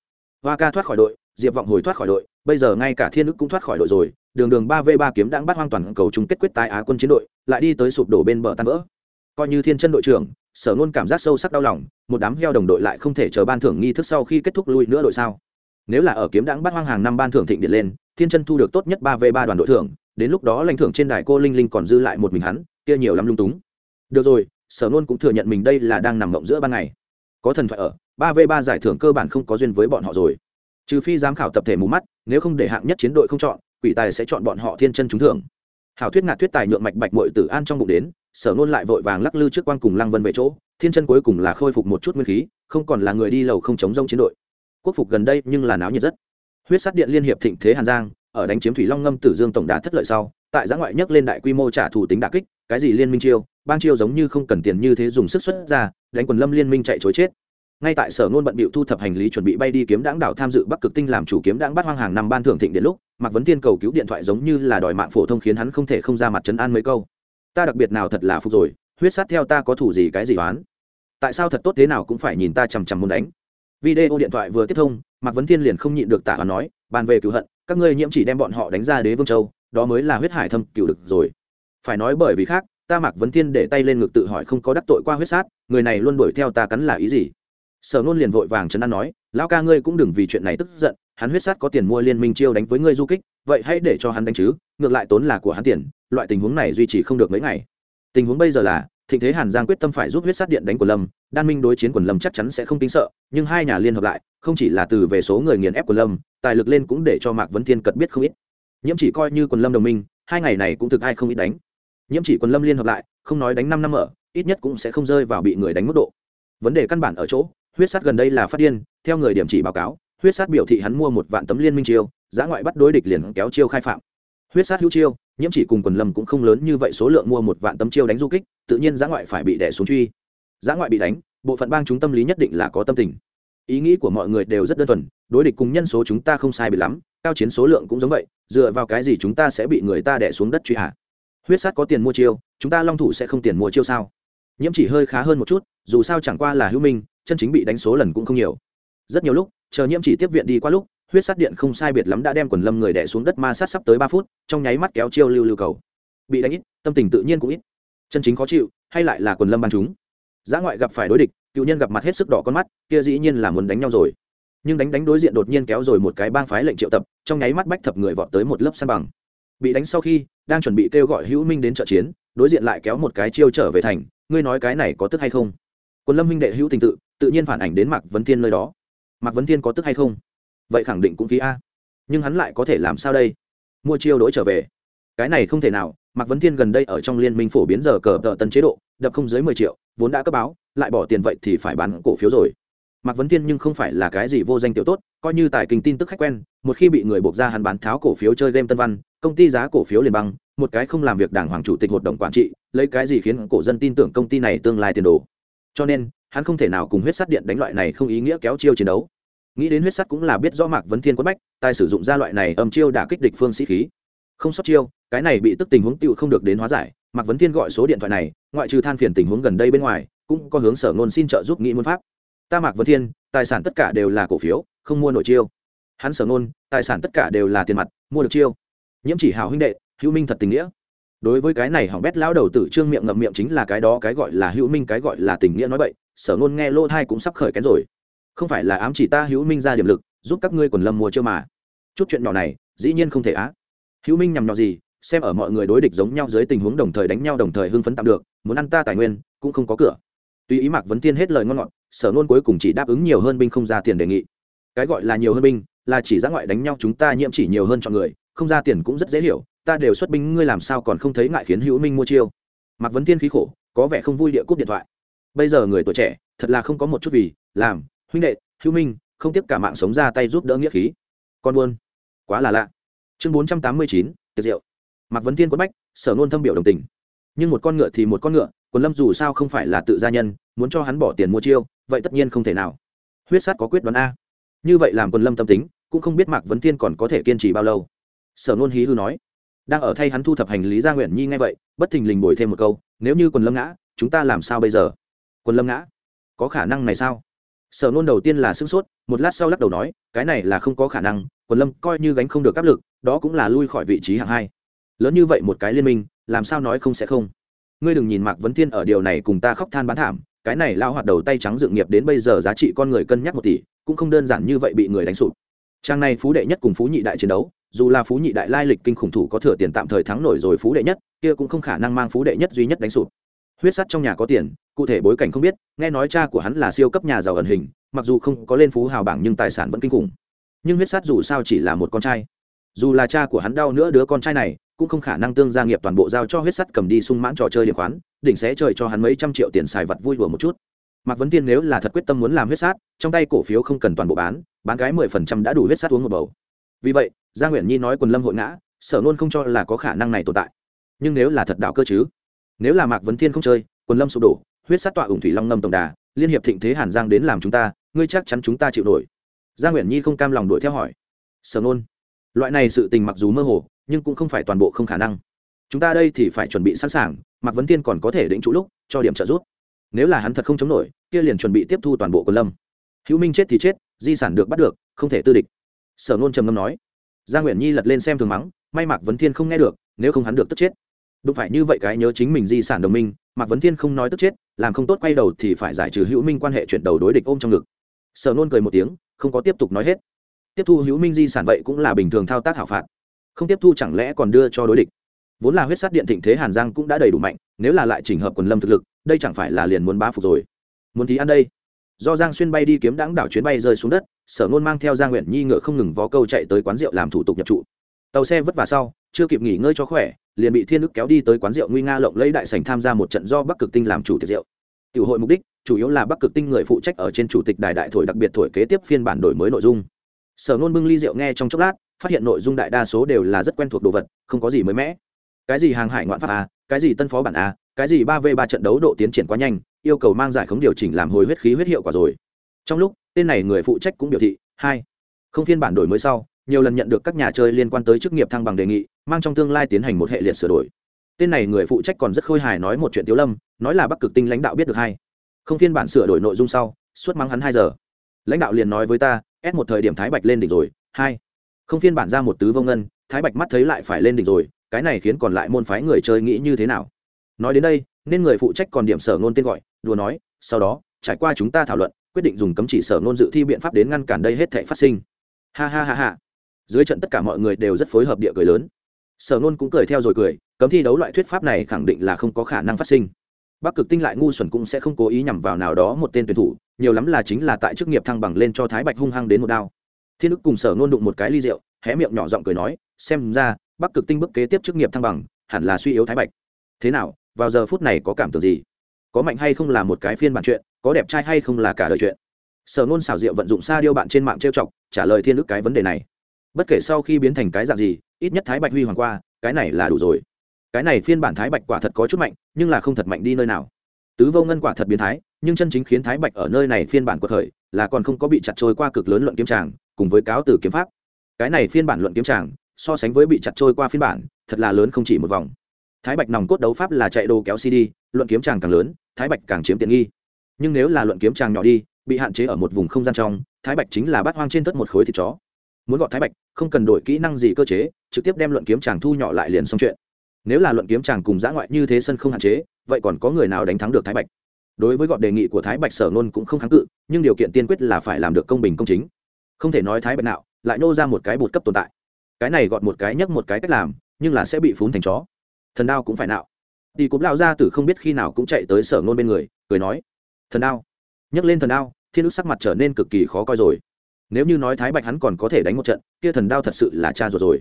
hoa ca thoát khỏi đội, diệp vọng hồi thoát khỏi đội, bây giờ ngay cả thiên ức cũng thoát khỏi đội rồi, đường đường ba v ba kiếm đang bắt hoang toàn cầu chung kết quyết tái á quân chiến đội, lại đi tới sụp đổ bên bờ tan vỡ. Coi như thiên chân đội trưởng, sở ngôn cảm giác sâu sắc đau lòng, một đám heo đồng đội lại không thể chờ ban thưởng nghi thức sau khi kết thúc lui nữa đội sao? Nếu là ở kiếm đãng bắt hoang hàng năm ban thưởng thịnh điện lên, thiên chân thu được tốt nhất ba v ba đoàn đội thưởng, đến lúc đó lãnh thưởng trên đài cô linh linh còn dư lại một mình hắn, kia nhiều lắm lung túng. Được rồi, sở ngôn cũng thừa nhận mình đây là đang nằm mộng giữa ban ngày. Có thần thoại ở ba v ba giải thưởng cơ bản không có duyên với bọn họ rồi. Trừ phi giám khảo tập thể mù mắt, nếu không để hạng nhất chiến đội không chọn, quỷ tài sẽ chọn bọn họ thiên chân trúng thưởng. Hảo thuyết ngạt thuyết tài nhượng mạch bạch mội tử an trong bụng đến, sở nôn lại vội vàng lắc lư trước quan cùng lăng vân về chỗ, thiên chân cuối cùng là khôi phục một chút nguyên khí, không còn là người đi lầu không chống rông chiến đội. Quốc phục gần đây nhưng là náo nhiệt rất. Huyết sát điện liên hiệp thịnh thế hàn giang, ở đánh chiếm thủy long ngâm tử dương tổng đà thất lợi sau, tại giã ngoại nhất lên đại quy mô trả thù tính đà kích, cái gì liên minh chiêu, bang chiêu giống như không cần tiền như thế dùng sức xuất ra, đánh quần lâm liên minh chạy chối chết ngay tại sở ngôn bận bịu thu thập hành lý chuẩn bị bay đi kiếm đãng đảo tham dự bắc cực tinh làm chủ kiếm đãng bắt hoang hàng năm ban thưởng thịnh điện lúc, mạc vấn thiên cầu cứu điện thoại giống như là đòi mạng phổ thông khiến hắn không thể không ra mặt trấn an mấy câu. Ta đặc biệt nào thật là phục rồi, huyết sát theo ta có thủ gì cái gì oán? Tại sao thật tốt thế nào cũng phải nhìn ta chằm chằm muốn đánh. Video điện thoại vừa tiếp thông, mạc vấn thiên liền không nhịn được tả và nói, bàn về cứu hận, các ngươi nhiễm chỉ đem bọn họ đánh ra đế vương châu, đó mới là huyết hải thâm cựu được rồi. Phải nói bởi vì khác, ta mạc vấn thiên để tay lên ngực tự hỏi không có đắc tội qua huyết sát, người này luôn đuổi theo ta cắn là ý gì? Sở nôn liền vội vàng chấn an nói, lão ca ngươi cũng đừng vì chuyện này tức giận, hắn huyết sát có tiền mua liên minh chiêu đánh với ngươi du kích, vậy hãy để cho hắn đánh chứ, ngược lại tốn là của hắn tiền, loại tình huống này duy trì không được mấy ngày. Tình huống bây giờ là, thịnh thế hàn giang quyết tâm phải giúp huyết sát điện đánh quần lâm, đan minh đối chiến quần lâm chắc chắn sẽ không tính sợ, nhưng hai nhà liên hợp lại, không chỉ là từ về số người nghiền ép quần lâm, tài lực lên cũng để cho mạc vấn thiên cật biết không ít. Nhiễm chỉ coi như quần lâm đồng minh, hai ngày này cũng thực ai không ít đánh. Nhiễm chỉ quần lâm liên hợp lại, không nói đánh năm năm ở, ít nhất cũng sẽ không rơi vào bị người đánh mức độ. Vấn đề căn bản ở chỗ huyết sát gần đây là phát điên, theo người điểm chỉ báo cáo, huyết sát biểu thị hắn mua một vạn tấm liên minh chiêu giá ngoại bắt đối địch liền kéo chiêu khai phạm. Huyết sát hữu chiêu, nhiễm chỉ cùng quần lâm cũng không lớn như vậy số lượng mua một vạn tấm chiêu đánh du kích, tự nhiên giá ngoại phải bị đẻ xuống truy. Giá ngoại bị đánh, bộ phận bang chúng tâm lý nhất định là có tâm tình. Ý nghĩ của mọi người đều rất đơn thuần, đối địch cùng nhân số chúng ta không sai bị lắm, cao chiến số lượng cũng giống vậy, dựa vào cái gì chúng ta sẽ bị người ta đẻ xuống đất truy hạ huyết sát có tiền mua chiêu, chúng ta long thủ sẽ không tiền mua chiêu sao? Nhiễm chỉ hơi khá hơn một chút, dù sao chẳng qua là hữu minh chân chính bị đánh số lần cũng không nhiều. Rất nhiều lúc, chờ nhiễm chỉ tiếp viện đi qua lúc, huyết sát điện không sai biệt lắm đã đem quần lâm người đẻ xuống đất ma sát sắp tới ba phút, trong nháy mắt kéo chiêu lưu lưu cầu. Bị đánh ít, tâm tình tự nhiên cũng ít. Chân chính khó chịu, hay lại là quần lâm ban chúng. Giã ngoại gặp phải đối địch, cựu nhân gặp mặt hết sức đỏ con mắt, kia dĩ nhiên là muốn đánh nhau rồi. Nhưng đánh đánh đối diện đột nhiên kéo rồi một cái bang phái lệnh triệu tập, trong nháy mắt bách thập người vọt tới một lớp săn bằng. Bị đánh sau khi, đang chuẩn bị kêu gọi hữu minh đến trợ chiến, đối diện lại kéo một cái chiêu trở về thành. Ngươi nói cái này có tức hay không? Quân lâm minh đệ hữu tình tự tự nhiên phản ảnh đến mạc vấn thiên nơi đó. Mạc vấn thiên có tức hay không? Vậy khẳng định cũng khí a. Nhưng hắn lại có thể làm sao đây? Mua chiêu đổi trở về. Cái này không thể nào, mạc vấn thiên gần đây ở trong liên minh phổ biến giờ cờ tợ tân chế độ, đập không dưới mười triệu, vốn đã cấp báo, lại bỏ tiền vậy thì phải bán cổ phiếu rồi. Mạc vấn thiên nhưng không phải là cái gì vô danh tiểu tốt, coi như tài kinh tin tức khách quen, một khi bị người buộc ra hắn bán tháo cổ phiếu chơi game tân văn, công ty giá cổ phiếu liền băng, một cái không làm việc đảng hoàng chủ tịch hội đồng quản trị, lấy cái gì khiến cổ dân tin tưởng công ty này tương lai tiền đồ? Cho nên, hắn không thể nào cùng huyết sắt điện đánh loại này không ý nghĩa kéo chiêu chiến đấu. Nghĩ đến huyết sắt cũng là biết rõ mạc vấn thiên quất bách, tài sử dụng ra loại này âm chiêu đả kích địch phương sĩ khí. Không sót chiêu, cái này bị tức tình huống tựu không được đến hóa giải. Mạc vấn thiên gọi số điện thoại này, ngoại trừ than phiền tình huống gần đây bên ngoài, cũng có hướng sở ngôn xin trợ giúp nghĩ môn pháp. Ta mạc vấn thiên, tài sản tất cả đều là cổ phiếu, không mua nổi chiêu. Hắn sở ngôn, tài sản tất cả đều là tiền mặt, mua được chiêu. Nhiễm chỉ hào huynh đệ, hữu minh thật tình nghĩa đối với cái này hỏng bét lão đầu tử trương miệng ngậm miệng chính là cái đó, cái gọi là hữu minh, cái gọi là tình nghĩa nói vậy sở ngôn nghe lô thai cũng sắp khởi kén rồi. Không phải là ám chỉ ta hữu minh ra điểm lực, giúp các ngươi quần lâm mua chưa mà. Chút chuyện nhỏ này, dĩ nhiên không thể á. Hữu minh nhằm nhỏ gì, xem ở mọi người đối địch giống nhau dưới tình huống đồng thời đánh nhau, đồng thời hưng phấn tạm được, muốn ăn ta tài nguyên, cũng không có cửa. Tuy ý mạc vấn tiên hết lời ngon ngọt, sở nôn cuối cùng chỉ đáp ứng nhiều hơn binh không ra tiền đề nghị. Cái gọi là nhiều hơn binh, là chỉ ra ngoại đánh nhau chúng ta nhiễm chỉ nhiều hơn chọn người, không ra tiền cũng rất dễ hiểu ta đều xuất binh, ngươi làm sao còn không thấy ngại khiến hữu minh mua chiêu? Mạc vấn tiên khí khổ, có vẻ không vui địa cúp điện thoại. Bây giờ người tuổi trẻ, thật là không có một chút vì làm, huynh đệ, hữu minh, không tiếp cả mạng sống ra tay giúp đỡ nghĩa khí. Con buôn, quá là lạ. Chương bốn trăm tám mươi chín, tiệc rượu. Mạc vấn tiên quất bách, sở nôn thâm biểu đồng tình. Nhưng một con ngựa thì một con ngựa, quần lâm dù sao không phải là tự gia nhân, muốn cho hắn bỏ tiền mua chiêu, vậy tất nhiên không thể nào. Huyết sát có quyết đoán a. Như vậy làm quần lâm tâm tính, cũng không biết mạc vấn thiên còn có thể kiên trì bao lâu. Sở nôn hí hư nói đang ở thay hắn thu thập hành lý gia nguyện nhi ngay vậy, bất thình lình bồi thêm một câu, nếu như quần lâm ngã, chúng ta làm sao bây giờ? Quần lâm ngã? Có khả năng này sao? Sở nôn đầu tiên là sức sốt, một lát sau lắc đầu nói, cái này là không có khả năng, quần lâm coi như gánh không được áp lực, đó cũng là lui khỏi vị trí hạng hai. Lớn như vậy một cái liên minh, làm sao nói không sẽ không? Ngươi đừng nhìn mạc vấn thiên ở điều này cùng ta khóc than bán thảm, cái này lao hoạt đầu tay trắng dự nghiệp đến bây giờ giá trị con người cân nhắc một tỷ, cũng không đơn giản như vậy bị người đánh sụp. Trang này phú đệ nhất cùng phú nhị đại chiến đấu dù là phú nhị đại lai lịch kinh khủng thủ có thừa tiền tạm thời thắng nổi rồi phú đệ nhất, kia cũng không khả năng mang phú đệ nhất duy nhất đánh sụp. Huyết sắt trong nhà có tiền, cụ thể bối cảnh không biết, nghe nói cha của hắn là siêu cấp nhà giàu ẩn hình, mặc dù không có lên phú hào bảng nhưng tài sản vẫn kinh khủng. Nhưng huyết sắt dù sao chỉ là một con trai. Dù là cha của hắn đau nữa đứa con trai này, cũng không khả năng tương gia nghiệp toàn bộ giao cho huyết sắt cầm đi sung mãn trò chơi điểm khoán, đỉnh sẽ trời cho hắn mấy trăm triệu tiền xài vật vui đùa một chút. Mạc vấn tiên nếu là thật quyết tâm muốn làm huyết sát trong tay cổ phiếu không cần toàn bộ bán bán cái mười phần trăm đã đủ huyết sát uống một bầu. Vì vậy gia nguyễn nhi nói quần lâm hội ngã, sở nôn không cho là có khả năng này tồn tại. Nhưng nếu là thật đạo cơ chứ? Nếu là mạc vấn thiên không chơi, quần lâm sụp đổ, huyết sát tọa ủng thủy long ngâm tổng đà, liên hiệp thịnh thế hàn giang đến làm chúng ta, ngươi chắc chắn chúng ta chịu nổi. Gia nguyễn nhi không cam lòng đuổi theo hỏi. Sở nôn, loại này sự tình mặc dù mơ hồ, nhưng cũng không phải toàn bộ không khả năng. Chúng ta đây thì phải chuẩn bị sẵn sàng, mạc vấn Thiên còn có thể định trụ lúc, cho điểm trợ giúp. Nếu là hắn thật không chống nổi, kia liền chuẩn bị tiếp thu toàn bộ quân lâm. Hữu minh chết thì chết, di sản được bắt được, không thể tư địch. Sở nôn trầm ngâm nói gia nguyễn nhi lật lên xem thường mắng, may mạc vấn thiên không nghe được, nếu không hắn được tức chết. Đúng phải như vậy cái nhớ chính mình di sản đồng minh, mạc vấn thiên không nói tức chết, làm không tốt quay đầu thì phải giải trừ hữu minh quan hệ chuyển đầu đối địch ôm trong ngực. Sở nôn cười một tiếng, không có tiếp tục nói hết. Tiếp thu hữu minh di sản vậy cũng là bình thường thao tác hảo phạt. Không tiếp thu chẳng lẽ còn đưa cho đối địch? Vốn là huyết sát điện thịnh thế hàn giang cũng đã đầy đủ mạnh, nếu là lại chỉnh hợp quần lâm thực lực, đây chẳng phải là liền muốn bá phục rồi. Muốn thì ăn đây do giang xuyên bay đi kiếm đáng đảo chuyến bay rơi xuống đất, sở nôn mang theo giang nguyện nhi ngựa không ngừng vó câu chạy tới quán rượu làm thủ tục nhập trụ. Tàu xe vất vả sau, chưa kịp nghỉ ngơi cho khỏe, liền bị thiên đức kéo đi tới quán rượu nguy nga lộng lấy đại sành tham gia một trận do bắc cực tinh làm chủ tiệc rượu. Tiểu hội mục đích, chủ yếu là bắc cực tinh người phụ trách ở trên chủ tịch đài đại thổi đặc biệt thổi kế tiếp phiên bản đổi mới nội dung. Sở nôn bưng ly rượu nghe trong chốc lát, phát hiện nội dung đại đa số đều là rất quen thuộc đồ vật, không có gì mới mẻ. Cái gì hàng hải ngoạn pháp a, cái gì tân phó bản a cái gì ba v ba trận đấu độ tiến triển quá nhanh, yêu cầu mang giải khống điều chỉnh làm hồi huyết khí huyết hiệu quả rồi. Trong lúc, tên này người phụ trách cũng biểu thị, hai, không phiên bản đổi mới sau, nhiều lần nhận được các nhà chơi liên quan tới chức nghiệp thăng bằng đề nghị, mang trong tương lai tiến hành một hệ liệt sửa đổi. Tên này người phụ trách còn rất khôi hài nói một chuyện tiếu lâm, nói là bắc cực tinh lãnh đạo biết được hay. Không phiên bản sửa đổi nội dung sau, suốt mắng hắn hai giờ. Lãnh đạo liền nói với ta ép một thời điểm thái bạch lên đỉnh rồi, hai, không phiên bản ra một tứ vô ngân, thái bạch mắt thấy lại phải lên đỉnh rồi, cái này khiến còn lại môn phái người chơi nghĩ như thế nào? Nói đến đây, nên người phụ trách còn điểm sở ngôn tên gọi, đùa nói, sau đó, trải qua chúng ta thảo luận, quyết định dùng cấm chỉ sở ngôn dự thi biện pháp đến ngăn cản đây hết thể phát sinh. Ha ha ha ha. Dưới trận tất cả mọi người đều rất phối hợp địa cười lớn. Sở ngôn cũng cười theo rồi cười, cấm thi đấu loại thuyết pháp này khẳng định là không có khả năng phát sinh. Bắc cực tinh lại ngu xuẩn cũng sẽ không cố ý nhằm vào nào đó một tên tuyển thủ, nhiều lắm là chính là tại chức nghiệp thăng bằng lên cho thái bạch hung hăng đến một đao. Thiên đức cùng sở ngôn đụng một cái ly rượu, hé miệng nhỏ giọng cười nói, xem ra, bắc cực tinh bước kế tiếp chức nghiệp thăng bằng, hẳn là suy yếu thái bạch. Thế nào vào giờ phút này có cảm tưởng gì? Có mạnh hay không là một cái phiên bản chuyện, có đẹp trai hay không là cả đời chuyện? Sở ngôn xảo diệu vận dụng xa điêu bạn trên mạng trêu chọc, trả lời thiên đức cái vấn đề này. Bất kể sau khi biến thành cái dạng gì, ít nhất thái bạch huy hoàng qua, cái này là đủ rồi. Cái này phiên bản thái bạch quả thật có chút mạnh, nhưng là không thật mạnh đi nơi nào. Tứ vô ngân quả thật biến thái, nhưng chân chính khiến thái bạch ở nơi này phiên bản của thời, là còn không có bị chặt trôi qua cực lớn luận kiếm tràng, cùng với cáo từ kiếm pháp. Cái này phiên bản luận kiếm tràng, so sánh với bị chặt trôi qua phiên bản, thật là lớn không chỉ một vòng thái bạch nòng cốt đấu pháp là chạy đồ kéo cd, luận kiếm tràng càng lớn, thái bạch càng chiếm tiện nghi. Nhưng nếu là luận kiếm tràng nhỏ đi, bị hạn chế ở một vùng không gian trong, thái bạch chính là bát hoang trên tất một khối thịt chó. Muốn gọi thái bạch, không cần đổi kỹ năng gì cơ chế, trực tiếp đem luận kiếm tràng thu nhỏ lại liền xong chuyện. Nếu là luận kiếm tràng cùng giã ngoại như thế sân không hạn chế, vậy còn có người nào đánh thắng được thái bạch? Đối với gọn đề nghị của thái bạch sở nôn cũng không kháng cự, nhưng điều kiện tiên quyết là phải làm được công bình công chính. Không thể nói thái bạch nào, lại nô ra một cái bột cấp tồn tại. Cái này gọn một cái nhấc một cái cách làm, nhưng là sẽ bị phún thành chó thần đao cũng phải nạo. Tỷ cụp lao ra từ không biết khi nào cũng chạy tới sở nôn bên người, cười nói, thần đao. Nhấc lên thần đao, thiên ức sắc mặt trở nên cực kỳ khó coi rồi. Nếu như nói thái bạch hắn còn có thể đánh một trận, kia thần đao thật sự là cha ruột rồi.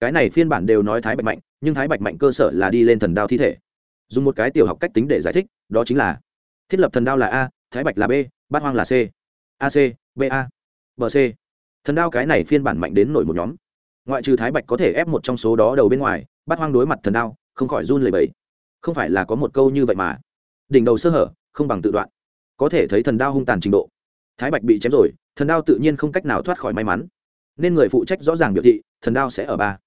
Cái này phiên bản đều nói thái bạch mạnh, nhưng thái bạch mạnh cơ sở là đi lên thần đao thi thể. Dùng một cái tiểu học cách tính để giải thích, đó chính là, thiết lập thần đao là a, thái bạch là b, bát hoang là c. Ac ba bc thần đao cái này phiên bản mạnh đến nổi một nhóm. Ngoại trừ thái bạch có thể ép một trong số đó đầu bên ngoài, bát hoang đối mặt thần đao không khỏi run lẩy bẩy, không phải là có một câu như vậy mà. Đỉnh đầu sơ hở không bằng tự đoạn. Có thể thấy thần đao hung tàn trình độ. Thái bạch bị chém rồi thần đao tự nhiên không cách nào thoát khỏi may mắn. Nên người phụ trách rõ ràng biểu thị thần đao sẽ ở ba.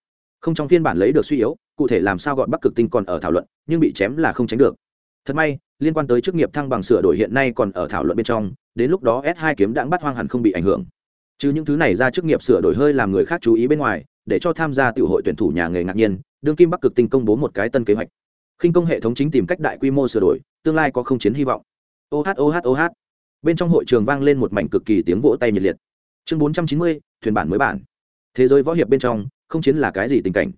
Không trong phiên bản lấy được suy yếu cụ thể làm sao gọn bắc cực tinh còn ở thảo luận nhưng bị chém là không tránh được. Thật may liên quan tới chức nghiệp thăng bằng sửa đổi hiện nay còn ở thảo luận bên trong đến lúc đó s 2 kiếm đãng bắt hoang hẳn không bị ảnh hưởng. Chứ những thứ này ra chức nghiệp sửa đổi hơi làm người khác chú ý bên ngoài để cho tham gia tiểu hội tuyển thủ nhà nghề ngạc nhiên đương kim bắc cực tinh công bố một cái tân kế hoạch. Khinh công hệ thống chính tìm cách đại quy mô sửa đổi tương lai có không chiến hy vọng. Oh oh oh bên trong hội trường vang lên một mảnh cực kỳ tiếng vỗ tay nhiệt liệt. Chương 490, thuyền bản mới bản. Thế giới võ hiệp bên trong không chiến là cái gì tình cảnh?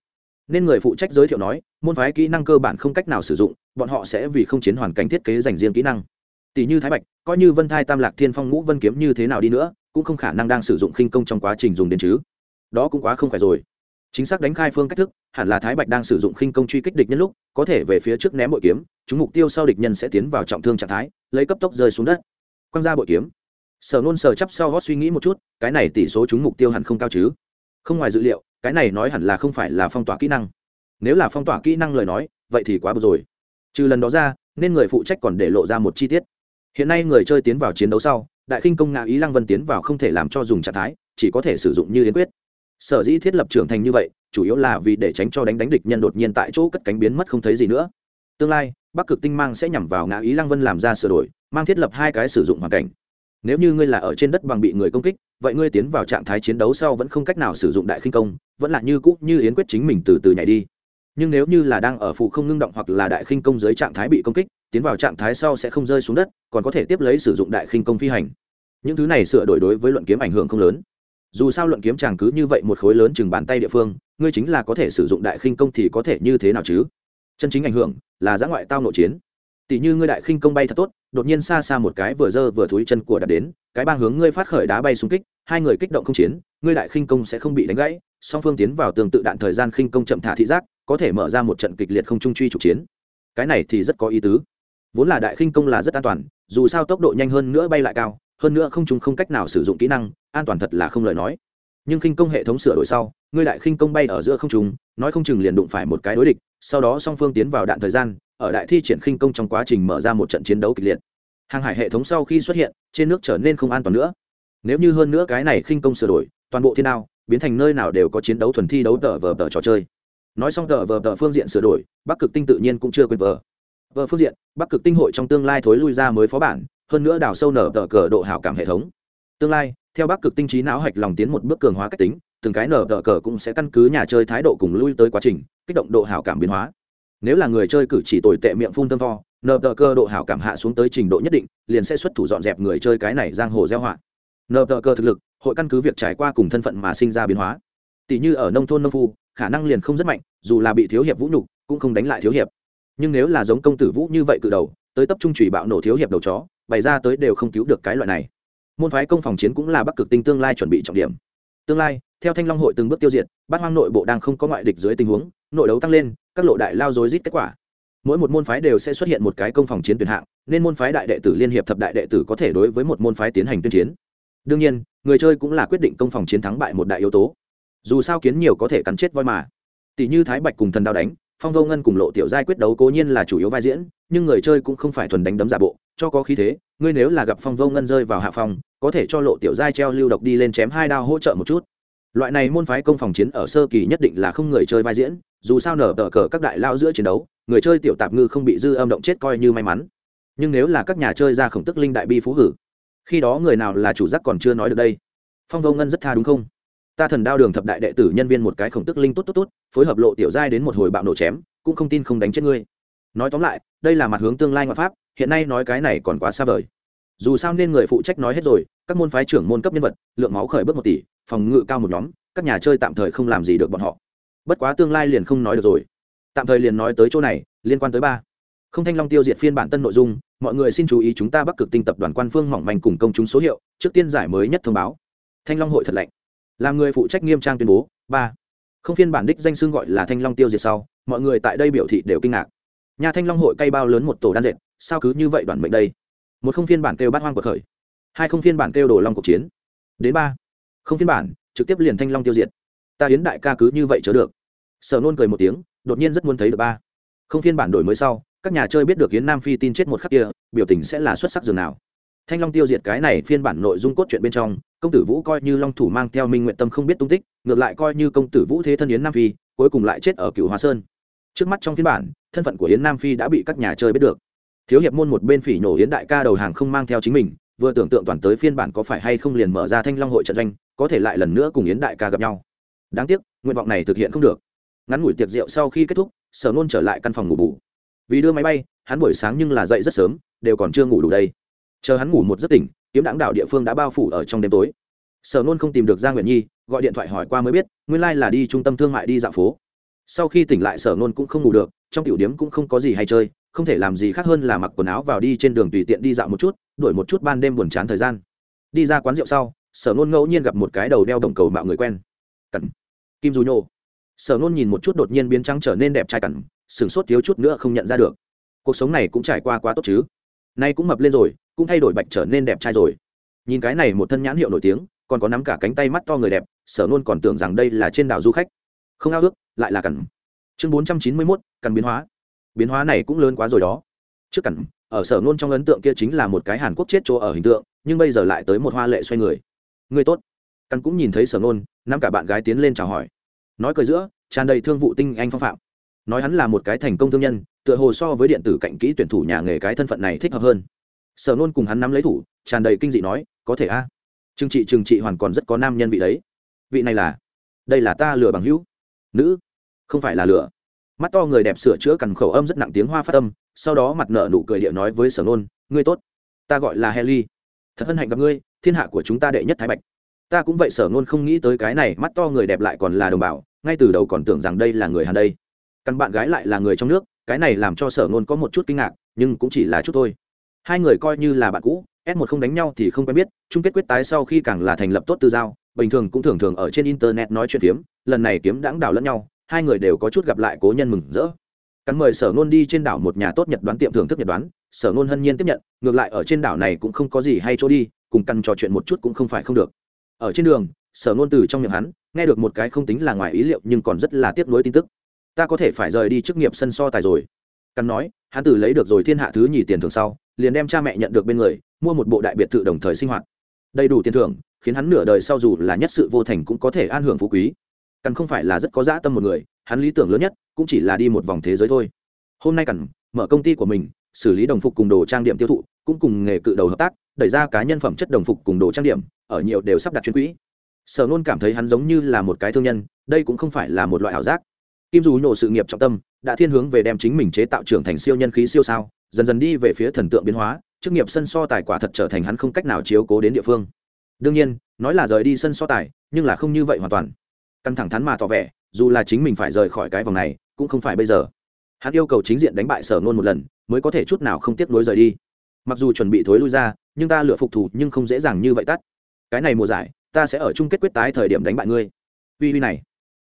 Nên người phụ trách giới thiệu nói môn phái kỹ năng cơ bản không cách nào sử dụng bọn họ sẽ vì không chiến hoàn cảnh thiết kế dành riêng kỹ năng. Tỷ như thái bạch coi như vân thai tam lạc thiên phong ngũ vân kiếm như thế nào đi nữa cũng không khả năng đang sử dụng khinh công trong quá trình dùng đến chứ. Đó cũng quá không phải rồi chính xác đánh khai phương cách thức, hẳn là thái bạch đang sử dụng khinh công truy kích địch nhân lúc, có thể về phía trước ném bội kiếm, chúng mục tiêu sau địch nhân sẽ tiến vào trọng thương trạng thái, lấy cấp tốc rơi xuống đất. Quăng ra bội kiếm. Sở nôn sở chắp sau gót suy nghĩ một chút, cái này tỷ số chúng mục tiêu hẳn không cao chứ? Không ngoài dự liệu, cái này nói hẳn là không phải là phong tỏa kỹ năng. Nếu là phong tỏa kỹ năng lời nói, vậy thì quá bực rồi. Trừ lần đó ra, nên người phụ trách còn để lộ ra một chi tiết. Hiện nay người chơi tiến vào chiến đấu sau, đại khinh công ngã ý lăng vân tiến vào không thể làm cho dùng trạng thái, chỉ có thể sử dụng như yến quyết sở dĩ thiết lập trưởng thành như vậy, chủ yếu là vì để tránh cho đánh đánh địch nhân đột nhiên tại chỗ cất cánh biến mất không thấy gì nữa. Tương lai, bắc cực tinh mang sẽ nhằm vào ngã ý lăng vân làm ra sửa đổi, mang thiết lập hai cái sử dụng hoàn cảnh. Nếu như ngươi là ở trên đất bằng bị người công kích, vậy ngươi tiến vào trạng thái chiến đấu sau vẫn không cách nào sử dụng đại khinh công, vẫn là như cũ, như yến quyết chính mình từ từ nhảy đi. Nhưng nếu như là đang ở phụ không ngưng động hoặc là đại khinh công dưới trạng thái bị công kích, tiến vào trạng thái sau sẽ không rơi xuống đất, còn có thể tiếp lấy sử dụng đại khinh công phi hành. Những thứ này sửa đổi đối với luận kiếm ảnh hưởng không lớn dù sao luận kiếm chàng cứ như vậy một khối lớn chừng bàn tay địa phương, ngươi chính là có thể sử dụng đại khinh công thì có thể như thế nào chứ? Chân chính ảnh hưởng là giã ngoại tao nội chiến. Tỷ như ngươi đại khinh công bay thật tốt, đột nhiên xa xa một cái vừa dơ vừa thúi chân của đặt đến, cái bang hướng ngươi phát khởi đá bay xung kích, hai người kích động không chiến, ngươi đại khinh công sẽ không bị đánh gãy, song phương tiến vào tương tự đạn thời gian khinh công chậm thả thị giác, có thể mở ra một trận kịch liệt không trung truy trục chiến. Cái này thì rất có ý tứ. Vốn là đại khinh công là rất an toàn, dù sao tốc độ nhanh hơn nữa bay lại cao, hơn nữa không trung không cách nào sử dụng kỹ năng an toàn thật là không lời nói. Nhưng khinh công hệ thống sửa đổi sau, ngươi đại khinh công bay ở giữa không trung, nói không chừng liền đụng phải một cái đối địch, sau đó song phương tiến vào đạn thời gian, ở đại thi triển khinh công trong quá trình mở ra một trận chiến đấu kịch liệt. Hàng hải hệ thống sau khi xuất hiện, trên nước trở nên không an toàn nữa. Nếu như hơn nữa cái này khinh công sửa đổi, toàn bộ thiên đao, biến thành nơi nào đều có chiến đấu thuần thi đấu tờ vờ tờ trò chơi. Nói xong tờ vờ tờ phương diện sửa đổi, bắc cực tinh tự nhiên cũng chưa quên vờ. Vờ phương diện, bắc cực tinh hội trong tương lai thối lui ra mới phó bản, hơn nữa đào sâu nở tờ cờ độ hảo cảm hệ thống. Tương lai theo bắc cực tinh trí não hạch lòng tiến một bước cường hóa cách tính, từng cái nở tờ cờ cũng sẽ căn cứ nhà chơi thái độ cùng lui tới quá trình, kích động độ hảo cảm biến hóa. Nếu là người chơi cử chỉ tồi tệ miệng phun tâm to nở tờ cơ độ hảo cảm hạ xuống tới trình độ nhất định, liền sẽ xuất thủ dọn dẹp người chơi cái này giang hồ gieo họa. Nở tờ cơ thực lực, hội căn cứ việc trải qua cùng thân phận mà sinh ra biến hóa. Tỷ như ở nông thôn nông phu, khả năng liền không rất mạnh, dù là bị thiếu hiệp vũ nhục, cũng không đánh lại thiếu hiệp. Nhưng nếu là giống công tử vũ như vậy cự đầu, tới tập trung chủy bạo nổ thiếu hiệp đầu chó, bày ra tới đều không cứu được cái loại này môn phái công phòng chiến cũng là bắc cực tinh tương lai chuẩn bị trọng điểm. Tương lai, theo thanh long hội từng bước tiêu diệt, bát hoang nội bộ đang không có ngoại địch dưới tình huống, nội đấu tăng lên, các lộ đại lao dối rít kết quả. Mỗi một môn phái đều sẽ xuất hiện một cái công phòng chiến tuyển hạng, nên môn phái đại đệ tử liên hiệp thập đại đệ tử có thể đối với một môn phái tiến hành tuyên chiến. Đương nhiên, người chơi cũng là quyết định công phòng chiến thắng bại một đại yếu tố. Dù sao kiến nhiều có thể cắn chết voi mà. Tỷ như thái bạch cùng thần đao đánh, phong vô ngân cùng lộ tiểu giai quyết đấu cố nhiên là chủ yếu vai diễn, nhưng người chơi cũng không phải thuần đánh đấm giả bộ, cho có khí thế ngươi nếu là gặp phong vô ngân rơi vào hạ phòng có thể cho lộ tiểu giai treo lưu độc đi lên chém hai đao hỗ trợ một chút. Loại này môn phái công phòng chiến ở sơ kỳ nhất định là không người chơi vai diễn, dù sao nở tờ cờ các đại lao giữa chiến đấu, người chơi tiểu tạp ngư không bị dư âm động chết coi như may mắn. Nhưng nếu là các nhà chơi ra khổng tức linh đại bi phú hử, khi đó người nào là chủ giác còn chưa nói được đây. Phong vô ngân rất tha đúng không? Ta thần đao đường thập đại đệ tử nhân viên một cái khổng tức linh tốt tốt tốt, phối hợp lộ tiểu giai đến một hồi bạo nổ chém, cũng không tin không đánh chết ngươi nói tóm lại, đây là mặt hướng tương lai ngoại pháp, hiện nay nói cái này còn quá xa vời. Dù sao nên người phụ trách nói hết rồi, các môn phái trưởng môn cấp nhân vật, lượng máu khởi bước một tỷ, phòng ngự cao một nhóm, các nhà chơi tạm thời không làm gì được bọn họ. Bất quá tương lai liền không nói được rồi. Tạm thời liền nói tới chỗ này, liên quan tới ba. Không thanh long tiêu diệt phiên bản tân nội dung, mọi người xin chú ý chúng ta bắc cực tinh tập đoàn quan phương mỏng manh cùng công chúng số hiệu, trước tiên giải mới nhất thông báo. Thanh long hội thật lạnh. Làm người phụ trách nghiêm trang tuyên bố. Ba. Không phiên bản đích danh xưng gọi là thanh long tiêu diệt sau, mọi người tại đây biểu thị đều kinh ngạc nhà thanh long hội cây bao lớn một tổ đan dệt, sao cứ như vậy đoàn mệnh đây? Một không phiên bản kêu bát hoang của khởi, hai không phiên bản kêu đồ long cuộc chiến, đến ba không phiên bản, trực tiếp liền thanh long tiêu diệt. Ta hiến đại ca cứ như vậy chớ được. Sở nôn cười một tiếng, đột nhiên rất muốn thấy được ba không phiên bản đổi mới sau, các nhà chơi biết được hiến nam phi tin chết một khắc kia, biểu tình sẽ là xuất sắc dường nào. Thanh long tiêu diệt cái này phiên bản nội dung cốt truyện bên trong, công tử vũ coi như long thủ mang theo minh nguyện tâm không biết tung tích, ngược lại coi như công tử vũ thế thân yến nam phi, cuối cùng lại chết ở cựu hóa sơn. Trước mắt trong phiên bản thân phận của yến nam phi đã bị các nhà chơi biết được. Thiếu hiệp môn một bên phỉ nhổ yến đại ca đầu hàng không mang theo chính mình, vừa tưởng tượng toàn tới phiên bản có phải hay không liền mở ra thanh long hội trận doanh, có thể lại lần nữa cùng yến đại ca gặp nhau. Đáng tiếc, nguyện vọng này thực hiện không được. Ngắn ngủi tiệc rượu sau khi kết thúc, sở nôn trở lại căn phòng ngủ bù. Vì đưa máy bay, hắn buổi sáng nhưng là dậy rất sớm, đều còn chưa ngủ đủ đây. Chờ hắn ngủ một giấc tỉnh, kiếm đáng đảo địa phương đã bao phủ ở trong đêm tối. Sở nôn không tìm được gia nguyện nhi, gọi điện thoại hỏi qua mới biết, nguyên lai là đi trung tâm thương mại đi dạo phố. Sau khi tỉnh lại, sở nôn cũng không ngủ được trong tiểu điếm cũng không có gì hay chơi, không thể làm gì khác hơn là mặc quần áo vào đi trên đường tùy tiện đi dạo một chút, đổi một chút ban đêm buồn chán thời gian. Đi ra quán rượu sau, sở nôn ngẫu nhiên gặp một cái đầu đeo đồng cầu mạo người quen. Cẩn. Kim dù nhô. Sở nôn nhìn một chút đột nhiên biến trắng trở nên đẹp trai cẩn, sửng sốt thiếu chút nữa không nhận ra được. Cuộc sống này cũng trải qua quá tốt chứ. Nay cũng mập lên rồi, cũng thay đổi bạch trở nên đẹp trai rồi. Nhìn cái này một thân nhãn hiệu nổi tiếng, còn có nắm cả cánh tay mắt to người đẹp, sở nôn còn tưởng rằng đây là trên đảo du khách. Không ao ước, lại là cẩn chương bốn trăm chín mươi mốt cẩn biến hóa. Biến hóa này cũng lớn quá rồi đó. Trước cẩn ở sở luôn trong ấn tượng kia chính là một cái hàn quốc chết chỗ ở hình tượng, nhưng bây giờ lại tới một hoa lệ xoay người. Người tốt. Căn cũng nhìn thấy sở luôn nắm cả bạn gái tiến lên chào hỏi. Nói cười giữa, tràn đầy thương vụ tinh anh phong phạm. Nói hắn là một cái thành công thương nhân, tựa hồ so với điện tử cạnh kỹ tuyển thủ nhà nghề cái thân phận này thích hợp hơn. Sở nôn cùng hắn nắm lấy thủ, tràn đầy kinh dị nói, có thể a. À. trừng trị trừng trị hoàn còn rất có nam nhân vị đấy. Vị này là, đây là ta lừa bằng hữu. Nữ không phải là lừa mắt to người đẹp sửa chữa cằn khẩu âm rất nặng tiếng hoa phát âm, sau đó mặt nợ nụ cười địa nói với sở nôn, ngươi tốt. Ta gọi là helly thật hân hạnh gặp ngươi, thiên hạ của chúng ta đệ nhất thái bạch. Ta cũng vậy, sở nôn không nghĩ tới cái này, mắt to người đẹp lại còn là đồng bào, ngay từ đầu còn tưởng rằng đây là người hàn đây. Căn bạn gái lại là người trong nước, cái này làm cho sở nôn có một chút kinh ngạc, nhưng cũng chỉ là chút thôi. Hai người coi như là bạn cũ, s một không đánh nhau thì không quen biết, chung kết quyết tái sau khi càng là thành lập tốt tư giao, bình thường cũng thường thường ở trên internet nói chuyện phiếm, lần này kiếm đãng đảo lẫn nhau hai người đều có chút gặp lại cố nhân mừng rỡ. Cắn mời sở nôn đi trên đảo một nhà tốt nhật đoán tiệm thưởng thức nhật đoán, sở nôn hân nhiên tiếp nhận, ngược lại ở trên đảo này cũng không có gì hay chỗ đi, cùng căn trò chuyện một chút cũng không phải không được. Ở trên đường, sở nôn từ trong miệng hắn, nghe được một cái không tính là ngoài ý liệu nhưng còn rất là tiếp nối tin tức. Ta có thể phải rời đi chức nghiệp sân so tài rồi. Căn nói, hắn từ lấy được rồi thiên hạ thứ nhì tiền thưởng sau, liền đem cha mẹ nhận được bên người, mua một bộ đại biệt thự đồng thời sinh hoạt. Đầy đủ tiền thưởng, khiến hắn nửa đời sau dù là nhất sự vô thành cũng có thể an hưởng phú quý cần không phải là rất có dã tâm một người, hắn lý tưởng lớn nhất cũng chỉ là đi một vòng thế giới thôi. Hôm nay cần mở công ty của mình, xử lý đồng phục cùng đồ trang điểm tiêu thụ, cũng cùng nghề cự đầu hợp tác, đẩy ra cá nhân phẩm chất đồng phục cùng đồ trang điểm, ở nhiều đều sắp đặt chuyên quỹ. Sở nôn cảm thấy hắn giống như là một cái thương nhân, đây cũng không phải là một loại ảo giác. Kim dù nhổ sự nghiệp trọng tâm, đã thiên hướng về đem chính mình chế tạo trưởng thành siêu nhân khí siêu sao, dần dần đi về phía thần tượng biến hóa, chức nghiệp sân so tài quả thật trở thành hắn không cách nào chiếu cố đến địa phương. Đương nhiên, nói là rời đi sân so tài, nhưng là không như vậy hoàn toàn căng thẳng thắn mà tỏ vẻ, dù là chính mình phải rời khỏi cái vòng này, cũng không phải bây giờ. Hắn yêu cầu chính diện đánh bại sở ngôn một lần, mới có thể chút nào không tiếc nối rời đi. Mặc dù chuẩn bị thối lui ra, nhưng ta lựa phục thù nhưng không dễ dàng như vậy tắt. Cái này mùa giải, ta sẽ ở chung kết quyết tái thời điểm đánh bại ngươi. Uy uy này.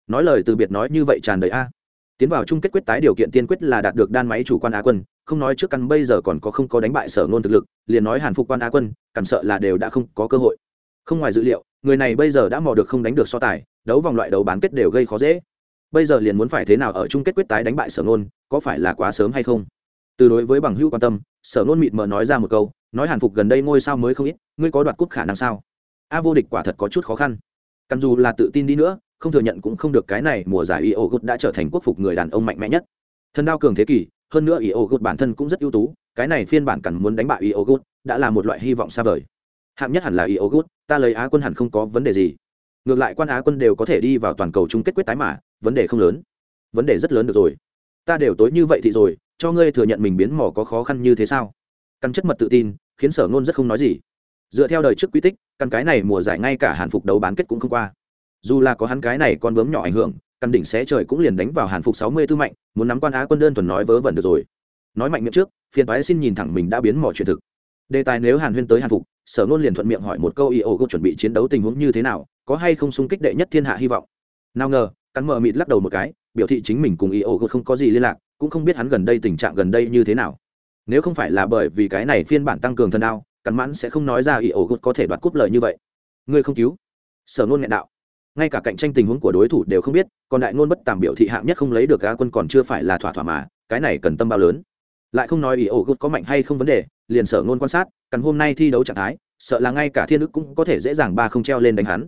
Nói lời từ biệt nói như vậy tràn đầy a. Tiến vào chung kết quyết tái điều kiện tiên quyết là đạt được đan máy chủ quan á quân, không nói trước căn bây giờ còn có không có đánh bại sở ngôn thực lực, liền nói hàn phục quan á quân cảm sợ là đều đã không có cơ hội. Không ngoài dữ liệu người này bây giờ đã mò được không đánh được so tài, đấu vòng loại đấu bán kết đều gây khó dễ. Bây giờ liền muốn phải thế nào ở chung kết quyết tái đánh bại sở nôn có phải là quá sớm hay không? Từ đối với bằng hữu quan tâm, sở nôn mịt mờ nói ra một câu, nói hàn phục gần đây ngôi sao mới không ít, ngươi có đoạt cúp khả năng sao? A vô địch quả thật có chút khó khăn. Căn dù là tự tin đi nữa, không thừa nhận cũng không được cái này, mùa giải io gút đã trở thành quốc phục người đàn ông mạnh mẽ nhất. Thân đao cường thế kỷ, hơn nữa io gút bản thân cũng rất ưu tú, cái này phiên bản cần muốn đánh bại io gút, đã là một loại hy vọng xa vời hạng nhất hẳn là iogut ta lấy á quân hẳn không có vấn đề gì. Ngược lại quan á quân đều có thể đi vào toàn cầu chung kết quyết tái mà, vấn đề không lớn. Vấn đề rất lớn được rồi. Ta đều tối như vậy thì rồi, cho ngươi thừa nhận mình biến mỏ có khó khăn như thế sao? Căn chất mật tự tin, khiến sở ngôn rất không nói gì. Dựa theo đời trước quy tích, căn cái này mùa giải ngay cả hàn phục đấu bán kết cũng không qua. Dù là có hắn cái này con bướm nhỏ ảnh hưởng, căn đỉnh xé trời cũng liền đánh vào hàn phục sáu mươi tư mạnh, muốn nắm quan á quân đơn thuần nói vớ vẩn được rồi. Nói mạnh miệng trước, phiền toái xin nhìn thẳng mình đã biến mỏ truyền thực. Đề tài nếu hàn huyên tới hàn phục sở ngôn liền thuận miệng hỏi một câu y ô chuẩn bị chiến đấu tình huống như thế nào? Có hay không xung kích đệ nhất thiên hạ hy vọng? Nào ngờ, cắn mờ mịt lắc đầu một cái, biểu thị chính mình cùng y ô không có gì liên lạc, cũng không biết hắn gần đây tình trạng gần đây như thế nào. Nếu không phải là bởi vì cái này phiên bản tăng cường thân đao, cắn mãn sẽ không nói ra y ô có thể đoạt cúp lời như vậy. Ngươi không cứu? Sở nôn nghẹn đạo. Ngay cả cạnh tranh tình huống của đối thủ đều không biết, còn đại ngôn bất tàm biểu thị hạng nhất không lấy được gã quân còn chưa phải là thỏa thỏa mà, cái này cần tâm bao lớn lại không nói ý ổ gút có mạnh hay không vấn đề, liền sở ngôn quan sát cắn hôm nay thi đấu trạng thái, sợ là ngay cả thiên đức cũng có thể dễ dàng ba không treo lên đánh hắn.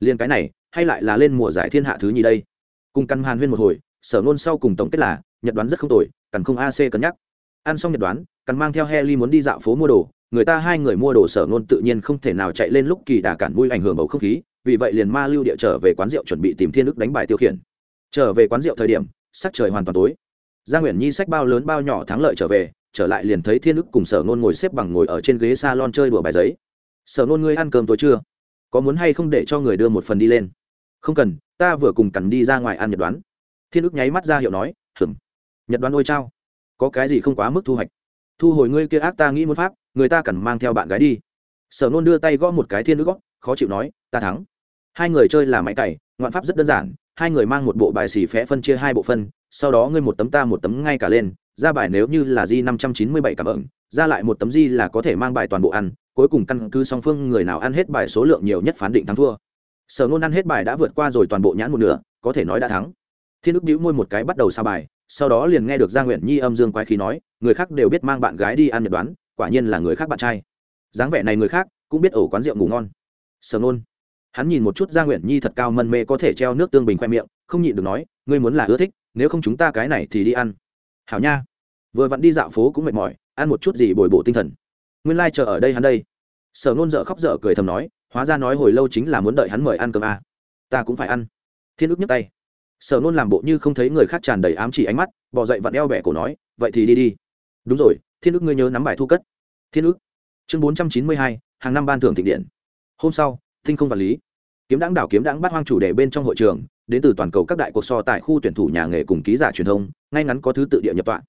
Liền cái này, hay lại là lên mùa giải thiên hạ thứ nhì đây. Cùng căn hàn huyên một hồi, sở ngôn sau cùng tổng kết là, nhật đoán rất không tồi cắn không ac cân nhắc. Ăn xong nhật đoán cắn mang theo heli muốn đi dạo phố mua đồ, người ta hai người mua đồ sở ngôn tự nhiên không thể nào chạy lên lúc kỳ đà cản mùi ảnh hưởng bầu không khí, vì vậy liền ma lưu địa trở về quán rượu chuẩn bị tìm thiên đức đánh bài tiêu khiển. Trở về quán rượu thời điểm, sắc trời hoàn toàn tối gia nguyễn nhi sách bao lớn bao nhỏ thắng lợi trở về, trở lại liền thấy thiên đức cùng sở nôn ngồi xếp bằng ngồi ở trên ghế s a lon chơi đùa bài giấy. Sở nôn ngươi ăn cơm tối chưa? Có muốn hay không để cho người đưa một phần đi lên? Không cần, ta vừa cùng cằn đi ra ngoài ăn nhật đoán. Thiên đức nháy mắt ra hiệu nói hừm nhật đoán ôi trao có cái gì không quá mức thu hoạch? Thu hồi ngươi kia ác ta nghĩ muốn pháp, người ta cần mang theo bạn gái đi. Sở nôn đưa tay gõ một cái thiên đức gõ khó chịu nói, ta thắng. Hai người chơi là máy cày, ngoạn pháp rất đơn giản, hai người mang một bộ bài xì phé phân chia hai bộ phân sau đó ngươi một tấm ta một tấm ngay cả lên, ra bài nếu như là di năm trăm chín mươi bảy cảm ơn ra lại một tấm di là có thể mang bài toàn bộ ăn, cuối cùng căn cứ song phương người nào ăn hết bài số lượng nhiều nhất phán định thắng thua. Sở nôn ăn hết bài đã vượt qua rồi toàn bộ nhãn một nửa, có thể nói đã thắng. Thiên ức đĩu môi một cái bắt đầu xa bài, sau đó liền nghe được gia nguyện nhi âm dương quái khí nói, người khác đều biết mang bạn gái đi ăn nhật đoán, quả nhiên là người khác bạn trai. Dáng vẻ này người khác cũng biết ổ quán rượu ngủ ngon. Sở nôn, hắn nhìn một chút gia nguyện nhi thật cao mân mê có thể treo nước tương bình khoe miệng, không nhịn được nói, ngươi muốn là ưa thích nếu không chúng ta cái này thì đi ăn. Hảo nha. Vừa vặn đi dạo phố cũng mệt mỏi, ăn một chút gì bồi bổ tinh thần. Nguyên lai、like、chờ ở đây hắn đây. Sở nôn dợ khóc dở cười thầm nói, hóa ra nói hồi lâu chính là muốn đợi hắn mời ăn cơm à. ta cũng phải ăn. Thiên ức nhấc tay. Sở nôn làm bộ như không thấy người khác tràn đầy ám chỉ ánh mắt, bỏ dậy vặn eo bẻ cổ nói, vậy thì đi đi. Đúng rồi, thiên ức ngươi nhớ nắm bài thu cất. Thiên ức. Chương bốn trăm chín mươi hai, hàng năm ban thưởng thịnh điện. Hôm sau, tinh không vật lý. Kiếm đáng đảo kiếm đáng bắt hoang chủ đề bên trong hội trường đến từ toàn cầu các đại cuộc so tại khu tuyển thủ nhà nghề cùng ký giả truyền thông, ngay ngắn có thứ tự địa nhập tọa.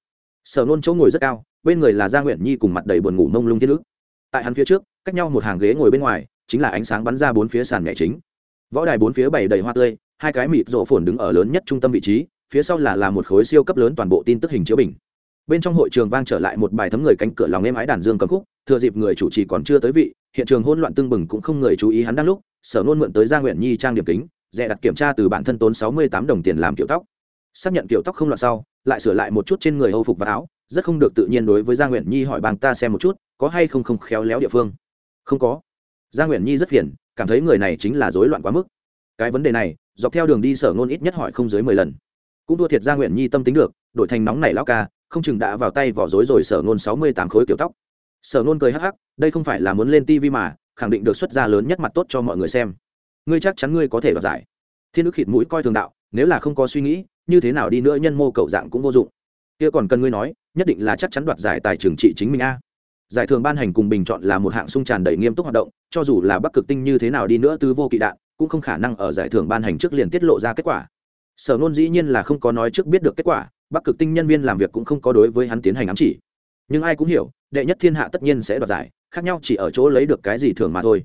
Sở nôn chỗ ngồi rất cao, bên người là gia nguyện nhi cùng mặt đầy buồn ngủ mông lung thiên ức. Tại hắn phía trước, cách nhau một hàng ghế ngồi bên ngoài, chính là ánh sáng bắn ra bốn phía sàn nhảy chính. Võ đài bốn phía bảy đầy hoa tươi, hai cái mịt rộ phồn đứng ở lớn nhất trung tâm vị trí, phía sau là là một khối siêu cấp lớn toàn bộ tin tức hình chữa bình. Bên trong hội trường vang trở lại một bài thấm người cánh cửa lòng êm ái đàn dương cầm khúc, thừa dịp người chủ trì còn chưa tới vị, hiện trường hỗn loạn tưng bừng cũng không người chú ý hắn đang lúc, sở nôn mượn tới gia nguyện nhi trang điểm kính dè đặt kiểm tra từ bản thân tốn sáu mươi tám đồng tiền làm kiểu tóc. Xác nhận kiểu tóc không loạn sau, lại sửa lại một chút trên người hâu phục và áo, rất không được tự nhiên đối với gia nguyện nhi hỏi bang ta xem một chút, có hay không không khéo léo địa phương. Không có. Gia nguyện nhi rất phiền, cảm thấy người này chính là rối loạn quá mức. Cái vấn đề này, dọc theo đường đi sở ngôn ít nhất hỏi không dưới mười lần. Cũng thua thiệt gia nguyện nhi tâm tính được, đổi thành nóng này lao ca, không chừng đã vào tay vỏ rối rồi sở ngôn sáu mươi tám khối kiểu tóc. Sở ngôn cười hắc hắc, đây không phải là muốn lên tivi mà, khẳng định được xuất ra lớn nhất mặt tốt cho mọi người xem ngươi chắc chắn ngươi có thể đoạt giải. Thiên ức khịt mũi coi thường đạo, nếu là không có suy nghĩ, như thế nào đi nữa nhân mô cậu dạng cũng vô dụng. Kia còn cần ngươi nói, nhất định là chắc chắn đoạt giải tài trường trị chính mình a. Giải thưởng ban hành cùng bình chọn là một hạng sung tràn đầy nghiêm túc hoạt động, cho dù là bắc cực tinh như thế nào đi nữa tứ vô kỵ đạn, cũng không khả năng ở giải thưởng ban hành trước liền tiết lộ ra kết quả. Sở nôn dĩ nhiên là không có nói trước biết được kết quả, bắc cực tinh nhân viên làm việc cũng không có đối với hắn tiến hành ám chỉ. Nhưng ai cũng hiểu, đệ nhất thiên hạ tất nhiên sẽ đoạt giải, khác nhau chỉ ở chỗ lấy được cái gì thường mà thôi.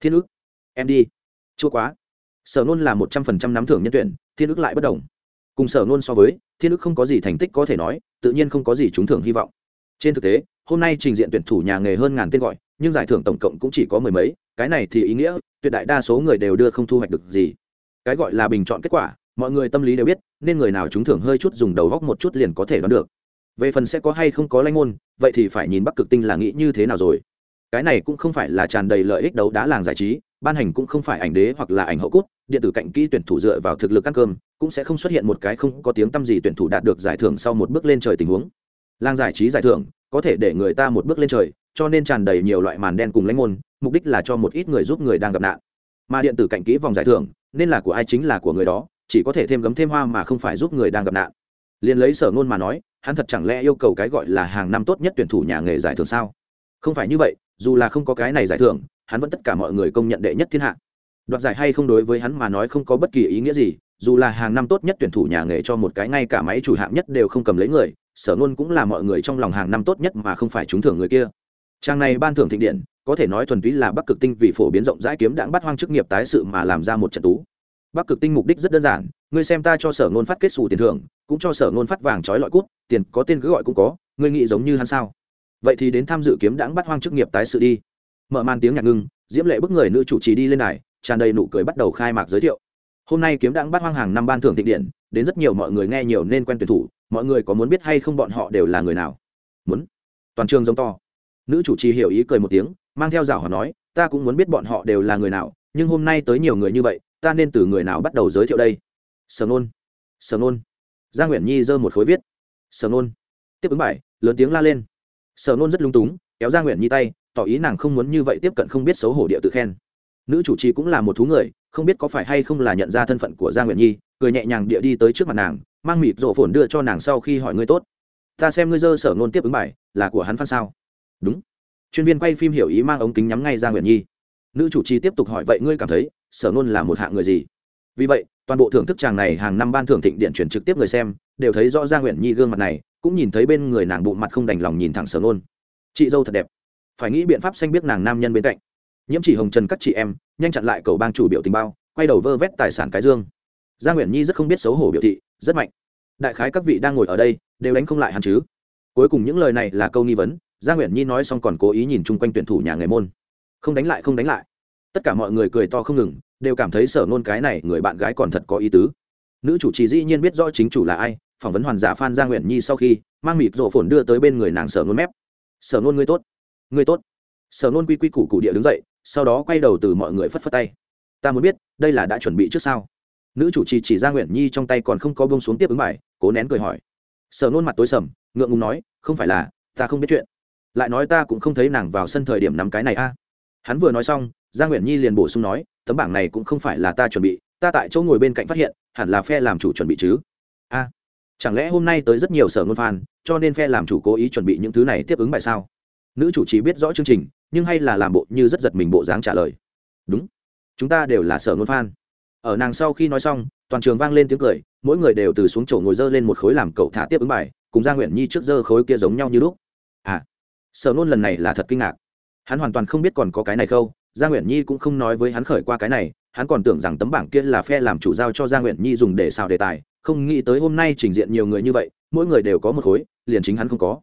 Thiên ức, em đi chua quá. Sở nôn là một trăm phần trăm nắm thưởng nhân tuyển, thiên ức lại bất đồng. Cùng sở nôn so với, thiên ức không có gì thành tích có thể nói, tự nhiên không có gì trúng thưởng hy vọng. Trên thực tế, hôm nay trình diện tuyển thủ nhà nghề hơn ngàn tên gọi, nhưng giải thưởng tổng cộng cũng chỉ có mười mấy, cái này thì ý nghĩa, tuyệt đại đa số người đều đưa không thu hoạch được gì. Cái gọi là bình chọn kết quả, mọi người tâm lý đều biết, nên người nào trúng thưởng hơi chút dùng đầu góc một chút liền có thể đoán được. Về phần sẽ có hay không có lanh môn, vậy thì phải nhìn bắc cực tinh là nghĩ như thế nào rồi. Cái này cũng không phải là tràn đầy lợi ích đấu đá làng giải trí ban hành cũng không phải ảnh đế hoặc là ảnh hậu cút điện tử cạnh kỹ tuyển thủ dựa vào thực lực ăn cơm, cũng sẽ không xuất hiện một cái không có tiếng tăm gì tuyển thủ đạt được giải thưởng sau một bước lên trời tình huống. Làng giải trí giải thưởng, có thể để người ta một bước lên trời, cho nên tràn đầy nhiều loại màn đen cùng lãnh môn, mục đích là cho một ít người giúp người đang gặp nạn. Mà điện tử cạnh kỹ vòng giải thưởng, nên là của ai chính là của người đó, chỉ có thể thêm gấm thêm hoa mà không phải giúp người đang gặp nạn. Liền lấy sở ngôn mà nói, hắn thật chẳng lẽ yêu cầu cái gọi là hàng năm tốt nhất tuyển thủ nhà nghề giải thưởng sao? Không phải như vậy, dù là không có cái này giải thưởng hắn vẫn tất cả mọi người công nhận đệ nhất thiên hạ. Đoạt giải hay không đối với hắn mà nói không có bất kỳ ý nghĩa gì, dù là hàng năm tốt nhất tuyển thủ nhà nghề cho một cái ngay cả máy chủ hạng nhất đều không cầm lấy người, sở luôn cũng là mọi người trong lòng hàng năm tốt nhất mà không phải trúng thưởng người kia. Trang này ban thưởng thịnh điện, có thể nói thuần túy là bắc cực tinh vì phổ biến rộng rãi kiếm đãng bắt hoang chức nghiệp tái sự mà làm ra một trận tú. Bắc cực tinh mục đích rất đơn giản, ngươi xem ta cho sở ngôn phát kết xù tiền thưởng, cũng cho sở ngôn phát vàng trói lọi cút, tiền có tên cứ gọi cũng có, ngươi nghĩ giống như hắn sao? Vậy thì đến tham dự kiếm đãng bắt hoang chức nghiệp tái sự đi mở màn tiếng nhạc ngưng, diễm lệ bức người nữ chủ trì đi lên đài, tràn đầy nụ cười bắt đầu khai mạc giới thiệu. Hôm nay kiếm đãng bắt hoang hàng năm ban thưởng thịnh điện, đến rất nhiều mọi người nghe nhiều nên quen tuyển thủ, mọi người có muốn biết hay không bọn họ đều là người nào? Muốn. Toàn trường giống to. Nữ chủ trì hiểu ý cười một tiếng, mang theo rào hòa nói, ta cũng muốn biết bọn họ đều là người nào, nhưng hôm nay tới nhiều người như vậy, ta nên từ người nào bắt đầu giới thiệu đây? Sở nôn. Sở nôn. Gia nguyễn nhi giơ một khối viết. Sở nôn. Tiếp ứng bài, lớn tiếng la lên. Sở nôn rất lung túng, kéo gia nguyễn nhi tay tỏ ý nàng không muốn như vậy tiếp cận không biết xấu hổ địa tự khen. Nữ chủ trì cũng là một thú người, không biết có phải hay không là nhận ra thân phận của gia nguyện nhi, cười nhẹ nhàng địa đi tới trước mặt nàng, mang mịt rổ phồn đưa cho nàng sau khi hỏi ngươi tốt. Ta xem ngươi dơ sở ngôn tiếp ứng bài, là của hắn phan sao? Đúng. Chuyên viên quay phim hiểu ý mang ống kính nhắm ngay gia nguyện nhi. Nữ chủ trì tiếp tục hỏi vậy ngươi cảm thấy, sở ngôn là một hạng người gì? Vì vậy, toàn bộ thưởng thức chàng này hàng năm ban thưởng thịnh điện chuyển trực tiếp người xem, đều thấy rõ gia nguyện nhi gương mặt này, cũng nhìn thấy bên người nàng bụng mặt không đành lòng nhìn thẳng sở ngôn. Chị dâu thật đẹp phải nghĩ biện pháp xanh biết nàng nam nhân bên cạnh. Nhiễm chỉ hồng trần các chị em, nhanh chặn lại cầu bang chủ biểu tình bao, quay đầu vơ vét tài sản cái dương. Gia nguyễn nhi rất không biết xấu hổ biểu thị, rất mạnh. Đại khái các vị đang ngồi ở đây, đều đánh không lại hắn chứ. Cuối cùng những lời này là câu nghi vấn, gia nguyễn nhi nói xong còn cố ý nhìn chung quanh tuyển thủ nhà nghề môn. Không đánh lại, không đánh lại. Tất cả mọi người cười to không ngừng, đều cảm thấy sở ngôn cái này người bạn gái còn thật có ý tứ. Nữ chủ trì dĩ nhiên biết rõ chính chủ là ai, phỏng vấn hoàn giả phan gia nguyễn nhi sau khi, mang mịt rộ phồn đưa tới bên người nàng sở ngôn mép. Sở ngôn ngươi tốt ngươi tốt. Sở Nôn quy quy củ cụ địa đứng dậy, sau đó quay đầu từ mọi người phất phất tay. Ta muốn biết, đây là đã chuẩn bị trước sao? Nữ chủ trì chỉ ra nguyện nhi trong tay còn không có bông xuống tiếp ứng bài, cố nén cười hỏi. Sở nôn mặt tối sầm, ngượng ngùng nói, không phải là, ta không biết chuyện. Lại nói ta cũng không thấy nàng vào sân thời điểm nắm cái này a. Hắn vừa nói xong gia nguyễn nhi liền bổ sung nói, tấm bảng này cũng không phải là ta chuẩn bị, ta tại chỗ ngồi bên cạnh phát hiện, hẳn là phe làm chủ chuẩn bị chứ. A, chẳng lẽ hôm nay tới rất nhiều sở ngôn phan cho nên phe làm chủ cố ý chuẩn bị những thứ này tiếp ứng bài sao? Nữ chủ chỉ biết rõ chương trình, nhưng hay là làm bộ như rất giật mình bộ dáng trả lời. Đúng. Chúng ta đều là sở nôn phan. Ở nàng sau khi nói xong, toàn trường vang lên tiếng cười, mỗi người đều từ xuống chỗ ngồi dơ lên một khối làm cậu thả tiếp ứng bài, cùng gia nguyện nhi trước dơ khối kia giống nhau như lúc. À sở nôn lần này là thật kinh ngạc. Hắn hoàn toàn không biết còn có cái này không gia nguyện nhi cũng không nói với hắn khởi qua cái này, hắn còn tưởng rằng tấm bảng kia là phe làm chủ giao cho gia nguyện nhi dùng để xào đề tài, không nghĩ tới hôm nay trình diện nhiều người như vậy, mỗi người đều có một khối, liền chính hắn không có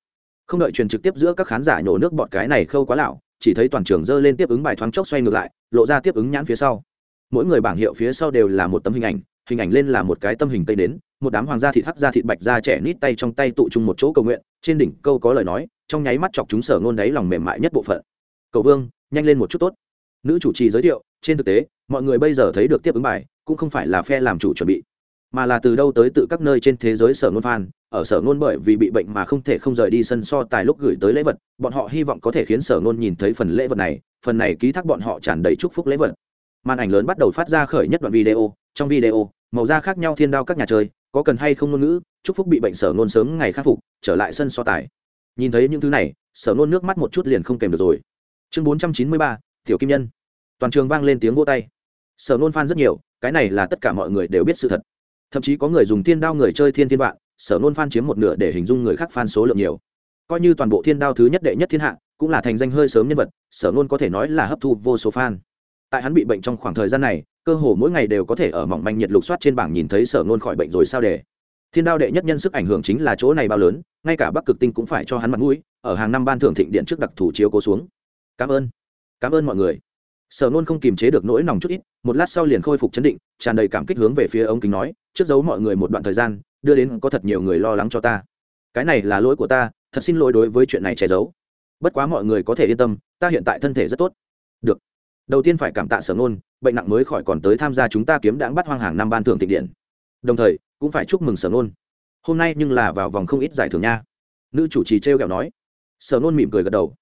không đợi truyền trực tiếp giữa các khán giả nhổ nước bọt cái này khâu quá lão, chỉ thấy toàn trường dơ lên tiếp ứng bài thoáng chốc xoay ngược lại, lộ ra tiếp ứng nhãn phía sau. Mỗi người bảng hiệu phía sau đều là một tấm hình ảnh hình ảnh lên là một cái tâm hình tây đến, một đám hoàng gia thịt hắc gia thịt bạch da trẻ nít tay trong tay tụ chung một chỗ cầu nguyện, trên đỉnh câu có lời nói, trong nháy mắt chọc chúng sở ngôn đáy lòng mềm mại nhất bộ phận. Cầu vương, nhanh lên một chút tốt. Nữ chủ trì giới thiệu, trên thực tế, mọi người bây giờ thấy được tiếp ứng bài, cũng không phải là phe làm chủ chuẩn bị mà là từ đâu tới tự các nơi trên thế giới sở ngôn phan, ở sở ngôn bởi vì bị bệnh mà không thể không rời đi sân so tài lúc gửi tới lễ vật, bọn họ hy vọng có thể khiến sở ngôn nhìn thấy phần lễ vật này, phần này ký thác bọn họ tràn đầy chúc phúc lễ vật. Màn ảnh lớn bắt đầu phát ra khởi nhất đoạn video, trong video, màu da khác nhau thiên đao các nhà chơi, có cần hay không ngôn ngữ, chúc phúc bị bệnh sở ngôn sớm ngày khắc phục, trở lại sân so tài. Nhìn thấy những thứ này, sở ngôn nước mắt một chút liền không kèm được rồi. Chương bốn trăm chín mươi ba, tiểu kim nhân. Toàn trường vang lên tiếng vô tay. Sở ngôn phan rất nhiều, cái này là tất cả mọi người đều biết sự thật thậm chí có người dùng thiên đao người chơi thiên thiên vạn, sở nôn phan chiếm một nửa để hình dung người khác phan số lượng nhiều. Coi như toàn bộ thiên đao thứ nhất đệ nhất thiên hạ, cũng là thành danh hơi sớm nhân vật, sở nôn có thể nói là hấp thu vô số fan. Tại hắn bị bệnh trong khoảng thời gian này, cơ hồ mỗi ngày đều có thể ở mỏng manh nhiệt lục soát trên bảng nhìn thấy sở nôn khỏi bệnh rồi sao để. Thiên đao đệ nhất nhân sức ảnh hưởng chính là chỗ này bao lớn, ngay cả bắc cực tinh cũng phải cho hắn mặt mũi, ở hàng năm ban thưởng thịnh điện trước đặc thủ chiếu cố xuống. Cảm ơn. Cảm ơn mọi người. Sở nôn không kiềm chế được nỗi lòng chút ít, một lát sau liền khôi phục chấn định, tràn đầy cảm kích hướng về phía ống kính nói trước giấu mọi người một đoạn thời gian, đưa đến có thật nhiều người lo lắng cho ta. Cái này là lỗi của ta, thật xin lỗi đối với chuyện này che giấu. Bất quá mọi người có thể yên tâm, ta hiện tại thân thể rất tốt. Được. Đầu tiên phải cảm tạ sở nôn bệnh nặng mới khỏi còn tới tham gia chúng ta kiếm đãng bắt hoang hàng năm ban thưởng tịch điện. Đồng thời, cũng phải chúc mừng sở nôn hôm nay nhưng là vào vòng không ít giải thưởng nha. Nữ chủ trì t r kẹo nói. Sở nôn mỉm cười gật đầu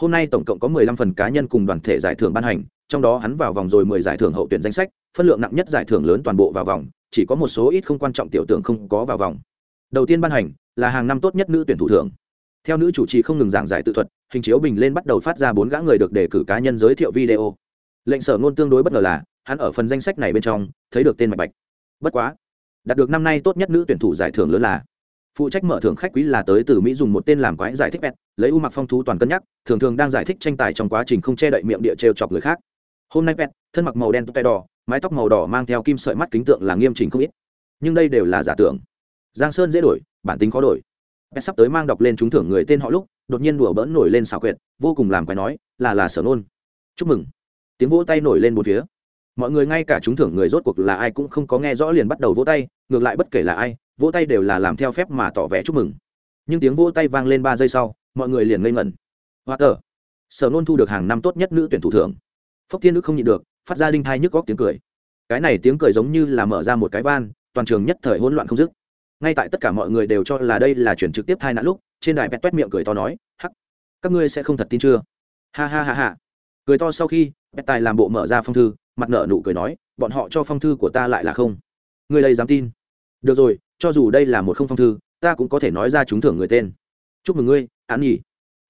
hôm nay tổng cộng có mười lăm phần cá nhân cùng đoàn thể giải thưởng ban hành, trong đó hắn vào vòng rồi mười giải thưởng hậu tuyển danh sách, phân lượng nặng nhất giải thưởng lớn toàn bộ vào vòng, chỉ có một số ít không quan trọng tiểu tưởng không có vào vòng. Đầu tiên ban hành là hàng năm tốt nhất nữ tuyển thủ thưởng. Theo nữ chủ trì không ngừng giảng giải tự thuật, hình chiếu bình lên bắt đầu phát ra bốn gã người được đề cử cá nhân giới thiệu video. Lệnh sở ngôn tương đối bất ngờ là, hắn ở phần danh sách này bên trong, thấy được tên mạch bạch. Bất quá, đạt được năm nay tốt nhất nữ tuyển thủ giải thưởng lớn là phụ trách mở thưởng khách quý là tới từ mỹ dùng một tên làm quái giải thích pet lấy u mặc phong thú toàn cân nhắc, thường thường đang giải thích tranh tài trong quá trình không che đậy miệng địa trêu chọc người khác. Hôm nay pet thân mặc màu đen tóc tay đỏ, mái tóc màu đỏ mang theo kim sợi mắt kính tượng là nghiêm chỉnh không ít. Nhưng đây đều là giả tưởng. Giang sơn dễ đổi, bản tính khó đổi. Pet sắp tới mang đọc lên trúng thưởng người tên họ lúc, đột nhiên đùa bỡn nổi lên xảo quyệt, vô cùng làm quái nói, là là sở nôn. Chúc mừng. Tiếng vỗ tay nổi lên bốn phía. Mọi người ngay cả trúng thưởng người rốt cuộc là ai cũng không có nghe rõ liền bắt đầu vỗ tay, ngược lại bất kể là ai vỗ tay đều là làm theo phép mà tỏ vẻ chúc mừng. Nhưng tiếng vỗ tay vang lên ba giây sau, mọi người liền ngây ngẩn. Hoa tờ sở nôn thu được hàng năm tốt nhất nữ tuyển thủ thưởng. Phốc thiên nữ không nhịn được, phát ra đinh thai nhức góc tiếng cười. Cái này tiếng cười giống như là mở ra một cái van, toàn trường nhất thời hỗn loạn không dứt. Ngay tại tất cả mọi người đều cho là đây là chuyển trực tiếp thai nạn lúc, trên đài bẹt toét miệng cười to nói, hắc, các ngươi sẽ không thật tin chưa? Ha ha ha ha. Cười to sau khi bẹt tài làm bộ mở ra phong thư, mặt nợ nụ cười nói, bọn họ cho phong thư của ta lại là không. Ngươi đây dám tin? Được rồi cho dù đây là một không phong thư, ta cũng có thể nói ra trúng thưởng người tên. Chúc mừng ngươi án nhỉ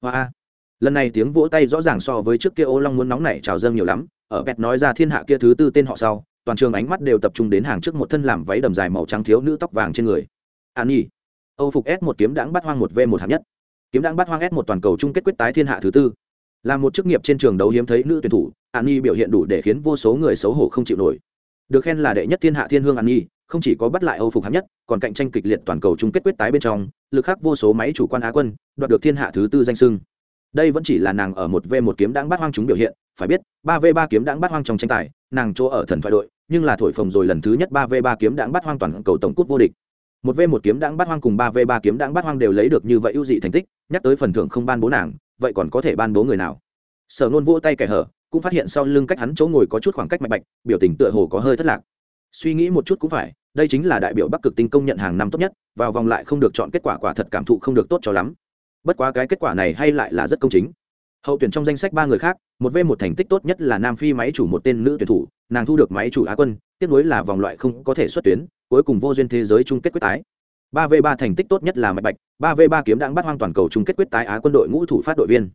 hoa lần này tiếng vỗ tay rõ ràng so với trước kia ô long muốn nóng này trào dâng nhiều lắm, ở bẹt nói ra thiên hạ kia thứ tư tên họ sau, toàn trường ánh mắt đều tập trung đến hàng trước một thân làm váy đầm dài màu trắng thiếu nữ tóc vàng trên người. An nhi. Âu phục s một kiếm đãng bắt hoang một v một hạng nhất. Kiếm đãng bắt hoang s một toàn cầu chung kết quyết tái thiên hạ thứ tư. Là một chức nghiệp trên trường đấu hiếm thấy nữ tuyển thủ, an nhi biểu hiện đủ để khiến vô số người xấu hổ không chịu nổi. Được khen là đệ nhất thiên hạ thiên hương an nhi không chỉ có bắt lại âu phục hạng nhất, còn cạnh tranh kịch liệt toàn cầu chung kết quyết tái bên trong, lực khắc vô số máy chủ quan á quân, đoạt được thiên hạ thứ tư danh sưng. Đây vẫn chỉ là nàng ở một v một kiếm đãng bắt hoang chúng biểu hiện, phải biết, ba v ba kiếm đãng bắt hoang trong tranh tài, nàng chỗ ở thần thoại đội, nhưng là thổi phồng rồi lần thứ nhất ba v ba kiếm đãng bắt hoang toàn cầu tổng cúp vô địch. Một v một kiếm đãng bắt hoang cùng ba v ba kiếm đãng bắt hoang đều lấy được như vậy ưu dị thành tích, nhắc tới phần thưởng không ban bố nàng, vậy còn có thể ban bố người nào? Sở nôn vỗ tay kẻ hở, cũng phát hiện sau lưng cách hắn chỗ ngồi có chút khoảng cách mạch bạch, biểu tình tựa hồ có hơi thất lạc. Suy nghĩ một chút cũng phải đây chính là đại biểu bắc cực tinh công nhận hàng năm tốt nhất, vào vòng lại không được chọn kết quả quả thật cảm thụ không được tốt cho lắm. Bất quá cái kết quả này hay lại là rất công chính. Hậu tuyển trong danh sách ba người khác, một v một thành tích tốt nhất là nam phi máy chủ một tên nữ tuyển thủ, nàng thu được máy chủ á quân, tiếp nối là vòng loại không có thể xuất tuyến, cuối cùng vô duyên thế giới chung kết quyết tái. Ba v ba thành tích tốt nhất là mạch bạch, ba v ba kiếm đang bắt hoang toàn cầu chung kết quyết tái á quân đội ngũ thủ phát đội viên.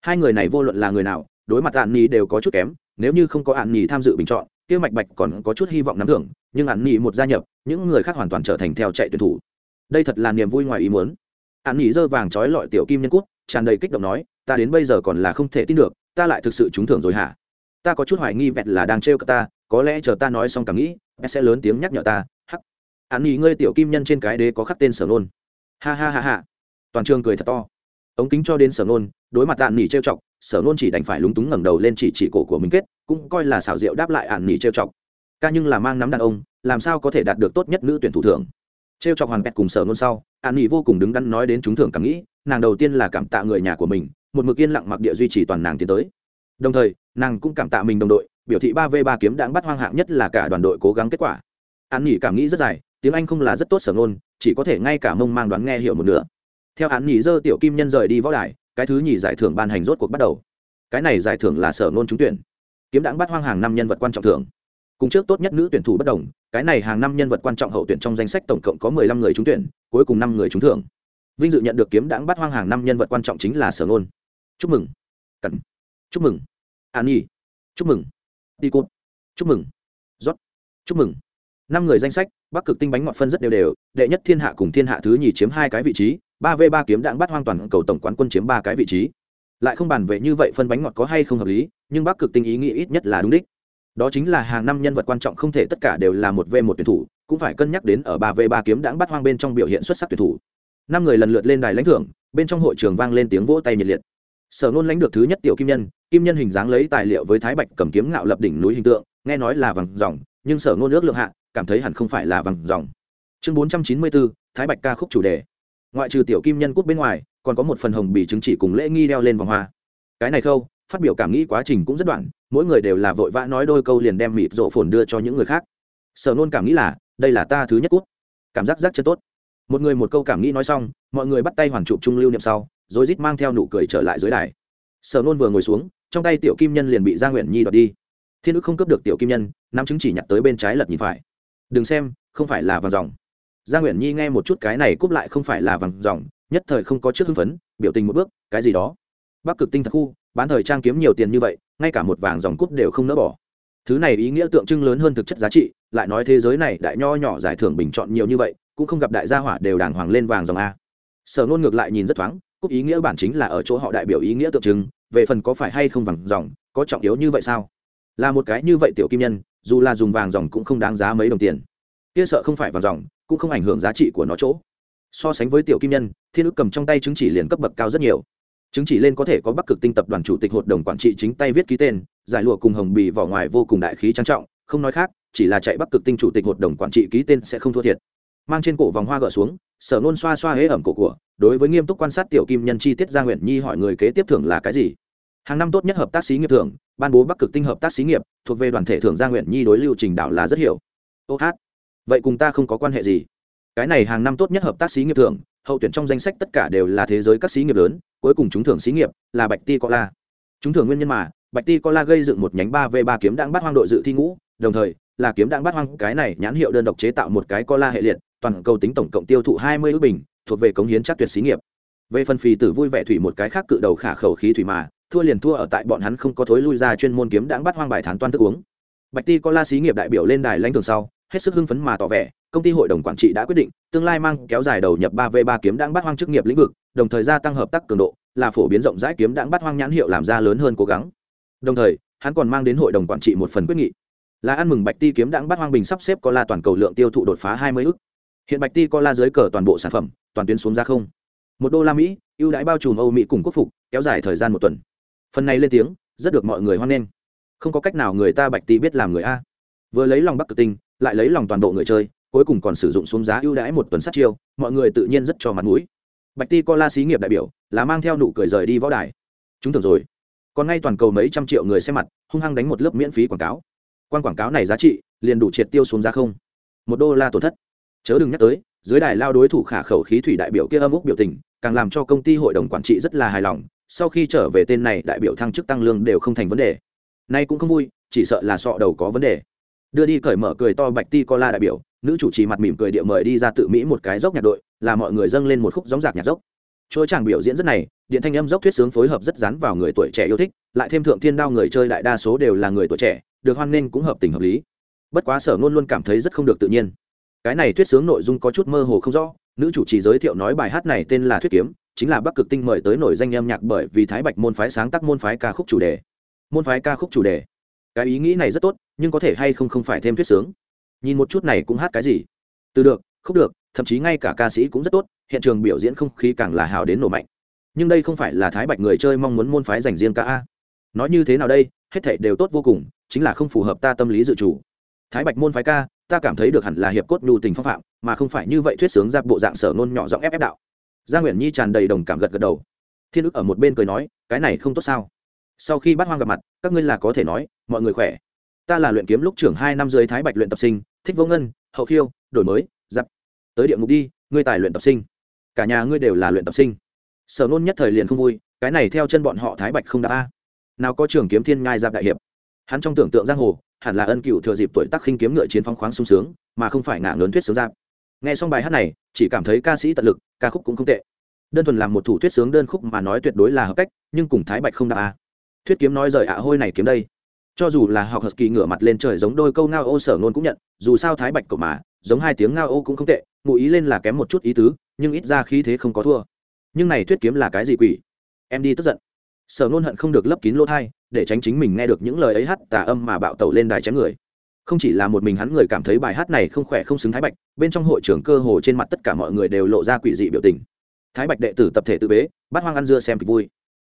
Hai người này vô luận là người nào, đối mặt tàn nhì đều có chút kém, nếu như không có ạn nhì tham dự bình chọn kia mạch bạch còn có chút hy vọng nắm thưởng, nhưng ạn nghỉ một gia nhập, những người khác hoàn toàn trở thành theo chạy tuyển thủ. Đây thật là niềm vui ngoài ý muốn. Ạn nghỉ dơ vàng trói lọi tiểu kim nhân quốc tràn đầy kích động nói, ta đến bây giờ còn là không thể tin được, ta lại thực sự trúng thưởng rồi hả? Ta có chút hoài nghi vẹt là đang trêu cả ta, có lẽ chờ ta nói xong cảm nghĩ bé sẽ lớn tiếng nhắc nhở ta, hắc. Ạn nghỉ ngươi tiểu kim nhân trên cái đế có khắc tên sở nôn. Ha ha ha ha. Toàn trường cười thật to. Ống kính cho đến sở nôn, đối mặt ạn nghỉ trêu chọc, sở nôn chỉ đành phải lúng túng ngẩng đầu lên chỉ chỉ cổ của mình kết cũng coi là xảo diệu đáp lại ạn nỉ trêu chọc. Ca nhưng là mang nắm đàn ông, làm sao có thể đạt được tốt nhất nữ tuyển thủ thưởng? Trêu chọc hoàn pẹt cùng sở ngôn sau, ạn nỉ vô cùng đứng đắn nói đến trúng thưởng cảm nghĩ, nàng đầu tiên là cảm tạ người nhà của mình, một mực yên lặng mặc địa duy trì toàn nàng tiến tới. Đồng thời, nàng cũng cảm tạ mình đồng đội, biểu thị ba v ba kiếm đãng bắt hoang hạng nhất là cả đoàn đội cố gắng kết quả. Ạn nỉ cảm nghĩ rất dài, tiếng anh không là rất tốt sở ngôn, chỉ có thể ngay cả mông mang đoán nghe hiểu một nửa. Theo án nhỉ dơ tiểu kim nhân rời đi võ đài, cái thứ nhì giải thưởng ban hành rốt cuộc bắt đầu. Cái này giải thưởng là sở ngôn trúng tuyển kiếm đãng bắt hoang hàng năm nhân vật quan trọng thưởng. Cùng trước tốt nhất nữ tuyển thủ bất đồng cái này hàng năm nhân vật quan trọng hậu tuyển trong danh sách tổng cộng có mười lăm người trúng tuyển cuối cùng năm người trúng thưởng. Vinh dự nhận được kiếm đãng bắt hoang hàng năm nhân vật quan trọng chính là sở nôn chúc mừng. Cẩn. Chúc mừng. An nhi. Chúc mừng. Đi Cốt, chúc mừng. Rót. Chúc mừng. Năm người danh sách bắc cực tinh bánh ngọt phân rất đều đều đệ nhất thiên hạ cùng thiên hạ thứ nhì chiếm hai cái vị trí ba v ba kiếm đạn bắt hoang toàn cầu tổng quán quân chiếm ba cái vị trí. Lại không bàn về như vậy phân bánh ngọt có hay không hợp lý nhưng bắc cực tinh ý nghĩ ít nhất là đúng đích. Đó chính là hàng năm nhân vật quan trọng không thể tất cả đều là một v một tuyển thủ, cũng phải cân nhắc đến ở ba v ba kiếm đãng bắt hoang bên trong biểu hiện xuất sắc tuyển thủ. Năm người lần lượt lên đài lãnh thưởng, bên trong hội trường vang lên tiếng vỗ tay nhiệt liệt. Sở nôn lãnh được thứ nhất tiểu kim nhân kim nhân hình dáng lấy tài liệu với thái bạch cầm kiếm ngạo lập đỉnh núi hình tượng, nghe nói là vàng dòng, nhưng sở nôn ước lượng hạ, cảm thấy hẳn không phải là vàng dòng. Chương bốn trăm chín mươi bốn thái bạch ca khúc chủ đề. Ngoại trừ tiểu kim nhân cút bên ngoài, còn có một phần hồng bì chứng chỉ cùng lễ nghi đeo lên vòng hoa. Cái này khâu phát biểu cảm nghĩ quá trình cũng rất đoạn, mỗi người đều là vội vã nói đôi câu liền đem mịt rộ phồn đưa cho những người khác. Sở nôn cảm nghĩ là, đây là ta thứ nhất cút. Cảm giác rất chân tốt. Một người một câu cảm nghĩ nói xong, mọi người bắt tay hoàn chụp trung lưu niệm sau, rồi rít mang theo nụ cười trở lại dưới đài. Sở nôn vừa ngồi xuống, trong tay tiểu kim nhân liền bị gia nguyện nhi đoạt đi. Thiên ức không cướp được tiểu kim nhân, nắm chứng chỉ nhặt tới bên trái lật nhìn phải. Đừng xem, không phải là vàng dòng. Gia nguyện nhi nghe một chút cái này cúp lại không phải là vàng dòng, nhất thời không có trước hưng phấn, biểu tình một bước, cái gì đó. Bắc cực tinh thật khu bán thời trang kiếm nhiều tiền như vậy, ngay cả một vàng dòng cúp đều không nỡ bỏ. Thứ này ý nghĩa tượng trưng lớn hơn thực chất giá trị, lại nói thế giới này đại nho nhỏ giải thưởng bình chọn nhiều như vậy, cũng không gặp đại gia hỏa đều đàng hoàng lên vàng dòng a. Sở nôn ngược lại nhìn rất thoáng, cúp ý nghĩa bản chính là ở chỗ họ đại biểu ý nghĩa tượng trưng, về phần có phải hay không vàng dòng, có trọng yếu như vậy sao? Là một cái như vậy tiểu kim nhân, dù là dùng vàng dòng cũng không đáng giá mấy đồng tiền. Kia sợ không phải vàng dòng, cũng không ảnh hưởng giá trị của nó chỗ. So sánh với tiểu kim nhân, thiên ức cầm trong tay chứng chỉ liền cấp bậc cao rất nhiều chứng chỉ lên có thể có bắc cực tinh tập đoàn chủ tịch hội đồng quản trị chính tay viết ký tên, giải lụa cùng hồng bì vỏ ngoài vô cùng đại khí trang trọng, không nói khác, chỉ là chạy bắc cực tinh chủ tịch hội đồng quản trị ký tên sẽ không thua thiệt. Mang trên cổ vòng hoa gỡ xuống, sở nôn xoa xoa hế ẩm cổ của, đối với nghiêm túc quan sát tiểu kim nhân chi tiết gia nguyện nhi hỏi người kế tiếp thưởng là cái gì. Hàng năm tốt nhất hợp tác xí nghiệp thưởng, ban bố bắc cực tinh hợp tác xí nghiệp, thuộc về đoàn thể thưởng gia nguyện nhi đối lưu trình đạo là rất hiểu. Ô hát, vậy cùng ta không có quan hệ gì. Cái này hàng năm tốt nhất hợp tác xí nghiệp thưởng hậu tuyển trong danh sách tất cả đều là thế giới các xí nghiệp lớn, cuối cùng chúng thưởng xí nghiệp là bạch ti cola chúng thưởng nguyên nhân mà, bạch ti cola gây dựng một nhánh ba v ba kiếm đang bắt hoang đội dự thi ngũ, đồng thời là kiếm đang bắt hoang cái này nhãn hiệu đơn độc chế tạo một cái cola hệ liệt, toàn cầu tính tổng cộng tiêu thụ hai mươi ước bình, thuộc về cống hiến chắc tuyệt xí nghiệp. Về phần phì tử vui vẻ thủy một cái khác cự đầu khả khẩu khí thủy mà, thua liền thua ở tại bọn hắn không có thối lui ra chuyên môn kiếm đãng bắt hoang bài thán toan thức uống. Bạch ti có la xí nghiệp đại biểu lên đài lãnh thường sau, hết sức hưng phấn mà tỏ vẻ công ty hội đồng quản trị đã quyết định, tương lai mang kéo dài đầu nhập ba v ba kiếm đãng bắt hoang chức nghiệp lĩnh vực, đồng thời gia tăng hợp tác cường độ, là phổ biến rộng rãi kiếm đãng bắt hoang nhãn hiệu làm ra lớn hơn cố gắng. Đồng thời, hắn còn mang đến hội đồng quản trị một phần quyết nghị. Là ăn mừng bạch ti kiếm đãng bắt hoang bình sắp xếp có la toàn cầu lượng tiêu thụ đột phá hai mươi ước hiện bạch ti có la dưới cờ toàn bộ sản phẩm, toàn tuyến xuống ra không. Một đô la mỹ, ưu đãi bao trùm âu mỹ cùng quốc phục, kéo dài thời gian một tuần. Phần này lên tiếng, rất được mọi người hoan nghênh. Không có cách nào người ta bạch ti biết làm người a. Vừa lấy lòng bắc cực tinh, lại lấy lòng toàn bộ người chơi cuối cùng còn sử dụng xuống giá ưu đãi một tuần sát chiêu, mọi người tự nhiên rất cho mặt mũi. Bạch ti co la xí nghiệp đại biểu, là mang theo nụ cười rời đi võ đài. Chúng tưởng rồi. Còn ngay toàn cầu mấy trăm triệu người xem mặt, hung hăng đánh một lớp miễn phí quảng cáo. Quan quảng cáo này giá trị, liền đủ triệt tiêu xuống giá không. Một đô la tổn thất. Chớ đừng nhắc tới, dưới đài lao đối thủ khả khẩu khí thủy đại biểu kia âm úc biểu tình, càng làm cho công ty hội đồng quản trị rất là hài lòng, sau khi trở về tên này, đại biểu thăng chức tăng lương đều không thành vấn đề. Nay cũng không vui, chỉ sợ là sọ đầu có vấn đề. Đưa đi cởi mở cười to bạch ti co la đại biểu nữ chủ trì mặt mỉm cười địa mời đi ra tự mỹ một cái dốc nhạc đội, là mọi người dâng lên một khúc gióng giạc nhạc dốc. Chỗ chàng biểu diễn rất này, điện thanh âm dốc thuyết sướng phối hợp rất dán vào người tuổi trẻ yêu thích, lại thêm thượng thiên đao người chơi đại đa số đều là người tuổi trẻ, được hoan nghênh cũng hợp tình hợp lý. Bất quá sở ngôn luôn cảm thấy rất không được tự nhiên. Cái này thuyết sướng nội dung có chút mơ hồ không rõ, nữ chủ trì giới thiệu nói bài hát này tên là thuyết kiếm, chính là bắc cực tinh mời tới nổi danh âm nhạc bởi vì thái bạch môn phái sáng tác môn phái ca khúc chủ đề. Môn phái ca khúc chủ đề. Cái ý nghĩ này rất tốt, nhưng có thể hay không không phải thêm thuyết sướng nhìn một chút này cũng hát cái gì. Từ được khúc được, thậm chí ngay cả ca sĩ cũng rất tốt, hiện trường biểu diễn không khí càng là hào đến nổ mạnh. Nhưng đây không phải là thái bạch người chơi mong muốn môn phái dành riêng ca a. Nói như thế nào đây, hết thảy đều tốt vô cùng, chính là không phù hợp ta tâm lý dự chủ. Thái bạch môn phái ca, ta cảm thấy được hẳn là hiệp cốt nhu tình phong phạm, mà không phải như vậy thuyết sướng ra bộ dạng sở nôn nhỏ giọng ép ép đạo. Gia nguyễn nhi tràn đầy đồng cảm gật gật đầu. Thiên ức ở một bên cười nói, cái này không tốt sao? Sau khi bắt hoang gặp mặt, các ngươi là có thể nói, mọi người khỏe. Ta là luyện kiếm lúc trưởng hai năm dưới thái bạch luyện tập sinh thích vô ngân, hậu khiêu, đổi mới, giặc. Tới địa ngục đi, ngươi tài luyện tập sinh. Cả nhà ngươi đều là luyện tập sinh. Sở nôn nhất thời liền không vui, cái này theo chân bọn họ thái bạch không đã a. Nào có trường kiếm thiên ngai giáp đại hiệp. Hắn trong tưởng tượng giang hồ, hẳn là ân cựu thừa dịp tuổi tác khinh kiếm ngựa chiến phong khoáng sung sướng, mà không phải ngả lớn thuyết sướng giáp. Nghe xong bài hát này, chỉ cảm thấy ca sĩ tận lực, ca khúc cũng không tệ. Đơn thuần làm một thủ thuyết sướng đơn khúc mà nói tuyệt đối là hợp cách, nhưng cùng thái bạch không đáp a. Thuyết kiếm nói rời ạ hôi này kiếm đây cho dù là học hợp kỳ ngửa mặt lên trời giống đôi câu ngao ô sở ngôn cũng nhận, dù sao thái bạch cậu mà, giống hai tiếng ngao ô cũng không tệ, ngụ ý lên là kém một chút ý tứ, nhưng ít ra khí thế không có thua. Nhưng này thuyết kiếm là cái gì quỷ? Em đi tức giận. Sở ngôn hận không được lấp kín lỗ thai, để tránh chính mình nghe được những lời ấy hát tà âm mà bạo tẩu lên đài chém người. Không chỉ là một mình hắn người cảm thấy bài hát này không khỏe không xứng thái bạch, bên trong hội trưởng cơ hồ trên mặt tất cả mọi người đều lộ ra quỷ dị biểu tình. Thái bạch đệ tử tập thể tự bế, bắt hoang ăn dưa xem kịch vui.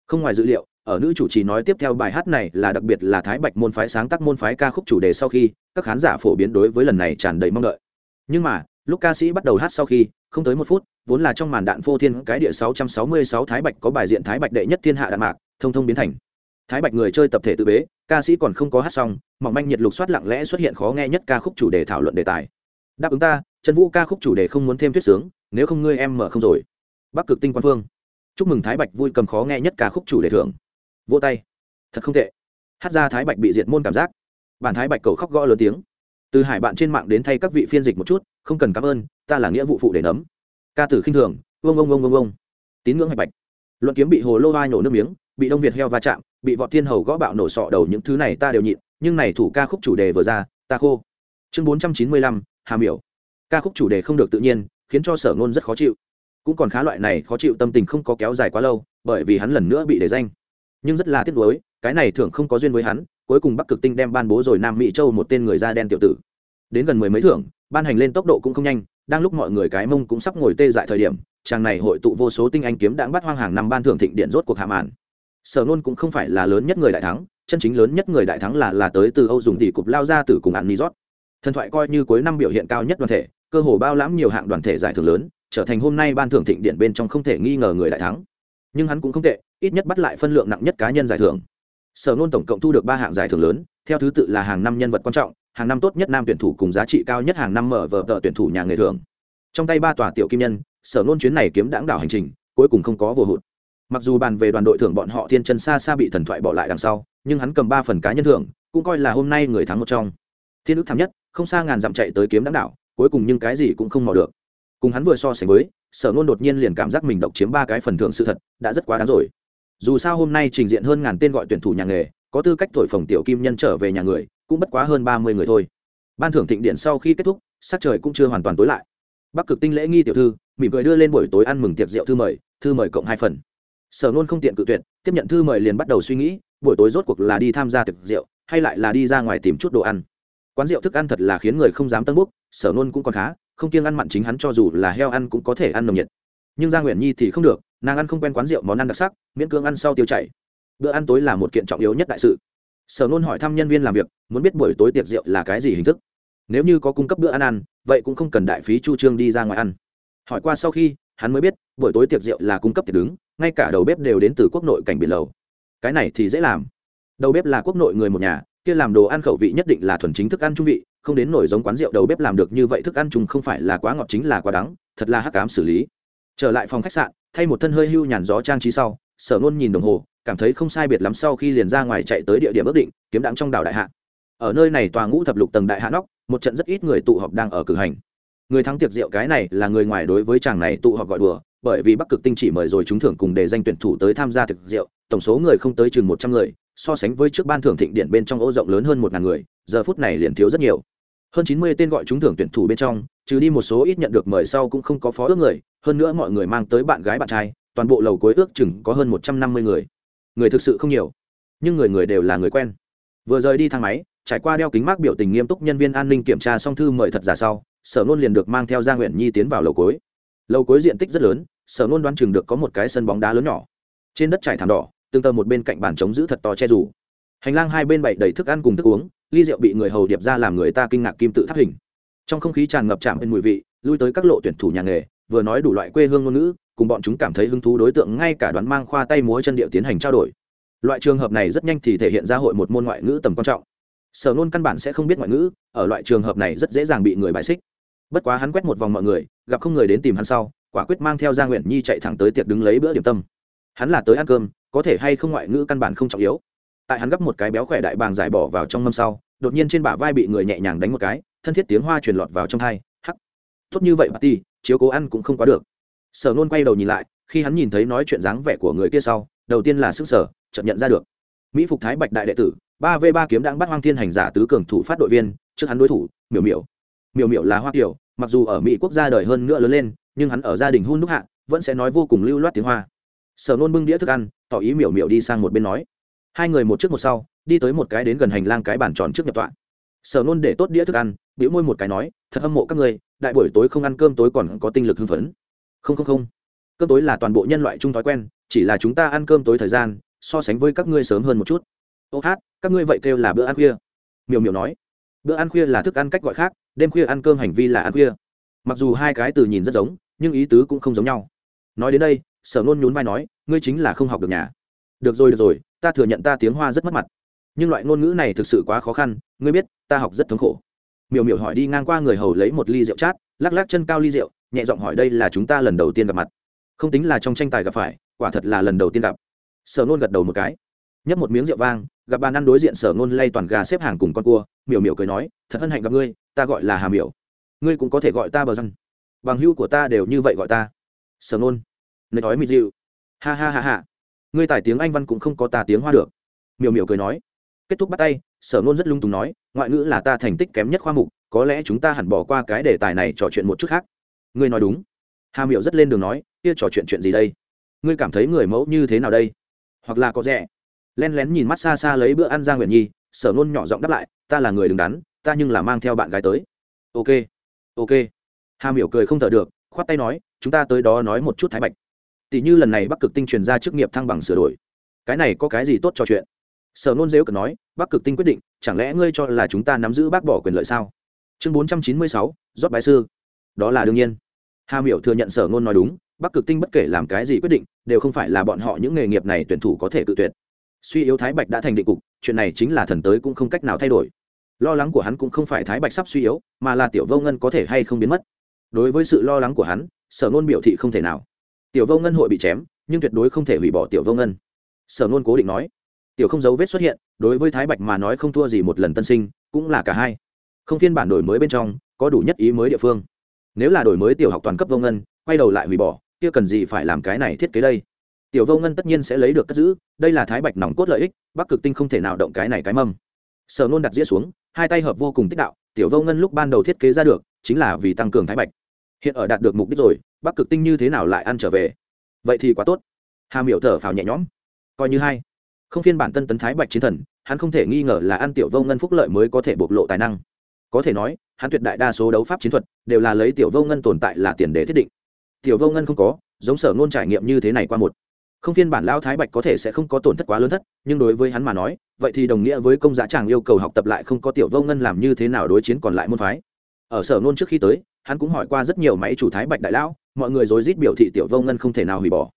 Không ngoài dữ liệu ở nữ chủ trì nói tiếp theo bài hát này là đặc biệt là thái bạch môn phái sáng tác môn phái ca khúc chủ đề sau khi, các khán giả phổ biến đối với lần này tràn đầy mong đợi. Nhưng mà, lúc ca sĩ bắt đầu hát sau khi, không tới một phút, vốn là trong màn đạn phô thiên cái địa 666 thái bạch có bài diện thái bạch đệ nhất thiên hạ đạn mạc, thông thông biến thành. Thái bạch người chơi tập thể tự bế, ca sĩ còn không có hát xong, mỏng manh nhiệt lục soát lặng lẽ xuất hiện khó nghe nhất ca khúc chủ đề thảo luận đề tài. Đáp ứng ta, trần vũ ca khúc chủ đề không muốn thêm thuyết sướng, nếu không ngươi em mở không rồi. Bắc cực tinh quan phương. Chúc mừng thái bạch vui cầm khó nghe nhất ca khúc chủ đề thưởng vỗ tay. Thật không tệ. Hát ra thái bạch bị diệt môn cảm giác. Bản thái bạch cầu khóc gõ lớn tiếng. Từ hải bạn trên mạng đến thay các vị phiên dịch một chút, không cần cảm ơn, ta là nghĩa vụ phụ để nấm. Ca tử khinh thường, vông vông vông vông vông. Tín ngưỡng hạch bạch. Luận kiếm bị hồ lô vai nổ nước miếng, bị đông việt heo va chạm, bị vọt thiên hầu gõ bạo nổ sọ đầu những thứ này ta đều nhịn, nhưng này thủ ca khúc chủ đề vừa ra, ta khô. Chương bốn trăm chín mươi lăm, hà miểu. Ca khúc chủ đề không được tự nhiên, khiến cho sở ngôn rất khó chịu. Cũng còn khá loại này khó chịu tâm tình không có kéo dài quá lâu, bởi vì hắn lần nữa bị để danh nhưng rất là tiếc nuối, cái này thường không có duyên với hắn, cuối cùng bắc cực tinh đem ban bố rồi nam mỹ châu một tên người da đen tiểu tử. Đến gần mười mấy thưởng, ban hành lên tốc độ cũng không nhanh, đang lúc mọi người cái mông cũng sắp ngồi tê dại thời điểm, chàng này hội tụ vô số tinh anh kiếm đãng bắt hoang hàng năm ban thưởng thịnh điện rốt cuộc hạ màn. Sở nôn cũng không phải là lớn nhất người đại thắng, chân chính lớn nhất người đại thắng là là tới từ âu dùng tỷ cục lao ra từ cùng ăn ni rót thần thoại coi như cuối năm biểu hiện cao nhất đoàn thể, cơ hồ bao lãm nhiều hạng đoàn thể giải thưởng lớn, trở thành hôm nay ban thưởng thịnh điện bên trong không thể nghi ngờ người đại thắng nhưng hắn cũng không tệ, ít nhất bắt lại phân lượng nặng nhất cá nhân giải thưởng. Sở nôn tổng cộng thu được ba hạng giải thưởng lớn, theo thứ tự là hàng năm nhân vật quan trọng, hàng năm tốt nhất nam tuyển thủ cùng giá trị cao nhất hàng năm mở vở tờ tuyển thủ nhà nghề thưởng. Trong tay ba tòa tiểu kim nhân, sở nôn chuyến này kiếm đáng đảo hành trình, cuối cùng không có vô hụt. Mặc dù bàn về đoàn đội thưởng bọn họ thiên chân xa xa bị thần thoại bỏ lại đằng sau, nhưng hắn cầm ba phần cá nhân thưởng, cũng coi là hôm nay người thắng một trong. Thiên ước thảm nhất, không xa ngàn dặm chạy tới kiếm đáng đảo, cuối cùng nhưng cái gì cũng không mò được cùng hắn vừa so sánh với, sở ngôn đột nhiên liền cảm giác mình độc chiếm ba cái phần thưởng sự thật, đã rất quá đáng rồi. Dù sao hôm nay trình diện hơn ngàn tên gọi tuyển thủ nhà nghề, có tư cách thổi phồng tiểu kim nhân trở về nhà người, cũng bất quá hơn ba mươi người thôi. Ban thưởng thịnh điện sau khi kết thúc, sắc trời cũng chưa hoàn toàn tối lại. Bắc cực tinh lễ nghi tiểu thư, mỉm cười đưa lên buổi tối ăn mừng tiệc rượu thư mời thư mời cộng hai phần. Sở nôn không tiện cự tuyệt, tiếp nhận thư mời liền bắt đầu suy nghĩ, buổi tối rốt cuộc là đi tham gia tiệc rượu, hay lại là đi ra ngoài tìm chút đồ ăn. Quán rượu thức ăn thật là khiến người không dám tân búc sở nôn cũng còn khá không kiêng ăn mặn chính hắn cho dù là heo ăn cũng có thể ăn nồng nhiệt. Nhưng gia nguyễn nhi thì không được, nàng ăn không quen quán rượu, món ăn đặc sắc, miễn cưỡng ăn sau tiêu chảy. Bữa ăn tối là một kiện trọng yếu nhất đại sự. Sở nôn hỏi thăm nhân viên làm việc, muốn biết buổi tối tiệc rượu là cái gì hình thức. Nếu như có cung cấp bữa ăn ăn, vậy cũng không cần đại phí chu trương đi ra ngoài ăn. Hỏi qua sau khi, hắn mới biết, buổi tối tiệc rượu là cung cấp tiệc đứng, ngay cả đầu bếp đều đến từ quốc nội cảnh biển lầu. Cái này thì dễ làm. Đầu bếp là quốc nội người một nhà, kia làm đồ ăn khẩu vị nhất định là thuần chính thức ăn trung vị không đến nổi giống quán rượu đầu bếp làm được như vậy thức ăn chung không phải là quá ngọt chính là quá đắng, thật là hắc cám xử lý. Trở lại phòng khách sạn, thay một thân hơi hưu nhàn gió trang trí sau, sở ngôn nhìn đồng hồ, cảm thấy không sai biệt lắm sau khi liền ra ngoài chạy tới địa điểm ước định, kiếm đặng trong đảo đại hạ. Ở nơi này tòa ngũ thập lục tầng đại hạ nóc, một trận rất ít người tụ họp đang ở cử hành. Người thắng tiệc rượu cái này là người ngoài đối với chàng này tụ họp gọi đùa, bởi vì bắc cực tinh chỉ mời rồi chúng thưởng cùng đề danh tuyển thủ tới tham gia thực rượu, tổng số người không tới chừng một trăm người so sánh với trước ban thưởng thịnh điện bên trong ô rộng lớn hơn một ngàn người, giờ phút này liền thiếu rất nhiều. Hơn chín mươi tên gọi trúng thưởng tuyển thủ bên trong, trừ đi một số ít nhận được mời sau cũng không có phó ước người, hơn nữa mọi người mang tới bạn gái bạn trai, toàn bộ lầu cuối ước chừng có hơn một trăm năm mươi người. Người thực sự không nhiều, nhưng người người đều là người quen. Vừa rời đi thang máy, trải qua đeo kính mát biểu tình nghiêm túc nhân viên an ninh kiểm tra xong thư mời thật giả sau, sở nôn liền được mang theo gia nguyện nhi tiến vào lầu cuối. Lầu cuối diện tích rất lớn, sở nôn đoán chừng được có một cái sân bóng đá lớn nhỏ. Trên đất trải thảm đỏ tương tờ một bên cạnh bàn trống giữ thật to che rủ hành lang hai bên bậy đầy thức ăn cùng thức uống, ly rượu bị người hầu điệp ra làm người ta kinh ngạc kim tự tháp hình. Trong không khí tràn ngập chạm bên mùi vị, lui tới các lộ tuyển thủ nhà nghề, vừa nói đủ loại quê hương ngôn ngữ, cùng bọn chúng cảm thấy hứng thú đối tượng ngay cả đoán mang khoa tay múa chân điệu tiến hành trao đổi. Loại trường hợp này rất nhanh thì thể hiện ra hội một môn ngoại ngữ tầm quan trọng. Sở nôn căn bản sẽ không biết ngoại ngữ, ở loại trường hợp này rất dễ dàng bị người bài xích. Bất quá hắn quét một vòng mọi người, gặp không người đến tìm hắn sau, quả quyết mang theo gia nguyện nhi chạy thẳng tới tiệc đứng lấy bữa điểm tâm hắn là tới ăn cơm, có thể hay không ngoại ngữ căn bản không trọng yếu. Tại hắn gấp một cái béo khỏe đại bàng giải bỏ vào trong mâm sau, đột nhiên trên bả vai bị người nhẹ nhàng đánh một cái, thân thiết tiếng hoa truyền lọt vào trong hai hắc. Tốt như vậy bà ti chiếu cố ăn cũng không quá được. Sở nôn quay đầu nhìn lại, khi hắn nhìn thấy nói chuyện dáng vẻ của người kia sau, đầu tiên là sức sở, chợt nhận ra được. Mỹ phục thái bạch đại đệ tử, ba v ba kiếm đang bắt hoang thiên hành giả tứ cường thủ phát đội viên, trước hắn đối thủ, miểu miểu. Miểu miểu là hoa kiểu, mặc dù ở mỹ quốc gia đời hơn nữa lớn lên, nhưng hắn ở gia đình hôn đúc hạ, vẫn sẽ nói vô cùng lưu loát tiếng hoa sở nôn bưng đĩa thức ăn, tỏ ý miểu miểu đi sang một bên nói. Hai người một trước một sau, đi tới một cái đến gần hành lang cái bàn tròn trước nhập tọa. Sở nôn để tốt đĩa thức ăn biểu môi một cái nói, thật hâm mộ các người đại buổi tối không ăn cơm tối còn có tinh lực hưng phấn. Không không không. Cơm tối là toàn bộ nhân loại chung thói quen, chỉ là chúng ta ăn cơm tối thời gian, so sánh với các ngươi sớm hơn một chút. Ô hát, các ngươi vậy kêu là bữa ăn khuya. Miều miều nói. Bữa ăn khuya là thức ăn cách gọi khác, đêm khuya ăn cơm hành vi là ăn khuya. Mặc dù hai cái từ nhìn rất giống, nhưng ý tứ cũng không giống nhau. Nói đến đây sở nôn nhún vai nói, ngươi chính là không học được nhà. Được rồi được rồi, ta thừa nhận ta tiếng hoa rất mất mặt. Nhưng loại ngôn ngữ này thực sự quá khó khăn, ngươi biết, ta học rất thống khổ. Miểu miểu hỏi đi ngang qua người hầu lấy một ly rượu chát, lắc lắc chân cao ly rượu, nhẹ giọng hỏi, đây là chúng ta lần đầu tiên gặp mặt? Không tính là trong tranh tài gặp phải, quả thật là lần đầu tiên gặp. Sở nôn gật đầu một cái. Nhấp một miếng rượu vang, gặp bàn ăn đối diện sở nôn lay toàn gà xếp hàng cùng con cua, miểu miểu cười nói, thật hân hạnh gặp ngươi, ta gọi là hà miểu. Ngươi cũng có thể gọi ta bờ răng. Bằng hữu của ta đều như vậy gọi ta. Sở nôn nơi nói mịt dịu. Ha ha ha ha. Ngươi tài tiếng anh văn cũng không có ta tiếng hoa được. Miểu miểu cười nói. Kết thúc bắt tay, sở nôn rất lung túng nói, ngoại ngữ là ta thành tích kém nhất khoa mục, có lẽ chúng ta hẳn bỏ qua cái đề tài này trò chuyện một chút khác. Ngươi nói đúng. Hà miểu rất lên đường nói, kia trò chuyện chuyện gì đây? Ngươi cảm thấy người mẫu như thế nào đây? Hoặc là có rẻ? Len lén nhìn mắt xa xa lấy bữa ăn ra nguyện nhi, sở nôn nhỏ giọng đáp lại, ta là người đứng đắn, ta nhưng là mang theo bạn gái tới. Ok ok. Hà miểu cười không thở được, khoát tay nói, chúng ta tới đó nói một chút thái bạch tỷ như lần này bắc cực tinh truyền ra chức nghiệp thăng bằng sửa đổi. Cái này có cái gì tốt cho chuyện? Sở nôn dếu cần nói, bắc cực tinh quyết định, chẳng lẽ ngươi cho là chúng ta nắm giữ bác bỏ quyền lợi sao? Chương bốn trăm chín mươi sáu rót bái sư. Đó là đương nhiên. Hà miểu thừa nhận sở nôn nói đúng, bắc cực tinh bất kể làm cái gì quyết định, đều không phải là bọn họ những nghề nghiệp này tuyển thủ có thể cự tuyệt. Suy yếu thái bạch đã thành định cục, chuyện này chính là thần tới cũng không cách nào thay đổi. Lo lắng của hắn cũng không phải thái bạch sắp suy yếu, mà là tiểu vô ngân có thể hay không biến mất. Đối với sự lo lắng của hắn, sở nôn biểu thị không thể nào tiểu vô ngân hội bị chém, nhưng tuyệt đối không thể hủy bỏ tiểu vô ngân. Sở nôn cố định nói, tiểu không dấu vết xuất hiện, đối với thái bạch mà nói không thua gì một lần tân sinh, cũng là cả hai. Không phiên bản đổi mới bên trong, có đủ nhất ý mới địa phương. Nếu là đổi mới tiểu học toàn cấp vô ngân, quay đầu lại hủy bỏ, kia cần gì phải làm cái này thiết kế đây? Tiểu vô ngân tất nhiên sẽ lấy được cất giữ, đây là thái bạch nòng cốt lợi ích, bắc cực tinh không thể nào động cái này cái mâm. Sở nôn đặt dĩa xuống, hai tay hợp vô cùng tích đạo, tiểu vô ngân lúc ban đầu thiết kế ra được, chính là vì tăng cường thái bạch hiện ở đạt được mục đích rồi, bắc cực tinh như thế nào lại ăn trở về? Vậy thì quá tốt. Hà miểu thở phào nhẹ nhõm. Coi như hai không phiên bản tân tấn thái bạch chiến thần, hắn không thể nghi ngờ là ăn tiểu vô ngân phúc lợi mới có thể bộc lộ tài năng. Có thể nói, hắn tuyệt đại đa số đấu pháp chiến thuật đều là lấy tiểu vô ngân tồn tại là tiền đề thiết định. Tiểu vô ngân không có, giống sở ngôn trải nghiệm như thế này qua một. Không phiên bản lao thái bạch có thể sẽ không có tổn thất quá lớn thất, nhưng đối với hắn mà nói, vậy thì đồng nghĩa với công giá chàng yêu cầu học tập lại không có tiểu vô ngân làm như thế nào đối chiến còn lại môn phái. Ở sở ngôn trước khi tới hắn cũng hỏi qua rất nhiều máy chủ thái bạch đại lão, mọi người rối rít biểu thị tiểu vô ngân không thể nào hủy bỏ.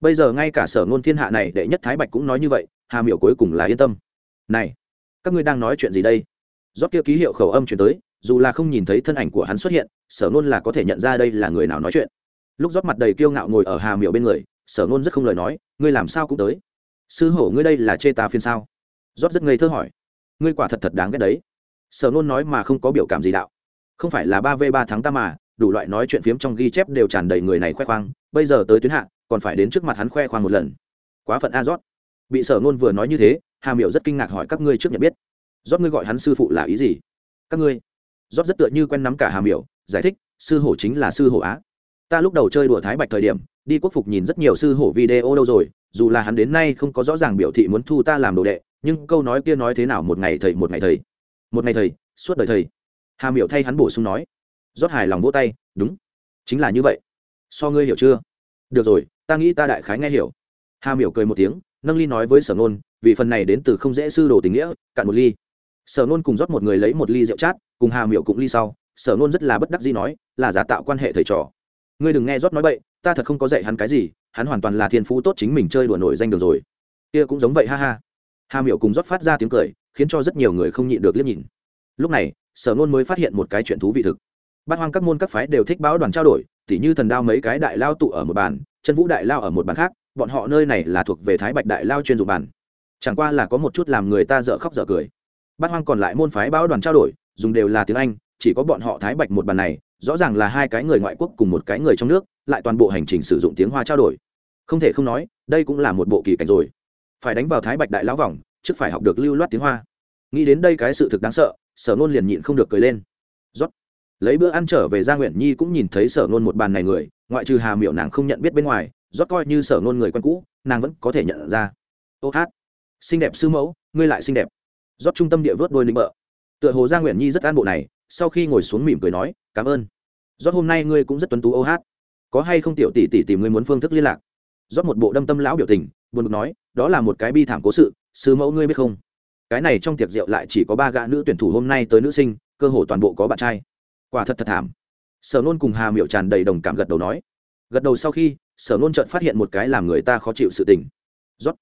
Bây giờ ngay cả sở ngôn thiên hạ này đệ nhất thái bạch cũng nói như vậy, hà miểu cuối cùng là yên tâm. Này, các ngươi đang nói chuyện gì đây? Rót kia ký hiệu khẩu âm chuyển tới, dù là không nhìn thấy thân ảnh của hắn xuất hiện, sở ngôn là có thể nhận ra đây là người nào nói chuyện. Lúc rót mặt đầy kiêu ngạo ngồi ở hà miểu bên người, sở ngôn rất không lời nói, ngươi làm sao cũng tới? Sư hổ ngươi đây là chê ta phiên sao? Rót rất ngây thơ hỏi. Ngươi quả thật thật đáng ghét đấy. Sở ngôn nói mà không có biểu cảm gì đạo không phải là ba v ba tháng ta mà, đủ loại nói chuyện phiếm trong ghi chép đều tràn đầy người này khoe khoang, bây giờ tới tuyến hạ, còn phải đến trước mặt hắn khoe khoang một lần. Quá phận a rót bị sở ngôn vừa nói như thế, hà miệu rất kinh ngạc hỏi các ngươi trước nhận biết. Rót ngươi gọi hắn sư phụ là ý gì? Các ngươi. Rót rất tựa như quen nắm cả hà miệu giải thích, sư hổ chính là sư hổ á. Ta lúc đầu chơi đùa thái bạch thời điểm, đi quốc phục nhìn rất nhiều sư hổ video đâu rồi, dù là hắn đến nay không có rõ ràng biểu thị muốn thu ta làm đồ đệ, nhưng câu nói kia nói thế nào một ngày thầy, một ngày thầy. Một ngày thầy, suốt đời thầy hà Miểu thay hắn bổ sung nói, rót hài lòng vỗ tay, đúng, chính là như vậy. So ngươi hiểu chưa? Được rồi, ta nghĩ ta đại khái nghe hiểu. Hà miểu cười một tiếng, nâng ly nói với sở nôn, vì phần này đến từ không dễ sư đồ tình nghĩa, cạn một ly. Sở nôn cùng rót một người lấy một ly rượu chát, cùng hà miểu cũng ly sau. Sở nôn rất là bất đắc gì nói, là giả tạo quan hệ thầy trò. Ngươi đừng nghe rót nói bậy, ta thật không có dạy hắn cái gì, hắn hoàn toàn là thiên phú tốt chính mình chơi đùa nổi danh được rồi. Kia cũng giống vậy, ha ha. Hà miểu cùng rót phát ra tiếng cười, khiến cho rất nhiều người không nhịn được liếc nhìn. Lúc này sở nôn mới phát hiện một cái chuyện thú vị thực. Bát hoang các môn các phái đều thích báo đoàn trao đổi, tỉ như thần đao mấy cái đại lao tụ ở một bàn, chân vũ đại lao ở một bàn khác, bọn họ nơi này là thuộc về thái bạch đại lao chuyên dụng bàn. Chẳng qua là có một chút làm người ta dở khóc dở cười. Bát hoang còn lại môn phái báo đoàn trao đổi, dùng đều là tiếng anh, chỉ có bọn họ thái bạch một bàn này, rõ ràng là hai cái người ngoại quốc cùng một cái người trong nước, lại toàn bộ hành trình sử dụng tiếng hoa trao đổi. Không thể không nói, đây cũng là một bộ kỳ cảnh rồi. Phải đánh vào thái bạch đại lão vòng, trước phải học được lưu loát tiếng hoa. Nghĩ đến đây cái sự thực đáng sợ sở nôn liền nhịn không được cười lên. Rót. Lấy bữa ăn trở về gia nguyện nhi cũng nhìn thấy sở nôn một bàn này người, ngoại trừ hà miệu nàng không nhận biết bên ngoài, rót coi như sở nôn người quen cũ, nàng vẫn có thể nhận ra. Ô hát. Xinh đẹp sư mẫu, ngươi lại xinh đẹp. Rót trung tâm địa vớt đôi nịnh bợ. Tựa hồ gia nguyện nhi rất an bộ này, sau khi ngồi xuống mỉm cười nói, cảm ơn. Rót, hôm nay ngươi cũng rất tuấn tú, ô hát. Có hay không tiểu tỷ tỷ tìm ngươi muốn phương thức liên lạc? Rót một bộ đâm tâm lão biểu tình, buồn bực nói, đó là một cái bi thảm cố sự, sư mẫu ngươi biết không? Cái này trong tiệc rượu lại chỉ có ba gã nữ tuyển thủ hôm nay tới nữ sinh, cơ hồ toàn bộ có bạn trai. Quả thật thật thảm. Sở nôn cùng hà miệu tràn đầy đồng cảm gật đầu nói. Gật đầu sau khi, sở nôn trợn phát hiện một cái làm người ta khó chịu sự tình. Rót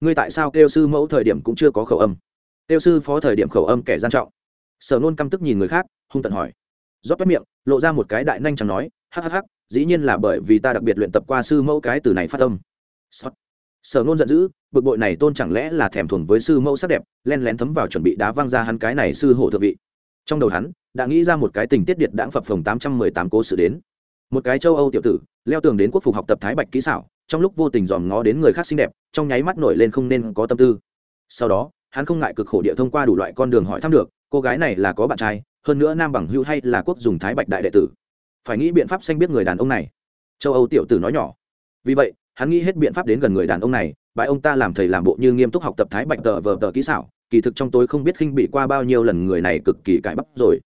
ngươi tại sao kêu sư mẫu thời điểm cũng chưa có khẩu âm? Kêu sư phó thời điểm khẩu âm kẻ gian trọng. Sở nôn căm tức nhìn người khác, hung tận hỏi. Rót bắt miệng, lộ ra một cái đại nanh chẳng nói, hắc hắc hắc, dĩ nhiên là bởi vì ta đặc biệt luyện tập qua sư mẫu cái từ này phát âm sở nôn giận dữ, bực bội này tôn chẳng lẽ là thèm thuồng với sư mẫu sắc đẹp, len lén thấm vào chuẩn bị đá văng ra hắn cái này sư hổ thượng vị. Trong đầu hắn, đã nghĩ ra một cái tình tiết điện đãng phập phồng tám trăm mười tám cố sự đến. Một cái châu âu tiểu tử, leo tường đến quốc phục học tập thái bạch kỹ xảo, trong lúc vô tình dòm ngó đến người khác xinh đẹp, trong nháy mắt nổi lên không nên có tâm tư. Sau đó, hắn không ngại cực khổ địa thông qua đủ loại con đường hỏi thăm được, cô gái này là có bạn trai, hơn nữa nam bằng hưu hay là quốc dùng thái bạch đại đệ tử. Phải nghĩ biện pháp xanh biết người đàn ông này. Châu âu tiểu tử nói nhỏ. Vì vậy hắn nghĩ hết biện pháp đến gần người đàn ông này, bãi ông ta làm thầy làm bộ như nghiêm túc học tập thái bạch tờ vờ tờ kỹ xảo, kỳ thực trong tôi không biết khinh bị qua bao nhiêu lần người này cực kỳ cãi bắp rồi.